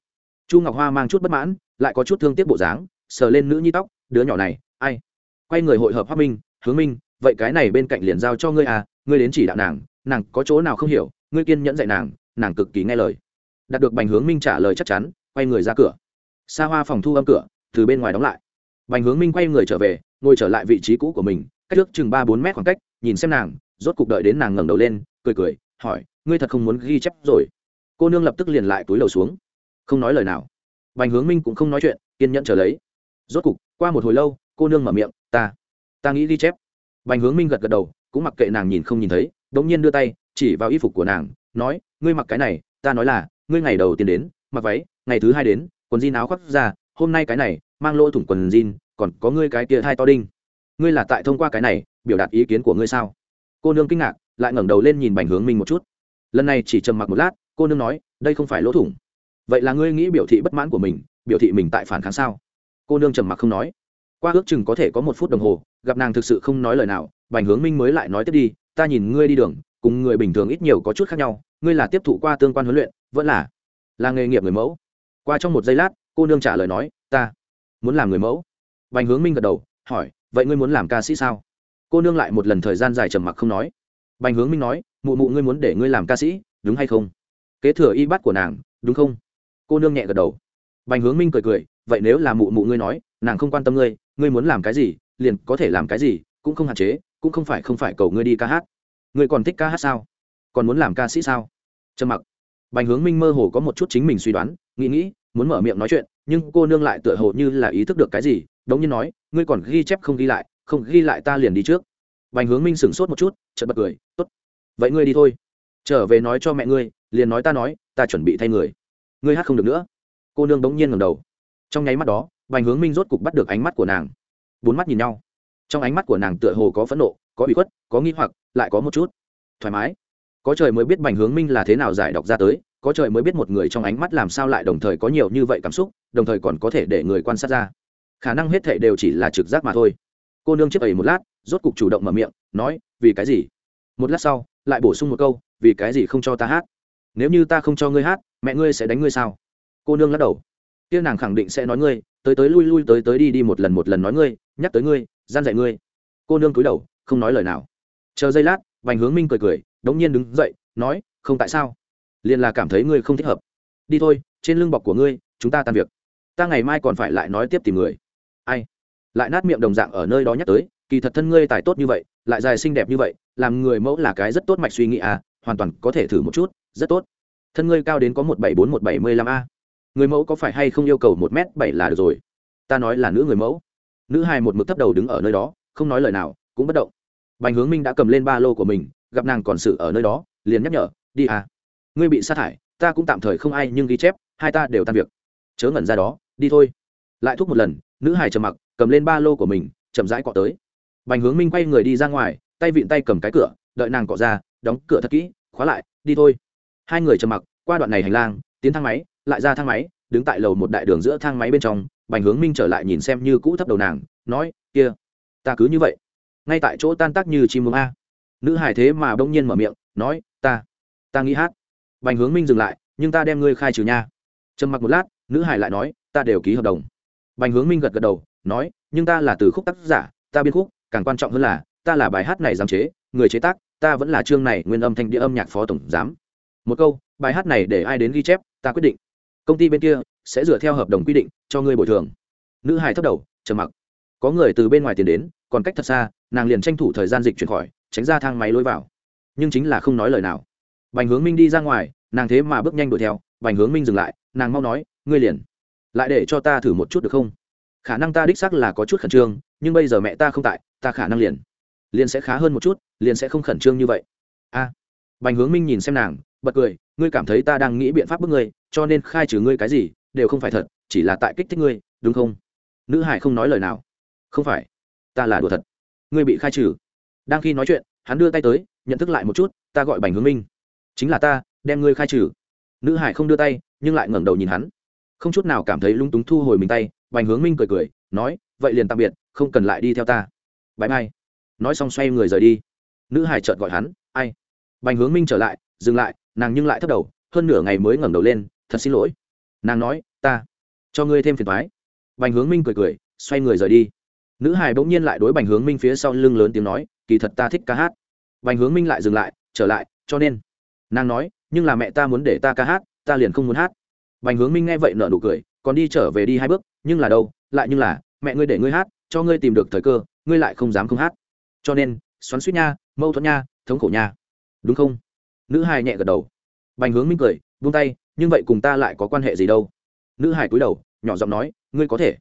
Chu ngọc hoa mang chút bất mãn, lại có chút thương tiếc bộ dáng, sờ lên nữ nhi tóc, đứa nhỏ này, ai? Quay người hội hợp hoa minh, hướng minh, vậy cái này bên cạnh liền giao cho ngươi à ngươi đến chỉ đạo nàng nàng có chỗ nào không hiểu, ngươi kiên nhẫn dạy nàng nàng cực kỳ nghe lời. Đạt được bành hướng minh trả lời chắc chắn, quay người ra cửa. Xa hoa phòng thu âm cửa, từ bên ngoài đóng lại. Bành hướng minh quay người trở về, ngồi trở lại vị trí cũ của mình, cách trước chừng ba bốn mét khoảng cách, nhìn xem nàng rốt cục đợi đến nàng ngẩng đầu lên, cười cười, hỏi, ngươi thật không muốn ghi chép rồi? Cô nương lập tức liền lại túi lầu xuống. Không nói lời nào. Bành hướng minh cũng không nói chuyện, kiên nhẫn trở lấy. Rốt cục, qua một hồi lâu, cô nương mở miệng, ta ta nghĩ ghi chép. Bành hướng minh gật gật đầu, cũng mặc kệ nàng nhìn không nhìn thấy đ ỗ n g nhiên đưa tay, chỉ vào y phục của nàng, nói, ngươi mặc cái này, ta nói là, ngươi ngày đầu tiên đến, mặc váy, ngày thứ hai đến, quần jean áo khoác ra, hôm nay cái này, mang lỗ thủng quần jean, còn có ngươi cái kia hai to đinh. Ngươi là tại thông qua cái này, biểu đạt ý kiến của ngươi sao? Cô nương kinh ngạc, lại ngẩng đầu lên nhìn bành hướng minh một chút. Lần này chỉ trầm mặc một lát, cô nương nói, đây không phải lỗ thủng. Vậy là ngươi nghĩ biểu thị bất mãn của mình, biểu thị mình tại phản kháng sao? Cô nương trầm mặc không nói. Qua ước chừng có thể có một phút đồng hồ, gặp nàng thực sự không nói lời nào, bành hướng minh mới lại nói tiếp đi, ta nhìn ngươi đi đường, cùng người bình thường ít nhiều có chút khác nhau, ngươi là tiếp thụ qua tương quan huấn luyện, vẫn là là nghề nghiệp người mẫu. Qua trong một giây lát, cô nương trả lời nói, ta muốn làm người mẫu. Bành hướng minh gật đầu, hỏi, vậy ngươi muốn làm ca sĩ sao? Cô nương lại một lần thời gian dài trầm mặc không nói. Bành hướng minh nói, mụ mụ ngươi muốn để ngươi làm ca sĩ, đúng hay không? Kế thừa y bắt của nàng, đúng không? Cô nương nhẹ gật đầu. Bành hướng minh cười cười, vậy nếu là mụ mụ ngươi nói, nàng không quan tâm ngươi ngươi muốn làm cái gì, liền có thể làm cái gì, cũng không hạn chế, cũng không phải không phải cầu ngươi đi ca hát. Ngươi còn thích ca hát sao? Còn muốn làm ca sĩ sao? Trầm mặc. Bành hướng minh mơ hồ có một chút chính mình suy đoán, nghĩ nghĩ, muốn mở miệng nói chuyện, nhưng cô nương lại tựa hồ như là ý thức được cái gì, đống nhiên nói, ngươi còn ghi chép không ghi lại không ghi lại ta liền đi trước. Bành hướng minh sửng sốt một chút, chợt bật cười, tốt, vậy ngươi đi thôi. Trở về nói cho mẹ ngươi, liền nói ta nói, ta chuẩn bị thay người. Ngươi hát không được nữa. Cô nương bỗng nhiên ngầm đầu. Trong nháy mắt đó, bành hướng minh rốt cục bắt được ánh mắt của nàng. Bốn mắt nhìn nhau. Trong ánh mắt của nàng tựa hồ có phẫn nộ, có bị khuất, có nghi hoặc, lại có một chút thoải mái. Có trời mới biết bành hướng minh là thế nào giải đọc ra tới, có trời mới biết một người trong ánh mắt làm sao lại đồng thời có nhiều như vậy cảm xúc, đồng thời còn có thể để người quan sát ra. Khả năng hết thệ đều chỉ là trực giác mà thôi cô nương chiếc ẩy một lát, rốt cục chủ động mở miệng, nói, vì cái gì? Một lát sau, lại bổ sung một câu, vì cái gì không cho ta hát? Nếu như ta không cho ngươi hát, mẹ ngươi sẽ đánh ngươi sao? Cô nương lắc đầu. Kia nàng khẳng định sẽ nói ngươi, tới tới lui lui tới tới đi đi một lần một lần nói ngươi, nhắc tới ngươi, gian dạy ngươi. Cô nương cúi đầu, không nói lời nào. Chờ giây lát, vành hướng minh cười cười, đống nhiên đứng dậy, nói, không tại sao? Liền là cảm thấy ngươi không thích hợp. Đi thôi, trên lưng bọc của ngươi, chúng ta tan việc. Ta ngày mai còn phải lại nói tiếp tìm người. Ai? Lại nát miệng đồng dạng ở nơi đó nhắc tới, kỳ thật thân ngươi tài tốt như vậy, lại dài xinh đẹp như vậy, làm người mẫu là cái rất tốt mạch suy nghĩ à hoàn toàn có thể thử một chút, rất tốt. Thân ngươi cao đến có một bảy bốn, một bảy mươi lăm a. Người mẫu có phải hay không yêu cầu một m bảy là được rồi? Ta nói là nữ người mẫu. Nữ hài một mực thấp đầu đứng ở nơi đó, không nói lời nào, cũng bất động. Bành hướng minh đã cầm lên ba lô của mình, gặp nàng còn sự ở nơi đó, liền nhắc nhở, đi à ngươi bị sa thải, ta cũng tạm thời không ai nhưng ghi chép, hai ta đều tan việc. Chớ ngẩn ra đó, đi thôi. Lại thúc một lần, nữ hài trầm mặc cầm lên ba lô của mình, chậm rãi cọ tới. Bành hướng minh quay người đi ra ngoài, tay vịn tay cầm cái cửa, đợi nàng cọ ra, đóng cửa thật kỹ, khóa lại, đi thôi. Hai người trầm mặc, qua đoạn này hành lang, tiến thang máy, lại ra thang máy, đứng tại lầu một đại đường giữa thang máy bên trong, bành hướng minh trở lại nhìn xem như cũ thấp đầu nàng, nói, kia, ta cứ như vậy. Ngay tại chỗ tan tác như chim mông a. Nữ hải thế mà bỗng nhiên mở miệng, nói, ta ta nghĩ hát. Bành hướng minh dừng lại, nhưng ta đem ngươi khai trừ nha. Trầm mặc một lát, nữ hải lại nói, ta đều ký hợp đồng. Bành hướng minh gật gật đầu nói, nhưng ta là từ khúc tác giả, ta biên khúc, càng quan trọng hơn là, ta là bài hát này giám chế, người chế tác, ta vẫn là chương này nguyên âm thanh địa âm nhạc phó tổng giám. Một câu, bài hát này để ai đến ghi chép, ta quyết định. Công ty bên kia sẽ dựa theo hợp đồng quy định cho ngươi bồi thường. Nữ hải thấp đầu, trầm mặc. Có người từ bên ngoài tiền đến, còn cách thật xa, nàng liền tranh thủ thời gian dịch chuyển khỏi, tránh ra thang máy lối vào. Nhưng chính là không nói lời nào. Bành hướng minh đi ra ngoài, nàng thế mà bước nhanh đuổi theo, bành hướng minh dừng lại, nàng mau nói, ngươi liền, lại để cho ta thử một chút được không? Khả năng ta đích xác là có chút khẩn trương, nhưng bây giờ mẹ ta không tại, ta khả năng liền liền sẽ khá hơn một chút, liền sẽ không khẩn trương như vậy. A, bành hướng minh nhìn xem nàng, bật cười, ngươi cảm thấy ta đang nghĩ biện pháp bức ngươi, cho nên khai trừ ngươi cái gì, đều không phải thật, chỉ là tại kích thích ngươi, đúng không? Nữ hải không nói lời nào. Không phải, ta là đùa thật. Ngươi bị khai trừ. Đang khi nói chuyện, hắn đưa tay tới, nhận thức lại một chút, ta gọi bành hướng minh. Chính là ta, đem ngươi khai trừ. Nữ hải không đưa tay, nhưng lại ngẩng đầu nhìn hắn. Không chút nào cảm thấy lung túng thu hồi mình tay bành hướng minh cười cười, nói, vậy liền tạm biệt, không cần lại đi theo ta. Bãi mai nói xong xoay người rời đi. Nữ hải chợt gọi hắn, ai? Bành hướng minh trở lại, dừng lại, nàng nhưng lại thấp đầu, hơn nửa ngày mới ngẩng đầu lên, thật xin lỗi. Nàng nói, ta cho ngươi thêm phiền thoái. Bành hướng minh cười cười, xoay người rời đi. Nữ hải bỗng nhiên lại đối bành hướng minh phía sau lưng lớn tiếng nói, kỳ thật ta thích ca hát. Bành hướng minh lại dừng lại, trở lại, cho nên nàng nói, nhưng là mẹ ta muốn để ta ca hát, ta liền không muốn hát. Bành hướng minh nghe vậy nở nụ cười, còn đi trở về đi hai bước nhưng là đâu, lại nhưng là, mẹ ngươi để ngươi hát, cho ngươi tìm được thời cơ, ngươi lại không dám không hát. Cho nên, xoắn suýt nha, mâu thuẫn nha, thống khổ nha. Đúng không? Nữ hài nhẹ gật đầu. Bành hướng minh cười, buông tay, nhưng vậy cùng ta lại có quan hệ gì đâu? Nữ hài cúi đầu, nhỏ giọng nói, ngươi có thể.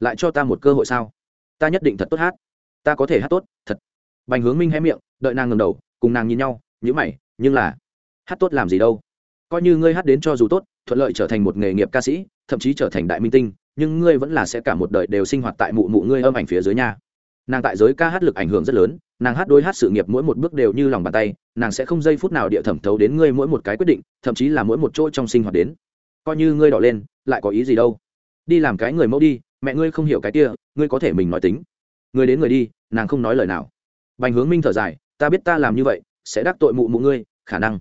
Lại cho ta một cơ hội sao? Ta nhất định thật tốt hát. Ta có thể hát tốt, thật. Bành hướng minh hé miệng, đợi nàng ngầm đầu, cùng nàng nhìn nhau nhữ mày, nhưng là, hát tốt làm gì đâu? Coi như ngươi hát đến cho dù tốt, thuận lợi trở thành một nghề nghiệp ca sĩ, thậm chí trở thành đại minh tinh nhưng ngươi vẫn là sẽ cả một đời đều sinh hoạt tại mụ mụ ngươi âm ảnh phía dưới nhà nàng tại giới ca hát lực ảnh hưởng rất lớn, nàng hát đôi hát sự nghiệp mỗi một bước đều như lòng bàn tay, nàng sẽ không giây phút nào địa thẩm thấu đến ngươi mỗi một cái quyết định, thậm chí là mỗi một chỗ trong sinh hoạt đến. Coi như ngươi đỏ lên, lại có ý gì đâu? Đi làm cái người mẫu đi, mẹ ngươi không hiểu cái kia, ngươi có thể mình nói tính. Người đến người đi, nàng không nói lời nào. Bành hướng minh thở dài, ta biết ta làm như vậy, sẽ đắc tội mụ mụ ngươi, khả năng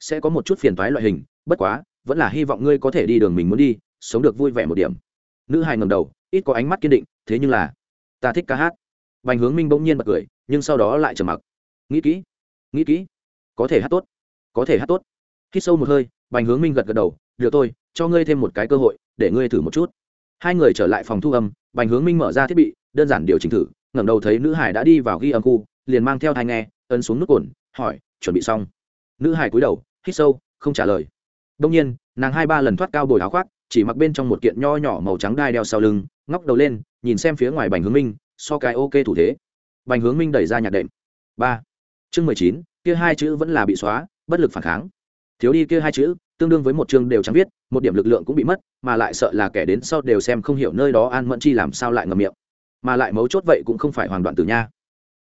sẽ có một chút phiền toái loại hình, bất quá, vẫn là hy vọng ngươi có thể đi đường mình muốn đi, sống được vui vẻ một điểm nữ hài ngầm đầu, ít có ánh mắt kiên định, thế nhưng là, ta thích ca hát. Bành hướng minh bỗng nhiên bật cười, nhưng sau đó lại trầm mặc. Nghĩ kỹ nghĩ kỹ. Có thể hát tốt, có thể hát tốt. Hít sâu một hơi, bành hướng minh gật gật đầu, được tôi cho ngươi thêm một cái cơ hội, để ngươi thử một chút. Hai người trở lại phòng thu âm, bành hướng minh mở ra thiết bị, đơn giản điều chỉnh thử, ngẩng đầu thấy nữ hải đã đi vào ghi âm khu, liền mang theo thai nghe, ấn xuống nút cồn, hỏi, chuẩn bị xong? Nữ hải cúi đầu, hít sâu, không trả lời. Đông nhiên, nàng hai ba lần thoát cao bồi áo khoác chỉ mặc bên trong một kiện nho nhỏ màu trắng đai đeo sau lưng, ngóc đầu lên, nhìn xem phía ngoài bành hướng minh, so cái ok thủ thế. Bành hướng minh đẩy ra nhạc đệm. Ba. Chương mười chín, kia hai chữ vẫn là bị xóa, bất lực phản kháng. Thiếu đi kia hai chữ, tương đương với một chương đều chẳng viết, một điểm lực lượng cũng bị mất, mà lại sợ là kẻ đến sau đều xem không hiểu nơi đó an mẫn chi làm sao lại ngầm miệng. Mà lại mấu chốt vậy cũng không phải hoàn đoạn từ nha.